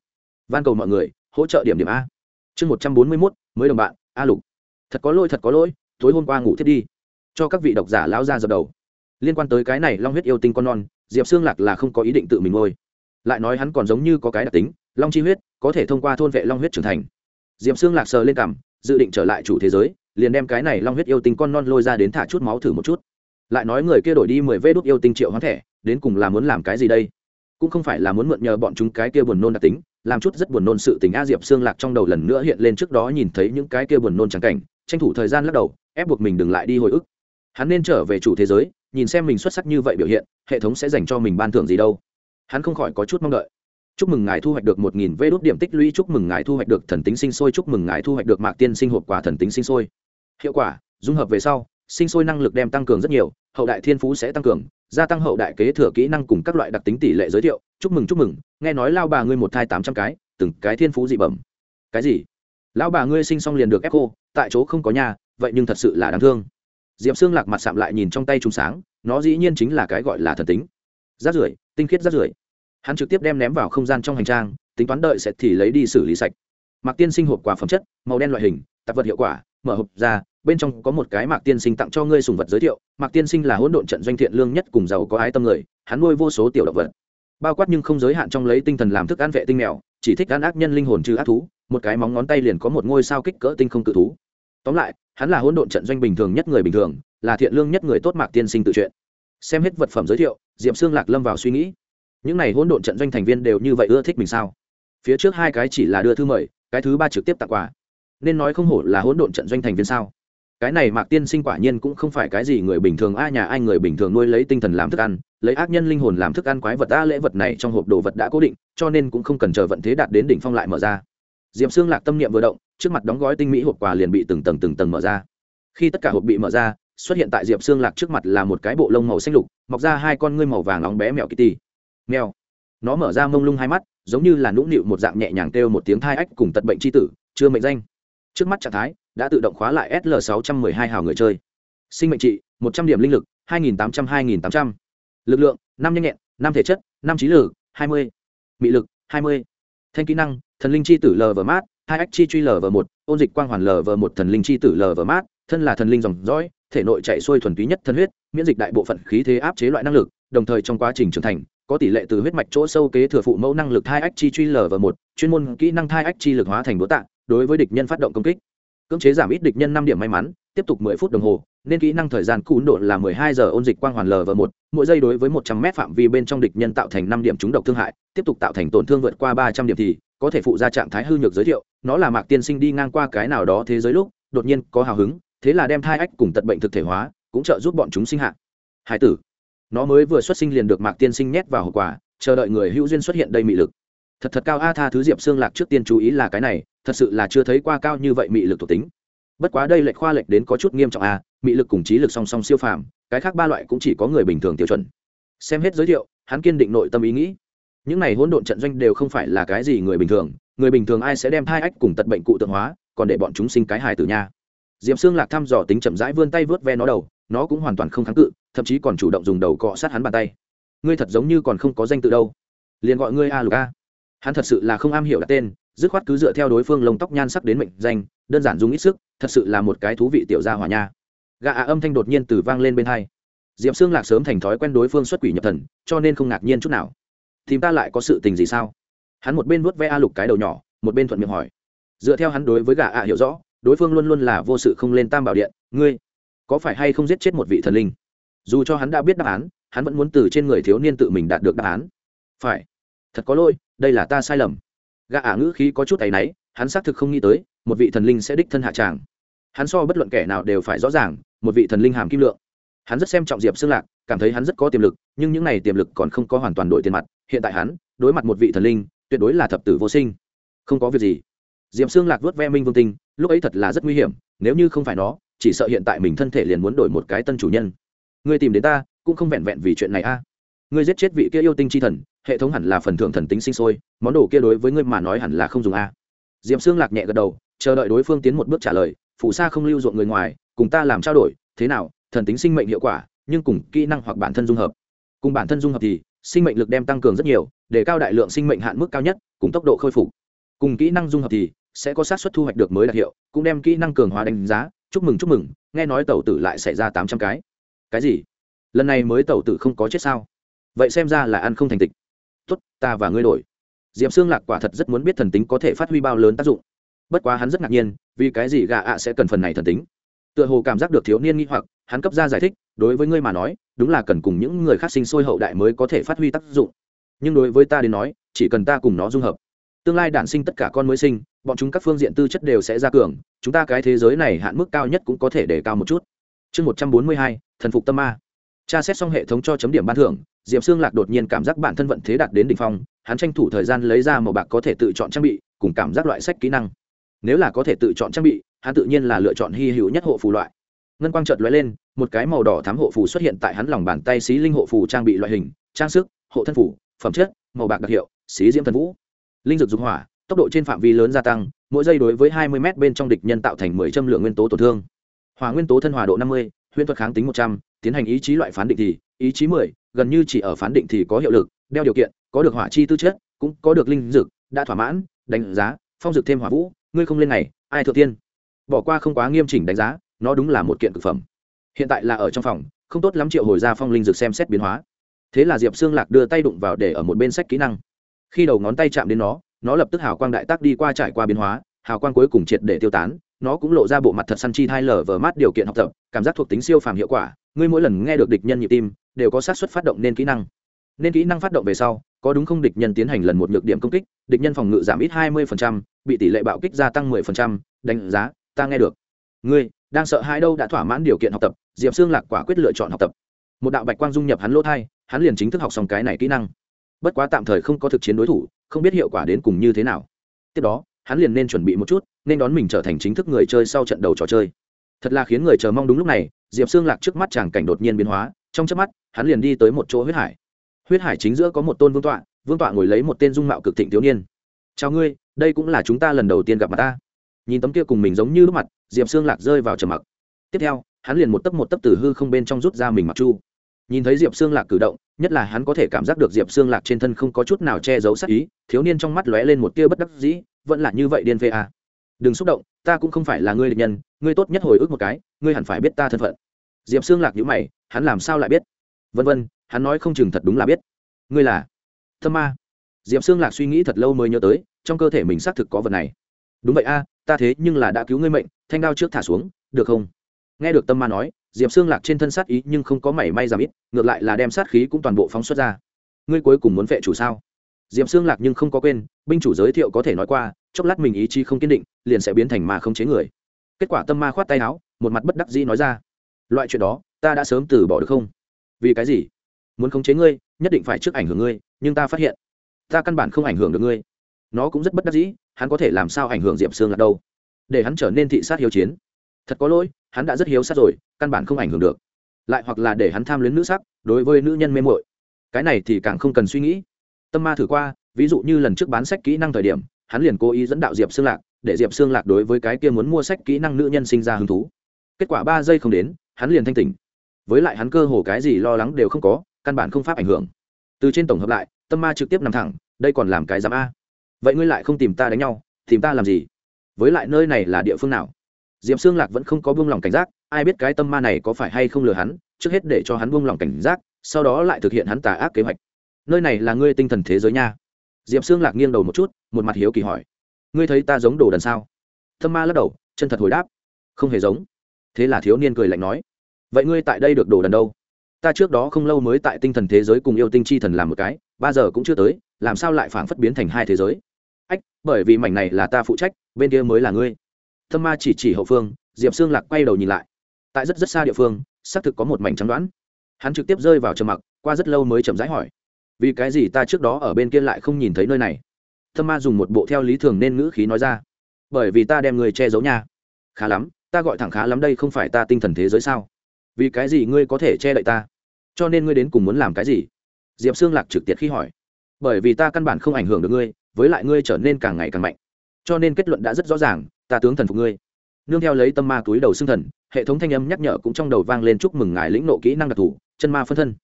Van cầu mọi người, hỗ trợ điểm điểm a. Chương một trăm bốn mươi mốt, mới đồng bạn, a lục. Thật có lỗi, thật có lỗi, tối hôm qua ngủ thiết đi. Cho các vị độc giả lão ra dập đầu. Liên quan tới cái này long huyết yêu tinh con non, diệp xương lạc là không có ý định tự mình ngôi lại nói hắn còn giống như có cái đặc tính, long chi huyết, có thể thông qua thôn vệ long huyết trưởng thành. Diệp xương lạc sờ lên cảm dự định trở lại chủ thế giới, liền đem cái này long huyết yêu tinh con non lôi ra đến thả chút máu thử một chút. Lại nói người kia đổi đi mười vê đốt yêu tinh triệu hoán thẻ, đến cùng là muốn làm cái gì đây? Cũng không phải là muốn mượn nhờ bọn chúng cái kia buồn nôn đặc tính, làm chút rất buồn nôn sự tình a diệp xương lạc trong đầu lần nữa hiện lên trước đó nhìn thấy những cái kia buồn nôn trắng cảnh, tranh thủ thời gian lắc đầu, ép buộc mình đừng lại đi hồi ức. Hắn nên trở về chủ thế giới, nhìn xem mình xuất sắc như vậy biểu hiện, hệ thống sẽ dành cho mình ban thưởng gì đâu. Hắn không khỏi có chút mong đợi chúc mừng ngài thu hoạch được một nghìn vê đốt điểm tích lũy, chúc mừng ngài thu hoạch được thần tính sinh sôi, chúc mừng ngài thu hoạch được mạc tiên sinh hộp quà thần tính sinh sôi. Hiệu quả, dung hợp về sau, sinh sôi năng lực đem tăng cường rất nhiều, hậu đại thiên phú sẽ tăng cường, gia tăng hậu đại kế thừa kỹ năng cùng các loại đặc tính tỷ lệ giới thiệu, chúc mừng chúc mừng, nghe nói lao bà ngươi một thai tám trăm cái, từng cái thiên phú dị bẩm. Cái gì? Lão bà ngươi sinh xong liền được ép cô, tại chỗ không có nhà, vậy nhưng thật sự là đáng thương. D i ệ p xương lạc mặt sạm lại nhìn trong tay trùng sáng, nó dĩ nhiên chính là cái gọi là thần tính. Rát rưởi, tinh khiết rát rưởi hắn trực tiếp đem ném vào không gian trong hành trang, tính toán đợi sẽ thì lấy đi xử lý sạch. Mặc tiên sinh hộp quả phẩm chất, màu đen loại hình, tạp vật hiệu quả, mở hộp ra, bên trong có một cái mạc tiên sinh tặng cho ngươi sùng vật giới thiệu. Mạc tiên sinh là hỗn độn trận doanh thiện lương nhất cùng giàu có ái tâm người, hắn nuôi vô số tiểu động vật. Bao quát nhưng không giới hạn trong lấy tinh thần làm thức ăn vệ tinh mèo, chỉ thích ăn ác nhân linh hồn trừ ác thú, một cái móng ngón tay liền có một ngôi sao kích cỡ tinh không tự thú. Tóm lại, hắn là hỗn độn trận doanh bình thường nhất người bình thường, là thiện lương nhất người tốt mạc tiên sinh tự chuyện xem hết vật phẩm giới thiệu diệm xương lạc lâm vào suy nghĩ những n à y hỗn độn trận doanh thành viên đều như vậy ưa thích mình sao? Phía trước hai cái chỉ là đưa thư mời, cái thứ ba trực tiếp tặng quà. Nên nói không hổ là hỗn độn trận doanh thành viên sao? Cái này mạc tiên sinh quả nhiên cũng không phải cái gì người bình thường a, nhà ai người bình thường nuôi lấy tinh thần làm thức ăn, lấy ác nhân linh hồn làm thức ăn quái vật a, lễ vật này trong hộp đồ vật đã cố định, cho nên cũng không cần chờ vận thế đạt đến đỉnh phong lại mở ra. Diệm xương lạc tâm niệm vừa động, trước mặt đóng gói tinh mỹ hộp quà liền bị từng tầng từng tầng mở ra. Khi tất cả hộp bị mở ra, xuất hiện tại diệp xương lạc trước mặt là một cái bộ lông màu xanh lục, mọc ra hai con ngươi màu vàng nóng bé mèo kitty mèo. Nó mở ra mông lung hai mắt, giống như là nũng nịu một dạng nhẹ nhàng kêu một tiếng thai ách cùng tật bệnh tri tử, chưa mệnh danh. Trước mắt trạng thái, đã tự động khóa lại sl 612 hào người chơi. Sinh mệnh trị 100 điểm linh lực 2.800 2.800 lực lượng, năm nhanh nhẹn, năm thể chất, năm trí lực 20 mị lực 20 thanh kỹ năng, thần linh chi tử lv mát hai ách chi truy lv một, ôn dịch quang hoàn lv một thần linh chi tử lv mát thân là thần linh dòng dõi, thể nội chạy xuôi thuần túy nhất thân huyết, miễn dịch đại bộ phận khí thế áp chế loại năng lực, đồng thời trong quá trình trưởng thành có tỷ lệ từ huyết mạch chỗ sâu kế thừa phụ mẫu năng lực thai ách chi truy lv một, chuyên môn kỹ năng thai ách chi lực hóa thành búa tạ, đối với địch nhân phát động công kích. Cưỡng chế giảm ít địch nhân năm điểm may mắn, tiếp tục mười phút đồng hồ, nên kỹ năng thời gian cún độ là mười hai giờ ôn dịch quang hoàn lv một, mỗi giây đối với một trăm mét phạm vi bên trong địch nhân tạo thành năm điểm trúng độc thương hại, tiếp tục tạo thành tổn thương vượt qua ba trăm điểm thì có thể phụ ra trạng thái hư nhược giới thiệu, nó là mạc tiên sinh đi ngang qua cái nào đó thế giới lúc, đột nhiên có hào hứng, thế là đem thai ách cùng tật bệnh thực thể hóa, cũng trợ giúp bọn chúng sinh hạ. Hải tử nó mới vừa xuất sinh liền được mạc tiên sinh nhét vào hậu quả chờ đợi người hữu duyên xuất hiện đây mị lực. Thật thật cao a tha thứ diệp xương lạc trước tiên chú ý là cái này, thật sự là chưa thấy qua cao như vậy mị lực thuộc tính. Bất quá đây lệch khoa lệch đến có chút nghiêm trọng a, mị lực cùng trí lực song song siêu phàm, cái khác ba loại cũng chỉ có người bình thường tiêu chuẩn. Xem hết giới thiệu, hắn kiên định nội tâm ý nghĩ. Những này hỗn độn trận doanh đều không phải là cái gì người bình thường, người bình thường ai sẽ đem hai ách cùng tật bệnh cụ tượng hóa, còn để bọn chúng sinh cái hài tử nha diệp xương lạc thăm dò tính chậm rãi vươn tay vớt ve nó đầu, nó cũng hoàn toàn không kháng cự, thậm chí còn chủ động dùng đầu cọ sát hắn bàn tay. Ngươi thật giống như còn không có danh tự đâu. Liền gọi ngươi a lục a. Hắn thật sự là không am hiểu đặt tên, dứt khoát cứ dựa theo đối phương lông tóc nhan sắc đến mệnh danh, đơn giản dùng ít sức, thật sự là một cái thú vị tiểu gia hỏa nha. Gà à âm thanh đột nhiên từ vang lên bên hai. Diệp xương lạc sớm thành thói quen đối phương xuất quỷ nhập thần, cho nên không ngạc nhiên chút nào. Thì ta lại có sự tình gì sao? Hắn một bên vuốt ve a lục cái đầu nhỏ, một bên thuận miệng hỏi. Dựa theo hắn đối với gà ạ hiểu rõ đối phương luôn luôn là vô sự không lên tam bảo điện, ngươi có phải hay không giết chết một vị thần linh? Dù cho hắn đã biết đáp án, hắn vẫn muốn từ trên người thiếu niên tự mình đạt được đáp án. Phải. Thật có lỗi, đây là ta sai lầm. Gã ả ngữ khí có chút tay náy, hắn xác thực không nghĩ tới, một vị thần linh sẽ đích thân hạ tràng. Hắn so bất luận kẻ nào đều phải rõ ràng, một vị thần linh hàm kim lượng. Hắn rất xem trọng diệp xương lạc, cảm thấy hắn rất có tiềm lực, nhưng những n à y tiềm lực còn không có hoàn toàn đổi tiền mặt. Hiện tại hắn, đối mặt một vị thần linh, tuyệt đối là thập tử vô sinh. Không có việc gì. Diệp xương lạc vớt ve minh vương tinh lúc ấy thật là rất nguy hiểm, nếu như không phải nó, chỉ sợ hiện tại mình thân thể liền muốn đổi một cái tân chủ nhân. Ngươi tìm đến ta, cũng không vẹn vẹn vì chuyện này a. Ngươi giết chết vị kia yêu tinh chi thần, hệ thống hẳn là phần thưởng thần tính sinh sôi, món đồ kia đối với ngươi mà nói hẳn là không dùng a. Diệm xương lạc nhẹ gật đầu, chờ đợi đối phương tiến một bước trả lời phủ sa không lưu ruộng người ngoài, cùng ta làm trao đổi, thế nào, thần tính sinh mệnh hiệu quả, nhưng cùng kỹ năng hoặc bản thân dung hợp. Cùng bản thân dung hợp thì, sinh mệnh lực đem tăng cường rất nhiều, để cao đại lượng sinh mệnh hạn mức cao nhất, cùng tốc độ khôi phục. Cùng kỹ năng dung hợp thì sẽ có xác suất thu hoạch được mới đặc hiệu, cũng đem kỹ năng cường hóa đánh giá, chúc mừng chúc mừng, nghe nói tàu tử lại xảy ra tám trăm cái. Cái gì? Lần này mới tàu tử không có chết sao? Vậy xem ra là ăn không thành tịch. Tốt, ta và ngươi đổi. Diệp xương lạc quả thật rất muốn biết thần tính có thể phát huy bao lớn tác dụng. Bất quá hắn rất ngạc nhiên, vì cái gì gà ạ sẽ cần phần này thần tính? Tựa hồ cảm giác được thiếu niên nghi hoặc, hắn cấp ra giải thích, đối với ngươi mà nói, đúng là cần cùng những người khác sinh sôi hậu đại mới có thể phát huy tác dụng. Nhưng đối với ta đến nói, chỉ cần ta cùng nó dung hợp, tương lai đản sinh tất cả con mới sinh bọn chúng các phương diện tư chất đều sẽ ra cường, chúng ta cái thế giới này hạn mức cao nhất cũng có thể để cao một chút. Chương một trăm bốn mươi hai, thần phục tâm ma. Tra xét xong hệ thống cho chấm điểm ban thưởng, diệp xương lạc đột nhiên cảm giác bản thân vận thế đạt đến đ ỉ n h phong, hắn tranh thủ thời gian lấy ra màu bạc có thể tự chọn trang bị, cùng cảm giác loại sách kỹ năng. Nếu là có thể tự chọn trang bị, hắn tự nhiên là lựa chọn hy hữu nhất hộ phù loại. Ngân quang trợt lóe lên, một cái màu đỏ thám hộ phù xuất hiện tại hắn lòng bàn tay xí linh hộ phù trang bị loại hình, trang sức, hộ thân phủ phẩm chất, màu bạc đặc hiệu, xí diễm thần vũ. Linh dược dục hỏa tốc độ trên phạm vi lớn gia tăng mỗi giây đối với 20 m bên trong địch nhân tạo thành 10 châm lượng nguyên tố tổn thương. Hỏa nguyên tố thân hòa độ 50, huyễn thuật kháng tính 100, tiến hành ý chí loại phán định thì ý chí 10, gần như chỉ ở phán định thì có hiệu lực đeo điều kiện có được hỏa chi tư chất cũng có được linh dược đã thỏa mãn đánh giá phong dược thêm hỏa vũ ngươi không lên này ai thừa tiên? Bỏ qua không quá nghiêm chỉnh đánh giá nó đúng là một kiện cực phẩm. Hiện tại là ở trong phòng không tốt lắm triệu hồi ra phong linh dược xem xét biến hóa. Thế là diệp xương lạc đưa tay đụng vào để ở một bên sách kỹ năng. Khi đầu ngón tay chạm đến nó nó lập tức hào quang đại tác đi qua trải qua biến hóa hào quang cuối cùng triệt để tiêu tán nó cũng lộ ra bộ mặt thật săn chi thai lở vờ mát điều kiện học tập cảm giác thuộc tính siêu phàm hiệu quả ngươi mỗi lần nghe được địch nhân nhịp tim đều có sát xuất phát động nên kỹ năng. Nên kỹ năng phát động về sau có đúng không? Địch nhân tiến hành lần một nhược điểm công kích địch nhân phòng ngự giảm ít hai mươi bị tỷ lệ bạo kích gia tăng 10%, đánh giá ta nghe được. Ngươi đang sợ hãi đâu đã thỏa mãn điều kiện học tập diệp xương lạc quả quyết lựa chọn học tập. Một đạo bạch quang dung nhập hắn lỗ thai hắn liền chính thức học xong cái này kỹ năng. Bất quá tạm thời không có thực chiến đối thủ không biết hiệu quả đến cùng như thế nào. Tiếp đó, hắn liền nên chuẩn bị một chút, nên đón mình trở thành chính thức người chơi sau trận đầu trò chơi. Thật là khiến người chờ mong đúng lúc này, diệp xương lạc trước mắt chàng cảnh đột nhiên biến hóa, trong chớp mắt, hắn liền đi tới một chỗ huyết hải. Huyết hải chính giữa có một tôn vương tọa vương tọa ngồi lấy một tên dung mạo cực thịnh thiếu niên. Chào ngươi, đây cũng là chúng ta lần đầu tiên gặp mặt ta. Nhìn tấm kia cùng mình giống như lúc mặt, diệp xương lạc rơi vào trầm mặc. Tiếp theo, hắn liền một tấc một tấc từ hư không bên trong rút ra mình mặc chu. Nhìn thấy diệp xương lạc cử động nhất là hắn có thể cảm giác được diệp xương lạc trên thân không có chút nào che giấu sắc ý, thiếu niên trong mắt lóe lên một tia bất đắc dĩ, vẫn là như vậy điên phê à. đừng xúc động, ta cũng không phải là ngươi địch nhân, ngươi tốt nhất hồi ức một cái, ngươi hẳn phải biết ta thân phận. Diệp xương lạc nhữ mày, hắn làm sao lại biết? Vân vân, hắn nói không chừng thật đúng là biết. Ngươi là thơ ma. Diệp xương lạc suy nghĩ thật lâu mới nhớ tới, trong cơ thể mình xác thực có vật này. Đúng vậy a, ta thế nhưng là đã cứu ngươi mệnh, thanh đao trước thả xuống, được không? Nghe được tâm ma nói diệp xương lạc trên thân sát ý nhưng không có mảy may giảm ít, ngược lại là đem sát khí cũng toàn bộ phóng xuất ra. Ngươi cuối cùng muốn vệ chủ sao? Diệp xương lạc nhưng không có quên, binh chủ giới thiệu có thể nói qua, chốc lát mình ý chí không kiên định, liền sẽ biến thành ma không chế người. Kết quả tâm ma khoát tay áo, một mặt bất đắc dĩ nói ra. Loại chuyện đó, ta đã sớm từ bỏ được không? Vì cái gì? Muốn khống chế ngươi, nhất định phải trước ảnh hưởng ngươi, nhưng ta phát hiện, ta căn bản không ảnh hưởng được ngươi. Nó cũng rất bất đắc dĩ, hắn có thể làm sao ảnh hưởng diệp xương lạc đâu? Để hắn trở nên thị sát hiếu chiến. Thật có lỗi hắn đã rất hiếu sát rồi, căn bản không ảnh hưởng được. Lại hoặc là để hắn tham luyến nữ sắc, đối với nữ nhân mê mội cái này thì càng không cần suy nghĩ. Tâm ma thử qua, ví dụ như lần trước bán sách kỹ năng thời điểm, hắn liền cố ý dẫn đạo diệp xương lạc, để diệp xương lạc đối với cái kia muốn mua sách kỹ năng nữ nhân sinh ra hứng thú. Kết quả ba giây không đến, hắn liền thanh tỉnh. Với lại hắn cơ hồ cái gì lo lắng đều không có, căn bản không pháp ảnh hưởng. Từ trên tổng hợp lại, tâm ma trực tiếp nằm thẳng, đây còn làm cái giám a. Vậy ngươi lại không tìm ta đánh nhau, tìm ta làm gì? Với lại nơi này là địa phương nào? Diệp xương lạc vẫn không có buông lòng cảnh giác, ai biết cái tâm ma này có phải hay không lừa hắn, trước hết để cho hắn buông lòng cảnh giác, sau đó lại thực hiện hắn tà ác kế hoạch. Nơi này là ngươi tinh thần thế giới nha. Diệp xương lạc nghiêng đầu một chút, một mặt hiếu kỳ hỏi. Ngươi thấy ta giống đồ đần sao? Tâm ma lắc đầu, chân thật hồi đáp. Không hề giống. Thế là thiếu niên cười lạnh nói. Vậy ngươi tại đây được đồ đần đâu? Ta trước đó không lâu mới tại tinh thần thế giới cùng yêu tinh chi thần làm một cái, ba giờ cũng chưa tới, làm sao lại phảng phất biến thành hai thế giới? Ách, bởi vì mảnh này là ta phụ trách, bên kia mới là ngươi thâm ma chỉ chỉ hậu phương, diệp xương lạc quay đầu nhìn lại. Tại rất rất xa địa phương, xác thực có một mảnh trắng đoán. Hắn trực tiếp rơi vào trầm mặc, qua rất lâu mới chậm rãi hỏi, vì cái gì ta trước đó ở bên kia lại không nhìn thấy nơi này? Thâm ma dùng một bộ theo lý thường nên ngữ khí nói ra, bởi vì ta đem người che giấu nha. Khá lắm, ta gọi thẳng khá lắm đây không phải ta tinh thần thế giới sao? Vì cái gì ngươi có thể che đậy ta? Cho nên ngươi đến cùng muốn làm cái gì? Diệp xương lạc trực tiệt khi hỏi, bởi vì ta căn bản không ảnh hưởng được ngươi, với lại ngươi trở nên càng ngày càng mạnh. Cho nên kết luận đã rất rõ ràng ta tướng thần phục ngươi. Nương theo lấy tâm ma túi đầu xương thần, hệ thống thanh âm nhắc nhở cũng trong đầu vang lên chúc mừng ngài lĩnh nộ kỹ năng đặc thù, chân ma phân thân.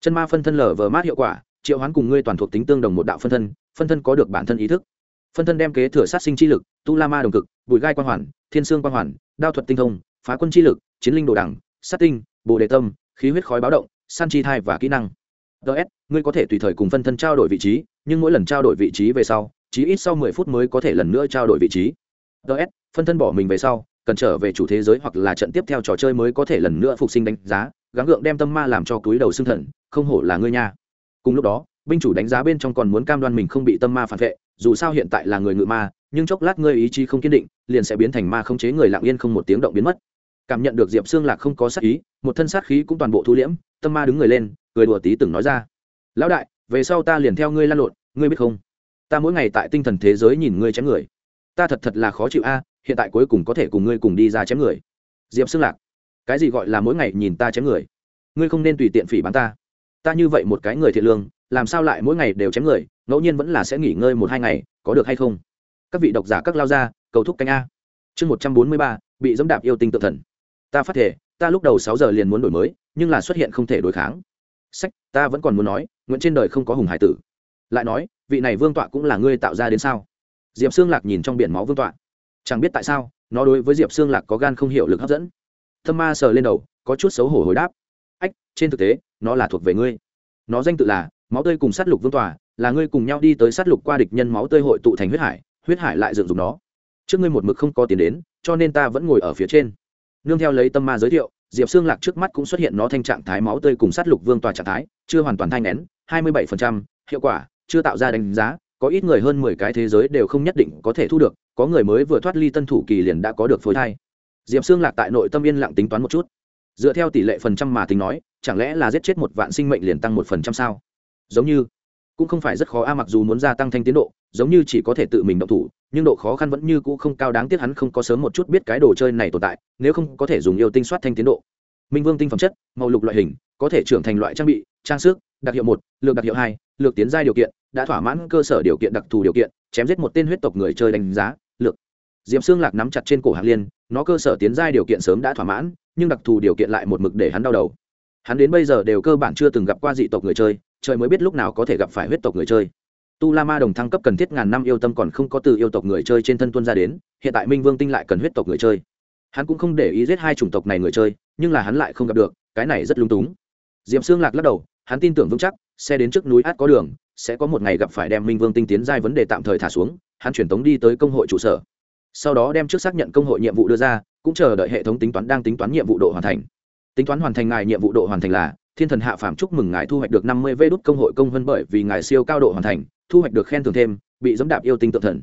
Chân ma phân thân lở vờ mát hiệu quả, triệu hoán cùng ngươi toàn thuộc tính tương đồng một đạo phân thân phân thân có được bản thân ý thức. Phân thân đem kế thừa sát sinh chi lực, tu la ma đồng cực bùi gai quan hoàn, thiên sương quan hoàn, đao thuật tinh thông, phá quân chi lực, chiến linh đồ đẳng, sát tinh, bồ đề tâm, khí huyết khói báo động, san chi thai và kỹ năng. Ts ngươi có thể tùy thời cùng phân thân trao đổi vị trí, nhưng mỗi lần trao đổi vị trí về sau, chí ít sau mười phút mới có thể lần nữa trao đổi vị trí ts phân thân bỏ mình về sau, cần trở về chủ thế giới hoặc là trận tiếp theo trò chơi mới có thể lần nữa phục sinh đánh giá, gắng gượng đem tâm ma làm cho túi đầu xương thần, không hổ là ngươi nha. Cùng lúc đó, binh chủ đánh giá bên trong còn muốn cam đoan mình không bị tâm ma phản vệ, dù sao hiện tại là người ngự ma, nhưng chốc lát ngươi ý chí không kiên định, liền sẽ biến thành ma không chế người lặng yên không một tiếng động biến mất. Cảm nhận được diệp xương lạc không có sát ý, một thân sát khí cũng toàn bộ thu liễm, tâm ma đứng người lên, cười đùa tí từng nói ra. Lão đại, về sau ta liền theo ngươi lan lộn, ngươi biết không? Ta mỗi ngày tại tinh thần thế giới nhìn ngươi chém người ta thật thật là khó chịu a, hiện tại cuối cùng có thể cùng ngươi cùng đi ra chém người. Diệp xưng lạc, cái gì gọi là mỗi ngày nhìn ta chém người? Ngươi không nên tùy tiện phỉ bán ta. Ta như vậy một cái người thiện lương, làm sao lại mỗi ngày đều chém người, ngẫu nhiên vẫn là sẽ nghỉ ngơi một hai ngày, có được hay không? Các vị độc giả các lao ra, cầu thúc canh a. Chương một trăm bốn mươi ba, bị dẫm đạp yêu tinh tự thần. Ta phát thể ta lúc đầu sáu giờ liền muốn đổi mới, nhưng là xuất hiện không thể đối kháng. Sách, ta vẫn còn muốn nói, nguyện trên đời không có hùng hải tử. Lại nói, vị này vương tọa cũng là ngươi tạo ra đến sao? Diệp xương lạc nhìn trong biển máu vương tọa. Chẳng biết tại sao, nó đối với diệp xương lạc có gan không hiểu lực hấp dẫn. Thâm ma sờ lên đầu, có chút xấu hổ hồi đáp. Ách, trên thực tế, nó là thuộc về ngươi. Nó danh tự là máu tươi cùng sát lục vương tòa là ngươi cùng nhau đi tới sát lục qua địch nhân máu tươi hội tụ thành huyết hải huyết hải lại dựng dùng nó. Trước ngươi một mực không có tiền đến, cho nên ta vẫn ngồi ở phía trên. Nương theo lấy tâm ma giới thiệu, diệp xương lạc trước mắt cũng xuất hiện nó thanh trạng thái máu tươi cùng sát lục vương tòa trạng thái, chưa hoàn toàn thanh nén hai mươi bảy hiệu quả, chưa tạo ra đánh giá có ít người hơn mười cái thế giới đều không nhất định có thể thu được, có người mới vừa thoát ly tân thủ kỳ liền đã có được phối thai. Diệp xương lạc tại nội tâm yên lặng tính toán một chút. Dựa theo tỷ lệ phần trăm mà tính nói, chẳng lẽ là giết chết một vạn sinh mệnh liền tăng một phần trăm sao? Giống như, cũng không phải rất khó a, mặc dù muốn gia tăng thanh tiến độ, giống như chỉ có thể tự mình động thủ, nhưng độ khó khăn vẫn như cũ không cao đáng tiếc hắn không có sớm một chút biết cái đồ chơi này tồn tại, nếu không có thể dùng yêu tinh soát thanh tiến độ. Minh vương tinh phẩm chất, màu lục loại hình, có thể trưởng thành loại trang bị, trang sức, đặc hiệu một, lược đặc hiệu hai, lược tiến giai điều kiện đã thỏa mãn cơ sở điều kiện đặc thù điều kiện, chém giết một tên huyết tộc người chơi đánh giá, lược. Diệm xương lạc nắm chặt trên cổ hạc liên, nó cơ sở tiến giai điều kiện sớm đã thỏa mãn, nhưng đặc thù điều kiện lại một mực để hắn đau đầu. Hắn đến bây giờ đều cơ bản chưa từng gặp qua dị tộc người chơi, trời mới biết lúc nào có thể gặp phải huyết tộc người chơi. Tu la ma đồng thăng cấp cần thiết ngàn năm yêu tâm còn không có từ yêu tộc người chơi trên thân tuân ra đến, hiện tại minh vương tinh lại cần huyết tộc người chơi. Hắn cũng không để ý giết hai chủng tộc này người chơi, nhưng là hắn lại không gặp được, cái này rất lung túng. Diệm xương lạc lắc đầu, hắn tin tưởng vững chắc, xe đến trước núi át có đường sẽ có một ngày gặp phải đem minh vương tinh tiến giai vấn đề tạm thời thả xuống hắn chuyển tống đi tới công hội trụ sở. Sau đó đem trước xác nhận công hội nhiệm vụ đưa ra cũng chờ đợi hệ thống tính toán đang tính toán nhiệm vụ độ hoàn thành. Tính toán hoàn thành ngài nhiệm vụ độ hoàn thành là thiên thần hạ phàm chúc mừng ngài thu hoạch được năm mươi vê đốt công hội công hơn bởi vì ngài siêu cao độ hoàn thành thu hoạch được khen thưởng thêm bị dẫm đạp yêu tinh tượng thần.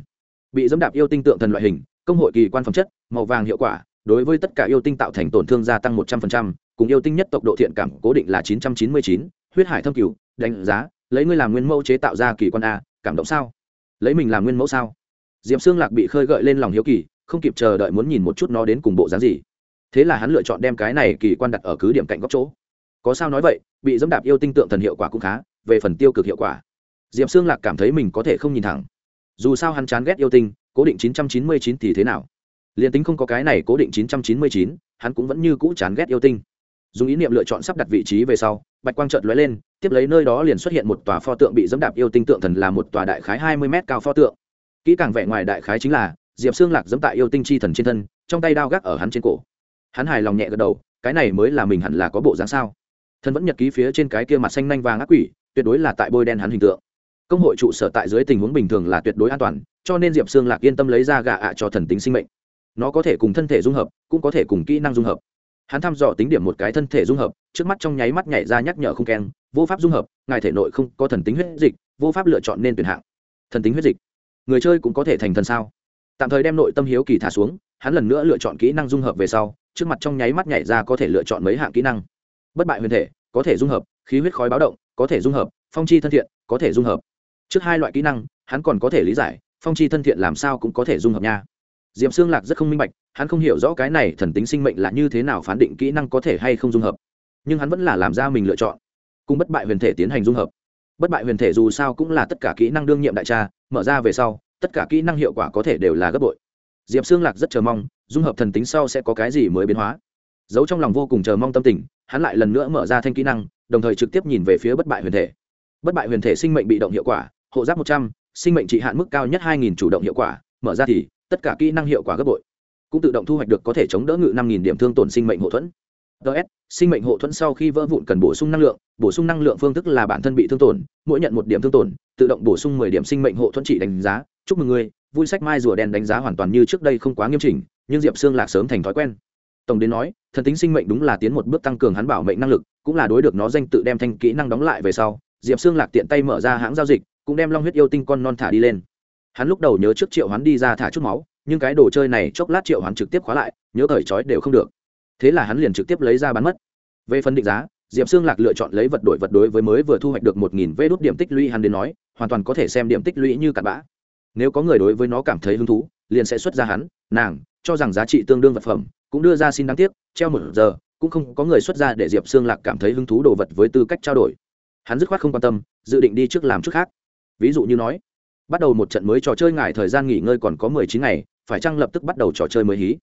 Bị dẫm đạp yêu tinh tượng thần loại hình công hội kỳ quan phẩm chất màu vàng hiệu quả đối với tất cả yêu tinh tạo thành tổn thương gia tăng một trăm phần trăm, cùng yêu tinh nhất tộc độ thiện cảm cố định là chín trăm chín mươi chín huyết hải thâm cửu đánh giá lấy ngươi làm nguyên mẫu chế tạo ra kỳ quan a cảm động sao? Lấy mình làm nguyên mẫu sao? Diệp xương lạc bị khơi gợi lên lòng hiếu kỳ không kịp chờ đợi muốn nhìn một chút nó đến cùng bộ dáng gì. Thế là hắn lựa chọn đem cái này kỳ quan đặt ở cứ điểm cạnh góc chỗ. Có sao nói vậy bị dẫm đạp yêu tinh tượng thần hiệu quả cũng khá về phần tiêu cực hiệu quả. Diệp xương lạc cảm thấy mình có thể không nhìn thẳng. Dù sao hắn chán ghét yêu tinh cố định 999 thì thế nào? Liền tính không có cái này cố định 999, hắn cũng vẫn như cũ chán ghét yêu tinh dùng ý niệm lựa chọn sắp đặt vị trí về sau, bạch quang trợt lóe lên, tiếp lấy nơi đó liền xuất hiện một tòa pho tượng bị dẫm đạp yêu tinh tượng thần là một tòa đại khái 20 mét cao pho tượng. Kỹ càng vẻ ngoài đại khái chính là, diệp xương lạc dẫm tại yêu tinh chi thần trên thân, trong tay đao gác ở hắn trên cổ. Hắn hài lòng nhẹ gật đầu, cái này mới là mình hẳn là có bộ dáng sao? Thân vẫn nhật ký phía trên cái kia mặt xanh nanh vàng ác quỷ, tuyệt đối là tại bôi đen hắn hình tượng. Công hội trụ sở tại dưới tình huống bình thường là tuyệt đối an toàn, cho nên diệp xương lạc yên tâm lấy ra gà ạ cho thần tính sinh mệnh. Nó có thể cùng thân thể dung hợp, cũng có thể cùng kỹ năng dung hợp hắn thăm dò tính điểm một cái thân thể dung hợp, trước mắt trong nháy mắt nhảy ra nhắc nhở không keng, vô pháp dung hợp, ngài thể nội không có thần tính huyết dịch, vô pháp lựa chọn nên tuyển hạng. Thần tính huyết dịch? Người chơi cũng có thể thành thần sao? Tạm thời đem nội tâm hiếu kỳ thả xuống, hắn lần nữa lựa chọn kỹ năng dung hợp về sau, trước mặt trong nháy mắt nhảy ra có thể lựa chọn mấy hạng kỹ năng. Bất bại huyền thể, có thể dung hợp, khí huyết khói báo động, có thể dung hợp, phong chi thân thiện, có thể dung hợp. Trước hai loại kỹ năng, hắn còn có thể lý giải, phong chi thân thiện làm sao cũng có thể dung hợp nha. Diệp xương lạc rất không minh bạch, hắn không hiểu rõ cái này thần tính sinh mệnh là như thế nào phán định kỹ năng có thể hay không dung hợp. Nhưng hắn vẫn là làm ra mình lựa chọn, cùng bất bại huyền thể tiến hành dung hợp. Bất bại huyền thể dù sao cũng là tất cả kỹ năng đương nhiệm đại tra, mở ra về sau, tất cả kỹ năng hiệu quả có thể đều là gấp bội. Diệp xương lạc rất chờ mong, dung hợp thần tính sau sẽ có cái gì mới biến hóa. Giấu trong lòng vô cùng chờ mong tâm tình, hắn lại lần nữa mở ra thanh kỹ năng, đồng thời trực tiếp nhìn về phía bất bại huyền thể. Bất bại huyền thể sinh mệnh bị động hiệu quả, hộ giáp một trăm, sinh mệnh trị hạn mức cao nhất hai nghìn chủ động hiệu quả, mở ra thì tất cả kỹ năng hiệu quả gấp bội. Cũng tự động thu hoạch được có thể chống đỡ ngự năm nghìn điểm thương tổn sinh mệnh hộ thuẫn. Ts sinh mệnh hộ thuẫn sau khi vỡ vụn cần bổ sung năng lượng, bổ sung năng lượng phương thức là bản thân bị thương tổn, mỗi nhận một điểm thương tổn, tự động bổ sung mười điểm sinh mệnh hộ thuẫn trị đánh giá. Chúc mừng ngươi, vui sách mai rùa đen đánh giá hoàn toàn như trước đây không quá nghiêm chỉnh, nhưng diệp xương lạc sớm thành thói quen. Tổng đến nói, thần tính sinh mệnh đúng là tiến một bước tăng cường hắn bảo mệnh năng lực, cũng là đối được nó danh tự đem thanh kỹ năng đóng lại về sau, diệp xương lạc tiện tay mở ra hãng giao dịch, cũng đem long huyết yêu tinh con non thả đi lên hắn lúc đầu nhớ trước triệu hắn đi ra thả chút máu, nhưng cái đồ chơi này chốc lát triệu hắn trực tiếp khóa lại, nhớ thời trói đều không được. Thế là hắn liền trực tiếp lấy ra bán mất. Về phần định giá, diệp xương lạc lựa chọn lấy vật đổi vật đối với mới vừa thu hoạch được một nghìn vê đốt điểm tích lũy hắn đến nói, hoàn toàn có thể xem điểm tích lũy như cặn bã. Nếu có người đối với nó cảm thấy hứng thú, liền sẽ xuất ra hắn, nàng, cho rằng giá trị tương đương vật phẩm, cũng đưa ra xin đáng tiếc, treo một giờ, cũng không có người xuất ra để diệp xương lạc cảm thấy hứng thú đồ vật với tư cách trao đổi. Hắn dứt khoát không quan tâm, dự định đi trước làm trước khác. Ví dụ như nói bắt đầu một trận mới trò chơi ngại thời gian nghỉ ngơi còn có mười chín ngày, phải chăng lập tức bắt đầu trò chơi mới hí?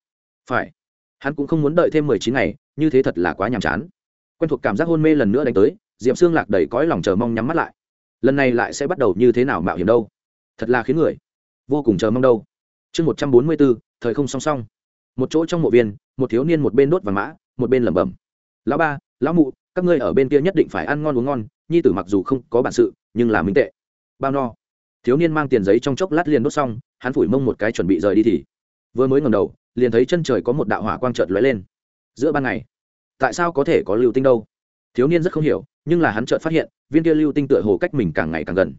Phải. Hắn cũng không muốn đợi thêm mười chín ngày, như thế thật là quá nhàm chán. Quen thuộc cảm giác hôn mê lần nữa đánh tới, diệp xương lạc đầy cõi lòng chờ mong nhắm mắt lại. Lần này lại sẽ bắt đầu như thế nào mạo hiểm đâu? Thật là khiến người vô cùng chờ mong đâu. Chương một trăm bốn mươi bốn, thời không song song. Một chỗ trong mộ viên, một thiếu niên một bên đốt vàng mã, một bên lẩm bẩm. Lão ba, lão mụ, các ngươi ở bên kia nhất định phải ăn ngon uống ngon, nhi tử mặc dù không có bản sự, nhưng là minh tệ. Bao no thiếu niên mang tiền giấy trong chốc lát liền đốt xong, hắn phủi mông một cái chuẩn bị rời đi thì, vừa mới ngầm đầu, liền thấy chân trời có một đạo hỏa quang trợt lóe lên. Giữa ban ngày, tại sao có thể có lưu tinh đâu? Thiếu niên rất không hiểu, nhưng là hắn chợt phát hiện, viên kia lưu tinh tựa hồ cách mình càng ngày càng gần.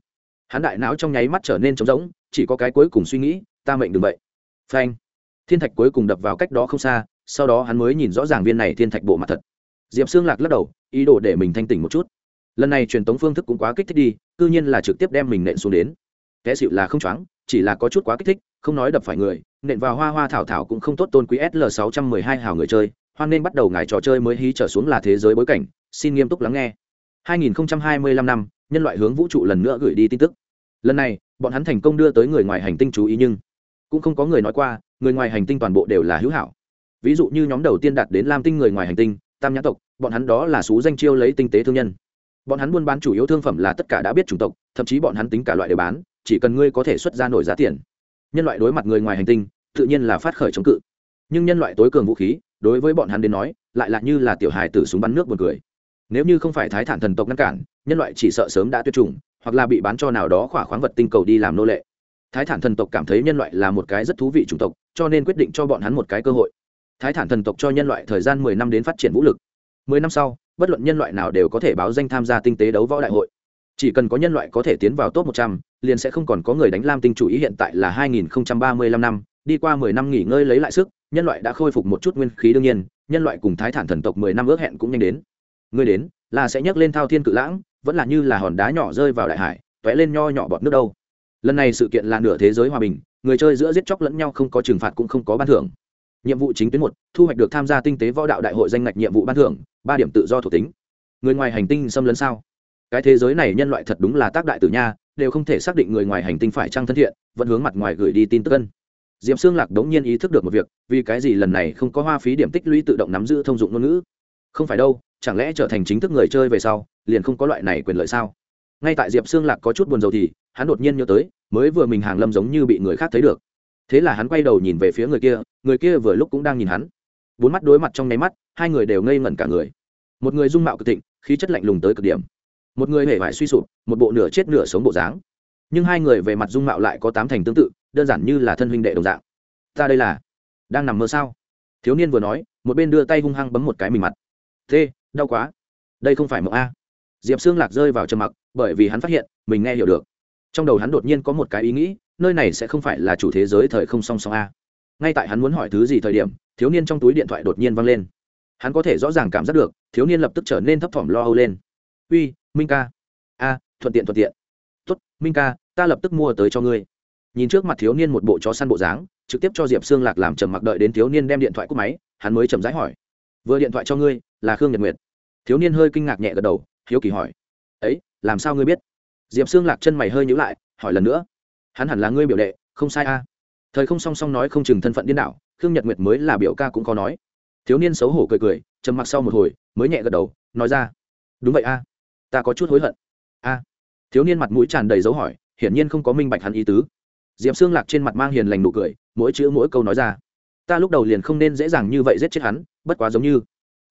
Hắn đại não trong nháy mắt trở nên trống rỗng, chỉ có cái cuối cùng suy nghĩ, ta mệnh đừng vậy. Phanh. Thiên thạch cuối cùng đập vào cách đó không xa, sau đó hắn mới nhìn rõ ràng viên này thiên thạch bộ mặt thật. Diệp xương lạc lắc đầu, ý đồ để mình thanh tỉnh một chút. Lần này truyền tống phương thức cũng quá kích thích đi c ư nhiên là trực tiếp đem mình nện xuống đến té xịu là không choáng, chỉ là có chút quá kích thích, không nói đập phải người, nện vào hoa hoa thảo thảo cũng không tốt tôn quý sl sáu trăm mười hai hào người chơi, hoan nên bắt đầu ngài trò chơi mới hí trở xuống là thế giới bối cảnh, xin nghiêm túc lắng nghe. 2025 năm, nhân loại hướng vũ trụ lần nữa gửi đi tin tức. Lần này, bọn hắn thành công đưa tới người ngoài hành tinh chú ý nhưng cũng không có người nói qua, người ngoài hành tinh toàn bộ đều là hữu hảo. Ví dụ như nhóm đầu tiên đạt đến lam tinh người ngoài hành tinh, tam nhã tộc, bọn hắn đó là xú danh chiêu lấy tinh tế thương nhân. Bọn hắn buôn bán chủ yếu thương phẩm là tất cả đã biết chủng tộc, thậm chí bọn hắn tính cả loại đều bán chỉ cần ngươi có thể xuất ra nổi giá tiền. Nhân loại đối mặt người ngoài hành tinh, tự nhiên là phát khởi chống cự. Nhưng nhân loại tối cường vũ khí, đối với bọn hắn đến nói, lại là như là tiểu hài tử súng bắn nước buồn cười. Nếu như không phải thái thản thần tộc ngăn cản, nhân loại chỉ sợ sớm đã tuyệt chủng, hoặc là bị bán cho nào đó khỏa khoáng vật tinh cầu đi làm nô lệ. Thái thản thần tộc cảm thấy nhân loại là một cái rất thú vị chủng tộc, cho nên quyết định cho bọn hắn một cái cơ hội. Thái thản thần tộc cho nhân loại thời gian mười năm đến phát triển vũ lực. Mười năm sau, bất luận nhân loại nào đều có thể báo danh tham gia tinh tế đấu võ đại hội chỉ cần có nhân loại có thể tiến vào top một trăm, liền sẽ không còn có người đánh lam tinh chủ ý hiện tại là hai nghìn ba mươi lăm năm, đi qua mười năm nghỉ ngơi lấy lại sức, nhân loại đã khôi phục một chút nguyên khí đương nhiên, nhân loại cùng thái thản thần tộc mười năm ước hẹn cũng nhanh đến. Ngươi đến, là sẽ nhấc lên thao thiên cự lãng, vẫn là như là hòn đá nhỏ rơi vào đại hải t lên nho nhỏ bọt nước đâu. Lần này sự kiện là nửa thế giới hòa bình, người chơi giữa giết chóc lẫn nhau không có trừng phạt cũng không có ban thưởng. Nhiệm vụ chính tuyến một, thu hoạch được tham gia tinh tế võ đạo đại hội danh ngạch nhiệm vụ ban thưởng, ba điểm tự do thuộc tính. Người ngoài hành tinh xâm lấn sao? Cái thế giới này nhân loại thật đúng là tác đại tử nha, đều không thể xác định người ngoài hành tinh phải trăng thân thiện, vẫn hướng mặt ngoài gửi đi tin tức ân. Diệp xương lạc đống nhiên ý thức được một việc, vì cái gì lần này không có hoa phí điểm tích lũy tự động nắm giữ thông dụng ngôn ngữ? Không phải đâu, chẳng lẽ trở thành chính thức người chơi về sau, liền không có loại này quyền lợi sao? Ngay tại diệp xương lạc có chút buồn rầu thì, hắn đột nhiên nhớ tới, mới vừa mình hàng lâm giống như bị người khác thấy được. Thế là hắn quay đầu nhìn về phía người kia người kia vừa lúc cũng đang nhìn hắn. Bốn mắt đối mặt trong nháy mắt, hai người đều ngây ngẩn cả người. Một người dung mạo cực thịnh, khí chất lạnh lùng tới cực điểm một người hề vải suy sụp, một bộ nửa chết nửa sống bộ dáng. Nhưng hai người về mặt dung mạo lại có tám thành tương tự, đơn giản như là thân huynh đệ đồng dạng. Ta đây là đang nằm mơ sao? Thiếu niên vừa nói, một bên đưa tay hung hăng bấm một cái mình mặt. Thế đau quá. Đây không phải mộng a. Diệp xương lạc rơi vào trầm mặc, bởi vì hắn phát hiện, mình nghe hiểu được. Trong đầu hắn đột nhiên có một cái ý nghĩ, nơi này sẽ không phải là chủ thế giới thời không song song a. Ngay tại hắn muốn hỏi thứ gì thời điểm, thiếu niên trong túi điện thoại đột nhiên văng lên. Hắn có thể rõ ràng cảm giác được, thiếu niên lập tức trở nên thấp thỏm lo âu lên. Uy minh ca. A, thuận tiện thuận tiện. Tuất minh ca, ta lập tức mua tới cho ngươi. Nhìn trước mặt thiếu niên một bộ chó săn bộ dáng, trực tiếp cho diệp xương lạc làm trầm mặc đợi đến thiếu niên đem điện thoại cúp máy, hắn mới trầm rãi hỏi. Vừa điện thoại cho ngươi, là khương nhật nguyệt. Thiếu niên hơi kinh ngạc nhẹ gật đầu, hiếu kỳ hỏi. Ấy, làm sao ngươi biết? Diệp xương lạc chân mày hơi nhữ lại, hỏi lần nữa. Hắn hẳn là ngươi biểu đệ, không sai a. Thời không song song nói không chừng thân phận điên đảo, khương nhật nguyệt mới là biểu ca cũng có nói. Thiếu niên xấu hổ cười cười, trầm mặc sau một hồi, mới nhẹ gật đầu, nói ra. Đúng vậy a ta có chút hối hận. A. Thiếu niên mặt mũi tràn đầy dấu hỏi, hiển nhiên không có minh bạch hắn ý tứ. Diệp xương lạc trên mặt mang hiền lành nụ cười, mỗi chữ mỗi câu nói ra. Ta lúc đầu liền không nên dễ dàng như vậy giết chết hắn, bất quá giống như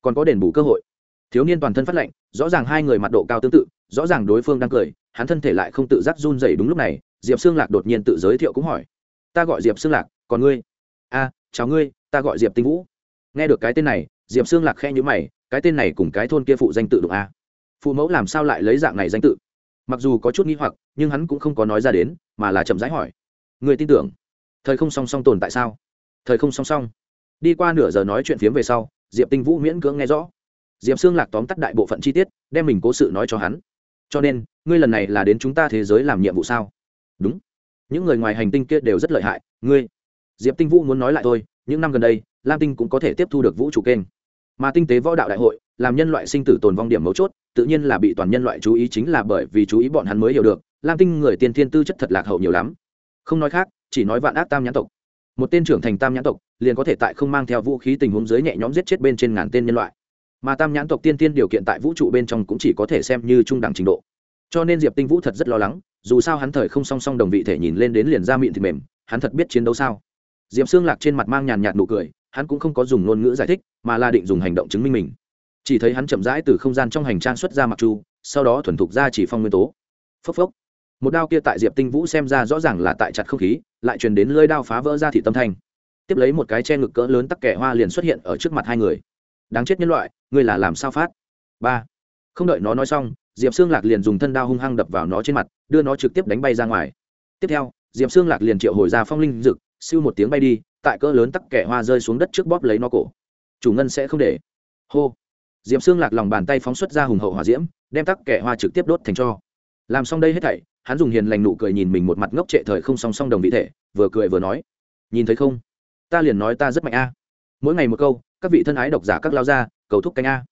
còn có đền bù cơ hội. Thiếu niên toàn thân phát lệnh rõ ràng hai người mặt độ cao tương tự, rõ ràng đối phương đang cười, hắn thân thể lại không tự giác run dày đúng lúc này, diệp xương lạc đột nhiên tự giới thiệu cũng hỏi, ta gọi diệp xương lạc, còn ngươi? A, chào ngươi, ta gọi diệp tinh vũ. Nghe được cái tên này, diệp xương lạc khe nhữ mày, cái tên này cùng cái thôn kia phụ danh tự đụng a phụ mẫu làm sao lại lấy dạng này danh tự? Mặc dù có chút nghi hoặc, nhưng hắn cũng không có nói ra đến, mà là chậm rãi hỏi. Người tin tưởng? Thời không song song tồn tại sao? Thời không song song. Đi qua nửa giờ nói chuyện phiếm về sau, diệp tinh vũ miễn cưỡng nghe rõ. Diệp xương lạc tóm tắt đại bộ phận chi tiết, đem mình cố sự nói cho hắn. Cho nên, ngươi lần này là đến chúng ta thế giới làm nhiệm vụ sao? Đúng. Những người ngoài hành tinh kia đều rất lợi hại, ngươi. Diệp tinh vũ muốn nói lại thôi, những năm gần đây, lam tinh cũng có thể tiếp thu được vũ trụ kênh. Mà tinh tế võ đạo đại hội làm nhân loại sinh tử tồn vong điểm mấu chốt, tự nhiên là bị toàn nhân loại chú ý chính là bởi vì chú ý bọn hắn mới hiểu được, lam tinh người tiên thiên tư chất thật lạc hậu nhiều lắm. Không nói khác, chỉ nói vạn ác tam nhãn tộc. Một tên trưởng thành tam nhãn tộc, liền có thể tại không mang theo vũ khí tình huống dưới nhẹ nhõm giết chết bên trên ngàn tên nhân loại. Mà tam nhãn tộc tiên tiên điều kiện tại vũ trụ bên trong cũng chỉ có thể xem như trung đẳng trình độ. Cho nên diệp tinh vũ thật rất lo lắng, dù sao hắn thời không song song đồng vị thể nhìn lên đến liền ra miệng thì mềm, hắn thật biết chiến đấu sao? Diệp xương lạc trên mặt mang nhàn nhạt nụ cười, hắn cũng không có dùng ngôn ngữ giải thích, mà là định dùng hành động chứng minh mình chỉ thấy hắn chậm rãi từ không gian trong hành trang xuất ra mặc chu, sau đó thuần thục ra chỉ phong nguyên tố. Phốc phốc. Một đao kia tại diệp tinh vũ xem ra rõ ràng là tại chặt không khí, lại truyền đến lơi đao phá vỡ ra thị tâm thanh. Tiếp lấy một cái che ngực cỡ lớn tắc kẻ hoa liền xuất hiện ở trước mặt hai người. Đáng chết nhân loại, ngươi là làm sao phát? Ba. Không đợi nó nói xong, diệp xương lạc liền dùng thân đao hung hăng đập vào nó trên mặt, đưa nó trực tiếp đánh bay ra ngoài. Tiếp theo, diệp xương lạc liền triệu hồi ra phong linh rực siêu một tiếng bay đi, tại cỡ lớn tắc kẻ hoa rơi xuống đất trước bóp lấy nó cổ. Chủ ngân sẽ không để. Hô diệp xương lạc lòng bàn tay phóng xuất ra hùng hậu hỏa diễm, đem tắc kẻ hoa trực tiếp đốt thành cho. Làm xong đây hết thảy, hắn dùng hiền lành nụ cười nhìn mình một mặt ngốc trệ thời không song song đồng vị thể, vừa cười vừa nói, nhìn thấy không? Ta liền nói ta rất mạnh a. Mỗi ngày một câu, các vị thân ái độc giả các lao ra cầu thúc canh a.